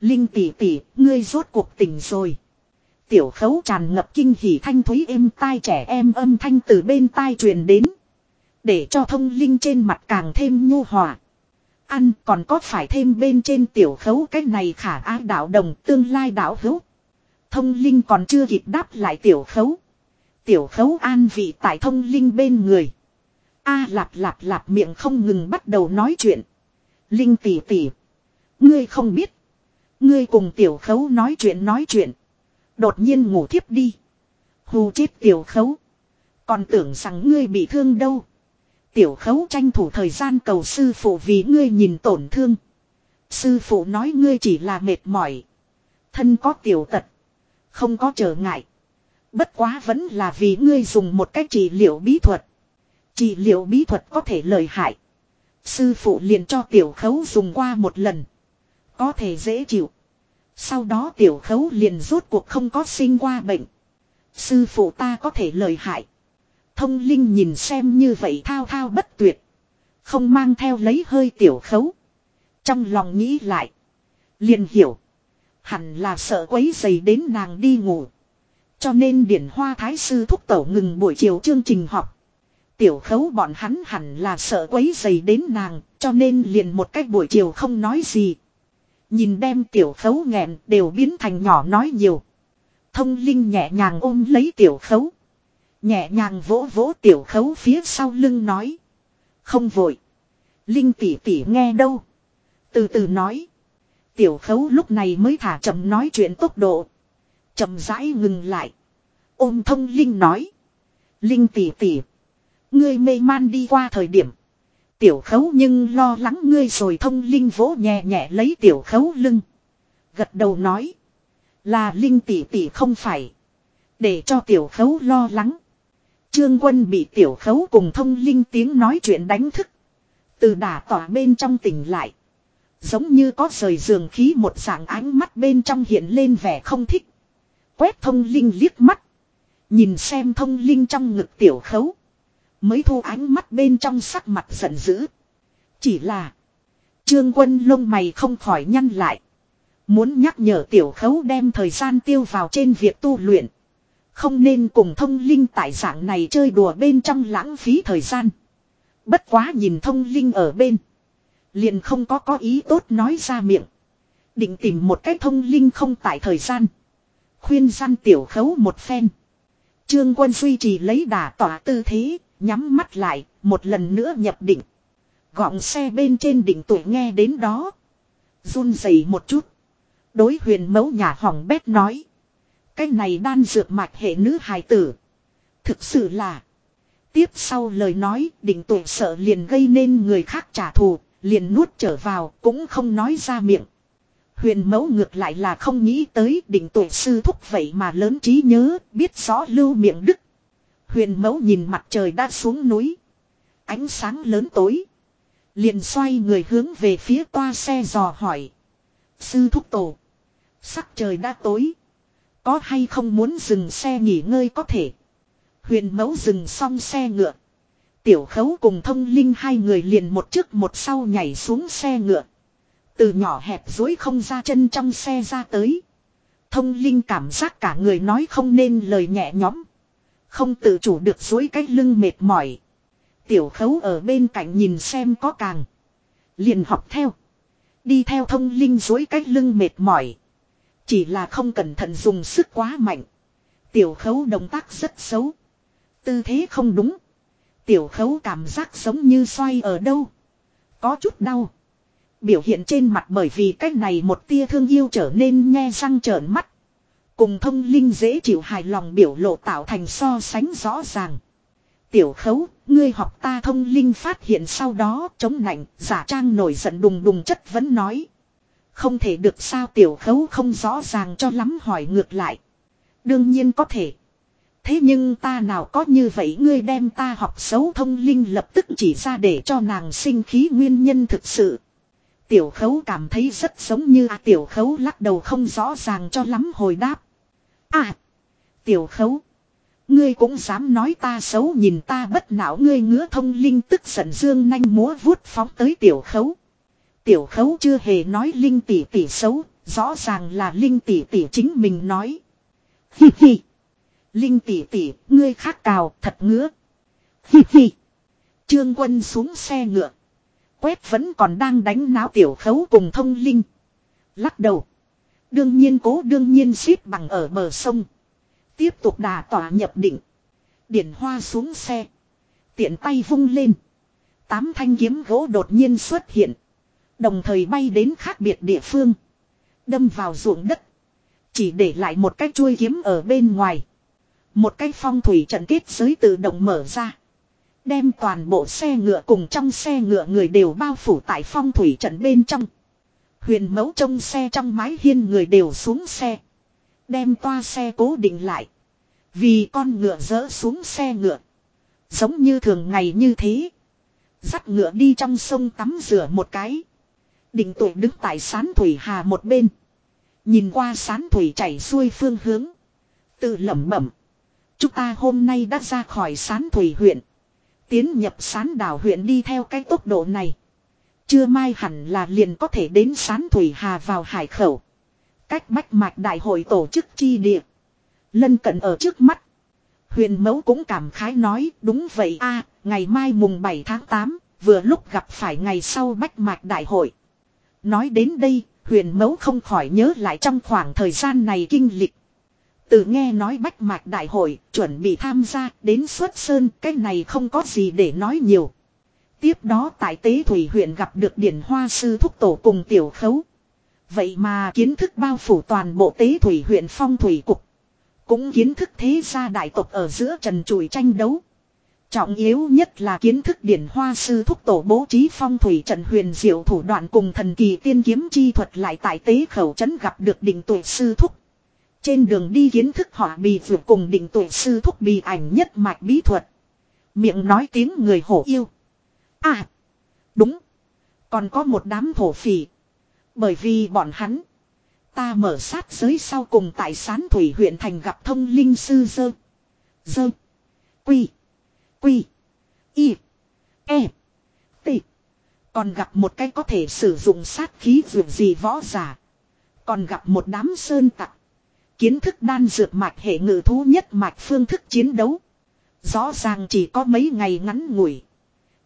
Linh tỷ tỷ, ngươi rốt cuộc tỉnh rồi. Tiểu khấu tràn ngập kinh hỉ thanh thúy êm tai trẻ em âm thanh từ bên tai truyền đến. Để cho thông linh trên mặt càng thêm nhu hòa. Ăn còn có phải thêm bên trên tiểu khấu cái này khả á đạo đồng tương lai đạo hữu. Thông linh còn chưa kịp đáp lại tiểu khấu. Tiểu khấu an vị tại thông linh bên người. A lạp lạp lạp miệng không ngừng bắt đầu nói chuyện. Linh tỷ tỷ. Ngươi không biết. Ngươi cùng tiểu khấu nói chuyện nói chuyện. Đột nhiên ngủ thiếp đi. Hù chết tiểu khấu. Còn tưởng rằng ngươi bị thương đâu. Tiểu khấu tranh thủ thời gian cầu sư phụ vì ngươi nhìn tổn thương. Sư phụ nói ngươi chỉ là mệt mỏi. Thân có tiểu tật. Không có trở ngại. Bất quá vẫn là vì ngươi dùng một cách trị liệu bí thuật. Trị liệu bí thuật có thể lợi hại. Sư phụ liền cho tiểu khấu dùng qua một lần. Có thể dễ chịu. Sau đó tiểu khấu liền rốt cuộc không có sinh qua bệnh. Sư phụ ta có thể lợi hại. Thông linh nhìn xem như vậy thao thao bất tuyệt. Không mang theo lấy hơi tiểu khấu. Trong lòng nghĩ lại. Liền hiểu. Hẳn là sợ quấy dày đến nàng đi ngủ. Cho nên điển hoa thái sư thúc tẩu ngừng buổi chiều chương trình học. Tiểu khấu bọn hắn hẳn là sợ quấy dày đến nàng. Cho nên liền một cách buổi chiều không nói gì. Nhìn đem tiểu khấu nghẹn đều biến thành nhỏ nói nhiều. Thông linh nhẹ nhàng ôm lấy tiểu khấu. Nhẹ nhàng vỗ vỗ tiểu khấu phía sau lưng nói. Không vội. Linh tỉ tỉ nghe đâu. Từ từ nói. Tiểu khấu lúc này mới thả chậm nói chuyện tốc độ. chậm rãi ngừng lại. Ôm thông linh nói. Linh tỉ tỉ. Ngươi mê man đi qua thời điểm. Tiểu khấu nhưng lo lắng ngươi rồi thông linh vỗ nhẹ nhẹ lấy tiểu khấu lưng. Gật đầu nói. Là linh tỷ tỷ không phải. Để cho tiểu khấu lo lắng. Trương quân bị tiểu khấu cùng thông linh tiếng nói chuyện đánh thức. Từ đả tỏa bên trong tỉnh lại. Giống như có rời giường khí một dạng ánh mắt bên trong hiện lên vẻ không thích. Quét thông linh liếc mắt. Nhìn xem thông linh trong ngực tiểu khấu. Mới thu ánh mắt bên trong sắc mặt giận dữ. Chỉ là. Trương quân lông mày không khỏi nhăn lại. Muốn nhắc nhở tiểu khấu đem thời gian tiêu vào trên việc tu luyện. Không nên cùng thông linh tại dạng này chơi đùa bên trong lãng phí thời gian. Bất quá nhìn thông linh ở bên. Liền không có có ý tốt nói ra miệng. Định tìm một cái thông linh không tại thời gian. Khuyên gian tiểu khấu một phen. Trương quân duy trì lấy đà tỏa tư thế, nhắm mắt lại, một lần nữa nhập định. Gọng xe bên trên đỉnh tuổi nghe đến đó. run rẩy một chút. Đối huyền mẫu nhà hỏng bét nói. Cái này đan dược mạch hệ nữ hài tử. Thực sự là. Tiếp sau lời nói định tuổi sợ liền gây nên người khác trả thù. Liền nuốt trở vào cũng không nói ra miệng. Huyền mẫu ngược lại là không nghĩ tới định tuổi sư thúc vậy mà lớn trí nhớ, biết rõ lưu miệng đức. Huyền mẫu nhìn mặt trời đã xuống núi. Ánh sáng lớn tối. Liền xoay người hướng về phía toa xe dò hỏi. Sư thúc tổ. Sắc trời đã tối. Có hay không muốn dừng xe nghỉ ngơi có thể. Huyền mẫu dừng xong xe ngựa. Tiểu khấu cùng thông linh hai người liền một trước một sau nhảy xuống xe ngựa. Từ nhỏ hẹp dối không ra chân trong xe ra tới. Thông linh cảm giác cả người nói không nên lời nhẹ nhõm. Không tự chủ được dối cái lưng mệt mỏi. Tiểu khấu ở bên cạnh nhìn xem có càng. Liền học theo. Đi theo thông linh dối cái lưng mệt mỏi. Chỉ là không cẩn thận dùng sức quá mạnh. Tiểu khấu động tác rất xấu. Tư thế không đúng. Tiểu khấu cảm giác giống như xoay ở đâu. Có chút đau. Biểu hiện trên mặt bởi vì cách này một tia thương yêu trở nên nghe răng trợn mắt. Cùng thông linh dễ chịu hài lòng biểu lộ tạo thành so sánh rõ ràng. Tiểu khấu, ngươi học ta thông linh phát hiện sau đó chống nạnh, giả trang nổi giận đùng đùng chất vẫn nói. Không thể được sao tiểu khấu không rõ ràng cho lắm hỏi ngược lại. Đương nhiên có thể. Thế nhưng ta nào có như vậy ngươi đem ta học xấu thông linh lập tức chỉ ra để cho nàng sinh khí nguyên nhân thực sự. Tiểu khấu cảm thấy rất giống như à, tiểu khấu lắc đầu không rõ ràng cho lắm hồi đáp. À! Tiểu khấu! Ngươi cũng dám nói ta xấu nhìn ta bất não ngươi ngứa thông linh tức giận dương nanh múa vuốt phóng tới tiểu khấu. Tiểu khấu chưa hề nói linh tỷ tỷ xấu, rõ ràng là linh tỷ tỷ chính mình nói. Hi hi! Linh tỷ tỷ, ngươi khác cào, thật ngứa. Hi hi! Trương quân xuống xe ngựa. Quét vẫn còn đang đánh náo tiểu khấu cùng thông linh. Lắc đầu. Đương nhiên cố đương nhiên xít bằng ở bờ sông. Tiếp tục đà tỏa nhập định. Điển hoa xuống xe. Tiện tay vung lên. Tám thanh kiếm gỗ đột nhiên xuất hiện. Đồng thời bay đến khác biệt địa phương. Đâm vào ruộng đất. Chỉ để lại một cái chuôi kiếm ở bên ngoài. Một cái phong thủy trận kết giới tự động mở ra. Đem toàn bộ xe ngựa cùng trong xe ngựa người đều bao phủ tại phong thủy trận bên trong. Huyền mẫu trong xe trong mái hiên người đều xuống xe. Đem toa xe cố định lại. Vì con ngựa dỡ xuống xe ngựa. Giống như thường ngày như thế. Dắt ngựa đi trong sông tắm rửa một cái. Định tuổi đứng tại sán thủy hà một bên. Nhìn qua sán thủy chảy xuôi phương hướng. Tự lẩm bẩm. Chúng ta hôm nay đã ra khỏi sán thủy huyện. Tiến nhập sán đảo huyện đi theo cái tốc độ này. Chưa mai hẳn là liền có thể đến sán thủy hà vào hải khẩu. Cách bách mạch đại hội tổ chức chi địa. Lân cận ở trước mắt. Huyền mẫu cũng cảm khái nói đúng vậy a ngày mai mùng 7 tháng 8, vừa lúc gặp phải ngày sau bách mạch đại hội. Nói đến đây, huyền mẫu không khỏi nhớ lại trong khoảng thời gian này kinh lịch. Từ nghe nói bách mạch đại hội, chuẩn bị tham gia, đến xuất sơn, cái này không có gì để nói nhiều. Tiếp đó tại tế thủy huyện gặp được điển hoa sư thúc tổ cùng tiểu khấu. Vậy mà kiến thức bao phủ toàn bộ tế thủy huyện phong thủy cục. Cũng kiến thức thế gia đại tộc ở giữa trần trụi tranh đấu. Trọng yếu nhất là kiến thức điển hoa sư thúc tổ bố trí phong thủy trận huyền diệu thủ đoạn cùng thần kỳ tiên kiếm chi thuật lại tại tế khẩu trấn gặp được định tuổi sư thúc. Trên đường đi kiến thức họ bì vượt cùng định tuổi sư thúc bì ảnh nhất mạch bí thuật. Miệng nói tiếng người hổ yêu. À. Đúng. Còn có một đám thổ phỉ. Bởi vì bọn hắn. Ta mở sát giới sau cùng tại sán thủy huyện thành gặp thông linh sư dơ. Dơ. Quy. Quy. Y. E. T. Còn gặp một cái có thể sử dụng sát khí dược gì võ giả. Còn gặp một đám sơn tặc. Kiến thức đan dược mạch hệ ngự thú nhất mạch phương thức chiến đấu. Rõ ràng chỉ có mấy ngày ngắn ngủi.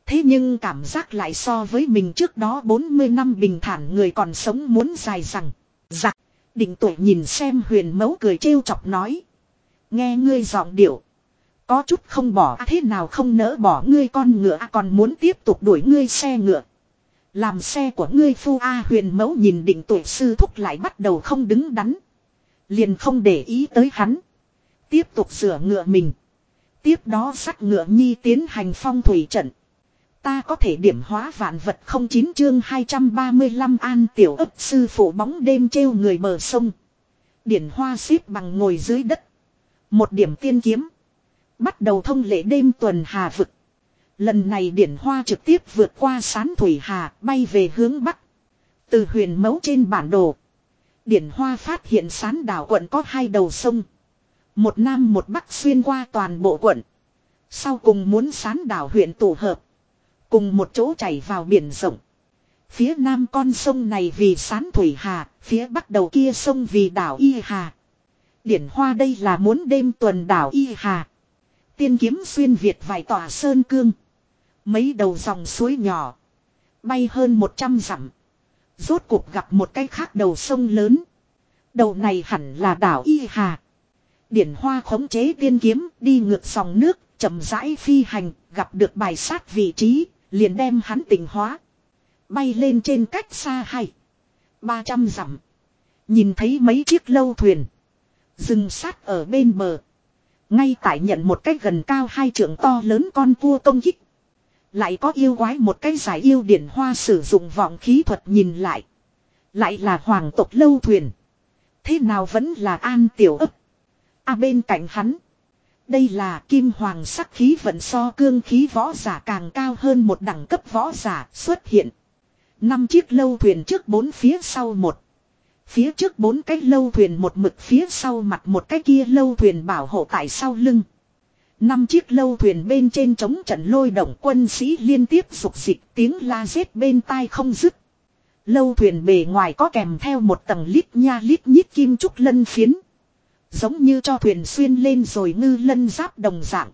Thế nhưng cảm giác lại so với mình trước đó 40 năm bình thản người còn sống muốn dài rằng. Giặc. Định tuổi nhìn xem huyền Mẫu cười trêu chọc nói. Nghe ngươi giọng điệu. Có chút không bỏ à, thế nào không nỡ bỏ ngươi con ngựa à, còn muốn tiếp tục đuổi ngươi xe ngựa. Làm xe của ngươi phu A huyền mẫu nhìn định tuổi sư thúc lại bắt đầu không đứng đắn. Liền không để ý tới hắn. Tiếp tục sửa ngựa mình. Tiếp đó sắc ngựa nhi tiến hành phong thủy trận. Ta có thể điểm hóa vạn vật không chín chương 235 an tiểu ấp sư phụ bóng đêm treo người bờ sông. Điển hoa xếp bằng ngồi dưới đất. Một điểm tiên kiếm. Bắt đầu thông lệ đêm tuần hà vực. Lần này điển hoa trực tiếp vượt qua sán thủy hà bay về hướng bắc. Từ huyền mẫu trên bản đồ. Điển hoa phát hiện sán đảo quận có hai đầu sông. Một nam một bắc xuyên qua toàn bộ quận. Sau cùng muốn sán đảo huyện tổ hợp. Cùng một chỗ chảy vào biển rộng. Phía nam con sông này vì sán thủy hà, phía bắc đầu kia sông vì đảo Y Hà. Điển hoa đây là muốn đêm tuần đảo Y Hà. Tiên kiếm xuyên Việt vài tòa sơn cương. Mấy đầu dòng suối nhỏ. Bay hơn 100 dặm. Rốt cuộc gặp một cái khác đầu sông lớn. Đầu này hẳn là đảo Y Hà. Điển hoa khống chế tiên kiếm đi ngược dòng nước, chậm rãi phi hành, gặp được bài sát vị trí, liền đem hắn tỉnh hóa. Bay lên trên cách xa hay. 300 dặm. Nhìn thấy mấy chiếc lâu thuyền. Dừng sát ở bên bờ. Ngay tại nhận một cái gần cao hai trượng to lớn con cua công kích. Lại có yêu quái một cái giải yêu điển hoa sử dụng vọng khí thuật nhìn lại. Lại là hoàng tộc lâu thuyền. Thế nào vẫn là an tiểu ấp. À bên cạnh hắn. Đây là kim hoàng sắc khí vận so cương khí võ giả càng cao hơn một đẳng cấp võ giả xuất hiện. Năm chiếc lâu thuyền trước bốn phía sau một. Phía trước bốn cái lâu thuyền một mực phía sau mặt một cái kia lâu thuyền bảo hộ tại sau lưng. Năm chiếc lâu thuyền bên trên chống trận lôi động quân sĩ liên tiếp rục dịch tiếng la rết bên tai không dứt. Lâu thuyền bề ngoài có kèm theo một tầng lít nha lít nhít kim trúc lân phiến. Giống như cho thuyền xuyên lên rồi ngư lân giáp đồng dạng.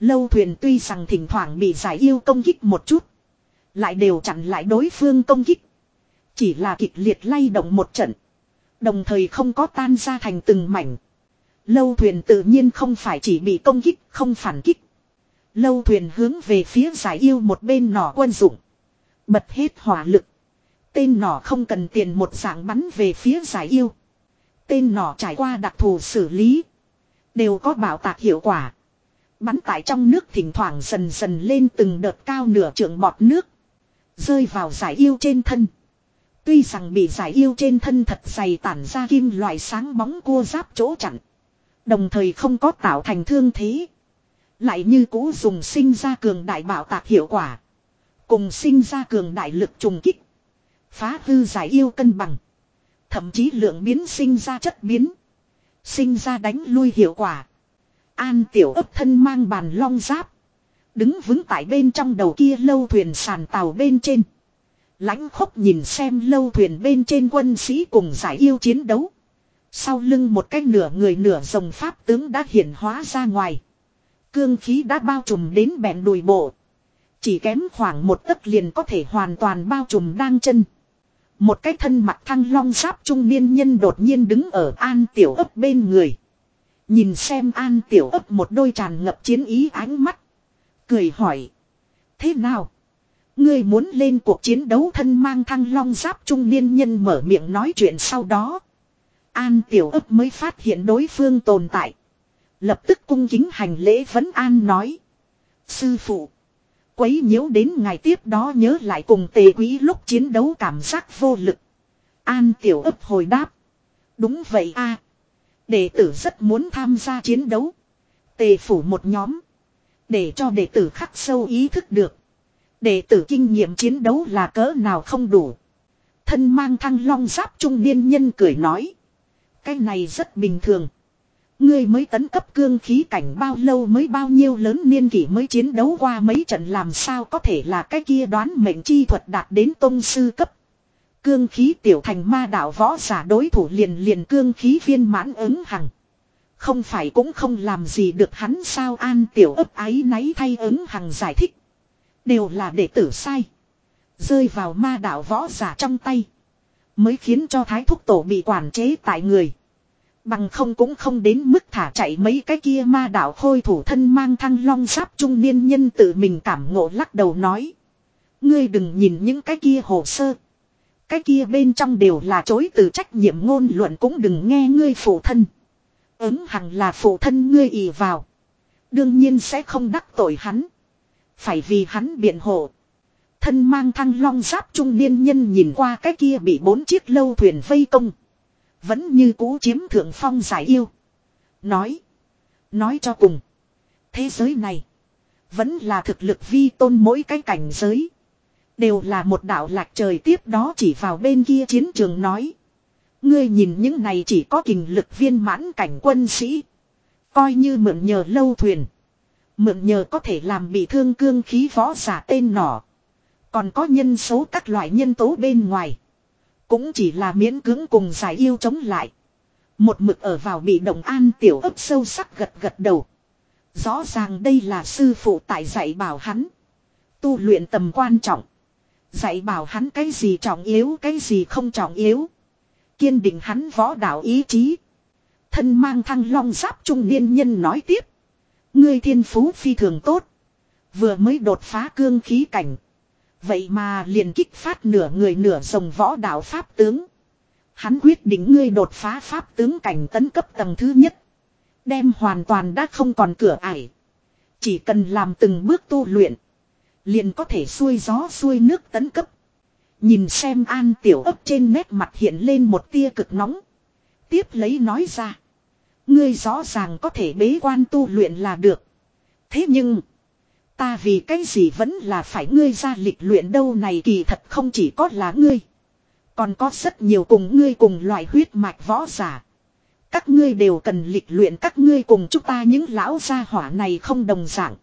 Lâu thuyền tuy rằng thỉnh thoảng bị giải yêu công kích một chút. Lại đều chặn lại đối phương công kích. Chỉ là kịch liệt lay động một trận. Đồng thời không có tan ra thành từng mảnh. Lâu thuyền tự nhiên không phải chỉ bị công kích, không phản kích. Lâu thuyền hướng về phía giải yêu một bên nỏ quân dụng. Bật hết hỏa lực. Tên nỏ không cần tiền một dạng bắn về phía giải yêu. Tên nỏ trải qua đặc thù xử lý. Đều có bảo tạc hiệu quả. Bắn tại trong nước thỉnh thoảng dần dần lên từng đợt cao nửa trượng bọt nước. Rơi vào giải yêu trên thân. Tuy rằng bị giải yêu trên thân thật dày tản ra kim loại sáng bóng cua giáp chỗ chặn. Đồng thời không có tạo thành thương thế. Lại như cũ dùng sinh ra cường đại bảo tạc hiệu quả. Cùng sinh ra cường đại lực trùng kích. Phá hư giải yêu cân bằng. Thậm chí lượng biến sinh ra chất biến. Sinh ra đánh lui hiệu quả. An tiểu ấp thân mang bàn long giáp. Đứng vững tại bên trong đầu kia lâu thuyền sàn tàu bên trên lãnh khốc nhìn xem lâu thuyền bên trên quân sĩ cùng giải yêu chiến đấu. Sau lưng một cái nửa người nửa rồng pháp tướng đã hiển hóa ra ngoài. Cương khí đã bao trùm đến bẹn đùi bộ. Chỉ kém khoảng một tấc liền có thể hoàn toàn bao trùm đang chân. Một cái thân mặt thăng long giáp trung niên nhân đột nhiên đứng ở an tiểu ấp bên người. Nhìn xem an tiểu ấp một đôi tràn ngập chiến ý ánh mắt. Cười hỏi. Thế nào? Ngươi muốn lên cuộc chiến đấu thân mang thăng long giáp trung niên nhân mở miệng nói chuyện sau đó. An tiểu ấp mới phát hiện đối phương tồn tại. Lập tức cung kính hành lễ vấn an nói. Sư phụ. Quấy nhiễu đến ngày tiếp đó nhớ lại cùng tề quý lúc chiến đấu cảm giác vô lực. An tiểu ấp hồi đáp. Đúng vậy a Đệ tử rất muốn tham gia chiến đấu. Tề phủ một nhóm. Để cho đệ tử khắc sâu ý thức được. Đệ tử kinh nghiệm chiến đấu là cỡ nào không đủ. Thân mang thăng long giáp trung niên nhân cười nói. Cái này rất bình thường. Ngươi mới tấn cấp cương khí cảnh bao lâu mới bao nhiêu lớn niên kỷ mới chiến đấu qua mấy trận làm sao có thể là cái kia đoán mệnh chi thuật đạt đến tôn sư cấp. Cương khí tiểu thành ma đạo võ giả đối thủ liền liền cương khí viên mãn ứng hằng. Không phải cũng không làm gì được hắn sao an tiểu ấp ái náy thay ứng hằng giải thích. Đều là đệ tử sai. Rơi vào ma đạo võ giả trong tay. Mới khiến cho thái thúc tổ bị quản chế tại người. Bằng không cũng không đến mức thả chạy mấy cái kia ma đạo khôi thủ thân mang thăng long giáp trung niên nhân tự mình cảm ngộ lắc đầu nói. Ngươi đừng nhìn những cái kia hồ sơ. Cái kia bên trong đều là chối từ trách nhiệm ngôn luận cũng đừng nghe ngươi phụ thân. Ứng hằng là phụ thân ngươi ì vào. Đương nhiên sẽ không đắc tội hắn. Phải vì hắn biện hộ. Thân mang thăng long giáp trung niên nhân nhìn qua cái kia bị bốn chiếc lâu thuyền vây công. Vẫn như cũ chiếm thượng phong giải yêu. Nói. Nói cho cùng. Thế giới này. Vẫn là thực lực vi tôn mỗi cái cảnh giới. Đều là một đạo lạc trời tiếp đó chỉ vào bên kia chiến trường nói. Ngươi nhìn những này chỉ có kình lực viên mãn cảnh quân sĩ. Coi như mượn nhờ lâu thuyền. Mượn nhờ có thể làm bị thương cương khí võ giả tên nỏ. Còn có nhân số các loại nhân tố bên ngoài. Cũng chỉ là miễn cưỡng cùng giải yêu chống lại. Một mực ở vào bị động an tiểu ấp sâu sắc gật gật đầu. Rõ ràng đây là sư phụ tại dạy bảo hắn. Tu luyện tầm quan trọng. Dạy bảo hắn cái gì trọng yếu, cái gì không trọng yếu. Kiên định hắn võ đạo ý chí. Thân mang thăng long giáp trung niên nhân nói tiếp. Ngươi thiên phú phi thường tốt. Vừa mới đột phá cương khí cảnh. Vậy mà liền kích phát nửa người nửa rồng võ đạo pháp tướng. Hắn quyết định ngươi đột phá pháp tướng cảnh tấn cấp tầng thứ nhất. Đem hoàn toàn đã không còn cửa ải. Chỉ cần làm từng bước tu luyện. Liền có thể xuôi gió xuôi nước tấn cấp. Nhìn xem an tiểu ấp trên nét mặt hiện lên một tia cực nóng. Tiếp lấy nói ra. Ngươi rõ ràng có thể bế quan tu luyện là được. Thế nhưng. Ta vì cái gì vẫn là phải ngươi ra lịch luyện đâu này kỳ thật không chỉ có là ngươi. Còn có rất nhiều cùng ngươi cùng loại huyết mạch võ giả. Các ngươi đều cần lịch luyện, các ngươi cùng chúng ta những lão gia hỏa này không đồng dạng.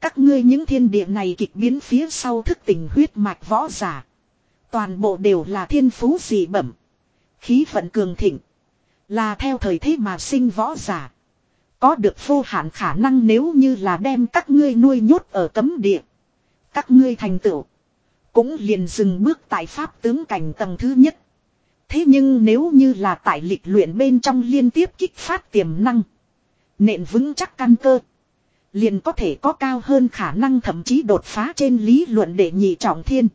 Các ngươi những thiên địa này kịch biến phía sau thức tình huyết mạch võ giả. Toàn bộ đều là thiên phú dị bẩm. Khí vận cường thịnh. Là theo thời thế mà sinh võ giả. Có được vô hạn khả năng nếu như là đem các ngươi nuôi nhốt ở cấm địa. Các ngươi thành tựu. Cũng liền dừng bước tại pháp tướng cảnh tầng thứ nhất. Thế nhưng nếu như là tại lịch luyện bên trong liên tiếp kích phát tiềm năng. Nện vững chắc căn cơ. Liền có thể có cao hơn khả năng thậm chí đột phá trên lý luận để nhị trọng thiên.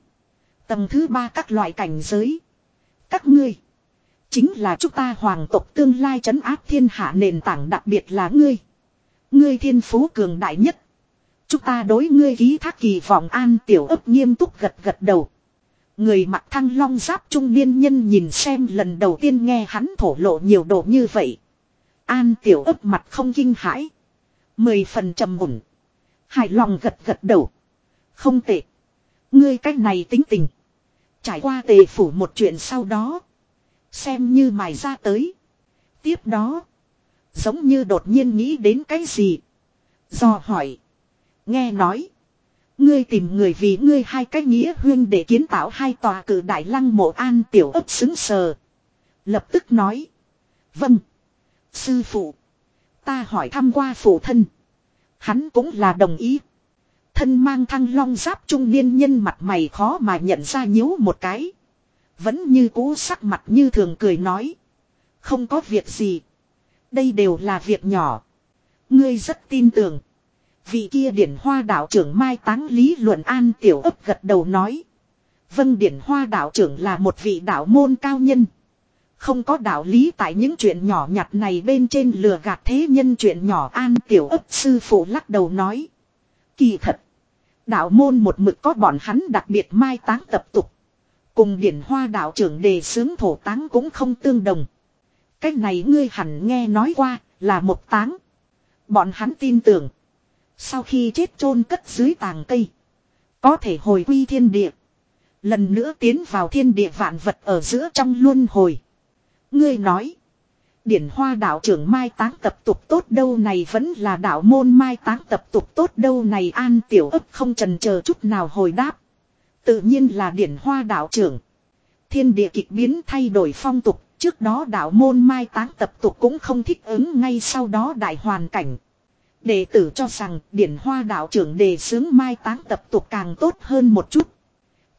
Tầng thứ ba các loại cảnh giới. Các ngươi. Chính là chúng ta hoàng tộc tương lai trấn áp thiên hạ nền tảng đặc biệt là ngươi. Ngươi thiên phú cường đại nhất. Chúng ta đối ngươi ký thác kỳ vọng an tiểu ấp nghiêm túc gật gật đầu. Người mặc thăng long giáp trung niên nhân nhìn xem lần đầu tiên nghe hắn thổ lộ nhiều độ như vậy. An tiểu ấp mặt không kinh hãi. Mười phần trầm mùn. Hài lòng gật gật đầu. Không tệ. Ngươi cách này tính tình. Trải qua tề phủ một chuyện sau đó. Xem như mài ra tới. Tiếp đó. Giống như đột nhiên nghĩ đến cái gì. Do hỏi. Nghe nói. Ngươi tìm người vì ngươi hai cái nghĩa huyên để kiến tạo hai tòa cử đại lăng mộ an tiểu ấp xứng sờ. Lập tức nói. Vâng. Sư phụ. Ta hỏi thăm qua phụ thân. Hắn cũng là đồng ý. Thân mang thăng long giáp trung niên nhân mặt mày khó mà nhận ra nhíu một cái. Vẫn như cũ sắc mặt như thường cười nói. Không có việc gì. Đây đều là việc nhỏ. Ngươi rất tin tưởng. Vị kia điển hoa đạo trưởng Mai Táng Lý Luận An tiểu ấp gật đầu nói. Vân điển hoa đạo trưởng là một vị đạo môn cao nhân. Không có đạo lý tại những chuyện nhỏ nhặt này bên trên lừa gạt thế nhân chuyện nhỏ an tiểu ấp sư phụ lắc đầu nói. Kỳ thật. Đạo môn một mực có bọn hắn đặc biệt mai táng tập tục. Cùng điển hoa đạo trưởng đề xướng thổ táng cũng không tương đồng. Cách này ngươi hẳn nghe nói qua, là một táng. Bọn hắn tin tưởng. Sau khi chết chôn cất dưới tàng cây. Có thể hồi quy thiên địa. Lần nữa tiến vào thiên địa vạn vật ở giữa trong luân hồi. Ngươi nói. Điển hoa đạo trưởng mai táng tập tục tốt đâu này vẫn là đạo môn mai táng tập tục tốt đâu này an tiểu ấp không trần chờ chút nào hồi đáp. Tự nhiên là điển hoa đạo trưởng. Thiên địa kịch biến thay đổi phong tục, trước đó đạo môn mai táng tập tục cũng không thích ứng ngay sau đó đại hoàn cảnh. Đệ tử cho rằng điển hoa đạo trưởng đề xướng mai táng tập tục càng tốt hơn một chút.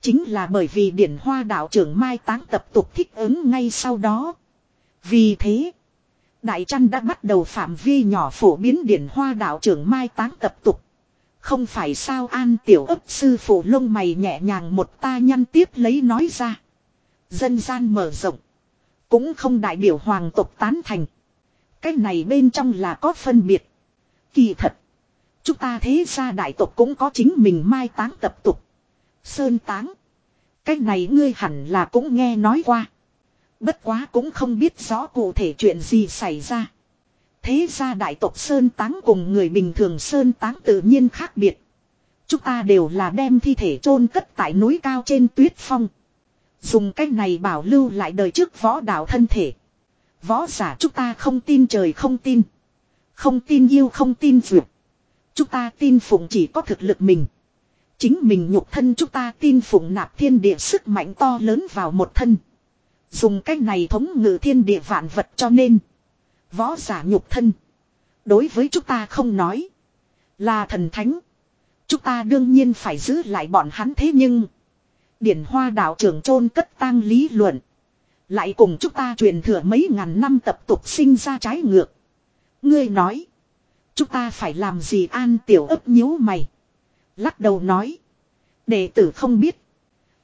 Chính là bởi vì điển hoa đạo trưởng mai táng tập tục thích ứng ngay sau đó. Vì thế, Đại Trăn đã bắt đầu phạm vi nhỏ phổ biến điển hoa đạo trưởng mai táng tập tục. Không phải sao an tiểu ấp sư phụ lông mày nhẹ nhàng một ta nhăn tiếp lấy nói ra. Dân gian mở rộng. Cũng không đại biểu hoàng tộc tán thành. Cái này bên trong là có phân biệt. Kỳ thật. Chúng ta thế gia đại tộc cũng có chính mình mai táng tập tục. Sơn táng. Cái này ngươi hẳn là cũng nghe nói qua. Bất quá cũng không biết rõ cụ thể chuyện gì xảy ra. Thế ra đại tộc Sơn táng cùng người bình thường Sơn táng tự nhiên khác biệt. Chúng ta đều là đem thi thể chôn cất tại núi cao trên tuyết phong. Dùng cách này bảo lưu lại đời trước võ đạo thân thể. Võ giả chúng ta không tin trời không tin. Không tin yêu không tin dược. Chúng ta tin phụng chỉ có thực lực mình. Chính mình nhục thân chúng ta tin phụng nạp thiên địa sức mạnh to lớn vào một thân. Dùng cách này thống ngự thiên địa vạn vật cho nên. Võ giả nhục thân. Đối với chúng ta không nói. Là thần thánh. Chúng ta đương nhiên phải giữ lại bọn hắn thế nhưng. Điển hoa đạo trưởng chôn cất tang lý luận. Lại cùng chúng ta truyền thừa mấy ngàn năm tập tục sinh ra trái ngược. Ngươi nói. Chúng ta phải làm gì an tiểu ấp nhíu mày. Lắc đầu nói. Đệ tử không biết.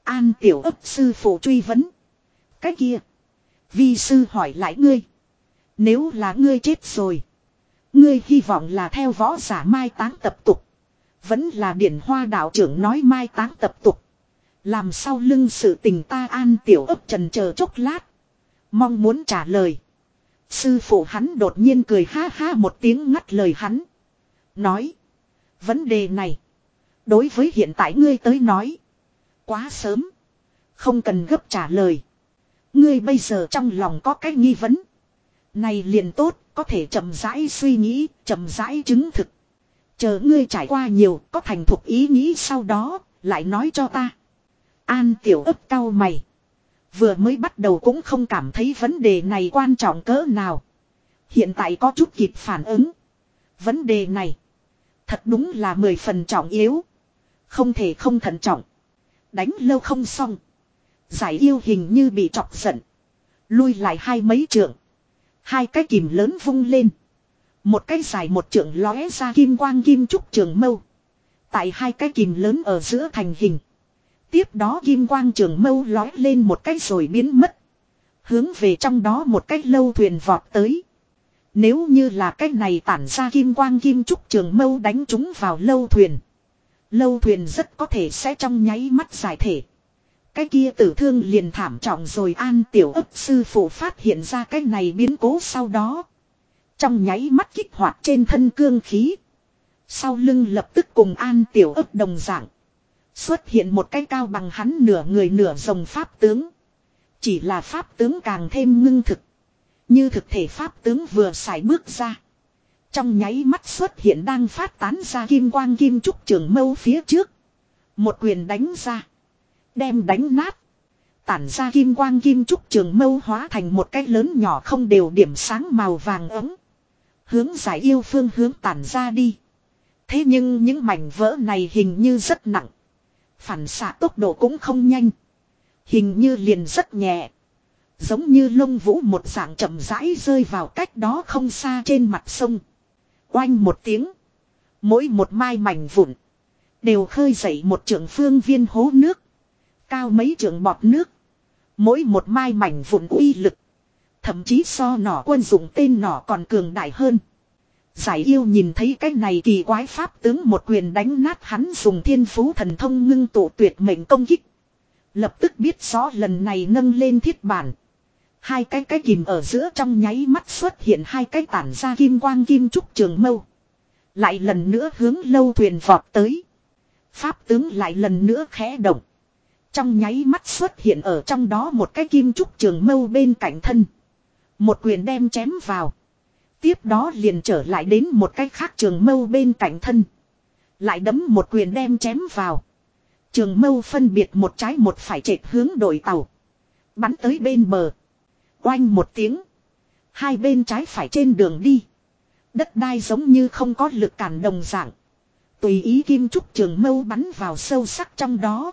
An tiểu ấp sư phụ truy vấn. Cái kia. Vi sư hỏi lại ngươi. Nếu là ngươi chết rồi. Ngươi hy vọng là theo võ giả mai táng tập tục. Vẫn là điển hoa đạo trưởng nói mai táng tập tục. Làm sao lưng sự tình ta an tiểu ấp trần chờ chốc lát. Mong muốn trả lời. Sư phụ hắn đột nhiên cười ha ha một tiếng ngắt lời hắn. Nói. Vấn đề này. Đối với hiện tại ngươi tới nói. Quá sớm. Không cần gấp trả lời. Ngươi bây giờ trong lòng có cái nghi vấn. Này liền tốt, có thể chậm rãi suy nghĩ, chậm rãi chứng thực. Chờ ngươi trải qua nhiều, có thành thục ý nghĩ sau đó, lại nói cho ta. An tiểu ấp cao mày. Vừa mới bắt đầu cũng không cảm thấy vấn đề này quan trọng cỡ nào. Hiện tại có chút kịp phản ứng. Vấn đề này. Thật đúng là mười phần trọng yếu. Không thể không thận trọng. Đánh lâu không xong. Giải yêu hình như bị chọc giận. Lui lại hai mấy trường. Hai cái kìm lớn vung lên. Một cái dài một trượng lóe ra kim quang kim trúc trường mâu. Tại hai cái kìm lớn ở giữa thành hình. Tiếp đó kim quang trường mâu lóe lên một cái rồi biến mất. Hướng về trong đó một cái lâu thuyền vọt tới. Nếu như là cái này tản ra kim quang kim trúc trường mâu đánh chúng vào lâu thuyền. Lâu thuyền rất có thể sẽ trong nháy mắt giải thể. Cái kia tử thương liền thảm trọng rồi an tiểu ấp sư phụ phát hiện ra cái này biến cố sau đó. Trong nháy mắt kích hoạt trên thân cương khí. Sau lưng lập tức cùng an tiểu ấp đồng dạng. Xuất hiện một cái cao bằng hắn nửa người nửa rồng pháp tướng. Chỉ là pháp tướng càng thêm ngưng thực. Như thực thể pháp tướng vừa xài bước ra. Trong nháy mắt xuất hiện đang phát tán ra kim quang kim trúc trường mâu phía trước. Một quyền đánh ra. Đem đánh nát. Tản ra kim quang kim trúc trường mâu hóa thành một cái lớn nhỏ không đều điểm sáng màu vàng ấm. Hướng giải yêu phương hướng tản ra đi. Thế nhưng những mảnh vỡ này hình như rất nặng. Phản xạ tốc độ cũng không nhanh. Hình như liền rất nhẹ. Giống như lông vũ một dạng chậm rãi rơi vào cách đó không xa trên mặt sông. Oanh một tiếng. Mỗi một mai mảnh vụn. Đều khơi dậy một trường phương viên hố nước. Cao mấy trường bọt nước. Mỗi một mai mảnh vụn uy lực. Thậm chí so nỏ quân dụng tên nỏ còn cường đại hơn. Giải yêu nhìn thấy cái này kỳ quái pháp tướng một quyền đánh nát hắn dùng thiên phú thần thông ngưng tụ tuyệt mệnh công kích. Lập tức biết rõ lần này nâng lên thiết bản. Hai cái cái kìm ở giữa trong nháy mắt xuất hiện hai cái tản ra kim quang kim trúc trường mâu. Lại lần nữa hướng lâu thuyền vọt tới. Pháp tướng lại lần nữa khẽ động. Trong nháy mắt xuất hiện ở trong đó một cái kim trúc trường mâu bên cạnh thân. Một quyền đem chém vào. Tiếp đó liền trở lại đến một cái khác trường mâu bên cạnh thân. Lại đấm một quyền đem chém vào. Trường mâu phân biệt một trái một phải chệch hướng đội tàu. Bắn tới bên bờ. Oanh một tiếng. Hai bên trái phải trên đường đi. Đất đai giống như không có lực cản đồng dạng. Tùy ý kim trúc trường mâu bắn vào sâu sắc trong đó.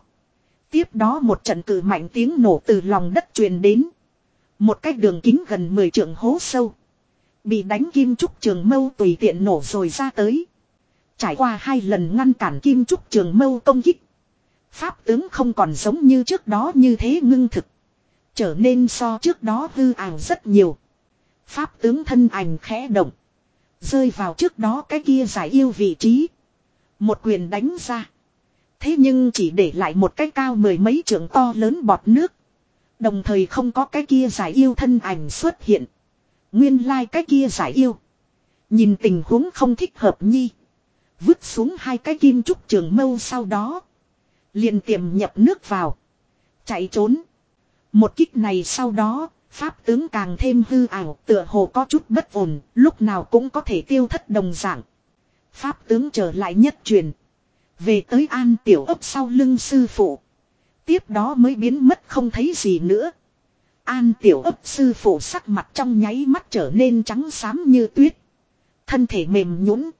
Tiếp đó một trận cử mạnh tiếng nổ từ lòng đất truyền đến. Một cái đường kính gần 10 trượng hố sâu. Bị đánh kim trúc trường mâu tùy tiện nổ rồi ra tới. Trải qua hai lần ngăn cản kim trúc trường mâu công kích. Pháp tướng không còn giống như trước đó như thế ngưng thực. Trở nên so trước đó hư ảo rất nhiều. Pháp tướng thân ảnh khẽ động. Rơi vào trước đó cái kia giải yêu vị trí. Một quyền đánh ra. Thế nhưng chỉ để lại một cái cao mười mấy trượng to lớn bọt nước. Đồng thời không có cái kia giải yêu thân ảnh xuất hiện. Nguyên lai like cái kia giải yêu. Nhìn tình huống không thích hợp nhi. Vứt xuống hai cái kim trúc trường mâu sau đó. liền tiềm nhập nước vào. Chạy trốn. Một kích này sau đó, pháp tướng càng thêm hư ảo, tựa hồ có chút bất ổn, lúc nào cũng có thể tiêu thất đồng dạng. Pháp tướng trở lại nhất truyền. Về tới an tiểu ấp sau lưng sư phụ. Tiếp đó mới biến mất không thấy gì nữa. An tiểu ấp sư phụ sắc mặt trong nháy mắt trở nên trắng xám như tuyết. Thân thể mềm nhũn,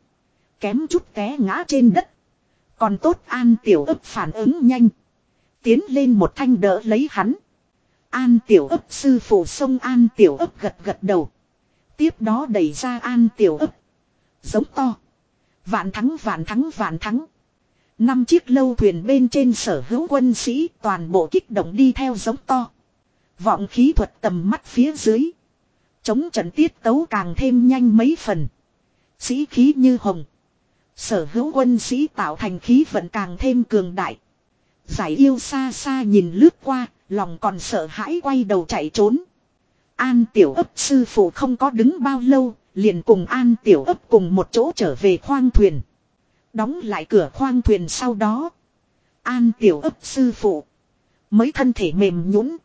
Kém chút té ngã trên đất. Còn tốt an tiểu ấp phản ứng nhanh. Tiến lên một thanh đỡ lấy hắn. An tiểu ấp sư phụ sông an tiểu ấp gật gật đầu. Tiếp đó đẩy ra an tiểu ấp. Giống to. Vạn thắng vạn thắng vạn thắng. Năm chiếc lâu thuyền bên trên sở hữu quân sĩ toàn bộ kích động đi theo giống to. Vọng khí thuật tầm mắt phía dưới. Chống trận tiết tấu càng thêm nhanh mấy phần. Sĩ khí như hồng. Sở hữu quân sĩ tạo thành khí vận càng thêm cường đại. Giải yêu xa xa nhìn lướt qua, lòng còn sợ hãi quay đầu chạy trốn. An tiểu ấp sư phụ không có đứng bao lâu, liền cùng an tiểu ấp cùng một chỗ trở về khoang thuyền. Đóng lại cửa khoang thuyền sau đó. An tiểu ấp sư phụ. Mới thân thể mềm nhũn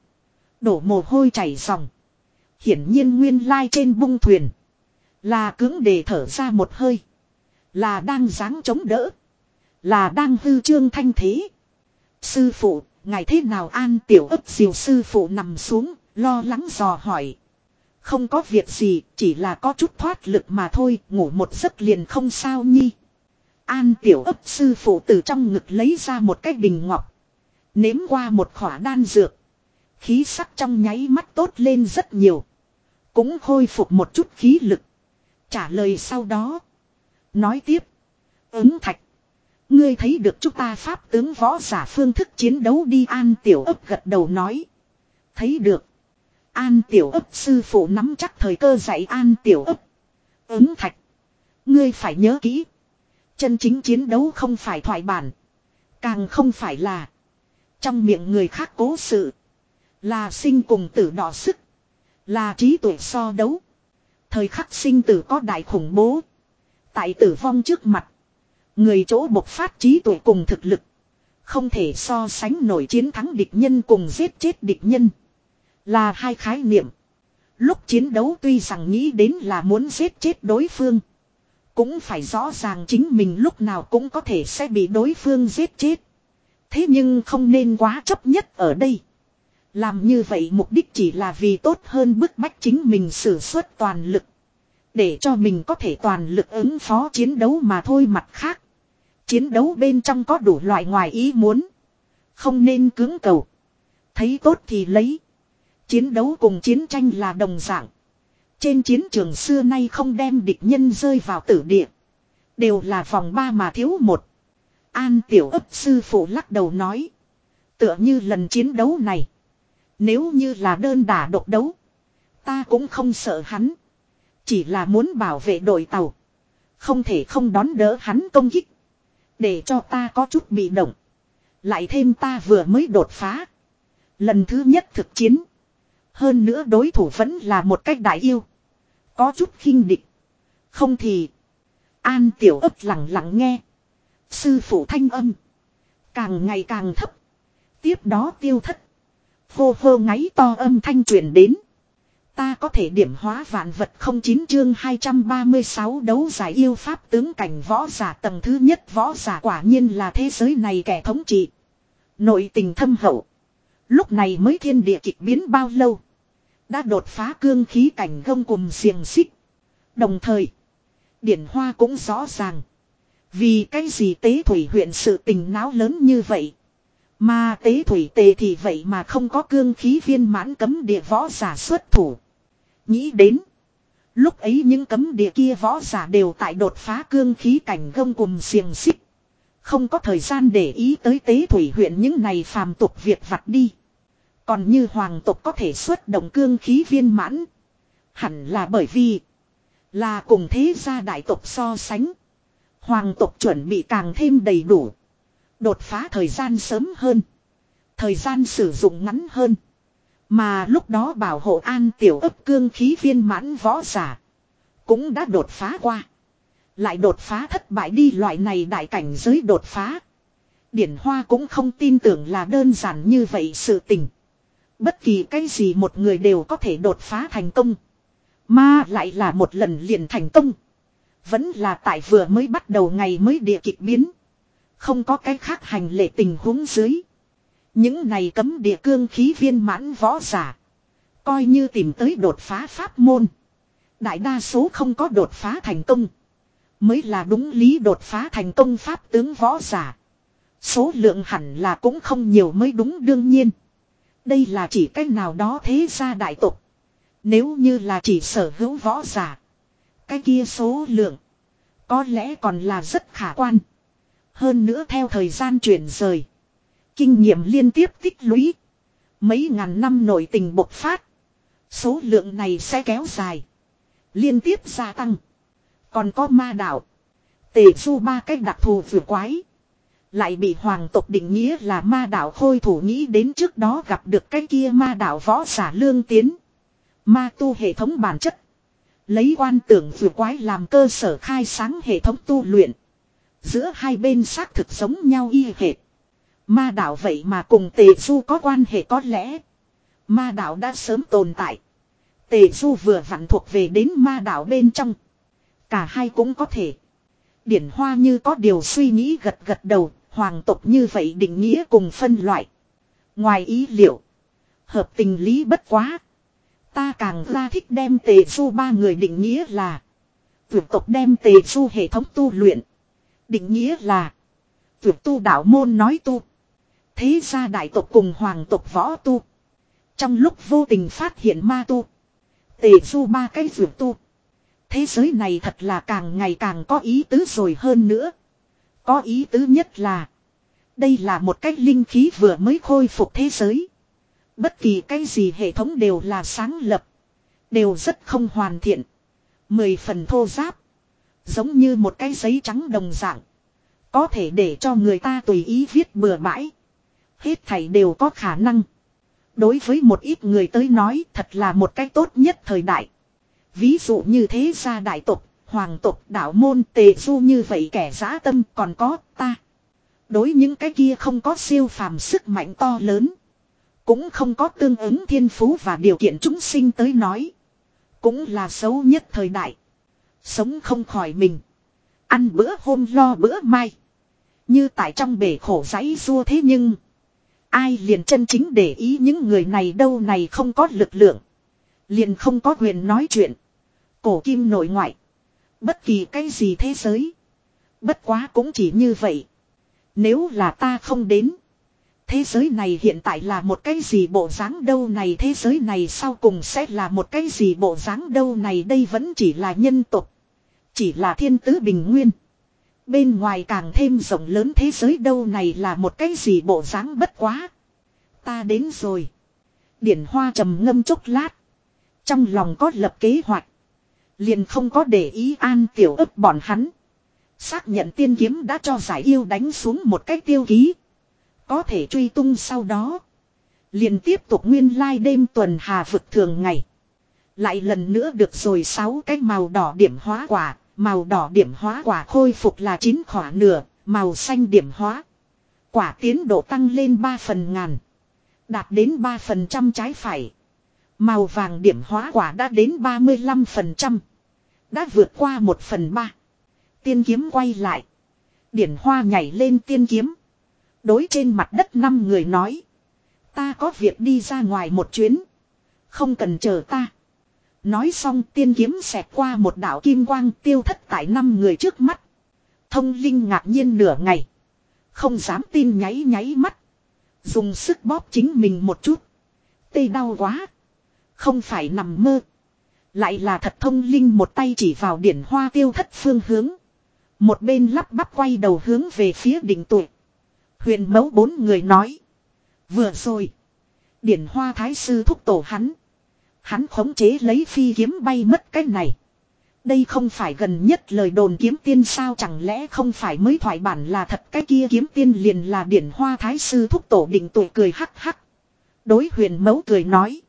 Đổ mồ hôi chảy ròng. Hiển nhiên nguyên lai trên bung thuyền. Là cứng để thở ra một hơi. Là đang dáng chống đỡ. Là đang hư trương thanh thế. Sư phụ, ngài thế nào an tiểu ấp diều sư phụ nằm xuống, lo lắng dò hỏi. Không có việc gì, chỉ là có chút thoát lực mà thôi, ngủ một giấc liền không sao nhi. An tiểu ấp sư phụ từ trong ngực lấy ra một cái bình ngọc. Nếm qua một khỏa đan dược. Khí sắc trong nháy mắt tốt lên rất nhiều. Cũng khôi phục một chút khí lực. Trả lời sau đó. Nói tiếp. Ứng thạch. Ngươi thấy được chúng ta pháp tướng võ giả phương thức chiến đấu đi an tiểu ấp gật đầu nói. Thấy được. An tiểu ấp sư phụ nắm chắc thời cơ dạy an tiểu ấp. Ứng thạch. Ngươi phải nhớ kỹ. Chân chính chiến đấu không phải thoại bản. Càng không phải là. Trong miệng người khác cố sự. Là sinh cùng tử đỏ sức. Là trí tuệ so đấu. Thời khắc sinh tử có đại khủng bố. Tại tử vong trước mặt. Người chỗ bộc phát trí tuệ cùng thực lực. Không thể so sánh nổi chiến thắng địch nhân cùng giết chết địch nhân. Là hai khái niệm. Lúc chiến đấu tuy rằng nghĩ đến là muốn giết chết đối phương. Cũng phải rõ ràng chính mình lúc nào cũng có thể sẽ bị đối phương giết chết. Thế nhưng không nên quá chấp nhất ở đây. Làm như vậy mục đích chỉ là vì tốt hơn bức bách chính mình sử xuất toàn lực. Để cho mình có thể toàn lực ứng phó chiến đấu mà thôi mặt khác. Chiến đấu bên trong có đủ loại ngoài ý muốn. Không nên cứng cầu. Thấy tốt thì lấy. Chiến đấu cùng chiến tranh là đồng dạng. Trên chiến trường xưa nay không đem địch nhân rơi vào tử địa. Đều là vòng ba mà thiếu một. An tiểu ấp sư phụ lắc đầu nói. Tựa như lần chiến đấu này. Nếu như là đơn đả độc đấu. Ta cũng không sợ hắn. Chỉ là muốn bảo vệ đội tàu. Không thể không đón đỡ hắn công kích. Để cho ta có chút bị động. Lại thêm ta vừa mới đột phá. Lần thứ nhất thực chiến. Hơn nữa đối thủ vẫn là một cách đại yêu. Có chút khinh địch. Không thì. An tiểu ấp lặng lặng nghe. Sư phụ thanh âm. Càng ngày càng thấp. Tiếp đó tiêu thất. Hô hô ngáy to âm thanh truyền đến. Ta có thể điểm hóa vạn vật không chín chương 236 đấu giải yêu pháp tướng cảnh võ giả tầng thứ nhất võ giả quả nhiên là thế giới này kẻ thống trị. Nội tình thâm hậu. Lúc này mới thiên địa kịch biến bao lâu. Đã đột phá cương khí cảnh gông cùng xiềng xích. Đồng thời. Điển hoa cũng rõ ràng. Vì cái gì tế thủy huyện sự tình náo lớn như vậy. Mà tế thủy tề thì vậy mà không có cương khí viên mãn cấm địa võ giả xuất thủ. Nghĩ đến. Lúc ấy những cấm địa kia võ giả đều tại đột phá cương khí cảnh gông cùng xiềng xích. Không có thời gian để ý tới tế thủy huyện những này phàm tục việc vặt đi. Còn như hoàng tộc có thể xuất động cương khí viên mãn. Hẳn là bởi vì. Là cùng thế gia đại tộc so sánh. Hoàng tộc chuẩn bị càng thêm đầy đủ. Đột phá thời gian sớm hơn. Thời gian sử dụng ngắn hơn. Mà lúc đó bảo hộ an tiểu ấp cương khí viên mãn võ giả. Cũng đã đột phá qua. Lại đột phá thất bại đi loại này đại cảnh giới đột phá. Điển Hoa cũng không tin tưởng là đơn giản như vậy sự tình. Bất kỳ cái gì một người đều có thể đột phá thành công. Mà lại là một lần liền thành công. Vẫn là tại vừa mới bắt đầu ngày mới địa kịch biến. Không có cái khác hành lệ tình huống dưới. Những này cấm địa cương khí viên mãn võ giả. Coi như tìm tới đột phá pháp môn. Đại đa số không có đột phá thành công. Mới là đúng lý đột phá thành công pháp tướng võ giả. Số lượng hẳn là cũng không nhiều mới đúng đương nhiên. Đây là chỉ cách nào đó thế gia đại tục. Nếu như là chỉ sở hữu võ giả. Cái kia số lượng. Có lẽ còn là rất khả quan. Hơn nữa theo thời gian chuyển rời. Kinh nghiệm liên tiếp tích lũy. Mấy ngàn năm nổi tình bộc phát. Số lượng này sẽ kéo dài. Liên tiếp gia tăng. Còn có ma đạo. Tề du ba cách đặc thù vừa quái. Lại bị hoàng tộc định nghĩa là ma đạo khôi thủ nghĩ đến trước đó gặp được cái kia ma đạo võ giả lương tiến. Ma tu hệ thống bản chất. Lấy quan tưởng vừa quái làm cơ sở khai sáng hệ thống tu luyện. Giữa hai bên xác thực giống nhau y hệt. Ma đạo vậy mà cùng tề du có quan hệ có lẽ. Ma đạo đã sớm tồn tại. Tề du vừa vặn thuộc về đến ma đạo bên trong. Cả hai cũng có thể. Điển hoa như có điều suy nghĩ gật gật đầu, hoàng tộc như vậy định nghĩa cùng phân loại. Ngoài ý liệu, hợp tình lý bất quá. Ta càng ra thích đem tề du ba người định nghĩa là Vượt tộc đem tề du hệ thống tu luyện. Định nghĩa là Vượt tu đạo môn nói tu. Thế ra đại tộc cùng hoàng tộc võ tu. Trong lúc vô tình phát hiện ma tu Tề du ba cái vượt tu. Thế giới này thật là càng ngày càng có ý tứ rồi hơn nữa. Có ý tứ nhất là Đây là một cách linh khí vừa mới khôi phục thế giới Bất kỳ cái gì hệ thống đều là sáng lập. Đều rất không hoàn thiện. Mười phần thô giáp. Giống như một cái giấy trắng đồng dạng. Có thể để cho người ta tùy ý viết bừa bãi. Hết thảy đều có khả năng. Đối với một ít người tới nói thật là một cái tốt nhất thời đại. Ví dụ như thế gia đại tộc, hoàng tộc, đạo môn, tề du như vậy kẻ giã tâm còn có ta. Đối những cái kia không có siêu phàm sức mạnh to lớn. Cũng không có tương ứng thiên phú và điều kiện chúng sinh tới nói. Cũng là xấu nhất thời đại. Sống không khỏi mình. Ăn bữa hôm lo bữa mai. Như tại trong bể khổ giấy rua thế nhưng. Ai liền chân chính để ý những người này đâu này không có lực lượng. Liền không có quyền nói chuyện. Cổ kim nội ngoại. Bất kỳ cái gì thế giới. Bất quá cũng chỉ như vậy. Nếu là ta không đến. Thế giới này hiện tại là một cái gì bộ dáng đâu này, thế giới này sau cùng sẽ là một cái gì bộ dáng đâu này, đây vẫn chỉ là nhân tục. Chỉ là thiên tứ bình nguyên. Bên ngoài càng thêm rộng lớn thế giới đâu này là một cái gì bộ dáng bất quá. Ta đến rồi. Điển hoa trầm ngâm chốc lát. Trong lòng có lập kế hoạch. Liền không có để ý an tiểu ấp bọn hắn. Xác nhận tiên kiếm đã cho giải yêu đánh xuống một cách tiêu ký. Có thể truy tung sau đó. Liền tiếp tục nguyên lai like đêm tuần hà vực thường ngày. Lại lần nữa được rồi sáu cái màu đỏ điểm hóa quả. Màu đỏ điểm hóa quả khôi phục là chín khỏa nửa. Màu xanh điểm hóa. Quả tiến độ tăng lên 3 phần ngàn. Đạt đến 3 phần trăm trái phải. Màu vàng điểm hóa quả đã đến 35%. Đã vượt qua một phần ba. Tiên kiếm quay lại. Điển hoa nhảy lên tiên kiếm. Đối trên mặt đất năm người nói. Ta có việc đi ra ngoài một chuyến. Không cần chờ ta. Nói xong tiên kiếm xẹt qua một đảo kim quang tiêu thất tại năm người trước mắt. Thông linh ngạc nhiên nửa ngày. Không dám tin nháy nháy mắt. Dùng sức bóp chính mình một chút. Tê đau quá. Không phải nằm mơ. Lại là thật thông linh một tay chỉ vào điển hoa tiêu thất phương hướng. Một bên lắp bắp quay đầu hướng về phía đỉnh tuổi. Huyền mẫu bốn người nói. Vừa rồi. Điển hoa thái sư thúc tổ hắn. Hắn khống chế lấy phi kiếm bay mất cái này. Đây không phải gần nhất lời đồn kiếm tiên sao chẳng lẽ không phải mới thoại bản là thật cái kia kiếm tiên liền là điển hoa thái sư thúc tổ định tuổi cười hắc hắc. Đối huyền mẫu cười nói.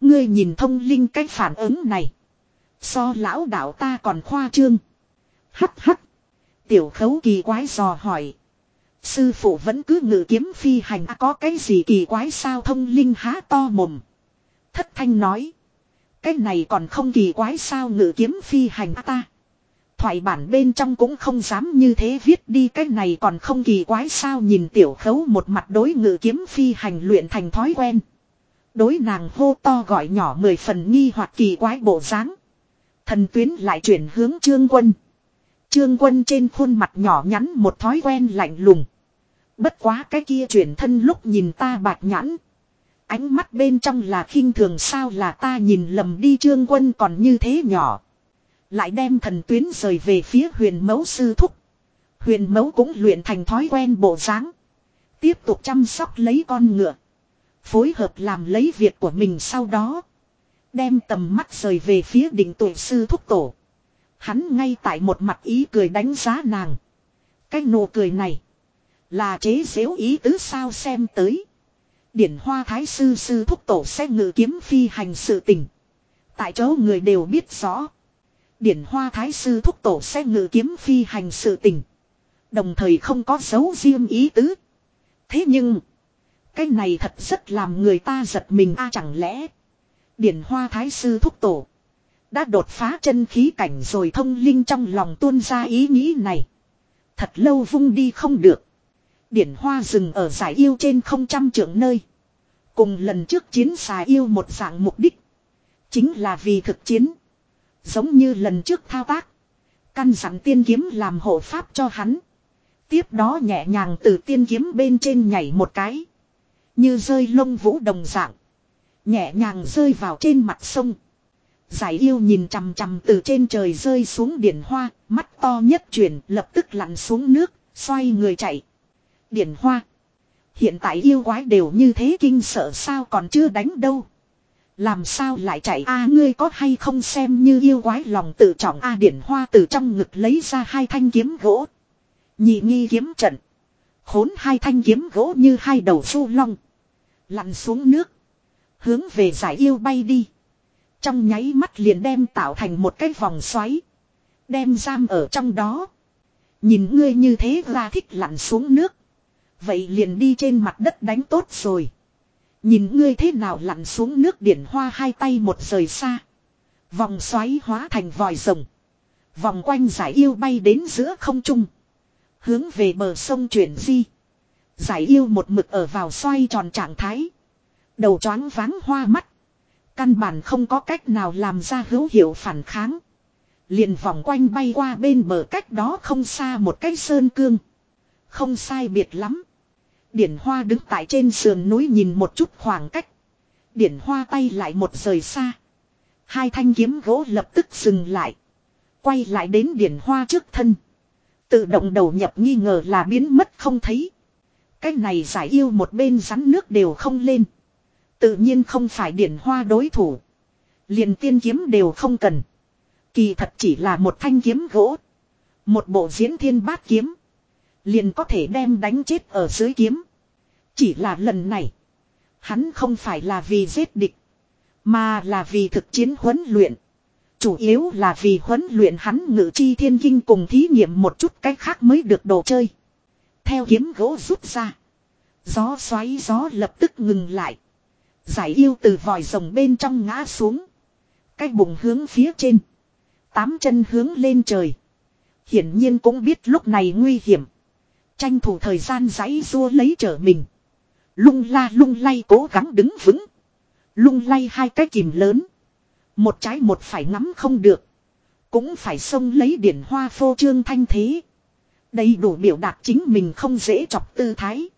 Ngươi nhìn thông linh cái phản ứng này. So lão đạo ta còn khoa trương. Hắc hắc. Tiểu khấu kỳ quái dò hỏi. Sư phụ vẫn cứ ngự kiếm phi hành à, có cái gì kỳ quái sao thông linh há to mồm. Thất thanh nói. Cái này còn không kỳ quái sao ngự kiếm phi hành à, ta. Thoại bản bên trong cũng không dám như thế viết đi cái này còn không kỳ quái sao nhìn tiểu khấu một mặt đối ngự kiếm phi hành luyện thành thói quen. Đối nàng hô to gọi nhỏ mười phần nghi hoặc kỳ quái bộ dáng. Thần tuyến lại chuyển hướng trương quân. Trương quân trên khuôn mặt nhỏ nhắn một thói quen lạnh lùng. Bất quá cái kia chuyển thân lúc nhìn ta bạc nhãn. Ánh mắt bên trong là khinh thường sao là ta nhìn lầm đi trương quân còn như thế nhỏ. Lại đem thần tuyến rời về phía huyền mẫu sư thúc. Huyền mẫu cũng luyện thành thói quen bộ dáng. Tiếp tục chăm sóc lấy con ngựa. Phối hợp làm lấy việc của mình sau đó. Đem tầm mắt rời về phía đỉnh tuổi sư thúc tổ. Hắn ngay tại một mặt ý cười đánh giá nàng. Cái nụ cười này. Là chế xếu ý tứ sao xem tới. Điển hoa thái sư sư thúc tổ sẽ ngự kiếm phi hành sự tình. Tại chỗ người đều biết rõ. Điển hoa thái sư thúc tổ sẽ ngự kiếm phi hành sự tình. Đồng thời không có dấu riêng ý tứ. Thế nhưng. Cái này thật rất làm người ta giật mình a, chẳng lẽ. Điển hoa thái sư thúc tổ. Đã đột phá chân khí cảnh rồi thông linh trong lòng tuôn ra ý nghĩ này. Thật lâu vung đi không được. Điển hoa rừng ở giải yêu trên không trăm trượng nơi. Cùng lần trước chiến xà yêu một dạng mục đích. Chính là vì thực chiến. Giống như lần trước thao tác. Căn dặn tiên kiếm làm hộ pháp cho hắn. Tiếp đó nhẹ nhàng từ tiên kiếm bên trên nhảy một cái. Như rơi lông vũ đồng dạng. Nhẹ nhàng rơi vào trên mặt sông. Giải yêu nhìn chằm chằm từ trên trời rơi xuống điển hoa, mắt to nhất chuyển lập tức lặn xuống nước, xoay người chạy. Điển hoa. Hiện tại yêu quái đều như thế kinh sợ sao còn chưa đánh đâu. Làm sao lại chạy a ngươi có hay không xem như yêu quái lòng tự trọng a điển hoa từ trong ngực lấy ra hai thanh kiếm gỗ. Nhị nghi kiếm trận. Khốn hai thanh kiếm gỗ như hai đầu su long. Lặn xuống nước. Hướng về giải yêu bay đi. Trong nháy mắt liền đem tạo thành một cái vòng xoáy. Đem giam ở trong đó. Nhìn ngươi như thế ra thích lặn xuống nước. Vậy liền đi trên mặt đất đánh tốt rồi. Nhìn ngươi thế nào lặn xuống nước điển hoa hai tay một rời xa. Vòng xoáy hóa thành vòi rồng. Vòng quanh giải yêu bay đến giữa không trung. Hướng về bờ sông chuyển di. Giải yêu một mực ở vào xoay tròn trạng thái. Đầu choáng váng hoa mắt. Căn bản không có cách nào làm ra hữu hiệu phản kháng. Liền vòng quanh bay qua bên bờ cách đó không xa một cái sơn cương. Không sai biệt lắm. Điển hoa đứng tại trên sườn núi nhìn một chút khoảng cách. Điển hoa tay lại một rời xa. Hai thanh kiếm gỗ lập tức dừng lại. Quay lại đến điển hoa trước thân. Tự động đầu nhập nghi ngờ là biến mất không thấy. Cái này giải yêu một bên rắn nước đều không lên. Tự nhiên không phải điển hoa đối thủ. Liền tiên kiếm đều không cần. Kỳ thật chỉ là một thanh kiếm gỗ. Một bộ diễn thiên bát kiếm. Liền có thể đem đánh chết ở dưới kiếm. Chỉ là lần này. Hắn không phải là vì giết địch. Mà là vì thực chiến huấn luyện. Chủ yếu là vì huấn luyện hắn ngự chi thiên kinh cùng thí nghiệm một chút cách khác mới được đồ chơi. Theo kiếm gỗ rút ra. Gió xoáy gió lập tức ngừng lại. Giải yêu từ vòi rồng bên trong ngã xuống. cái bụng hướng phía trên. Tám chân hướng lên trời. Hiển nhiên cũng biết lúc này nguy hiểm. Tranh thủ thời gian giãy rua lấy trở mình. Lung la lung lay cố gắng đứng vững. Lung lay hai cái kìm lớn. Một trái một phải ngắm không được. Cũng phải xông lấy điển hoa phô trương thanh thế. Đầy đủ biểu đạt chính mình không dễ chọc tư thái.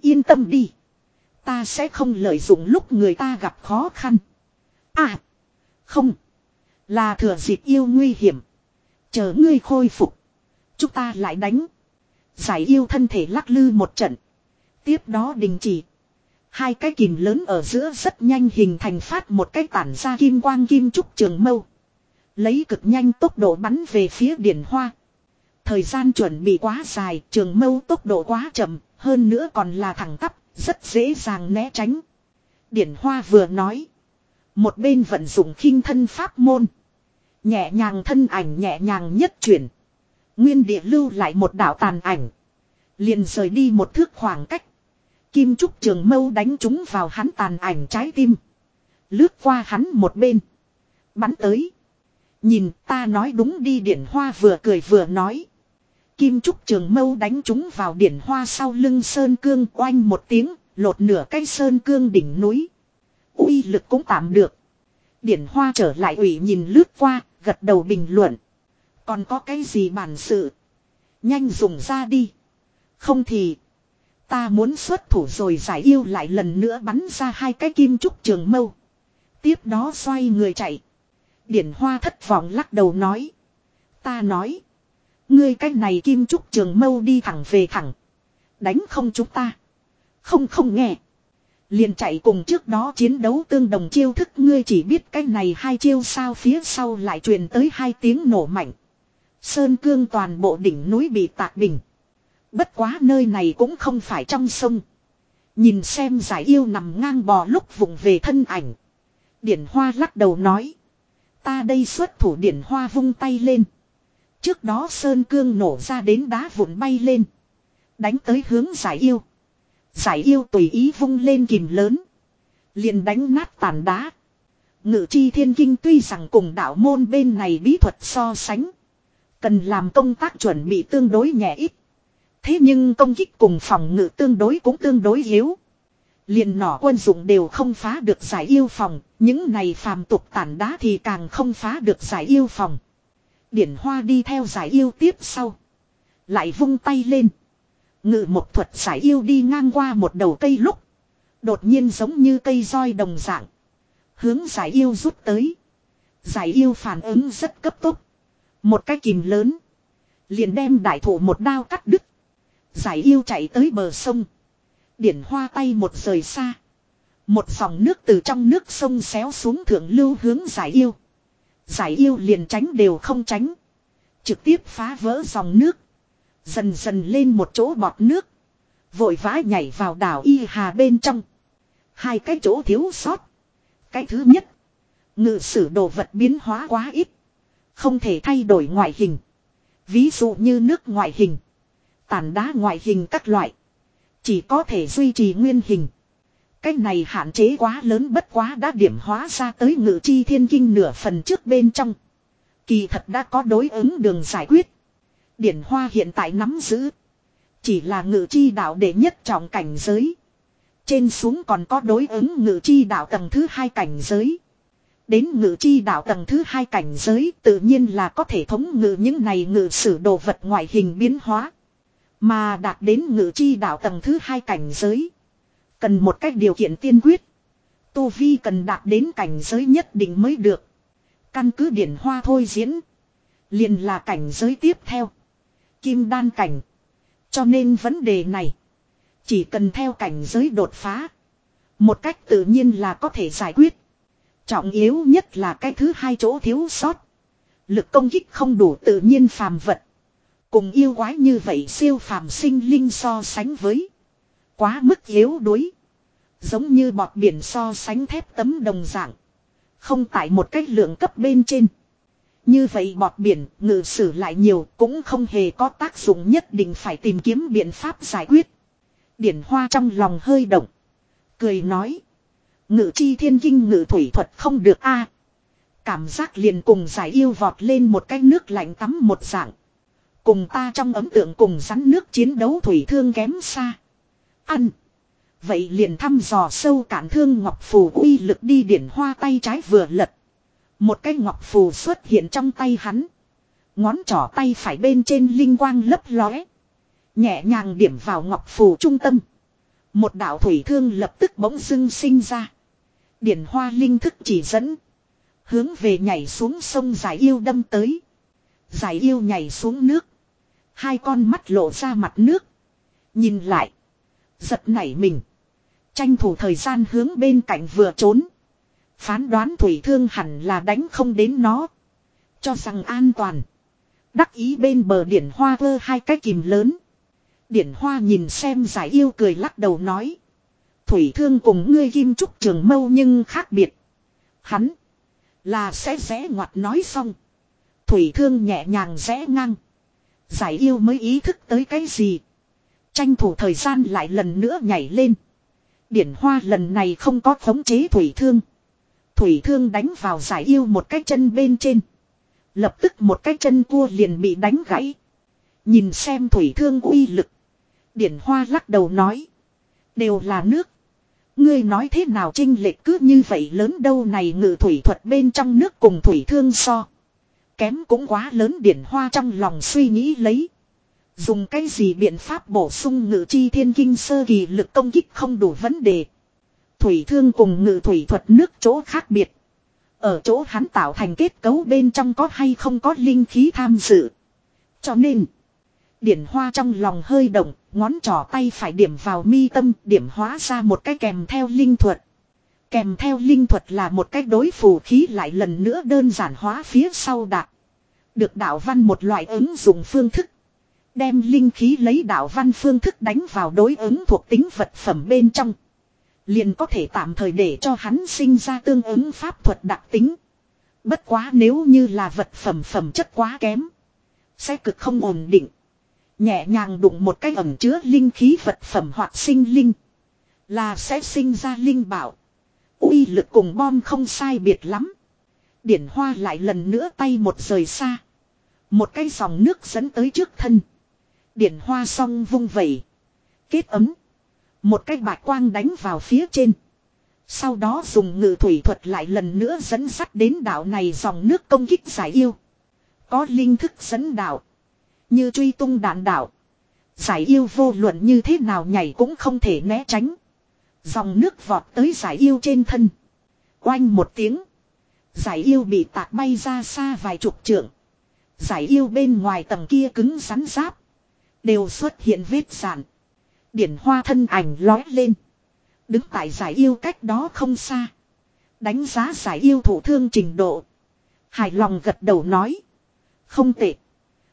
Yên tâm đi. Ta sẽ không lợi dụng lúc người ta gặp khó khăn. À. Không. Là thừa dịp yêu nguy hiểm. Chờ ngươi khôi phục. Chúng ta lại đánh. Giải yêu thân thể lắc lư một trận. Tiếp đó đình chỉ. Hai cái kìm lớn ở giữa rất nhanh hình thành phát một cái tản ra kim quang kim trúc trường mâu. Lấy cực nhanh tốc độ bắn về phía điển hoa. Thời gian chuẩn bị quá dài, trường mâu tốc độ quá chậm, hơn nữa còn là thẳng tắp, rất dễ dàng né tránh. Điển hoa vừa nói. Một bên vận dụng khinh thân pháp môn. Nhẹ nhàng thân ảnh nhẹ nhàng nhất chuyển. Nguyên địa lưu lại một đạo tàn ảnh. Liền rời đi một thước khoảng cách. Kim Trúc Trường Mâu đánh trúng vào hắn tàn ảnh trái tim. Lướt qua hắn một bên. Bắn tới. Nhìn ta nói đúng đi điển hoa vừa cười vừa nói. Kim Trúc Trường Mâu đánh chúng vào điển hoa sau lưng Sơn Cương oanh một tiếng, lột nửa cây Sơn Cương đỉnh núi. uy lực cũng tạm được. Điển hoa trở lại ủy nhìn lướt qua, gật đầu bình luận. Còn có cái gì bản sự? Nhanh dùng ra đi. Không thì. Ta muốn xuất thủ rồi giải yêu lại lần nữa bắn ra hai cái kim trúc trường mâu. Tiếp đó xoay người chạy. Điển hoa thất vọng lắc đầu nói. Ta nói. Ngươi cái này kim trúc trường mâu đi thẳng về thẳng. Đánh không chúng ta. Không không nghe. Liền chạy cùng trước đó chiến đấu tương đồng chiêu thức ngươi chỉ biết cái này hai chiêu sao phía sau lại truyền tới hai tiếng nổ mạnh. Sơn cương toàn bộ đỉnh núi bị tạc bình. Bất quá nơi này cũng không phải trong sông. Nhìn xem giải yêu nằm ngang bò lúc vùng về thân ảnh. Điển hoa lắc đầu nói. Ta đây xuất thủ điển hoa vung tay lên. Trước đó Sơn Cương nổ ra đến đá vụn bay lên. Đánh tới hướng giải yêu. Giải yêu tùy ý vung lên kìm lớn. Liền đánh nát tàn đá. Ngự chi thiên kinh tuy rằng cùng đạo môn bên này bí thuật so sánh. Cần làm công tác chuẩn bị tương đối nhẹ ít. Thế nhưng công kích cùng phòng ngự tương đối cũng tương đối yếu. Liền nỏ quân dụng đều không phá được giải yêu phòng, những này phàm tục tản đá thì càng không phá được giải yêu phòng. Điển hoa đi theo giải yêu tiếp sau. Lại vung tay lên. Ngự một thuật giải yêu đi ngang qua một đầu cây lúc. Đột nhiên giống như cây roi đồng dạng. Hướng giải yêu rút tới. Giải yêu phản ứng rất cấp tốc. Một cái kìm lớn. Liền đem đại thủ một đao cắt đứt. Giải yêu chạy tới bờ sông. Điển hoa tay một rời xa. Một dòng nước từ trong nước sông xéo xuống thượng lưu hướng giải yêu. Giải yêu liền tránh đều không tránh. Trực tiếp phá vỡ dòng nước. Dần dần lên một chỗ bọt nước. Vội vã nhảy vào đảo Y Hà bên trong. Hai cái chỗ thiếu sót. Cái thứ nhất. Ngự sử đồ vật biến hóa quá ít. Không thể thay đổi ngoại hình. Ví dụ như nước ngoại hình. Tàn đá ngoại hình các loại. Chỉ có thể duy trì nguyên hình. Cái này hạn chế quá lớn bất quá đã điểm hóa ra tới ngự chi thiên kinh nửa phần trước bên trong. Kỳ thật đã có đối ứng đường giải quyết. Điển hoa hiện tại nắm giữ. Chỉ là ngự chi đạo đệ nhất trọng cảnh giới. Trên xuống còn có đối ứng ngự chi đạo tầng thứ hai cảnh giới. Đến ngự chi đạo tầng thứ hai cảnh giới tự nhiên là có thể thống ngự những này ngự sử đồ vật ngoại hình biến hóa. Mà đạt đến ngự chi đạo tầng thứ hai cảnh giới. Cần một cách điều kiện tiên quyết. Tu Vi cần đạt đến cảnh giới nhất định mới được. Căn cứ điển hoa thôi diễn. liền là cảnh giới tiếp theo. Kim đan cảnh. Cho nên vấn đề này. Chỉ cần theo cảnh giới đột phá. Một cách tự nhiên là có thể giải quyết. Trọng yếu nhất là cái thứ hai chỗ thiếu sót. Lực công kích không đủ tự nhiên phàm vật. Cùng yêu quái như vậy siêu phàm sinh linh so sánh với. Quá mức yếu đuối. Giống như bọt biển so sánh thép tấm đồng dạng. Không tại một cách lượng cấp bên trên. Như vậy bọt biển, ngự sử lại nhiều, cũng không hề có tác dụng nhất định phải tìm kiếm biện pháp giải quyết. Điển hoa trong lòng hơi động. Cười nói. Ngự chi thiên kinh ngự thủy thuật không được a Cảm giác liền cùng giải yêu vọt lên một cái nước lạnh tắm một dạng. Cùng ta trong ấm tượng cùng rắn nước chiến đấu thủy thương kém xa. Ăn. Vậy liền thăm dò sâu cản thương ngọc phù uy lực đi điển hoa tay trái vừa lật. Một cái ngọc phù xuất hiện trong tay hắn. Ngón trỏ tay phải bên trên linh quang lấp lóe. Nhẹ nhàng điểm vào ngọc phù trung tâm. Một đạo thủy thương lập tức bỗng dưng sinh ra. Điển hoa linh thức chỉ dẫn. Hướng về nhảy xuống sông giải yêu đâm tới. Giải yêu nhảy xuống nước. Hai con mắt lộ ra mặt nước. Nhìn lại. Giật nảy mình. Tranh thủ thời gian hướng bên cạnh vừa trốn. Phán đoán thủy thương hẳn là đánh không đến nó. Cho rằng an toàn. Đắc ý bên bờ điển hoa vơ hai cái kìm lớn. Điển hoa nhìn xem giải yêu cười lắc đầu nói. Thủy thương cùng ngươi kim trúc trường mâu nhưng khác biệt. Hắn. Là sẽ rẽ ngoặt nói xong. Thủy thương nhẹ nhàng rẽ ngang. Giải yêu mới ý thức tới cái gì. Tranh thủ thời gian lại lần nữa nhảy lên. Điển hoa lần này không có khống chế thủy thương. Thủy thương đánh vào giải yêu một cái chân bên trên. Lập tức một cái chân cua liền bị đánh gãy. Nhìn xem thủy thương uy lực. Điển hoa lắc đầu nói. Đều là nước. Ngươi nói thế nào trinh lệch cứ như vậy lớn đâu này ngự thủy thuật bên trong nước cùng thủy thương so. Kém cũng quá lớn điển hoa trong lòng suy nghĩ lấy. Dùng cái gì biện pháp bổ sung ngự chi thiên kinh sơ kỳ lực công kích không đủ vấn đề. Thủy thương cùng ngự thủy thuật nước chỗ khác biệt. Ở chỗ hắn tạo thành kết cấu bên trong có hay không có linh khí tham dự. Cho nên, điển hoa trong lòng hơi động, ngón trỏ tay phải điểm vào mi tâm, điểm hóa ra một cái kèm theo linh thuật. Kèm theo linh thuật là một cách đối phù khí lại lần nữa đơn giản hóa phía sau đạt. Được đạo văn một loại ứng dụng phương thức. Đem linh khí lấy đạo văn phương thức đánh vào đối ứng thuộc tính vật phẩm bên trong. Liền có thể tạm thời để cho hắn sinh ra tương ứng pháp thuật đặc tính. Bất quá nếu như là vật phẩm phẩm chất quá kém. Sẽ cực không ổn định. Nhẹ nhàng đụng một cái ẩm chứa linh khí vật phẩm hoặc sinh linh. Là sẽ sinh ra linh bảo. uy lực cùng bom không sai biệt lắm. Điển hoa lại lần nữa tay một rời xa. Một cái dòng nước dẫn tới trước thân. Điển hoa song vung vẩy. Kết ấm. Một cái bạc quang đánh vào phía trên. Sau đó dùng ngự thủy thuật lại lần nữa dẫn sắt đến đảo này dòng nước công kích giải yêu. Có linh thức dẫn đảo. Như truy tung đạn đảo. Giải yêu vô luận như thế nào nhảy cũng không thể né tránh. Dòng nước vọt tới giải yêu trên thân. Oanh một tiếng. Giải yêu bị tạc bay ra xa vài chục trượng. Giải yêu bên ngoài tầng kia cứng rắn giáp. Đều xuất hiện vết sản. Điển hoa thân ảnh lói lên. Đứng tại giải yêu cách đó không xa. Đánh giá giải yêu thủ thương trình độ. Hài lòng gật đầu nói. Không tệ.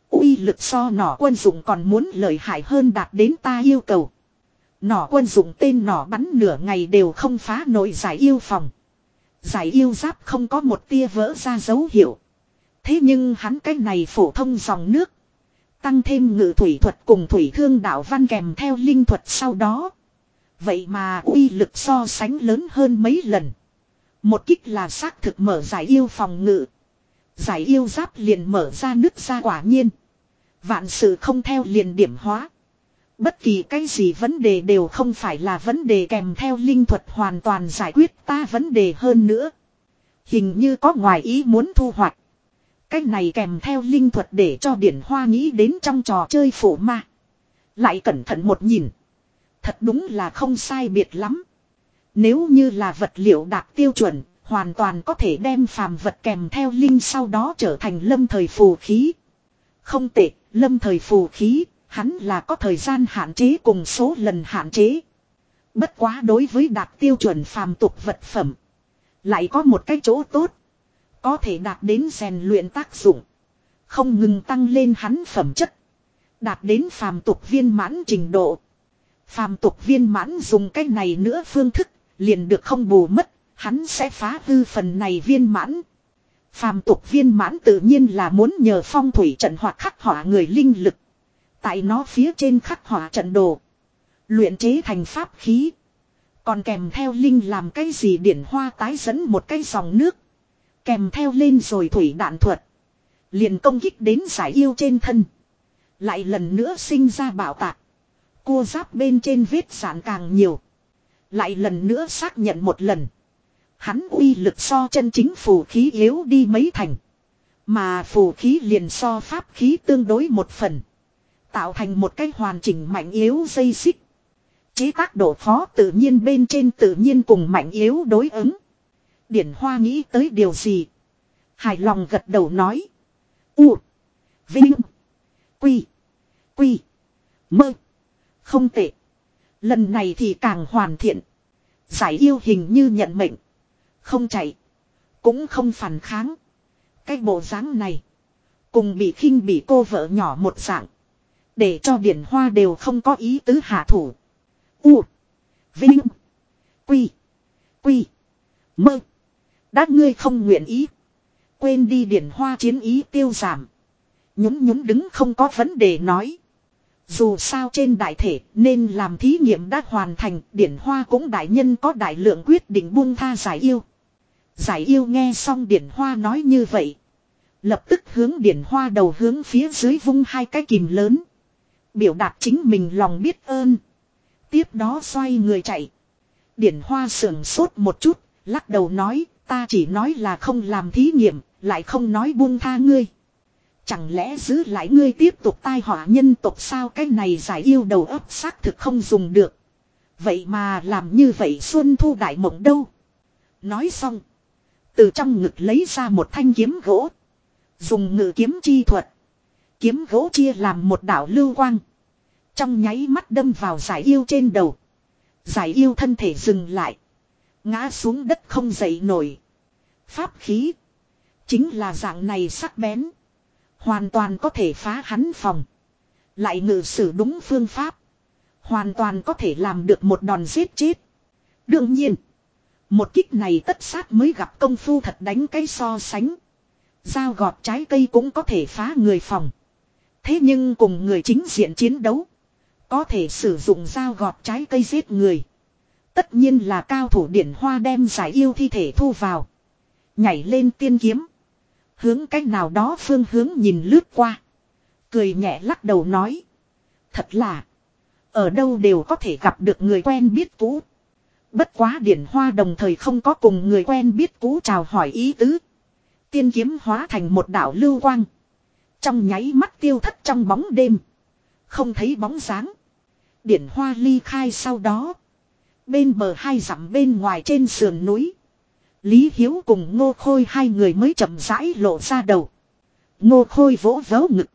uy lực so nỏ quân dụng còn muốn lợi hại hơn đạt đến ta yêu cầu. Nỏ quân dụng tên nỏ bắn nửa ngày đều không phá nổi giải yêu phòng. Giải yêu giáp không có một tia vỡ ra dấu hiệu. Thế nhưng hắn cái này phổ thông dòng nước. Tăng thêm ngự thủy thuật cùng thủy thương đạo văn kèm theo linh thuật sau đó. Vậy mà uy lực so sánh lớn hơn mấy lần. Một kích là xác thực mở giải yêu phòng ngự. Giải yêu giáp liền mở ra nước ra quả nhiên. Vạn sự không theo liền điểm hóa. Bất kỳ cái gì vấn đề đều không phải là vấn đề kèm theo linh thuật hoàn toàn giải quyết ta vấn đề hơn nữa. Hình như có ngoài ý muốn thu hoạch. Cái này kèm theo linh thuật để cho điển hoa nghĩ đến trong trò chơi phổ ma. Lại cẩn thận một nhìn. Thật đúng là không sai biệt lắm. Nếu như là vật liệu đạt tiêu chuẩn, hoàn toàn có thể đem phàm vật kèm theo linh sau đó trở thành lâm thời phù khí. Không tệ, lâm thời phù khí, hắn là có thời gian hạn chế cùng số lần hạn chế. Bất quá đối với đạt tiêu chuẩn phàm tục vật phẩm. Lại có một cái chỗ tốt. Có thể đạt đến rèn luyện tác dụng. Không ngừng tăng lên hắn phẩm chất. Đạt đến phàm tục viên mãn trình độ. Phàm tục viên mãn dùng cái này nữa phương thức, liền được không bù mất, hắn sẽ phá hư phần này viên mãn. Phàm tục viên mãn tự nhiên là muốn nhờ phong thủy trận hoặc khắc họa người linh lực. Tại nó phía trên khắc họa trận đồ. Luyện chế thành pháp khí. Còn kèm theo linh làm cái gì điển hoa tái dẫn một cái dòng nước. Kèm theo lên rồi thủy đạn thuật. Liền công kích đến giải yêu trên thân. Lại lần nữa sinh ra bảo tạc. Cua giáp bên trên vết sản càng nhiều. Lại lần nữa xác nhận một lần. Hắn uy lực so chân chính phù khí yếu đi mấy thành. Mà phù khí liền so pháp khí tương đối một phần. Tạo thành một cái hoàn chỉnh mạnh yếu dây xích. Chế tác độ khó tự nhiên bên trên tự nhiên cùng mạnh yếu đối ứng. Điển Hoa nghĩ tới điều gì? Hài lòng gật đầu nói. U. Vinh. Quy. Quy. Mơ. Không tệ. Lần này thì càng hoàn thiện. Giải yêu hình như nhận mệnh. Không chạy. Cũng không phản kháng. Cái bộ dáng này. Cùng bị khinh bị cô vợ nhỏ một dạng. Để cho điển hoa đều không có ý tứ hạ thủ. U. Vinh. Quy. Quy. Mơ. Đã ngươi không nguyện ý. Quên đi điển hoa chiến ý tiêu giảm. Nhún nhún đứng không có vấn đề nói. Dù sao trên đại thể nên làm thí nghiệm đã hoàn thành, điển hoa cũng đại nhân có đại lượng quyết định buông tha giải yêu. Giải yêu nghe xong điển hoa nói như vậy. Lập tức hướng điển hoa đầu hướng phía dưới vung hai cái kìm lớn. Biểu đạt chính mình lòng biết ơn. Tiếp đó xoay người chạy. Điển hoa sưởng sốt một chút, lắc đầu nói, ta chỉ nói là không làm thí nghiệm, lại không nói buông tha ngươi. Chẳng lẽ giữ lại ngươi tiếp tục tai họa nhân tộc sao cái này giải yêu đầu óc xác thực không dùng được. Vậy mà làm như vậy Xuân Thu Đại Mộng đâu? Nói xong. Từ trong ngực lấy ra một thanh kiếm gỗ. Dùng ngự kiếm chi thuật. Kiếm gỗ chia làm một đảo lưu quang. Trong nháy mắt đâm vào giải yêu trên đầu. Giải yêu thân thể dừng lại. Ngã xuống đất không dậy nổi. Pháp khí. Chính là dạng này sắc bén. Hoàn toàn có thể phá hắn phòng. Lại ngự sử đúng phương pháp. Hoàn toàn có thể làm được một đòn giết chết. Đương nhiên. Một kích này tất sát mới gặp công phu thật đánh cái so sánh. Dao gọt trái cây cũng có thể phá người phòng. Thế nhưng cùng người chính diện chiến đấu. Có thể sử dụng dao gọt trái cây giết người. Tất nhiên là cao thủ điển hoa đem giải yêu thi thể thu vào. Nhảy lên tiên kiếm. Hướng cách nào đó phương hướng nhìn lướt qua. Cười nhẹ lắc đầu nói. Thật là. Ở đâu đều có thể gặp được người quen biết cũ. Bất quá điển hoa đồng thời không có cùng người quen biết cũ chào hỏi ý tứ. Tiên kiếm hóa thành một đảo lưu quang. Trong nháy mắt tiêu thất trong bóng đêm. Không thấy bóng dáng. Điển hoa ly khai sau đó. Bên bờ hai dặm bên ngoài trên sườn núi. Lý Hiếu cùng Ngô Khôi hai người mới chậm rãi lộ ra đầu. Ngô Khôi vỗ vớ ngực.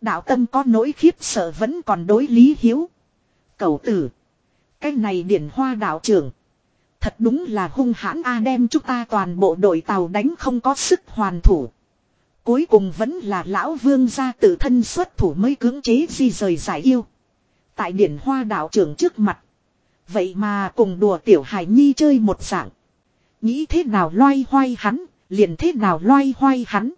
Đạo tâm có nỗi khiếp sợ vẫn còn đối Lý Hiếu. Cầu tử. Cái này điển hoa đạo trưởng. Thật đúng là hung hãn A, đem chúng ta toàn bộ đội tàu đánh không có sức hoàn thủ. Cuối cùng vẫn là lão vương gia tự thân xuất thủ mới cưỡng chế di rời giải yêu. Tại điển hoa đạo trưởng trước mặt. Vậy mà cùng đùa tiểu hải nhi chơi một dạng. Nghĩ thế nào loay hoay hắn, liền thế nào loay hoay hắn.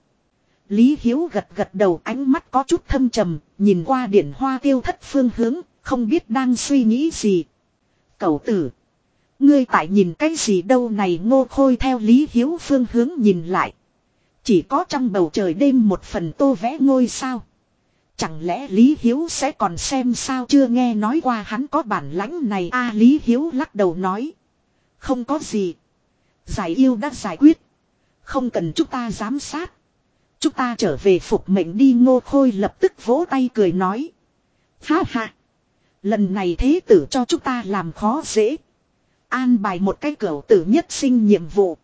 Lý Hiếu gật gật đầu ánh mắt có chút thâm trầm, nhìn qua điển hoa tiêu thất phương hướng, không biết đang suy nghĩ gì. Cậu tử. Ngươi tại nhìn cái gì đâu này ngô khôi theo Lý Hiếu phương hướng nhìn lại. Chỉ có trong bầu trời đêm một phần tô vẽ ngôi sao. Chẳng lẽ Lý Hiếu sẽ còn xem sao chưa nghe nói qua hắn có bản lãnh này a Lý Hiếu lắc đầu nói. Không có gì. Giải yêu đã giải quyết. Không cần chúng ta giám sát. Chúng ta trở về phục mệnh đi, ngô khôi lập tức vỗ tay cười nói. Ha ha. Lần này thế tử cho chúng ta làm khó dễ. An bài một cái cẩu tử nhất sinh nhiệm vụ.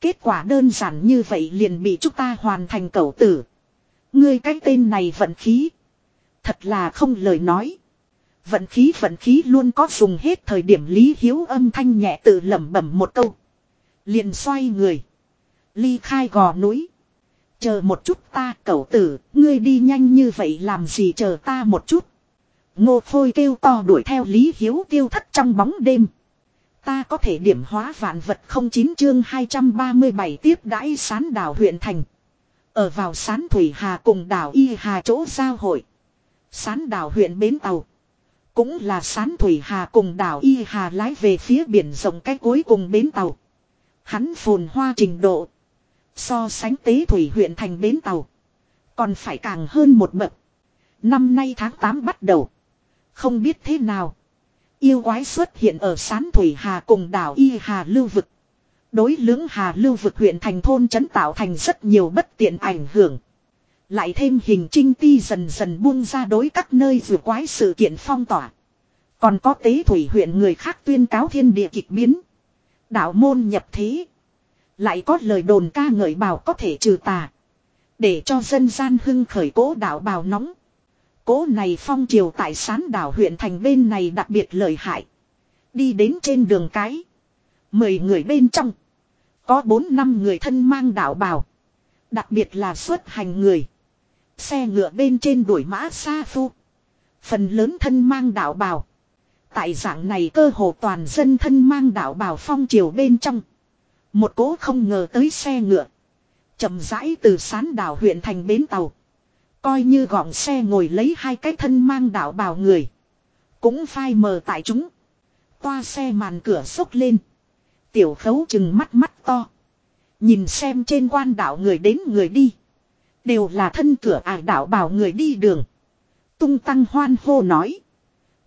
Kết quả đơn giản như vậy liền bị chúng ta hoàn thành cẩu tử. Ngươi cái tên này vận khí. Thật là không lời nói. Vận khí vận khí luôn có dùng hết thời điểm Lý Hiếu âm thanh nhẹ tự lẩm bẩm một câu. Liền xoay người. Ly khai gò núi. Chờ một chút ta cậu tử, ngươi đi nhanh như vậy làm gì chờ ta một chút. Ngô Phôi kêu to đuổi theo Lý Hiếu tiêu thất trong bóng đêm. Ta có thể điểm hóa vạn vật không chín chương 237 tiếp đãi sán đảo huyện thành. Ở vào sán Thủy Hà cùng đảo Y Hà chỗ giao hội. Sán đảo huyện Bến Tàu. Cũng là sán Thủy Hà cùng đảo Y Hà lái về phía biển rộng cái cuối cùng Bến Tàu. Hắn phồn hoa trình độ. So sánh tế thủy huyện thành bến tàu. Còn phải càng hơn một bậc. Năm nay tháng 8 bắt đầu. Không biết thế nào. Yêu quái xuất hiện ở sán thủy hà cùng đảo Y Hà lưu vực. Đối lưỡng hà lưu vực huyện thành thôn trấn tạo thành rất nhiều bất tiện ảnh hưởng. Lại thêm hình trinh ti dần dần buông ra đối các nơi vừa quái sự kiện phong tỏa. Còn có tế thủy huyện người khác tuyên cáo thiên địa kịch biến. Đạo môn nhập thế. Lại có lời đồn ca ngợi bào có thể trừ tà. Để cho dân gian hưng khởi cố đạo bào nóng. Cố này phong triều tại sán đảo huyện thành bên này đặc biệt lợi hại. Đi đến trên đường cái. Mười người bên trong. Có bốn năm người thân mang đạo bào. Đặc biệt là xuất hành người. Xe ngựa bên trên đuổi mã xa phu. Phần lớn thân mang đạo bào. Tại dạng này cơ hồ toàn dân thân mang đạo bào phong triều bên trong. Một cố không ngờ tới xe ngựa. chậm rãi từ sán đảo huyện thành bến tàu. Coi như gọng xe ngồi lấy hai cái thân mang đạo bào người. Cũng phai mờ tại chúng. Toa xe màn cửa xốc lên. Tiểu khấu chừng mắt mắt to. Nhìn xem trên quan đảo người đến người đi. Đều là thân cửa à, ải đảo bảo người đi đường. Tung tăng hoan hô nói.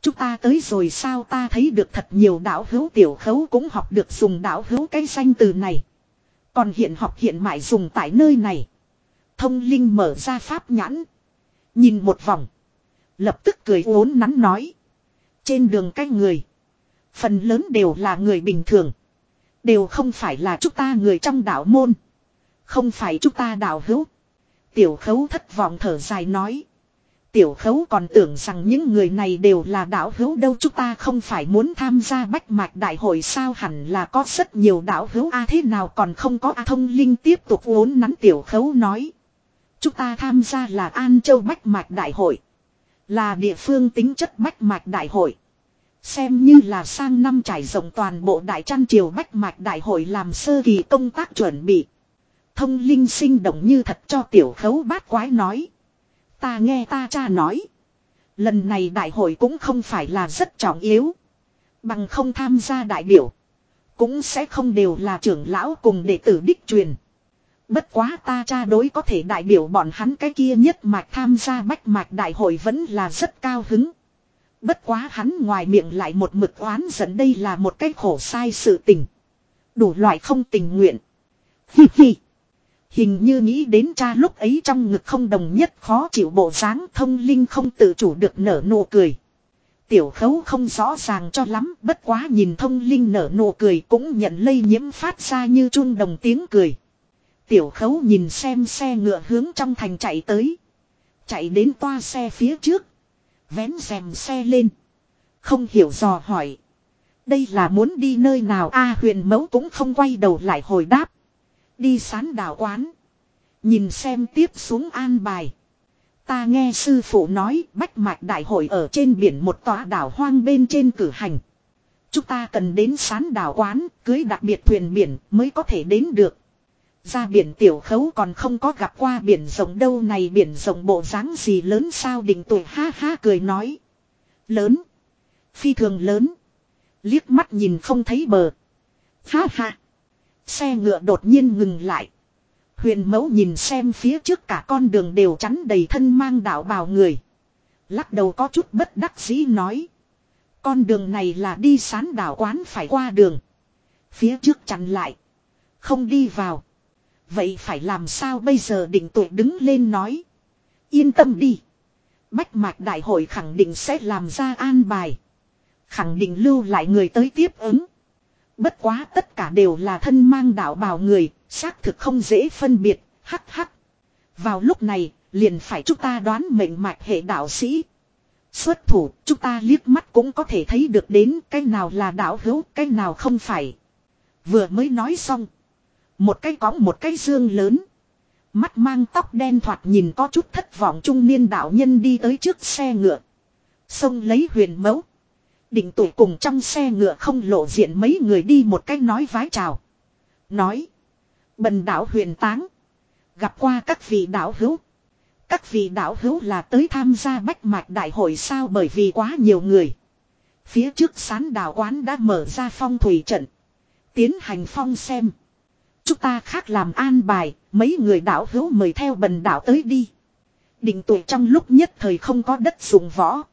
Chúng ta tới rồi sao ta thấy được thật nhiều đạo hữu tiểu khấu cũng học được dùng đạo hữu cái danh từ này. Còn hiện học hiện mãi dùng tại nơi này. Thông linh mở ra pháp nhãn. Nhìn một vòng. Lập tức cười uốn nắn nói. Trên đường cách người. Phần lớn đều là người bình thường. Đều không phải là chúng ta người trong đạo môn. Không phải chúng ta đạo hữu. Tiểu khấu thất vọng thở dài nói. Tiểu khấu còn tưởng rằng những người này đều là đạo hữu đâu, chúng ta không phải muốn tham gia bách mạch đại hội sao hẳn là có rất nhiều đạo hữu a, thế nào còn không có a thông linh tiếp tục uốn nắn tiểu khấu nói. Chúng ta tham gia là An Châu Bách Mạch Đại hội. Là địa phương tính chất Bách Mạch Đại hội. Xem như là sang năm trải rộng toàn bộ Đại Trăn Triều Bách Mạch Đại hội làm sơ kỳ công tác chuẩn bị. Thông linh sinh động như thật cho tiểu khấu bát quái nói. Ta nghe ta cha nói. Lần này đại hội cũng không phải là rất trọng yếu. Bằng không tham gia đại biểu. Cũng sẽ không đều là trưởng lão cùng đệ tử đích truyền. Bất quá ta cha đối có thể đại biểu bọn hắn cái kia nhất mạch tham gia bách mạch đại hội vẫn là rất cao hứng. Bất quá hắn ngoài miệng lại một mực oán dẫn đây là một cái khổ sai sự tình. Đủ loại không tình nguyện. Hi hi. Hình như nghĩ đến cha lúc ấy trong ngực không đồng nhất khó chịu bộ dáng thông linh không tự chủ được nở nụ cười. Tiểu khấu không rõ ràng cho lắm, bất quá nhìn thông linh nở nụ cười cũng nhận lây nhiễm phát ra như chun đồng tiếng cười. Tiểu khấu nhìn xem xe ngựa hướng trong thành chạy tới. Chạy đến toa xe phía trước. Vén rèm xe lên. Không hiểu dò hỏi. Đây là muốn đi nơi nào a huyền mẫu cũng không quay đầu lại hồi đáp. Đi sán đảo quán. Nhìn xem tiếp xuống an bài. Ta nghe sư phụ nói bách mạch đại hội ở trên biển một tòa đảo hoang bên trên cử hành. Chúng ta cần đến sán đảo quán, cưới đặc biệt thuyền biển mới có thể đến được. Ra biển tiểu khấu còn không có gặp qua biển rộng đâu này biển rộng bộ dáng gì lớn sao định tuổi ha ha cười nói. Lớn. Phi thường lớn. Liếc mắt nhìn không thấy bờ. Ha ha. Xe ngựa đột nhiên ngừng lại. Huyền mẫu nhìn xem phía trước cả con đường đều chắn đầy thân mang đạo bào người. Lắc đầu có chút bất đắc dĩ nói. Con đường này là đi sán đảo quán phải qua đường. Phía trước chặn lại. Không đi vào. Vậy phải làm sao bây giờ định tuổi đứng lên nói. Yên tâm đi. Bách mạch đại hội khẳng định sẽ làm ra an bài. Khẳng định lưu lại người tới tiếp ứng. Bất quá tất cả đều là thân mang đạo bào người, xác thực không dễ phân biệt, hắc hắc. Vào lúc này, liền phải chúng ta đoán mệnh mạch hệ đạo sĩ. Xuất thủ, chúng ta liếc mắt cũng có thể thấy được đến cái nào là đạo hữu, cái nào không phải. Vừa mới nói xong. Một cái cõng một cái dương lớn. Mắt mang tóc đen thoạt nhìn có chút thất vọng trung niên đạo nhân đi tới trước xe ngựa. Xông lấy huyền mẫu. Định tuổi cùng trong xe ngựa không lộ diện mấy người đi một cách nói vái chào. Nói. Bần đảo huyền táng. Gặp qua các vị đảo hữu. Các vị đảo hữu là tới tham gia bách mạch đại hội sao bởi vì quá nhiều người. Phía trước sán đảo quán đã mở ra phong thủy trận. Tiến hành phong xem. Chúng ta khác làm an bài, mấy người đảo hữu mời theo bần đảo tới đi. Định tuổi trong lúc nhất thời không có đất dùng võ.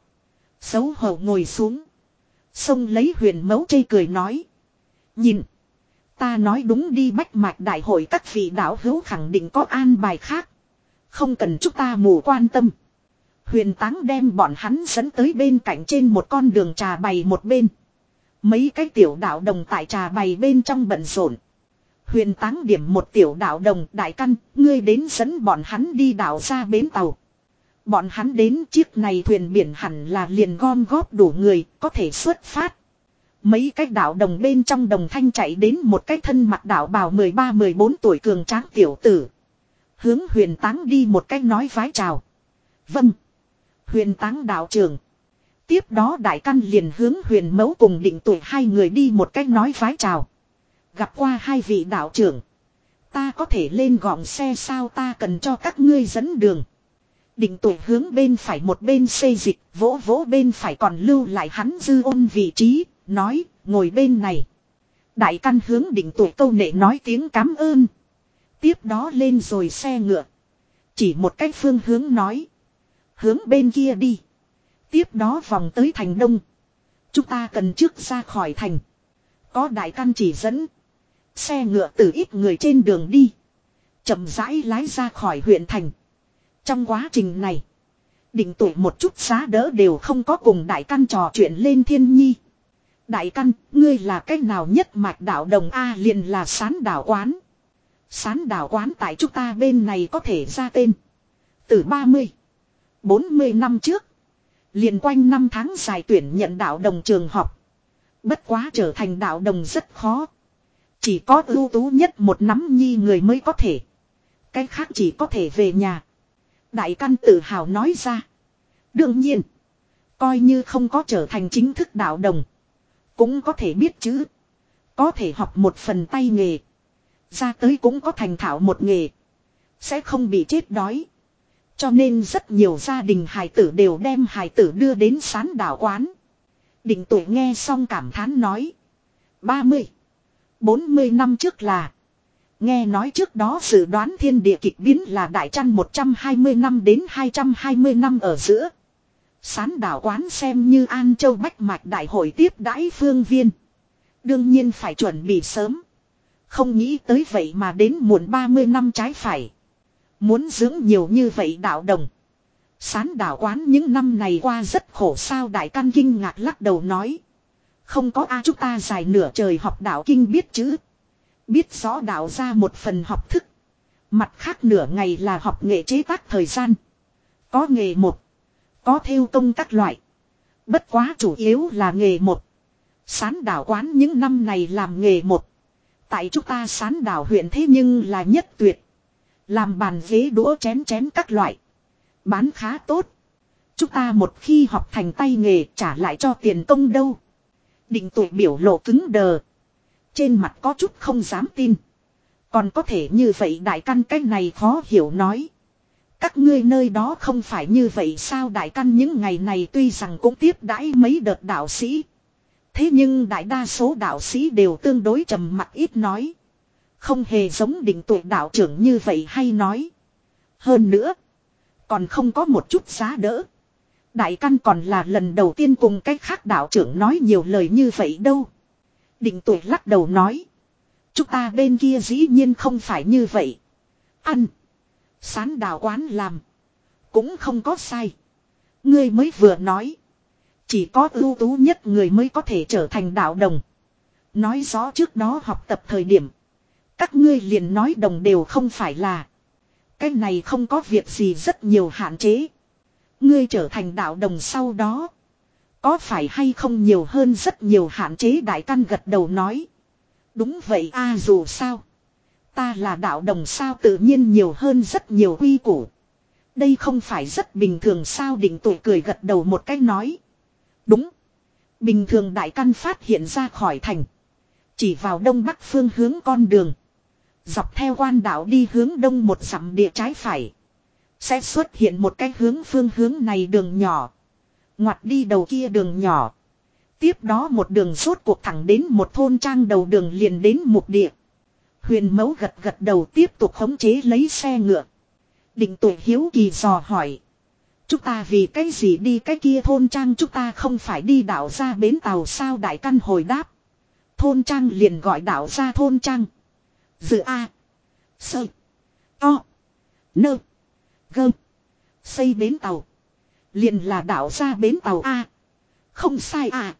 Xấu hổ ngồi xuống. Xông lấy huyền Mẫu chây cười nói. Nhìn. Ta nói đúng đi bách mạch đại hội các vị đạo hữu khẳng định có an bài khác. Không cần chúng ta mù quan tâm. Huyền táng đem bọn hắn dẫn tới bên cạnh trên một con đường trà bày một bên. Mấy cái tiểu đạo đồng tại trà bày bên trong bận rộn. Huyền táng điểm một tiểu đạo đồng đại căn, ngươi đến dẫn bọn hắn đi đảo ra bến tàu. Bọn hắn đến chiếc này thuyền biển hẳn là liền gom góp đủ người, có thể xuất phát. Mấy cái đảo đồng bên trong đồng thanh chạy đến một cái thân mặt đảo bào 13-14 tuổi cường tráng tiểu tử. Hướng huyền táng đi một cách nói vái chào. Vâng. Huyền táng đạo trưởng. Tiếp đó đại căn liền hướng huyền mẫu cùng định tuổi hai người đi một cách nói vái chào. Gặp qua hai vị đạo trưởng. Ta có thể lên gọn xe sao ta cần cho các ngươi dẫn đường. Định tụ hướng bên phải một bên xây dịch, vỗ vỗ bên phải còn lưu lại hắn dư ôn vị trí, nói, ngồi bên này. Đại căn hướng định tụ câu nệ nói tiếng cảm ơn. Tiếp đó lên rồi xe ngựa. Chỉ một cách phương hướng nói. Hướng bên kia đi. Tiếp đó vòng tới thành đông. Chúng ta cần trước ra khỏi thành. Có đại căn chỉ dẫn. Xe ngựa từ ít người trên đường đi. chậm rãi lái ra khỏi huyện thành. Trong quá trình này. Định tuổi một chút giá đỡ đều không có cùng đại căn trò chuyện lên thiên nhi. Đại căn, ngươi là cách nào nhất mạch đạo đồng A liền là sán đảo quán. Sán đảo quán tại chúng ta bên này có thể ra tên. Từ 30, 40 năm trước. Liền quanh năm tháng dài tuyển nhận đạo đồng trường học. Bất quá trở thành đạo đồng rất khó. Chỉ có ưu tú nhất một nắm nhi người mới có thể. Cái khác chỉ có thể về nhà. Đại căn tự hào nói ra. Đương nhiên. Coi như không có trở thành chính thức đạo đồng. Cũng có thể biết chữ. Có thể học một phần tay nghề. Ra tới cũng có thành thạo một nghề. Sẽ không bị chết đói. Cho nên rất nhiều gia đình hài tử đều đem hài tử đưa đến sán đảo quán. Định tuổi nghe xong cảm thán nói. 30. 40 năm trước là. Nghe nói trước đó dự đoán thiên địa kịch biến là đại trăn 120 năm đến 220 năm ở giữa. Sán đảo quán xem như An Châu Bách Mạch Đại hội tiếp đãi phương viên. Đương nhiên phải chuẩn bị sớm. Không nghĩ tới vậy mà đến muộn 30 năm trái phải. Muốn dưỡng nhiều như vậy đạo đồng. Sán đảo quán những năm này qua rất khổ sao đại căn kinh ngạc lắc đầu nói. Không có a chúng ta dài nửa trời học đạo kinh biết chữ. Biết rõ đạo ra một phần học thức. Mặt khác nửa ngày là học nghệ chế tác thời gian. Có nghề một. Có theo công các loại. Bất quá chủ yếu là nghề một. Sán đảo quán những năm này làm nghề một. Tại chúng ta sán đảo huyện thế nhưng là nhất tuyệt. Làm bàn ghế đũa chén chén các loại. Bán khá tốt. Chúng ta một khi học thành tay nghề trả lại cho tiền công đâu. Định tuổi biểu lộ cứng đờ. Trên mặt có chút không dám tin. Còn có thể như vậy đại căn cách này khó hiểu nói. Các ngươi nơi đó không phải như vậy sao đại căn những ngày này tuy rằng cũng tiếp đãi mấy đợt đạo sĩ. Thế nhưng đại đa số đạo sĩ đều tương đối trầm mặc ít nói. Không hề giống định tuổi đạo trưởng như vậy hay nói. Hơn nữa. Còn không có một chút giá đỡ. Đại căn còn là lần đầu tiên cùng cách khác đạo trưởng nói nhiều lời như vậy đâu. Định tuổi lắc đầu nói. Chúng ta bên kia dĩ nhiên không phải như vậy. Ăn. Sán đào quán làm. Cũng không có sai. Ngươi mới vừa nói. Chỉ có ưu tú nhất người mới có thể trở thành đạo đồng. Nói rõ trước đó học tập thời điểm. Các ngươi liền nói đồng đều không phải là. Cái này không có việc gì rất nhiều hạn chế. Ngươi trở thành đạo đồng sau đó. Có phải hay không nhiều hơn rất nhiều hạn chế đại căn gật đầu nói. Đúng vậy a, dù sao. Ta là đạo đồng sao tự nhiên nhiều hơn rất nhiều quy củ. Đây không phải rất bình thường sao định tuổi cười gật đầu một cách nói. Đúng. Bình thường đại căn phát hiện ra khỏi thành. Chỉ vào đông bắc phương hướng con đường. Dọc theo quan đảo đi hướng đông một dặm địa trái phải. Sẽ xuất hiện một cái hướng phương hướng này đường nhỏ. Ngoặt đi đầu kia đường nhỏ. Tiếp đó một đường suốt cuộc thẳng đến một thôn trang đầu đường liền đến mục địa. Huyền mấu gật gật đầu tiếp tục khống chế lấy xe ngựa. Định tuổi hiếu kỳ dò hỏi. Chúng ta vì cái gì đi cái kia thôn trang chúng ta không phải đi đảo ra bến tàu sao đại căn hồi đáp. Thôn trang liền gọi đảo ra thôn trang. Dự A. Sơ. To. Nơ. Gơ. Xây bến tàu. Liền là đảo ra bến tàu A. Không sai à.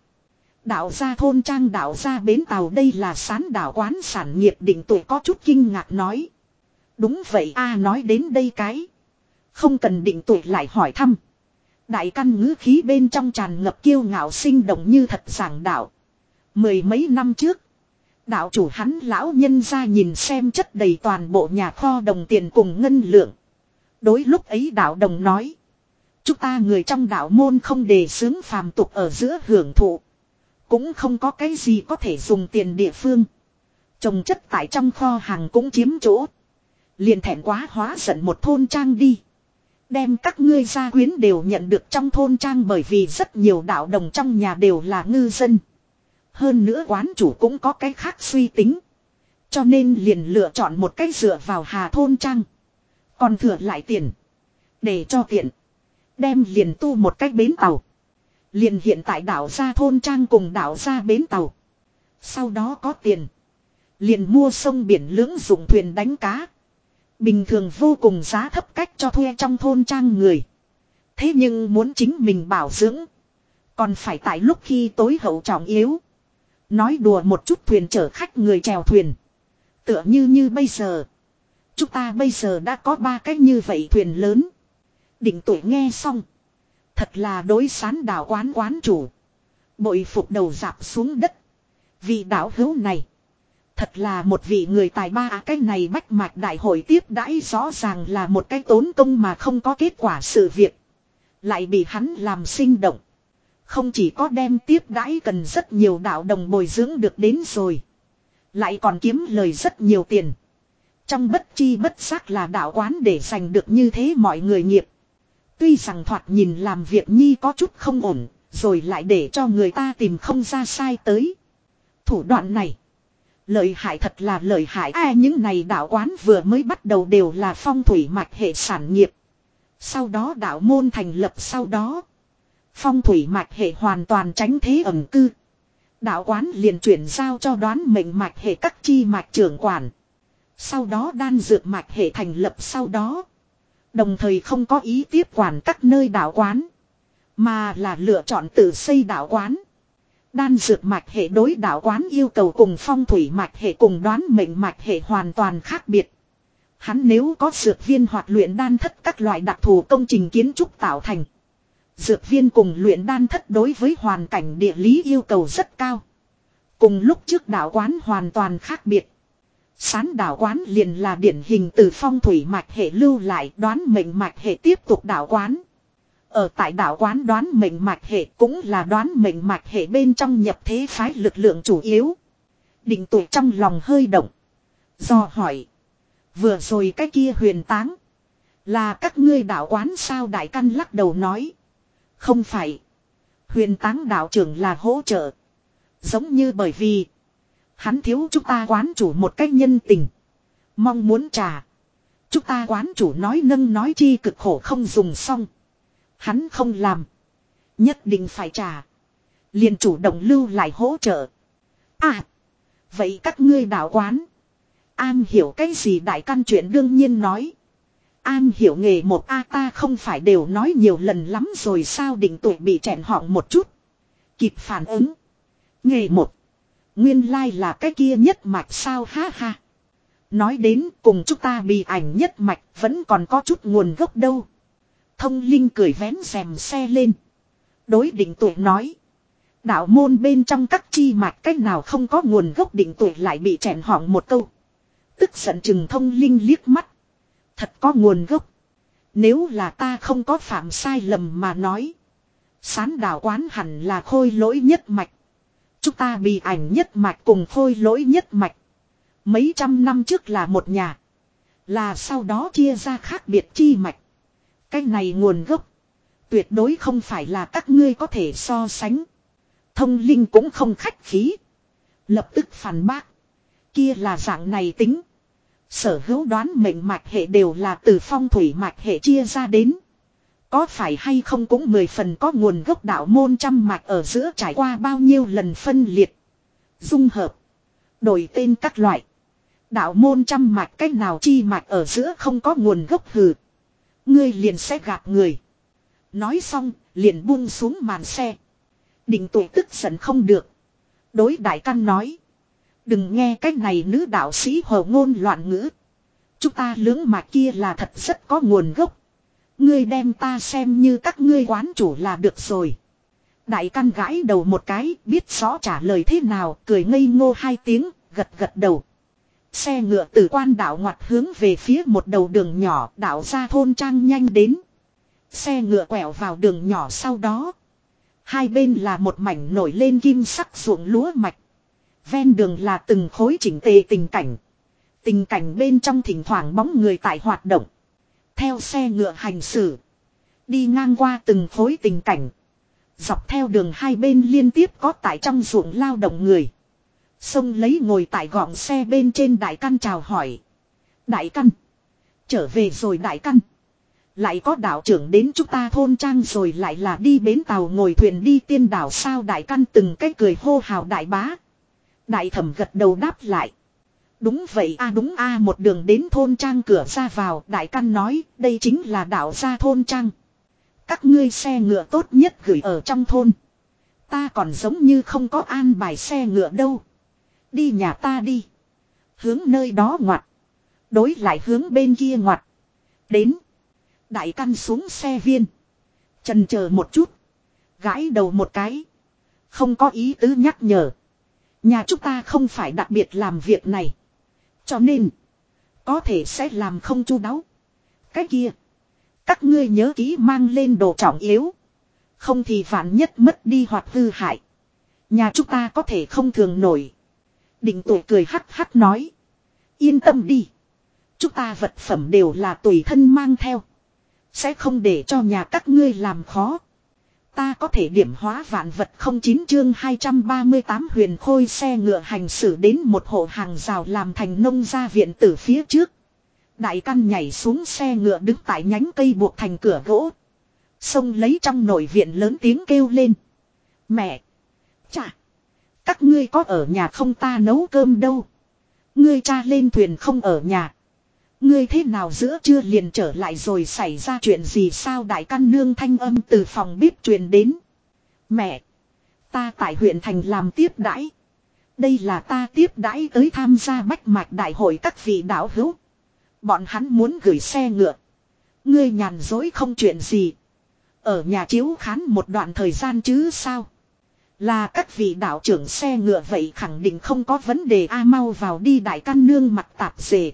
Đạo gia thôn trang đạo gia bến tàu đây là sán đảo quán sản nghiệp định tuổi có chút kinh ngạc nói. Đúng vậy a nói đến đây cái. Không cần định tuổi lại hỏi thăm. Đại căn ngữ khí bên trong tràn ngập kiêu ngạo sinh động như thật giảng đạo. Mười mấy năm trước. Đạo chủ hắn lão nhân ra nhìn xem chất đầy toàn bộ nhà kho đồng tiền cùng ngân lượng. Đối lúc ấy đạo đồng nói. Chúng ta người trong đạo môn không đề xướng phàm tục ở giữa hưởng thụ. Cũng không có cái gì có thể dùng tiền địa phương. Trồng chất tại trong kho hàng cũng chiếm chỗ. Liền thẹn quá hóa giận một thôn trang đi. Đem các ngươi gia quyến đều nhận được trong thôn trang bởi vì rất nhiều đạo đồng trong nhà đều là ngư dân. Hơn nữa quán chủ cũng có cái khác suy tính. Cho nên liền lựa chọn một cách dựa vào hà thôn trang. Còn thừa lại tiền. Để cho tiện. Đem liền tu một cách bến tàu. Liền hiện tại đảo ra thôn trang cùng đảo ra bến tàu. Sau đó có tiền. Liền mua sông biển lưỡng dụng thuyền đánh cá. Bình thường vô cùng giá thấp cách cho thuê trong thôn trang người. Thế nhưng muốn chính mình bảo dưỡng. Còn phải tại lúc khi tối hậu trọng yếu. Nói đùa một chút thuyền chở khách người chèo thuyền. Tựa như như bây giờ. Chúng ta bây giờ đã có ba cách như vậy thuyền lớn. Định tuổi nghe xong. Thật là đối sán đảo quán quán chủ. Bội phục đầu dạp xuống đất. Vì đảo hữu này. Thật là một vị người tài ba à, cái này bách mạch đại hội tiếp đãi rõ ràng là một cái tốn công mà không có kết quả sự việc. Lại bị hắn làm sinh động. Không chỉ có đem tiếp đãi cần rất nhiều đạo đồng bồi dưỡng được đến rồi. Lại còn kiếm lời rất nhiều tiền. Trong bất chi bất giác là đạo quán để giành được như thế mọi người nghiệp. Tuy rằng thoạt nhìn làm việc nhi có chút không ổn, rồi lại để cho người ta tìm không ra sai tới. Thủ đoạn này. Lợi hại thật là lợi hại ai những này đạo quán vừa mới bắt đầu đều là phong thủy mạch hệ sản nghiệp. Sau đó đạo môn thành lập sau đó. Phong thủy mạch hệ hoàn toàn tránh thế ẩn cư. Đạo quán liền chuyển giao cho đoán mệnh mạch hệ các chi mạch trưởng quản. Sau đó đan dược mạch hệ thành lập sau đó. Đồng thời không có ý tiếp quản các nơi đạo quán. Mà là lựa chọn tự xây đạo quán. Đan dược mạch hệ đối đạo quán yêu cầu cùng phong thủy mạch hệ cùng đoán mệnh mạch hệ hoàn toàn khác biệt. Hắn nếu có dược viên hoặc luyện đan thất các loại đặc thù công trình kiến trúc tạo thành. Dược viên cùng luyện đan thất đối với hoàn cảnh địa lý yêu cầu rất cao. Cùng lúc trước đạo quán hoàn toàn khác biệt. Sán đạo quán liền là điển hình từ phong thủy mạch hệ lưu lại đoán mệnh mạch hệ tiếp tục đạo quán. Ở tại đạo quán đoán mệnh mạch hệ cũng là đoán mệnh mạch hệ bên trong nhập thế phái lực lượng chủ yếu. Định tuổi trong lòng hơi động. Do hỏi. Vừa rồi cái kia huyền táng. Là các ngươi đạo quán sao đại căn lắc đầu nói. Không phải. Huyền táng đạo trưởng là hỗ trợ. Giống như bởi vì. Hắn thiếu chúng ta quán chủ một cách nhân tình. Mong muốn trả. Chúng ta quán chủ nói nâng nói chi cực khổ không dùng xong. Hắn không làm. Nhất định phải trả. liền chủ động lưu lại hỗ trợ. À. Vậy các ngươi đạo quán. An hiểu cái gì đại căn chuyện đương nhiên nói. An hiểu nghề một A ta không phải đều nói nhiều lần lắm rồi sao định tuổi bị chèn họng một chút. Kịp phản ứng. Nghề một. Nguyên lai like là cái kia nhất mạch sao ha ha. Nói đến cùng chúng ta bị ảnh nhất mạch vẫn còn có chút nguồn gốc đâu. Thông Linh cười vén rèm xe lên. Đối định tuổi nói. Đạo môn bên trong các chi mạch cách nào không có nguồn gốc định tuổi lại bị chèn hỏng một câu. Tức giận chừng thông Linh liếc mắt. Thật có nguồn gốc. Nếu là ta không có phạm sai lầm mà nói. Sán đạo quán hẳn là khôi lỗi nhất mạch. Chúng ta bị ảnh nhất mạch cùng khôi lỗi nhất mạch. Mấy trăm năm trước là một nhà. Là sau đó chia ra khác biệt chi mạch. Cái này nguồn gốc. Tuyệt đối không phải là các ngươi có thể so sánh. Thông linh cũng không khách khí. Lập tức phản bác. Kia là dạng này tính. Sở hữu đoán mệnh mạch hệ đều là từ phong thủy mạch hệ chia ra đến. Có phải hay không cũng mười phần có nguồn gốc đạo môn trăm mạch ở giữa trải qua bao nhiêu lần phân liệt. Dung hợp. Đổi tên các loại. Đạo môn trăm mạch cách nào chi mạch ở giữa không có nguồn gốc hừ. Ngươi liền sẽ gạt người. Nói xong, liền buông xuống màn xe. đình tuổi tức giận không được. Đối đại căn nói. Đừng nghe cái này nữ đạo sĩ hồ ngôn loạn ngữ. Chúng ta lưỡng mạch kia là thật rất có nguồn gốc. Ngươi đem ta xem như các ngươi quán chủ là được rồi. Đại căn gãi đầu một cái, biết rõ trả lời thế nào, cười ngây ngô hai tiếng, gật gật đầu. Xe ngựa từ quan đảo ngoặt hướng về phía một đầu đường nhỏ đảo ra thôn trang nhanh đến. Xe ngựa quẹo vào đường nhỏ sau đó. Hai bên là một mảnh nổi lên kim sắc ruộng lúa mạch. Ven đường là từng khối chỉnh tề tình cảnh. Tình cảnh bên trong thỉnh thoảng bóng người tại hoạt động. Theo xe ngựa hành xử. Đi ngang qua từng khối tình cảnh. Dọc theo đường hai bên liên tiếp có tại trong ruộng lao động người. Xông lấy ngồi tại gọng xe bên trên đại căn chào hỏi. Đại căn. Trở về rồi đại căn. Lại có đạo trưởng đến chúng ta thôn trang rồi lại là đi bến tàu ngồi thuyền đi tiên đảo sao đại căn từng cái cười hô hào đại bá. Đại thẩm gật đầu đáp lại. Đúng vậy a, đúng a, một đường đến thôn trang cửa ra vào, đại căn nói, đây chính là đảo ra thôn trang. Các ngươi xe ngựa tốt nhất gửi ở trong thôn. Ta còn giống như không có an bài xe ngựa đâu. Đi nhà ta đi. Hướng nơi đó ngoặt. Đối lại hướng bên kia ngoặt. Đến. Đại căn xuống xe viên. Trần chờ một chút. Gãi đầu một cái. Không có ý tứ nhắc nhở. Nhà chúng ta không phải đặc biệt làm việc này. Cho nên. Có thể sẽ làm không chu đáo. Cái kia. Các ngươi nhớ kỹ mang lên đồ trọng yếu. Không thì vạn nhất mất đi hoặc hư hại. Nhà chúng ta có thể không thường nổi. Định tuổi cười hắc hắc nói. Yên tâm đi. Chúng ta vật phẩm đều là tùy thân mang theo. Sẽ không để cho nhà các ngươi làm khó. Ta có thể điểm hóa vạn vật không chín chương 238 huyền khôi xe ngựa hành xử đến một hộ hàng rào làm thành nông gia viện từ phía trước. Đại căn nhảy xuống xe ngựa đứng tại nhánh cây buộc thành cửa gỗ. Xông lấy trong nội viện lớn tiếng kêu lên. Mẹ! Chà! Các ngươi có ở nhà không ta nấu cơm đâu. Ngươi cha lên thuyền không ở nhà. Ngươi thế nào giữa chưa liền trở lại rồi xảy ra chuyện gì sao đại căn nương thanh âm từ phòng bếp truyền đến. Mẹ! Ta tại huyện thành làm tiếp đãi. Đây là ta tiếp đãi tới tham gia bách mạch đại hội các vị đạo hữu. Bọn hắn muốn gửi xe ngựa. Ngươi nhàn dối không chuyện gì. Ở nhà chiếu khán một đoạn thời gian chứ sao. Là các vị đạo trưởng xe ngựa vậy khẳng định không có vấn đề a mau vào đi đại căn nương mặt tạp dề.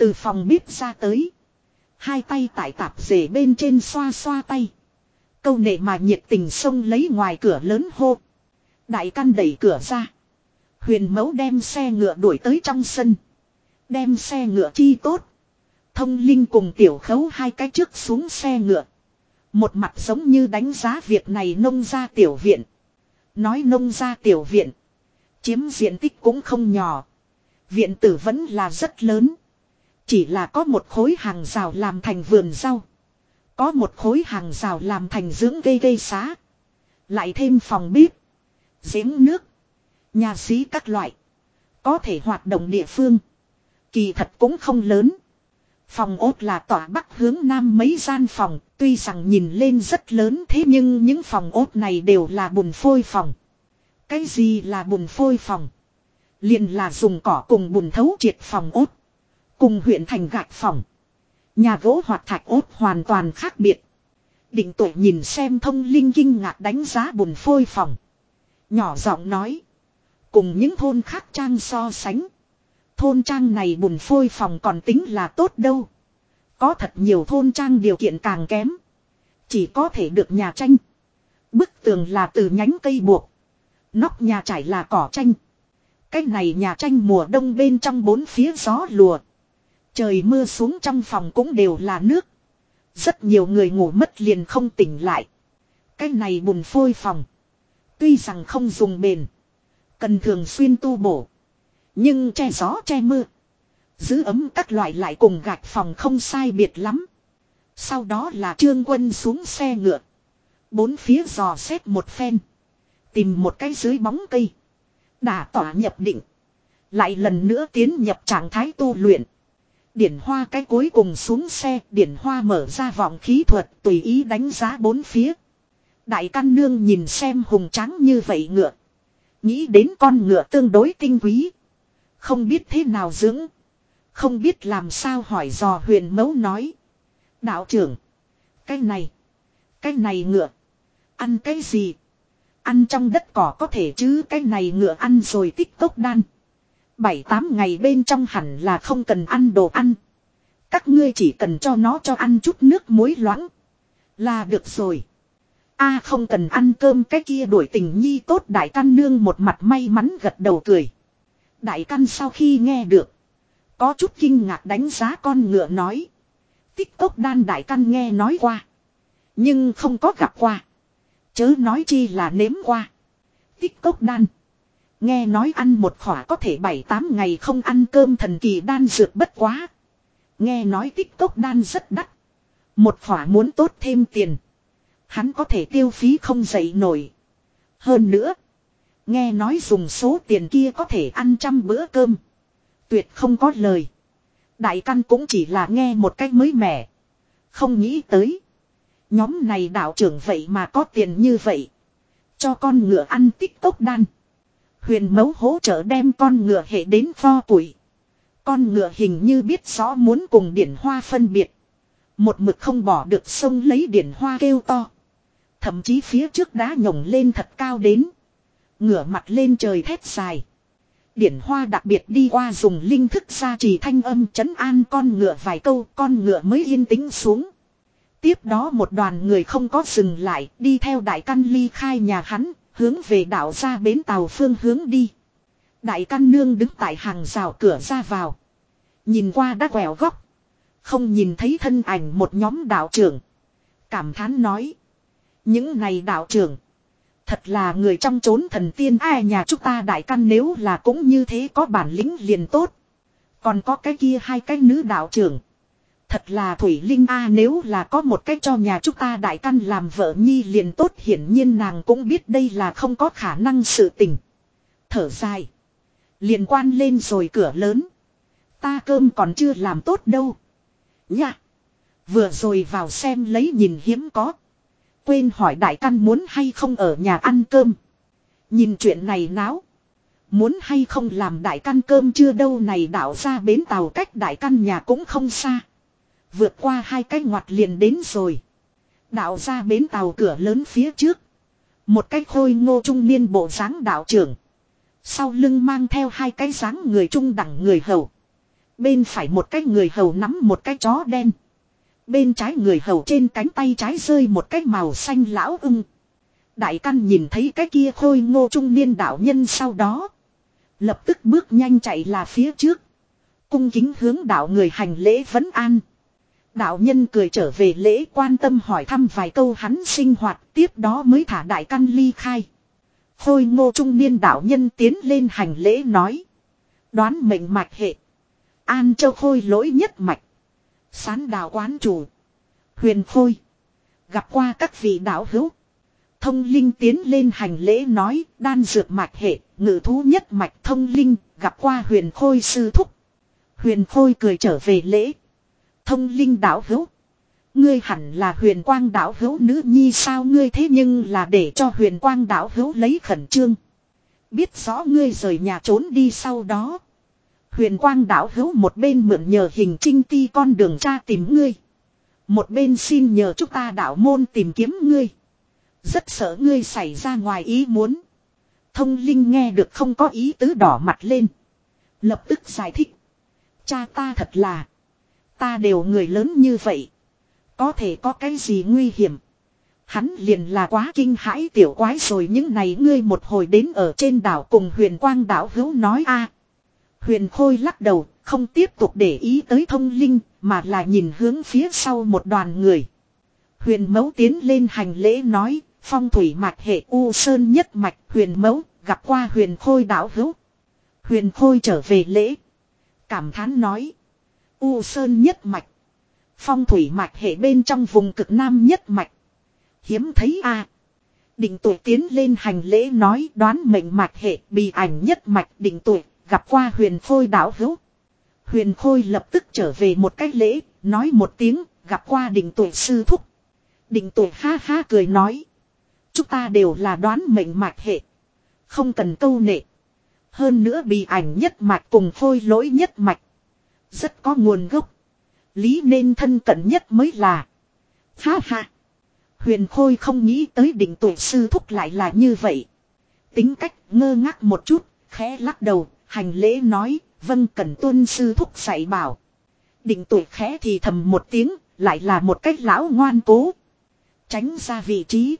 Từ phòng bếp ra tới. Hai tay tại tạp dề bên trên xoa xoa tay. Câu nệ mà nhiệt tình xông lấy ngoài cửa lớn hô. Đại căn đẩy cửa ra. Huyền mẫu đem xe ngựa đuổi tới trong sân. Đem xe ngựa chi tốt. Thông linh cùng tiểu khấu hai cái trước xuống xe ngựa. Một mặt giống như đánh giá việc này nông ra tiểu viện. Nói nông ra tiểu viện. Chiếm diện tích cũng không nhỏ. Viện tử vẫn là rất lớn. Chỉ là có một khối hàng rào làm thành vườn rau. Có một khối hàng rào làm thành dưỡng gây gây xá. Lại thêm phòng bếp. Giếng nước. Nhà xí các loại. Có thể hoạt động địa phương. Kỳ thật cũng không lớn. Phòng ốt là tỏa bắc hướng nam mấy gian phòng, tuy rằng nhìn lên rất lớn thế nhưng những phòng ốt này đều là bùn phôi phòng. Cái gì là bùn phôi phòng? liền là dùng cỏ cùng bùn thấu triệt phòng ốt. Cùng huyện thành gạch phòng. Nhà gỗ hoạt thạch ốt hoàn toàn khác biệt. Định tuổi nhìn xem thông linh kinh ngạc đánh giá bùn phôi phòng. Nhỏ giọng nói. Cùng những thôn khác trang so sánh. Thôn trang này bùn phôi phòng còn tính là tốt đâu. Có thật nhiều thôn trang điều kiện càng kém. Chỉ có thể được nhà tranh. Bức tường là từ nhánh cây buộc. Nóc nhà trải là cỏ tranh. Cái này nhà tranh mùa đông bên trong bốn phía gió lùa. Trời mưa xuống trong phòng cũng đều là nước. Rất nhiều người ngủ mất liền không tỉnh lại. Cái này bùn phôi phòng. Tuy rằng không dùng bền. Cần thường xuyên tu bổ. Nhưng che gió che mưa. Giữ ấm các loại lại cùng gạch phòng không sai biệt lắm. Sau đó là trương quân xuống xe ngựa. Bốn phía dò xét một phen. Tìm một cái dưới bóng cây. Đả tỏa nhập định. Lại lần nữa tiến nhập trạng thái tu luyện. Điển hoa cái cuối cùng xuống xe. Điển hoa mở ra vọng khí thuật, tùy ý đánh giá bốn phía. Đại căn nương nhìn xem hùng trắng như vậy ngựa. Nghĩ đến con ngựa tương đối tinh quý. Không biết thế nào dưỡng. Không biết làm sao hỏi dò huyền mẫu nói. Đạo trưởng. Cái này. Cái này ngựa. Ăn cái gì? Ăn trong đất cỏ có thể chứ, cái này ngựa ăn rồi tích tốc đan. Bảy tám ngày bên trong hẳn là không cần ăn đồ ăn. Các ngươi chỉ cần cho nó cho ăn chút nước muối loãng. Là được rồi. a không cần ăn cơm cái kia đuổi tình nhi tốt đại căn nương một mặt may mắn gật đầu cười. Đại căn sau khi nghe được. Có chút kinh ngạc đánh giá con ngựa nói. Tích cốc đan đại căn nghe nói qua. Nhưng không có gặp qua. Chớ nói chi là nếm qua. Tích cốc đan. Nghe nói ăn một khỏa có thể 7-8 ngày không ăn cơm thần kỳ đan dược bất quá. Nghe nói tích cốc đan rất đắt. Một khỏa muốn tốt thêm tiền. Hắn có thể tiêu phí không dậy nổi. Hơn nữa. Nghe nói dùng số tiền kia có thể ăn trăm bữa cơm. Tuyệt không có lời. Đại căn cũng chỉ là nghe một cách mới mẻ. Không nghĩ tới. Nhóm này đạo trưởng vậy mà có tiền như vậy. Cho con ngựa ăn tích cốc đan. Huyền mẫu hỗ trợ đem con ngựa hệ đến pho củi. Con ngựa hình như biết rõ muốn cùng điển hoa phân biệt. Một mực không bỏ được sông lấy điển hoa kêu to. Thậm chí phía trước đá nhổng lên thật cao đến. Ngửa mặt lên trời thét dài. Điển hoa đặc biệt đi qua dùng linh thức ra trì thanh âm chấn an con ngựa vài câu, con ngựa mới yên tĩnh xuống. Tiếp đó một đoàn người không có dừng lại, đi theo đại căn ly khai nhà hắn hướng về đảo ra bến tàu phương hướng đi. Đại căn nương đứng tại hàng rào cửa ra vào. Nhìn qua đã quẹo góc. Không nhìn thấy thân ảnh một nhóm đạo trưởng. Cảm thán nói. Những này đạo trưởng. Thật là người trong chốn thần tiên ai nhà chúng ta đại căn nếu là cũng như thế có bản lĩnh liền tốt. Còn có cái kia hai cái nữ đạo trưởng. Thật là Thủy Linh A, nếu là có một cách cho nhà chúng ta đại căn làm vợ nhi liền tốt, hiển nhiên nàng cũng biết đây là không có khả năng sự tình. Thở dài. Liền quan lên rồi cửa lớn. Ta cơm còn chưa làm tốt đâu. Nhạ. Vừa rồi vào xem lấy nhìn hiếm có. Quên hỏi đại căn muốn hay không ở nhà ăn cơm. Nhìn chuyện này náo. Muốn hay không làm đại căn cơm chưa đâu, này đảo ra bến tàu cách đại căn nhà cũng không xa. Vượt qua hai cái ngoặt liền đến rồi. Đạo ra bến tàu cửa lớn phía trước. Một cái khôi ngô trung niên bộ dáng đạo trưởng. Sau lưng mang theo hai cái dáng người trung đẳng người hầu. Bên phải một cái người hầu nắm một cái chó đen. Bên trái người hầu trên cánh tay trái rơi một cái màu xanh lão ưng. Đại căn nhìn thấy cái kia khôi ngô trung niên đạo nhân sau đó. Lập tức bước nhanh chạy là phía trước. Cung kính hướng đạo người hành lễ vấn an. Đạo nhân cười trở về lễ quan tâm hỏi thăm vài câu hắn sinh hoạt tiếp đó mới thả đại căn ly khai. Khôi ngô trung niên đạo nhân tiến lên hành lễ nói. Đoán mệnh mạch hệ. An châu khôi lỗi nhất mạch. Sán đào quán chủ. Huyền khôi. Gặp qua các vị đạo hữu. Thông linh tiến lên hành lễ nói đan dược mạch hệ, ngự thú nhất mạch thông linh, gặp qua huyền khôi sư thúc. Huyền khôi cười trở về lễ. Thông linh đạo hữu. Ngươi hẳn là huyền quang đạo hữu nữ nhi sao ngươi thế nhưng là để cho huyền quang đạo hữu lấy khẩn trương. Biết rõ ngươi rời nhà trốn đi sau đó. Huyền quang đạo hữu một bên mượn nhờ hình trinh ti con đường tra tìm ngươi. Một bên xin nhờ chúng ta đạo môn tìm kiếm ngươi. Rất sợ ngươi xảy ra ngoài ý muốn. Thông linh nghe được không có ý tứ đỏ mặt lên. Lập tức giải thích. Cha ta thật là. Ta đều người lớn như vậy. Có thể có cái gì nguy hiểm. Hắn liền là quá kinh hãi tiểu quái rồi những này ngươi một hồi đến ở trên đảo cùng huyền quang đảo hữu nói a Huyền khôi lắc đầu, không tiếp tục để ý tới thông linh, mà là nhìn hướng phía sau một đoàn người. Huyền mẫu tiến lên hành lễ nói, phong thủy mạch hệ U Sơn nhất mạch huyền mẫu, gặp qua huyền khôi đảo hữu. Huyền khôi trở về lễ. Cảm thán nói. U Sơn nhất mạch. Phong thủy mạch hệ bên trong vùng cực nam nhất mạch. Hiếm thấy a. Định tuổi tiến lên hành lễ nói đoán mệnh mạch hệ bị ảnh nhất mạch định tuổi gặp qua huyền khôi đảo hữu. Huyền khôi lập tức trở về một cách lễ, nói một tiếng, gặp qua định tuổi sư thúc. Định tuổi ha ha cười nói. Chúng ta đều là đoán mệnh mạch hệ. Không cần câu nệ. Hơn nữa bị ảnh nhất mạch cùng khôi lỗi nhất mạch. Rất có nguồn gốc. Lý nên thân cận nhất mới là. Ha ha. Huyền Khôi không nghĩ tới đỉnh tuổi sư thúc lại là như vậy. Tính cách ngơ ngác một chút, khẽ lắc đầu, Hành lễ nói, vâng cần tuân sư thúc dạy bảo. Đỉnh tuổi khẽ thì thầm một tiếng, lại là một cách lão ngoan cố. Tránh ra vị trí.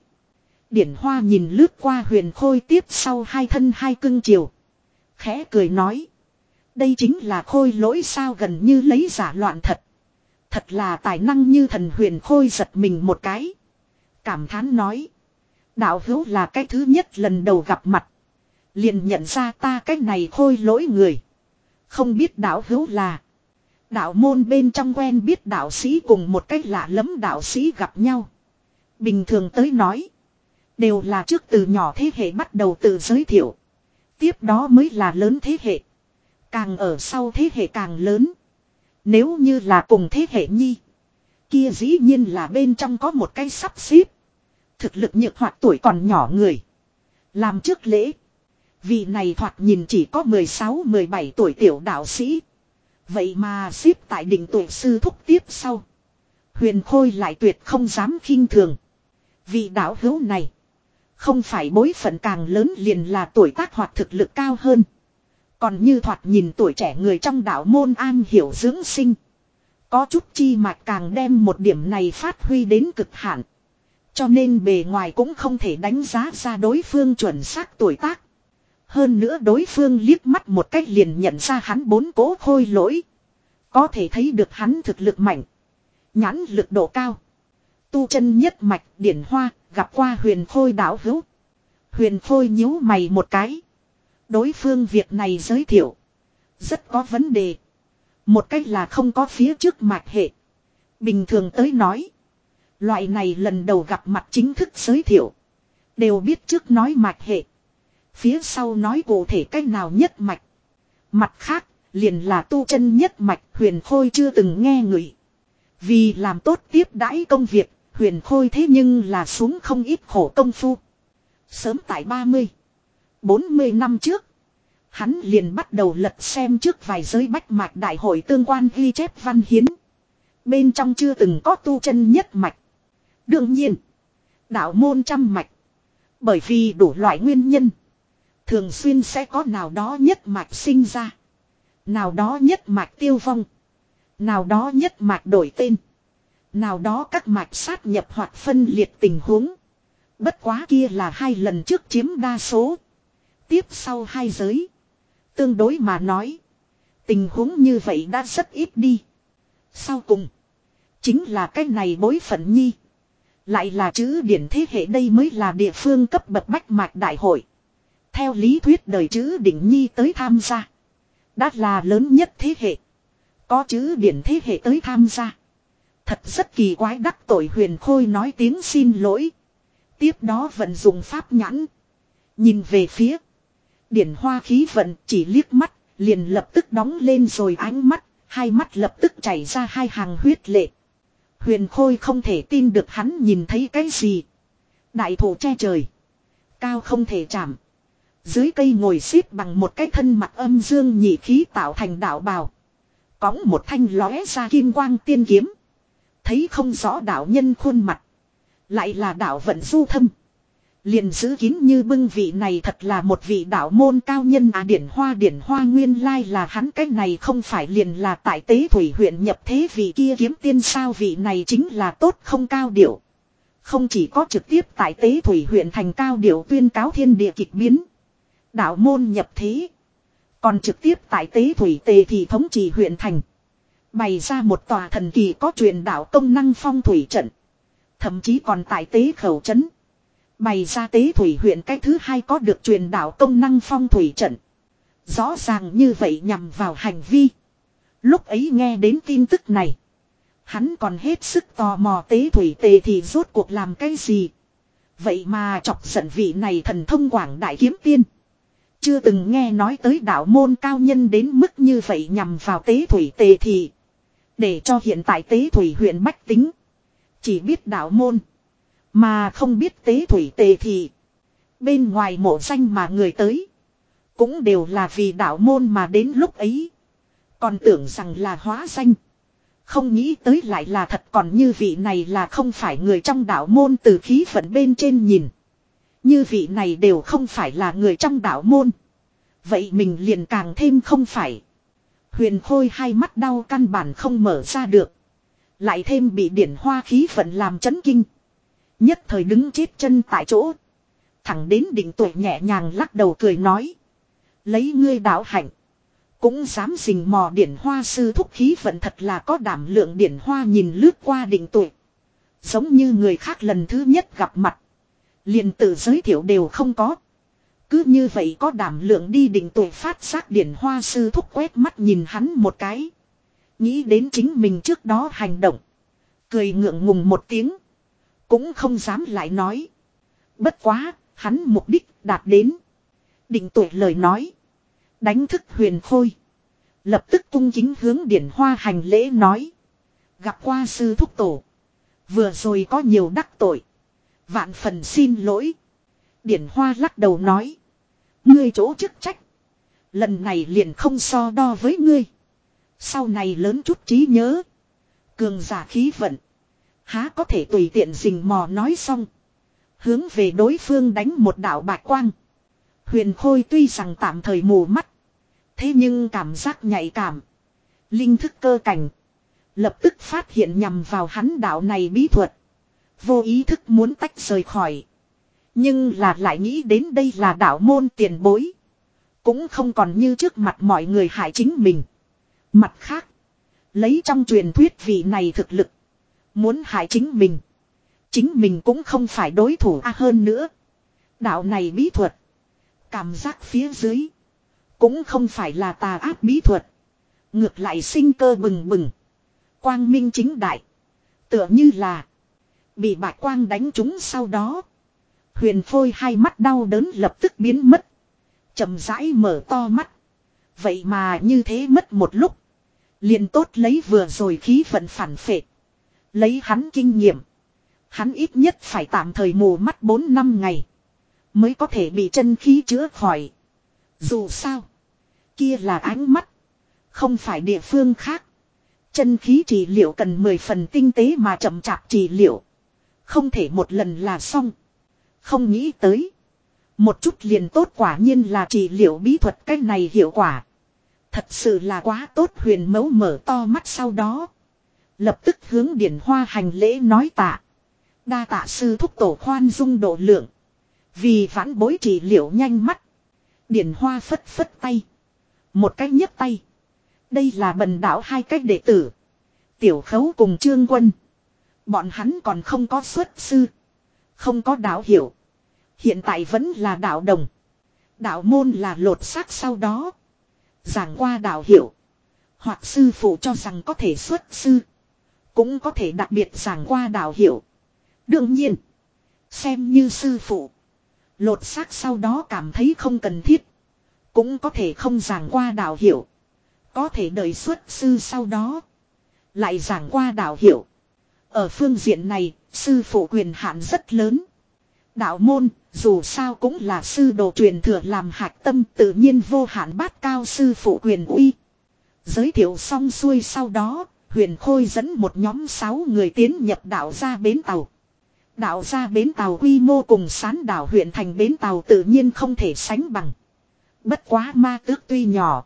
Điển hoa nhìn lướt qua huyền khôi tiếp sau hai thân hai cưng chiều. Khẽ cười nói. Đây chính là khôi lỗi sao gần như lấy giả loạn thật. Thật là tài năng như thần huyền khôi giật mình một cái. Cảm thán nói. Đạo hữu là cái thứ nhất lần đầu gặp mặt. Liền nhận ra ta cái này khôi lỗi người. Không biết đạo hữu là. Đạo môn bên trong quen biết đạo sĩ cùng một cách lạ lẫm đạo sĩ gặp nhau. Bình thường tới nói. Đều là trước từ nhỏ thế hệ bắt đầu tự giới thiệu. Tiếp đó mới là lớn thế hệ. Càng ở sau thế hệ càng lớn. Nếu như là cùng thế hệ nhi. Kia dĩ nhiên là bên trong có một cái sắp xếp. Thực lực nhược hoặc tuổi còn nhỏ người. Làm trước lễ. Vị này thoạt nhìn chỉ có 16-17 tuổi tiểu đạo sĩ. Vậy mà xếp tại đỉnh tuổi sư thúc tiếp sau. Huyền Khôi lại tuyệt không dám khinh thường. Vị đạo hữu này. Không phải bối phận càng lớn liền là tuổi tác hoặc thực lực cao hơn. Còn như thoạt nhìn tuổi trẻ người trong đạo môn an hiểu dưỡng sinh. Có chút chi mạch càng đem một điểm này phát huy đến cực hạn. Cho nên bề ngoài cũng không thể đánh giá ra đối phương chuẩn xác tuổi tác. Hơn nữa đối phương liếc mắt một cách liền nhận ra hắn bốn cố khôi lỗi. Có thể thấy được hắn thực lực mạnh. Nhãn lực độ cao. Tu chân nhất mạch, điển hoa, gặp qua huyền khôi đảo hữu. Huyền khôi nhíu mày một cái. Đối phương việc này giới thiệu. Rất có vấn đề. Một cách là không có phía trước mạch hệ. Bình thường tới nói. Loại này lần đầu gặp mặt chính thức giới thiệu. Đều biết trước nói mạch hệ. Phía sau nói cụ thể cách nào nhất mạch. Mặt khác, liền là tu chân nhất mạch huyền khôi chưa từng nghe người. Vì làm tốt tiếp đãi công việc, huyền khôi thế nhưng là xuống không ít khổ công phu. Sớm tại 30, 40 năm trước, hắn liền bắt đầu lật xem trước vài giới bách mạch đại hội tương quan ghi chép văn hiến. Bên trong chưa từng có tu chân nhất mạch. Đương nhiên, đạo môn trăm mạch. Bởi vì đủ loại nguyên nhân. Thường xuyên sẽ có nào đó nhất mạch sinh ra. Nào đó nhất mạch tiêu vong. Nào đó nhất mạch đổi tên. Nào đó các mạch sát nhập hoặc phân liệt tình huống. Bất quá kia là hai lần trước chiếm đa số. Tiếp sau hai giới. Tương đối mà nói. Tình huống như vậy đã rất ít đi. Sau cùng. Chính là cái này bối phận nhi. Lại là chữ điển thế hệ đây mới là địa phương cấp bậc bách mạch đại hội. Theo lý thuyết đời chữ đỉnh nhi tới tham gia. Đã là lớn nhất thế hệ. Có chữ điển thế hệ tới tham gia. Thật rất kỳ quái đắc tội huyền khôi nói tiếng xin lỗi. Tiếp đó vận dụng pháp nhãn. Nhìn về phía. Điển hoa khí vận chỉ liếc mắt. Liền lập tức đóng lên rồi ánh mắt. Hai mắt lập tức chảy ra hai hàng huyết lệ. Huyền khôi không thể tin được hắn nhìn thấy cái gì. Đại thủ che trời. Cao không thể chạm. Dưới cây ngồi xếp bằng một cái thân mặt âm dương nhị khí tạo thành đạo bào. Cõng một thanh lóe ra kim quang tiên kiếm. Thấy không rõ đạo nhân khuôn mặt. Lại là đạo vận du thâm. Liền giữ kín như bưng vị này thật là một vị đạo môn cao nhân à điển hoa điển hoa nguyên lai là hắn, cái này không phải liền là tại tế thủy huyện nhập thế vị kia kiếm tiên sao vị này chính là tốt không cao điệu. Không chỉ có trực tiếp tại tế thủy huyện thành cao điệu tuyên cáo thiên địa kịch biến. Đạo môn nhập thế. Còn trực tiếp tại tế thủy tề thì thống trị huyện thành. Bày ra một tòa thần kỳ có truyền đạo công năng phong thủy trận. Thậm chí còn tại tế khẩu trấn. Bày ra tế thủy huyện cái thứ hai có được truyền đạo công năng phong thủy trận. Rõ ràng như vậy nhằm vào hành vi. Lúc ấy nghe đến tin tức này. Hắn còn hết sức tò mò tế thủy tề thì rốt cuộc làm cái gì. Vậy mà chọc giận vị này thần thông quảng đại kiếm tiên. Chưa từng nghe nói tới đạo môn cao nhân đến mức như vậy nhằm vào tế thủy tề thì. Để cho hiện tại tế thủy huyện Bách Tính. Chỉ biết đạo môn. Mà không biết tế thủy tề thì. Bên ngoài mộ danh mà người tới. Cũng đều là vì đạo môn mà đến lúc ấy. Còn tưởng rằng là hóa danh. Không nghĩ tới lại là thật còn như vị này là không phải người trong đạo môn từ khí phận bên trên nhìn. Như vị này đều không phải là người trong đạo môn. Vậy mình liền càng thêm không phải. Huyền Khôi hai mắt đau căn bản không mở ra được. Lại thêm bị điển hoa khí phận làm chấn kinh. Nhất thời đứng chết chân tại chỗ. Thẳng đến định tuổi nhẹ nhàng lắc đầu cười nói. Lấy ngươi đạo hạnh. Cũng dám xình mò điển hoa sư thúc khí vận thật là có đảm lượng điển hoa nhìn lướt qua định tuổi. Giống như người khác lần thứ nhất gặp mặt. liền tự giới thiệu đều không có. Cứ như vậy có đảm lượng đi định tuổi phát giác điển hoa sư thúc quét mắt nhìn hắn một cái. Nghĩ đến chính mình trước đó hành động. Cười ngượng ngùng một tiếng. Cũng không dám lại nói. Bất quá, hắn mục đích đạt đến. Định tuổi lời nói. Đánh thức huyền khôi. Lập tức cung chính hướng điển hoa hành lễ nói. Gặp qua sư thúc tổ. Vừa rồi có nhiều đắc tội. Vạn phần xin lỗi. Điển hoa lắc đầu nói. Ngươi chỗ chức trách. Lần này liền không so đo với ngươi. Sau này lớn chút trí nhớ. Cường giả khí vận. Há có thể tùy tiện rình mò nói xong. Hướng về đối phương đánh một đạo bạc quang. Huyền Khôi tuy rằng tạm thời mù mắt. Thế nhưng cảm giác nhạy cảm. Linh thức cơ cảnh. Lập tức phát hiện nhằm vào hắn đạo này bí thuật. Vô ý thức muốn tách rời khỏi. Nhưng là lại nghĩ đến đây là đạo môn tiền bối. Cũng không còn như trước mặt mọi người hại chính mình. Mặt khác. Lấy trong truyền thuyết vị này thực lực. Muốn hại chính mình. Chính mình cũng không phải đối thủ a hơn nữa. Đạo này bí thuật. Cảm giác phía dưới. Cũng không phải là tà ác bí thuật. Ngược lại sinh cơ bừng bừng. Quang minh chính đại. Tựa như là. Bị bạch quang đánh trúng sau đó. Huyền phôi hai mắt đau đớn lập tức biến mất. chậm rãi mở to mắt. Vậy mà như thế mất một lúc. liền tốt lấy vừa rồi khí vận phản phệ. Lấy hắn kinh nghiệm. Hắn ít nhất phải tạm thời mù mắt 4 năm ngày. Mới có thể bị chân khí chữa khỏi. Dù sao. Kia là ánh mắt. Không phải địa phương khác. Chân khí trị liệu cần 10 phần tinh tế mà chậm chạp trị liệu. Không thể một lần là xong. Không nghĩ tới. Một chút liền tốt quả nhiên là trị liệu bí thuật cách này hiệu quả. Thật sự là quá tốt huyền mấu mở to mắt sau đó. Lập tức hướng điển hoa hành lễ nói tạ. Đa tạ sư thúc tổ khoan dung độ lượng. Vì vãn bối trị liệu nhanh mắt. Điển hoa phất phất tay. Một cách nhấc tay. Đây là bần đạo hai cách đệ tử. Tiểu khấu cùng trương quân. Bọn hắn còn không có xuất sư. Không có đạo hiểu. Hiện tại vẫn là đạo đồng. Đạo môn là lột xác sau đó. Giảng qua đạo hiểu. Hoặc sư phụ cho rằng có thể xuất sư. Cũng có thể đặc biệt giảng qua đạo hiểu. Đương nhiên. Xem như sư phụ. Lột xác sau đó cảm thấy không cần thiết. Cũng có thể không giảng qua đạo hiểu. Có thể đợi xuất sư sau đó. Lại giảng qua đạo hiểu. Ở phương diện này, sư phụ quyền hạn rất lớn. Đạo môn, dù sao cũng là sư đồ truyền thừa làm hạch tâm tự nhiên vô hạn bát cao sư phụ quyền uy. Giới thiệu xong xuôi sau đó, huyền khôi dẫn một nhóm sáu người tiến nhập đảo ra bến tàu. Đảo ra bến tàu quy mô cùng sán đảo huyện thành bến tàu tự nhiên không thể sánh bằng. Bất quá ma tước tuy nhỏ.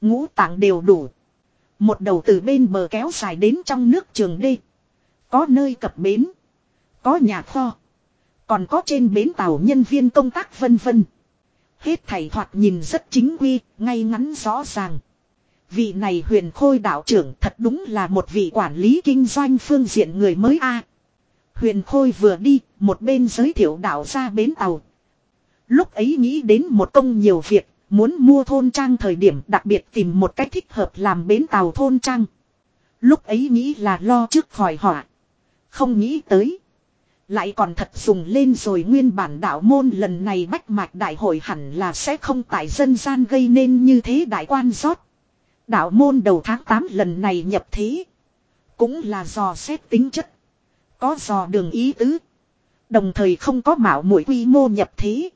Ngũ tạng đều đủ. Một đầu từ bên bờ kéo dài đến trong nước trường đê. Có nơi cập bến. Có nhà kho. Còn có trên bến tàu nhân viên công tác vân vân. Hết thảy thoạt nhìn rất chính quy, ngay ngắn rõ ràng. Vị này huyền khôi đạo trưởng thật đúng là một vị quản lý kinh doanh phương diện người mới a. Huyền khôi vừa đi, một bên giới thiệu đạo ra bến tàu. Lúc ấy nghĩ đến một công nhiều việc, muốn mua thôn trang thời điểm đặc biệt tìm một cách thích hợp làm bến tàu thôn trang. Lúc ấy nghĩ là lo trước khỏi họa. Không nghĩ tới. Lại còn thật dùng lên rồi nguyên bản đạo môn lần này bách mạch đại hội hẳn là sẽ không tại dân gian gây nên như thế đại quan rót. Đạo môn đầu tháng 8 lần này nhập thế. Cũng là dò xét tính chất. Có dò đường ý tứ. Đồng thời không có mạo mũi quy mô nhập thế.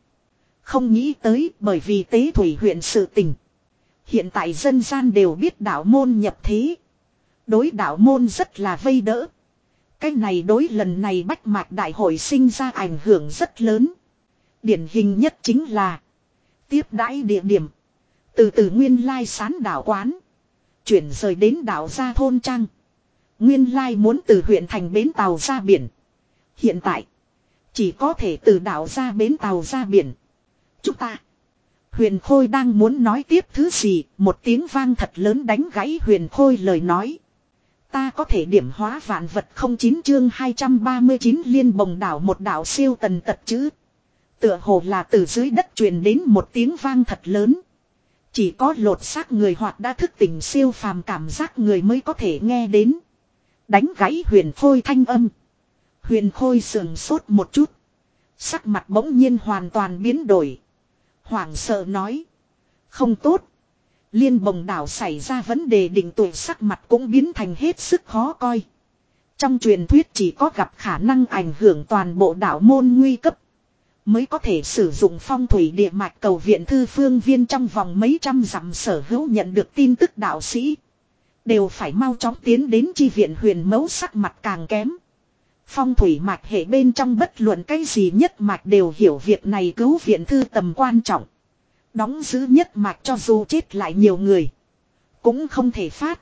Không nghĩ tới bởi vì tế thủy huyện sự tình. Hiện tại dân gian đều biết đạo môn nhập thế. Đối đạo môn rất là vây đỡ. Cái này đối lần này bách mạch đại hội sinh ra ảnh hưởng rất lớn. Điển hình nhất chính là tiếp đãi địa điểm. Từ từ nguyên lai sán đảo quán. Chuyển rời đến đảo ra thôn trang. Nguyên lai muốn từ huyện thành bến tàu ra biển. Hiện tại. Chỉ có thể từ đảo ra bến tàu ra biển. Chúng ta. Huyền Khôi đang muốn nói tiếp thứ gì, một tiếng vang thật lớn đánh gãy Huyền Khôi lời nói. Ta có thể điểm hóa vạn vật không chín chương 239 liên bồng đảo một đảo siêu tần tật chứ. Tựa hồ là từ dưới đất truyền đến một tiếng vang thật lớn. Chỉ có lột xác người hoặc đã thức tỉnh siêu phàm cảm giác người mới có thể nghe đến. Đánh gãy huyền khôi thanh âm. Huyền khôi sườn sốt một chút. Sắc mặt bỗng nhiên hoàn toàn biến đổi. Hoảng sợ nói. Không tốt. Liên bồng đảo xảy ra vấn đề định tuổi sắc mặt cũng biến thành hết sức khó coi. Trong truyền thuyết chỉ có gặp khả năng ảnh hưởng toàn bộ đảo môn nguy cấp. Mới có thể sử dụng phong thủy địa mạch cầu viện thư phương viên trong vòng mấy trăm dặm sở hữu nhận được tin tức đạo sĩ. Đều phải mau chóng tiến đến chi viện huyền mẫu sắc mặt càng kém. Phong thủy mạch hệ bên trong bất luận cái gì nhất mạch đều hiểu việc này cứu viện thư tầm quan trọng. Đóng giữ nhất mạch cho dù chết lại nhiều người. Cũng không thể phát.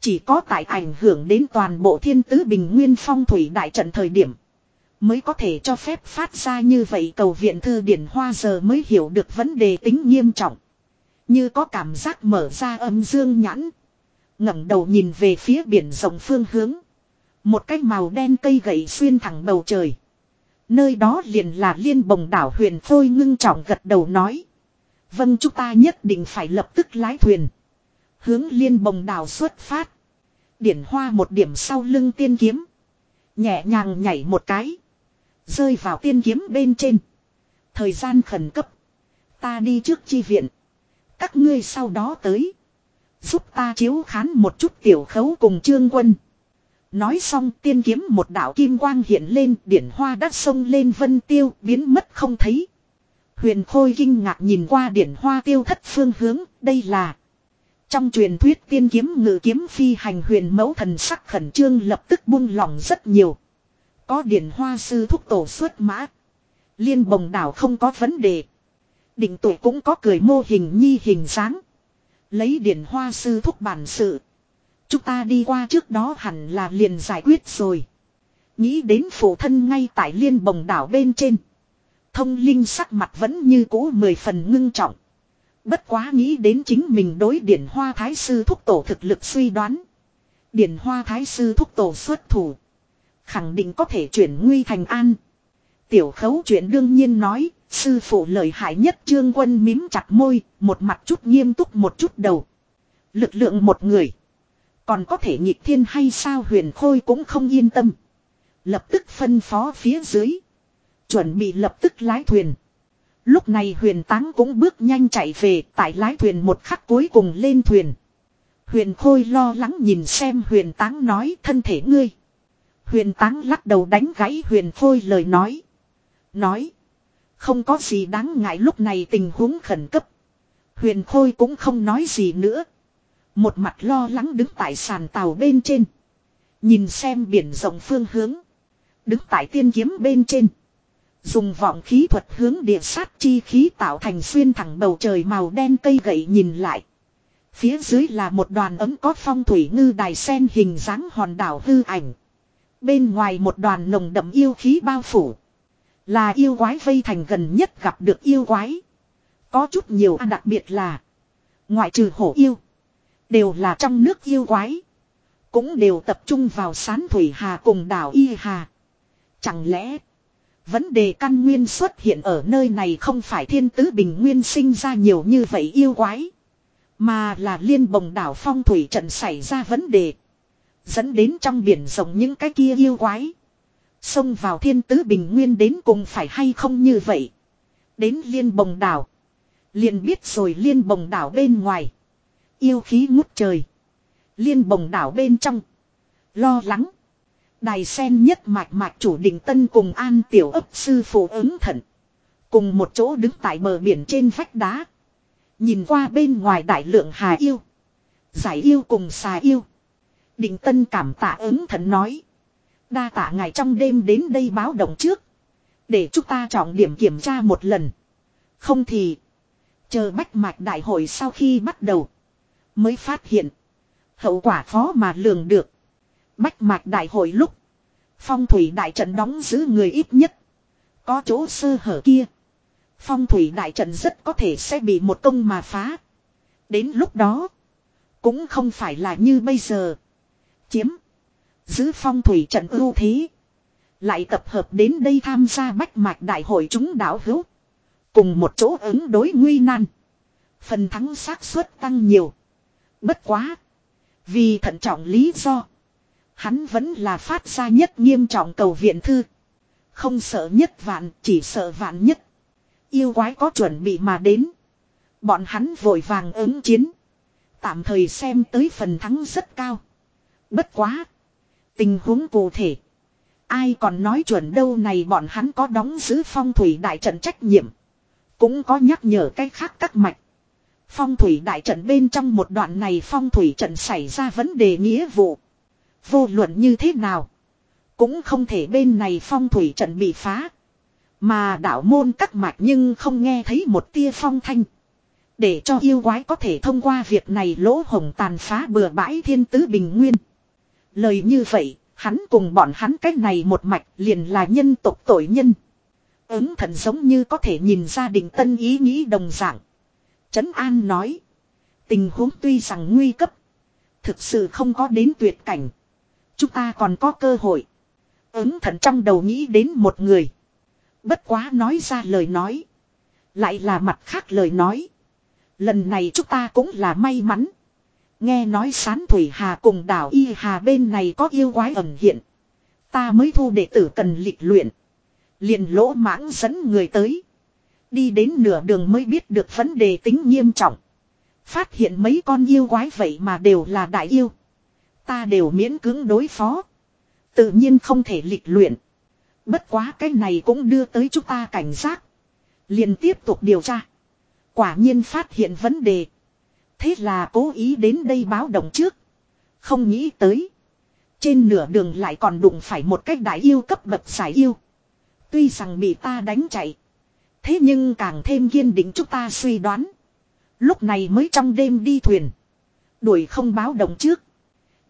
Chỉ có tại ảnh hưởng đến toàn bộ thiên tứ bình nguyên phong thủy đại trận thời điểm. Mới có thể cho phép phát ra như vậy cầu viện thư điển hoa giờ mới hiểu được vấn đề tính nghiêm trọng. Như có cảm giác mở ra âm dương nhãn. ngẩng đầu nhìn về phía biển rộng phương hướng. Một cái màu đen cây gậy xuyên thẳng bầu trời. Nơi đó liền là liên bồng đảo huyền phôi ngưng trọng gật đầu nói. Vâng chúng ta nhất định phải lập tức lái thuyền. Hướng liên bồng đảo xuất phát. Điển hoa một điểm sau lưng tiên kiếm. Nhẹ nhàng nhảy một cái. Rơi vào tiên kiếm bên trên. Thời gian khẩn cấp. Ta đi trước chi viện. Các ngươi sau đó tới. Giúp ta chiếu khán một chút tiểu khấu cùng trương quân. Nói xong tiên kiếm một đạo kim quang hiện lên, điển hoa đắt sông lên vân tiêu, biến mất không thấy. Huyền Khôi kinh ngạc nhìn qua điển hoa tiêu thất phương hướng, đây là. Trong truyền thuyết tiên kiếm ngự kiếm phi hành huyền mẫu thần sắc khẩn trương lập tức buông lỏng rất nhiều. Có điển hoa sư thúc tổ xuất mã. Liên bồng đảo không có vấn đề. Định tụ cũng có cười mô hình nhi hình dáng. Lấy điển hoa sư thúc bản sự. Chúng ta đi qua trước đó hẳn là liền giải quyết rồi. Nghĩ đến phụ thân ngay tại liên bồng đảo bên trên. Thông linh sắc mặt vẫn như cũ mười phần ngưng trọng. Bất quá nghĩ đến chính mình đối điển hoa thái sư thúc tổ thực lực suy đoán. Điển hoa thái sư thúc tổ xuất thủ. Khẳng định có thể chuyển nguy thành an. Tiểu khấu chuyện đương nhiên nói, sư phụ lời hại nhất trương quân mím chặt môi, một mặt chút nghiêm túc một chút đầu. Lực lượng một người. Còn có thể nhịp thiên hay sao huyền khôi cũng không yên tâm. Lập tức phân phó phía dưới. Chuẩn bị lập tức lái thuyền. Lúc này huyền táng cũng bước nhanh chạy về tại lái thuyền một khắc cuối cùng lên thuyền. Huyền khôi lo lắng nhìn xem huyền táng nói thân thể ngươi. Huyền táng lắc đầu đánh gãy huyền phôi lời nói. Nói. Không có gì đáng ngại lúc này tình huống khẩn cấp. Huyền khôi cũng không nói gì nữa. Một mặt lo lắng đứng tại sàn tàu bên trên. Nhìn xem biển rộng phương hướng. Đứng tại tiên kiếm bên trên. Dùng vọng khí thuật hướng địa sát chi khí tạo thành xuyên thẳng bầu trời màu đen cây gậy nhìn lại. Phía dưới là một đoàn ấm có phong thủy ngư đài sen hình dáng hòn đảo hư ảnh. Bên ngoài một đoàn nồng đậm yêu khí bao phủ. Là yêu quái vây thành gần nhất gặp được yêu quái. Có chút nhiều à, đặc biệt là. Ngoại trừ hổ yêu. Đều là trong nước yêu quái. Cũng đều tập trung vào sán thủy hà cùng đảo y hà. Chẳng lẽ. Vấn đề căn nguyên xuất hiện ở nơi này không phải thiên tứ bình nguyên sinh ra nhiều như vậy yêu quái. Mà là liên bồng đảo phong thủy trận xảy ra vấn đề. Dẫn đến trong biển rộng những cái kia yêu quái. Xông vào thiên tứ bình nguyên đến cùng phải hay không như vậy. Đến liên bồng đảo. Liền biết rồi liên bồng đảo bên ngoài. Yêu khí ngút trời. Liên bồng đảo bên trong. Lo lắng. Đài sen nhất mạch mạch chủ định tân cùng an tiểu ấp sư phụ ứng thận. Cùng một chỗ đứng tại bờ biển trên vách đá. Nhìn qua bên ngoài đại lượng hà yêu. Giải yêu cùng xà yêu. Định tân cảm tạ ứng thần nói. Đa tạ ngài trong đêm đến đây báo động trước. Để chúng ta trọng điểm kiểm tra một lần. Không thì. Chờ bách mạch đại hội sau khi bắt đầu. Mới phát hiện. Hậu quả khó mà lường được. Bách mạch đại hội lúc. Phong thủy đại trận đóng giữ người ít nhất. Có chỗ sơ hở kia. Phong thủy đại trận rất có thể sẽ bị một công mà phá. Đến lúc đó. Cũng không phải là như bây giờ. Chiếm. Giữ phong thủy trận ưu thế. Lại tập hợp đến đây tham gia bách mạch đại hội chúng đảo hữu. Cùng một chỗ ứng đối nguy nan. Phần thắng xác suất tăng nhiều. Bất quá. Vì thận trọng lý do. Hắn vẫn là phát ra nhất nghiêm trọng cầu viện thư. Không sợ nhất vạn, chỉ sợ vạn nhất. Yêu quái có chuẩn bị mà đến. Bọn hắn vội vàng ứng chiến. Tạm thời xem tới phần thắng rất cao. Bất quá. Tình huống cụ thể. Ai còn nói chuẩn đâu này bọn hắn có đóng giữ phong thủy đại trận trách nhiệm. Cũng có nhắc nhở cái khác các mạch. Phong thủy đại trận bên trong một đoạn này phong thủy trận xảy ra vấn đề nghĩa vụ. Vô luận như thế nào. Cũng không thể bên này phong thủy trận bị phá. Mà đạo môn các mạch nhưng không nghe thấy một tia phong thanh. Để cho yêu quái có thể thông qua việc này lỗ hồng tàn phá bừa bãi thiên tứ bình nguyên. Lời như vậy, hắn cùng bọn hắn cách này một mạch liền là nhân tộc tội nhân. Ứng thần giống như có thể nhìn ra định tân ý nghĩ đồng dạng. Trấn An nói. Tình huống tuy rằng nguy cấp. Thực sự không có đến tuyệt cảnh. Chúng ta còn có cơ hội. Ứng thần trong đầu nghĩ đến một người. Bất quá nói ra lời nói. Lại là mặt khác lời nói. Lần này chúng ta cũng là may mắn. Nghe nói sán Thủy Hà cùng đảo Y Hà bên này có yêu quái ẩn hiện. Ta mới thu đệ tử cần lịch luyện. Liền lỗ mãng dẫn người tới. Đi đến nửa đường mới biết được vấn đề tính nghiêm trọng. Phát hiện mấy con yêu quái vậy mà đều là đại yêu. Ta đều miễn cưỡng đối phó. Tự nhiên không thể lịch luyện. Bất quá cái này cũng đưa tới chúng ta cảnh giác. liền tiếp tục điều tra. Quả nhiên phát hiện vấn đề. Thế là cố ý đến đây báo động trước. Không nghĩ tới. Trên nửa đường lại còn đụng phải một cách đại yêu cấp bậc giải yêu. Tuy rằng bị ta đánh chạy. Thế nhưng càng thêm kiên định chúng ta suy đoán. Lúc này mới trong đêm đi thuyền. Đuổi không báo động trước.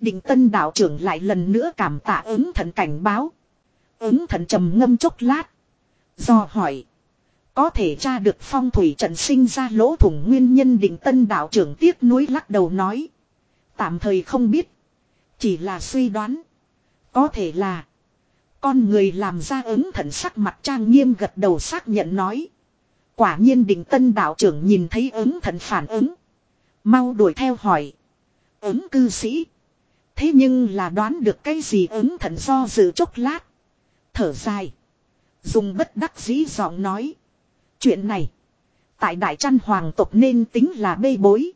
Định tân đạo trưởng lại lần nữa cảm tạ ứng thần cảnh báo. Ứng thần trầm ngâm chốc lát. Do hỏi. Có thể tra được phong thủy trận sinh ra lỗ thủng nguyên nhân định tân đạo trưởng tiếc nuối lắc đầu nói. Tạm thời không biết. Chỉ là suy đoán. Có thể là. Con người làm ra ứng thận sắc mặt trang nghiêm gật đầu xác nhận nói. Quả nhiên định tân đạo trưởng nhìn thấy ứng thận phản ứng. Mau đuổi theo hỏi. Ứng cư sĩ. Thế nhưng là đoán được cái gì ứng thận do dự chốc lát. Thở dài. Dùng bất đắc dĩ giọng nói. Chuyện này. Tại Đại Trăn Hoàng tộc nên tính là bê bối.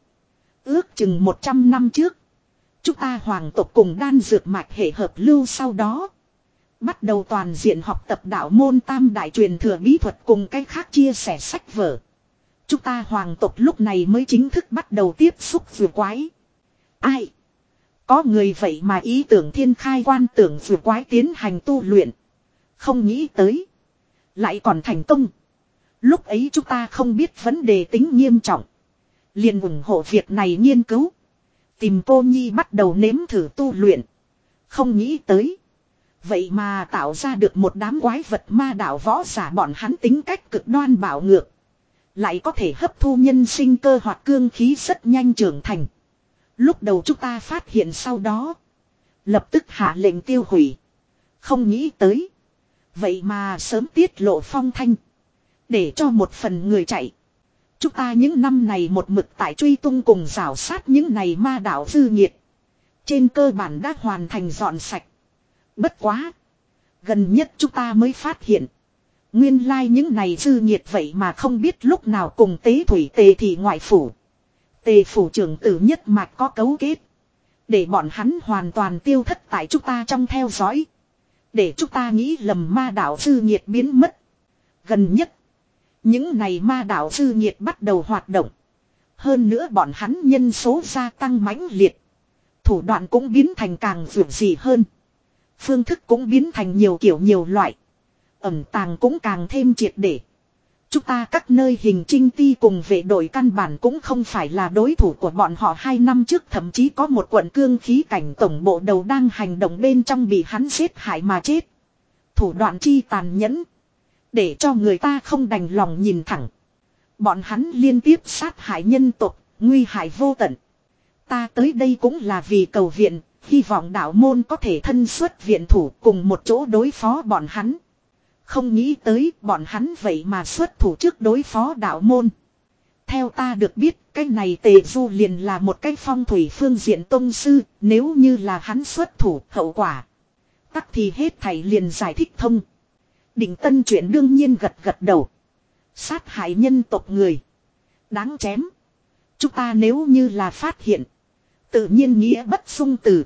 Ước chừng 100 năm trước. Chúng ta Hoàng tộc cùng đan dược mạch hệ hợp lưu sau đó. Bắt đầu toàn diện học tập đạo môn tam đại truyền thừa bí thuật cùng cách khác chia sẻ sách vở. Chúng ta hoàng tộc lúc này mới chính thức bắt đầu tiếp xúc vừa quái. Ai? Có người vậy mà ý tưởng thiên khai quan tưởng vừa quái tiến hành tu luyện. Không nghĩ tới. Lại còn thành công. Lúc ấy chúng ta không biết vấn đề tính nghiêm trọng. liền ủng hộ việc này nghiên cứu. Tìm cô Nhi bắt đầu nếm thử tu luyện. Không nghĩ tới. Vậy mà tạo ra được một đám quái vật ma đạo võ giả bọn hắn tính cách cực đoan bảo ngược. Lại có thể hấp thu nhân sinh cơ hoặc cương khí rất nhanh trưởng thành. Lúc đầu chúng ta phát hiện sau đó. Lập tức hạ lệnh tiêu hủy. Không nghĩ tới. Vậy mà sớm tiết lộ phong thanh. Để cho một phần người chạy. Chúng ta những năm này một mực tại truy tung cùng rào sát những này ma đạo dư nhiệt. Trên cơ bản đã hoàn thành dọn sạch. Bất quá. Gần nhất chúng ta mới phát hiện. Nguyên lai like những này dư nhiệt vậy mà không biết lúc nào cùng tế thủy tề thì ngoại phủ. Tề phủ trưởng tử nhất mạch có cấu kết. Để bọn hắn hoàn toàn tiêu thất tại chúng ta trong theo dõi. Để chúng ta nghĩ lầm ma đạo dư nhiệt biến mất. Gần nhất. Những này ma đạo dư nhiệt bắt đầu hoạt động. Hơn nữa bọn hắn nhân số gia tăng mãnh liệt. Thủ đoạn cũng biến thành càng vượt dị hơn. Phương thức cũng biến thành nhiều kiểu nhiều loại. Ẩm tàng cũng càng thêm triệt để. Chúng ta các nơi hình trinh ti cùng vệ đội căn bản cũng không phải là đối thủ của bọn họ hai năm trước thậm chí có một quận cương khí cảnh tổng bộ đầu đang hành động bên trong bị hắn giết hại mà chết. Thủ đoạn chi tàn nhẫn. Để cho người ta không đành lòng nhìn thẳng. Bọn hắn liên tiếp sát hại nhân tộc, nguy hại vô tận. Ta tới đây cũng là vì cầu viện, hy vọng đạo môn có thể thân xuất viện thủ cùng một chỗ đối phó bọn hắn. Không nghĩ tới bọn hắn vậy mà xuất thủ trước đối phó đạo môn. Theo ta được biết, cái này tề du liền là một cái phong thủy phương diện tông sư, nếu như là hắn xuất thủ hậu quả. Tắc thì hết thầy liền giải thích thông. Định tân chuyện đương nhiên gật gật đầu. Sát hại nhân tộc người. Đáng chém. Chúng ta nếu như là phát hiện. Tự nhiên nghĩa bất sung từ.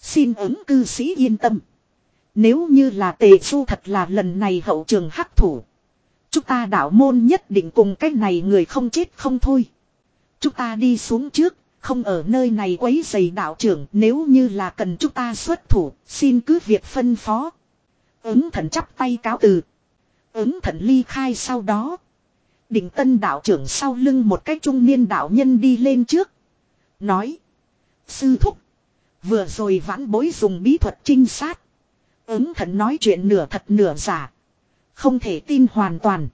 Xin ứng cư sĩ yên tâm. Nếu như là tề su thật là lần này hậu trường hắc thủ. Chúng ta đạo môn nhất định cùng cái này người không chết không thôi. Chúng ta đi xuống trước, không ở nơi này quấy giày đạo trưởng nếu như là cần chúng ta xuất thủ, xin cứ việc phân phó. Ứng thần chắp tay cáo từ. Ứng thần ly khai sau đó. Định tân đạo trưởng sau lưng một cái trung niên đạo nhân đi lên trước. Nói. Sư thúc. Vừa rồi vãn bối dùng bí thuật trinh sát. Ứng thần nói chuyện nửa thật nửa giả. Không thể tin hoàn toàn.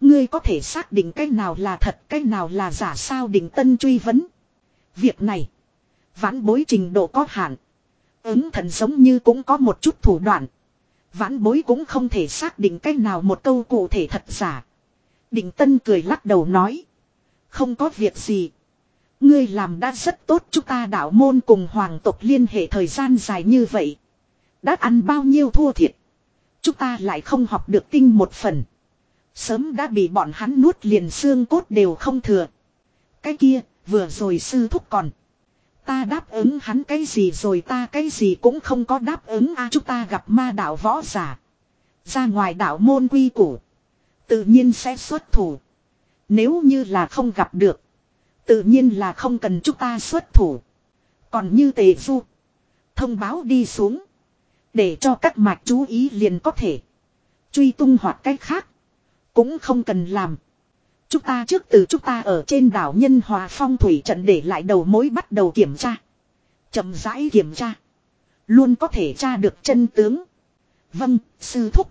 Ngươi có thể xác định cái nào là thật, cái nào là giả sao định tân truy vấn. Việc này. Vãn bối trình độ có hạn. Ứng thần giống như cũng có một chút thủ đoạn. Vãn bối cũng không thể xác định cách nào một câu cụ thể thật giả. Định tân cười lắc đầu nói. Không có việc gì. Ngươi làm đã rất tốt chúng ta đạo môn cùng hoàng tộc liên hệ thời gian dài như vậy. Đã ăn bao nhiêu thua thiệt. Chúng ta lại không học được tinh một phần. Sớm đã bị bọn hắn nuốt liền xương cốt đều không thừa. Cái kia, vừa rồi sư thúc còn. Ta đáp ứng hắn cái gì rồi ta cái gì cũng không có đáp ứng a, chúng ta gặp ma đạo võ giả. Ra ngoài đạo môn quy củ. Tự nhiên sẽ xuất thủ. Nếu như là không gặp được. Tự nhiên là không cần chúng ta xuất thủ. Còn như tề du. Thông báo đi xuống. Để cho các mạch chú ý liền có thể. Truy tung hoặc cách khác. Cũng không cần làm. Chúng ta trước từ chúng ta ở trên đảo Nhân Hòa Phong Thủy trận để lại đầu mối bắt đầu kiểm tra. chậm rãi kiểm tra. Luôn có thể tra được chân tướng. Vâng, sư thúc.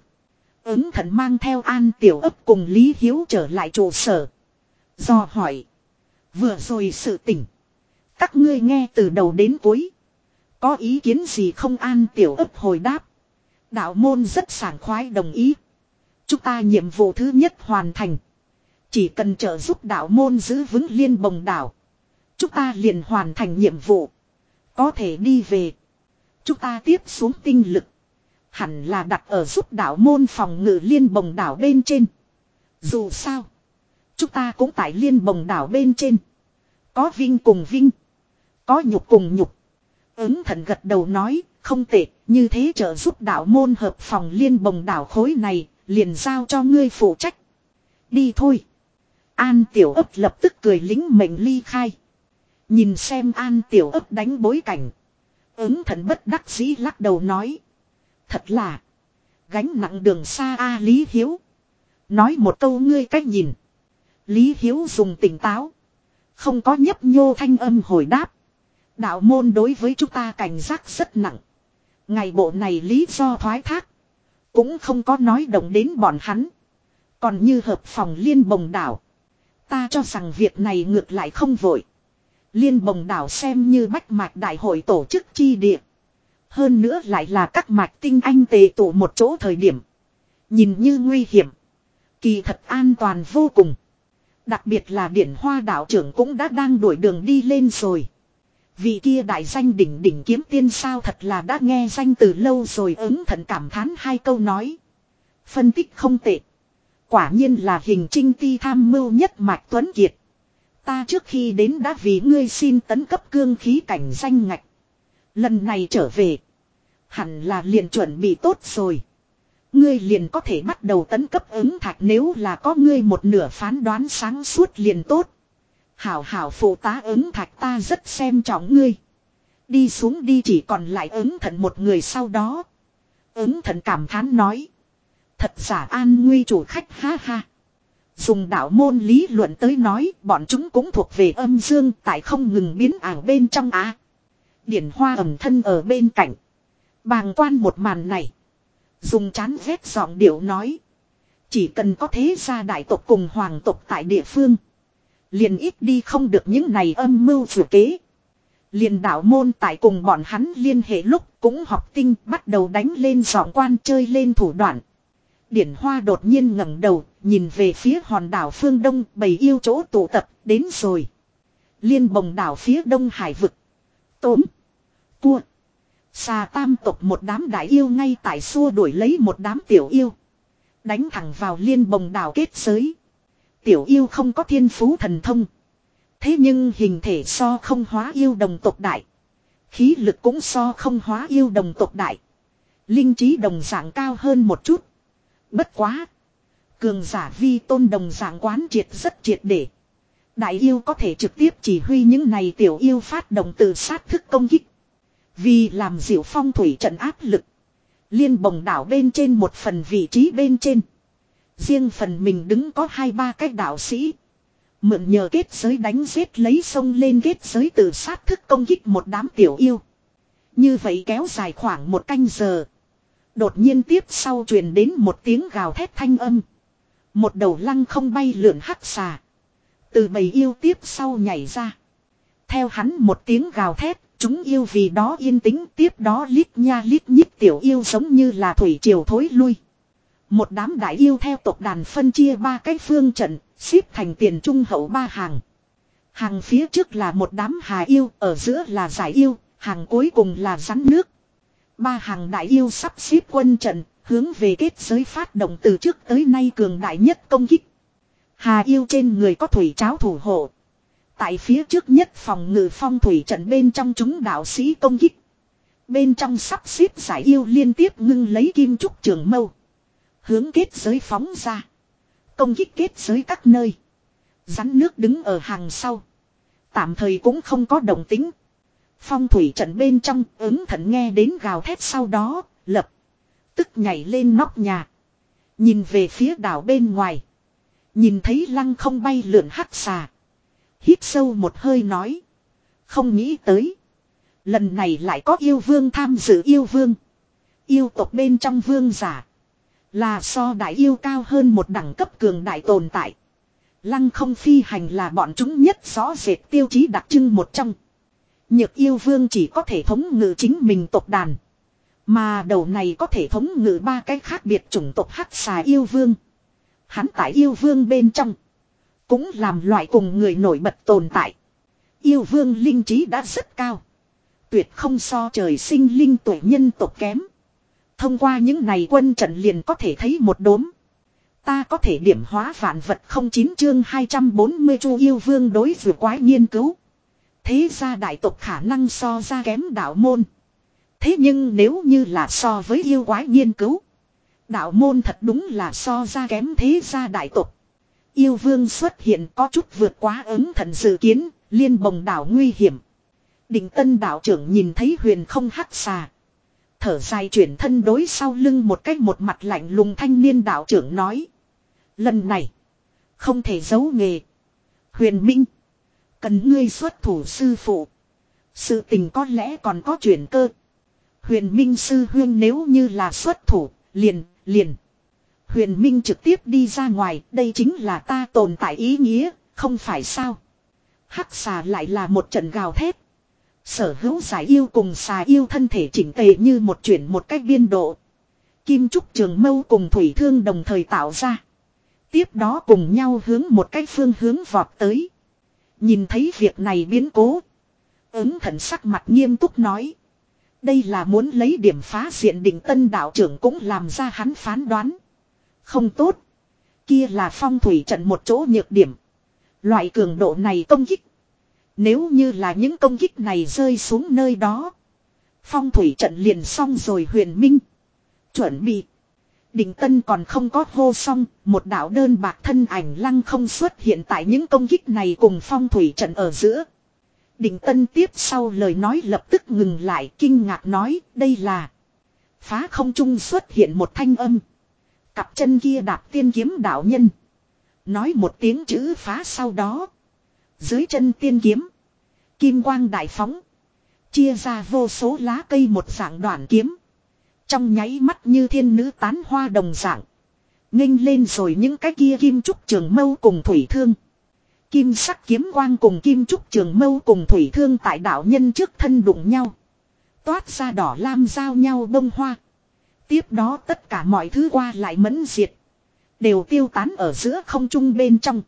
Ứng thần mang theo an tiểu ấp cùng Lý Hiếu trở lại trụ sở. Do hỏi. Vừa rồi sự tỉnh. Các ngươi nghe từ đầu đến cuối. Có ý kiến gì không an tiểu ấp hồi đáp. Đạo môn rất sảng khoái đồng ý. Chúng ta nhiệm vụ thứ nhất hoàn thành. Chỉ cần trợ giúp đạo môn giữ vững liên bồng đảo. Chúng ta liền hoàn thành nhiệm vụ. Có thể đi về. Chúng ta tiếp xuống tinh lực. Hẳn là đặt ở giúp đạo môn phòng ngự liên bồng đảo bên trên. Dù sao. Chúng ta cũng tại liên bồng đảo bên trên. Có vinh cùng vinh. Có nhục cùng nhục. Ứng thần gật đầu nói, không tệ, như thế trợ giúp đạo môn hợp phòng liên bồng đảo khối này, liền giao cho ngươi phụ trách. Đi thôi. An tiểu ấp lập tức cười lính mệnh ly khai. Nhìn xem an tiểu ấp đánh bối cảnh. Ứng thần bất đắc dĩ lắc đầu nói. Thật là. Gánh nặng đường xa A Lý Hiếu. Nói một câu ngươi cách nhìn. Lý Hiếu dùng tỉnh táo. Không có nhấp nhô thanh âm hồi đáp. Đạo môn đối với chúng ta cảnh giác rất nặng. Ngày bộ này lý do thoái thác. Cũng không có nói động đến bọn hắn. Còn như hợp phòng liên bồng đảo. Ta cho rằng việc này ngược lại không vội. Liên bồng đảo xem như bách mạch đại hội tổ chức chi địa. Hơn nữa lại là các mạch tinh anh tề tụ một chỗ thời điểm. Nhìn như nguy hiểm. Kỳ thật an toàn vô cùng. Đặc biệt là điển hoa đạo trưởng cũng đã đang đuổi đường đi lên rồi. Vị kia đại danh đỉnh đỉnh kiếm tiên sao thật là đã nghe danh từ lâu rồi ứng thận cảm thán hai câu nói. Phân tích không tệ. Quả nhiên là hình trinh ti tham mưu nhất mạch tuấn kiệt. Ta trước khi đến đã vì ngươi xin tấn cấp cương khí cảnh danh ngạch. Lần này trở về. Hẳn là liền chuẩn bị tốt rồi. Ngươi liền có thể bắt đầu tấn cấp ứng thạch nếu là có ngươi một nửa phán đoán sáng suốt liền tốt. Hảo hảo phụ tá ứng thạch ta rất xem trọng ngươi. Đi xuống đi chỉ còn lại ứng thận một người sau đó. Ứng thận cảm thán nói. Thật giả an nguy chủ khách, ha ha. Dùng đạo môn lý luận tới nói, bọn chúng cũng thuộc về âm dương, tại không ngừng biến ảo bên trong á. Điển hoa ẩm thân ở bên cạnh. Bàng quan một màn này. Dùng chán ghét giọng điệu nói. Chỉ cần có thế gia đại tộc cùng hoàng tộc tại địa phương. Liền ít đi không được những này âm mưu vừa kế. Liền đạo môn tại cùng bọn hắn liên hệ lúc cũng học tinh bắt đầu đánh lên giọng quan chơi lên thủ đoạn. Điển Hoa đột nhiên ngẩng đầu, nhìn về phía hòn đảo phương đông bầy yêu chỗ tụ tập, đến rồi. Liên bồng đảo phía đông hải vực. Tốm. Cua. Xà tam tộc một đám đại yêu ngay tại xua đuổi lấy một đám tiểu yêu. Đánh thẳng vào liên bồng đảo kết giới. Tiểu yêu không có thiên phú thần thông. Thế nhưng hình thể so không hóa yêu đồng tộc đại. Khí lực cũng so không hóa yêu đồng tộc đại. Linh trí đồng dạng cao hơn một chút. Bất quá. Cường giả vi tôn đồng dạng quán triệt rất triệt để. Đại yêu có thể trực tiếp chỉ huy những này tiểu yêu phát động từ sát thức công kích. Vì làm dịu phong thủy trận áp lực. Liên bồng đảo bên trên một phần vị trí bên trên. Riêng phần mình đứng có hai ba cái đạo sĩ. Mượn nhờ kết giới đánh giết lấy sông lên kết giới từ sát thức công kích một đám tiểu yêu. Như vậy kéo dài khoảng một canh giờ. Đột nhiên tiếp sau truyền đến một tiếng gào thét thanh âm. Một đầu lăng không bay lượn hắc xà. Từ bầy yêu tiếp sau nhảy ra. Theo hắn một tiếng gào thét, chúng yêu vì đó yên tĩnh tiếp đó lít nha lít nhít tiểu yêu giống như là thủy triều thối lui. Một đám đại yêu theo tộc đàn phân chia ba cái phương trận, xếp thành tiền trung hậu ba hàng. Hàng phía trước là một đám hà yêu, ở giữa là giải yêu, hàng cuối cùng là rắn nước. Ba hàng đại yêu sắp xếp quân trận, hướng về kết giới phát động từ trước tới nay cường đại nhất công kích. Hà yêu trên người có thủy cháo thủ hộ. Tại phía trước nhất phòng ngự phong thủy trận bên trong chúng đạo sĩ công kích. Bên trong sắp xếp giải yêu liên tiếp ngưng lấy kim trúc trường mâu. Hướng kết giới phóng ra. Công kích kết giới các nơi. Rắn nước đứng ở hàng sau. Tạm thời cũng không có động tính. Phong thủy trận bên trong ứng thận nghe đến gào thét sau đó, lập. Tức nhảy lên nóc nhà. Nhìn về phía đảo bên ngoài. Nhìn thấy lăng không bay lượn hắc xà. Hít sâu một hơi nói. Không nghĩ tới. Lần này lại có yêu vương tham dự yêu vương. Yêu tộc bên trong vương giả. Là so đại yêu cao hơn một đẳng cấp cường đại tồn tại. Lăng không phi hành là bọn chúng nhất rõ rệt tiêu chí đặc trưng một trong. Nhược yêu vương chỉ có thể thống ngự chính mình tộc đàn. Mà đầu này có thể thống ngự ba cái khác biệt chủng tộc hắc xà yêu vương. Hắn tại yêu vương bên trong. Cũng làm loại cùng người nổi bật tồn tại. Yêu vương linh trí đã rất cao. Tuyệt không so trời sinh linh tuổi nhân tộc kém. Thông qua những này quân trận liền có thể thấy một đốm. Ta có thể điểm hóa vạn vật không chín chương 240 chu yêu vương đối vừa quái nghiên cứu. Thế ra đại tộc khả năng so ra kém đạo môn. Thế nhưng nếu như là so với yêu quái nghiên cứu. Đạo môn thật đúng là so ra kém thế gia đại tộc. Yêu vương xuất hiện có chút vượt quá ứng thần dự kiến, liên bồng đảo nguy hiểm. Định tân đạo trưởng nhìn thấy huyền không hắc xà. Thở dài chuyển thân đối sau lưng một cách một mặt lạnh lùng thanh niên đạo trưởng nói. Lần này, không thể giấu nghề. Huyền Minh, cần ngươi xuất thủ sư phụ. Sự tình có lẽ còn có chuyển cơ. Huyền Minh sư huyên nếu như là xuất thủ, liền, liền. Huyền Minh trực tiếp đi ra ngoài, đây chính là ta tồn tại ý nghĩa, không phải sao. Hắc xà lại là một trận gào thét. Sở hữu giải yêu cùng xà yêu thân thể chỉnh tề như một chuyển một cách biên độ. Kim Trúc Trường Mâu cùng Thủy Thương đồng thời tạo ra. Tiếp đó cùng nhau hướng một cách phương hướng vọt tới. Nhìn thấy việc này biến cố. Ứng thần sắc mặt nghiêm túc nói. Đây là muốn lấy điểm phá diện định tân đạo trưởng cũng làm ra hắn phán đoán. Không tốt. Kia là phong thủy trận một chỗ nhược điểm. Loại cường độ này công kích. Nếu như là những công kích này rơi xuống nơi đó. Phong thủy trận liền xong rồi huyền minh. Chuẩn bị. Đình tân còn không có hô xong, một đạo đơn bạc thân ảnh lăng không xuất hiện tại những công kích này cùng phong thủy trận ở giữa. Đình tân tiếp sau lời nói lập tức ngừng lại kinh ngạc nói đây là Phá không trung xuất hiện một thanh âm Cặp chân kia đạp tiên kiếm đạo nhân Nói một tiếng chữ phá sau đó. Dưới chân tiên kiếm. Kim quang đại phóng. Chia ra vô số lá cây một dạng đoạn kiếm. Trong nháy mắt như thiên nữ tán hoa đồng dạng. nghênh lên rồi những cái kia kim trúc trường mâu cùng thủy thương. Kim sắc kiếm quang cùng kim trúc trường mâu cùng thủy thương tại đạo nhân trước thân đụng nhau. Toát ra đỏ lam giao nhau bông hoa. Tiếp đó tất cả mọi thứ qua lại mẫn diệt. Đều tiêu tán ở giữa không trung bên trong.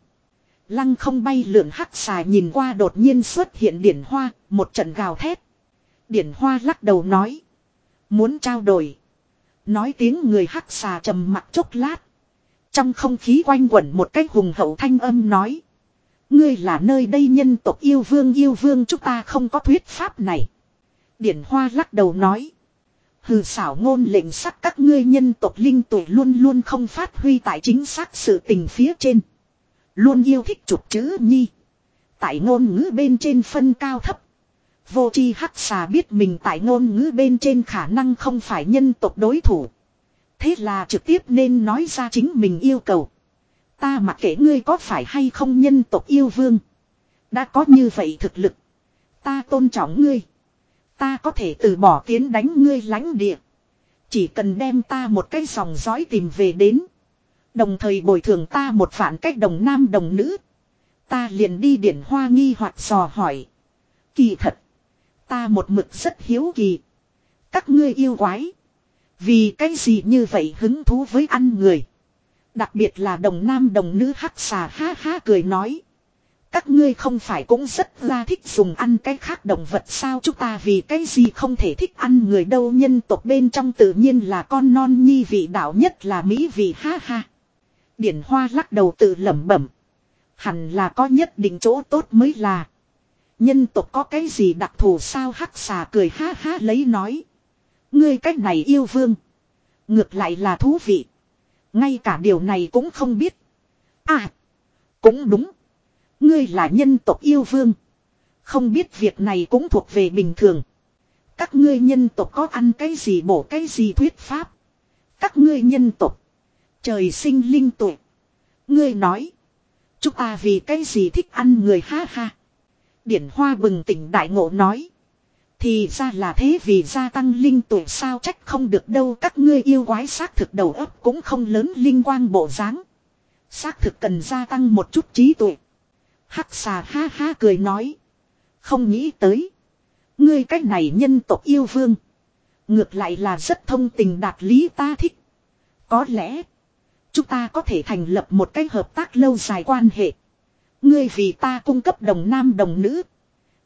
Lăng không bay lượn hắc xà nhìn qua đột nhiên xuất hiện điển hoa, một trận gào thét. Điển hoa lắc đầu nói. Muốn trao đổi. Nói tiếng người hắc xà trầm mặt chốc lát. Trong không khí quanh quẩn một cách hùng hậu thanh âm nói. Ngươi là nơi đây nhân tộc yêu vương yêu vương chúng ta không có thuyết pháp này. Điển hoa lắc đầu nói. Hừ xảo ngôn lệnh sắc các ngươi nhân tộc linh tuổi luôn luôn không phát huy tại chính xác sự tình phía trên. Luôn yêu thích chụp chữ nhi. Tại ngôn ngữ bên trên phân cao thấp. Vô chi hắc xà biết mình tại ngôn ngữ bên trên khả năng không phải nhân tộc đối thủ. Thế là trực tiếp nên nói ra chính mình yêu cầu. Ta mặc kệ ngươi có phải hay không nhân tộc yêu vương. Đã có như vậy thực lực. Ta tôn trọng ngươi. Ta có thể từ bỏ tiến đánh ngươi lãnh địa. Chỉ cần đem ta một cái dòng dõi tìm về đến. Đồng thời bồi thường ta một phản cách đồng nam đồng nữ. Ta liền đi điển hoa nghi hoặc dò hỏi. Kỳ thật. Ta một mực rất hiếu kỳ. Các ngươi yêu quái. Vì cái gì như vậy hứng thú với ăn người. Đặc biệt là đồng nam đồng nữ hắc xà ha ha cười nói. Các ngươi không phải cũng rất là thích dùng ăn cái khác động vật sao chúng ta vì cái gì không thể thích ăn người đâu nhân tộc bên trong tự nhiên là con non nhi vị đạo nhất là mỹ vị ha ha. Điển hoa lắc đầu tự lẩm bẩm. Hẳn là có nhất định chỗ tốt mới là. Nhân tộc có cái gì đặc thù sao hắc xà cười ha ha lấy nói. Ngươi cách này yêu vương. Ngược lại là thú vị. Ngay cả điều này cũng không biết. À. Cũng đúng. Ngươi là nhân tộc yêu vương. Không biết việc này cũng thuộc về bình thường. Các ngươi nhân tộc có ăn cái gì bổ cái gì thuyết pháp. Các ngươi nhân tộc. Trời sinh linh tuệ Ngươi nói. Chúng ta vì cái gì thích ăn người ha ha. Điển hoa bừng tỉnh đại ngộ nói. Thì ra là thế vì gia tăng linh tuổi sao trách không được đâu, các ngươi yêu quái xác thực đầu óc cũng không lớn linh quang bộ dáng. Xác thực cần gia tăng một chút trí tuệ. Hắc xà ha ha cười nói. Không nghĩ tới. Ngươi cách này nhân tộc yêu vương. Ngược lại là rất thông tình đạt lý ta thích. Có lẽ. Chúng ta có thể thành lập một cách hợp tác lâu dài quan hệ. Ngươi vì ta cung cấp đồng nam đồng nữ.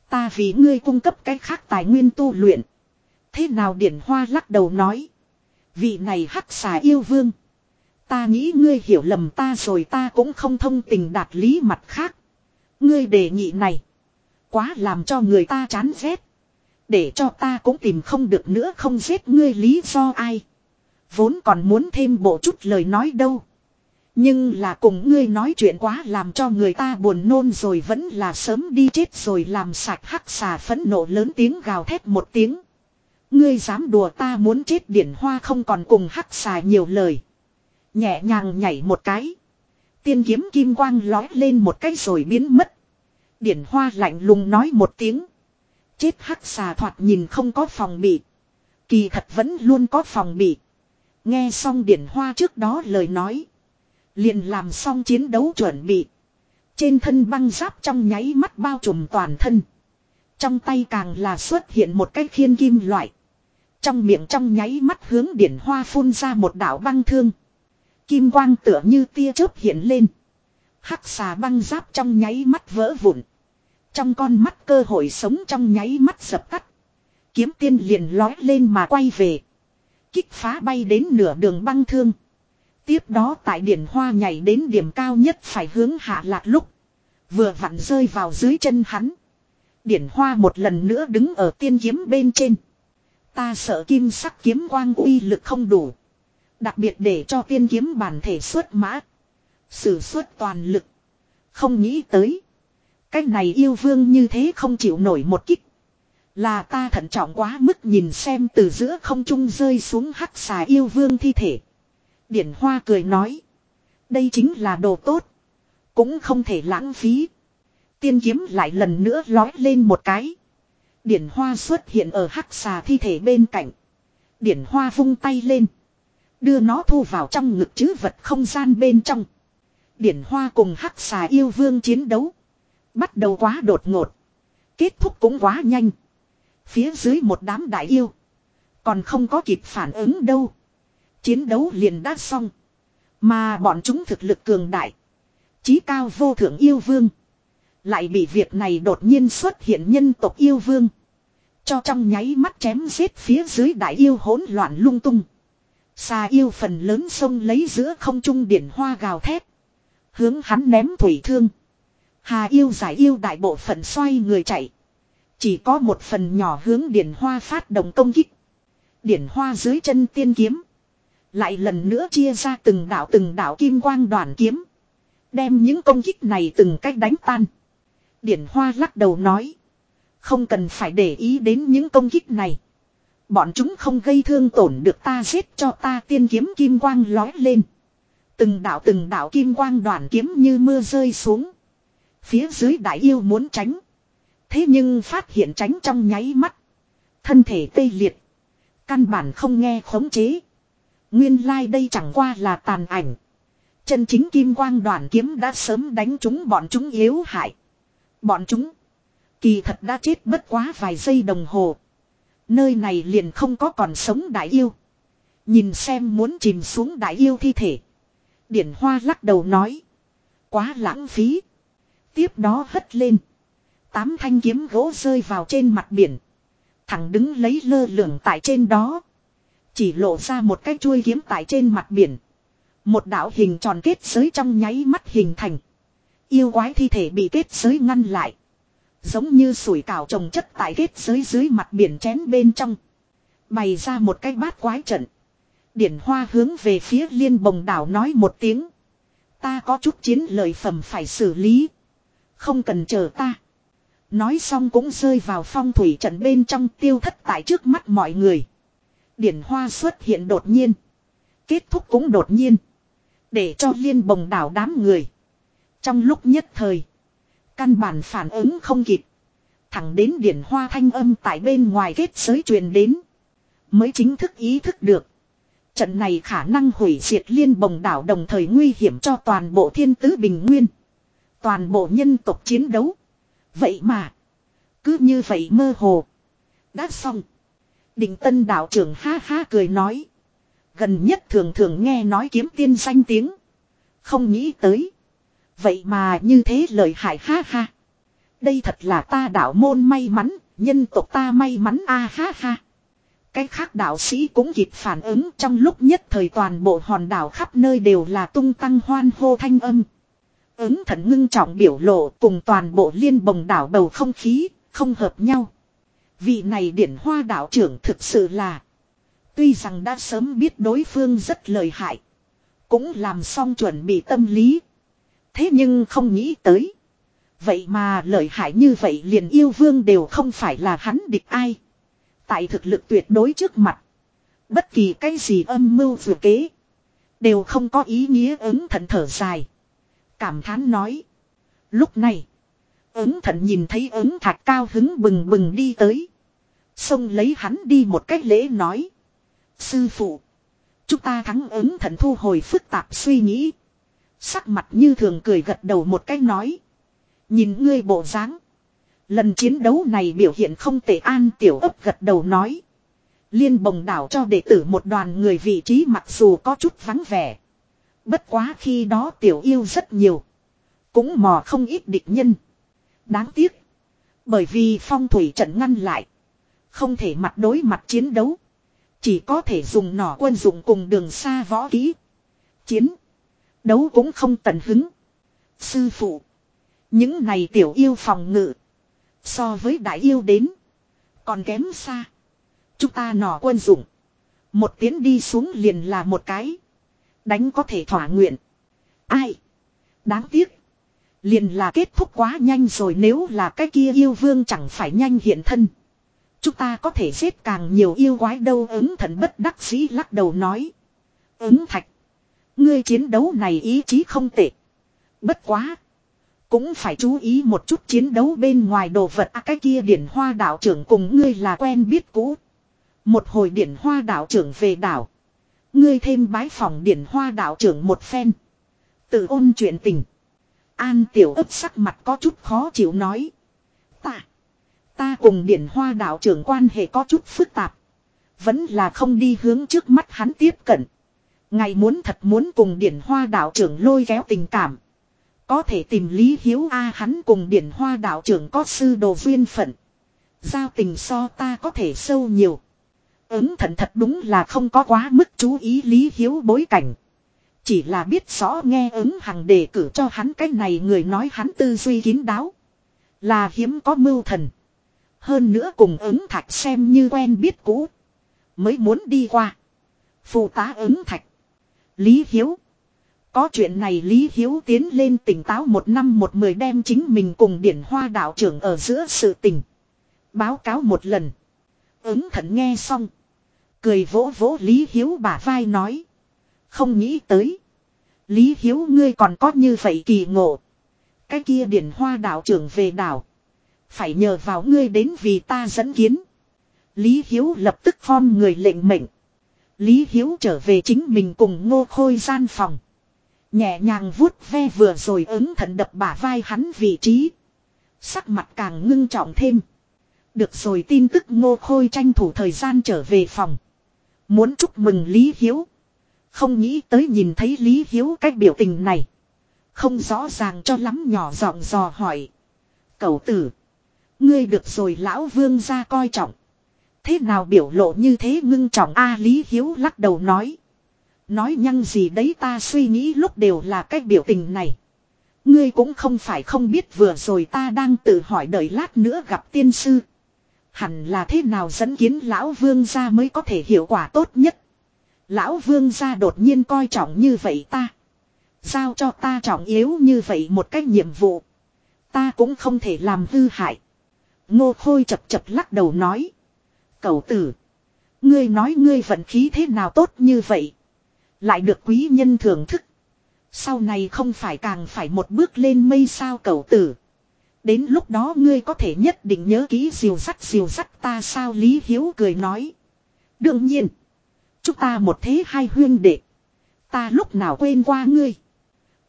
Ta vì ngươi cung cấp cái khác tài nguyên tu luyện. Thế nào điển hoa lắc đầu nói. Vị này hắc xà yêu vương. Ta nghĩ ngươi hiểu lầm ta rồi ta cũng không thông tình đạt lý mặt khác. Ngươi đề nghị này. Quá làm cho người ta chán ghét. Để cho ta cũng tìm không được nữa không giết ngươi lý do ai. Vốn còn muốn thêm bộ chút lời nói đâu. Nhưng là cùng ngươi nói chuyện quá làm cho người ta buồn nôn rồi vẫn là sớm đi chết rồi làm sạch hắc xà phẫn nộ lớn tiếng gào thét một tiếng. Ngươi dám đùa ta muốn chết điển hoa không còn cùng hắc xà nhiều lời. Nhẹ nhàng nhảy một cái. Tiên kiếm kim quang lói lên một cái rồi biến mất. Điển hoa lạnh lùng nói một tiếng. Chết hắc xà thoạt nhìn không có phòng bị. Kỳ thật vẫn luôn có phòng bị. Nghe xong điển hoa trước đó lời nói. Liền làm xong chiến đấu chuẩn bị. Trên thân băng giáp trong nháy mắt bao trùm toàn thân. Trong tay càng là xuất hiện một cái khiên kim loại. Trong miệng trong nháy mắt hướng điển hoa phun ra một đạo băng thương. Kim quang tựa như tia chớp hiện lên. Hắc xà băng giáp trong nháy mắt vỡ vụn. Trong con mắt cơ hội sống trong nháy mắt dập tắt. Kiếm tiên liền lói lên mà quay về. Kích phá bay đến nửa đường băng thương. Tiếp đó tại điển hoa nhảy đến điểm cao nhất phải hướng hạ lạc lúc. Vừa vặn rơi vào dưới chân hắn. Điển hoa một lần nữa đứng ở tiên kiếm bên trên. Ta sợ kim sắc kiếm quang uy lực không đủ. Đặc biệt để cho tiên kiếm bản thể xuất mã. Sử xuất toàn lực. Không nghĩ tới. Cái này yêu vương như thế không chịu nổi một kích. Là ta thận trọng quá mức nhìn xem từ giữa không trung rơi xuống hắc xà yêu vương thi thể. Điển Hoa cười nói. Đây chính là đồ tốt. Cũng không thể lãng phí. Tiên kiếm lại lần nữa lói lên một cái. Điển hoa xuất hiện ở hắc xà thi thể bên cạnh. Điển hoa vung tay lên. Đưa nó thu vào trong ngực chứ vật không gian bên trong. Điển hoa cùng hắc xà yêu vương chiến đấu. Bắt đầu quá đột ngột. Kết thúc cũng quá nhanh. Phía dưới một đám đại yêu. Còn không có kịp phản ứng đâu. Chiến đấu liền đã xong. Mà bọn chúng thực lực cường đại. Chí cao vô thượng yêu vương. Lại bị việc này đột nhiên xuất hiện nhân tộc yêu vương. Cho trong nháy mắt chém giết phía dưới đại yêu hỗn loạn lung tung. Xà yêu phần lớn sông lấy giữa không trung điển hoa gào thét. Hướng hắn ném thủy thương. Hà yêu giải yêu đại bộ phận xoay người chạy. Chỉ có một phần nhỏ hướng điển hoa phát động công kích. Điển hoa dưới chân tiên kiếm. Lại lần nữa chia ra từng đạo từng đạo kim quang đoàn kiếm. Đem những công kích này từng cách đánh tan. Điển hoa lắc đầu nói. Không cần phải để ý đến những công kích này. Bọn chúng không gây thương tổn được ta giết cho ta tiên kiếm kim quang lói lên. Từng đạo từng đạo kim quang đoàn kiếm như mưa rơi xuống. Phía dưới đại yêu muốn tránh. Thế nhưng phát hiện tránh trong nháy mắt. Thân thể tê liệt. Căn bản không nghe khống chế. Nguyên lai like đây chẳng qua là tàn ảnh. Chân chính kim quang đoàn kiếm đã sớm đánh chúng bọn chúng yếu hại. Bọn chúng. Kỳ thật đã chết bất quá vài giây đồng hồ. Nơi này liền không có còn sống đại yêu. Nhìn xem muốn chìm xuống đại yêu thi thể. Điển Hoa lắc đầu nói. Quá lãng phí. Tiếp đó hất lên. Tám thanh kiếm gỗ rơi vào trên mặt biển. Thẳng đứng lấy lơ lửng tại trên đó. Chỉ lộ ra một cái chuôi kiếm tại trên mặt biển. Một đạo hình tròn kết giới trong nháy mắt hình thành. Yêu quái thi thể bị kết giới ngăn lại. Giống như sủi cảo trồng chất tại kết giới dưới mặt biển chén bên trong. Bày ra một cái bát quái trận. Điển hoa hướng về phía liên bồng đảo nói một tiếng. Ta có chút chiến lợi phẩm phải xử lý. Không cần chờ ta. Nói xong cũng rơi vào phong thủy trận bên trong tiêu thất tại trước mắt mọi người. Điển hoa xuất hiện đột nhiên. Kết thúc cũng đột nhiên. Để cho liên bồng đảo đám người. Trong lúc nhất thời. Căn bản phản ứng không kịp. Thẳng đến điển hoa thanh âm tại bên ngoài kết giới truyền đến. Mới chính thức ý thức được. Trận này khả năng hủy diệt liên bồng đảo đồng thời nguy hiểm cho toàn bộ thiên tứ bình nguyên. Toàn bộ nhân tộc chiến đấu. Vậy mà. Cứ như vậy mơ hồ. Đã xong. Định tân đạo trưởng ha ha cười nói. Gần nhất thường thường nghe nói kiếm tiên danh tiếng. Không nghĩ tới. Vậy mà như thế lời hại ha ha. Đây thật là ta đạo môn may mắn, nhân tộc ta may mắn a ha ha. Cái khác đạo sĩ cũng kịp phản ứng trong lúc nhất thời toàn bộ hòn đảo khắp nơi đều là tung tăng hoan hô thanh âm. Ứng thần ngưng trọng biểu lộ cùng toàn bộ liên bồng đảo bầu không khí, không hợp nhau. Vị này điển hoa đạo trưởng thực sự là. Tuy rằng đã sớm biết đối phương rất lợi hại. Cũng làm xong chuẩn bị tâm lý. Thế nhưng không nghĩ tới. Vậy mà lợi hại như vậy liền yêu vương đều không phải là hắn địch ai. Tại thực lực tuyệt đối trước mặt. Bất kỳ cái gì âm mưu vừa kế. Đều không có ý nghĩa ứng thận thở dài. Cảm thán nói. Lúc này. Ứng thận nhìn thấy ứng thạch cao hứng bừng bừng đi tới. Xông lấy hắn đi một cách lễ nói. Sư phụ. Chúng ta thắng ứng thận thu hồi phức tạp suy nghĩ. Sắc mặt như thường cười gật đầu một cách nói. Nhìn ngươi bộ dáng Lần chiến đấu này biểu hiện không tệ an tiểu ấp gật đầu nói. Liên bồng đảo cho đệ tử một đoàn người vị trí mặc dù có chút vắng vẻ. Bất quá khi đó tiểu yêu rất nhiều. Cũng mò không ít địch nhân. Đáng tiếc. Bởi vì phong thủy trận ngăn lại. Không thể mặt đối mặt chiến đấu. Chỉ có thể dùng nỏ quân dụng cùng đường xa võ kỹ. Chiến. Đấu cũng không tận hứng. Sư phụ. Những này tiểu yêu phòng ngự. So với đại yêu đến. Còn kém xa. Chúng ta nỏ quân dụng. Một tiến đi xuống liền là một cái. Đánh có thể thỏa nguyện. Ai? Đáng tiếc. Liền là kết thúc quá nhanh rồi nếu là cái kia yêu vương chẳng phải nhanh hiện thân. Chúng ta có thể giết càng nhiều yêu quái đâu ứng thần bất đắc dĩ lắc đầu nói. Ứng thạch. Ngươi chiến đấu này ý chí không tệ. Bất quá. Cũng phải chú ý một chút chiến đấu bên ngoài đồ vật à, cái kia điển hoa đạo trưởng cùng ngươi là quen biết cũ. Một hồi điển hoa đạo trưởng về đảo. Ngươi thêm bái phòng điển hoa đạo trưởng một phen. Tự ôn chuyện tình. An tiểu ấp sắc mặt có chút khó chịu nói. Ta. Ta cùng điển hoa đạo trưởng quan hệ có chút phức tạp. Vẫn là không đi hướng trước mắt hắn tiếp cận. Ngày muốn thật muốn cùng điển hoa đạo trưởng lôi kéo tình cảm. Có thể tìm Lý Hiếu A hắn cùng điển hoa đạo trưởng có sư đồ duyên phận. Giao tình so ta có thể sâu nhiều. Ứng thận thật đúng là không có quá mức chú ý Lý Hiếu bối cảnh. Chỉ là biết rõ nghe ứng hằng đề cử cho hắn cái này người nói hắn tư duy kín đáo. Là hiếm có mưu thần. Hơn nữa cùng ứng thạch xem như quen biết cũ. Mới muốn đi qua. Phụ tá ứng thạch. Lý Hiếu. Có chuyện này Lý Hiếu tiến lên tỉnh táo một năm một mười đem chính mình cùng điển hoa đạo trưởng ở giữa sự tình. Báo cáo một lần. Ứng thận nghe xong. Cười vỗ vỗ Lý Hiếu bả vai nói. Không nghĩ tới. Lý Hiếu ngươi còn có như vậy kỳ ngộ. Cái kia điển hoa đạo trưởng về đảo. Phải nhờ vào ngươi đến vì ta dẫn kiến. Lý Hiếu lập tức phong người lệnh mệnh. Lý Hiếu trở về chính mình cùng ngô khôi gian phòng. Nhẹ nhàng vuốt ve vừa rồi ứng thận đập bả vai hắn vị trí. Sắc mặt càng ngưng trọng thêm. Được rồi tin tức ngô khôi tranh thủ thời gian trở về phòng. Muốn chúc mừng Lý Hiếu. Không nghĩ tới nhìn thấy Lý Hiếu cách biểu tình này. Không rõ ràng cho lắm nhỏ giọng dò hỏi. Cậu tử. Ngươi được rồi lão vương ra coi trọng. Thế nào biểu lộ như thế ngưng trọng A Lý Hiếu lắc đầu nói. Nói nhăng gì đấy ta suy nghĩ lúc đều là cách biểu tình này. Ngươi cũng không phải không biết vừa rồi ta đang tự hỏi đợi lát nữa gặp tiên sư. Hẳn là thế nào dẫn kiến lão vương gia mới có thể hiệu quả tốt nhất. Lão vương gia đột nhiên coi trọng như vậy ta. Giao cho ta trọng yếu như vậy một cách nhiệm vụ. Ta cũng không thể làm hư hại. Ngô Khôi chập chập lắc đầu nói. Cậu tử. Ngươi nói ngươi vận khí thế nào tốt như vậy. Lại được quý nhân thưởng thức. Sau này không phải càng phải một bước lên mây sao cậu tử. Đến lúc đó ngươi có thể nhất định nhớ ký diều sắt diều sắt ta sao Lý Hiếu cười nói. Đương nhiên. Chúng ta một thế hai huyên đệ. Ta lúc nào quên qua ngươi.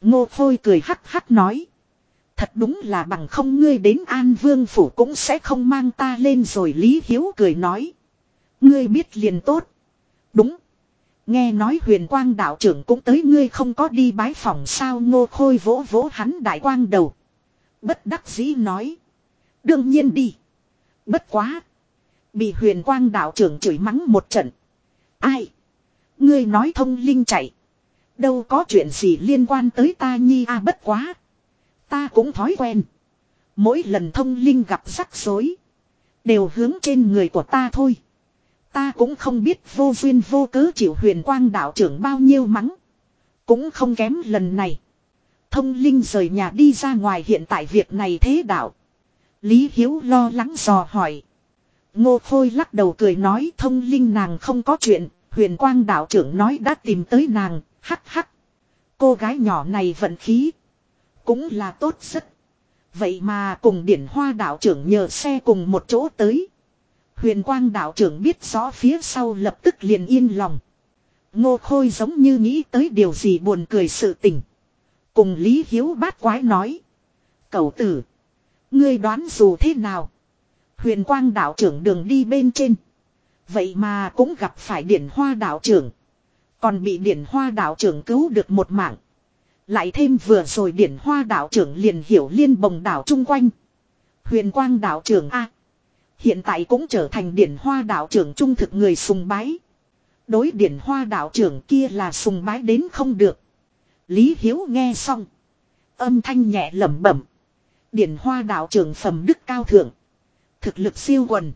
Ngô Khôi cười hắc hắc nói. Thật đúng là bằng không ngươi đến An Vương Phủ cũng sẽ không mang ta lên rồi Lý Hiếu cười nói. Ngươi biết liền tốt. Đúng. Nghe nói huyền quang đạo trưởng cũng tới ngươi không có đi bái phòng sao ngô khôi vỗ vỗ hắn đại quang đầu. Bất đắc dĩ nói. Đương nhiên đi. Bất quá. Bị huyền quang đạo trưởng chửi mắng một trận. Ai? Ngươi nói thông linh chạy. Đâu có chuyện gì liên quan tới ta nhi a bất quá. Ta cũng thói quen. Mỗi lần thông linh gặp rắc rối. Đều hướng trên người của ta thôi. Ta cũng không biết vô duyên vô cớ chịu huyền quang đạo trưởng bao nhiêu mắng. Cũng không kém lần này. Thông linh rời nhà đi ra ngoài hiện tại việc này thế đạo. Lý Hiếu lo lắng dò hỏi. Ngô Khôi lắc đầu cười nói, thông linh nàng không có chuyện. Huyền quang đạo trưởng nói đã tìm tới nàng. Hắc hắc. Cô gái nhỏ này vận khí. Cũng là tốt rất. Vậy mà cùng điển hoa đạo trưởng nhờ xe cùng một chỗ tới. Huyền quang đạo trưởng biết rõ phía sau lập tức liền yên lòng. Ngô Khôi giống như nghĩ tới điều gì buồn cười sự tình. Cùng Lý Hiếu bát quái nói. Cậu tử. Ngươi đoán dù thế nào. Huyền quang đạo trưởng đường đi bên trên. Vậy mà cũng gặp phải điển hoa đạo trưởng. Còn bị điển hoa đạo trưởng cứu được một mạng. Lại thêm vừa rồi điển hoa đạo trưởng liền hiểu liên bồng đảo chung quanh. Huyền quang đạo trưởng A. Hiện tại cũng trở thành điển hoa đạo trưởng trung thực người sùng bái. Đối điển hoa đạo trưởng kia là sùng bái đến không được. Lý Hiếu nghe xong. Âm thanh nhẹ lẩm bẩm. Điển hoa đạo trưởng phẩm đức cao thượng. Thực lực siêu quần.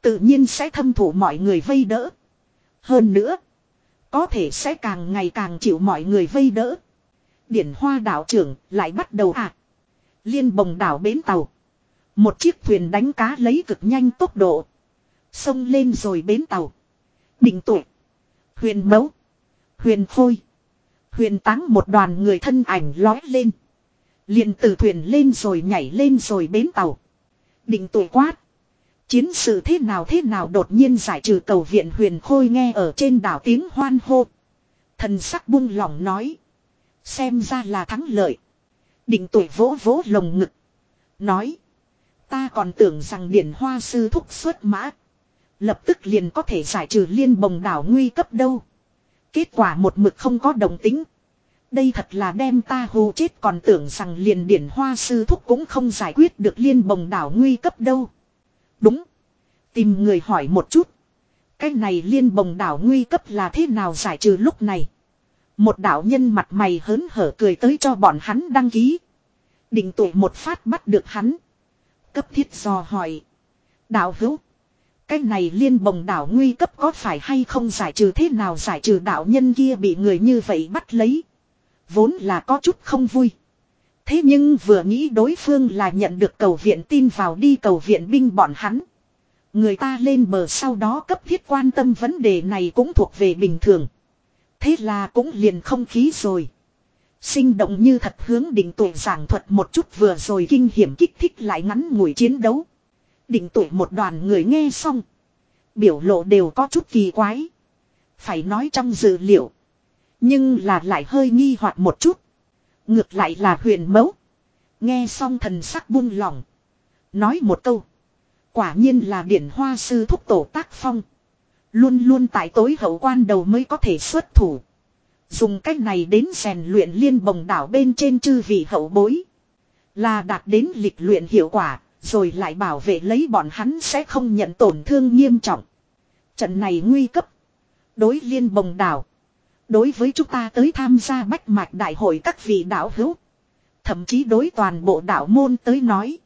Tự nhiên sẽ thâm thủ mọi người vây đỡ. Hơn nữa. Có thể sẽ càng ngày càng chịu mọi người vây đỡ. Điển hoa đảo trưởng lại bắt đầu à. Liên bồng đảo bến tàu. Một chiếc thuyền đánh cá lấy cực nhanh tốc độ. Xông lên rồi bến tàu. Định tuổi. Huyền mấu. Huyền phôi, Huyền táng một đoàn người thân ảnh lói lên. liền từ thuyền lên rồi nhảy lên rồi bến tàu. Định tuổi quát. Chiến sự thế nào thế nào đột nhiên giải trừ cầu viện huyền khôi nghe ở trên đảo tiếng hoan hô. Thần sắc buông lỏng nói. Xem ra là thắng lợi. Định tuổi vỗ vỗ lồng ngực. Nói. Ta còn tưởng rằng điển hoa sư thúc xuất mã. Lập tức liền có thể giải trừ liên bồng đảo nguy cấp đâu. Kết quả một mực không có đồng tính. Đây thật là đem ta hù chết còn tưởng rằng liền điển hoa sư thúc cũng không giải quyết được liên bồng đảo nguy cấp đâu. Đúng. Tìm người hỏi một chút. Cái này liên bồng đảo nguy cấp là thế nào giải trừ lúc này. Một đạo nhân mặt mày hớn hở cười tới cho bọn hắn đăng ký. Định tuổi một phát bắt được hắn. Cấp thiết do hỏi. Đạo hữu. Cái này liên bồng đảo nguy cấp có phải hay không giải trừ thế nào giải trừ đạo nhân kia bị người như vậy bắt lấy. Vốn là có chút không vui. Thế nhưng vừa nghĩ đối phương là nhận được cầu viện tin vào đi cầu viện binh bọn hắn. Người ta lên bờ sau đó cấp thiết quan tâm vấn đề này cũng thuộc về bình thường. Thế là cũng liền không khí rồi. Sinh động như thật hướng định tuổi giảng thuật một chút vừa rồi kinh hiểm kích thích lại ngắn ngủi chiến đấu. Định tuổi một đoàn người nghe xong. Biểu lộ đều có chút kỳ quái. Phải nói trong dự liệu. Nhưng là lại hơi nghi hoặc một chút. Ngược lại là huyền mẫu. Nghe xong thần sắc buông lỏng. Nói một câu. Quả nhiên là điển hoa sư thúc tổ tác phong. Luôn luôn tại tối hậu quan đầu mới có thể xuất thủ. Dùng cách này đến rèn luyện liên bồng đảo bên trên chư vị hậu bối. Là đạt đến lịch luyện hiệu quả, rồi lại bảo vệ lấy bọn hắn sẽ không nhận tổn thương nghiêm trọng. Trận này nguy cấp. Đối liên bồng đảo. Đối với chúng ta tới tham gia bách mạch đại hội các vị đạo hữu. Thậm chí đối toàn bộ đạo môn tới nói.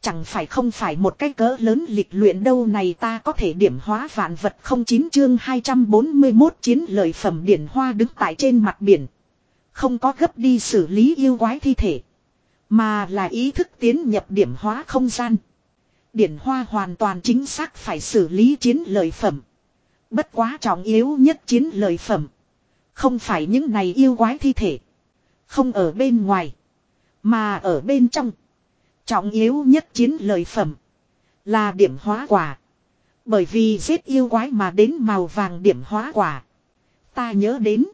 Chẳng phải không phải một cái cỡ lớn lịch luyện đâu này ta có thể điểm hóa vạn vật không chín chương 241 chiến lợi phẩm điển hoa đứng tại trên mặt biển. Không có gấp đi xử lý yêu quái thi thể. Mà là ý thức tiến nhập điểm hóa không gian. Điển hoa hoàn toàn chính xác phải xử lý chiến lợi phẩm. Bất quá trọng yếu nhất chiến lợi phẩm. Không phải những này yêu quái thi thể. Không ở bên ngoài. Mà ở bên trong. Trọng yếu nhất chiến lợi phẩm. Là điểm hóa quả. Bởi vì giết yêu quái mà đến màu vàng điểm hóa quả. Ta nhớ đến.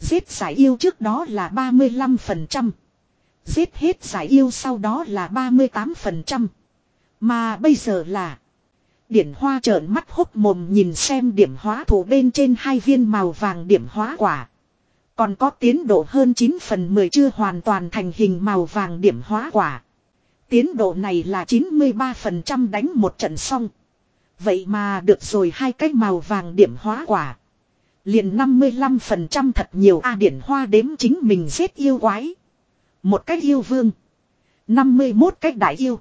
Giết giải yêu trước đó là 35%. Giết hết giải yêu sau đó là 38%. Mà bây giờ là. Điển hoa trợn mắt hốc mồm nhìn xem điểm hóa thủ bên trên hai viên màu vàng điểm hóa quả. Còn có tiến độ hơn 9 phần 10 chưa hoàn toàn thành hình màu vàng điểm hóa quả. Tiến độ này là 93% đánh một trận xong. Vậy mà được rồi hai cái màu vàng điểm hóa quả. Liền 55% thật nhiều A điển hoa đếm chính mình giết yêu quái. Một cách yêu vương. 51 cách đại yêu.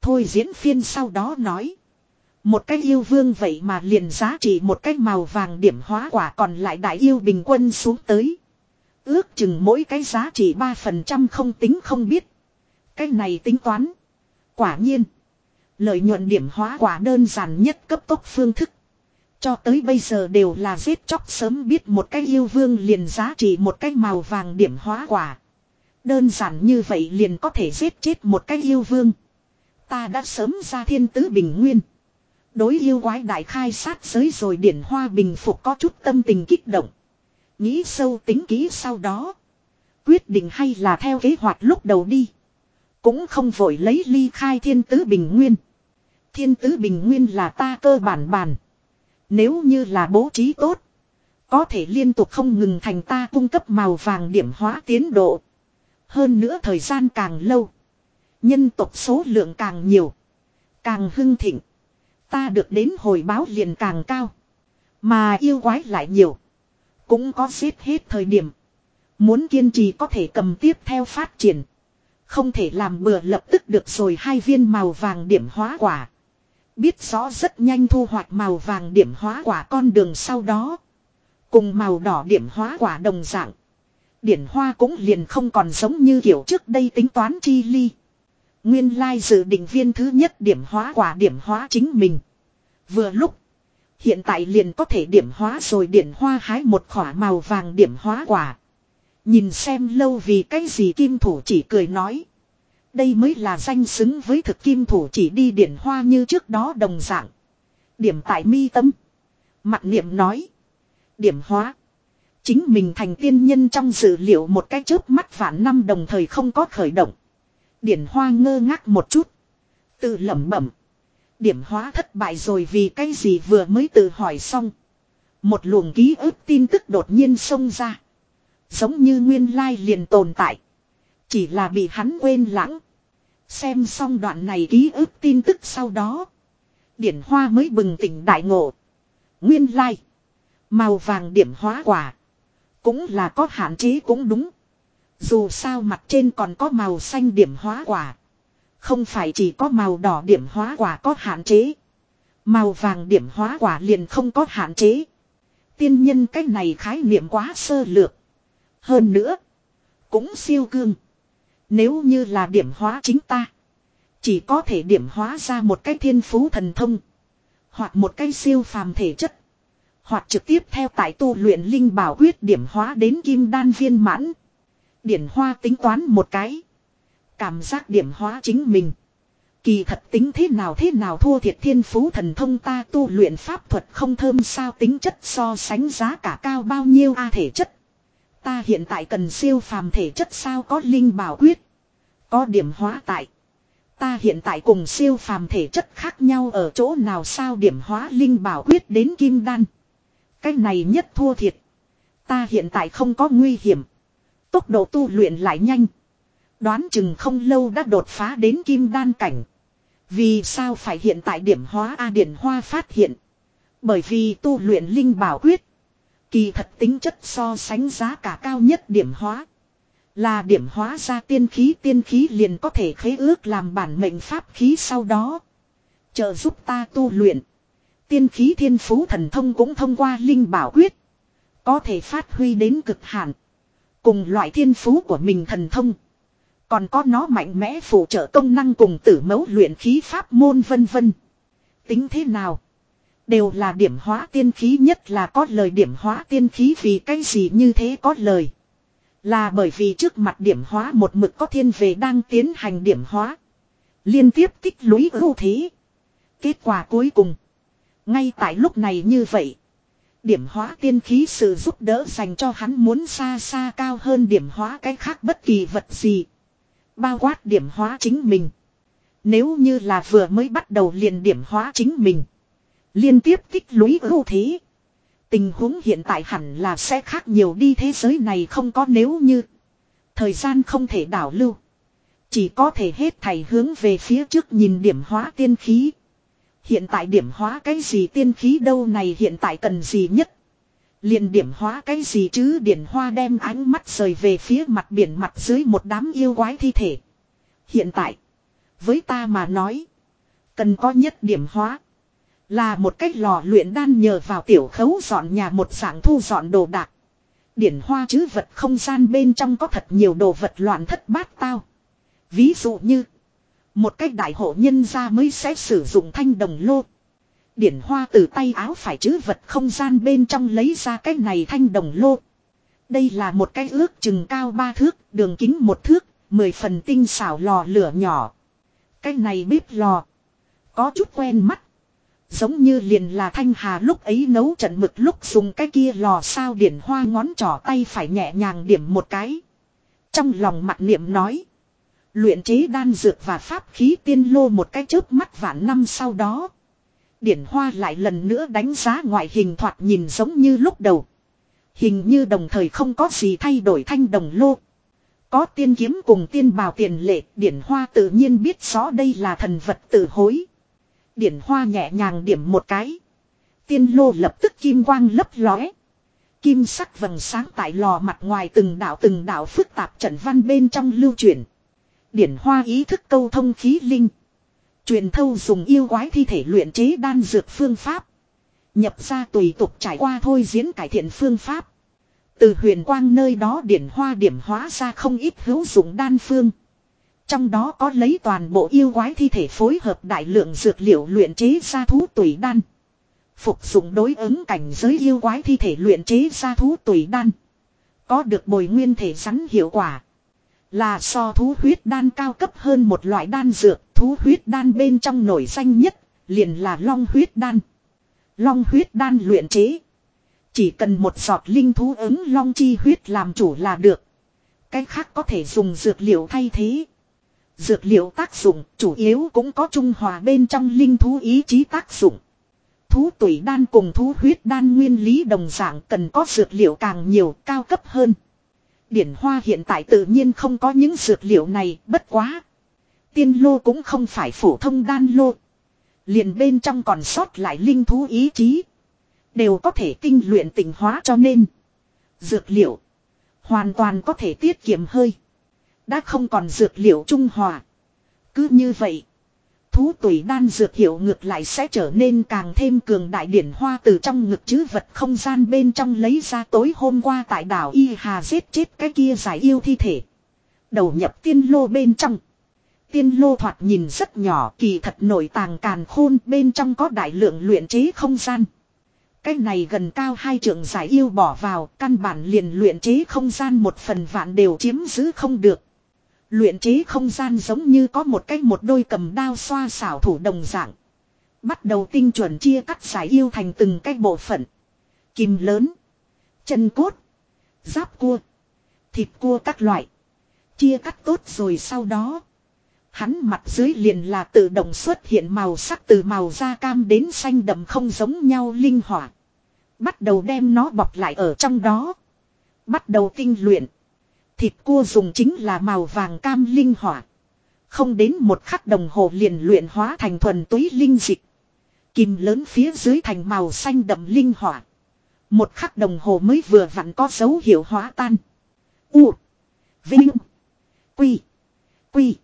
Thôi diễn phiên sau đó nói. Một cái yêu vương vậy mà liền giá trị một cái màu vàng điểm hóa quả còn lại đại yêu bình quân xuống tới. Ước chừng mỗi cái giá trị 3% không tính không biết. Cái này tính toán. Quả nhiên. Lợi nhuận điểm hóa quả đơn giản nhất cấp tốc phương thức. Cho tới bây giờ đều là giết chóc sớm biết một cái yêu vương liền giá trị một cái màu vàng điểm hóa quả. Đơn giản như vậy liền có thể giết chết một cái yêu vương. Ta đã sớm ra thiên tứ bình nguyên. Đối yêu quái đại khai sát giới rồi điển hoa bình phục có chút tâm tình kích động. Nghĩ sâu tính kỹ sau đó. Quyết định hay là theo kế hoạch lúc đầu đi. Cũng không vội lấy ly khai thiên tứ bình nguyên. Thiên tứ bình nguyên là ta cơ bản bàn. Nếu như là bố trí tốt. Có thể liên tục không ngừng thành ta cung cấp màu vàng điểm hóa tiến độ. Hơn nữa thời gian càng lâu. Nhân tộc số lượng càng nhiều. Càng hưng thịnh. Ta được đến hồi báo liền càng cao. Mà yêu quái lại nhiều. Cũng có xếp hết thời điểm. Muốn kiên trì có thể cầm tiếp theo phát triển. Không thể làm bừa lập tức được rồi hai viên màu vàng điểm hóa quả. Biết rõ rất nhanh thu hoạch màu vàng điểm hóa quả con đường sau đó. Cùng màu đỏ điểm hóa quả đồng dạng. Điển hoa cũng liền không còn giống như kiểu trước đây tính toán chi ly. Nguyên lai dự định viên thứ nhất điểm hóa quả điểm hóa chính mình. Vừa lúc. Hiện tại liền có thể điểm hóa rồi điển hoa hái một khỏa màu vàng điểm hóa quả. Nhìn xem lâu vì cái gì kim thủ chỉ cười nói. Đây mới là danh xứng với thực kim thủ chỉ đi điển hoa như trước đó đồng dạng. Điểm tại mi tâm. Mặt niệm nói. Điểm hóa. Chính mình thành tiên nhân trong dự liệu một cái chớp mắt vạn năm đồng thời không có khởi động. Điển hoa ngơ ngác một chút. Tự lẩm bẩm. Điểm hóa thất bại rồi vì cái gì vừa mới tự hỏi xong. Một luồng ký ức tin tức đột nhiên xông ra. Giống như nguyên lai liền tồn tại. Chỉ là bị hắn quên lãng. Xem xong đoạn này ký ức tin tức sau đó. Điển hoa mới bừng tỉnh đại ngộ. Nguyên lai. Màu vàng điểm hóa quả. Cũng là có hạn chế cũng đúng. Dù sao mặt trên còn có màu xanh điểm hóa quả. Không phải chỉ có màu đỏ điểm hóa quả có hạn chế. Màu vàng điểm hóa quả liền không có hạn chế. Tiên nhân cái này khái niệm quá sơ lược. Hơn nữa. Cũng siêu cương. Nếu như là điểm hóa chính ta. Chỉ có thể điểm hóa ra một cái thiên phú thần thông. Hoặc một cái siêu phàm thể chất. Hoặc trực tiếp theo tại tu luyện linh bảo quyết điểm hóa đến kim đan viên mãn. Điển hoa tính toán một cái. Cảm giác điểm hóa chính mình. Kỳ thật tính thế nào thế nào thua thiệt thiên phú thần thông ta tu luyện pháp thuật không thơm sao tính chất so sánh giá cả cao bao nhiêu a thể chất. Ta hiện tại cần siêu phàm thể chất sao có linh bảo quyết. Có điểm hóa tại. Ta hiện tại cùng siêu phàm thể chất khác nhau ở chỗ nào sao điểm hóa linh bảo quyết đến kim đan. Cái này nhất thua thiệt. Ta hiện tại không có nguy hiểm. Tốc độ tu luyện lại nhanh. Đoán chừng không lâu đã đột phá đến kim đan cảnh. Vì sao phải hiện tại điểm hóa A điển hoa phát hiện. Bởi vì tu luyện linh bảo quyết. Kỳ thật tính chất so sánh giá cả cao nhất điểm hóa. Là điểm hóa ra tiên khí tiên khí liền có thể khế ước làm bản mệnh pháp khí sau đó. Trợ giúp ta tu luyện. Tiên khí thiên phú thần thông cũng thông qua linh bảo quyết. Có thể phát huy đến cực hạn. Cùng loại thiên phú của mình thần thông. Còn có nó mạnh mẽ phụ trợ công năng cùng tử mẫu luyện khí pháp môn vân vân. Tính thế nào? Đều là điểm hóa tiên khí nhất là có lời điểm hóa tiên khí vì cái gì như thế có lời. Là bởi vì trước mặt điểm hóa một mực có thiên về đang tiến hành điểm hóa. Liên tiếp tích lũy ưu thế. Kết quả cuối cùng. Ngay tại lúc này như vậy. Điểm hóa tiên khí sự giúp đỡ dành cho hắn muốn xa xa cao hơn điểm hóa cái khác bất kỳ vật gì. Bao quát điểm hóa chính mình. Nếu như là vừa mới bắt đầu liền điểm hóa chính mình. Liên tiếp tích lũy ưu thế. Tình huống hiện tại hẳn là sẽ khác nhiều đi thế giới này không có nếu như. Thời gian không thể đảo lưu. Chỉ có thể hết thầy hướng về phía trước nhìn điểm hóa tiên khí. Hiện tại điểm hóa cái gì tiên khí đâu này hiện tại cần gì nhất. liền điểm hóa cái gì chứ điển hoa đem ánh mắt rời về phía mặt biển mặt dưới một đám yêu quái thi thể. Hiện tại, với ta mà nói, cần có nhất điểm hóa. Là một cách lò luyện đan nhờ vào tiểu khấu dọn nhà một dạng thu dọn đồ đạc. Điển hoa chứ vật không gian bên trong có thật nhiều đồ vật loạn thất bát tao. Ví dụ như một cách đại hộ nhân ra mới sẽ sử dụng thanh đồng lô. Điển hoa từ tay áo phải chứ vật không gian bên trong lấy ra cái này thanh đồng lô. Đây là một cái ước chừng cao ba thước, đường kính một thước, mười phần tinh xảo lò lửa nhỏ. Cái này bếp lò. Có chút quen mắt. Giống như liền là thanh hà lúc ấy nấu trận mực lúc dùng cái kia lò sao điển hoa ngón trỏ tay phải nhẹ nhàng điểm một cái. Trong lòng mặt niệm nói. Luyện chế đan dược và pháp khí tiên lô một cái chớp mắt vạn năm sau đó. Điển hoa lại lần nữa đánh giá ngoại hình thoạt nhìn giống như lúc đầu. Hình như đồng thời không có gì thay đổi thanh đồng lô. Có tiên kiếm cùng tiên bào tiền lệ, điển hoa tự nhiên biết rõ đây là thần vật tự hối. Điển hoa nhẹ nhàng điểm một cái. Tiên lô lập tức kim quang lấp lóe. Kim sắc vầng sáng tại lò mặt ngoài từng đạo từng đạo phức tạp trận văn bên trong lưu chuyển. Điển hoa ý thức câu thông khí linh. Truyền thâu dùng yêu quái thi thể luyện chế đan dược phương pháp. Nhập ra tùy tục trải qua thôi diễn cải thiện phương pháp. Từ huyền quang nơi đó điển hoa điểm hóa ra không ít hữu dụng đan phương. Trong đó có lấy toàn bộ yêu quái thi thể phối hợp đại lượng dược liệu luyện chế ra thú tùy đan. Phục dụng đối ứng cảnh giới yêu quái thi thể luyện chế ra thú tùy đan. Có được bồi nguyên thể rắn hiệu quả. Là so thú huyết đan cao cấp hơn một loại đan dược. Thú huyết đan bên trong nổi danh nhất. Liền là long huyết đan. Long huyết đan luyện chế. Chỉ cần một giọt linh thú ứng long chi huyết làm chủ là được. Cái khác có thể dùng dược liệu thay thế. Dược liệu tác dụng chủ yếu cũng có trung hòa bên trong linh thú ý chí tác dụng. Thú tủy đan cùng thú huyết đan nguyên lý đồng dạng cần có dược liệu càng nhiều cao cấp hơn. Điển hoa hiện tại tự nhiên không có những dược liệu này, bất quá. Tiên lô cũng không phải phổ thông đan lô. Liền bên trong còn sót lại linh thú ý chí. Đều có thể tinh luyện tình hóa cho nên. Dược liệu. Hoàn toàn có thể tiết kiệm hơi. Đã không còn dược liệu trung hòa. Cứ như vậy. Thú tuổi đan dược hiệu ngược lại sẽ trở nên càng thêm cường đại điển hoa từ trong ngực chứ vật không gian bên trong lấy ra tối hôm qua tại đảo Y Hà giết chết cái kia giải yêu thi thể. Đầu nhập tiên lô bên trong. Tiên lô thoạt nhìn rất nhỏ, kỳ thật nổi tàng càn khôn, bên trong có đại lượng luyện chế không gian. Cái này gần cao hai trượng giải yêu bỏ vào, căn bản liền luyện chế không gian một phần vạn đều chiếm giữ không được. Luyện chế không gian giống như có một cái một đôi cầm đao xoa xảo thủ đồng dạng. Bắt đầu tinh chuẩn chia cắt giải yêu thành từng cái bộ phận. Kim lớn. Chân cốt. Giáp cua. Thịt cua các loại. Chia cắt tốt rồi sau đó. Hắn mặt dưới liền là tự động xuất hiện màu sắc từ màu da cam đến xanh đậm không giống nhau linh hỏa. Bắt đầu đem nó bọc lại ở trong đó. Bắt đầu tinh luyện. Thịt cua dùng chính là màu vàng cam linh hỏa. Không đến một khắc đồng hồ liền luyện hóa thành thuần túy linh dịch. Kim lớn phía dưới thành màu xanh đậm linh hỏa. Một khắc đồng hồ mới vừa vặn có dấu hiệu hóa tan. U. Vinh. Quy. Quy.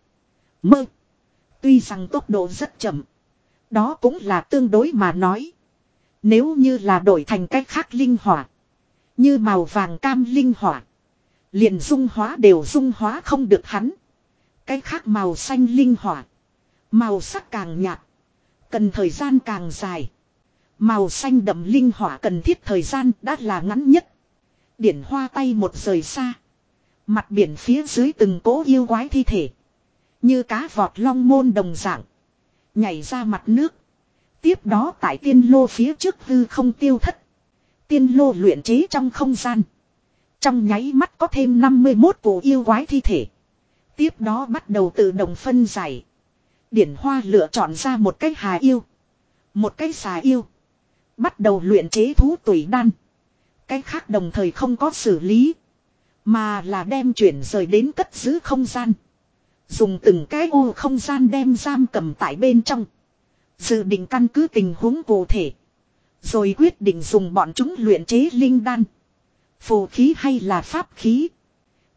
Mơ. Tuy rằng tốc độ rất chậm. Đó cũng là tương đối mà nói. Nếu như là đổi thành cách khác linh hỏa. Như màu vàng cam linh hỏa. Liền dung hóa đều dung hóa không được hắn. Cái khác màu xanh linh hỏa. Màu sắc càng nhạt. Cần thời gian càng dài. Màu xanh đậm linh hỏa cần thiết thời gian đã là ngắn nhất. Điển hoa tay một rời xa. Mặt biển phía dưới từng cố yêu quái thi thể. Như cá vọt long môn đồng dạng. Nhảy ra mặt nước. Tiếp đó tại tiên lô phía trước hư không tiêu thất. Tiên lô luyện chế trong không gian. Trong nháy mắt có thêm 51 cổ yêu quái thi thể. Tiếp đó bắt đầu tự động phân giải. Điển hoa lựa chọn ra một cái hà yêu. Một cái xà yêu. Bắt đầu luyện chế thú tủy đan. Cái khác đồng thời không có xử lý. Mà là đem chuyển rời đến cất giữ không gian. Dùng từng cái ô không gian đem giam cầm tại bên trong. Dự định căn cứ tình huống cụ thể. Rồi quyết định dùng bọn chúng luyện chế linh đan. Phù khí hay là pháp khí.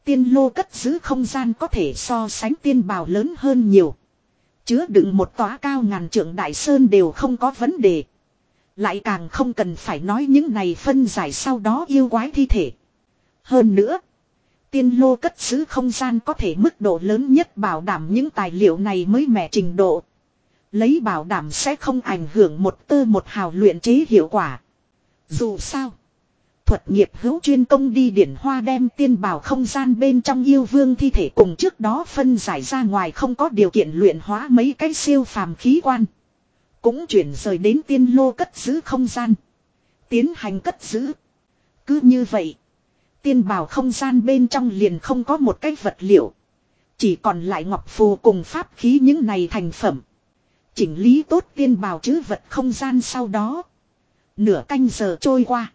Tiên lô cất giữ không gian có thể so sánh tiên bào lớn hơn nhiều. Chứa đựng một tòa cao ngàn trượng đại sơn đều không có vấn đề. Lại càng không cần phải nói những này phân giải sau đó yêu quái thi thể. Hơn nữa. Tiên lô cất giữ không gian có thể mức độ lớn nhất bảo đảm những tài liệu này mới mẻ trình độ. Lấy bảo đảm sẽ không ảnh hưởng một tơ một hào luyện chế hiệu quả. Dù sao. Thuật nghiệp hữu chuyên công đi điển hoa đem tiên bảo không gian bên trong yêu vương thi thể cùng trước đó phân giải ra ngoài không có điều kiện luyện hóa mấy cái siêu phàm khí quan. Cũng chuyển rời đến tiên lô cất giữ không gian. Tiến hành cất giữ. Cứ như vậy. Tiên bảo không gian bên trong liền không có một cái vật liệu. Chỉ còn lại ngọc phù cùng pháp khí những này thành phẩm. Chỉnh lý tốt tiên bào chứ vật không gian sau đó. Nửa canh giờ trôi qua.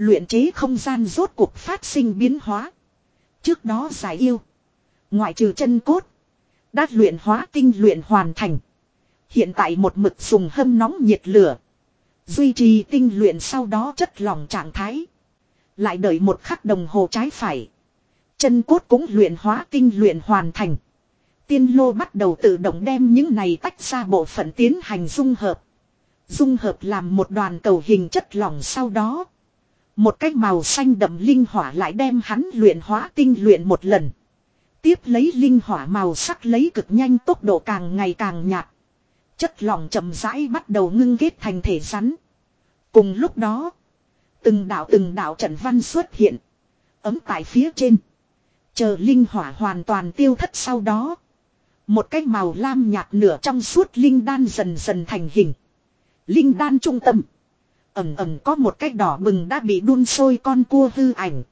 Luyện chế không gian rốt cuộc phát sinh biến hóa. Trước đó giải yêu. Ngoại trừ chân cốt. Đã luyện hóa tinh luyện hoàn thành. Hiện tại một mực dùng hâm nóng nhiệt lửa. Duy trì tinh luyện sau đó chất lỏng trạng thái. Lại đợi một khắc đồng hồ trái phải. Chân cốt cũng luyện hóa tinh luyện hoàn thành. Tiên lô bắt đầu tự động đem những này tách ra bộ phận tiến hành dung hợp. Dung hợp làm một đoàn cầu hình chất lỏng sau đó. Một cái màu xanh đậm linh hỏa lại đem hắn luyện hóa tinh luyện một lần. Tiếp lấy linh hỏa màu sắc lấy cực nhanh tốc độ càng ngày càng nhạt. Chất lỏng chậm rãi bắt đầu ngưng kết thành thể rắn. Cùng lúc đó, từng đạo từng đạo trận văn xuất hiện. Ấm tại phía trên. Chờ linh hỏa hoàn toàn tiêu thất sau đó. Một cái màu lam nhạt nửa trong suốt linh đan dần dần thành hình. Linh đan trung tâm ầm ầm có một cái đỏ bừng đã bị đun sôi con cua hư ảnh.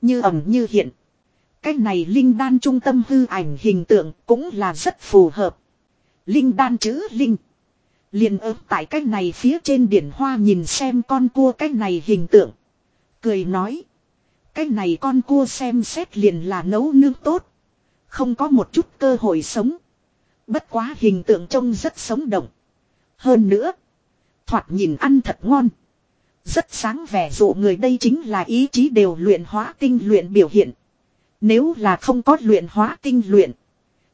Như ầm như hiện. Cái này linh đan trung tâm hư ảnh hình tượng cũng là rất phù hợp. Linh đan chữ linh. liền ớt tại cái này phía trên điển hoa nhìn xem con cua cái này hình tượng. Cười nói. Cái này con cua xem xét liền là nấu nướng tốt. Không có một chút cơ hội sống. Bất quá hình tượng trông rất sống động. Hơn nữa. Thoạt nhìn ăn thật ngon. Rất sáng vẻ dụ người đây chính là ý chí đều luyện hóa tinh luyện biểu hiện. Nếu là không có luyện hóa tinh luyện.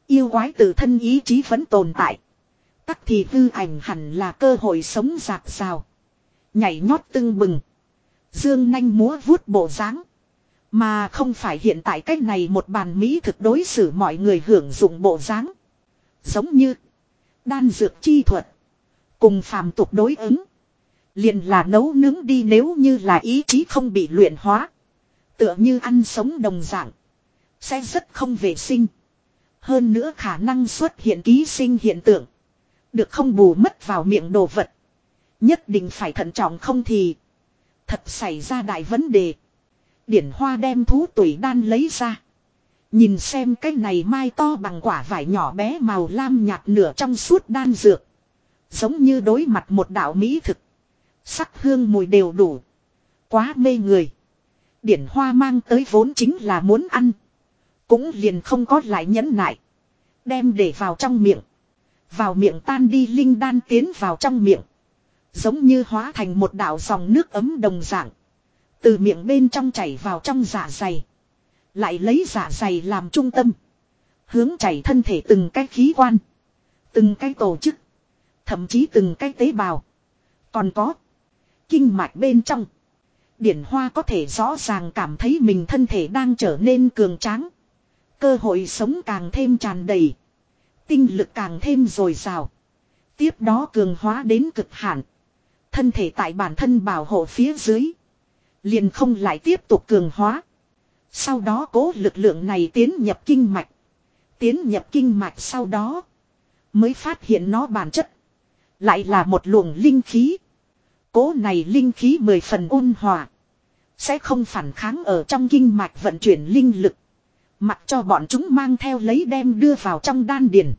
Yêu quái tự thân ý chí vẫn tồn tại. Tắc thì hư ảnh hẳn là cơ hội sống giạc rào. Nhảy nhót tưng bừng. Dương nanh múa vuốt bộ dáng Mà không phải hiện tại cách này một bàn mỹ thực đối xử mọi người hưởng dụng bộ dáng Giống như, đan dược chi thuật. Cùng phàm tục đối ứng. Liền là nấu nướng đi nếu như là ý chí không bị luyện hóa. Tựa như ăn sống đồng dạng. Sẽ rất không vệ sinh. Hơn nữa khả năng xuất hiện ký sinh hiện tượng. Được không bù mất vào miệng đồ vật. Nhất định phải thận trọng không thì. Thật xảy ra đại vấn đề. Điển hoa đem thú tuổi đan lấy ra. Nhìn xem cái này mai to bằng quả vải nhỏ bé màu lam nhạt nửa trong suốt đan dược. Giống như đối mặt một đạo mỹ thực. Sắc hương mùi đều đủ. Quá mê người. Điển hoa mang tới vốn chính là muốn ăn. Cũng liền không có lại nhẫn nại. Đem để vào trong miệng. Vào miệng tan đi linh đan tiến vào trong miệng. Giống như hóa thành một đạo dòng nước ấm đồng dạng. Từ miệng bên trong chảy vào trong dạ dày. Lại lấy dạ dày làm trung tâm. Hướng chảy thân thể từng cái khí quan. Từng cái tổ chức. Thậm chí từng cái tế bào. Còn có. Kinh mạch bên trong. Điển hoa có thể rõ ràng cảm thấy mình thân thể đang trở nên cường tráng. Cơ hội sống càng thêm tràn đầy. Tinh lực càng thêm dồi dào. Tiếp đó cường hóa đến cực hạn. Thân thể tại bản thân bảo hộ phía dưới. Liền không lại tiếp tục cường hóa. Sau đó cố lực lượng này tiến nhập kinh mạch. Tiến nhập kinh mạch sau đó. Mới phát hiện nó bản chất. Lại là một luồng linh khí. Cố này linh khí mười phần ôn hòa. Sẽ không phản kháng ở trong kinh mạch vận chuyển linh lực. Mặc cho bọn chúng mang theo lấy đem đưa vào trong đan điền.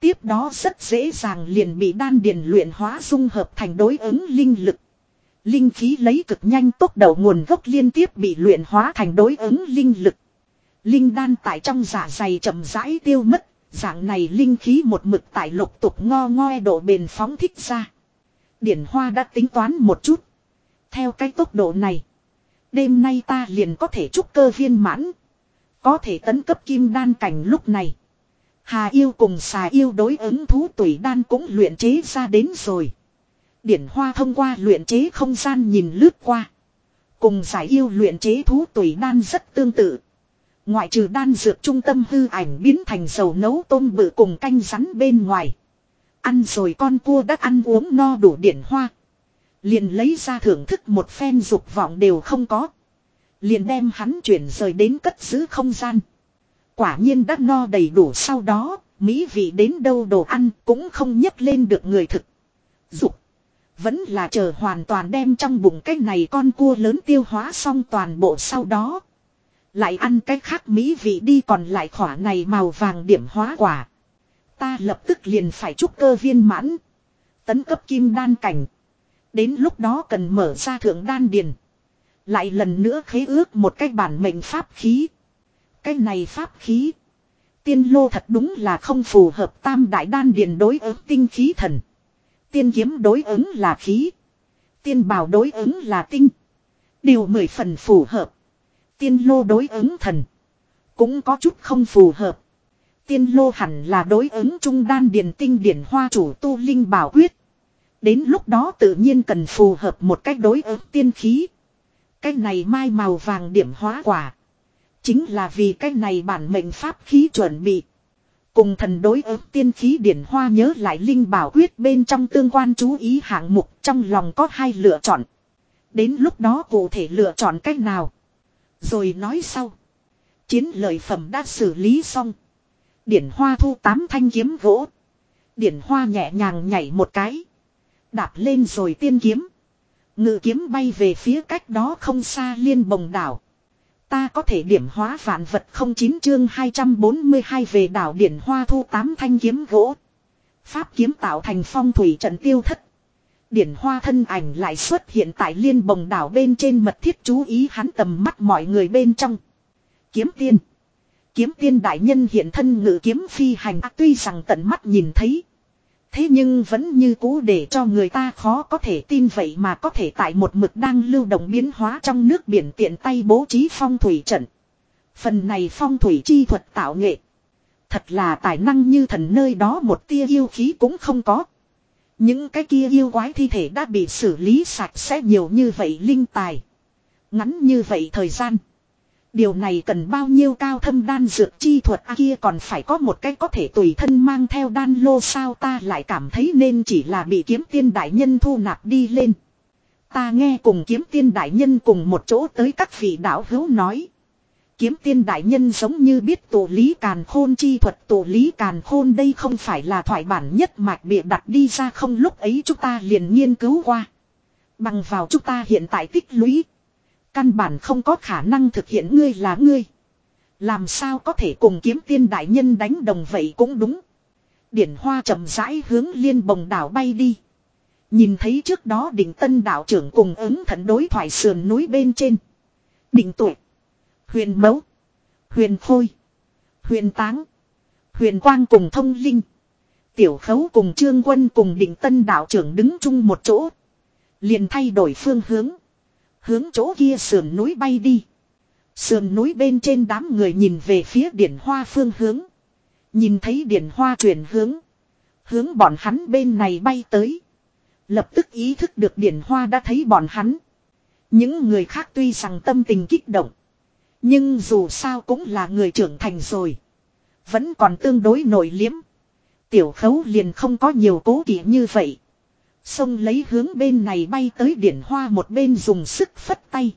Tiếp đó rất dễ dàng liền bị đan điền luyện hóa dung hợp thành đối ứng linh lực. Linh khí lấy cực nhanh tốc độ nguồn gốc liên tiếp bị luyện hóa thành đối ứng linh lực. Linh đan tại trong giả dày chậm rãi tiêu mất, dạng này linh khí một mực tại lục tục ngo ngoe độ bền phóng thích ra. Điển Hoa đã tính toán một chút. Theo cái tốc độ này, đêm nay ta liền có thể trúc cơ viên mãn. Có thể tấn cấp kim đan cảnh lúc này. Hà yêu cùng xà yêu đối ứng thú tủy đan cũng luyện chế ra đến rồi. Điển hoa thông qua luyện chế không gian nhìn lướt qua. Cùng giải yêu luyện chế thú tủy đan rất tương tự. Ngoại trừ đan dược trung tâm hư ảnh biến thành dầu nấu tôm bự cùng canh rắn bên ngoài. Ăn rồi con cua đã ăn uống no đủ điển hoa. Liền lấy ra thưởng thức một phen dục vọng đều không có. Liền đem hắn chuyển rời đến cất giữ không gian. Quả nhiên đã no đầy đủ sau đó, mỹ vị đến đâu đồ ăn cũng không nhấc lên được người thực. Dục. Vẫn là chờ hoàn toàn đem trong bụng cái này con cua lớn tiêu hóa xong toàn bộ sau đó. Lại ăn cái khác mỹ vị đi còn lại khỏa này màu vàng điểm hóa quả. Ta lập tức liền phải trúc cơ viên mãn. Tấn cấp kim đan cảnh. Đến lúc đó cần mở ra thượng đan điền. Lại lần nữa khế ước một cái bản mệnh pháp khí. Cái này pháp khí. Tiên lô thật đúng là không phù hợp tam đại đan điền đối ứng tinh khí thần. Tiên kiếm đối ứng là khí. Tiên bào đối ứng là tinh. Điều mười phần phù hợp. Tiên lô đối ứng thần. Cũng có chút không phù hợp. Tiên lô hẳn là đối ứng trung đan điền tinh điển hoa chủ tu linh bảo quyết. Đến lúc đó tự nhiên cần phù hợp một cách đối ứng tiên khí. Cái này mai màu vàng điểm hóa quả. Chính là vì cái này bản mệnh pháp khí chuẩn bị. Cùng thần đối ứng tiên khí điển hoa nhớ lại linh bảo quyết bên trong tương quan chú ý hạng mục trong lòng có hai lựa chọn. Đến lúc đó cụ thể lựa chọn cách nào. Rồi nói sau. Chiến lợi phẩm đã xử lý xong. Điển hoa thu tám thanh kiếm gỗ. Điển hoa nhẹ nhàng nhảy một cái. Đạp lên rồi tiên kiếm. Ngự kiếm bay về phía cách đó không xa liên bồng đảo. Ta có thể điểm hóa vạn vật không chín chương 242 về đảo điển hoa thu tám thanh kiếm gỗ. Pháp kiếm tạo thành phong thủy trận tiêu thất. Điển hoa thân ảnh lại xuất hiện tại liên bồng đảo bên trên mật thiết chú ý hắn tầm mắt mọi người bên trong. Kiếm tiên. Kiếm tiên đại nhân hiện thân ngự kiếm phi hành à, tuy rằng tận mắt nhìn thấy. Thế nhưng vẫn như cũ để cho người ta khó có thể tin vậy mà có thể tại một mực đang lưu động biến hóa trong nước biển tiện tay bố trí phong thủy trận. Phần này phong thủy chi thuật tạo nghệ. Thật là tài năng như thần nơi đó một tia yêu khí cũng không có. Những cái kia yêu quái thi thể đã bị xử lý sạch sẽ nhiều như vậy linh tài. Ngắn như vậy thời gian. Điều này cần bao nhiêu cao thâm đan dược chi thuật a kia còn phải có một cái có thể tùy thân mang theo đan lô sao ta lại cảm thấy nên chỉ là bị kiếm tiên đại nhân thu nạp đi lên. Ta nghe cùng kiếm tiên đại nhân cùng một chỗ tới các vị đạo hữu nói. Kiếm tiên đại nhân giống như biết tổ lý càn khôn chi thuật, tổ lý càn khôn đây không phải là thoại bản nhất mạch bịa đặt đi ra không, lúc ấy chúng ta liền nghiên cứu qua. Bằng vào chúng ta hiện tại tích lũy. Căn bản không có khả năng thực hiện ngươi là ngươi. Làm sao có thể cùng kiếm tiên đại nhân đánh đồng vậy cũng đúng. Điển hoa chậm rãi hướng liên bồng đảo bay đi. Nhìn thấy trước đó đỉnh tân đảo trưởng cùng ứng thận đối thoại sườn núi bên trên. Đỉnh tuổi. Huyền mẫu. Huyền khôi. Huyền táng. Huyền quang cùng thông linh. Tiểu khấu cùng trương quân cùng định tân đạo trưởng đứng chung một chỗ. Liền thay đổi phương hướng. Hướng chỗ kia sườn núi bay đi. Sườn núi bên trên đám người nhìn về phía điển hoa phương hướng. Nhìn thấy điển hoa chuyển hướng. Hướng bọn hắn bên này bay tới. Lập tức ý thức được điển hoa đã thấy bọn hắn. Những người khác tuy rằng tâm tình kích động. Nhưng dù sao cũng là người trưởng thành rồi. Vẫn còn tương đối nổi liếm. Tiểu khấu liền không có nhiều cố kỵ như vậy. Xông lấy hướng bên này bay tới điển hoa một bên dùng sức phất tay.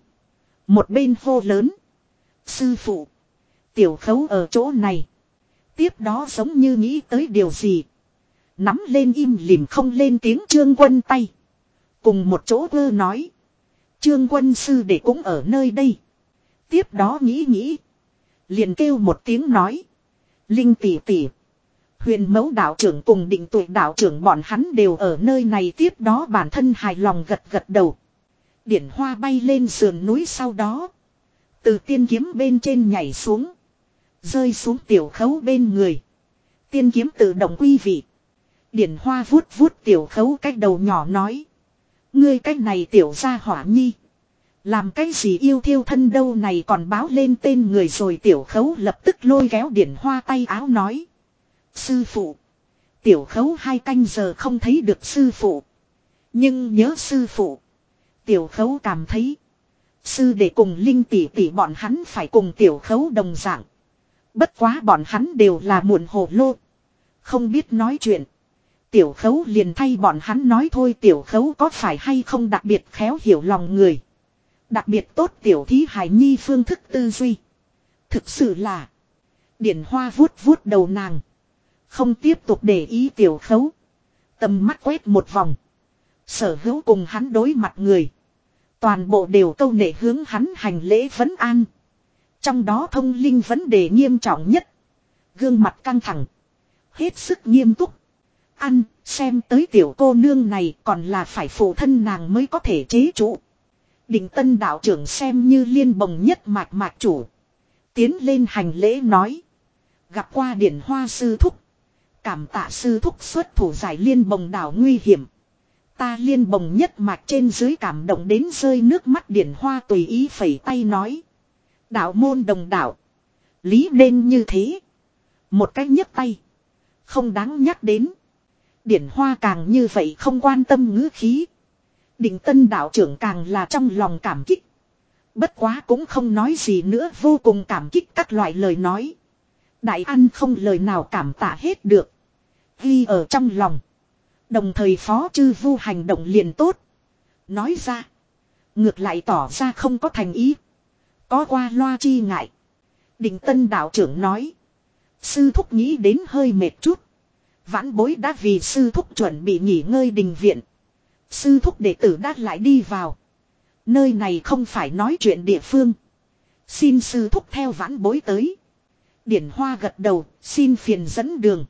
Một bên hô lớn. Sư phụ. Tiểu khấu ở chỗ này. Tiếp đó giống như nghĩ tới điều gì. Nắm lên im lìm không lên tiếng trương quân tay. Cùng một chỗ ơ nói. Trương quân sư để cũng ở nơi đây. Tiếp đó nghĩ nghĩ. Liền kêu một tiếng nói. Linh tỷ tỷ. Huyền mẫu đạo trưởng cùng định tuổi đạo trưởng bọn hắn đều ở nơi này tiếp đó bản thân hài lòng gật gật đầu. Điển hoa bay lên sườn núi sau đó. Từ tiên kiếm bên trên nhảy xuống. Rơi xuống tiểu khấu bên người. Tiên kiếm tự động quy vị. Điển hoa vuốt vuốt tiểu khấu cách đầu nhỏ nói. Ngươi cách này tiểu ra hỏa nhi. Làm cái gì yêu thiêu thân đâu này còn báo lên tên người rồi tiểu khấu lập tức lôi kéo điển hoa tay áo nói. Sư phụ. Tiểu khấu hai canh giờ không thấy được sư phụ. Nhưng nhớ sư phụ. Tiểu khấu cảm thấy. Sư để cùng linh tỷ tỷ bọn hắn phải cùng tiểu khấu đồng dạng. Bất quá bọn hắn đều là muộn hồ lô. Không biết nói chuyện. Tiểu khấu liền thay bọn hắn nói thôi tiểu khấu có phải hay không đặc biệt khéo hiểu lòng người. Đặc biệt tốt tiểu thí hải nhi phương thức tư duy. Thực sự là. Điển hoa vuốt vuốt đầu nàng. Không tiếp tục để ý tiểu khấu. Tầm mắt quét một vòng. Sở hữu cùng hắn đối mặt người. Toàn bộ đều câu nệ hướng hắn hành lễ vấn an. Trong đó thông linh vấn đề nghiêm trọng nhất. Gương mặt căng thẳng. Hết sức nghiêm túc. Ăn, xem tới tiểu cô nương này còn là phải phụ thân nàng mới có thể chế trụ. Định tân đạo trưởng xem như liên bồng nhất mạch mạch chủ. Tiến lên hành lễ nói. Gặp qua điển hoa sư thúc. Cảm tạ sư thúc xuất thủ giải liên bồng đảo nguy hiểm. Ta liên bồng nhất mạch trên dưới cảm động đến rơi nước mắt điển hoa tùy ý phẩy tay nói. Đạo môn đồng đạo. Lý nên như thế. Một cách nhấc tay. Không đáng nhắc đến. Điển hoa càng như vậy không quan tâm ngữ khí. Định tân đạo trưởng càng là trong lòng cảm kích. Bất quá cũng không nói gì nữa, vô cùng cảm kích các loại lời nói. Đại ăn không lời nào cảm tạ hết được. Ghi ở trong lòng. Đồng thời phó chư vu hành động liền tốt. Nói ra. Ngược lại tỏ ra không có thành ý. Có qua loa chi ngại. Định tân đạo trưởng nói. Sư thúc nghĩ đến hơi mệt chút. Vãn bối đã vì sư thúc chuẩn bị nghỉ ngơi đình viện. Sư thúc đệ tử đã lại đi vào. Nơi này không phải nói chuyện địa phương. Xin sư thúc theo vãn bối tới. Điển hoa gật đầu, xin phiền dẫn đường.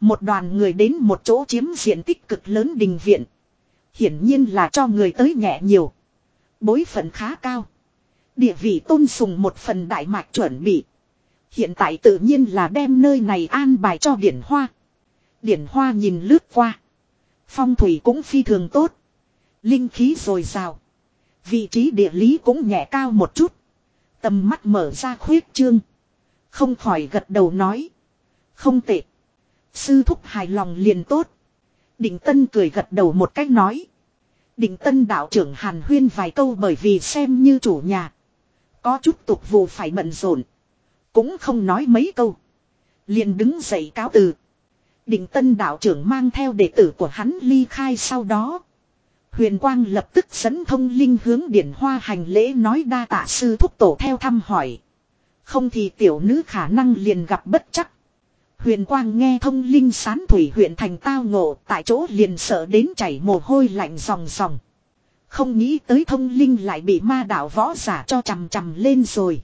Một đoàn người đến một chỗ chiếm diện tích cực lớn đình viện. Hiển nhiên là cho người tới nhẹ nhiều. Bối phận khá cao. Địa vị tôn sùng một phần đại mạch chuẩn bị. Hiện tại tự nhiên là đem nơi này an bài cho điển hoa. Điển hoa nhìn lướt qua. Phong thủy cũng phi thường tốt. Linh khí rồi sao, Vị trí địa lý cũng nhẹ cao một chút. Tầm mắt mở ra khuyết trương. Không khỏi gật đầu nói. Không tệ. Sư thúc hài lòng liền tốt. Định Tân cười gật đầu một cách nói. Định Tân đạo trưởng Hàn Huyên vài câu bởi vì xem như chủ nhà. Có chút tục vụ phải bận rộn. Cũng không nói mấy câu. Liền đứng dậy cáo từ. Định Tân đạo trưởng mang theo đệ tử của hắn ly khai sau đó. Huyền Quang lập tức dẫn thông linh hướng điển hoa hành lễ nói đa tạ sư thúc tổ theo thăm hỏi. Không thì tiểu nữ khả năng liền gặp bất chắc. Huyền Quang nghe thông linh sán thủy huyện thành tao ngộ, tại chỗ liền sợ đến chảy mồ hôi lạnh ròng ròng. Không nghĩ tới thông linh lại bị ma đạo võ giả cho chằm chằm lên rồi.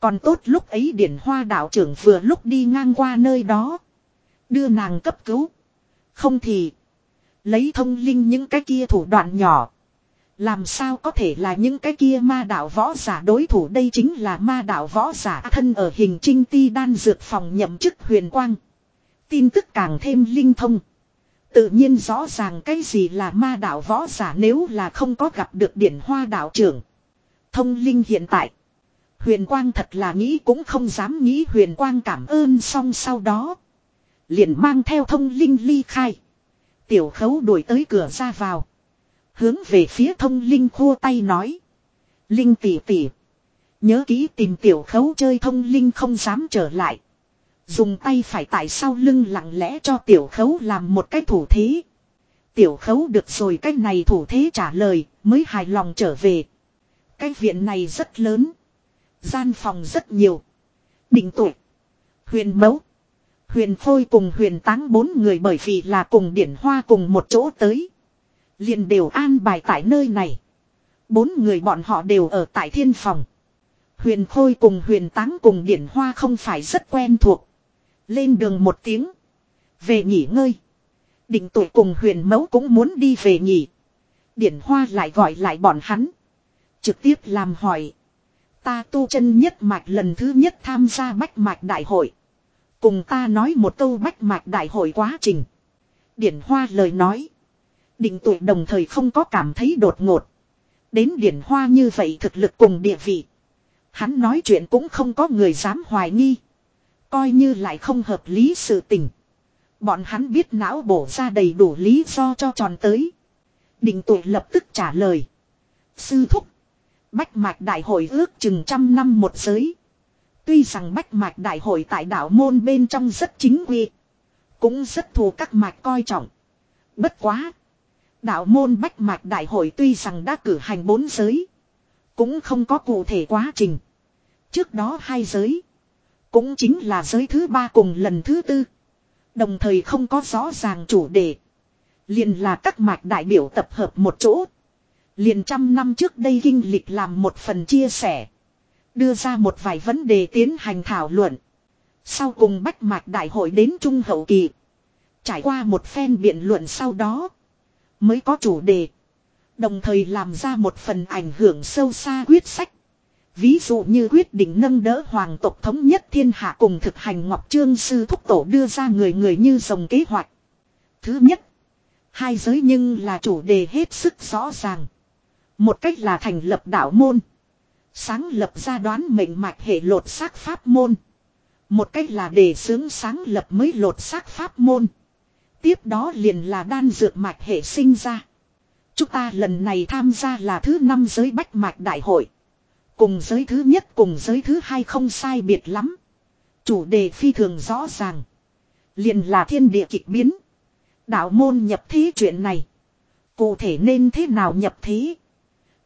Còn tốt lúc ấy điển hoa đạo trưởng vừa lúc đi ngang qua nơi đó. Đưa nàng cấp cứu. Không thì. Lấy thông linh những cái kia thủ đoạn nhỏ. Làm sao có thể là những cái kia ma đạo võ giả đối thủ đây chính là ma đạo võ giả thân ở hình trinh ti đan dược phòng nhậm chức huyền quang. Tin tức càng thêm linh thông. Tự nhiên rõ ràng cái gì là ma đạo võ giả nếu là không có gặp được điển hoa đạo trưởng. Thông linh hiện tại. Huyền quang thật là nghĩ cũng không dám nghĩ huyền quang cảm ơn xong sau đó. Liền mang theo thông linh ly khai. Tiểu khấu đuổi tới cửa ra vào. Hướng về phía thông linh khua tay nói. Linh tỉ tỉ. Nhớ kỹ tìm tiểu khấu chơi thông linh không dám trở lại. Dùng tay phải tại sau lưng lặng lẽ cho tiểu khấu làm một cái thủ thế. Tiểu khấu được rồi cái này thủ thế trả lời mới hài lòng trở về. Cái viện này rất lớn. Gian phòng rất nhiều. Định tụ. Huyền mẫu. Huyền Phôi cùng huyền táng bốn người bởi vì là cùng điển hoa cùng một chỗ tới. liền đều an bài tại nơi này. Bốn người bọn họ đều ở tại thiên phòng. Huyền Khôi cùng huyền táng cùng điển hoa không phải rất quen thuộc. Lên đường một tiếng. Về nghỉ ngơi. Định Tụ cùng huyền mẫu cũng muốn đi về nghỉ. Điển hoa lại gọi lại bọn hắn. Trực tiếp làm hỏi. Ta tu chân nhất mạch lần thứ nhất tham gia bách mạch đại hội. Cùng ta nói một câu bách mạch đại hội quá trình. Điển Hoa lời nói. Định tuổi đồng thời không có cảm thấy đột ngột. Đến Điển Hoa như vậy thực lực cùng địa vị. Hắn nói chuyện cũng không có người dám hoài nghi. Coi như lại không hợp lý sự tình. Bọn hắn biết não bổ ra đầy đủ lý do cho tròn tới. Định tuổi lập tức trả lời. Sư thúc. Bách mạch đại hội ước chừng trăm năm một giới. Tuy rằng bách mạch đại hội tại đảo môn bên trong rất chính quy. Cũng rất thù các mạch coi trọng. Bất quá. Đạo môn bách mạch đại hội tuy rằng đã cử hành bốn giới. Cũng không có cụ thể quá trình. Trước đó hai giới. Cũng chính là giới thứ ba cùng lần thứ tư. Đồng thời không có rõ ràng chủ đề. Liền là các mạch đại biểu tập hợp một chỗ. Liền trăm năm trước đây kinh lịch làm một phần chia sẻ. Đưa ra một vài vấn đề tiến hành thảo luận. Sau cùng bách mạch đại hội đến trung hậu kỳ. Trải qua một phen biện luận sau đó. Mới có chủ đề. Đồng thời làm ra một phần ảnh hưởng sâu xa quyết sách. Ví dụ như quyết định nâng đỡ hoàng tộc thống nhất thiên hạ cùng thực hành Ngọc Trương Sư Thúc Tổ đưa ra người người như dòng kế hoạch. Thứ nhất. Hai giới nhưng là chủ đề hết sức rõ ràng. Một cách là thành lập đạo môn. Sáng lập ra đoán mệnh mạch hệ lột xác pháp môn. Một cách là để sướng sáng lập mới lột xác pháp môn. Tiếp đó liền là đan dược mạch hệ sinh ra. Chúng ta lần này tham gia là thứ năm giới bách mạch đại hội. Cùng giới thứ nhất, cùng giới thứ hai không sai biệt lắm. Chủ đề phi thường rõ ràng. Liền là thiên địa kịch biến. Đạo môn nhập thế chuyện này. Cụ thể nên thế nào nhập thế.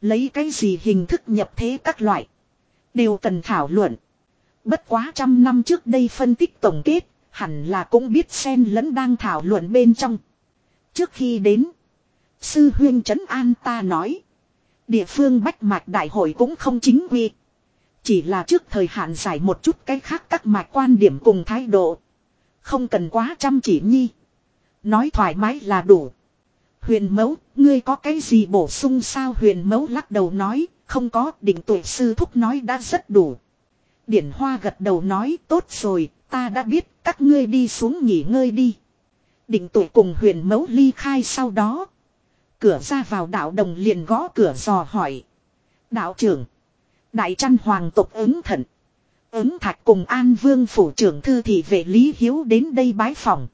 Lấy cái gì hình thức nhập thế các loại. Đều cần thảo luận. Bất quá trăm năm trước đây phân tích tổng kết, hẳn là cũng biết xen lẫn đang thảo luận bên trong. Trước khi đến, sư huyên trấn an ta nói, địa phương bách mạch đại hội cũng không chính quy. Chỉ là trước thời hạn giải một chút cái khác các mạch quan điểm cùng thái độ. Không cần quá chăm chỉ nhi. Nói thoải mái là đủ. Huyền mẫu, ngươi có cái gì bổ sung sao huyền mẫu lắc đầu nói, không có, định tuổi sư thúc nói đã rất đủ. Điển hoa gật đầu nói, tốt rồi, ta đã biết, các ngươi đi xuống nghỉ ngơi đi. Định tuổi cùng huyền mẫu ly khai sau đó. Cửa ra vào đạo đồng liền gõ cửa dò hỏi. Đạo trưởng. Đại trăn hoàng tộc ứng thận. Ứng thạch cùng an vương phủ trưởng thư thị vệ Lý Hiếu đến đây bái phòng.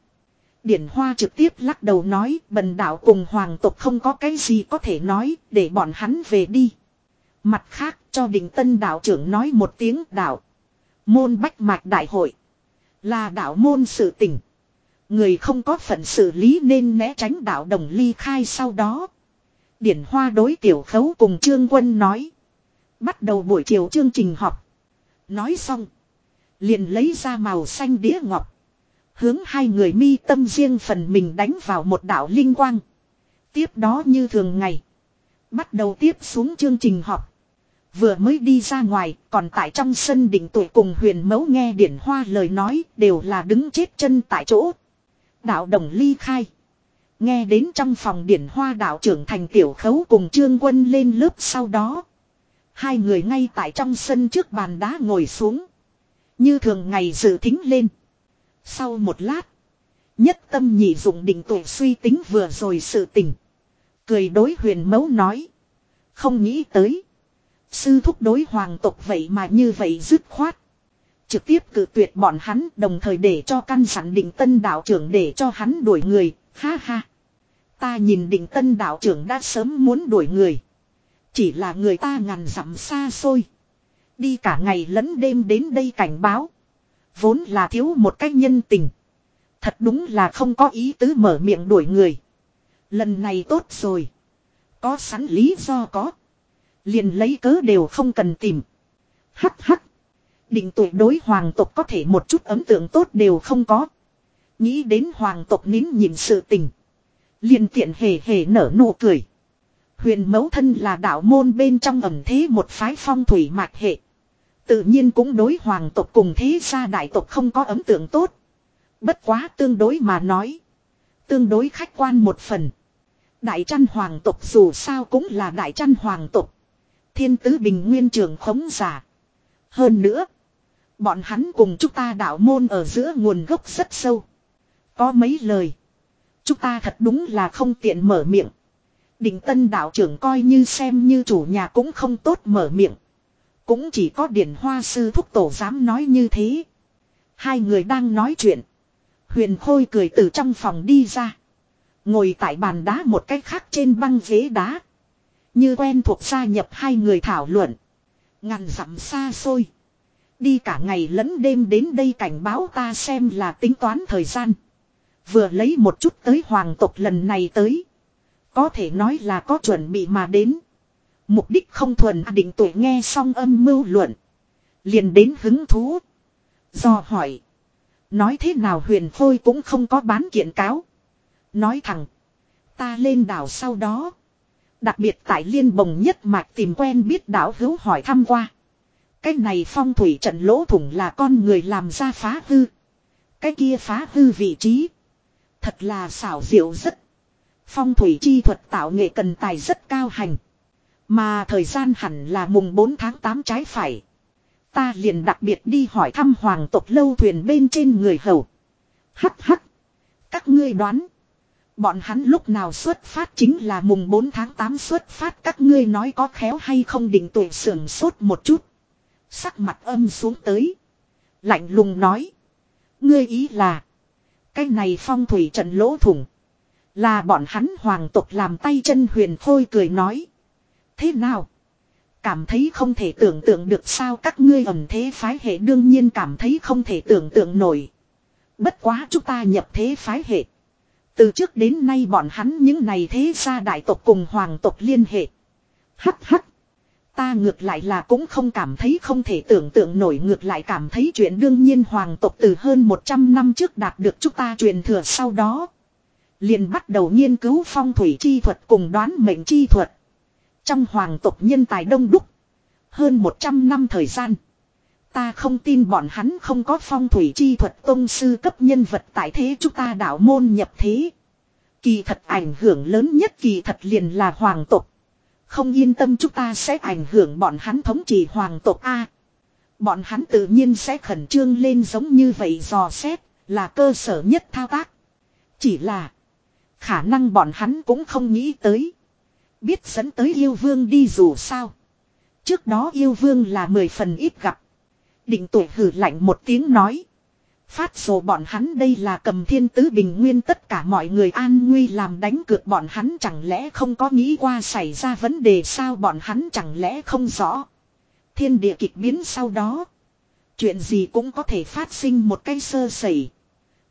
Điển Hoa trực tiếp lắc đầu nói, bần đạo cùng hoàng tộc không có cái gì có thể nói, để bọn hắn về đi. Mặt khác, cho đình tân đạo trưởng nói một tiếng đạo. Môn bách mạch đại hội. Là đạo môn sự tình. Người không có phận xử lý nên né tránh đạo đồng ly khai sau đó. Điển Hoa đối tiểu khấu cùng Trương Quân nói. Bắt đầu buổi chiều chương trình họp. Nói xong. Liền lấy ra màu xanh đĩa ngọc. Hướng hai người mi tâm riêng phần mình đánh vào một đạo linh quang. Tiếp đó như thường ngày. Bắt đầu tiếp xuống chương trình họp. Vừa mới đi ra ngoài, còn tại trong sân đỉnh tuổi cùng huyền mẫu nghe điển hoa lời nói, đều là đứng chết chân tại chỗ. Đạo đồng ly khai. Nghe đến trong phòng điển hoa đạo trưởng thành tiểu khấu cùng trương quân lên lớp sau đó. Hai người ngay tại trong sân trước bàn đá ngồi xuống. Như thường ngày dự thính lên. Sau một lát. Nhất tâm nhị dụng định tuổi suy tính vừa rồi sự tình. Cười đối huyền mẫu nói. Không nghĩ tới. Sư thúc đối hoàng tộc vậy mà như vậy dứt khoát. Trực tiếp cự tuyệt bọn hắn, đồng thời để cho căn sẵn định tân đạo trưởng để cho hắn đuổi người. Ha ha. Ta nhìn định tân đạo trưởng đã sớm muốn đuổi người. Chỉ là người ta ngàn dặm xa xôi. Đi cả ngày lẫn đêm đến đây cảnh báo. Vốn là thiếu một cách nhân tình. Thật đúng là không có ý tứ mở miệng đuổi người. Lần này tốt rồi. Có sẵn lý do có. Liền lấy cớ đều không cần tìm. Hắc hắc. Định tuổi đối hoàng tộc có thể một chút ấn tượng tốt đều không có. Nghĩ đến hoàng tộc nín nhìn sự tình. Liền tiện hề hề nở nụ cười. Huyền mẫu thân là đạo môn bên trong ẩm thế một phái phong thủy mạch hệ. Tự nhiên cũng đối hoàng tộc cùng thế gia đại tộc không có ấn tượng tốt. Bất quá tương đối mà nói. Tương đối khách quan một phần. Đại trăn hoàng tộc dù sao cũng là đại trăn hoàng tộc. Thiên tứ bình nguyên trường khống giả. Hơn nữa. Bọn hắn cùng chúng ta đạo môn ở giữa nguồn gốc rất sâu. Có mấy lời. Chúng ta thật đúng là không tiện mở miệng. Định tân đạo trưởng coi như xem như chủ nhà cũng không tốt mở miệng. Cũng chỉ có điển hoa sư thúc tổ dám nói như thế. Hai người đang nói chuyện. Huyền Khôi cười từ trong phòng đi ra. Ngồi tại bàn đá một cách khác trên băng ghế đá. Như quen thuộc gia nhập hai người thảo luận. Ngàn dặm xa xôi. Đi cả ngày lẫn đêm đến đây cảnh báo ta xem là tính toán thời gian. Vừa lấy một chút tới hoàng tộc lần này tới. Có thể nói là có chuẩn bị mà đến. Mục đích không thuần, định tuổi nghe xong âm mưu luận. Liền đến hứng thú. Do hỏi. Nói thế nào huyền phôi cũng không có bán kiện cáo. Nói thẳng. Ta lên đảo sau đó. Đặc biệt tại liên bồng nhất mạch tìm quen biết đảo hữu hỏi thăm qua. Cái này phong thủy trận lỗ thủng là con người làm ra phá hư. Cái kia phá hư vị trí. Thật là xảo diệu rất. Phong thủy chi thuật tạo nghệ cần tài rất cao hành. Mà thời gian hẳn là mùng 4 tháng 8 trái phải. Ta liền đặc biệt đi hỏi thăm hoàng tộc lâu thuyền bên trên người hầu. Hắc hắc. Các ngươi đoán. Bọn hắn lúc nào xuất phát chính là mùng 4 tháng 8 xuất phát các ngươi nói có khéo hay không định tuổi sưởng sốt một chút. Sắc mặt âm xuống tới. Lạnh lùng nói. Ngươi ý là. Cái này phong thủy trận lỗ thủng. Là bọn hắn hoàng tộc làm tay chân huyền khôi cười nói. Thế nào? Cảm thấy không thể tưởng tượng được sao các ngươi ẩm thế phái hệ đương nhiên cảm thấy không thể tưởng tượng nổi. Bất quá chúng ta nhập thế phái hệ. Từ trước đến nay bọn hắn những này thế gia đại tộc cùng hoàng tộc liên hệ. Hắc hắc. Ta ngược lại là cũng không cảm thấy không thể tưởng tượng nổi, ngược lại cảm thấy chuyện đương nhiên hoàng tộc từ hơn 100 năm trước đạt được chúng ta truyền thừa sau đó. Liền bắt đầu nghiên cứu phong thủy chi thuật cùng đoán mệnh chi thuật. Trong hoàng tộc nhân tài đông đúc. Hơn 100 năm thời gian. Ta không tin bọn hắn không có phong thủy chi thuật tôn sư cấp nhân vật tại thế chúng ta đạo môn nhập thế. Kỳ thật ảnh hưởng lớn nhất kỳ thật liền là hoàng tộc. Không yên tâm chúng ta sẽ ảnh hưởng bọn hắn thống trị hoàng tộc A. Bọn hắn tự nhiên sẽ khẩn trương lên giống như vậy dò xét, là cơ sở nhất thao tác. Chỉ là, khả năng bọn hắn cũng không nghĩ tới. Biết dẫn tới yêu vương đi dù sao. Trước đó yêu vương là mười phần ít gặp. Định tuổi hử lạnh một tiếng nói. Phát sổ bọn hắn đây là cầm thiên tứ bình nguyên tất cả mọi người an nguy làm đánh cược bọn hắn chẳng lẽ không có nghĩ qua xảy ra vấn đề sao bọn hắn chẳng lẽ không rõ. Thiên địa kịch biến sau đó. Chuyện gì cũng có thể phát sinh một cái sơ sẩy.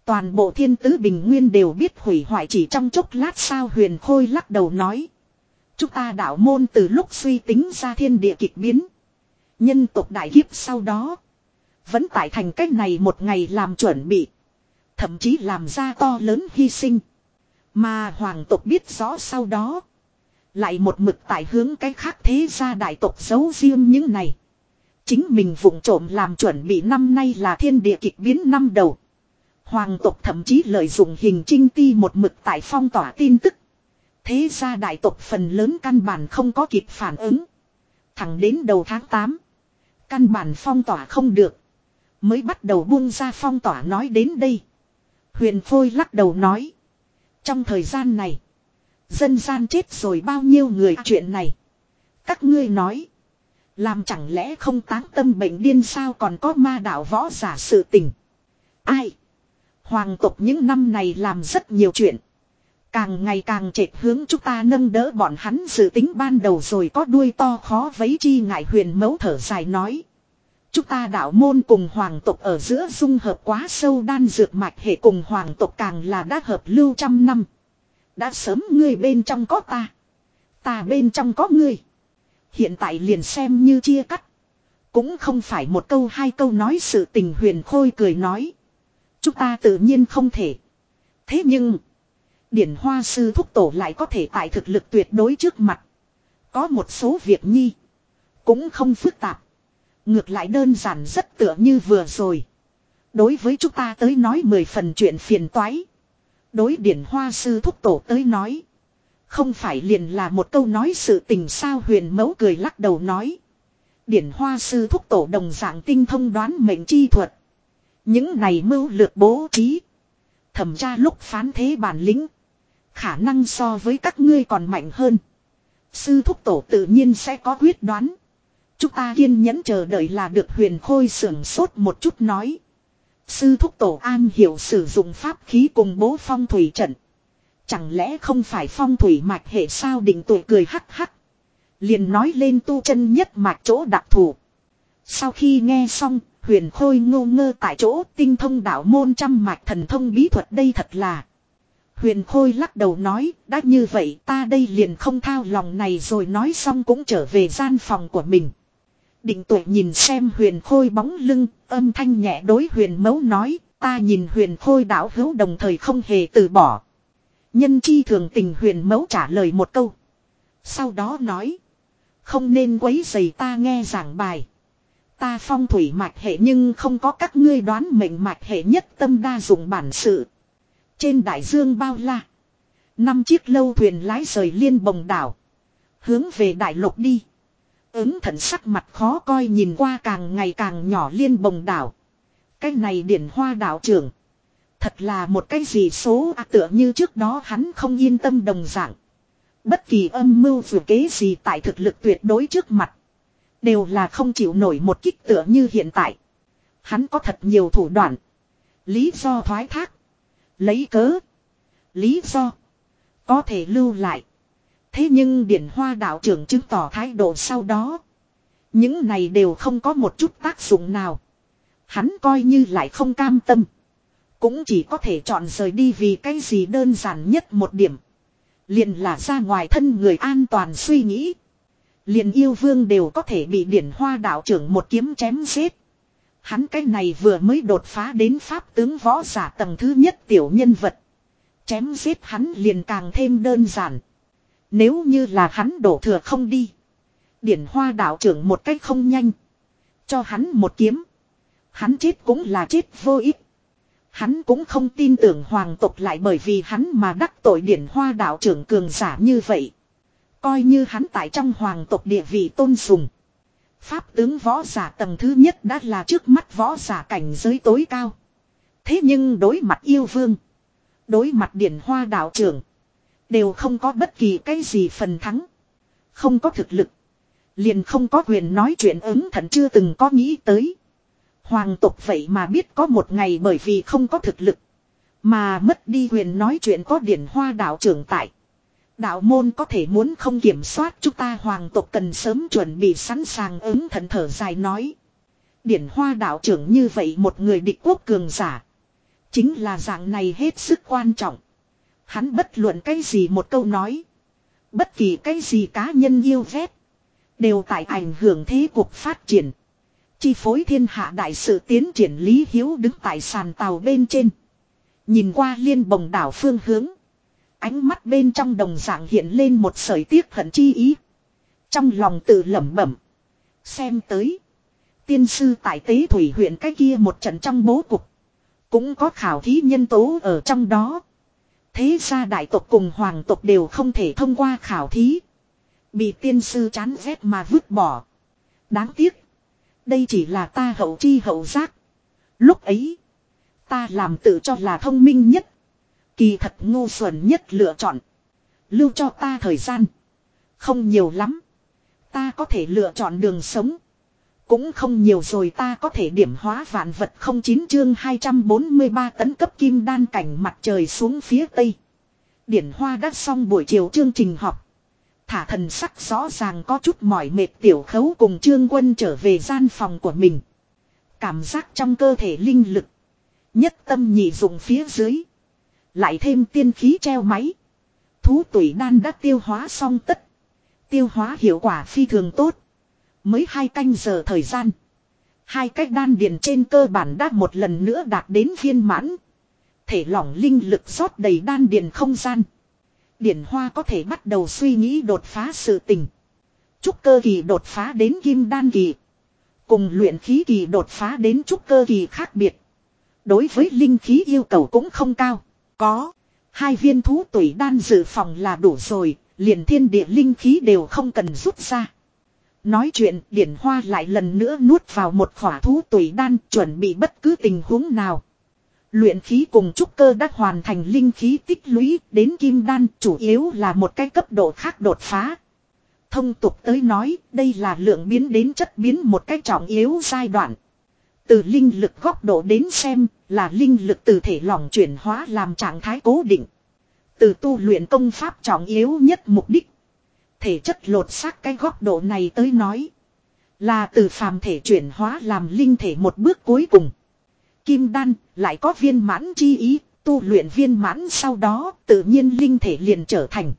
Toàn bộ thiên tứ bình nguyên đều biết hủy hoại chỉ trong chốc lát sao huyền khôi lắc đầu nói. Chúng ta đạo môn từ lúc suy tính ra thiên địa kịch biến. Nhân tộc đại kiếp sau đó. Vẫn tại thành cách này một ngày làm chuẩn bị. Thậm chí làm ra to lớn hy sinh. Mà hoàng tộc biết rõ sau đó. Lại một mực tại hướng cái khác thế gia đại tộc giấu riêng những này. Chính mình vụng trộm làm chuẩn bị năm nay là thiên địa kịch biến năm đầu. Hoàng tộc thậm chí lợi dụng hình trinh ti một mực tại phong tỏa tin tức. Thế gia đại tộc phần lớn căn bản không có kịp phản ứng. Thẳng đến đầu tháng 8. Căn bản phong tỏa không được. Mới bắt đầu buông ra phong tỏa nói đến đây. Huyền Phôi lắc đầu nói. Trong thời gian này. Dân gian chết rồi bao nhiêu người chuyện này. Các ngươi nói. Làm chẳng lẽ không táng tâm bệnh điên sao còn có ma đạo võ giả sự tình. Ai. Hoàng tộc những năm này làm rất nhiều chuyện. Càng ngày càng trệt hướng chúng ta nâng đỡ bọn hắn dự tính ban đầu rồi có đuôi to khó vấy chi ngại huyền mấu thở dài nói. Chúng ta đạo môn cùng hoàng tộc ở giữa dung hợp quá sâu đan dược mạch hệ cùng hoàng tộc càng là đã hợp lưu trăm năm. Đã sớm ngươi bên trong có ta. Ta bên trong có ngươi. Hiện tại liền xem như chia cắt. Cũng không phải một câu hai câu nói sự tình huyền khôi cười nói. Chúng ta tự nhiên không thể. Thế nhưng. Điển hoa sư thúc tổ lại có thể tại thực lực tuyệt đối trước mặt. Có một số việc nhi. Cũng không phức tạp. Ngược lại đơn giản rất tựa như vừa rồi. Đối với chúng ta tới nói mười phần chuyện phiền toái. Đối điển hoa sư thúc tổ tới nói. Không phải liền là một câu nói sự tình sao huyền mẫu cười lắc đầu nói. Điển hoa sư thúc tổ đồng dạng tinh thông đoán mệnh chi thuật. Những này mưu lược bố trí. Thẩm tra lúc phán thế bản lĩnh. Khả năng so với các ngươi còn mạnh hơn. Sư thúc tổ tự nhiên sẽ có quyết đoán. Chúng ta kiên nhẫn chờ đợi là được huyền khôi sưởng sốt một chút nói. Sư thúc tổ an hiểu sử dụng pháp khí cùng bố phong thủy trận. Chẳng lẽ không phải phong thủy mạch hệ sao định tuổi cười hắc hắc. Liền nói lên tu chân nhất mạch chỗ đặc thù. Sau khi nghe xong, huyền khôi ngô ngơ tại chỗ tinh thông đạo môn trăm mạch thần thông bí thuật đây thật là. Huyền khôi lắc đầu nói, đã như vậy ta đây liền không thao lòng này rồi nói xong cũng trở về gian phòng của mình. Định tuệ nhìn xem huyền khôi bóng lưng, âm thanh nhẹ đối huyền mấu nói, ta nhìn huyền khôi đảo hữu đồng thời không hề từ bỏ. Nhân chi thường tình huyền mấu trả lời một câu. Sau đó nói, không nên quấy giày ta nghe giảng bài. Ta phong thủy mạch hệ nhưng không có các ngươi đoán mệnh mạch hệ nhất tâm đa dụng bản sự. Trên đại dương bao la. Năm chiếc lâu thuyền lái rời liên bồng đảo. Hướng về đại lục đi. Ứng thận sắc mặt khó coi nhìn qua càng ngày càng nhỏ liên bồng đảo. Cái này điển hoa đảo trưởng. Thật là một cái gì số à, tựa như trước đó hắn không yên tâm đồng dạng. Bất kỳ âm mưu vừa kế gì tại thực lực tuyệt đối trước mặt. Đều là không chịu nổi một kích tựa như hiện tại. Hắn có thật nhiều thủ đoạn. Lý do thoái thác. Lấy cớ. Lý do. Có thể lưu lại. Thế nhưng điển hoa đạo trưởng chứng tỏ thái độ sau đó. Những này đều không có một chút tác dụng nào. Hắn coi như lại không cam tâm. Cũng chỉ có thể chọn rời đi vì cái gì đơn giản nhất một điểm. Liền là ra ngoài thân người an toàn suy nghĩ. liền yêu vương đều có thể bị điển hoa đạo trưởng một kiếm chém giết. Hắn cái này vừa mới đột phá đến pháp tướng võ giả tầng thứ nhất tiểu nhân vật. Chém giết hắn liền càng thêm đơn giản. Nếu như là hắn đổ thừa không đi. Điển hoa đạo trưởng một cách không nhanh. Cho hắn một kiếm. Hắn chết cũng là chết vô ích. Hắn cũng không tin tưởng hoàng tộc lại bởi vì hắn mà đắc tội điển hoa đạo trưởng cường giả như vậy. Coi như hắn tại trong hoàng tộc địa vị tôn sùng. Pháp tướng võ giả tầng thứ nhất đã là trước mắt võ giả cảnh giới tối cao. Thế nhưng đối mặt yêu vương. Đối mặt điển hoa đạo trưởng. Đều không có bất kỳ cái gì phần thắng. Không có thực lực. Liền không có quyền nói chuyện ứng thận chưa từng có nghĩ tới. Hoàng tộc vậy mà biết có một ngày bởi vì không có thực lực. Mà mất đi quyền nói chuyện có điển hoa đạo trưởng tại. Đạo môn có thể muốn không kiểm soát chúng ta hoàng tộc cần sớm chuẩn bị sẵn sàng ứng thần thở dài nói. Điển hoa đạo trưởng như vậy một người địch quốc cường giả. Chính là dạng này hết sức quan trọng. Hắn bất luận cái gì một câu nói. Bất kỳ cái gì cá nhân yêu ghét. Đều tại ảnh hưởng thế cuộc phát triển. Chi phối thiên hạ đại sự tiến triển Lý Hiếu đứng tại sàn tàu bên trên. Nhìn qua liên bồng đảo phương hướng. Ánh mắt bên trong đồng dạng hiện lên một sợi tiếc hận chi ý. Trong lòng tự lẩm bẩm. Xem tới. Tiên sư tại tế thủy huyện cái kia một trận trong bố cục. Cũng có khảo thí nhân tố ở trong đó. Thế ra đại tộc cùng hoàng tộc đều không thể thông qua khảo thí. Bị tiên sư chán ghét mà vứt bỏ. Đáng tiếc. Đây chỉ là ta hậu chi hậu giác. Lúc ấy. Ta làm tự cho là thông minh nhất. Kỳ thật ngu xuẩn nhất lựa chọn. Lưu cho ta thời gian. Không nhiều lắm. Ta có thể lựa chọn đường sống. Cũng không nhiều rồi ta có thể điểm hóa vạn vật không chín chương 243 tấn cấp kim đan cảnh mặt trời xuống phía tây. Điển hoa đã xong buổi chiều chương trình học. Thả thần sắc rõ ràng có chút mỏi mệt tiểu khấu cùng trương quân trở về gian phòng của mình. Cảm giác trong cơ thể linh lực. Nhất tâm nhị dụng phía dưới. Lại thêm tiên khí treo máy. Thú tủy đan đã tiêu hóa xong tất. Tiêu hóa hiệu quả phi thường tốt. Mới hai canh giờ thời gian. Hai cách đan điền trên cơ bản đã một lần nữa đạt đến viên mãn. Thể lỏng linh lực rót đầy đan điền không gian. Điển Hoa có thể bắt đầu suy nghĩ đột phá sự tình. Trúc cơ kỳ đột phá đến kim đan kỳ. Cùng luyện khí kỳ đột phá đến trúc cơ kỳ khác biệt. Đối với linh khí yêu cầu cũng không cao. Có. Hai viên thú tuổi đan dự phòng là đủ rồi. Liền thiên địa linh khí đều không cần rút ra. Nói chuyện, điển hoa lại lần nữa nuốt vào một khỏa thú tuổi đan, chuẩn bị bất cứ tình huống nào. Luyện khí cùng trúc cơ đã hoàn thành linh khí tích lũy, đến kim đan, chủ yếu là một cái cấp độ khác đột phá. Thông tục tới nói, đây là lượng biến đến chất biến một cách trọng yếu giai đoạn. Từ linh lực góc độ đến xem là linh lực từ thể lỏng chuyển hóa làm trạng thái cố định. Từ tu luyện công pháp trọng yếu nhất mục đích. Thể chất lột xác cái góc độ này tới nói. Là từ phàm thể chuyển hóa làm linh thể một bước cuối cùng. Kim đan lại có viên mãn chi ý, tu luyện viên mãn sau đó tự nhiên linh thể liền trở thành.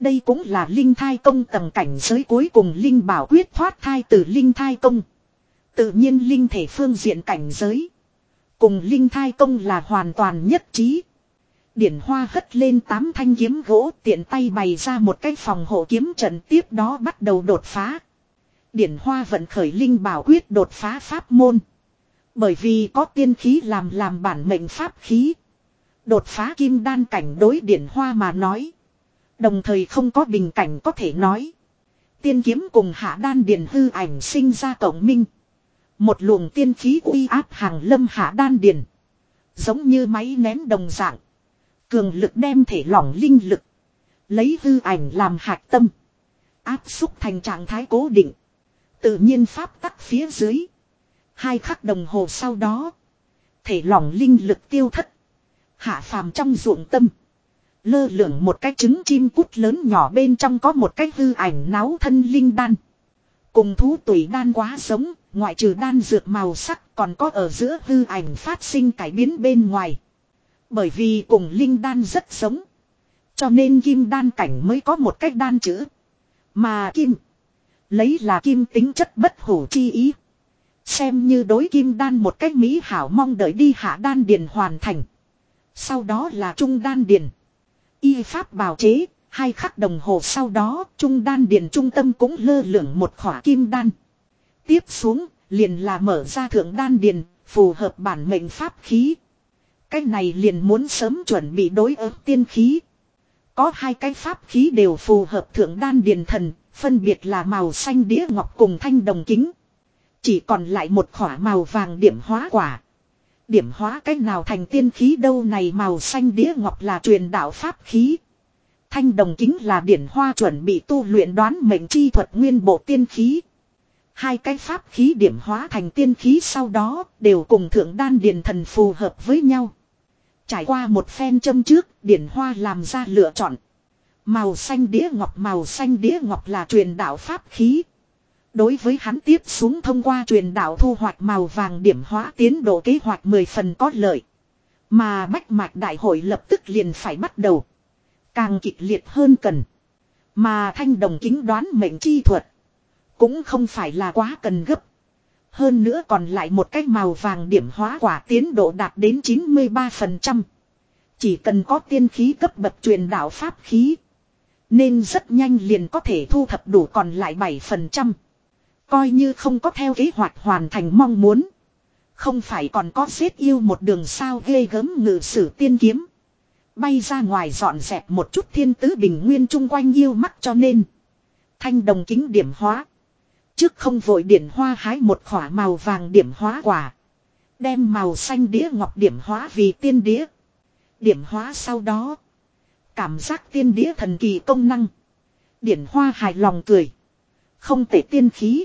Đây cũng là linh thai công tầng cảnh giới cuối cùng linh bảo quyết thoát thai từ linh thai công. Tự nhiên linh thể phương diện cảnh giới. Cùng linh thai công là hoàn toàn nhất trí. Điển hoa hất lên tám thanh kiếm gỗ tiện tay bày ra một cái phòng hộ kiếm trận tiếp đó bắt đầu đột phá. Điển hoa vận khởi linh bảo quyết đột phá pháp môn. Bởi vì có tiên khí làm làm bản mệnh pháp khí. Đột phá kim đan cảnh đối điển hoa mà nói. Đồng thời không có bình cảnh có thể nói. Tiên kiếm cùng hạ đan điển hư ảnh sinh ra cộng minh. Một luồng tiên khí uy áp hàng lâm hạ đan điền Giống như máy ném đồng dạng. Cường lực đem thể lỏng linh lực. Lấy hư ảnh làm hạt tâm. Áp xúc thành trạng thái cố định. Tự nhiên pháp tắc phía dưới. Hai khắc đồng hồ sau đó. Thể lỏng linh lực tiêu thất. Hạ phàm trong ruộng tâm. Lơ lửng một cái trứng chim cút lớn nhỏ bên trong có một cái hư ảnh náo thân linh đan. Cùng thú tùy đan quá giống, ngoại trừ đan dược màu sắc còn có ở giữa hư ảnh phát sinh cải biến bên ngoài. Bởi vì cùng linh đan rất giống. Cho nên kim đan cảnh mới có một cách đan chữ. Mà kim Lấy là kim tính chất bất hủ chi ý. Xem như đối kim đan một cách mỹ hảo mong đợi đi hạ đan điền hoàn thành. Sau đó là trung đan điền. Y pháp bào chế, hai khắc đồng hồ sau đó trung đan điền trung tâm cũng lơ lửng một khỏa kim đan. Tiếp xuống, liền là mở ra thượng đan điền, phù hợp bản mệnh pháp khí. Cái này liền muốn sớm chuẩn bị đối ứng tiên khí. Có hai cái pháp khí đều phù hợp thượng đan điền thần, phân biệt là màu xanh đĩa ngọc cùng thanh đồng kính. Chỉ còn lại một khỏa màu vàng điểm hóa quả. Điểm hóa cách nào thành tiên khí đâu này màu xanh đĩa ngọc là truyền đạo pháp khí. Thanh đồng kính là điển hoa chuẩn bị tu luyện đoán mệnh chi thuật nguyên bộ tiên khí. Hai cái pháp khí điểm hóa thành tiên khí sau đó đều cùng thượng đan điền thần phù hợp với nhau. Trải qua một phen châm trước, điển hoa làm ra lựa chọn. Màu xanh đĩa ngọc màu xanh đĩa ngọc là truyền đạo pháp khí. Đối với hắn tiếp xuống thông qua truyền đạo thu hoạch màu vàng điểm hóa tiến độ kế hoạch 10 phần có lợi. Mà bách mạch đại hội lập tức liền phải bắt đầu. Càng kịch liệt hơn cần. Mà thanh đồng kính đoán mệnh chi thuật. Cũng không phải là quá cần gấp. Hơn nữa còn lại một cái màu vàng điểm hóa quả tiến độ đạt đến 93%. Chỉ cần có tiên khí cấp bậc truyền đạo pháp khí. Nên rất nhanh liền có thể thu thập đủ còn lại 7%. Coi như không có theo kế hoạch hoàn thành mong muốn. Không phải còn có xếp yêu một đường sao ghê gớm ngự sử tiên kiếm. Bay ra ngoài dọn dẹp một chút thiên tứ bình nguyên chung quanh yêu mắt cho nên. Thanh đồng kính điểm hóa. Trước không vội điển hoa hái một khỏa màu vàng điểm hóa quả. Đem màu xanh đĩa ngọc điểm hóa vì tiên đĩa. Điểm hóa sau đó. Cảm giác tiên đĩa thần kỳ công năng. Điển hoa hài lòng cười. Không tệ tiên khí.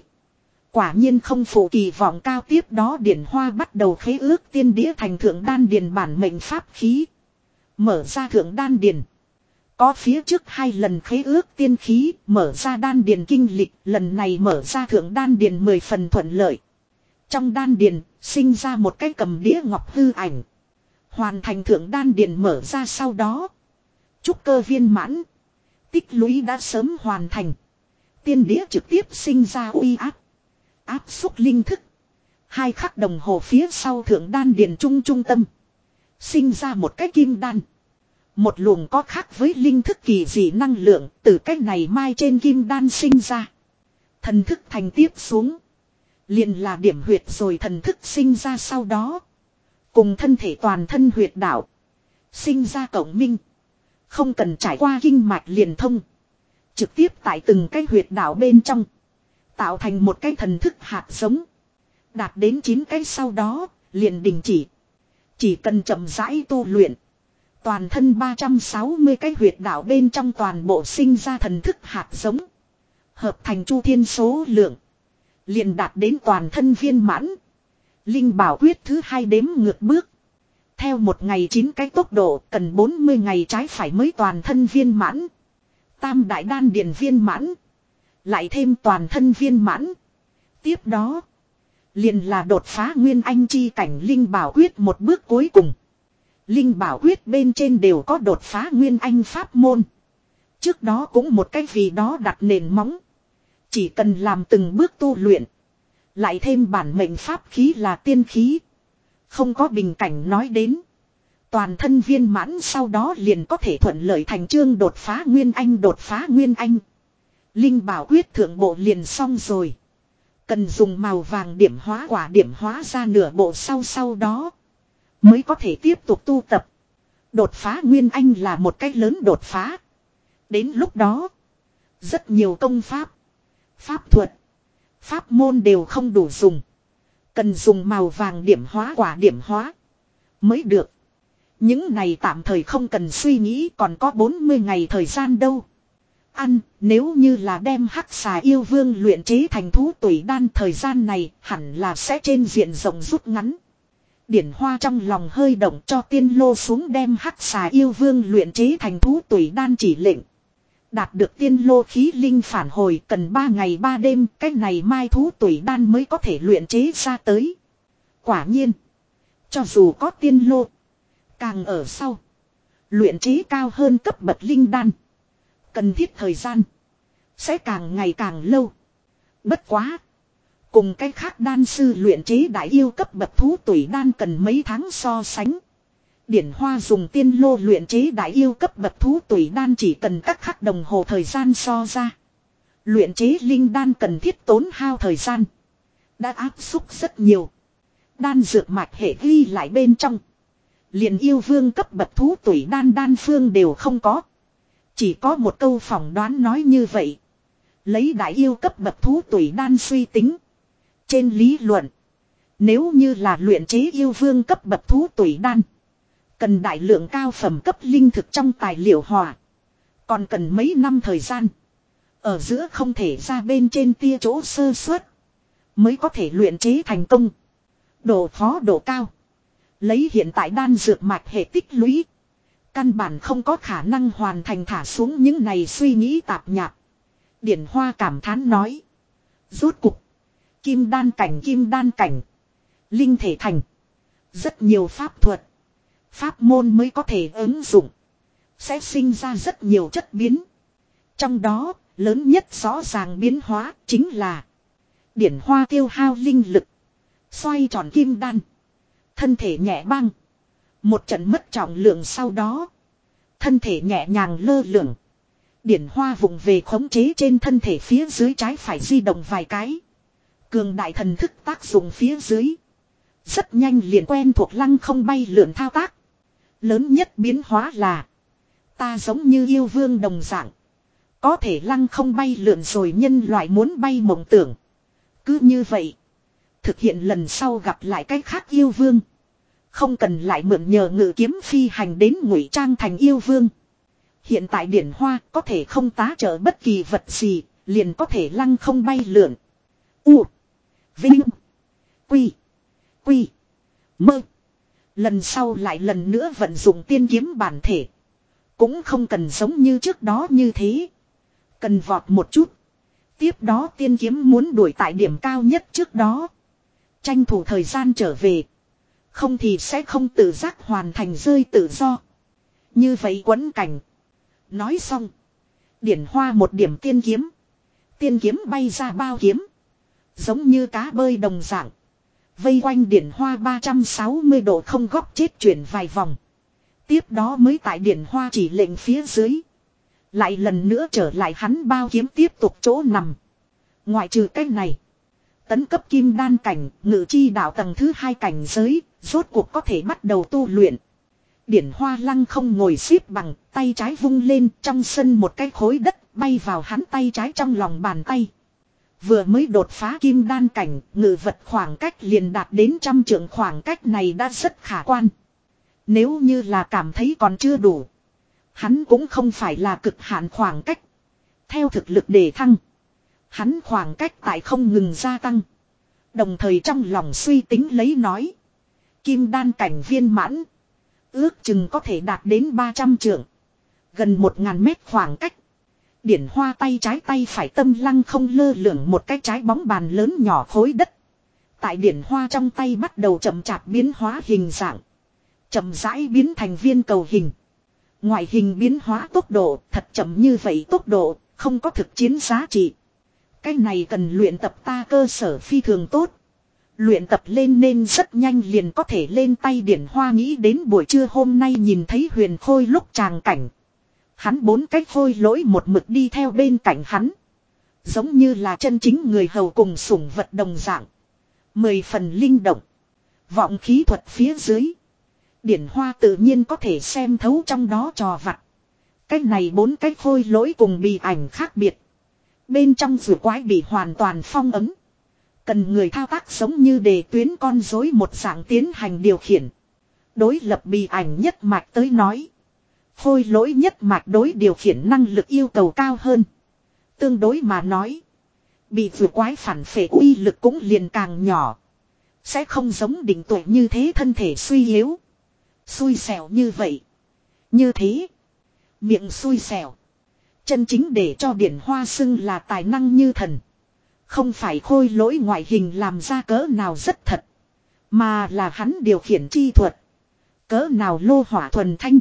Quả nhiên không phụ kỳ vọng cao tiếp đó điển hoa bắt đầu khế ước tiên đĩa thành thượng đan điền bản mệnh pháp khí. Mở ra thượng đan điền. Có phía trước hai lần khế ước tiên khí, mở ra đan điền kinh lịch, lần này mở ra thượng đan điền mười phần thuận lợi. Trong đan điền, sinh ra một cái cầm đĩa ngọc hư ảnh. Hoàn thành thượng đan điền mở ra sau đó. Trúc cơ viên mãn. Tích lũy đã sớm hoàn thành. Tiên đĩa trực tiếp sinh ra uy áp. Áp xúc linh thức. Hai khắc đồng hồ phía sau thượng đan điền trung trung tâm. Sinh ra một cái kim đan. Một luồng có khác với linh thức kỳ dị năng lượng từ cái này mai trên kim đan sinh ra. Thần thức thành tiếp xuống. Liền là điểm huyệt rồi thần thức sinh ra sau đó. Cùng thân thể toàn thân huyệt đạo. Sinh ra cộng minh. Không cần trải qua kinh mạch liền thông. Trực tiếp tại từng cái huyệt đạo bên trong. Tạo thành một cái thần thức hạt giống. Đạt đến 9 cái sau đó, liền đình chỉ. Chỉ cần chậm rãi tu luyện. Toàn thân 360 cái huyệt đạo bên trong toàn bộ sinh ra thần thức hạt giống. Hợp thành chu thiên số lượng. liền đạt đến toàn thân viên mãn. Linh bảo quyết thứ hai đếm ngược bước. Theo một ngày chín cái tốc độ, cần 40 ngày trái phải mới toàn thân viên mãn. Tam đại đan điền viên mãn. Lại thêm toàn thân viên mãn. Tiếp đó. Liền là đột phá nguyên anh chi cảnh Linh bảo quyết một bước cuối cùng. Linh bảo quyết bên trên đều có đột phá nguyên anh pháp môn. Trước đó cũng một cách vì đó đặt nền móng. Chỉ cần làm từng bước tu luyện. Lại thêm bản mệnh pháp khí là tiên khí. Không có bình cảnh nói đến. Toàn thân viên mãn sau đó liền có thể thuận lợi thành trương đột phá nguyên anh, đột phá nguyên anh. Linh bảo quyết thượng bộ liền xong rồi. Cần dùng màu vàng điểm hóa quả điểm hóa ra nửa bộ sau sau đó. Mới có thể tiếp tục tu tập. Đột phá Nguyên Anh là một cách lớn đột phá. Đến lúc đó. Rất nhiều công pháp. Pháp thuật. Pháp môn đều không đủ dùng. Cần dùng màu vàng điểm hóa quả điểm hóa. Mới được. Những này tạm thời không cần suy nghĩ còn có 40 ngày thời gian đâu. Ăn, nếu như là đem hắc xà yêu vương luyện chế thành thú tùy đan thời gian này hẳn là sẽ trên diện rộng rút ngắn. Điển hoa trong lòng hơi động cho tiên lô xuống đem hắc xà yêu vương luyện chế thành thú tùy đan chỉ lệnh. Đạt được tiên lô khí linh phản hồi cần 3 ngày 3 đêm, cách này mai thú tùy đan mới có thể luyện chế ra tới. Quả nhiên, cho dù có tiên lô, càng ở sau, luyện chế cao hơn cấp bậc linh đan. Cần thiết thời gian, sẽ càng ngày càng lâu. Bất quá. Cùng cái khác đan sư luyện chế đại yêu cấp bậc thú tuổi đan cần mấy tháng so sánh. Điển Hoa dùng tiên lô luyện chế đại yêu cấp bậc thú tuổi đan chỉ cần các khắc đồng hồ thời gian so ra. Luyện chế linh đan cần thiết tốn hao thời gian. Đã áp xúc rất nhiều. Đan dược mạch hệ ghi lại bên trong. liền yêu vương cấp bậc thú tuổi đan đan phương đều không có. Chỉ có một câu phỏng đoán nói như vậy. Lấy đại yêu cấp bậc thú tuổi đan suy tính. Trên lý luận. Nếu như là luyện chế yêu vương cấp bậc thú tuổi đan. Cần đại lượng cao phẩm cấp linh thực trong tài liệu hòa. Còn cần mấy năm thời gian. Ở giữa không thể ra bên trên tia chỗ sơ suất. Mới có thể luyện chế thành công. Độ khó độ cao. Lấy hiện tại đan dược mạch hệ tích lũy. Căn bản không có khả năng hoàn thành thả xuống những này suy nghĩ tạp nhạp. Điển Hoa cảm thán nói. Rốt cục. Kim đan cảnh kim đan cảnh. Linh thể thành. Rất nhiều pháp thuật. Pháp môn mới có thể ứng dụng. Sẽ sinh ra rất nhiều chất biến. Trong đó, lớn nhất rõ ràng biến hóa chính là Điển hoa tiêu hao linh lực. Xoay tròn kim đan. Thân thể nhẹ băng. Một trận mất trọng lượng sau đó. Thân thể nhẹ nhàng lơ lửng. Điển hoa vùng về khống chế trên thân thể phía dưới trái phải di động vài cái. Cường đại thần thức tác dụng phía dưới. Rất nhanh liền quen thuộc lăng không bay lượn thao tác. Lớn nhất biến hóa là. Ta giống như yêu vương đồng dạng. Có thể lăng không bay lượn rồi nhân loại muốn bay mộng tưởng. Cứ như vậy. Thực hiện lần sau gặp lại cái khác yêu vương. Không cần lại mượn nhờ ngự kiếm phi hành đến ngụy trang thành yêu vương. Hiện tại điển hoa có thể không tá trợ bất kỳ vật gì, liền có thể lăng không bay lượn. U. Vinh. Quy. Quy. Mơ. Lần sau lại lần nữa vận dụng tiên kiếm bản thể. Cũng không cần giống như trước đó như thế. Cần vọt một chút. Tiếp đó tiên kiếm muốn đuổi tại điểm cao nhất trước đó. Tranh thủ thời gian trở về. Không thì sẽ không tự giác hoàn thành rơi tự do. Như vậy quấn cảnh. Nói xong. Điển hoa một điểm tiên kiếm. Tiên kiếm bay ra bao kiếm. Giống như cá bơi đồng dạng. Vây quanh điển hoa 360 độ không góc chết chuyển vài vòng. Tiếp đó mới tại điển hoa chỉ lệnh phía dưới. Lại lần nữa trở lại hắn bao kiếm tiếp tục chỗ nằm. Ngoại trừ cái này. Tấn cấp kim đan cảnh, ngự chi đạo tầng thứ hai cảnh giới, rốt cuộc có thể bắt đầu tu luyện. Điển hoa lăng không ngồi xếp bằng, tay trái vung lên trong sân một cái khối đất bay vào hắn tay trái trong lòng bàn tay. Vừa mới đột phá kim đan cảnh, ngự vật khoảng cách liền đạt đến trăm trượng khoảng cách này đã rất khả quan. Nếu như là cảm thấy còn chưa đủ. Hắn cũng không phải là cực hạn khoảng cách. Theo thực lực đề thăng. Hắn khoảng cách tại không ngừng gia tăng. Đồng thời trong lòng suy tính lấy nói. Kim đan cảnh viên mãn. Ước chừng có thể đạt đến 300 trượng. Gần 1.000 mét khoảng cách. Điển hoa tay trái tay phải tâm lăng không lơ lửng một cái trái bóng bàn lớn nhỏ khối đất. Tại điển hoa trong tay bắt đầu chậm chạp biến hóa hình dạng. Chậm rãi biến thành viên cầu hình. Ngoại hình biến hóa tốc độ, thật chậm như vậy tốc độ, không có thực chiến giá trị. Cái này cần luyện tập ta cơ sở phi thường tốt. Luyện tập lên nên rất nhanh liền có thể lên tay điển hoa nghĩ đến buổi trưa hôm nay nhìn thấy huyền khôi lúc tràng cảnh. Hắn bốn cách khôi lỗi một mực đi theo bên cạnh hắn. Giống như là chân chính người hầu cùng sủng vật đồng dạng. Mười phần linh động. Vọng khí thuật phía dưới. Điển hoa tự nhiên có thể xem thấu trong đó trò vặt. Cách này bốn cách khôi lỗi cùng bị ảnh khác biệt. Bên trong rùa quái bị hoàn toàn phong ấm. Cần người thao tác giống như đề tuyến con rối một dạng tiến hành điều khiển. Đối lập bị ảnh nhất mạch tới nói. Khôi lỗi nhất mạch đối điều khiển năng lực yêu cầu cao hơn. Tương đối mà nói. Bị vừa quái phản phệ uy lực cũng liền càng nhỏ. Sẽ không giống định tuổi như thế thân thể suy yếu. Xui xẻo như vậy. Như thế. Miệng xui xẻo. Chân chính để cho điển hoa xưng là tài năng như thần. Không phải khôi lỗi ngoại hình làm ra cỡ nào rất thật. Mà là hắn điều khiển chi thuật. Cỡ nào lô hỏa thuần thanh.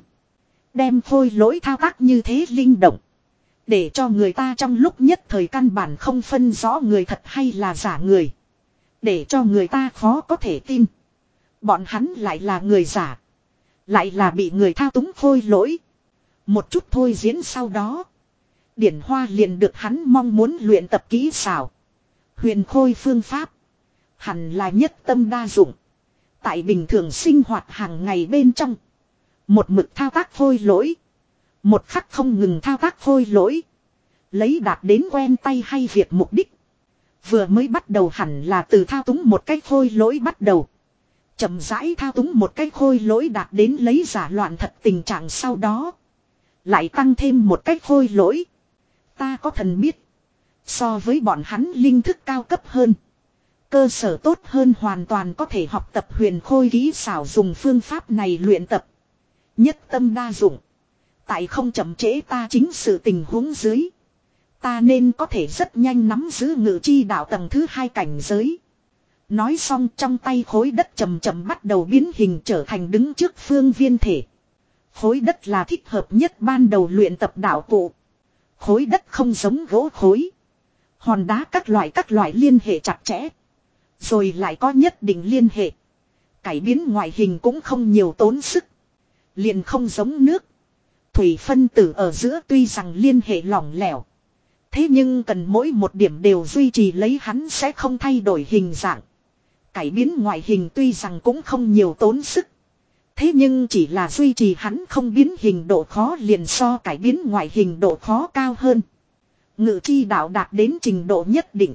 Đem khôi lỗi thao tác như thế linh động. Để cho người ta trong lúc nhất thời căn bản không phân rõ người thật hay là giả người. Để cho người ta khó có thể tin. Bọn hắn lại là người giả. Lại là bị người thao túng khôi lỗi. Một chút thôi diễn sau đó. Điển Hoa liền được hắn mong muốn luyện tập kỹ xảo. Huyền khôi phương pháp. Hẳn là nhất tâm đa dụng. Tại bình thường sinh hoạt hàng ngày bên trong. Một mực thao tác khôi lỗi. Một khắc không ngừng thao tác khôi lỗi. Lấy đạt đến quen tay hay việc mục đích. Vừa mới bắt đầu hẳn là từ thao túng một cái khôi lỗi bắt đầu. chậm rãi thao túng một cái khôi lỗi đạt đến lấy giả loạn thật tình trạng sau đó. Lại tăng thêm một cái khôi lỗi. Ta có thần biết. So với bọn hắn linh thức cao cấp hơn. Cơ sở tốt hơn hoàn toàn có thể học tập huyền khôi ký xảo dùng phương pháp này luyện tập. Nhất tâm đa dụng. Tại không chậm trễ ta chính sự tình huống dưới. Ta nên có thể rất nhanh nắm giữ ngự chi đạo tầng thứ hai cảnh giới. Nói xong trong tay khối đất chầm chậm bắt đầu biến hình trở thành đứng trước phương viên thể. Khối đất là thích hợp nhất ban đầu luyện tập đạo cụ. Khối đất không giống gỗ khối. Hòn đá các loại các loại liên hệ chặt chẽ. Rồi lại có nhất định liên hệ. Cải biến ngoại hình cũng không nhiều tốn sức. Liền không giống nước. Thủy phân tử ở giữa tuy rằng liên hệ lỏng lẻo. Thế nhưng cần mỗi một điểm đều duy trì lấy hắn sẽ không thay đổi hình dạng. Cải biến ngoại hình tuy rằng cũng không nhiều tốn sức. Thế nhưng chỉ là duy trì hắn không biến hình độ khó liền so cải biến ngoại hình độ khó cao hơn. Ngự chi đạo đạt đến trình độ nhất định.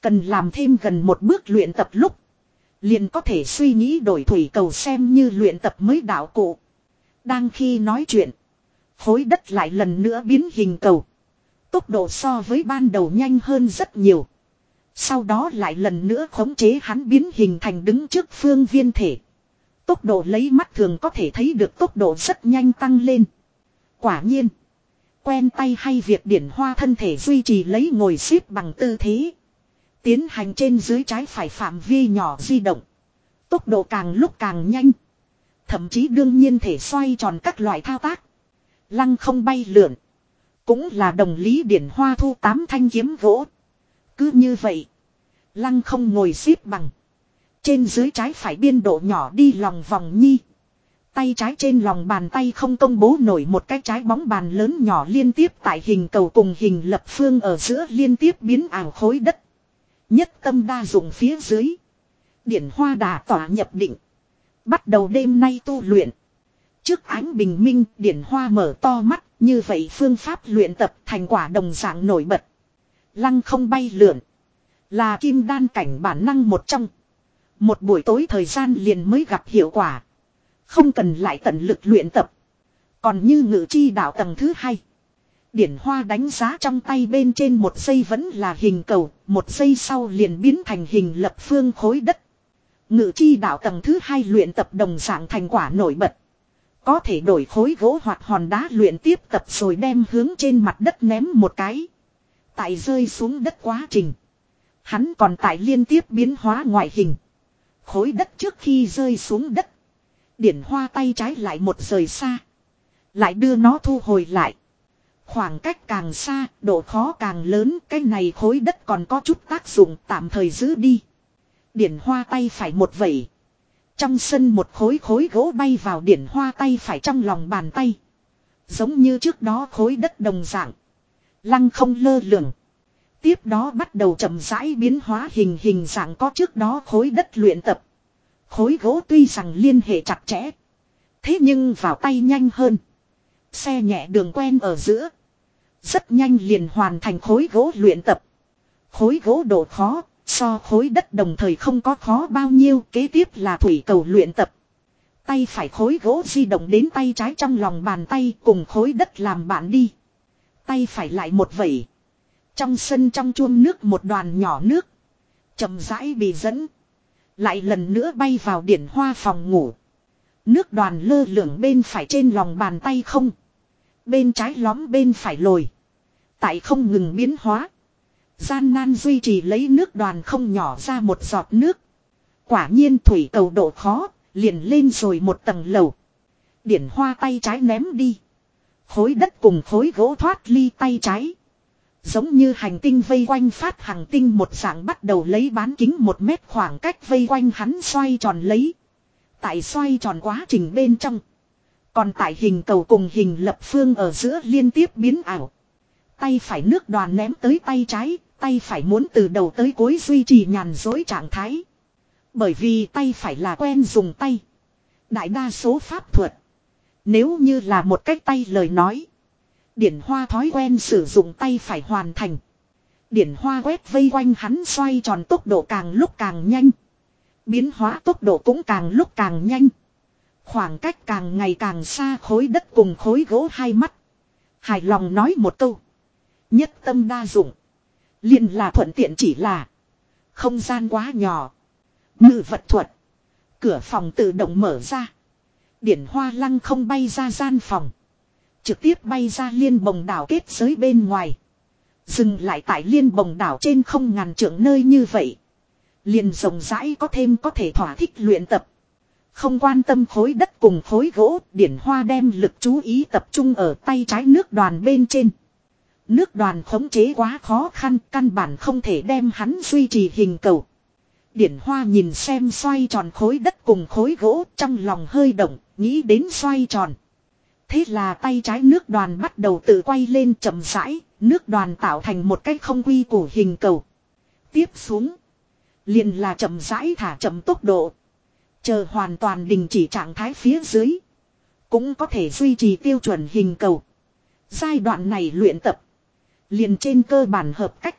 Cần làm thêm gần một bước luyện tập lúc. Liền có thể suy nghĩ đổi thủy cầu xem như luyện tập mới đạo cụ. Đang khi nói chuyện. Khối đất lại lần nữa biến hình cầu. Tốc độ so với ban đầu nhanh hơn rất nhiều. Sau đó lại lần nữa khống chế hắn biến hình thành đứng trước phương viên thể. Tốc độ lấy mắt thường có thể thấy được tốc độ rất nhanh tăng lên. Quả nhiên. Quen tay hay việc điển hoa thân thể duy trì lấy ngồi xếp bằng tư thế. Tiến hành trên dưới trái phải phạm vi nhỏ di động. Tốc độ càng lúc càng nhanh. Thậm chí đương nhiên thể xoay tròn các loại thao tác. Lăng không bay lượn. Cũng là đồng lý điển hoa thu tám thanh kiếm gỗ. Cứ như vậy. Lăng không ngồi xếp bằng. Trên dưới trái phải biên độ nhỏ đi lòng vòng nhi. Tay trái trên lòng bàn tay không công bố nổi một cái trái bóng bàn lớn nhỏ liên tiếp tại hình cầu cùng hình lập phương ở giữa liên tiếp biến ảo khối đất. Nhất tâm đa dụng phía dưới. Điển hoa đà tỏa nhập định. Bắt đầu đêm nay tu luyện. Trước ánh bình minh điển hoa mở to mắt. Như vậy phương pháp luyện tập thành quả đồng dạng nổi bật. Lăng không bay lượn. Là kim đan cảnh bản năng một trong. Một buổi tối thời gian liền mới gặp hiệu quả. Không cần lại tận lực luyện tập. Còn như ngự chi đạo tầng thứ hai. Điển hoa đánh giá trong tay bên trên một giây vẫn là hình cầu, một giây sau liền biến thành hình lập phương khối đất. Ngự chi đạo tầng thứ hai luyện tập đồng dạng thành quả nổi bật. Có thể đổi khối gỗ hoặc hòn đá luyện tiếp tập rồi đem hướng trên mặt đất ném một cái. Tại rơi xuống đất quá trình. Hắn còn tại liên tiếp biến hóa ngoại hình. Khối đất trước khi rơi xuống đất. Điển hoa tay trái lại một rời xa. Lại đưa nó thu hồi lại. Khoảng cách càng xa, độ khó càng lớn, cái này khối đất còn có chút tác dụng tạm thời giữ đi. Điển hoa tay phải một vẩy. Trong sân một khối khối gỗ bay vào điển hoa tay phải trong lòng bàn tay. Giống như trước đó khối đất đồng dạng. Lăng không lơ lửng. Tiếp đó bắt đầu chậm rãi biến hóa hình hình dạng có trước đó khối đất luyện tập. Khối gỗ tuy rằng liên hệ chặt chẽ. Thế nhưng vào tay nhanh hơn. Xe nhẹ đường quen ở giữa. Rất nhanh liền hoàn thành khối gỗ luyện tập. Khối gỗ độ khó, so khối đất đồng thời không có khó bao nhiêu, kế tiếp là thủy cầu luyện tập. Tay phải khối gỗ di động đến tay trái trong lòng bàn tay cùng khối đất làm bạn đi. Tay phải lại một vẩy. Trong sân trong chuông nước một đoàn nhỏ nước. chậm rãi bị dẫn. Lại lần nữa bay vào điển hoa phòng ngủ. Nước đoàn lơ lửng bên phải trên lòng bàn tay không. Bên trái lóm bên phải lồi. Tại không ngừng biến hóa. Gian nan duy trì lấy nước đoàn không nhỏ ra một giọt nước. Quả nhiên thủy cầu độ khó, liền lên rồi một tầng lầu. Điển hoa tay trái ném đi. Khối đất cùng khối gỗ thoát ly tay trái. Giống như hành tinh vây quanh phát hàng tinh một dạng bắt đầu lấy bán kính một mét khoảng cách vây quanh hắn xoay tròn lấy. Tại xoay tròn quá trình bên trong. Còn tại hình cầu cùng hình lập phương ở giữa liên tiếp biến ảo. Tay phải nước đoàn ném tới tay trái, tay phải muốn từ đầu tới cuối duy trì nhàn dối trạng thái. Bởi vì tay phải là quen dùng tay. Đại đa số pháp thuật. Nếu như là một cách tay lời nói. Điển hoa thói quen sử dụng tay phải hoàn thành. Điển hoa quét vây quanh hắn xoay tròn tốc độ càng lúc càng nhanh. Biến hóa tốc độ cũng càng lúc càng nhanh. Khoảng cách càng ngày càng xa khối đất cùng khối gỗ hai mắt. Hài lòng nói một câu. Nhất tâm đa dụng liền là thuận tiện chỉ là. Không gian quá nhỏ. Ngự vật thuật. Cửa phòng tự động mở ra. Điển hoa lăng không bay ra gian phòng. Trực tiếp bay ra liên bồng đảo kết giới bên ngoài. Dừng lại tại liên bồng đảo trên không ngàn trượng nơi như vậy. Liền rộng rãi có thêm có thể thỏa thích luyện tập. Không quan tâm khối đất cùng khối gỗ, điển hoa đem lực chú ý tập trung ở tay trái nước đoàn bên trên. Nước đoàn khống chế quá khó khăn, căn bản không thể đem hắn duy trì hình cầu. Điển hoa nhìn xem xoay tròn khối đất cùng khối gỗ trong lòng hơi động, nghĩ đến xoay tròn. Thế là tay trái nước đoàn bắt đầu tự quay lên chậm rãi, nước đoàn tạo thành một cái không quy của hình cầu. Tiếp xuống, liền là chậm rãi thả chậm tốc độ. Chờ hoàn toàn đình chỉ trạng thái phía dưới, cũng có thể duy trì tiêu chuẩn hình cầu. Giai đoạn này luyện tập, liền trên cơ bản hợp cách.